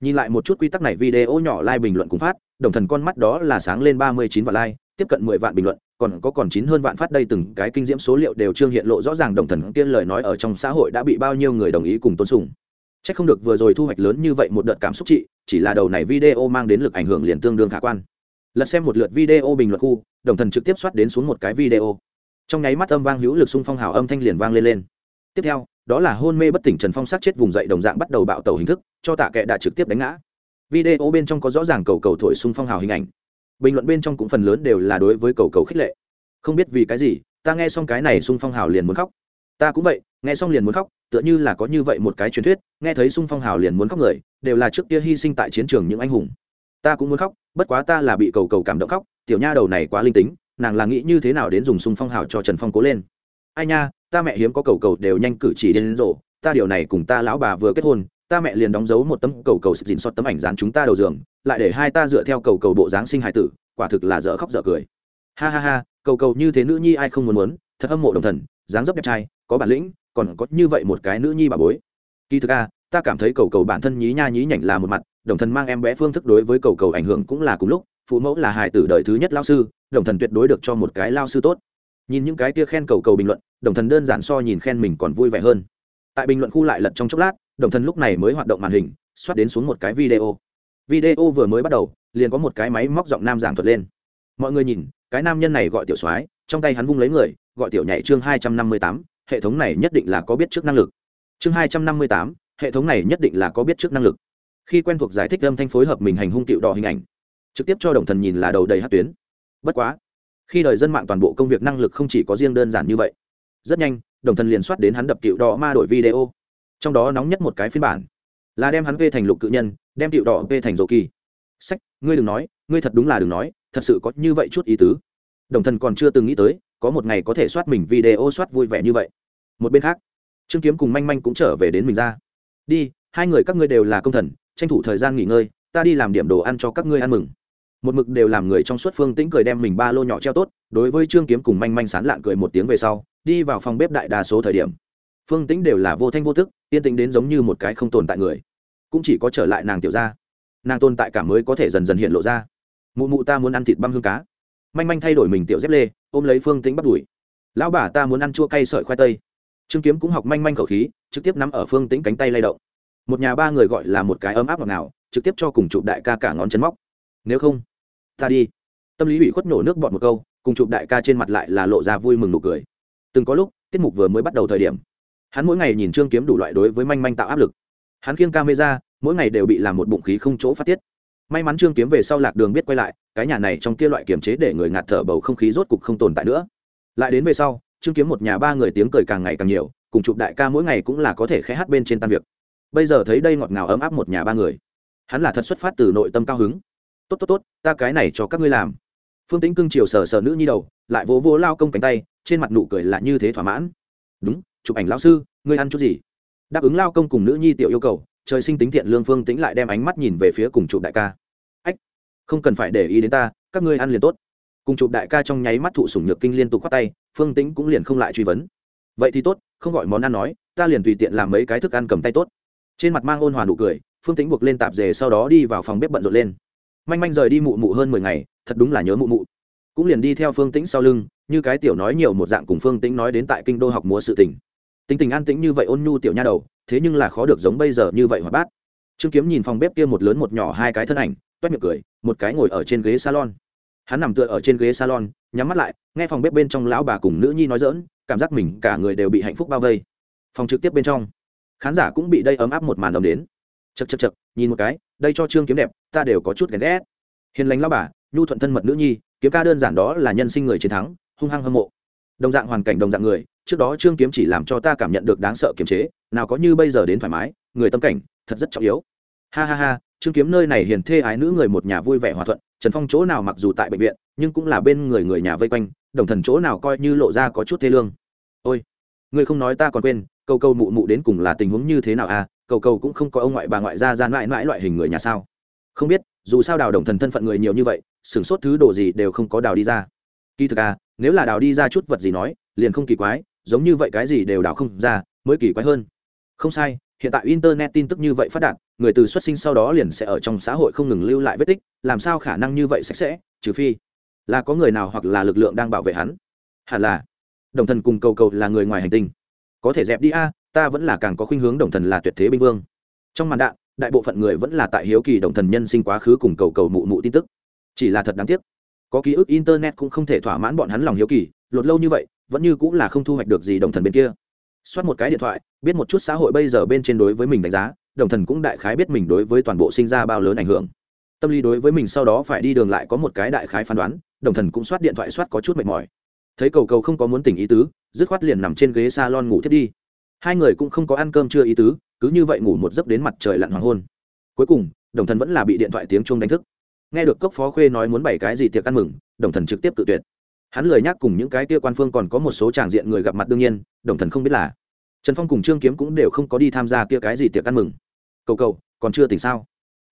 nhìn lại một chút quy tắc này video nhỏ like bình luận cùng phát đồng thần con mắt đó là sáng lên ba mươi chín vạn like tiếp cận mười vạn bình luận còn có còn chín hơn vạn phát đây từng cái kinh diễm số liệu đều trương hiện lộ rõ ràng đồng thần kia lời nói ở trong xã hội đã bị bao nhiêu người đồng ý cùng tôn sùng Chắc không được vừa rồi thu hoạch lớn như vậy một đợt cảm xúc trị, chỉ là đầu này video mang đến lực ảnh hưởng liền tương đương khả quan. Lật xem một lượt video bình luận khu, đồng thần trực tiếp soát đến xuống một cái video. Trong nháy mắt âm vang hữu lực xung phong hào âm thanh liền vang lên lên. Tiếp theo, đó là hôn mê bất tỉnh Trần Phong sát chết vùng dậy đồng dạng bắt đầu bạo tẩu hình thức, cho tạ kệ đã trực tiếp đánh ngã. Video bên trong có rõ ràng cầu cầu thổi xung phong hào hình ảnh. Bình luận bên trong cũng phần lớn đều là đối với cầu cầu khích lệ. Không biết vì cái gì, ta nghe xong cái này xung phong hào liền muốn khóc. Ta cũng vậy, nghe xong liền muốn khóc, tựa như là có như vậy một cái truyền thuyết nghe thấy sung phong hào liền muốn khóc người đều là trước kia hy sinh tại chiến trường những anh hùng ta cũng muốn khóc bất quá ta là bị cầu cầu cảm động khóc tiểu nha đầu này quá linh tính nàng là nghĩ như thế nào đến dùng sung phong hào cho trần phong cố lên ai nha ta mẹ hiếm có cầu cầu đều nhanh cử chỉ đến rộ ta điều này cùng ta lão bà vừa kết hôn, ta mẹ liền đóng dấu một tấm cầu cầu dình xót tấm ảnh dán chúng ta đầu giường, lại để hai ta dựa theo cầu cầu bộ dáng sinh hài tử, quả thực là dở khóc dở cười. Ha ha ha, cầu cầu như thế nữ nhi ai không muốn muốn, thật âm mộ đồng thần, dáng dấp đẹp trai, có bản lĩnh, còn có như vậy một cái nữ nhi bà bối. Kỳ thực a, ta cảm thấy cầu cầu bản thân nhí nha nhí nhảnh là một mặt, đồng thần mang em bé phương thức đối với cầu cầu ảnh hưởng cũng là cùng lúc, phụ mẫu là hài tử đời thứ nhất lao sư, đồng thần tuyệt đối được cho một cái lao sư tốt nhìn những cái kia khen cầu cầu bình luận, đồng thần đơn giản so nhìn khen mình còn vui vẻ hơn. Tại bình luận khu lại lật trong chốc lát, đồng thần lúc này mới hoạt động màn hình xoát đến xuống một cái video. Video vừa mới bắt đầu, liền có một cái máy móc giọng nam giảng thuật lên. Mọi người nhìn, cái nam nhân này gọi tiểu soái, trong tay hắn vung lấy người, gọi tiểu nhảy chương hai trăm năm mươi tám, hệ thống này nhất định là có biết trước năng lực. Chương hai trăm năm mươi tám, hệ thống này nhất định là có biết trước năng lực. Khi quen thuộc giải thích âm thanh phối hợp mình hành hung tiệu đỏ hình ảnh, trực tiếp cho đồng thần nhìn là đầu đầy hát tuyến. Bất quá khi đời dân mạng toàn bộ công việc năng lực không chỉ có riêng đơn giản như vậy, rất nhanh, đồng thần liền soát đến hắn đập tiệu đỏ ma đổi video. Trong đó nóng nhất một cái phiên bản là đem hắn vê thành lục cự nhân, đem tiệu đỏ vê thành dầu kỳ. Sách, ngươi đừng nói, ngươi thật đúng là đừng nói, thật sự có như vậy chút ý tứ. Đồng thần còn chưa từng nghĩ tới, có một ngày có thể soát mình video soát vui vẻ như vậy. Một bên khác, trương kiếm cùng manh manh cũng trở về đến mình ra. Đi, hai người các ngươi đều là công thần, tranh thủ thời gian nghỉ ngơi, ta đi làm điểm đồ ăn cho các ngươi ăn mừng một mực đều làm người trong suốt phương tĩnh cười đem mình ba lô nhỏ treo tốt đối với trương kiếm cùng manh manh sán lạn cười một tiếng về sau đi vào phòng bếp đại đa số thời điểm. Phương tĩnh đều là vô thanh vô tức, yên tĩnh đến giống như một cái không tồn tại người. Cũng chỉ có trở lại nàng tiểu ra nàng tồn tại cả mới có thể dần dần hiện lộ ra. Mụ mụ ta muốn ăn thịt băm hương cá. Manh manh thay đổi mình tiểu dép lê ôm lấy phương tĩnh bắt đuổi. Lão bà ta muốn ăn chua cay sợi khoai tây. Trương kiếm cũng học manh manh khẩu khí trực tiếp nắm ở phương tĩnh cánh tay lay động. Một nhà ba người gọi là một cái ấm áp ngọt ngào trực tiếp cho cùng chụp đại ca cả ngón chân móc. Nếu không ta đi. Tâm lý ủy khuất nổ nước bọt một câu, cùng chụp đại ca trên mặt lại là lộ ra vui mừng nụ cười. Từng có lúc, tiết mục vừa mới bắt đầu thời điểm, hắn mỗi ngày nhìn trương kiếm đủ loại đối với manh manh tạo áp lực. Hắn khiêng camera, mỗi ngày đều bị làm một bụng khí không chỗ phát tiết. May mắn trương kiếm về sau lạc đường biết quay lại, cái nhà này trong kia loại kiềm chế để người ngạt thở bầu không khí rốt cục không tồn tại nữa. Lại đến về sau, trương kiếm một nhà ba người tiếng cười càng ngày càng nhiều, cùng chụp đại ca mỗi ngày cũng là có thể khẽ hát bên trên tan việc. Bây giờ thấy đây ngọt ngào ấm áp một nhà ba người. Hắn là thật xuất phát từ nội tâm cao hứng tốt tốt tốt, ta cái này cho các ngươi làm. Phương tĩnh cưng chiều sờ sờ nữ nhi đầu, lại vỗ vỗ lao công cánh tay, trên mặt nụ cười là như thế thỏa mãn. Đúng, chụp ảnh lao sư, ngươi ăn chút gì? Đáp ứng lao công cùng nữ nhi tiểu yêu cầu, trời sinh tính thiện lương phương tĩnh lại đem ánh mắt nhìn về phía cùng chụp đại ca. Ách, không cần phải để ý đến ta, các ngươi ăn liền tốt. Cùng chụp đại ca trong nháy mắt thụ sủng nhược kinh liên tục khoát tay, phương tĩnh cũng liền không lại truy vấn. Vậy thì tốt, không gọi món ăn nói, ta liền tùy tiện làm mấy cái thức ăn cầm tay tốt. Trên mặt mang ôn hòa nụ cười, phương tính buộc lên tạp dề sau đó đi vào phòng bếp bận rộn lên manh manh rời đi mụ mụ hơn mười ngày, thật đúng là nhớ mụ mụ. Cũng liền đi theo phương tĩnh sau lưng, như cái tiểu nói nhiều một dạng cùng phương tĩnh nói đến tại kinh đô học múa sự tình. Tính tình an tĩnh như vậy ôn nhu tiểu nha đầu, thế nhưng là khó được giống bây giờ như vậy hoạt bát. Trương kiếm nhìn phòng bếp kia một lớn một nhỏ hai cái thân ảnh, toét miệng cười, một cái ngồi ở trên ghế salon. Hắn nằm tựa ở trên ghế salon, nhắm mắt lại, nghe phòng bếp bên trong lão bà cùng nữ nhi nói dỡn cảm giác mình cả người đều bị hạnh phúc bao vây. Phòng trực tiếp bên trong, khán giả cũng bị đây ấm áp một màn ấm đến. Chật chật chật nhìn một cái đây cho trương kiếm đẹp, ta đều có chút ghen ghét. Hiền lành lao bà, nhu thuận thân mật nữ nhi, kiếm ca đơn giản đó là nhân sinh người chiến thắng, hung hăng hâm mộ. Đồng dạng hoàn cảnh đồng dạng người, trước đó trương kiếm chỉ làm cho ta cảm nhận được đáng sợ kiềm chế, nào có như bây giờ đến thoải mái, người tâm cảnh, thật rất trọng yếu. Ha ha ha, trương kiếm nơi này hiền thê ái nữ người một nhà vui vẻ hòa thuận, trần phong chỗ nào mặc dù tại bệnh viện, nhưng cũng là bên người người nhà vây quanh, đồng thần chỗ nào coi như lộ ra có chút thê lương. Ôi ngươi không nói ta còn quên, câu câu mụ mụ đến cùng là tình huống như thế nào à cầu cầu cũng không có ông ngoại bà ngoại ra gian mãi mãi loại hình người nhà sao? Không biết, dù sao đào đồng thần thân phận người nhiều như vậy, sửng sốt thứ đồ gì đều không có đào đi ra. Kỳ thực à nếu là đào đi ra chút vật gì nói, liền không kỳ quái, giống như vậy cái gì đều đào không ra, mới kỳ quái hơn. Không sai, hiện tại internet tin tức như vậy phát đạt, người từ xuất sinh sau đó liền sẽ ở trong xã hội không ngừng lưu lại vết tích, làm sao khả năng như vậy sạch sẽ, trừ phi là có người nào hoặc là lực lượng đang bảo vệ hắn. Hẳn là đồng thần cùng cầu cầu là người ngoài hành tinh. Có thể dẹp đi a ta vẫn là càng có khuynh hướng đồng thần là tuyệt thế binh vương. Trong màn đạn, đại bộ phận người vẫn là tại hiếu kỳ đồng thần nhân sinh quá khứ cùng cầu cầu mụ mụ tin tức. Chỉ là thật đáng tiếc, có ký ức internet cũng không thể thỏa mãn bọn hắn lòng hiếu kỳ, lột lâu như vậy, vẫn như cũng là không thu hoạch được gì đồng thần bên kia. Xoát một cái điện thoại, biết một chút xã hội bây giờ bên trên đối với mình đánh giá, đồng thần cũng đại khái biết mình đối với toàn bộ sinh ra bao lớn ảnh hưởng. Tâm lý đối với mình sau đó phải đi đường lại có một cái đại khái phán đoán, đồng thần cũng xoát điện thoại xoát có chút mệt mỏi. Thấy cầu cầu không có muốn tỉnh ý tứ, dứt khoát liền nằm trên ghế s a lon ngủ thiết đi hai người cũng không có ăn cơm chưa ý tứ, cứ như vậy ngủ một giấc đến mặt trời lặn hoàng hôn. Cuối cùng, đồng thần vẫn là bị điện thoại tiếng chuông đánh thức. Nghe được cốc phó khuê nói muốn bày cái gì tiệc ăn mừng, đồng thần trực tiếp tự tuyệt. Hắn lời nhắc cùng những cái kia quan phương còn có một số tràng diện người gặp mặt đương nhiên, đồng thần không biết là trần phong cùng trương kiếm cũng đều không có đi tham gia kia cái gì tiệc ăn mừng. Cầu cầu, còn chưa tỉnh sao?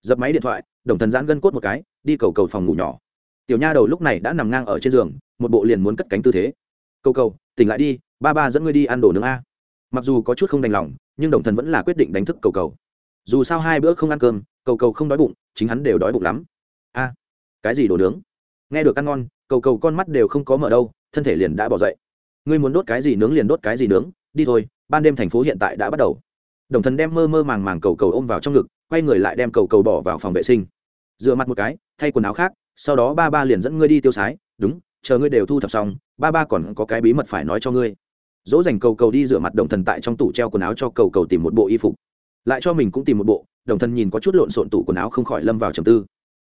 Dập máy điện thoại, đồng thần giãn gân cốt một cái, đi cầu cầu phòng ngủ nhỏ. Tiểu nha đầu lúc này đã nằm ngang ở trên giường, một bộ liền muốn cất cánh tư thế. Cầu cầu, tỉnh lại đi, ba ba dẫn ngươi đi ăn đồ nướng a mặc dù có chút không đành lòng, nhưng đồng thần vẫn là quyết định đánh thức cầu cầu. Dù sao hai bữa không ăn cơm, cầu cầu không đói bụng, chính hắn đều đói bụng lắm. A, cái gì đồ nướng? Nghe được ăn ngon, cầu cầu con mắt đều không có mở đâu, thân thể liền đã bỏ dậy. Ngươi muốn đốt cái gì nướng liền đốt cái gì nướng, đi thôi, ban đêm thành phố hiện tại đã bắt đầu. Đồng thần đem mơ mơ màng màng cầu cầu ôm vào trong ngực, quay người lại đem cầu cầu bỏ vào phòng vệ sinh. Dựa mặt một cái, thay quần áo khác, sau đó ba ba liền dẫn ngươi đi tiêu sái. Đúng, chờ ngươi đều thu thập xong, ba ba còn có cái bí mật phải nói cho ngươi dỗ dành cầu cầu đi rửa mặt đồng thần tại trong tủ treo quần áo cho cầu cầu tìm một bộ y phục. Lại cho mình cũng tìm một bộ, đồng thần nhìn có chút lộn xộn tủ quần áo không khỏi lâm vào trầm tư.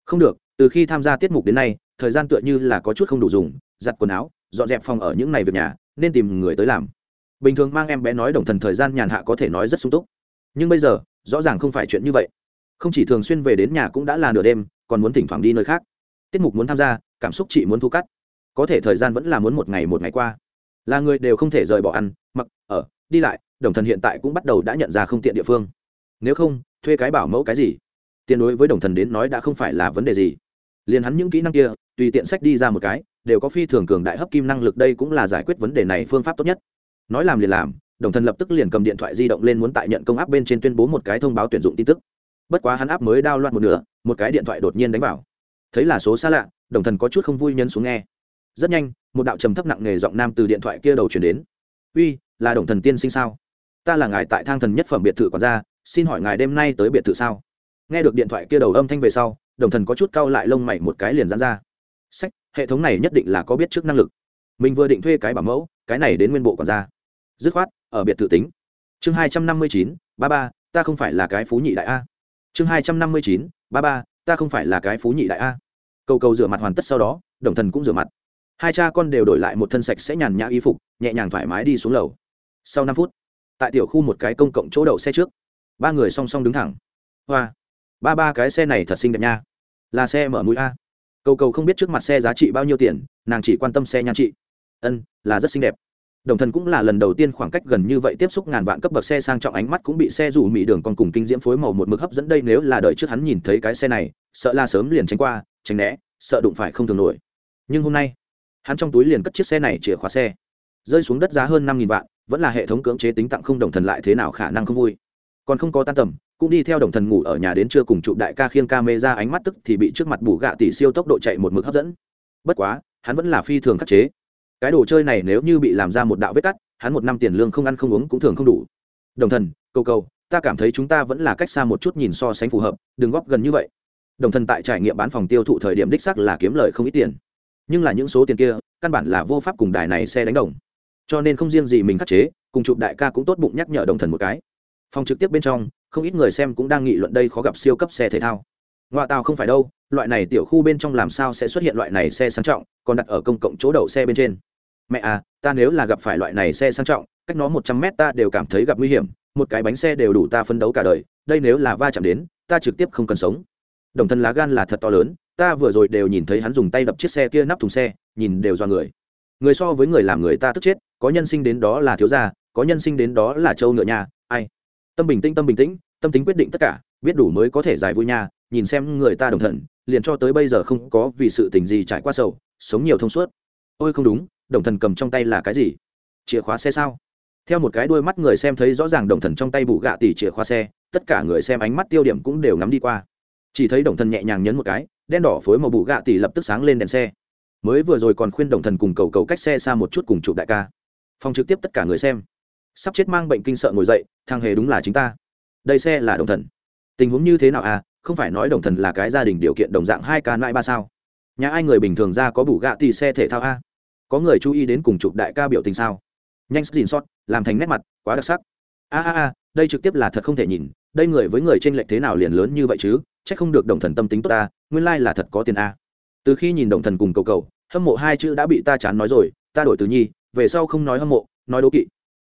Không được, từ khi tham gia tiết mục đến nay, thời gian tựa như là có chút không đủ dùng, giặt quần áo, dọn dẹp phòng ở những ngày việc nhà, nên tìm người tới làm. Bình thường mang em bé nói đồng thần thời gian nhàn hạ có thể nói rất sung túc. Nhưng bây giờ, rõ ràng không phải chuyện như vậy. Không chỉ thường xuyên về đến nhà cũng đã là nửa đêm, còn muốn thỉnh thoảng đi nơi khác. Tiết mục muốn tham gia, cảm xúc chị muốn thu cắt. Có thể thời gian vẫn là muốn một ngày một ngày qua là người đều không thể rời bỏ ăn, mặc, ở, đi lại, đồng thần hiện tại cũng bắt đầu đã nhận ra không tiện địa phương. Nếu không, thuê cái bảo mẫu cái gì? Tiền đối với đồng thần đến nói đã không phải là vấn đề gì. Liền hắn những kỹ năng kia, tùy tiện sách đi ra một cái, đều có phi thường cường đại hấp kim năng lực đây cũng là giải quyết vấn đề này phương pháp tốt nhất. Nói làm liền làm, đồng thần lập tức liền cầm điện thoại di động lên muốn tại nhận công áp bên trên tuyên bố một cái thông báo tuyển dụng tin tức. Bất quá hắn áp mới đao loạn một nửa, một cái điện thoại đột nhiên đánh vào. Thấy là số xa lạ, đồng thần có chút không vui nhân xuống nghe rất nhanh, một đạo trầm thấp nặng nề giọng nam từ điện thoại kia đầu chuyển đến. Uy, là đồng thần tiên sinh sao? Ta là ngài tại thang thần nhất phẩm biệt thự còn ra xin hỏi ngài đêm nay tới biệt thự sao? Nghe được điện thoại kia đầu âm thanh về sau, đồng thần có chút cau lại lông mày một cái liền dán ra. Sách, hệ thống này nhất định là có biết trước năng lực. Mình vừa định thuê cái bảo mẫu, cái này đến nguyên bộ còn ra dứt khoát, ở biệt thự tính. Chương hai trăm năm mươi chín, ba ba, ta không phải là cái phú nhị đại a. Chương hai trăm năm mươi chín, ba ba, ta không phải là cái phú nhị đại a. Cầu cầu rửa mặt hoàn tất sau đó, đồng thần cũng rửa mặt hai cha con đều đổi lại một thân sạch sẽ nhàn nhã y phục, nhẹ nhàng thoải mái đi xuống lầu. Sau năm phút, tại tiểu khu một cái công cộng chỗ đậu xe trước, ba người song song đứng thẳng. Hoa, ba ba cái xe này thật xinh đẹp nha. Là xe mở mũi a. Cầu cầu không biết trước mặt xe giá trị bao nhiêu tiền, nàng chỉ quan tâm xe nhan trị. Ân, là rất xinh đẹp. Đồng thần cũng là lần đầu tiên khoảng cách gần như vậy tiếp xúc ngàn vạn cấp bậc xe sang trọng ánh mắt cũng bị xe rủ mỹ đường còn cùng kinh diễm phối màu một mực hấp dẫn đây nếu là đợi trước hắn nhìn thấy cái xe này, sợ la sớm liền tránh qua, tránh né, sợ đụng phải không thường nổi. Nhưng hôm nay hắn trong túi liền cất chiếc xe này chìa khóa xe. Rơi xuống đất giá hơn năm nghìn vạn vẫn là hệ thống cưỡng chế tính tặng không đồng thần lại thế nào khả năng không vui. Còn không có tan tầm cũng đi theo đồng thần ngủ ở nhà đến trưa cùng chụp đại ca khiêng ca mê ra ánh mắt tức thì bị trước mặt bù gạ tỷ siêu tốc độ chạy một mực hấp dẫn. Bất quá hắn vẫn là phi thường khắc chế. Cái đồ chơi này nếu như bị làm ra một đạo vết cắt hắn một năm tiền lương không ăn không uống cũng thường không đủ. Đồng thần câu câu, ta cảm thấy chúng ta vẫn là cách xa một chút nhìn so sánh phù hợp đừng góp gần như vậy. Đồng thần tại trải nghiệm bán phòng tiêu thụ thời điểm đích sắc là kiếm lời không ít tiền nhưng là những số tiền kia, căn bản là vô pháp cùng đài này xe đánh đồng. Cho nên không riêng gì mình khắc chế, cùng chụp đại ca cũng tốt bụng nhắc nhở đồng thần một cái. Phòng trực tiếp bên trong, không ít người xem cũng đang nghị luận đây khó gặp siêu cấp xe thể thao. Ngoại tàu không phải đâu, loại này tiểu khu bên trong làm sao sẽ xuất hiện loại này xe sang trọng, còn đặt ở công cộng chỗ đậu xe bên trên. Mẹ à ta nếu là gặp phải loại này xe sang trọng, cách nó một trăm mét ta đều cảm thấy gặp nguy hiểm, một cái bánh xe đều đủ ta phân đấu cả đời, đây nếu là va chạm đến, ta trực tiếp không cần sống. Đồng thân lá gan là thật to lớn ta vừa rồi đều nhìn thấy hắn dùng tay đập chiếc xe kia nắp thùng xe, nhìn đều do người. Người so với người làm người ta tức chết, có nhân sinh đến đó là thiếu gia, có nhân sinh đến đó là châu ngựa nhà, ai? Tâm bình tĩnh, tâm bình tĩnh, tâm tính quyết định tất cả, biết đủ mới có thể giải vui nha, nhìn xem người ta đồng thần, liền cho tới bây giờ không có vì sự tình gì trải qua sầu, sống nhiều thông suốt. Ôi không đúng, đồng thần cầm trong tay là cái gì? Chìa khóa xe sao? Theo một cái đuôi mắt người xem thấy rõ ràng đồng thần trong tay bụ gạ tỉ chìa khóa xe, tất cả người xem ánh mắt tiêu điểm cũng đều ngắm đi qua. Chỉ thấy đồng thần nhẹ nhàng nhấn một cái đen đỏ phối màu bụ gạ tỷ lập tức sáng lên đèn xe. Mới vừa rồi còn khuyên đồng thần cùng cầu cầu cách xe xa một chút cùng chụp đại ca. Phòng trực tiếp tất cả người xem. Sắp chết mang bệnh kinh sợ ngồi dậy, thằng hề đúng là chính ta. Đây xe là đồng thần. Tình huống như thế nào à? Không phải nói đồng thần là cái gia đình điều kiện đồng dạng hai ca nại ba sao? Nhà ai người bình thường ra có bù gạ thì xe thể thao a? Có người chú ý đến cùng chụp đại ca biểu tình sao? Nhanh xin sót, làm thành nét mặt, quá đặc sắc. A a a, đây trực tiếp là thật không thể nhìn. Đây người với người trên lệch thế nào liền lớn như vậy chứ? Chắc không được đồng thần tâm tính tốt ta, nguyên lai là thật có tiền a. Từ khi nhìn đồng thần cùng cầu cầu, hâm mộ hai chữ đã bị ta chán nói rồi, ta đổi từ nhi, về sau không nói hâm mộ, nói đố kỵ.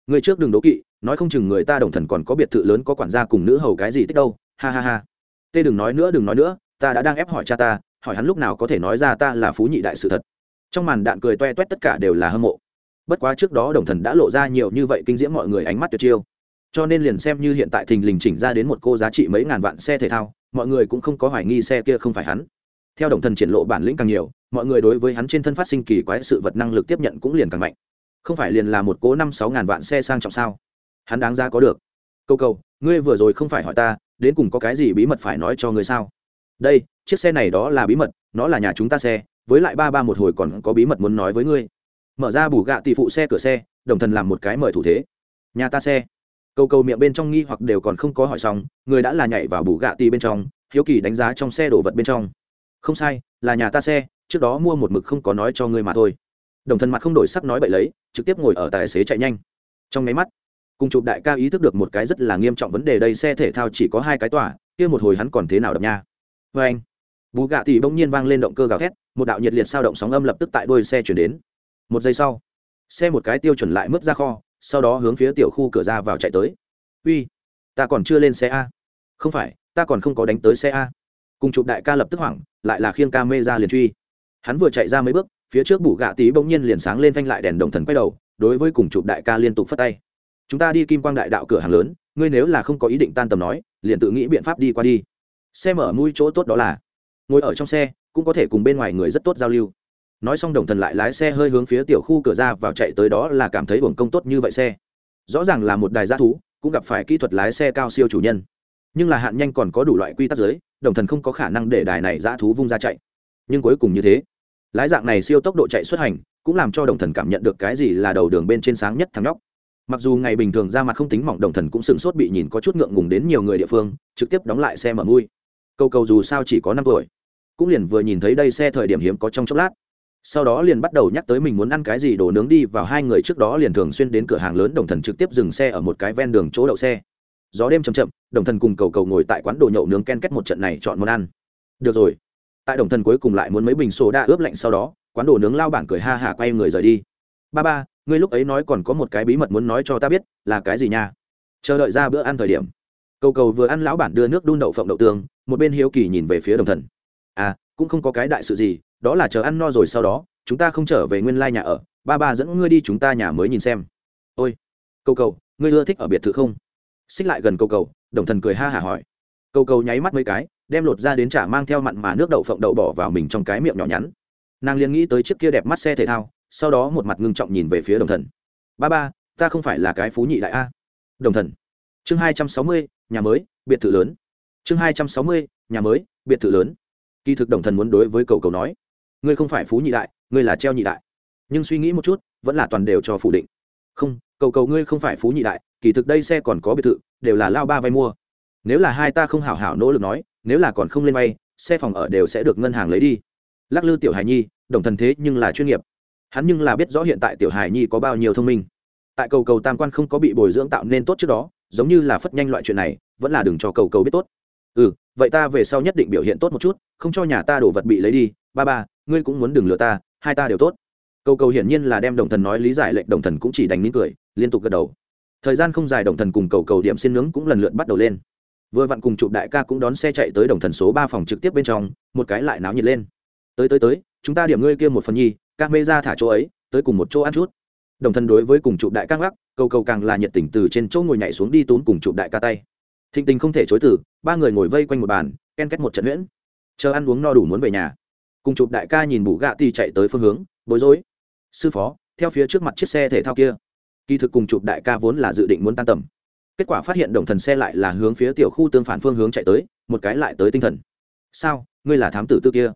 Người trước đừng đố kỵ, nói không chừng người ta đồng thần còn có biệt thự lớn có quản gia cùng nữ hầu cái gì tích đâu, ha ha ha. Tê đừng nói nữa, đừng nói nữa, ta đã đang ép hỏi cha ta, hỏi hắn lúc nào có thể nói ra ta là phú nhị đại sự thật. Trong màn đạn cười toe toét tất cả đều là hâm mộ. Bất quá trước đó đồng thần đã lộ ra nhiều như vậy kinh diễm mọi người ánh mắt tuyệt chiêu cho nên liền xem như hiện tại thình lình chỉnh ra đến một cô giá trị mấy ngàn vạn xe thể thao, mọi người cũng không có hoài nghi xe kia không phải hắn. Theo đồng thần triển lộ bản lĩnh càng nhiều, mọi người đối với hắn trên thân phát sinh kỳ quái sự vật năng lực tiếp nhận cũng liền càng mạnh. Không phải liền là một cố năm sáu ngàn vạn xe sang trọng sao? Hắn đáng ra có được. Câu cầu ngươi vừa rồi không phải hỏi ta, đến cùng có cái gì bí mật phải nói cho ngươi sao? Đây, chiếc xe này đó là bí mật, nó là nhà chúng ta xe, với lại ba ba một hồi còn có bí mật muốn nói với ngươi. Mở ra bù gạ tỷ phụ xe cửa xe, đồng thần làm một cái mời thủ thế. Nhà ta xe câu câu miệng bên trong nghi hoặc đều còn không có hỏi xong, người đã là nhảy vào bù gạ tì bên trong, hiếu kỳ đánh giá trong xe đồ vật bên trong. Không sai, là nhà ta xe, trước đó mua một mực không có nói cho ngươi mà thôi. Đồng thần mặt không đổi sắc nói bậy lấy, trực tiếp ngồi ở tài xế chạy nhanh. Trong máy mắt, cùng chụp đại ca ý thức được một cái rất là nghiêm trọng vấn đề đây, xe thể thao chỉ có hai cái tỏa kia một hồi hắn còn thế nào đập nha. Vê anh, bù gạ tỷ bỗng nhiên vang lên động cơ gào thét, một đạo nhiệt liệt sao động sóng âm lập tức tại đuôi xe chuyển đến. Một giây sau, xe một cái tiêu chuẩn lại mướt ra kho sau đó hướng phía tiểu khu cửa ra vào chạy tới. Uy, ta còn chưa lên xe a. Không phải, ta còn không có đánh tới xe a. Cùng chụp đại ca lập tức hoảng, lại là khiêng ca mê ra liền truy. Hắn vừa chạy ra mấy bước, phía trước bù gạ tí bỗng nhiên liền sáng lên phanh lại đèn đồng thần quay đầu, đối với cùng chụp đại ca liên tục phất tay. Chúng ta đi kim quang đại đạo cửa hàng lớn, ngươi nếu là không có ý định tan tầm nói, liền tự nghĩ biện pháp đi qua đi. Xe mở mũi chỗ tốt đó là, ngồi ở trong xe, cũng có thể cùng bên ngoài người rất tốt giao lưu nói xong đồng thần lại lái xe hơi hướng phía tiểu khu cửa ra vào chạy tới đó là cảm thấy uổng công tốt như vậy xe. Rõ ràng là một đài g thú, cũng gặp phải kỹ thuật lái xe cao siêu chủ nhân. Nhưng là hạn nhanh còn có đủ loại quy tắc giới, đồng thần không có khả năng để đài này g thú vung ra chạy. Nhưng cuối cùng như thế, lái dạng này siêu tốc độ chạy xuất hành, cũng làm cho đồng thần cảm nhận được cái gì là đầu đường bên trên sáng nhất thằng nhóc. Mặc dù ngày bình thường ra mặt không tính mỏng, đồng thần cũng sửng sốt bị nhìn có chút ngượng ngùng đến nhiều người địa phương, trực tiếp đóng lại xe mở mui. Câu cầu dù sao chỉ có năm tuổi, cũng liền vừa nhìn thấy đây xe thời điểm hiếm có trong chốc lát sau đó liền bắt đầu nhắc tới mình muốn ăn cái gì, đồ nướng đi, vào hai người trước đó liền thường xuyên đến cửa hàng lớn, đồng thần trực tiếp dừng xe ở một cái ven đường chỗ đậu xe. Gió đêm chầm chậm, đồng thần cùng cầu cầu ngồi tại quán đồ nhậu nướng ken kết một trận này chọn món ăn. Được rồi. Tại đồng thần cuối cùng lại muốn mấy bình số đa ướp lạnh sau đó, quán đồ nướng lao bản cười ha hả quay người rời đi. Ba ba, ngươi lúc ấy nói còn có một cái bí mật muốn nói cho ta biết, là cái gì nha? Chờ đợi ra bữa ăn thời điểm. Cầu cầu vừa ăn lão bản đưa nước đun đậu phộng đậu tương, một bên hiếu kỳ nhìn về phía đồng thần. À cũng không có cái đại sự gì đó là chờ ăn no rồi sau đó, chúng ta không trở về nguyên lai nhà ở, ba ba dẫn ngươi đi chúng ta nhà mới nhìn xem. Ôi, cầu cầu, ngươi ưa thích ở biệt thự không? Xích lại gần cầu cầu, đồng thần cười ha hả hỏi. Cầu cầu nháy mắt mấy cái, đem lột ra đến trả mang theo mặn mà nước đậu phộng đậu bỏ vào mình trong cái miệng nhỏ nhắn. Nàng liền nghĩ tới chiếc kia đẹp mắt xe thể thao, sau đó một mặt ngưng trọng nhìn về phía đồng thần. Ba ba, ta không phải là cái phú nhị đại a. Đồng thần. Chương hai trăm sáu mươi, nhà mới, biệt thự lớn. Chương hai trăm sáu mươi, nhà mới, biệt thự lớn. Kỳ thực đồng thần muốn đối với cầu cầu nói ngươi không phải phú nhị đại, ngươi là treo nhị đại. Nhưng suy nghĩ một chút, vẫn là toàn đều cho phủ định. Không, cầu cầu ngươi không phải phú nhị đại, kỳ thực đây xe còn có biệt thự, đều là lao ba vay mua. Nếu là hai ta không hảo hảo nỗ lực nói, nếu là còn không lên vay, xe phòng ở đều sẽ được ngân hàng lấy đi. Lắc lư tiểu hài nhi, đồng thần thế nhưng là chuyên nghiệp. Hắn nhưng là biết rõ hiện tại tiểu hài nhi có bao nhiêu thông minh. Tại cầu cầu tam quan không có bị bồi dưỡng tạo nên tốt trước đó, giống như là phất nhanh loại chuyện này, vẫn là đừng cho cầu cầu biết tốt. Ừ vậy ta về sau nhất định biểu hiện tốt một chút, không cho nhà ta đổ vật bị lấy đi, ba ba ngươi cũng muốn đừng lừa ta, hai ta đều tốt. Cầu cầu hiển nhiên là đem đồng thần nói lý giải lệnh, đồng thần cũng chỉ đành nín cười, liên tục gật đầu. Thời gian không dài, đồng thần cùng cầu cầu điểm xin nướng cũng lần lượt bắt đầu lên. Vừa vặn cùng chụp đại ca cũng đón xe chạy tới đồng thần số ba phòng trực tiếp bên trong, một cái lại náo nhiệt lên. Tới tới tới, chúng ta điểm ngươi kia một phần nhi, các mê ra thả chỗ ấy, tới cùng một chỗ ăn chút. Đồng thần đối với cùng chụp đại ca gác cầu cầu càng là nhiệt tình từ trên chỗ ngồi nhảy xuống đi tốn cùng chụp đại ca tay. Thịnh tình không thể chối từ, ba người ngồi vây quanh một bàn, ken kết một trận huyễn. Chờ ăn uống no đủ muốn về nhà cùng chụp đại ca nhìn bù gạ tì chạy tới phương hướng, bối rối. Sư phó, theo phía trước mặt chiếc xe thể thao kia. Kỳ thực cùng chụp đại ca vốn là dự định muốn tan tầm. Kết quả phát hiện đồng thần xe lại là hướng phía tiểu khu tương phản phương hướng chạy tới, một cái lại tới tinh thần. Sao, ngươi là thám tử tư kia?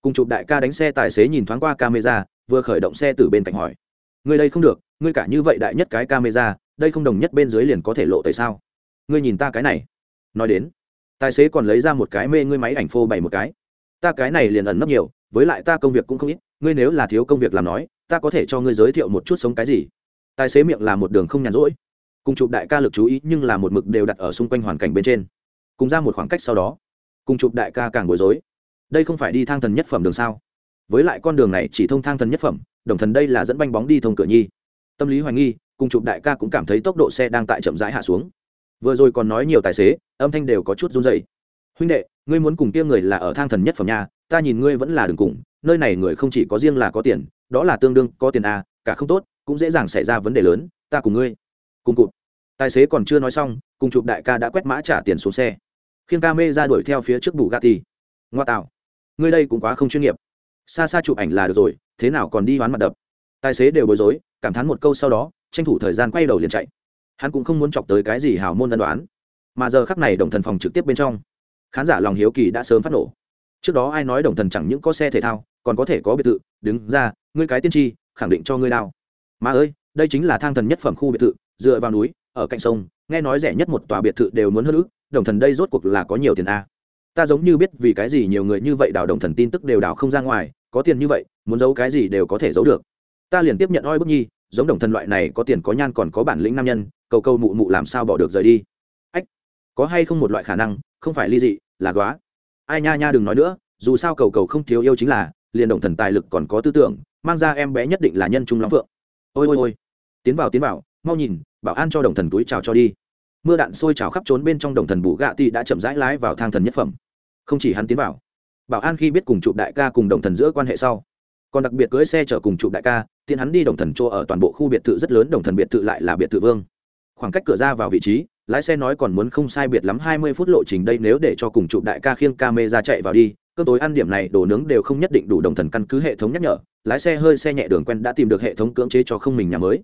Cùng chụp đại ca đánh xe tài xế nhìn thoáng qua camera, vừa khởi động xe từ bên cạnh hỏi. Ngươi đây không được, ngươi cả như vậy đại nhất cái camera, đây không đồng nhất bên dưới liền có thể lộ tại sao? Ngươi nhìn ta cái này. Nói đến, tài xế còn lấy ra một cái mê ngươi máy ảnh phô bày một cái ta cái này liền ẩn nấp nhiều, với lại ta công việc cũng không ít, ngươi nếu là thiếu công việc làm nói, ta có thể cho ngươi giới thiệu một chút sống cái gì. Tài xế miệng là một đường không nhàn rỗi. Cùng chụp đại ca lực chú ý nhưng là một mực đều đặt ở xung quanh hoàn cảnh bên trên. Cùng ra một khoảng cách sau đó, cùng chụp đại ca càng bối rối. Đây không phải đi thang thần nhất phẩm đường sao? Với lại con đường này chỉ thông thang thần nhất phẩm, đồng thần đây là dẫn banh bóng đi thông cửa nhi. Tâm lý hoài nghi, cùng chụp đại ca cũng cảm thấy tốc độ xe đang tại chậm rãi hạ xuống. Vừa rồi còn nói nhiều tài xế, âm thanh đều có chút run dày huynh đệ, ngươi muốn cùng kia người là ở thang thần nhất phẩm nhà ta nhìn ngươi vẫn là đường cùng, nơi này người không chỉ có riêng là có tiền, đó là tương đương có tiền à cả không tốt, cũng dễ dàng xảy ra vấn đề lớn, ta cùng ngươi cùng cụt. Tài xế còn chưa nói xong, cùng chụp đại ca đã quét mã trả tiền xuống xe. Khiêng ca mê ra đuổi theo phía trước bù gà thì. ngoa tạo. Ngươi đây cũng quá không chuyên nghiệp. Xa xa chụp ảnh là được rồi, thế nào còn đi hoán mặt đập? Tài xế đều bối rối, cảm thán một câu sau đó, tranh thủ thời gian quay đầu liền chạy. Hắn cũng không muốn chọc tới cái gì hào môn ân đoán. Mà giờ khắc này đồng thần phòng trực tiếp bên trong khán giả lòng hiếu kỳ đã sớm phát nổ. Trước đó ai nói đồng thần chẳng những có xe thể thao, còn có thể có biệt thự. Đứng ra, ngươi cái tiên tri, khẳng định cho ngươi đao. Mà ơi, đây chính là thang thần nhất phẩm khu biệt thự, dựa vào núi, ở cạnh sông, nghe nói rẻ nhất một tòa biệt thự đều muốn hơn ước, đồng thần đây rốt cuộc là có nhiều tiền a. Ta giống như biết vì cái gì nhiều người như vậy đào đồng thần tin tức đều đào không ra ngoài, có tiền như vậy, muốn giấu cái gì đều có thể giấu được. Ta liền tiếp nhận oi bức nhi, giống đồng thần loại này có tiền có nhan còn có bản lĩnh nam nhân, cầu câu mụ mụ làm sao bỏ được rời đi. Ách, có hay không một loại khả năng không phải ly dị, là góa. Ai nha nha đừng nói nữa, dù sao cầu cầu không thiếu yêu chính là, liền đồng thần tài lực còn có tư tưởng, mang ra em bé nhất định là nhân trung lắm vượng ôi ôi ôi. Tiến vào tiến vào, mau nhìn, bảo an cho đồng thần túi chào cho đi. Mưa đạn sôi trào khắp trốn bên trong đồng thần bù gạ ti đã chậm rãi lái vào thang thần nhất phẩm. Không chỉ hắn tiến vào, bảo an khi biết cùng chụp đại ca cùng đồng thần giữa quan hệ sau, còn đặc biệt cưới xe chở cùng chụp đại ca tiến hắn đi đồng thần chỗ ở toàn bộ khu biệt thự rất lớn đồng thần biệt thự lại là biệt thự vương khoảng cách cửa ra vào vị trí, lái xe nói còn muốn không sai biệt lắm hai mươi phút lộ trình đây, nếu để cho cùng chụp đại ca khiêng ca mê ra chạy vào đi cơm tối ăn điểm này đồ nướng đều không nhất định đủ đồng thần căn cứ hệ thống nhắc nhở, lái xe hơi xe nhẹ đường quen đã tìm được hệ thống cưỡng chế cho không mình nhà mới.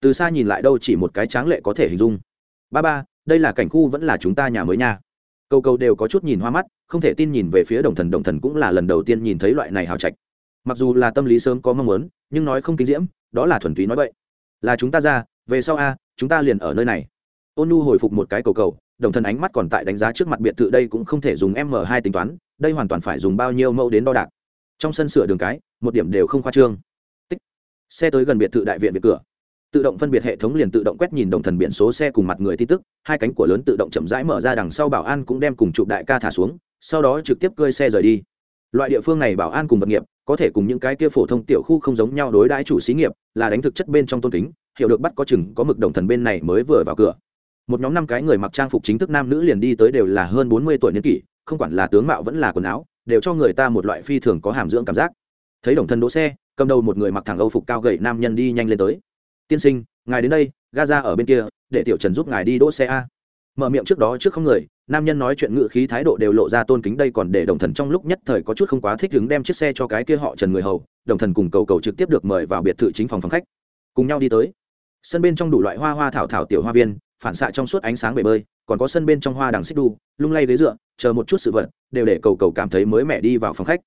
Từ xa nhìn lại đâu chỉ một cái tráng lệ có thể hình dung. Ba ba, đây là cảnh khu vẫn là chúng ta nhà mới nha. Câu câu đều có chút nhìn hoa mắt, không thể tin nhìn về phía đồng thần đồng thần cũng là lần đầu tiên nhìn thấy loại này hào trạch. Mặc dù là tâm lý sớm có mong muốn, nhưng nói không kinh diễm, đó là thuần túy nói vậy là chúng ta ra, về sau a chúng ta liền ở nơi này. Ôn nu hồi phục một cái cầu cầu, đồng thần ánh mắt còn tại đánh giá trước mặt biệt thự đây cũng không thể dùng m hai tính toán, đây hoàn toàn phải dùng bao nhiêu mẫu đến đo đạc. Trong sân sửa đường cái, một điểm đều không khoa trương. Tích. Xe tới gần biệt thự đại viện biệt cửa. Tự động phân biệt hệ thống liền tự động quét nhìn đồng thần biển số xe cùng mặt người tin tức, hai cánh của lớn tự động chậm rãi mở ra đằng sau bảo an cũng đem cùng chụp đại ca thả xuống, sau đó trực tiếp cơi xe rời đi. Loại địa phương này bảo an cùng vật nghiệp, có thể cùng những cái kia phổ thông tiểu khu không giống nhau đối đãi chủ xí nghiệp, là đánh thực chất bên trong tôn kính hiểu được bắt có chừng có mực đồng thần bên này mới vừa vào cửa. Một nhóm năm cái người mặc trang phục chính thức nam nữ liền đi tới đều là hơn bốn mươi tuổi niên kỷ, không quản là tướng mạo vẫn là quần áo, đều cho người ta một loại phi thường có hàm dưỡng cảm giác. Thấy đồng thần đỗ xe, cầm đầu một người mặc thẳng âu phục cao gậy nam nhân đi nhanh lên tới. Tiên sinh, ngài đến đây ga ra ở bên kia, để tiểu trần giúp ngài đi đỗ xe a. Mở miệng trước đó trước không người, nam nhân nói chuyện ngự khí thái độ đều lộ ra tôn kính đây còn để đồng thần trong lúc nhất thời có chút không quá thích đứng đem chiếc xe cho cái kia họ trần người hầu, đồng thần cùng cầu cầu trực tiếp được mời vào biệt thự chính phòng phòng khách. Cùng nhau đi tới sân bên trong đủ loại hoa hoa thảo thảo tiểu hoa viên, phản xạ trong suốt ánh sáng bể bơi, còn có sân bên trong hoa đằng xích đu, lung lay ghế dựa, chờ một chút sự vật, đều để cầu cầu cảm thấy mới mẻ đi vào phòng khách.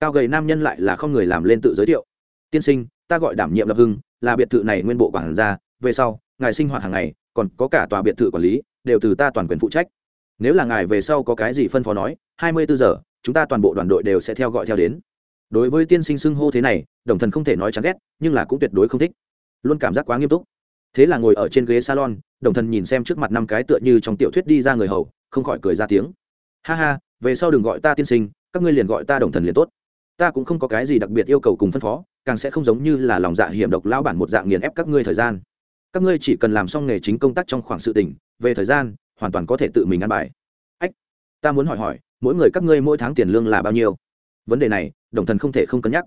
Cao gầy nam nhân lại là không người làm lên tự giới thiệu. Tiên sinh, ta gọi đảm nhiệm lập hưng, là biệt thự này nguyên bộ quản gia, về sau, ngài sinh hoạt hàng ngày, còn có cả tòa biệt thự quản lý, đều từ ta toàn quyền phụ trách. Nếu là ngài về sau có cái gì phân phó nói, hai mươi bốn giờ, chúng ta toàn bộ đoàn đội đều sẽ theo gọi theo đến. Đối với tiên sinh xưng hô thế này, đồng thần không thể nói chán ghét, nhưng là cũng tuyệt đối không thích. Luôn cảm giác quá nghiêm túc thế là ngồi ở trên ghế salon, đồng thần nhìn xem trước mặt năm cái tựa như trong tiểu thuyết đi ra người hầu, không khỏi cười ra tiếng. Ha ha, về sau đừng gọi ta tiên sinh, các ngươi liền gọi ta đồng thần liền tốt. Ta cũng không có cái gì đặc biệt yêu cầu cùng phân phó, càng sẽ không giống như là lòng dạ hiểm độc lao bản một dạng nghiền ép các ngươi thời gian. Các ngươi chỉ cần làm xong nghề chính công tác trong khoảng sự tỉnh về thời gian, hoàn toàn có thể tự mình ăn bài. Ách, ta muốn hỏi hỏi, mỗi người các ngươi mỗi tháng tiền lương là bao nhiêu? Vấn đề này, đồng thần không thể không cân nhắc.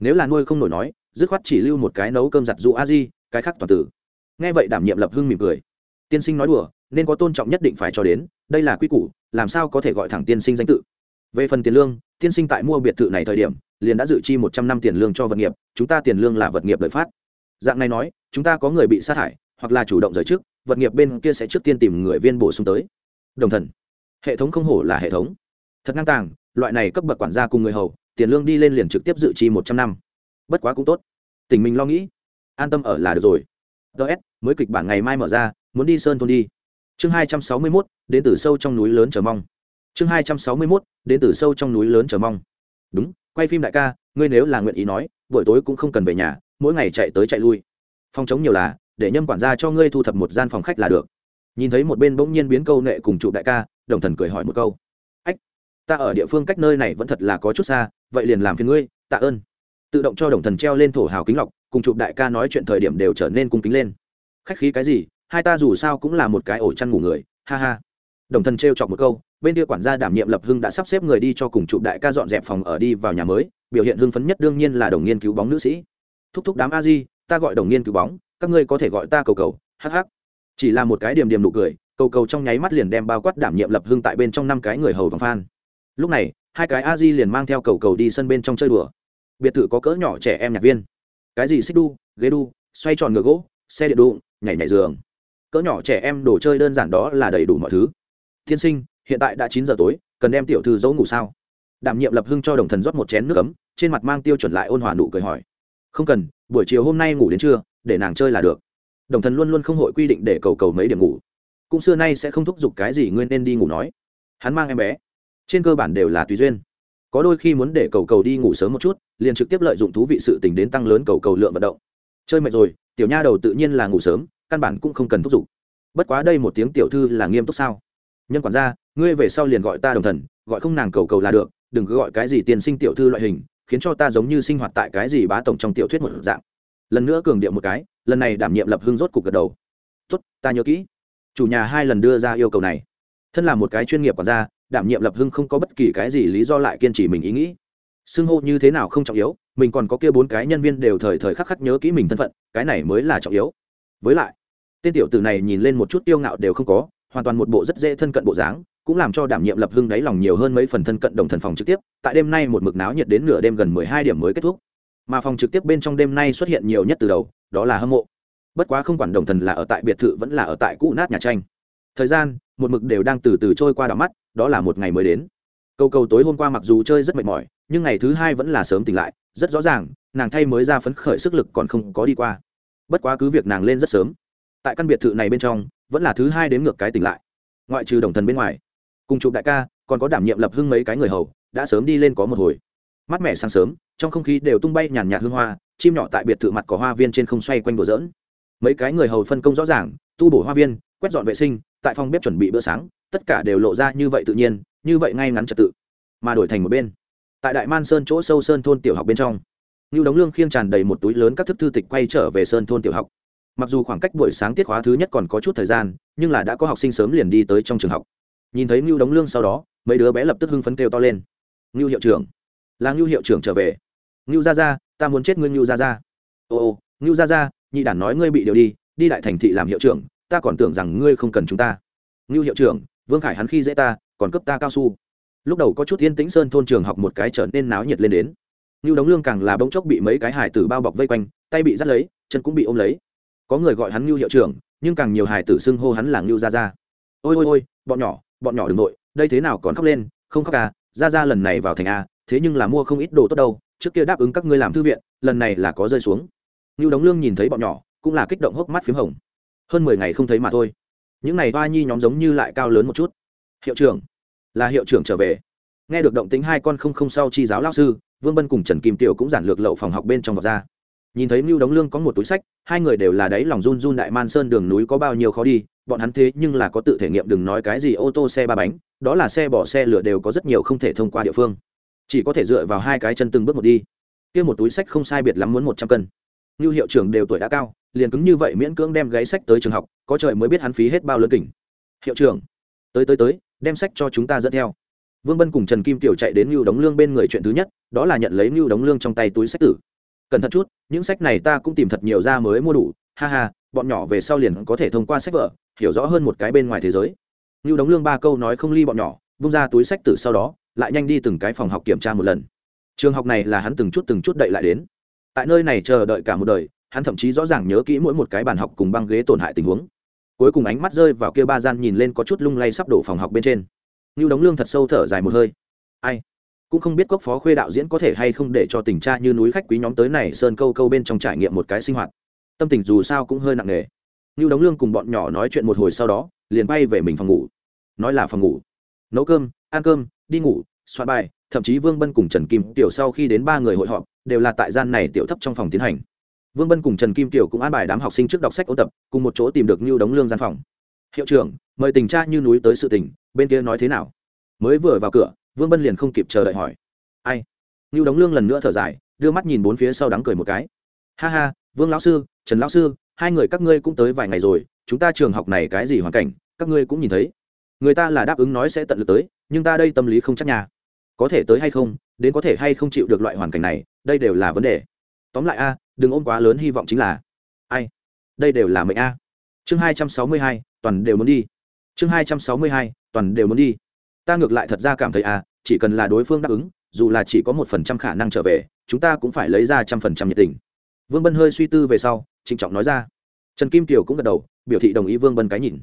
Nếu là nuôi không nổi nói, dứt khoát chỉ lưu một cái nấu cơm giặt dụ a di, cái khác toàn tử nghe vậy đảm nhiệm lập hưng mỉm cười. Tiên sinh nói đùa, nên có tôn trọng nhất định phải cho đến, đây là quy củ, làm sao có thể gọi thẳng tiên sinh danh tự. Về phần tiền lương, tiên sinh tại mua biệt thự này thời điểm, liền đã dự chi một trăm năm tiền lương cho vật nghiệp, chúng ta tiền lương là vật nghiệp lợi phát. Dạng này nói, chúng ta có người bị sát hại, hoặc là chủ động rời trước, vật nghiệp bên kia sẽ trước tiên tìm người viên bổ sung tới. Đồng thần. Hệ thống không hổ là hệ thống. Thật ngang tàng, loại này cấp bậc quản gia cùng người hầu, tiền lương đi lên liền trực tiếp dự chi một trăm năm. Bất quá cũng tốt. Tình mình lo nghĩ. An tâm ở là được rồi ts mới kịch bản ngày mai mở ra, muốn đi sơn thôn đi. Chương hai trăm sáu mươi mốt, đến từ sâu trong núi lớn chờ mong. Chương hai trăm sáu mươi mốt, đến từ sâu trong núi lớn chờ mong. Đúng, quay phim đại ca, ngươi nếu là nguyện ý nói, buổi tối cũng không cần về nhà, mỗi ngày chạy tới chạy lui. Phòng chống nhiều là, để nhâm quản gia cho ngươi thu thập một gian phòng khách là được. Nhìn thấy một bên bỗng nhiên biến câu nệ cùng trụ đại ca, đồng thần cười hỏi một câu. Ách, ta ở địa phương cách nơi này vẫn thật là có chút xa, vậy liền làm phiền ngươi, tạ ơn tự động cho đồng thần treo lên thổ hào kính lọc, cùng chụp đại ca nói chuyện thời điểm đều trở nên cung kính lên. Khách khí cái gì, hai ta dù sao cũng là một cái ổ chăn ngủ người, ha ha. Đồng thần trêu chọc một câu, bên kia quản gia đảm nhiệm lập hưng đã sắp xếp người đi cho cùng chụp đại ca dọn dẹp phòng ở đi vào nhà mới, biểu hiện hưng phấn nhất đương nhiên là đồng nghiên cứu bóng nữ sĩ. Thúc thúc đám a di, ta gọi đồng nghiên cứu bóng, các ngươi có thể gọi ta cầu cầu hh chỉ là một cái điểm điểm nụ cười, cầu cầu trong nháy mắt liền đem bao quát đảm nhiệm lập hưng tại bên trong năm cái người hầu vòng phan. Lúc này, hai cái a di liền mang theo cầu cầu đi sân bên trong chơi đùa biệt thự có cỡ nhỏ trẻ em nhạc viên. Cái gì xích đu, ghế đu, xoay tròn ngựa gỗ, xe điện đụng, nhảy nhảy giường. Cỡ nhỏ trẻ em đồ chơi đơn giản đó là đầy đủ mọi thứ. Tiên sinh, hiện tại đã chín giờ tối, cần đem tiểu thư giấu ngủ sao? Đảm nhiệm lập hưng cho đồng thần rót một chén nước ấm, trên mặt mang tiêu chuẩn lại ôn hòa nụ cười hỏi. Không cần, buổi chiều hôm nay ngủ đến trưa, để nàng chơi là được. Đồng thần luôn luôn không hội quy định để cầu cầu mấy điểm ngủ. Cũng xưa nay sẽ không thúc giục cái gì nguyên nên đi ngủ nói. Hắn mang em bé. Trên cơ bản đều là tùy duyên có đôi khi muốn để cầu cầu đi ngủ sớm một chút, liền trực tiếp lợi dụng thú vị sự tình đến tăng lớn cầu cầu lượng vận động. Chơi mệt rồi, tiểu nha đầu tự nhiên là ngủ sớm, căn bản cũng không cần thúc giục. Bất quá đây một tiếng tiểu thư là nghiêm túc sao? Nhân quản gia, ngươi về sau liền gọi ta đồng thần, gọi không nàng cầu cầu là được, đừng cứ gọi cái gì tiền sinh tiểu thư loại hình, khiến cho ta giống như sinh hoạt tại cái gì bá tổng trong tiểu thuyết một dạng. Lần nữa cường điệu một cái, lần này đảm nhiệm lập hưng rốt cục gật đầu. Tốt, ta nhớ kỹ. Chủ nhà hai lần đưa ra yêu cầu này thân là một cái chuyên nghiệp quản gia, đảm nhiệm lập hưng không có bất kỳ cái gì lý do lại kiên trì mình ý nghĩ. Xưng hô như thế nào không trọng yếu, mình còn có kia bốn cái nhân viên đều thời thời khắc khắc nhớ kỹ mình thân phận, cái này mới là trọng yếu. Với lại, tên tiểu tử này nhìn lên một chút tiêu ngạo đều không có, hoàn toàn một bộ rất dễ thân cận bộ dáng, cũng làm cho đảm nhiệm lập hưng đáy lòng nhiều hơn mấy phần thân cận đồng thần phòng trực tiếp, tại đêm nay một mực náo nhiệt đến nửa đêm gần mười hai điểm mới kết thúc. Mà phòng trực tiếp bên trong đêm nay xuất hiện nhiều nhất từ đầu, đó là hâm mộ. Bất quá không quản đồng thần là ở tại biệt thự vẫn là ở tại cũ nát nhà tranh. Thời gian một mực đều đang từ từ trôi qua đỏ mắt, đó là một ngày mới đến. Câu cầu tối hôm qua mặc dù chơi rất mệt mỏi, nhưng ngày thứ hai vẫn là sớm tỉnh lại, rất rõ ràng, nàng thay mới ra phấn khởi sức lực còn không có đi qua. Bất quá cứ việc nàng lên rất sớm, tại căn biệt thự này bên trong, vẫn là thứ hai đến ngược cái tỉnh lại. Ngoại trừ đồng thần bên ngoài, cùng chụp đại ca, còn có đảm nhiệm lập hưng mấy cái người hầu, đã sớm đi lên có một hồi. Mát mẻ sáng sớm, trong không khí đều tung bay nhàn nhạt hương hoa, chim nhỏ tại biệt thự mặt có hoa viên trên không xoay quanh đùa dỡn mấy cái người hầu phân công rõ ràng, tu bổ hoa viên, quét dọn vệ sinh tại phòng bếp chuẩn bị bữa sáng, tất cả đều lộ ra như vậy tự nhiên, như vậy ngay ngắn trật tự, mà đổi thành một bên. Tại đại man sơn chỗ sâu sơn thôn tiểu học bên trong như đống lương khiêng tràn đầy một túi lớn các thức thư tịch quay trở về sơn thôn tiểu học. Mặc dù khoảng cách buổi sáng tiết khóa thứ nhất còn có chút thời gian, nhưng là đã có học sinh sớm liền đi tới trong trường học. Nhìn thấy ngưu đống lương sau đó, mấy đứa bé lập tức hưng phấn kêu to lên. Ngưu hiệu trưởng, là ngưu hiệu trưởng trở về. Ngưu ra ra ta muốn chết ngươi ngưu ra ra ồ ồ ngưu ra ra nhị đản nói ngươi bị điều đi đi đại thành thị làm hiệu trưởng ta còn tưởng rằng ngươi không cần chúng ta. Ngưu hiệu trưởng, vương khải hắn khi dễ ta, còn cấp ta cao su. Lúc đầu có chút thiên tĩnh sơn thôn trường học một cái trở nên náo nhiệt lên đến. Ngưu đống lương càng là bỗng chốc bị mấy cái hải tử bao bọc vây quanh, tay bị dắt lấy, chân cũng bị ôm lấy. Có người gọi hắn ngưu hiệu trưởng, nhưng càng nhiều hải tử xưng hô hắn là ngưu gia gia. Ôi ôi ôi, bọn nhỏ bọn nhỏ đừng nội đây thế nào còn khóc lên, không khóc à gia gia lần này vào thành a, thế nhưng là mua không ít đồ tốt đâu, trước kia đáp ứng các ngươi làm thư viện, lần này là có rơi xuống. Ngưu đống lương nhìn thấy bọn nhỏ, cũng là kích động hốc mắt p h í m hồng hơn mười ngày không thấy mà thôi. Những ngày hoa nhi nhóm giống như lại cao lớn một chút. Hiệu trưởng. Là hiệu trưởng trở về. Nghe được động tính hai con không không sau chi giáo lao sư, vương bân cùng trần kim tiểu cũng giản lược lậu phòng học bên trong vọt ra. Nhìn thấy mưu đống lương có một túi sách, hai người đều là đáy lòng run run đại man sơn đường núi có bao nhiêu khó đi, bọn hắn thế nhưng là có tự thể nghiệm đừng nói cái gì ô tô, xe ba bánh, đó là xe bỏ xe lửa đều có rất nhiều không thể thông qua địa phương. Chỉ có thể dựa vào hai cái chân từng bước một đi. Kia một túi sách không sai biệt lắm muốn một trăm cân như hiệu trưởng đều tuổi đã cao, liền cứng như vậy miễn cưỡng đem gáy sách tới trường học, có trời mới biết hắn phí hết bao lớn kỉnh. Hiệu trưởng, tới tới tới, đem sách cho chúng ta dẫn theo. Vương bân cùng trần kim tiểu chạy đến như đống lương bên người chuyện thứ nhất, đó là nhận lấy như đống lương trong tay túi sách tử. Cẩn thận chút, những sách này ta cũng tìm thật nhiều ra mới mua đủ, ha ha, bọn nhỏ về sau liền có thể thông qua sách vở, hiểu rõ hơn một cái bên ngoài thế giới. Như đống lương ba câu nói không ly bọn nhỏ bung ra túi sách tử sau đó, lại nhanh đi từng cái phòng học kiểm tra một lần. Trường học này là hắn từng chút từng chút đậy lại đến tại nơi này chờ đợi cả một đời, hắn thậm chí rõ ràng nhớ kỹ mỗi một cái bàn học cùng băng ghế tổn hại tình huống. Cuối cùng ánh mắt rơi vào kia ba gian nhìn lên có chút lung lay sắp đổ phòng học bên trên. Như đóng lương thật sâu thở dài một hơi. Ai? Cũng không biết cốc phó khuê đạo diễn có thể hay không để cho tình cha như núi khách quý nhóm tới này sơn câu câu bên trong trải nghiệm một cái sinh hoạt. Tâm tình dù sao cũng hơi nặng nề. Như đóng lương cùng bọn nhỏ nói chuyện một hồi sau đó, liền bay về mình phòng ngủ. Nói là phòng ngủ. Nấu cơm, ăn cơm, đi ngủ, soạn bài thậm chí vương bân cùng trần kim tiểu sau khi đến ba người hội họp, đều là tại gian này tiểu thấp trong phòng tiến hành. Vương bân cùng trần kim tiểu cũng an bài đám học sinh trước đọc sách ôn tập, cùng một chỗ tìm được như đống lương gian phòng. Hiệu trưởng, mời tình cha như núi tới sự tình, bên kia nói thế nào? Mới vừa vào cửa, vương bân liền không kịp chờ đợi hỏi. Ai? Như đống lương lần nữa thở dài, đưa mắt nhìn bốn phía sau đắng cười một cái. Ha ha, vương lão sư, trần lão sư, hai người các ngươi cũng tới vài ngày rồi, chúng ta trường học này cái gì hoàn cảnh, các ngươi cũng nhìn thấy. Người ta là đáp ứng nói sẽ tận lực tới, nhưng ta đây tâm lý không chắc nhà có thể tới hay không, đến có thể hay không chịu được loại hoàn cảnh này, đây đều là vấn đề. Tóm lại a, đừng ôm quá lớn hy vọng chính là ai? Đây đều là mệnh a. Chương hai trăm sáu mươi hai, toàn đều muốn đi. Chương hai trăm sáu mươi hai, toàn đều muốn đi. Ta ngược lại thật ra cảm thấy à chỉ cần là đối phương đáp ứng, dù là chỉ có một phần trăm khả năng trở về, chúng ta cũng phải lấy ra trăm phần trăm nhiệt tình. Vương bân hơi suy tư về sau, trịnh trọng nói ra. Trần kim kiều cũng gật đầu, biểu thị đồng ý vương bân cái nhìn.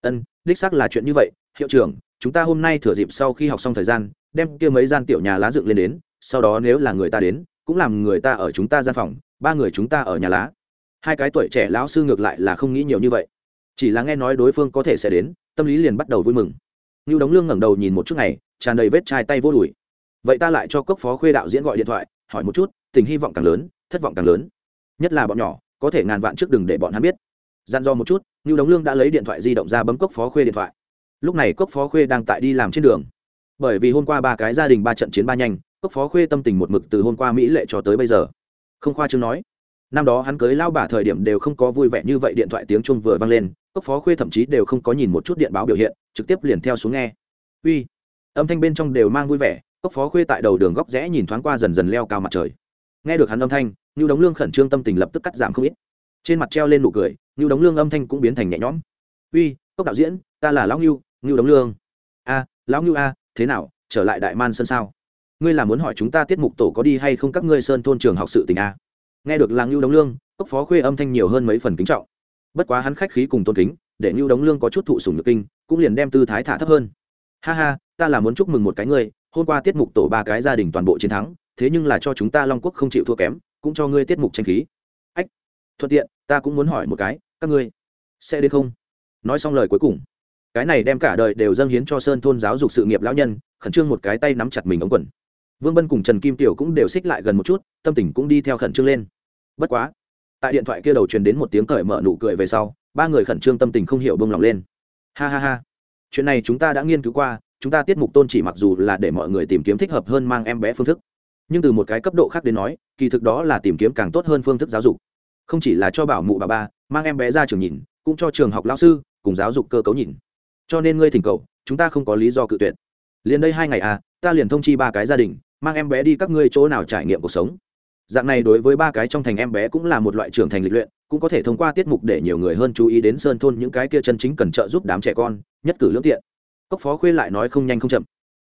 Ân, đích xác là chuyện như vậy, hiệu trưởng chúng ta hôm nay thừa dịp sau khi học xong thời gian đem kia mấy gian tiểu nhà lá dựng lên đến sau đó nếu là người ta đến cũng làm người ta ở chúng ta gian phòng ba người chúng ta ở nhà lá hai cái tuổi trẻ lão sư ngược lại là không nghĩ nhiều như vậy chỉ là nghe nói đối phương có thể sẽ đến tâm lý liền bắt đầu vui mừng như Đống Lương ngẩng đầu nhìn một chút này, tràn đầy vết chai tay vô đùi. Vậy ta lại cho cốc phó khuê đạo diễn gọi điện thoại, hỏi một chút, tình hy vọng càng lớn, thất vọng càng lớn. Nhất là bọn nhỏ, có thể ngàn vạn trước đừng để bọn hắn biết. Dặn dò một chút, như Đống Lương đã lấy điện thoại di động ra bấm cốc phó khuê điện thoại. Lúc này cốc phó khuê đang tại đi làm trên đường. Bởi vì hôm qua ba cái gia đình ba trận chiến ba nhanh, cốc phó khuê tâm tình một mực từ hôm qua mỹ lệ cho tới bây giờ. Không khoa trương nói, năm đó hắn cưới lao bà thời điểm đều không có vui vẻ như vậy điện thoại tiếng chuông vừa vang lên cốc phó khuê thậm chí đều không có nhìn một chút điện báo biểu hiện trực tiếp liền theo xuống nghe. Uy. Âm thanh bên trong đều mang vui vẻ cốc phó khuê tại đầu đường góc rẽ nhìn thoáng qua dần dần leo cao mặt trời. Nghe được hắn âm thanh như đống lương khẩn trương tâm tình lập tức cắt giảm không ít. Trên mặt treo lên nụ cười như đống lương âm thanh cũng biến thành nhẹ nhõm. Uy cốc đạo diễn ta là lão ngưu ngưu đống lương. A, lão ngưu a, thế nào, trở lại đại man sơn sao? Ngươi là muốn hỏi chúng ta tiết mục tổ có đi hay không các ngươi sơn thôn trường học sự tình a? Nghe được là ngưu đống lương cốc phó khuê âm thanh nhiều hơn mấy phần kính trọng. Bất quá hắn khách khí cùng tôn kính, để ngưu đống lương có chút thụ sùng nhược kinh, cũng liền đem tư thái thả thấp hơn. Ha ha, ta là muốn chúc mừng một cái ngươi, hôm qua tiết mục tổ ba cái gia đình toàn bộ chiến thắng, thế nhưng là cho chúng ta long quốc không chịu thua kém, cũng cho ngươi tiết mục tranh khí. Ách, thuận tiện, ta cũng muốn hỏi một cái, các ngươi sẽ đến không? Nói xong lời cuối cùng cái này đem cả đời đều dâng hiến cho sơn thôn giáo dục sự nghiệp lão nhân, khẩn trương một cái tay nắm chặt mình ống quần. Vương bân cùng trần kim tiểu cũng đều xích lại gần một chút, tâm tình cũng đi theo khẩn trương lên. Bất quá, tại điện thoại kia đầu truyền đến một tiếng cởi mở nụ cười về sau, ba người khẩn trương tâm tình không hiểu bông lòng lên. Ha ha ha. Chuyện này chúng ta đã nghiên cứu qua, chúng ta tiết mục tôn chỉ mặc dù là để mọi người tìm kiếm thích hợp hơn mang em bé phương thức, nhưng từ một cái cấp độ khác đến nói, kỳ thực đó là tìm kiếm càng tốt hơn phương thức giáo dục. Không chỉ là cho bảo mụ bà ba, mang em bé ra trường nhìn, cũng cho trường học lão sư cùng giáo dục cơ cấu nhìn cho nên ngươi thỉnh cầu, chúng ta không có lý do cự tuyệt. Liền đây hai ngày à ta liền thông chi ba cái gia đình, mang em bé đi các ngươi chỗ nào trải nghiệm cuộc sống. Dạng này đối với ba cái trong thành em bé cũng là một loại trưởng thành lịch luyện, cũng có thể thông qua tiết mục để nhiều người hơn chú ý đến sơn thôn những cái kia chân chính cần trợ giúp đám trẻ con, nhất cử lương tiện. Cốc phó khuê lại nói không nhanh không chậm.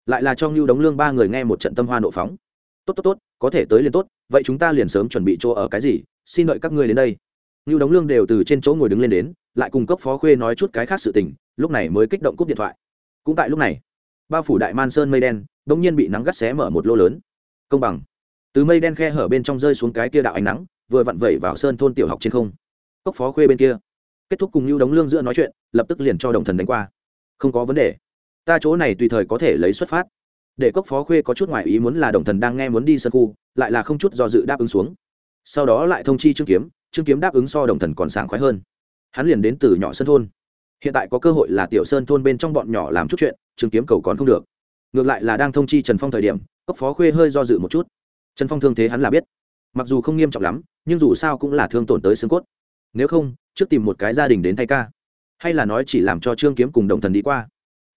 Lại là cho ngưu đống lương ba người nghe một trận tâm hoa nộ phóng. Tốt tốt tốt, có thể tới liền tốt, vậy chúng ta liền sớm chuẩn bị chỗ ở cái gì, xin đợi các ngươi đến đây. Ngưu đống lương đều từ trên chỗ ngồi đứng lên đến, lại cùng cấp phó khuê nói chút cái khác sự tình lúc này mới kích động cúp điện thoại. Cũng tại lúc này, bao phủ đại man sơn mây đen đ ỗ n g nhiên bị nắng gắt xé mở một lô lớn. Công bằng. Từ mây đen khe hở bên trong rơi xuống cái kia đạo ánh nắng, vừa vặn vẩy vào sơn thôn tiểu học trên không. Cốc phó khuê bên kia. Kết thúc cùng lưu đống lương giữa nói chuyện, lập tức liền cho đồng thần đánh qua. Không có vấn đề. Ta chỗ này tùy thời có thể lấy xuất phát. Để cốc phó khuê có chút ngoại ý muốn là đồng thần đang nghe muốn đi sân khu, lại là không chút do dự đáp ứng xuống. Sau đó lại thông chi trương kiếm trương kiếm đáp ứng so đồng thần còn sảng khoái hơn. Hắn liền đến từ nhỏ sân thôn hiện tại có cơ hội là tiểu sơn thôn bên trong bọn nhỏ làm chút chuyện trương kiếm cầu còn không được. Ngược lại là đang thông chi trần phong thời điểm cấp phó khuê hơi do dự một chút. Trần phong thương thế hắn là biết. Mặc dù không nghiêm trọng lắm, nhưng dù sao cũng là thương tổn tới xương cốt. Nếu không, trước tìm một cái gia đình đến thay ca. Hay là nói chỉ làm cho trương kiếm cùng đồng thần đi qua.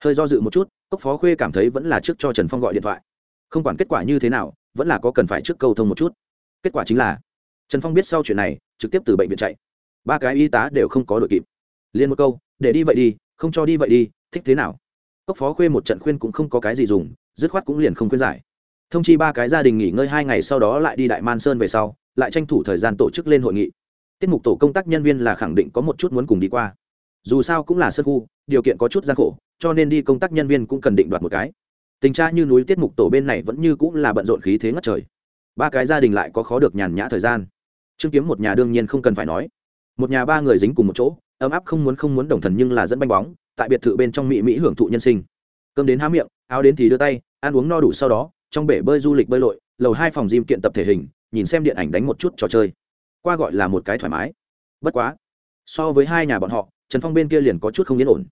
Hơi do dự một chút cấp phó khuê cảm thấy vẫn là trước cho trần phong gọi điện thoại. Không quản kết quả như thế nào, vẫn là có cần phải trước cầu thông một chút. Kết quả chính là, trần phong biết sau chuyện này, trực tiếp từ bệnh viện chạy. Ba cái y tá đều không có đội kịp. Liền một câu để đi vậy đi, không cho đi vậy đi, thích thế nào? Cốc phó khuê một trận khuyên cũng không có cái gì dùng, dứt khoát cũng liền không khuyên giải. Thông chi ba cái gia đình nghỉ ngơi hai ngày sau đó lại đi đại man sơn về sau, lại tranh thủ thời gian tổ chức lên hội nghị. Tiết mục tổ công tác nhân viên là khẳng định có một chút muốn cùng đi qua. Dù sao cũng là sân khu, điều kiện có chút gian khổ, cho nên đi công tác nhân viên cũng cần định đoạt một cái. Tình tra như núi tiết mục tổ bên này vẫn như cũng là bận rộn khí thế ngất trời. Ba cái gia đình lại có khó được nhàn nhã thời gian. Chứng kiếm một nhà đương nhiên không cần phải nói. Một nhà ba người dính cùng một chỗ ấm áp không muốn không muốn đồng thần nhưng là dẫn banh bóng, tại biệt thự bên trong mỹ mỹ hưởng thụ nhân sinh. Cơm đến há miệng, áo đến thì đưa tay, ăn uống no đủ sau đó, trong bể bơi du lịch bơi lội, lầu hai phòng gym kiện tập thể hình, nhìn xem điện ảnh đánh một chút trò chơi. Qua gọi là một cái thoải mái. Bất quá, so với hai nhà bọn họ, trần phong bên kia liền có chút không yên ổn.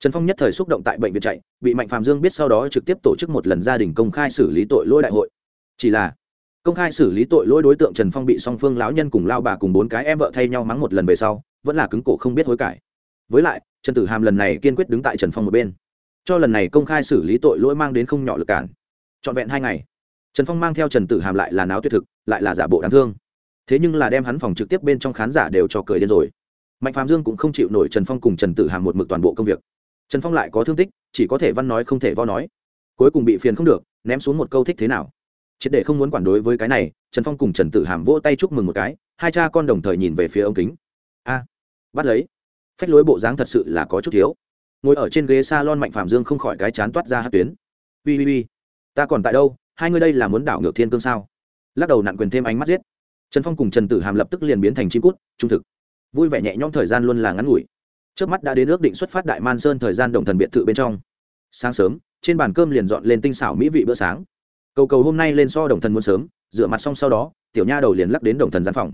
Trần phong nhất thời xúc động tại bệnh viện chạy, bị mạnh phạm dương biết sau đó trực tiếp tổ chức một lần gia đình công khai xử lý tội lỗi đại hội. Chỉ là, công khai xử lý tội lỗi đối tượng trần phong bị song phương lão nhân cùng lao bà cùng bốn cái em vợ thay nhau mắng một lần về sau vẫn là cứng cổ không biết hối cải. Với lại, trần tử hàm lần này kiên quyết đứng tại trần phong một bên. Cho lần này công khai xử lý tội lỗi mang đến không nhỏ lực cản. Trọn vẹn hai ngày, trần phong mang theo trần tử hàm lại là náo tuyệt thực, lại là giả bộ đáng thương. Thế nhưng là đem hắn phòng trực tiếp bên trong khán giả đều cho cười điên rồi. Mạnh phạm dương cũng không chịu nổi trần phong cùng trần tử hàm một mực toàn bộ công việc. Trần phong lại có thương tích, chỉ có thể văn nói không thể vo nói. Cuối cùng bị phiền không được, ném xuống một câu thích thế nào. Triệt để không muốn quản đối với cái này, trần phong cùng trần tử hàm vỗ tay chúc mừng một cái, hai cha con đồng thời nhìn về phía ông kính. A bắt lấy. Phách lối bộ dáng thật sự là có chút thiếu. Ngồi ở trên ghế s a lon mạnh phạm dương không khỏi cái chán toát ra hát tuyến. Ui ui ui ta còn tại đâu? Hai người đây là muốn đảo ngược thiên cương sao? Lắc đầu nặn quyền thêm ánh mắt giết. Trần phong cùng trần tử hàm lập tức liền biến thành chim cút, trung thực. Vui vẻ nhẹ nhõm thời gian luôn là ngắn ngủi. Trước mắt đã đến ước định xuất phát đại man sơn thời gian đồng thần biệt thự bên trong. Sáng sớm, trên bàn cơm liền dọn lên tinh xảo mỹ vị bữa sáng. Cầu cầu hôm nay lên so đồng thần muốn sớm, rửa mặt xong sau đó, tiểu nha đầu liền lắc đến đồng thần gian phòng.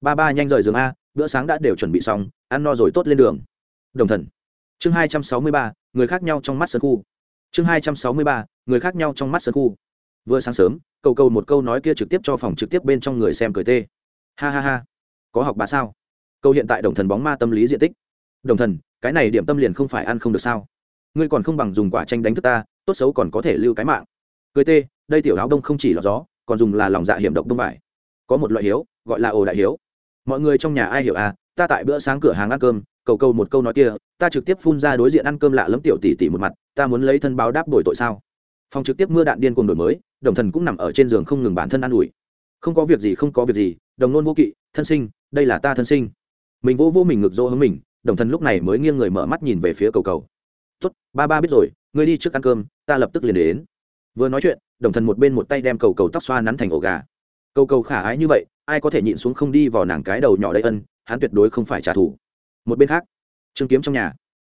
Ba ba nhanh rời giường a bữa sáng đã đều chuẩn bị xong, ăn no rồi tốt lên đường. Đồng thần. Chương hai trăm sáu mươi ba, người khác nhau trong mắt sân khu. Chương hai trăm sáu mươi ba, người khác nhau trong mắt sân khu. Vừa sáng sớm, cầu cầu một câu nói kia trực tiếp cho phòng trực tiếp bên trong người xem cười tê. Ha ha ha. Có học bà sao? Câu hiện tại đồng thần bóng ma tâm lý diện tích. Đồng thần, cái này điểm tâm liền không phải ăn không được sao? Ngươi còn không bằng dùng quả tranh đánh thức ta, tốt xấu còn có thể lưu cái mạng. Cười tê, đây tiểu áo đông không chỉ là gió, còn dùng là lòng dạ hiểm độc đông vải. Có một loại hiếu, gọi là ồ đại hiếu mọi người trong nhà ai hiểu à ta tại bữa sáng cửa hàng ăn cơm, cầu câu một câu nói kia, ta trực tiếp phun ra đối diện ăn cơm lạ lẫm tiểu tỷ tỷ một mặt, ta muốn lấy thân báo đáp đổi tội sao? Phòng trực tiếp mưa đạn điên cuồng đổi mới, đồng thần cũng nằm ở trên giường không ngừng bản thân ă n ủi. Không có việc gì, không có việc gì, đồng nôn vô kỵ, thân sinh, đây là ta thân sinh. Mình vô vô mình ngực dỗ hướng mình, đồng thần lúc này mới nghiêng người mở mắt nhìn về phía cầu cầu. Tuất ba ba biết rồi, ngươi đi trước ăn cơm, ta lập tức liền đến. Vừa nói chuyện, đồng thần một bên một tay đem cầu cầu tóc xoa nắn thành ổ gà. Cầu cầu khả ái như vậy ai có thể nhịn xuống không đi vào nàng cái đầu nhỏ đây ân, hắn tuyệt đối không phải trả thù. Một bên khác, trương kiếm trong nhà.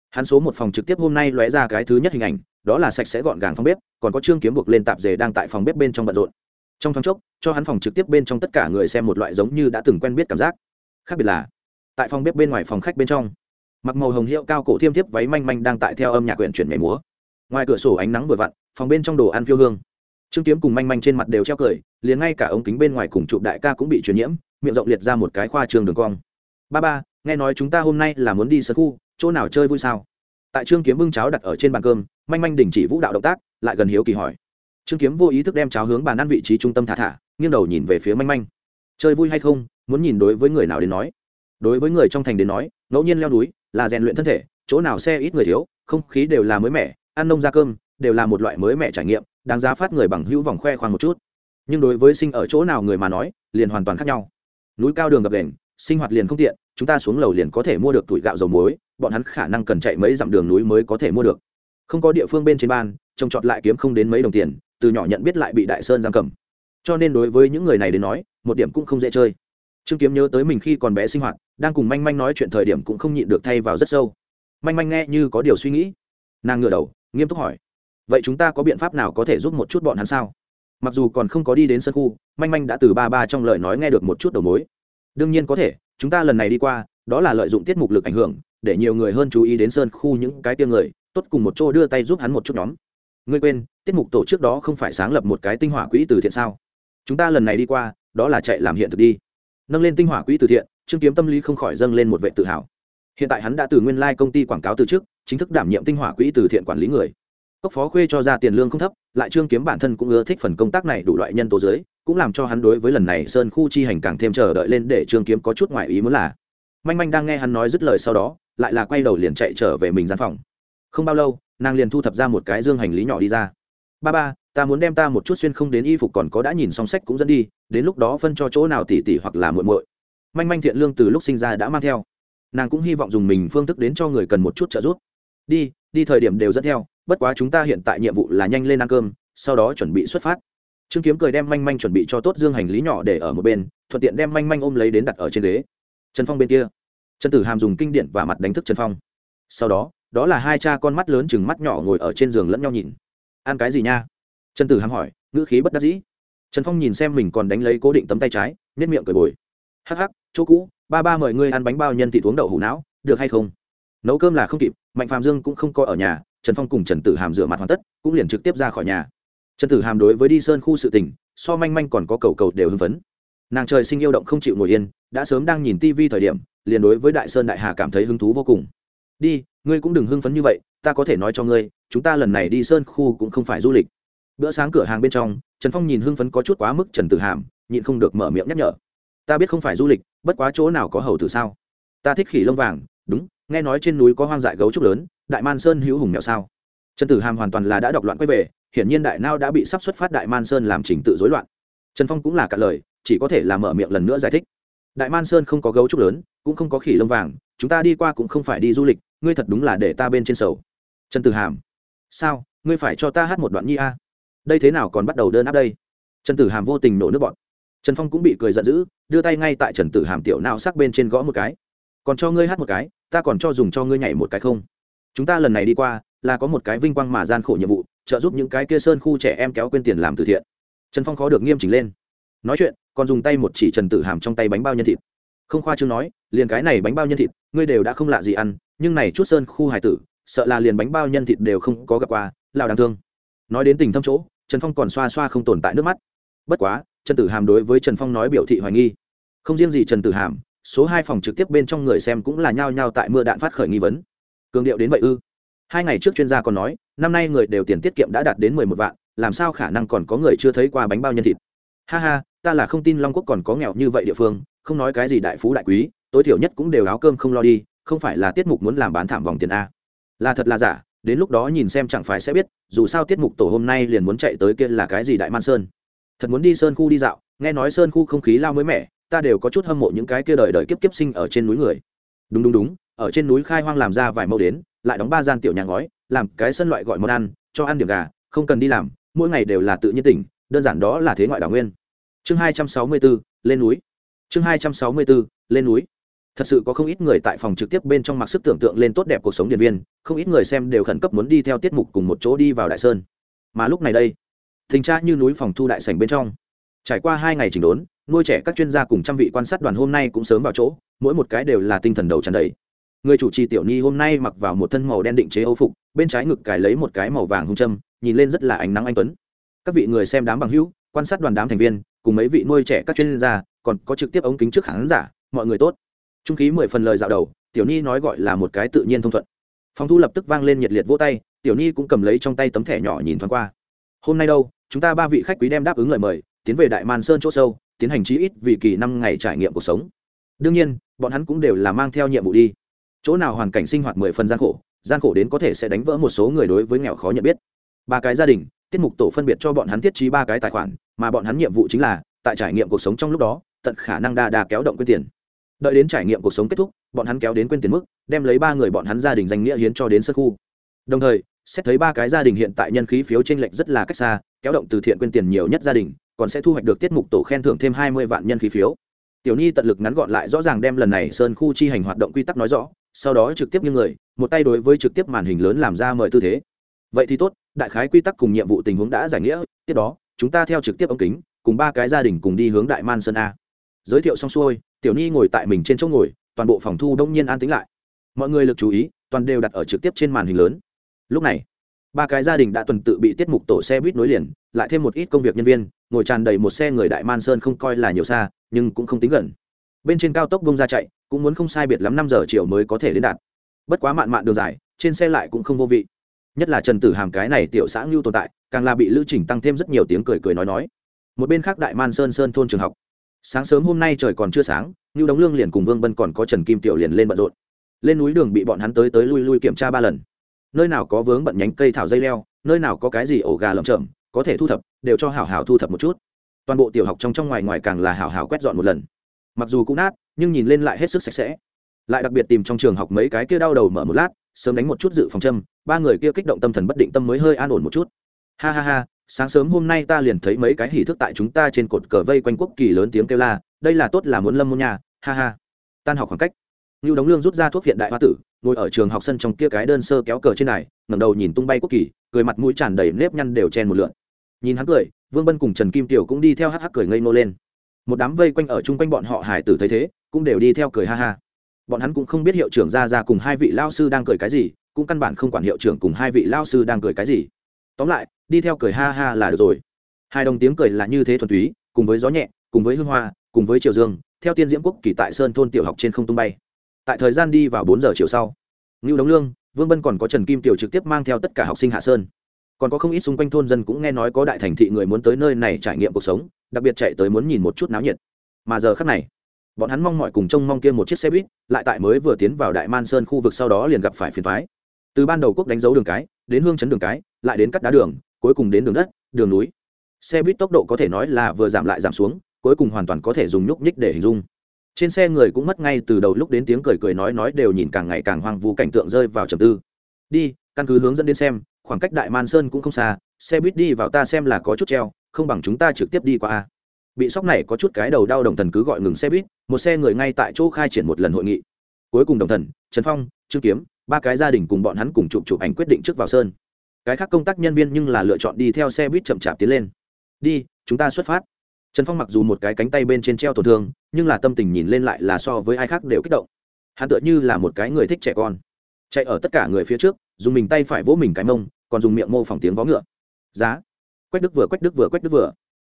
Hắn số một phòng trực tiếp hôm nay lóe ra cái thứ nhất hình ảnh, đó là sạch sẽ gọn gàng phòng bếp, còn có trương kiếm buộc lên tạp dề đang tại phòng bếp bên trong bận rộn. Trong thoáng chốc, cho hắn phòng trực tiếp bên trong tất cả người xem một loại giống như đã từng quen biết cảm giác. Khác biệt là, tại phòng bếp bên ngoài phòng khách bên trong, mặc màu hồng hiệu cao cổ thiêm thiếp váy manh manh đang tại theo âm nhạc quyển chuyển mẻ múa. Ngoài cửa sổ ánh nắng vừa vặn, phòng bên trong đồ ăn phiêu hương trương kiếm cùng manh manh trên mặt đều treo cười, liền ngay cả ống kính bên ngoài cùng chụp đại ca cũng bị truyền nhiễm, miệng rộng liệt ra một cái khoa trường đường cong. Ba ba, nghe nói chúng ta hôm nay là muốn đi sân khu, chỗ nào chơi vui sao? Tại trương kiếm bưng cháo đặt ở trên bàn cơm, manh manh đình chỉ vũ đạo động tác, lại gần hiếu kỳ hỏi. Trương kiếm vô ý thức đem cháo hướng bàn ăn vị trí trung tâm thả thả, nghiêng đầu nhìn về phía manh manh. Chơi vui hay không? Muốn nhìn đối với người nào đến nói. Đối với người trong thành đến nói, ngẫu nhiên leo núi, là rèn luyện thân thể, chỗ nào xe ít người thiếu, không khí đều là mới mẻ, ăn nông ra cơm, đều là một loại mới mẻ trải nghiệm đáng giá phát người bằng hữu vòng khoe khoang một chút. Nhưng đối với sinh ở chỗ nào người mà nói, liền hoàn toàn khác nhau. Núi cao đường gập đền sinh hoạt liền không tiện, chúng ta xuống lầu liền có thể mua được tuổi gạo dầu muối, bọn hắn khả năng cần chạy mấy dặm đường núi mới có thể mua được. Không có địa phương bên trên ban trông trọt lại kiếm không đến mấy đồng tiền, từ nhỏ nhận biết lại bị đại sơn giam cầm. Cho nên đối với những người này đến nói, một điểm cũng không dễ chơi. Trương kiếm nhớ tới mình khi còn bé sinh hoạt, đang cùng manh manh nói chuyện thời điểm cũng không nhịn được thay vào rất sâu. Manh manh nghe như có điều suy nghĩ. Nàng ngửa đầu, nghiêm túc hỏi vậy chúng ta có biện pháp nào có thể giúp một chút bọn hắn sao? Mặc dù còn không có đi đến sân khu, manh manh đã từ ba ba trong lời nói nghe được một chút đầu mối. Đương nhiên có thể, chúng ta lần này đi qua, đó là lợi dụng tiết mục lực ảnh hưởng, để nhiều người hơn chú ý đến sơn khu những cái tiêm người, tốt cùng một chỗ đưa tay giúp hắn một chút nhóm. Ngươi quên, tiết mục tổ trước đó không phải sáng lập một cái tinh hỏa quỹ từ thiện sao? Chúng ta lần này đi qua, đó là chạy làm hiện thực đi. Nâng lên tinh hỏa quỹ từ thiện, trương kiếm tâm lý không khỏi dâng lên một vệ tự hào. Hiện tại hắn đã từ nguyên lai công ty quảng cáo từ trước, chính thức đảm nhiệm tinh hỏa quỹ từ thiện quản lý người cốc phó khuê cho ra tiền lương không thấp, lại trương kiếm bản thân cũng ưa thích phần công tác này đủ loại nhân tố dưới, cũng làm cho hắn đối với lần này sơn khu chi hành càng thêm chờ đợi lên để trương kiếm có chút ngoại ý muốn là, manh manh đang nghe hắn nói dứt lời sau đó, lại là quay đầu liền chạy trở về mình gian phòng. Không bao lâu, nàng liền thu thập ra một cái dương hành lý nhỏ đi ra. Ba ba, ta muốn đem ta một chút xuyên không đến y phục còn có đã nhìn song sách cũng dẫn đi, đến lúc đó phân cho chỗ nào tỉ tỉ hoặc là muội muội. Manh manh thiện lương từ lúc sinh ra đã mang theo. Nàng cũng hy vọng dùng mình phương thức đến cho người cần một chút trợ giúp. Đi đi thời điểm đều dẫn theo bất quá chúng ta hiện tại nhiệm vụ là nhanh lên ăn cơm, sau đó chuẩn bị xuất phát. Trương kiếm cười đem manh manh chuẩn bị cho tốt dương hành lý nhỏ để ở một bên, thuận tiện đem manh manh ôm lấy đến đặt ở trên ghế. Trần phong bên kia. Trần tử hàm dùng kinh điện và mặt đánh thức trần phong. Sau đó đó là hai cha con mắt lớn chừng mắt nhỏ ngồi ở trên giường lẫn nhau nhìn. Ăn cái gì nha? Trần tử hàm hỏi, ngữ khí bất đắc dĩ. Trần phong nhìn xem mình còn đánh lấy cố định tấm tay trái nếp miệng cười bồi. Hắc hắc, chỗ cũ, ba ba mời ngươi ăn bánh bao nhân thịt uống đậu hủ não, được hay không? Nấu cơm là không kịp, mạnh phạm dương cũng không có ở nhà trần phong cùng trần tử hàm rửa mặt hoàn tất, cũng liền trực tiếp ra khỏi nhà. Trần tử hàm đối với đi sơn khu sự tình, so manh manh còn có cầu cầu đều hưng phấn. Nàng trời sinh yêu động không chịu ngồi yên, đã sớm đang nhìn tv thời điểm, liền đối với đại sơn đại hà cảm thấy hứng thú vô cùng. Đi, ngươi cũng đừng hưng phấn như vậy, ta có thể nói cho ngươi, chúng ta lần này đi sơn khu cũng không phải du lịch. Bữa sáng cửa hàng bên trong, trần phong nhìn hưng phấn có chút quá mức trần tử hàm, nhịn không được mở miệng nhắc nhở. Ta biết không phải du lịch, bất quá chỗ nào có hầu tử sao? Ta thích khỉ lông vàng, đúng nghe nói trên núi có hoang dại gấu trúc lớn, đại man sơn hữu hùng mèo sao. Trần tử hàm hoàn toàn là đã đọc loạn quay về, hiển nhiên đại nao đã bị sắp xuất phát đại man sơn làm trình tự dối loạn. Trần phong cũng là cả lời, chỉ có thể là mở miệng lần nữa giải thích. Đại man sơn không có gấu trúc lớn, cũng không có khỉ lông vàng, chúng ta đi qua cũng không phải đi du lịch, ngươi thật đúng là để ta bên trên sầu. Trần tử hàm, sao, ngươi phải cho ta hát một đoạn nhi a? Đây thế nào còn bắt đầu đơn áp đây? Trần tử hàm vô tình nổ nước bọn. Trần phong cũng bị cười giận dữ, đưa tay ngay tại trần tử hàm tiểu nao sắc bên trên gõ một cái. Còn cho ngươi hát một cái ta còn cho dùng cho ngươi nhảy một cái không? Chúng ta lần này đi qua, là có một cái vinh quang mà gian khổ nhiệm vụ, trợ giúp những cái kia sơn khu trẻ em kéo quên tiền làm từ thiện. Trần phong khó được nghiêm chỉnh lên. Nói chuyện, còn dùng tay một chỉ trần tử hàm trong tay bánh bao nhân thịt. Không khoa chương nói, liền cái này bánh bao nhân thịt, ngươi đều đã không lạ gì ăn, nhưng này chút sơn khu hải tử, sợ là liền bánh bao nhân thịt đều không có gặp qua lao đáng thương. Nói đến tình thâm chỗ, trần phong còn xoa xoa không tồn tại nước mắt. Bất quá, trần tử hàm đối với trần phong nói biểu thị hoài nghi. Không riêng gì trần tử hàm số hai phòng trực tiếp bên trong người xem cũng là nhao nhao tại mưa đạn phát khởi nghi vấn. Cường điệu đến vậy ư? Hai ngày trước chuyên gia còn nói, năm nay người đều tiền tiết kiệm đã đạt đến mười một vạn, làm sao khả năng còn có người chưa thấy qua bánh bao nhân thịt? Ha ha, ta là không tin long quốc còn có nghèo như vậy địa phương, không nói cái gì đại phú đại quý, tối thiểu nhất cũng đều áo cơm không lo đi, không phải là tiết mục muốn làm bán thảm vòng tiền a. Là thật là giả, đến lúc đó nhìn xem chẳng phải sẽ biết, dù sao tiết mục tổ hôm nay liền muốn chạy tới kia là cái gì đại man sơn. Thật muốn đi sơn khu đi dạo, nghe nói sơn khu không khí lao mới mẻ ta đều có chút hâm mộ những cái kia đời đời kiếp kiếp sinh ở trên núi người. Đúng đúng đúng ở trên núi khai hoang làm ra vài mẫu đến lại đóng ba gian tiểu nhà ngói làm cái sân loại gọi món ăn cho ăn điểm gà không cần đi làm mỗi ngày đều là tự nhiên tỉnh đơn giản đó là thế ngoại đảo nguyên. Chương hai trăm sáu mươi 264, lên núi. Chương hai trăm sáu mươi 264, lên núi. Thật sự có không ít người tại phòng trực tiếp bên trong mặc sức tưởng tượng lên tốt đẹp cuộc sống điện viên không ít người xem đều khẩn cấp muốn đi theo tiết mục cùng một chỗ đi vào đại sơn. Mà lúc này đây thình tra như núi phòng thu đại sảnh bên trong. Trải qua hai ngày chỉnh đốn nuôi trẻ các chuyên gia cùng trăm vị quan sát đoàn hôm nay cũng sớm vào chỗ, mỗi một cái đều là tinh thần đầu tràn đầy. Người chủ trì tiểu ni hôm nay mặc vào một thân màu đen định chế âu phục, bên trái ngực cài lấy một cái màu vàng hung châm, nhìn lên rất là ánh nắng anh tuấn. Các vị người xem đám bằng hữu, quan sát đoàn đám thành viên, cùng mấy vị nuôi trẻ các chuyên gia, còn có trực tiếp ống kính trước khán giả, mọi người tốt. Trung khí mười phần lời dạo đầu, tiểu ni nói gọi là một cái tự nhiên thông thuận. Phòng thu lập tức vang lên nhiệt liệt vỗ tay, tiểu ni cũng cầm lấy trong tay tấm thẻ nhỏ nhìn thoáng qua. Hôm nay đâu, chúng ta ba vị khách quý đem đáp ứng lời mời, tiến về đại man sơn chỗ sâu tiến hành chí ít vì kỳ năm ngày trải nghiệm cuộc sống. Đương nhiên, bọn hắn cũng đều là mang theo nhiệm vụ đi. Chỗ nào hoàn cảnh sinh hoạt mười phần gian khổ gian khổ đến có thể sẽ đánh vỡ một số người đối với nghèo khó nhận biết. Ba cái gia đình, tiết mục tổ phân biệt cho bọn hắn thiết trí ba cái tài khoản, mà bọn hắn nhiệm vụ chính là, tại trải nghiệm cuộc sống trong lúc đó, tận khả năng đa đa kéo động quyên tiền. Đợi đến trải nghiệm cuộc sống kết thúc, bọn hắn kéo đến quyên tiền mức, đem lấy ba người bọn hắn gia đình danh nghĩa hiến cho đến sân khu. Đồng thời, xét thấy ba cái gia đình hiện tại nhân khí phiếu t r ê n lệch rất là cách xa, kéo động từ thiện quyên tiền nhiều nhất gia đình còn sẽ thu hoạch được tiết mục tổ khen thưởng thêm hai mươi vạn nhân khí phiếu. Tiểu nhi tận lực ngắn gọn lại rõ ràng đem lần này sơn khu chi hành hoạt động quy tắc nói rõ, sau đó trực tiếp như người, một tay đối với trực tiếp màn hình lớn làm ra mời tư thế. Vậy thì tốt, đại khái quy tắc cùng nhiệm vụ tình huống đã giải nghĩa, tiếp đó, chúng ta theo trực tiếp ống kính, cùng ba cái gia đình cùng đi hướng đại man sơn a. Giới thiệu xong xuôi, tiểu nhi ngồi tại mình trên chỗ ngồi, toàn bộ phòng thu đông nhiên an tính lại. Mọi người lực chú ý, toàn đều đặt ở trực tiếp trên màn hình lớn. Lúc này, ba cái gia đình đã tuần tự bị tiết mục tổ xe buýt nối liền, lại thêm một ít công việc nhân viên ngồi tràn đầy một xe người đại man sơn không coi là nhiều xa, nhưng cũng không tính gần. Bên trên cao tốc bông ra chạy, cũng muốn không sai biệt lắm năm giờ chiều mới có thể đến đạt. Bất quá mạn mạn đường dài, trên xe lại cũng không vô vị. Nhất là trần tử hàm cái này tiểu xã ngưu tồn tại, càng là bị lữ trình tăng thêm rất nhiều tiếng cười cười nói nói. Một bên khác đại man sơn sơn thôn trường học. Sáng sớm hôm nay trời còn chưa sáng, ngưu đống lương liền cùng vương bân còn có trần kim tiểu liền lên bận rộn. Lên núi đường bị bọn hắn tới tới lui lui kiểm tra ba lần. Nơi nào có vướng bận nhánh cây thảo dây leo, nơi nào có cái gì ổ gà lởm chởm có thể thu thập đều cho hảo hảo thu thập một chút. Toàn bộ tiểu học trong trong ngoài ngoài càng là hảo hảo quét dọn một lần. Mặc dù cũng nát nhưng nhìn lên lại hết sức sạch sẽ. Lại đặc biệt tìm trong trường học mấy cái kia đau đầu mở một lát sớm đánh một chút dự phòng châm ba người kia kích động tâm thần bất định tâm mới hơi an ổn một chút. Ha ha ha sáng sớm hôm nay ta liền thấy mấy cái hỉ thức tại chúng ta trên cột cờ vây quanh quốc kỳ lớn tiếng kêu la đây là tốt là muốn lâm môn nhà ha ha. Tan học khoảng cách. Nưu Đống Lương rút ra thuốc viện đại hoa tử, ngồi ở trường học sân trong kia cái đơn sơ kéo cờ trên này, ngẩng đầu nhìn tung bay quốc kỳ, cười mặt mũi tràn đầy nếp nhăn đều chen một lượn. Nhìn hắn cười, Vương Bân cùng Trần Kim Tiểu cũng đi theo hắc hắc cười ngây ngô lên. Một đám vây quanh ở chung quanh bọn họ hải tử thấy thế, cũng đều đi theo cười ha ha. Bọn hắn cũng không biết hiệu trưởng ra ra cùng hai vị lao sư đang cười cái gì, cũng căn bản không quản hiệu trưởng cùng hai vị lao sư đang cười cái gì. Tóm lại, đi theo cười ha ha là được rồi. Hai đồng tiếng cười là như thế thuần túy, cùng với gió nhẹ, cùng với hương hoa, cùng với triều dương, theo tiên diễm quốc kỳ tại sơn thôn tiểu học trên không tung bay tại thời gian đi vào bốn giờ chiều sau ngưu đống lương vương bân còn có trần kim tiểu trực tiếp mang theo tất cả học sinh hạ sơn còn có không ít xung quanh thôn dân cũng nghe nói có đại thành thị người muốn tới nơi này trải nghiệm cuộc sống, đặc biệt chạy tới muốn nhìn một chút náo nhiệt. Mà giờ khắc này, bọn hắn mong mọi cùng trông mong kia một chiếc xe buýt, lại tại mới vừa tiến vào đại man sơn khu vực sau đó liền gặp phải phiền thoái từ ban đầu quốc đánh dấu đường cái, đến hương chấn đường cái, lại đến cắt đá đường, cuối cùng đến đường đất, đường núi. Xe buýt tốc độ có thể nói là vừa giảm lại giảm xuống, cuối cùng hoàn toàn có thể dùng nhúc nhích để hình dung. Trên xe người cũng mất ngay từ đầu lúc đến tiếng cười cười nói nói đều nhìn càng ngày càng hoang vu, cảnh tượng rơi vào trầm tư. Đi, căn cứ hướng dẫn đến xem khoảng cách đại man sơn cũng không xa, xe buýt đi vào ta xem là có chút treo, không bằng chúng ta trực tiếp đi qua a. Bị sóc này có chút cái đầu đau đồng thần cứ gọi ngừng xe buýt, một xe người ngay tại chỗ khai triển một lần hội nghị. Cuối cùng đồng thần, trần phong, trương kiếm, ba cái gia đình cùng bọn hắn cùng chụp chụp ảnh quyết định trước vào sơn. Cái khác công tác nhân viên nhưng là lựa chọn đi theo xe buýt chậm chạp tiến lên. Đi, chúng ta xuất phát. Trần phong mặc dù một cái cánh tay bên trên treo tổn thương, nhưng là tâm tình nhìn lên lại là so với ai khác đều kích động. Hắn tựa như là một cái người thích trẻ con chạy ở tất cả người phía trước, dùng mình tay phải vỗ mình cái mông, còn dùng miệng mô phỏng tiếng vó ngựa. Giá. Quách đức vừa, quách đức vừa, quách đức vừa.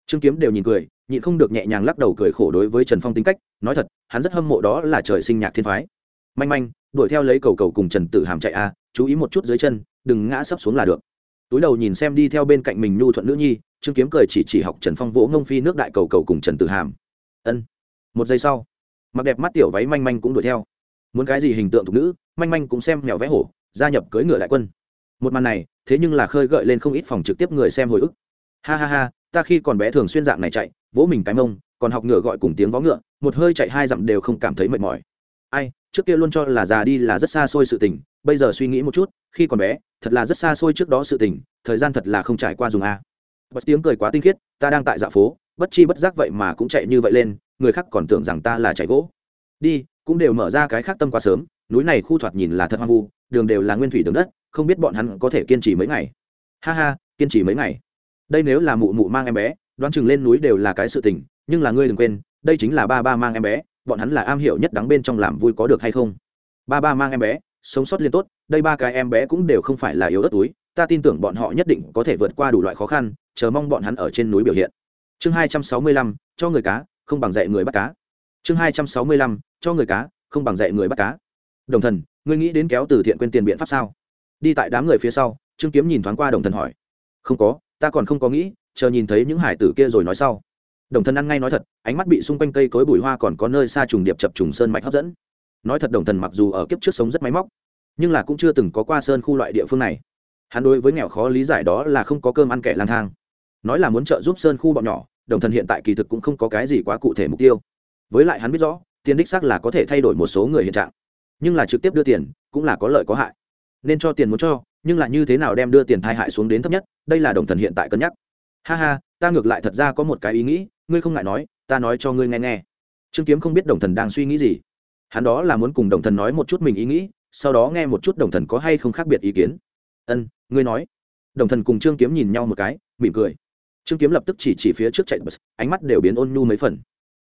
Trương kiếm đều nhìn cười, nhịn không được nhẹ nhàng lắc đầu cười khổ đối với trần phong tính cách, nói thật, hắn rất hâm mộ đó là trời sinh nhạc thiên phái. Manh manh, đuổi theo lấy cầu cầu cùng trần tử hàm chạy a, chú ý một chút dưới chân, đừng ngã sấp xuống là được. Túi đầu nhìn xem đi theo bên cạnh mình nhu thuận nữ nhi, trương kiếm cười chỉ chỉ học trần phong vỗ ngông phi nước đại cầu cầu cùng trần tử hàm. Ân. Một giây sau, mặc đẹp mắt tiểu váy manh manh cũng đuổi theo. Muốn cái gì hình tượng thục nữ? Manh manh cũng xem mèo vẽ hổ, gia nhập cưỡi ngựa đại quân. Một màn này, thế nhưng là khơi gợi lên không ít phòng trực tiếp người xem hồi ức. Ha ha ha, ta khi còn bé thường xuyên dạng này chạy, vỗ mình cái mông, còn học ngựa gọi cùng tiếng vó ngựa, một hơi chạy hai dặm đều không cảm thấy mệt mỏi. Ai, trước kia luôn cho là già đi là rất xa xôi sự tình, bây giờ suy nghĩ một chút, khi còn bé, thật là rất xa xôi trước đó sự tình, thời gian thật là không trải qua dùng a. Bật tiếng cười quá tinh khiết, ta đang tại dạ phố, bất chi bất giác vậy mà cũng chạy như vậy lên, người khác còn tưởng rằng ta là chạy gỗ. Đi, cũng đều mở ra cái khác tâm quá sớm núi này khu thoạt nhìn là thật hoang vu, đường đều là nguyên thủy đường đất, không biết bọn hắn có thể kiên trì mấy ngày. Ha ha, kiên trì mấy ngày. Đây nếu là mụ mụ mang em bé, đoán chừng lên núi đều là cái sự tình, nhưng là ngươi đừng quên, đây chính là ba ba mang em bé, bọn hắn là am hiểu nhất đắng bên trong làm vui có được hay không. Ba ba mang em bé, sống sót liên tốt, đây ba cái em bé cũng đều không phải là yếu ớt túi, ta tin tưởng bọn họ nhất định có thể vượt qua đủ loại khó khăn, chờ mong bọn hắn ở trên núi biểu hiện. Chương hai trăm sáu mươi lăm, cho người cá, không bằng dạy người bắt cá. Chương hai trăm sáu mươi lăm, cho người cá, không bằng dạy người bắt cá đồng thần, ngươi nghĩ đến kéo từ thiện quên tiền biện pháp sao? Đi tại đám người phía sau, trương kiếm nhìn thoáng qua đồng thần hỏi. Không có, ta còn không có nghĩ, chờ nhìn thấy những hải tử kia rồi nói sau. Đồng thần ăn ngay nói thật, ánh mắt bị xung quanh cây cối bụi hoa còn có nơi xa trùng điệp chập trùng sơn mạch hấp dẫn. Nói thật đồng thần mặc dù ở kiếp trước sống rất máy móc, nhưng là cũng chưa từng có qua sơn khu loại địa phương này. Hắn đối với nghèo khó lý giải đó là không có cơm ăn kẻ lang thang. Nói là muốn trợ giúp sơn khu bọn nhỏ, đồng thần hiện tại kỳ thực cũng không có cái gì quá cụ thể mục tiêu. Với lại hắn biết rõ, tiền đích xác là có thể thay đổi một số người hiện trạng nhưng là trực tiếp đưa tiền cũng là có lợi có hại. Nên cho tiền muốn cho, nhưng là như thế nào đem đưa tiền thai hại xuống đến thấp nhất, đây là đồng thần hiện tại cân nhắc. Ha ha, ta ngược lại thật ra có một cái ý nghĩ, ngươi không ngại nói, ta nói cho ngươi nghe nghe. Trương kiếm không biết đồng thần đang suy nghĩ gì. Hắn đó là muốn cùng đồng thần nói một chút mình ý nghĩ, sau đó nghe một chút đồng thần có hay không khác biệt ý kiến. Ân, ngươi nói. Đồng thần cùng trương kiếm nhìn nhau một cái, mỉm cười. Trương kiếm lập tức chỉ chỉ phía trước chạy bus, ánh mắt đều biến ôn nhu mấy phần.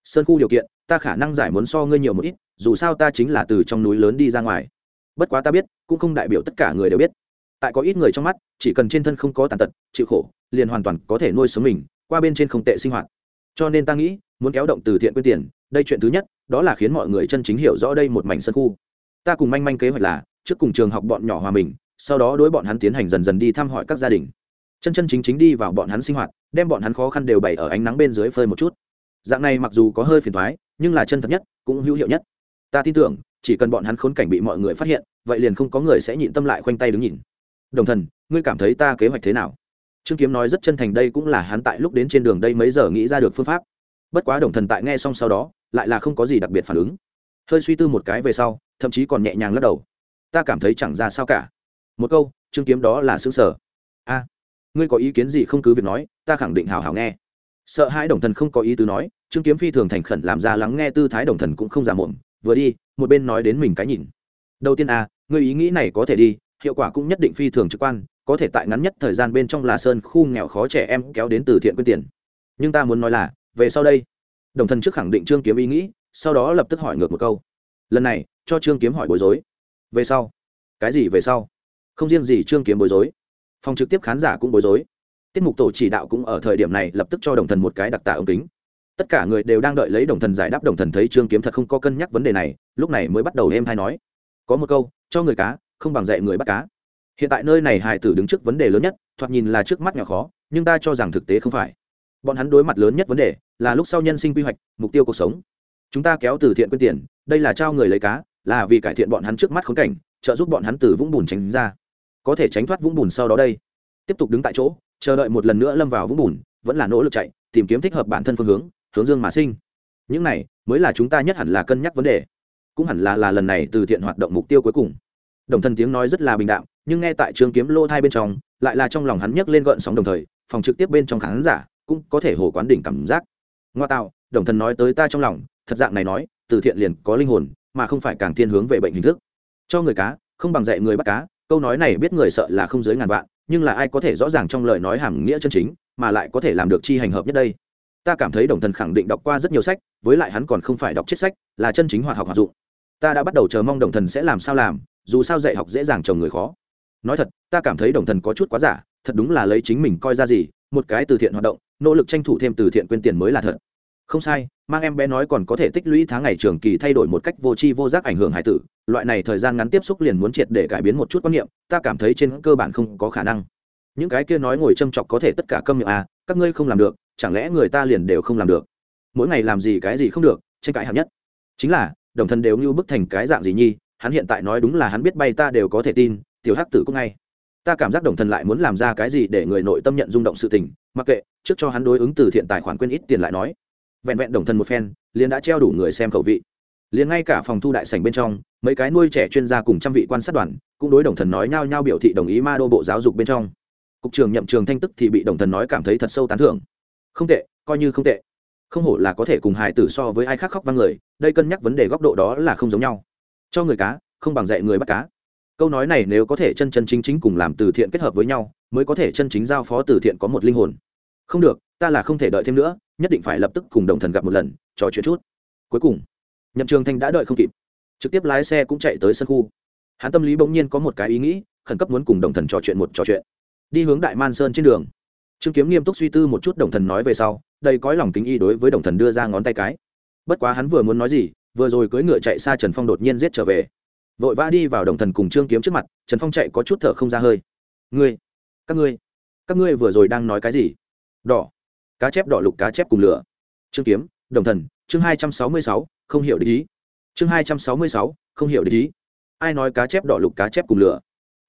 Sơn khu điều kiện, ta khả năng giải muốn so ngươi nhiều một ít dù sao ta chính là từ trong núi lớn đi ra ngoài. Bất quá ta biết, cũng không đại biểu tất cả người đều biết. Tại có ít người trong mắt, chỉ cần trên thân không có tàn tật, chịu khổ, liền hoàn toàn có thể nuôi sống mình, qua bên trên không tệ sinh hoạt. Cho nên ta nghĩ, muốn kéo động từ thiện quyên tiền, đây chuyện thứ nhất, đó là khiến mọi người chân chính hiểu rõ đây một mảnh sân khu. Ta cùng manh manh kế hoạch là, trước cùng trường học bọn nhỏ hòa mình, sau đó đối bọn hắn tiến hành dần dần đi thăm hỏi các gia đình. Chân chân chính chính đi vào bọn hắn sinh hoạt, đem bọn hắn khó khăn đều bày ở ánh nắng bên dưới phơi một chút. Dạng này mặc dù có hơi phiền thoái nhưng là chân thật nhất, cũng hữu hiệu nhất ta tin tưởng, chỉ cần bọn hắn khốn cảnh bị mọi người phát hiện, vậy liền không có người sẽ nhịn tâm lại khoanh tay đứng nhìn. Đồng thần, ngươi cảm thấy ta kế hoạch thế nào? Trương kiếm nói rất chân thành đây cũng là hắn tại lúc đến trên đường đây mấy giờ nghĩ ra được phương pháp. Bất quá đồng thần tại nghe xong sau đó, lại là không có gì đặc biệt phản ứng. Hơi suy tư một cái về sau, thậm chí còn nhẹ nhàng lắc đầu. Ta cảm thấy chẳng ra sao cả. Một câu, trương kiếm đó là xứng sở a, ngươi có ý kiến gì không cứ việc nói, ta khẳng định hào hào nghe. Sợ hãi đồng thần không có ý tứ nói, trương kiếm phi thường thành khẩn làm ra lắng nghe tư thái đồng thần cũng không giả muộn vừa đi, một bên nói đến mình cái nhìn. Đầu tiên a ngươi ý nghĩ này có thể đi, hiệu quả cũng nhất định phi thường trực quan, có thể tại ngắn nhất thời gian bên trong là sơn khu nghèo khó trẻ em kéo đến từ thiện quyên tiền. Nhưng ta muốn nói là, về sau đây. Đồng thần trước khẳng định trương kiếm ý nghĩ, sau đó lập tức hỏi ngược một câu. Lần này, cho trương kiếm hỏi bối rối. Về sau? Cái gì về sau? Không riêng gì trương kiếm bối rối. Phòng trực tiếp khán giả cũng bối rối. Tiết mục tổ chỉ đạo cũng ở thời điểm này lập tức cho đồng thần một cái đặc tả ống kính tất cả người đều đang đợi lấy đồng thần giải đáp, đồng thần thấy trương kiếm thật không có cân nhắc vấn đề này, lúc này mới bắt đầu êm hay nói. Có một câu, cho người cá, không bằng dạy người bắt cá. Hiện tại nơi này hải tử đứng trước vấn đề lớn nhất, thoạt nhìn là trước mắt nhỏ khó, nhưng ta cho rằng thực tế không phải. Bọn hắn đối mặt lớn nhất vấn đề, là lúc sau nhân sinh quy hoạch, mục tiêu cuộc sống. Chúng ta kéo từ thiện quyên tiền, đây là trao người lấy cá, là vì cải thiện bọn hắn trước mắt khốn cảnh, trợ giúp bọn hắn từ vũng bùn tránh ra. Có thể tránh thoát vũng bùn sau đó đây. Tiếp tục đứng tại chỗ, chờ đợi một lần nữa lâm vào vũng bùn, vẫn là nỗ lực chạy, tìm kiếm thích hợp bản thân phương hướng hướng dương mà sinh. Những này mới là chúng ta nhất hẳn là cân nhắc vấn đề, cũng hẳn là là lần này từ thiện hoạt động mục tiêu cuối cùng. Đồng thân tiếng nói rất là bình đạm, nhưng nghe tại trường kiếm lô thai bên trong, lại là trong lòng hắn nhấc lên gợn sóng đồng thời, phòng trực tiếp bên trong khán giả cũng có thể hồ quán đỉnh cảm giác. Ngoa tạo, đồng thần nói tới ta trong lòng, thật dạng này nói, từ thiện liền có linh hồn, mà không phải càng thiên hướng về bệnh hình thức. Cho người cá, không bằng dạy người bắt cá, câu nói này biết người sợ là không dưới ngàn vạn, nhưng là ai có thể rõ ràng trong lời nói hàm nghĩa chân chính, mà lại có thể làm được chi hành hợp nhất đây? Ta cảm thấy đồng thần khẳng định đọc qua rất nhiều sách, với lại hắn còn không phải đọc chết sách, là chân chính hoạt học hoạt dụng. Ta đã bắt đầu chờ mong đồng thần sẽ làm sao làm, dù sao dạy học dễ dàng chồng người khó. Nói thật, ta cảm thấy đồng thần có chút quá giả, thật đúng là lấy chính mình coi ra gì, một cái từ thiện hoạt động, nỗ lực tranh thủ thêm từ thiện quyên tiền mới là thật. Không sai, mang em bé nói còn có thể tích lũy tháng ngày trường kỳ thay đổi một cách vô tri vô giác ảnh hưởng hải tử, loại này thời gian ngắn tiếp xúc liền muốn triệt để cải biến một chút quan niệm, ta cảm thấy trên cơ bản không có khả năng. Những cái kia nói ngồi châm chọc có thể tất cả câm miệng à các ngươi không làm được chẳng lẽ người ta liền đều không làm được? Mỗi ngày làm gì cái gì không được, tranh cãi hạng nhất. Chính là, đồng thân đều như bức thành cái dạng gì nhi, hắn hiện tại nói đúng là hắn biết bay ta đều có thể tin, tiểu hắc tử cũng ngay. Ta cảm giác đồng thần lại muốn làm ra cái gì để người nội tâm nhận rung động sự tình, mặc kệ, trước cho hắn đối ứng từ thiện tài khoản quên ít tiền lại nói. Vẹn vẹn đồng thần một phen, liền đã treo đủ người xem khẩu vị. Liền ngay cả phòng thu đại sảnh bên trong, mấy cái nuôi trẻ chuyên gia cùng trăm vị quan sát đoàn, cũng đối đồng thần nói nhao nhao biểu thị đồng ý ma đô bộ giáo dục bên trong. Cục trường nhậm trường thanh tức thì bị đồng thần nói cảm thấy thật sâu tán thưởng không tệ, coi như không tệ. Không hổ là có thể cùng hải tử so với ai khác khóc văng người, đây cân nhắc vấn đề góc độ đó là không giống nhau. Cho người cá, không bằng dạy người bắt cá. Câu nói này nếu có thể chân chân chính chính cùng làm từ thiện kết hợp với nhau, mới có thể chân chính giao phó từ thiện có một linh hồn. Không được, ta là không thể đợi thêm nữa, nhất định phải lập tức cùng đồng thần gặp một lần, trò chuyện chút. Cuối cùng, nhậm trường thanh đã đợi không kịp. Trực tiếp lái xe cũng chạy tới sân khu. Hắn tâm lý bỗng nhiên có một cái ý nghĩ, khẩn cấp muốn cùng đồng thần trò chuyện một trò chuyện. Đi hướng đại man sơn trên đường trương kiếm nghiêm túc suy tư một chút đồng thần nói về sau đây cõi lòng kính y đối với đồng thần đưa ra ngón tay cái. Bất quá hắn vừa muốn nói gì, vừa rồi cưỡi ngựa chạy xa trần phong đột nhiên giết trở về. Vội vã đi vào đồng thần cùng trương kiếm trước mặt, trần phong chạy có chút thở không ra hơi. Ngươi, các ngươi các ngươi vừa rồi đang nói cái gì? Đỏ, cá chép đỏ lục cá chép cùng lửa. Trương kiếm, đồng thần, chương hai trăm sáu mươi sáu, không hiểu ý. chương hai trăm sáu mươi sáu, không hiểu ý. ai nói cá chép đỏ lục cá chép cùng lửa?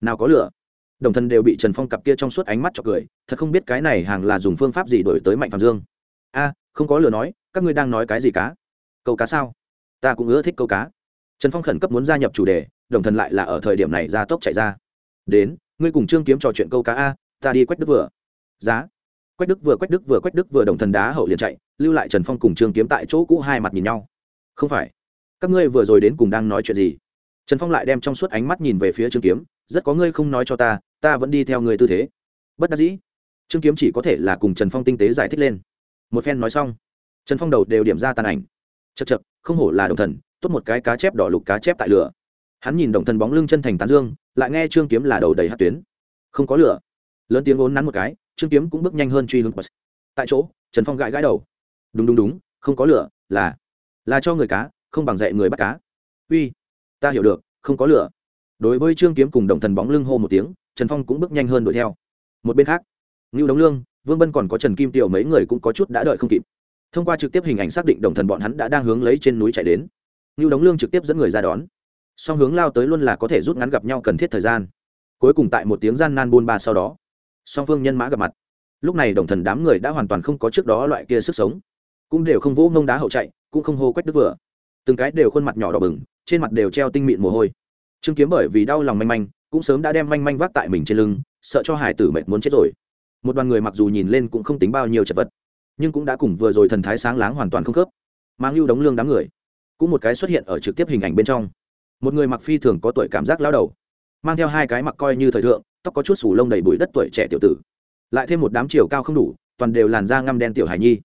Nào có lửa? Đồng thân đều bị trần phong cặp kia trong suốt ánh mắt cho cười, thật không biết cái này hàng là dùng phương pháp gì đổi tới mạnh phạm dương. A, không có lừa nói, các ngươi đang nói cái gì cá? Câu cá sao? Ta cũng ưa thích câu cá. Trần phong khẩn cấp muốn gia nhập chủ đề, đồng thần lại là ở thời điểm này ra tốc chạy ra. Đến, ngươi cùng trương kiếm trò chuyện câu cá a, ta đi quách đức vừa. Giá. Quách đức vừa, quách đức vừa, quách đức vừa đồng thần đá hậu liền chạy, lưu lại trần phong cùng trương kiếm tại chỗ cũ hai mặt nhìn nhau. Không phải. Các ngươi vừa rồi đến cùng đang nói chuyện gì? Trần phong lại đem trong suốt ánh mắt nhìn về phía trương kiếm, rất có ngươi không nói cho ta ta vẫn đi theo người tư thế. Bất đắc dĩ. Trương kiếm chỉ có thể là cùng trần phong tinh tế giải thích lên. Một phen nói xong, trần phong đầu đều điểm ra tàn ảnh. Chật chật không hổ là đồng thần, tốt một cái cá chép đỏ lục cá chép tại lửa. Hắn nhìn đồng thần bóng lưng chân thành tán dương, lại nghe trương kiếm là đầu đầy hát tuyến. Không có lửa. Lớn tiếng ốn nắn một cái, trương kiếm cũng bước nhanh hơn truy hướng tại chỗ, trần phong gãi gãi đầu. Đúng đúng đúng, không có lửa, là là cho người cá, không bằng dạy người bắt cá. Uy, ta hiểu được, không có lửa. Đối với trương kiếm cùng đồng thần bóng lưng hô một tiếng trần phong cũng bước nhanh hơn đuổi theo. Một bên khác, ngưu đống lương, vương bân còn có trần kim tiểu mấy người cũng có chút đã đợi không kịp. Thông qua trực tiếp hình ảnh xác định đồng thần bọn hắn đã đang hướng lấy trên núi chạy đến, ngưu đống lương trực tiếp dẫn người ra đón. Song hướng lao tới luôn là có thể rút ngắn gặp nhau cần thiết thời gian. Cuối cùng tại một tiếng gian nan buôn ba sau đó, song phương nhân mã gặp mặt. Lúc này đồng thần đám người đã hoàn toàn không có trước đó loại kia sức sống, cũng đều không vỗ ngông đá hậu chạy, cũng không hô quách đức vừa. Từng cái đều khuôn mặt nhỏ đỏ bừng, trên mặt đều treo tinh mịn mồ hôi. Trương kiếm bởi vì đau lòng manh manh cũng sớm đã đem manh manh vác tại mình trên lưng, sợ cho hải tử mệt muốn chết rồi. Một đoàn người mặc dù nhìn lên cũng không tính bao nhiêu chật vật, nhưng cũng đã cùng vừa rồi thần thái sáng láng hoàn toàn không khớp. Mang lưu đống lương đám người, cũng một cái xuất hiện ở trực tiếp hình ảnh bên trong. Một người mặc phi thường có tuổi cảm giác lao đầu, mang theo hai cái mặc coi như thời thượng, tóc có chút sủ lông đầy bụi đất tuổi trẻ tiểu tử. Lại thêm một đám chiều cao không đủ, toàn đều làn da ngăm đen tiểu hải nhi.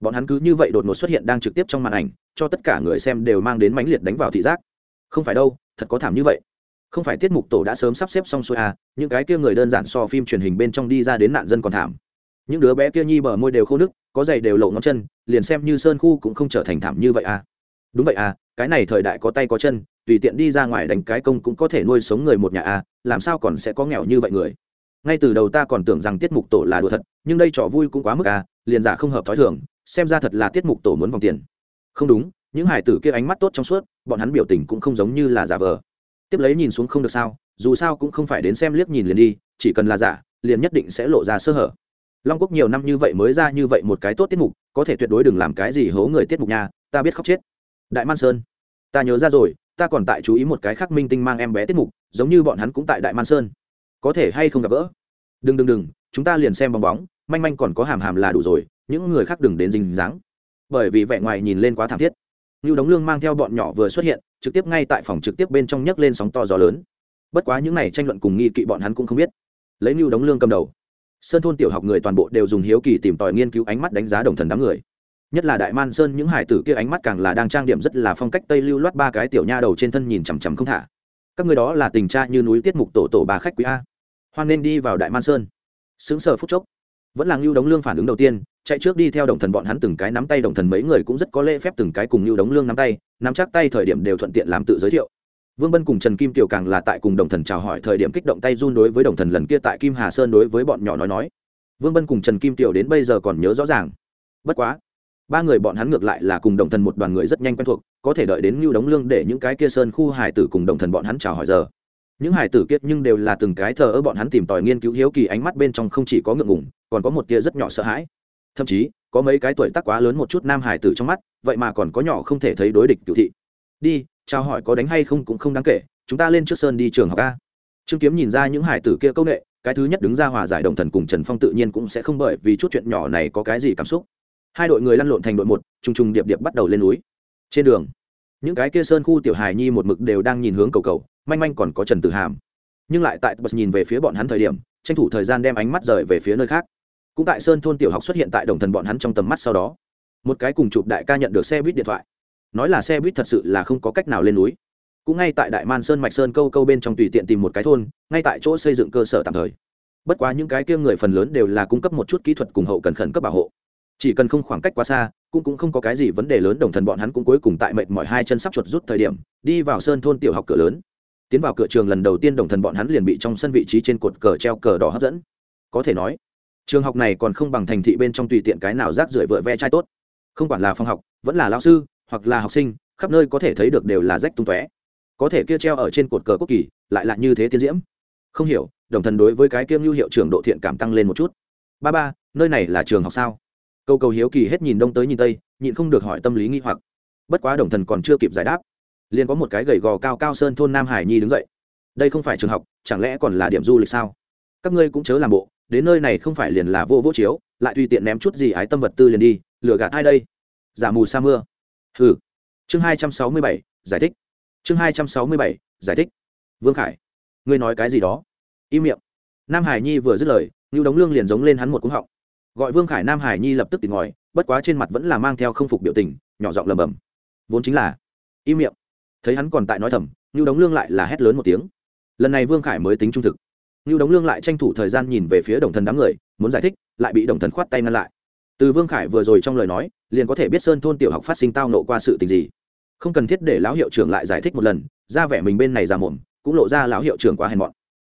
Bọn hắn cứ như vậy đột ngột xuất hiện đang trực tiếp trong màn ảnh, cho tất cả người xem đều mang đến mãnh liệt đánh vào thị giác. Không phải đâu, thật có thảm như vậy không phải tiết mục tổ đã sớm sắp xếp xong xuôi à những cái kia người đơn giản so phim truyền hình bên trong đi ra đến nạn dân còn thảm. Những đứa bé kia nhi bờ môi đều khô nức, có giày đều lộ ngón chân, liền xem như sơn khu cũng không trở thành thảm như vậy à. Đúng vậy à cái này thời đại có tay có chân, tùy tiện đi ra ngoài đánh cái công cũng có thể nuôi sống người một nhà à làm sao còn sẽ có nghèo như vậy người. Ngay từ đầu ta còn tưởng rằng tiết mục tổ là đùa thật, nhưng đây trò vui cũng quá mức à liền giả không hợp thói thường, xem ra thật là tiết mục tổ muốn vòng tiền. Không đúng, những hải tử kia ánh mắt tốt trong suốt, bọn hắn biểu tình cũng không giống như là giả vờ tiếp lấy nhìn xuống không được sao, dù sao cũng không phải đến xem liếc nhìn liền đi, chỉ cần là giả, liền nhất định sẽ lộ ra sơ hở. Long quốc nhiều năm như vậy mới ra như vậy một cái tốt tiết mục, có thể tuyệt đối đừng làm cái gì hố người tiết mục nha, ta biết khóc chết. Đại man sơn, ta nhớ ra rồi, ta còn tại chú ý một cái khác minh tinh mang em bé tiết mục, giống như bọn hắn cũng tại đại man sơn. Có thể hay không gặp gỡ? Đừng đừng đừng, chúng ta liền xem bóng bóng, manh manh còn có hàm hàm là đủ rồi, những người khác đừng đến dình dáng. Bởi vì vẻ ngoài nhìn lên quá thảm thiết. Như đống lương mang theo bọn nhỏ vừa xuất hiện trực tiếp ngay tại phòng trực tiếp bên trong nhấc lên sóng to gió lớn. Bất quá những n à y tranh luận cùng nghi kỵ bọn hắn cũng không biết. Lấy mưu đóng lương cầm đầu, sơn thôn tiểu học người toàn bộ đều dùng hiếu kỳ tìm tòi nghiên cứu ánh mắt đánh giá đồng thần đám người. Nhất là đại man sơn, những hải tử kia ánh mắt càng là đang trang điểm rất là phong cách tây lưu loát ba cái tiểu nha đầu trên thân nhìn chằm chằm không thả. Các người đó là tình cha như núi tiết mục tổ tổ bà khách quý a. Hoan nên đi vào đại man sơn. Xứng sờ phút chốc, vẫn là ngưu đống lương phản ứng đầu tiên chạy trước đi theo đồng thần bọn hắn từng cái nắm tay đồng thần mấy người cũng rất có lễ phép từng cái cùng như đống lương nắm tay, nắm chắc tay thời điểm đều thuận tiện làm tự giới thiệu. Vương bân cùng trần kim tiểu càng là tại cùng đồng thần chào hỏi thời điểm kích động tay run đối với đồng thần lần kia tại kim hà sơn đối với bọn nhỏ nói nói. Vương bân cùng trần kim tiểu đến bây giờ còn nhớ rõ ràng. Bất quá, ba người bọn hắn ngược lại là cùng đồng thần một đoàn người rất nhanh quen thuộc, có thể đợi đến ngưu đống lương để những cái kia sơn khu hải tử cùng đồng thần bọn hắn chào hỏi giờ. Những hải tử kiết nhưng đều là từng cái thờ ơ bọn hắn tìm tòi nghiên cứu hiếu kỳ ánh mắt bên trong không chỉ có ngượng ngùng, còn có một tia rất nhỏ sợ hãi thậm chí, có mấy cái tuổi tác quá lớn một chút nam hải tử trong mắt, vậy mà còn có nhỏ không thể thấy đối địch cựu thị. Đi, chào hỏi có đánh hay không cũng không đáng kể, chúng ta lên trước sơn đi trường học a. Trương kiếm nhìn ra những hải tử kia công nghệ cái thứ nhất đứng ra hòa giải đồng thần cùng trần phong tự nhiên cũng sẽ không bởi vì chút chuyện nhỏ này có cái gì cảm xúc. Hai đội người lăn lộn thành đội một t r ù n g t r n g điệp điệp bắt đầu lên núi. Trên đường, những cái kia sơn khu tiểu hài nhi một mực đều đang nhìn hướng cầu cầu, manh manh còn có trần tử hàm. Nhưng lại tại bật nhìn về phía bọn hắn thời điểm, tranh thủ thời gian đem ánh mắt rời về phía nơi khác cũng tại sơn thôn tiểu học xuất hiện tại đồng thần bọn hắn trong tầm mắt sau đó, một cái cùng chụp đại ca nhận được xe buýt điện thoại. Nói là xe buýt thật sự là không có cách nào lên núi. Cũng ngay tại đại man sơn mạch sơn câu câu bên trong tùy tiện tìm một cái thôn, ngay tại chỗ xây dựng cơ sở tạm thời. Bất quá những cái kia người phần lớn đều là cung cấp một chút kỹ thuật cùng hậu cần khẩn cấp bảo hộ. Chỉ cần không khoảng cách quá xa, cũng cũng không có cái gì vấn đề lớn, đồng thần bọn hắn cũng cuối cùng tại mệt mỏi hai chân sắp chuột rút thời điểm, đi vào sơn thôn tiểu học cửa lớn. Tiến vào cửa trường lần đầu tiên đồng thần bọn hắn liền bị trong sân vị trí trên cột cờ treo cờ đỏ hấp dẫn. Có thể nói trường học này còn không bằng thành thị bên trong tùy tiện cái nào rác rưởi vựa ve chai tốt. Không quản là phòng học, vẫn là lao sư, hoặc là học sinh, khắp nơi có thể thấy được đều là rách tung tóe. Có thể kia treo ở trên cột cờ quốc kỳ, lại là như thế tiến diễm. Không hiểu, đồng thần đối với cái kiêm lưu hiệu trưởng độ thiện cảm tăng lên một chút. Ba ba, nơi này là trường học sao? Câu cầu hiếu kỳ hết nhìn đông tới nhìn tây, nhịn không được hỏi tâm lý nghi hoặc. Bất quá đồng thần còn chưa kịp giải đáp. Liền có một cái gầy gò cao cao sơn thôn nam hải nhi đứng dậy. Đây không phải trường học, chẳng lẽ còn là điểm du lịch sao? Các ngươi cũng chớ làm bộ đến nơi này không phải liền là vô vô chiếu, lại tùy tiện ném chút gì ái tâm vật tư liền đi, lừa gạt ai đây? Giả mù sa mưa. Ừ chương hai trăm sáu mươi bảy, giải thích. Chương hai trăm sáu mươi bảy, giải thích. Vương khải, ngươi nói cái gì đó? Im miệng. Nam hải nhi vừa dứt lời, ngưu đống lương liền giống lên hắn một cúng họng. Gọi vương khải nam hải nhi lập tức tỉnh ngòi bất quá trên mặt vẫn là mang theo không phục biểu tình, nhỏ giọng lầm bầm vốn chính là, im miệng. Thấy hắn còn tại nói thầm, ngưu đống lương lại là hét lớn một tiếng. Lần này vương khải mới tính trung thực. Nưu đống lương lại tranh thủ thời gian nhìn về phía đồng thần đám người, muốn giải thích, lại bị đồng thần khoát tay ngăn lại. Từ vương khải vừa rồi trong lời nói, liền có thể biết sơn thôn tiểu học phát sinh tao nộ qua sự tình gì. Không cần thiết để lão hiệu trưởng lại giải thích một lần, ra vẻ mình bên này ra mồm cũng lộ ra lão hiệu trưởng quá hèn mọn.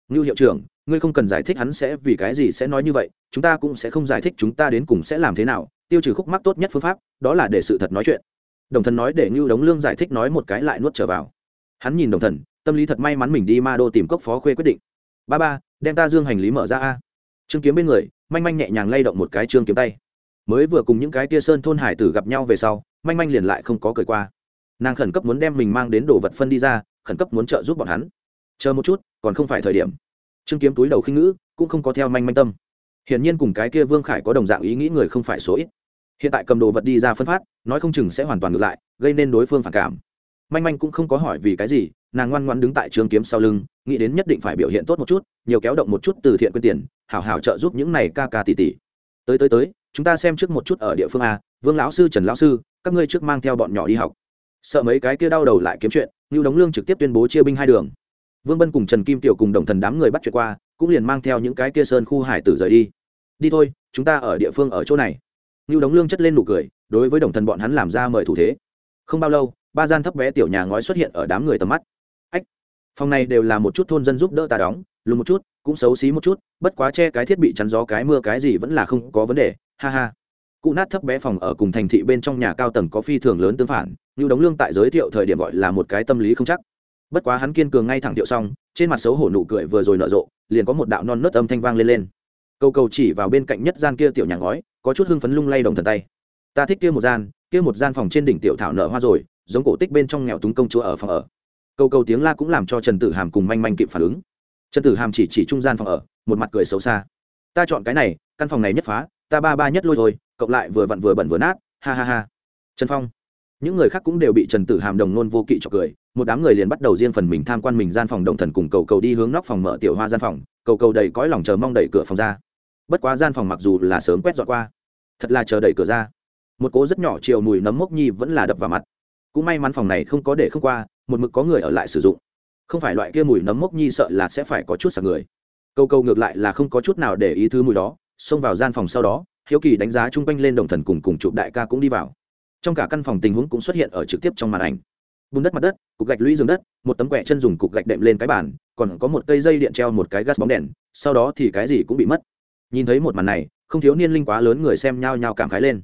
Nưu hiệu trưởng, ngươi không cần giải thích hắn sẽ vì cái gì sẽ nói như vậy, chúng ta cũng sẽ không giải thích chúng ta đến cùng sẽ làm thế nào, tiêu trừ khúc mắc tốt nhất phương pháp, đó là để sự thật nói chuyện. Đồng thần nói để Nưu đống lương giải thích nói một cái lại nuốt trở vào. Hắn nhìn đồng thần, tâm lý thật may mắn mình đi ma đô tìm cốc phó khuê quyết định. Ba ba đem ta dương hành lý mở ra a. Trương kiếm bên người, manh manh nhẹ nhàng lay động một cái trương kiếm tay. Mới vừa cùng những cái tia sơn thôn hải tử gặp nhau về sau, manh manh liền lại không có cười qua. Nàng khẩn cấp muốn đem mình mang đến đồ vật phân đi ra, khẩn cấp muốn trợ giúp bọn hắn. Chờ một chút, còn không phải thời điểm. Trương kiếm túi đầu khinh ngữ, cũng không có theo manh manh tâm. Hiển nhiên cùng cái kia vương khải có đồng dạng ý nghĩ người không phải số ít. Hiện tại cầm đồ vật đi ra phân phát, nói không chừng sẽ hoàn toàn ngược lại, gây nên đối phương phản cảm. Manh manh cũng không có hỏi vì cái gì nàng ngoan ngoan đứng tại trường kiếm sau lưng, nghĩ đến nhất định phải biểu hiện tốt một chút, nhiều kéo động một chút từ thiện quyên tiền, hảo hảo trợ giúp những này ca ca tỷ tỷ. Tới tới tới, chúng ta xem trước một chút ở địa phương a, vương lão sư, trần lão sư, các ngươi trước mang theo bọn nhỏ đi học. Sợ mấy cái kia đau đầu lại kiếm chuyện như đống lương trực tiếp tuyên bố chia binh hai đường. Vương bân cùng trần kim tiểu cùng đồng thần đám người bắt chuyện qua, cũng liền mang theo những cái kia sơn khu hải tử rời đi. Đi thôi, chúng ta ở địa phương ở chỗ này. Như đống lương chất lên nụ cười, đối với đồng thần bọn hắn làm ra mời thủ thế. Không bao lâu, ba gian thấp bé tiểu nhà ngói xuất hiện ở đám người tầm mắt phòng này đều là một chút thôn dân giúp đỡ ta đóng, lùn một chút, cũng xấu xí một chút, bất quá che cái thiết bị chắn gió cái mưa cái gì vẫn là không có vấn đề, ha ha. Cụ nát thấp bé phòng ở cùng thành thị bên trong nhà cao tầng có phi thường lớn tương phản, như đống lương tại giới thiệu thời điểm gọi là một cái tâm lý không chắc. Bất quá hắn kiên cường ngay thẳng thiệu xong, trên mặt xấu hổ nụ cười vừa rồi nở rộ, liền có một đạo non nớt âm thanh vang lên lên. Câu cầu chỉ vào bên cạnh nhất gian kia tiểu nhà ngói, có chút hưng phấn lung lay đồng thần tay. Ta thích kia một gian, kia một gian phòng trên đỉnh tiểu thảo nở hoa rồi, giống cổ tích bên trong nghèo túng công chúa ở phòng ở câu câu tiếng la cũng làm cho trần tử hàm cùng manh manh kịp phản ứng. Trần tử hàm chỉ chỉ trung gian phòng ở, một mặt cười xấu xa. Ta chọn cái này, căn phòng này nhất phá, ta ba ba nhất lôi thôi, cộng lại vừa vặn vừa bẩn vừa nát, ha ha ha. Trần phong. Những người khác cũng đều bị trần tử hàm đồng nôn vô kỵ cho cười, một đám người liền bắt đầu riêng phần mình tham quan mình gian phòng đồng thần cùng cầu cầu đi hướng nóc phòng mở tiểu hoa gian phòng, cầu cầu đầy cõi lòng chờ mong đẩy cửa phòng ra. Bất quá gian phòng mặc dù là sớm quét dọn qua, thật là chờ đẩy cửa ra. Một cố rất nhỏ chiều mùi nấm mốc nhi vẫn là đập vào mặt. Cũng may mắn phòng này không có để không qua một mực có người ở lại sử dụng. Không phải loại kia mùi nấm mốc nhi sợ là sẽ phải có chút sạc người. Câu câu ngược lại là không có chút nào để ý thứ mùi đó, xông vào gian phòng sau đó, hiếu kỳ đánh giá chung quanh lên đồng thần cùng cùng chụp đại ca cũng đi vào. Trong cả căn phòng tình huống cũng xuất hiện ở trực tiếp trong màn ảnh. Bùn đất mặt đất, cục gạch lũy giường đất, một tấm quẹ chân dùng cục gạch đệm lên cái bàn, còn có một cây dây điện treo một cái gas bóng đèn, sau đó thì cái gì cũng bị mất. Nhìn thấy một màn này, không thiếu niên linh quá lớn người xem nhao nhao cảm khái lên.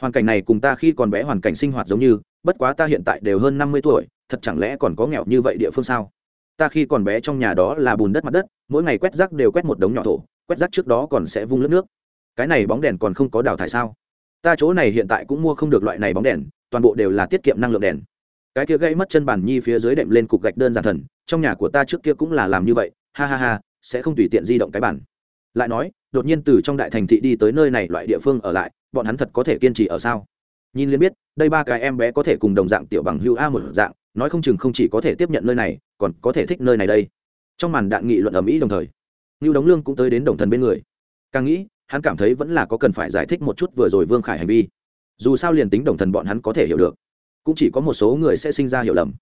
Hoàn cảnh này cùng ta khi còn bé hoàn cảnh sinh hoạt giống như, bất quá ta hiện tại đều hơn năm mươi tuổi thật chẳng lẽ còn có nghèo như vậy địa phương sao? Ta khi còn bé trong nhà đó là bùn đất mặt đất, mỗi ngày quét rác đều quét một đống nhỏ thổ, quét rác trước đó còn sẽ vung lớp nước. Cái này bóng đèn còn không có đào thải sao? Ta chỗ này hiện tại cũng mua không được loại này bóng đèn, toàn bộ đều là tiết kiệm năng lượng đèn. Cái kia gây mất chân bàn nhi phía dưới đệm lên cục gạch đơn giản thần, trong nhà của ta trước kia cũng là làm như vậy, ha ha ha, sẽ không tùy tiện di động cái bản lại nói, đột nhiên từ trong đại thành thị đi tới nơi này loại địa phương ở lại, bọn hắn thật có thể kiên trì ở sao? Nhìn liền biết, đây ba cái em bé có thể cùng đồng dạng tiểu bằng hưu a một dạng, nói không chừng không chỉ có thể tiếp nhận nơi này, còn có thể thích nơi này đây. Trong màn đạn nghị luận ở mỹ đồng thời, ngưu đống lương cũng tới đến đồng thần bên người. Càng nghĩ, hắn cảm thấy vẫn là có cần phải giải thích một chút vừa rồi vương khải hành vi. Dù sao liền tính đồng thần bọn hắn có thể hiểu được, cũng chỉ có một số người sẽ sinh ra hiểu lầm.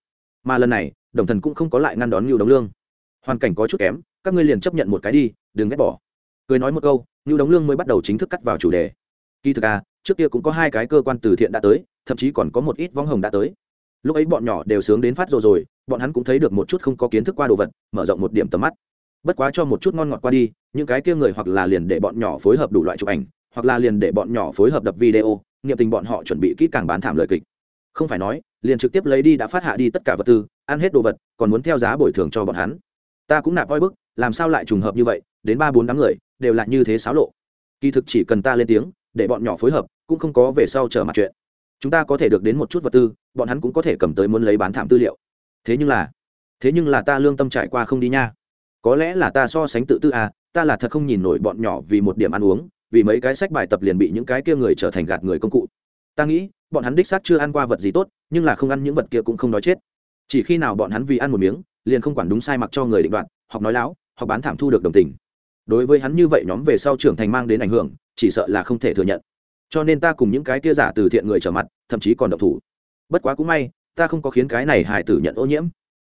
Mà lần này, đồng thần cũng không có lại ngăn đón ngưu đống lương. Hoàn cảnh có chút kém, các ngươi liền chấp nhận một cái đi, đừng ghét bỏ. Cười nói một câu, ngưu đống lương mới bắt đầu chính thức cắt vào chủ đề. Kỳ thực à trước kia cũng có hai cái cơ quan từ thiện đã tới, thậm chí còn có một ít vong hồng đã tới. Lúc ấy bọn nhỏ đều sướng đến phát rồi rồi, bọn hắn cũng thấy được một chút không có kiến thức qua đồ vật, mở rộng một điểm tầm mắt. Bất quá cho một chút ngon ngọt qua đi, những cái kia người hoặc là liền để bọn nhỏ phối hợp đủ loại chụp ảnh, hoặc là liền để bọn nhỏ phối hợp đập video, nghiệm tình bọn họ chuẩn bị kỹ càng bán thảm lời kịch. Không phải nói, liền trực tiếp lấy đi đã phát hạ đi tất cả vật tư, ăn hết đồ vật, còn muốn theo giá bồi thường cho bọn hắn. Ta cũng nạp oi bức, làm sao lại trùng hợp như vậy, đến ba bốn đám người, đều là như thế xáo lộ. Kỳ thực chỉ cần ta lên tiếng để bọn nhỏ phối hợp cũng không có về sau trở mặt chuyện. Chúng ta có thể được đến một chút vật tư bọn hắn cũng có thể cầm tới muốn lấy bán thảm tư liệu. Thế nhưng là thế nhưng là ta lương tâm trải qua không đi nha. Có lẽ là ta so sánh tự tư à ta là thật không nhìn nổi bọn nhỏ vì một điểm ăn uống vì mấy cái sách bài tập liền bị những cái kia người trở thành gạt người công cụ. Ta nghĩ bọn hắn đích xác chưa ăn qua vật gì tốt nhưng là không ăn những vật kia cũng không nói chết. Chỉ khi nào bọn hắn vì ăn một miếng liền không quản đúng sai mặc cho người định đoạt, hoặc nói láo hoặc bán thảm thu được đồng tình. Đối với hắn như vậy nhóm về sau trưởng thành mang đến ảnh hưởng chỉ sợ là không thể thừa nhận. Cho nên ta cùng những cái kia giả từ thiện người trở mặt, thậm chí còn độc thủ. Bất quá cũng may, ta không có khiến cái này hải tử nhận ô nhiễm.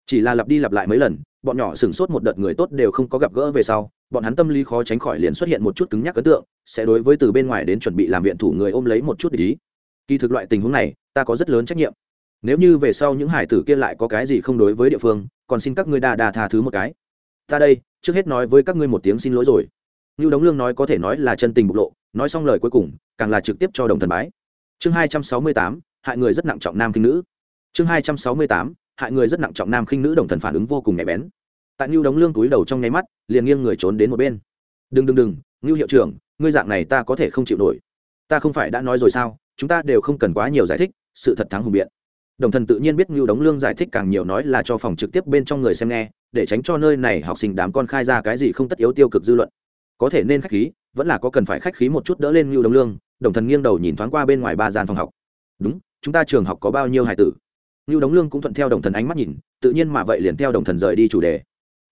Chỉ là lặp đi lặp lại mấy lần, bọn nhỏ sửng sốt một đợt người tốt đều không có gặp gỡ về sau, bọn hắn tâm lý khó tránh khỏi liền xuất hiện một chút cứng nhắc ấn tượng, sẽ đối với từ bên ngoài đến chuẩn bị làm viện thủ người ôm lấy một chút ý. Kỳ thực loại tình huống này, ta có rất lớn trách nhiệm. Nếu như về sau những hải tử kia lại có cái gì không đối với địa phương, còn xin các ngươi đa đa tha thứ một cái. Ta đây, trước hết nói với các ngươi một tiếng xin lỗi rồi như đống lương nói có thể nói là chân tình bộc lộ, nói xong lời cuối cùng, càng là trực tiếp cho đồng thần bái. Chương hai trăm sáu mươi tám, hại người rất nặng trọng nam kinh nữ. Chương hai trăm sáu mươi tám, hại người rất nặng trọng nam khinh nữ đồng thần phản ứng vô cùng nhạy bén. Tại ngưu đống lương túi đầu trong nháy mắt, liền nghiêng người trốn đến một bên. Đừng đừng đừng, ngưu hiệu trưởng, ngươi dạng này ta có thể không chịu nổi. Ta không phải đã nói rồi sao, chúng ta đều không cần quá nhiều giải thích, sự thật thắng hùng biện. Đồng thần tự nhiên biết ngưu đống lương giải thích càng nhiều nói là cho phòng trực tiếp bên trong người xem nghe, để tránh cho nơi này học sinh đám con khai ra cái gì không tất yếu tiêu cực dư luận có thể nên khách khí vẫn là có cần phải khách khí một chút đỡ lên ngưu Đông lương đồng thần nghiêng đầu nhìn thoáng qua bên ngoài ba gian phòng học. Đúng chúng ta trường học có bao nhiêu hải tử? Ngưu đống lương cũng thuận theo đồng thần ánh mắt nhìn tự nhiên mà vậy liền theo đồng thần rời đi chủ đề.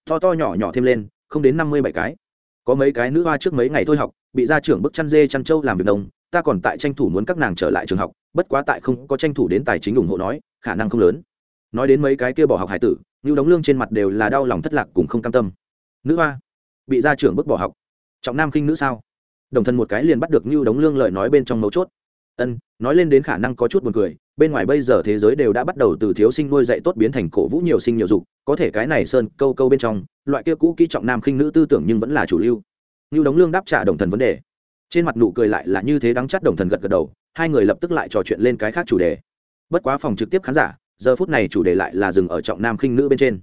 To to nhỏ nhỏ thêm lên không đến năm mươi bảy cái. Có mấy cái nữ hoa trước mấy ngày thôi học bị ra trưởng bức chăn dê chăn trâu làm việc đông, ta còn tại tranh thủ muốn các nàng trở lại trường học bất quá tại không có tranh thủ đến tài chính ủng hộ nói khả năng không lớn. Nói đến mấy cái kia bỏ học hải tử như đóng lương trên mặt đều là đau lòng thất lạc cùng không cam tâm. Nữ hoa bị ra trưởng bức bỏ học trọng nam khinh nữ sao? Đồng thân một cái liền bắt được như đống lương lời nói bên trong mấu chốt. Ân, nói lên đến khả năng có chút buồn cười, bên ngoài bây giờ thế giới đều đã bắt đầu từ thiếu sinh nuôi dạy tốt biến thành cổ vũ nhiều sinh nhiều dục, có thể cái này sơn câu câu bên trong, loại kia cũ kỹ trọng nam khinh nữ tư tưởng nhưng vẫn là chủ lưu. Như đống lương đáp trả đồng thần vấn đề. Trên mặt nụ cười lại là như thế đắng chắt đồng thần gật gật đầu, hai người lập tức lại trò chuyện lên cái khác chủ đề. Bất quá phòng trực tiếp khán giả, giờ phút này chủ đề lại là dừng ở trọng nam khinh nữ bên trên.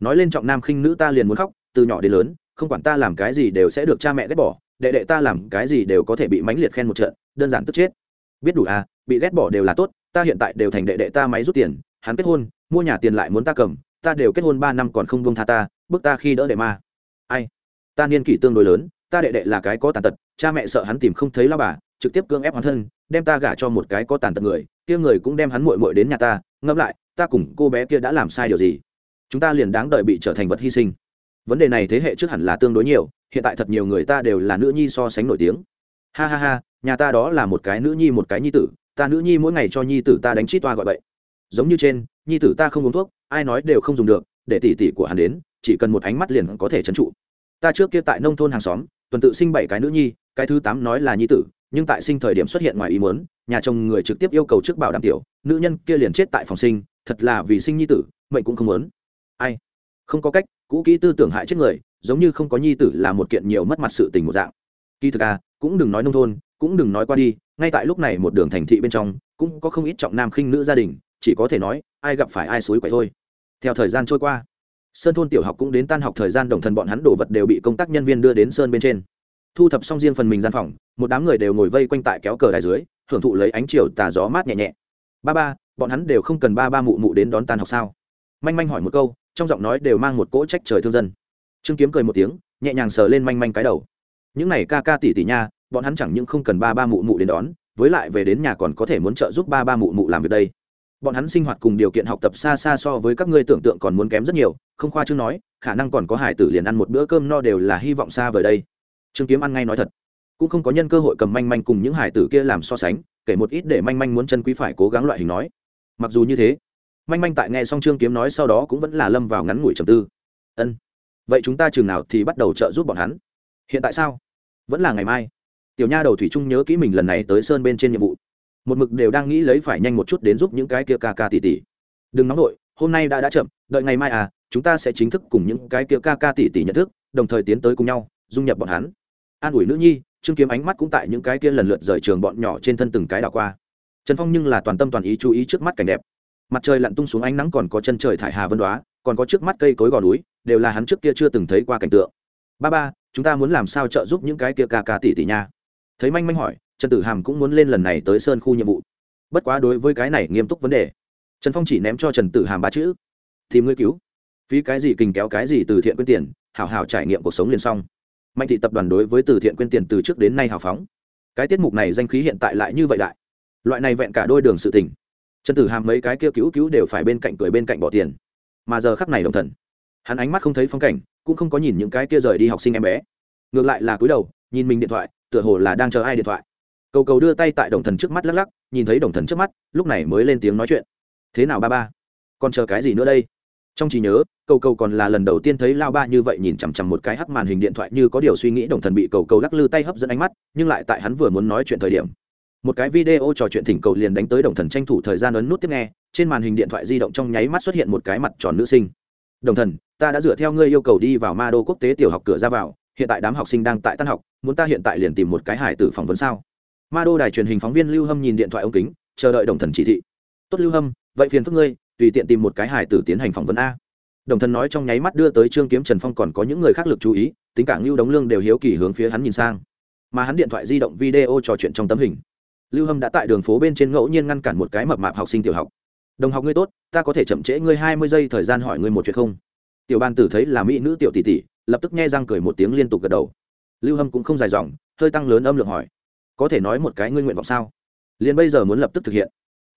Nói lên trọng nam khinh nữ ta liền muốn khóc, từ nhỏ đến lớn không quản ta làm cái gì đều sẽ được cha mẹ ghét bỏ, đệ đệ ta làm cái gì đều có thể bị mãnh liệt khen một trận, đơn giản tức chết. Biết đủ à bị ghét bỏ đều là tốt, ta hiện tại đều thành đệ đệ ta máy rút tiền, hắn kết hôn, mua nhà tiền lại muốn ta cầm, ta đều kết hôn ba năm còn không buông tha ta bước ta khi đỡ đệ ma. Ai? Ta niên kỷ tương đối lớn, ta đệ đệ là cái có tàn tật, cha mẹ sợ hắn tìm không thấy lao bà, trực tiếp cưỡng ép hắn thân, đem ta gả cho một cái có tàn tật người, kia người cũng đem hắn muội muội đến nhà ta, ngẫm lại, ta cùng cô bé kia đã làm sai điều gì? Chúng ta liền đáng đợi bị trở thành vật hy sinh vấn đề này thế hệ trước hẳn là tương đối nhiều, hiện tại thật nhiều người ta đều là nữ nhi so sánh nổi tiếng. Ha ha ha, nhà ta đó là một cái nữ nhi một cái nhi tử, ta nữ nhi mỗi ngày cho nhi tử ta đánh chít toa gọi bậy. Giống như trên, nhi tử ta không uống thuốc, ai nói đều không dùng được, để tỷ tỷ của hắn đến, chỉ cần một ánh mắt liền có thể trấn trụ. Ta trước kia tại nông thôn hàng xóm, tuần tự sinh bảy cái nữ nhi, cái thứ tám nói là nhi tử, nhưng tại sinh thời điểm xuất hiện ngoài ý muốn, nhà chồng người trực tiếp yêu cầu trước bảo đảm tiểu, nữ nhân kia liền chết tại phòng sinh, thật là vì sinh nhi tử, mệnh cũng không muốn. Ai? Không có cách cũ kỹ tư tưởng hại chết người, giống như không có nhi tử là một kiện nhiều mất mặt sự tình một dạng. Kỳ thực à cũng đừng nói nông thôn, cũng đừng nói qua đi, ngay tại lúc này một đường thành thị bên trong, cũng có không ít trọng nam khinh nữ gia đình, chỉ có thể nói, ai gặp phải ai suối quậy thôi. Theo thời gian trôi qua, sơn thôn tiểu học cũng đến tan học thời gian đồng thần bọn hắn đổ vật đều bị công tác nhân viên đưa đến sơn bên trên. Thu thập xong riêng phần mình gian phòng, một đám người đều ngồi vây quanh tại kéo cờ đài dưới, hưởng thụ lấy ánh chiều tà gió mát nhẹ nhẹ. Ba ba, bọn hắn đều không cần ba ba mụ mụ đến đón tan học sao? Manh manh hỏi một câu trong giọng nói đều mang một cỗ trách trời thương dân. Trương kiếm cười một tiếng, nhẹ nhàng sờ lên manh manh cái đầu. Những này ca ca tỉ tỉ nha, bọn hắn chẳng những không cần ba ba mụ mụ đến đón, với lại về đến nhà còn có thể muốn trợ giúp ba ba mụ mụ làm việc đây. Bọn hắn sinh hoạt cùng điều kiện học tập xa xa so với các ngươi tưởng tượng còn muốn kém rất nhiều, không khoa chương nói, khả năng còn có hải tử liền ăn một bữa cơm no đều là hy vọng xa vời đây. Trương kiếm ăn ngay nói thật. Cũng không có nhân cơ hội cầm manh manh cùng những hải tử kia làm so sánh, kể một ít để manh manh muốn chân quý phải cố gắng loại hình nói. Mặc dù như thế manh manh tại nghe xong trương kiếm nói sau đó cũng vẫn là lâm vào ngắn ngủi trầm tư. Ân, vậy chúng ta chừng nào thì bắt đầu trợ giúp bọn hắn? Hiện tại sao? Vẫn là ngày mai. Tiểu nha đầu thủy trung nhớ kỹ mình lần này tới sơn bên trên nhiệm vụ. Một mực đều đang nghĩ lấy phải nhanh một chút đến giúp những cái kia ca ca tỷ tỷ đừng nóng nổi hôm nay đã đã chậm, đợi ngày mai à chúng ta sẽ chính thức cùng những cái kia ca ca tỷ tỷ nhận thức, đồng thời tiến tới cùng nhau, dung nhập bọn hắn. An ủi nữ nhi, trương kiếm ánh mắt cũng tại những cái kia lần lượt rời trường bọn nhỏ trên thân từng cái đảo qua. Trần phong nhưng là toàn tâm toàn ý chú ý trước mắt cảnh đẹp mặt trời lặn tung xuống ánh nắng còn có chân trời thải hà vân đoá, còn có trước mắt cây cối gò núi, đều là hắn trước kia chưa từng thấy qua cảnh tượng. Ba ba, chúng ta muốn làm sao trợ giúp những cái kia ca ca tỷ tỷ nha? Thấy manh manh hỏi, trần tử hàm cũng muốn lên lần này tới sơn khu nhiệm vụ. Bất quá đối với cái này nghiêm túc vấn đề, trần phong chỉ ném cho trần tử hàm ba chữ. Tìm ngươi cứu. Phí cái gì kình kéo cái gì từ thiện quyên tiền, hảo hảo trải nghiệm cuộc sống liền xong. Mạnh thị tập đoàn đối với từ thiện quyên tiền từ trước đến nay hào phóng. Cái tiết mục này danh khí hiện tại lại như vậy đại. Loại này vẹn cả đôi đường sự tình trần tử hàm mấy cái kia cứu cứu đều phải bên cạnh cười bên cạnh bỏ tiền. Mà giờ khắc này đồng thần, hắn ánh mắt không thấy phong cảnh, cũng không có nhìn những cái kia rời đi học sinh em bé. Ngược lại là cúi đầu, nhìn mình điện thoại, tựa hồ là đang chờ ai điện thoại. Cầu cầu đưa tay tại đồng thần trước mắt lắc lắc, nhìn thấy đồng thần trước mắt, lúc này mới lên tiếng nói chuyện. Thế nào ba ba? Còn chờ cái gì nữa đây? Trong trí nhớ, cầu cầu còn là lần đầu tiên thấy lao ba như vậy nhìn chằm chằm một cái hắc màn hình điện thoại như có điều suy nghĩ đồng thần bị cầu cầu lắc lư tay hấp dẫn ánh mắt, nhưng lại tại hắn vừa muốn nói chuyện thời điểm một cái video trò chuyện thỉnh cầu liền đánh tới đồng thần tranh thủ thời gian ấn nút tiếp nghe, trên màn hình điện thoại di động trong nháy mắt xuất hiện một cái mặt tròn nữ sinh. Đồng thần, ta đã dựa theo ngươi yêu cầu đi vào ma đô quốc tế tiểu học cửa ra vào, hiện tại đám học sinh đang tại tan học, muốn ta hiện tại liền tìm một cái hải tử phỏng vấn sao? Ma đô đài truyền hình phóng viên lưu hâm nhìn điện thoại ống kính, chờ đợi đồng thần chỉ thị. Tốt lưu hâm, vậy phiền phức ngươi, tùy tiện tìm một cái hải tử tiến hành phỏng vấn a. Đồng thần nói trong nháy mắt đưa tới trương kiếm trần phong còn có những người khác lực chú ý, tính cả ngưu đống lương đều hiếu kỳ hướng phía hắn nhìn sang. Mà hắn điện thoại di động video trò chuyện trong tấm hình lưu hâm đã tại đường phố bên trên ngẫu nhiên ngăn cản một cái mập mạp học sinh tiểu học. Đồng học ngươi tốt, ta có thể chậm trễ ngươi hai mươi giây thời gian hỏi ngươi một chuyện không? Tiểu ban tử thấy là mỹ nữ tiểu tỷ tỷ, lập tức nghe răng cười một tiếng liên tục gật đầu. Lưu hâm cũng không dài dòng, hơi tăng lớn âm lượng hỏi, có thể nói một cái ngươi nguyện vọng sao? Liền bây giờ muốn lập tức thực hiện.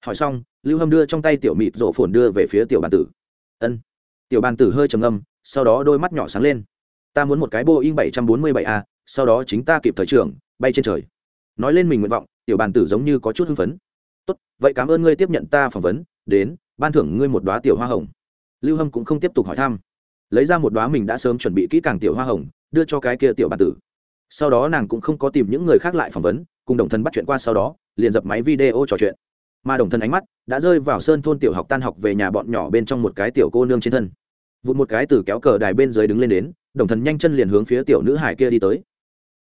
Hỏi xong, lưu hâm đưa trong tay tiểu mịt rổ phồn đưa về phía tiểu bàn tử. Ân. Tiểu bàn tử hơi trầm âm sau đó đôi mắt nhỏ sáng lên. Ta muốn một cái boeing bảy trăm bốn mươi bảy a, sau đó chính ta kịp thời trưởng, bay trên trời. Nói lên mình nguyện vọng tiểu bàn tử giống như có chút hưng phấn. Tốt, vậy cảm ơn ngươi tiếp nhận ta phỏng vấn. Đến, ban thưởng ngươi một đoá tiểu hoa hồng. Lưu hâm cũng không tiếp tục hỏi thăm. Lấy ra một đoá mình đã sớm chuẩn bị kỹ càng tiểu hoa hồng, đưa cho cái kia tiểu bàn tử. Sau đó nàng cũng không có tìm những người khác lại phỏng vấn, cùng đồng thân bắt chuyện qua sau đó, liền dập máy video trò chuyện. Mà đồng thân ánh mắt đã rơi vào sơn thôn tiểu học tan học về nhà bọn nhỏ bên trong một cái tiểu cô nương trên thân. Vụt một cái từ kéo cờ đài bên dưới đứng lên đến, đồng thần nhanh chân liền hướng phía tiểu nữ hải kia đi tới.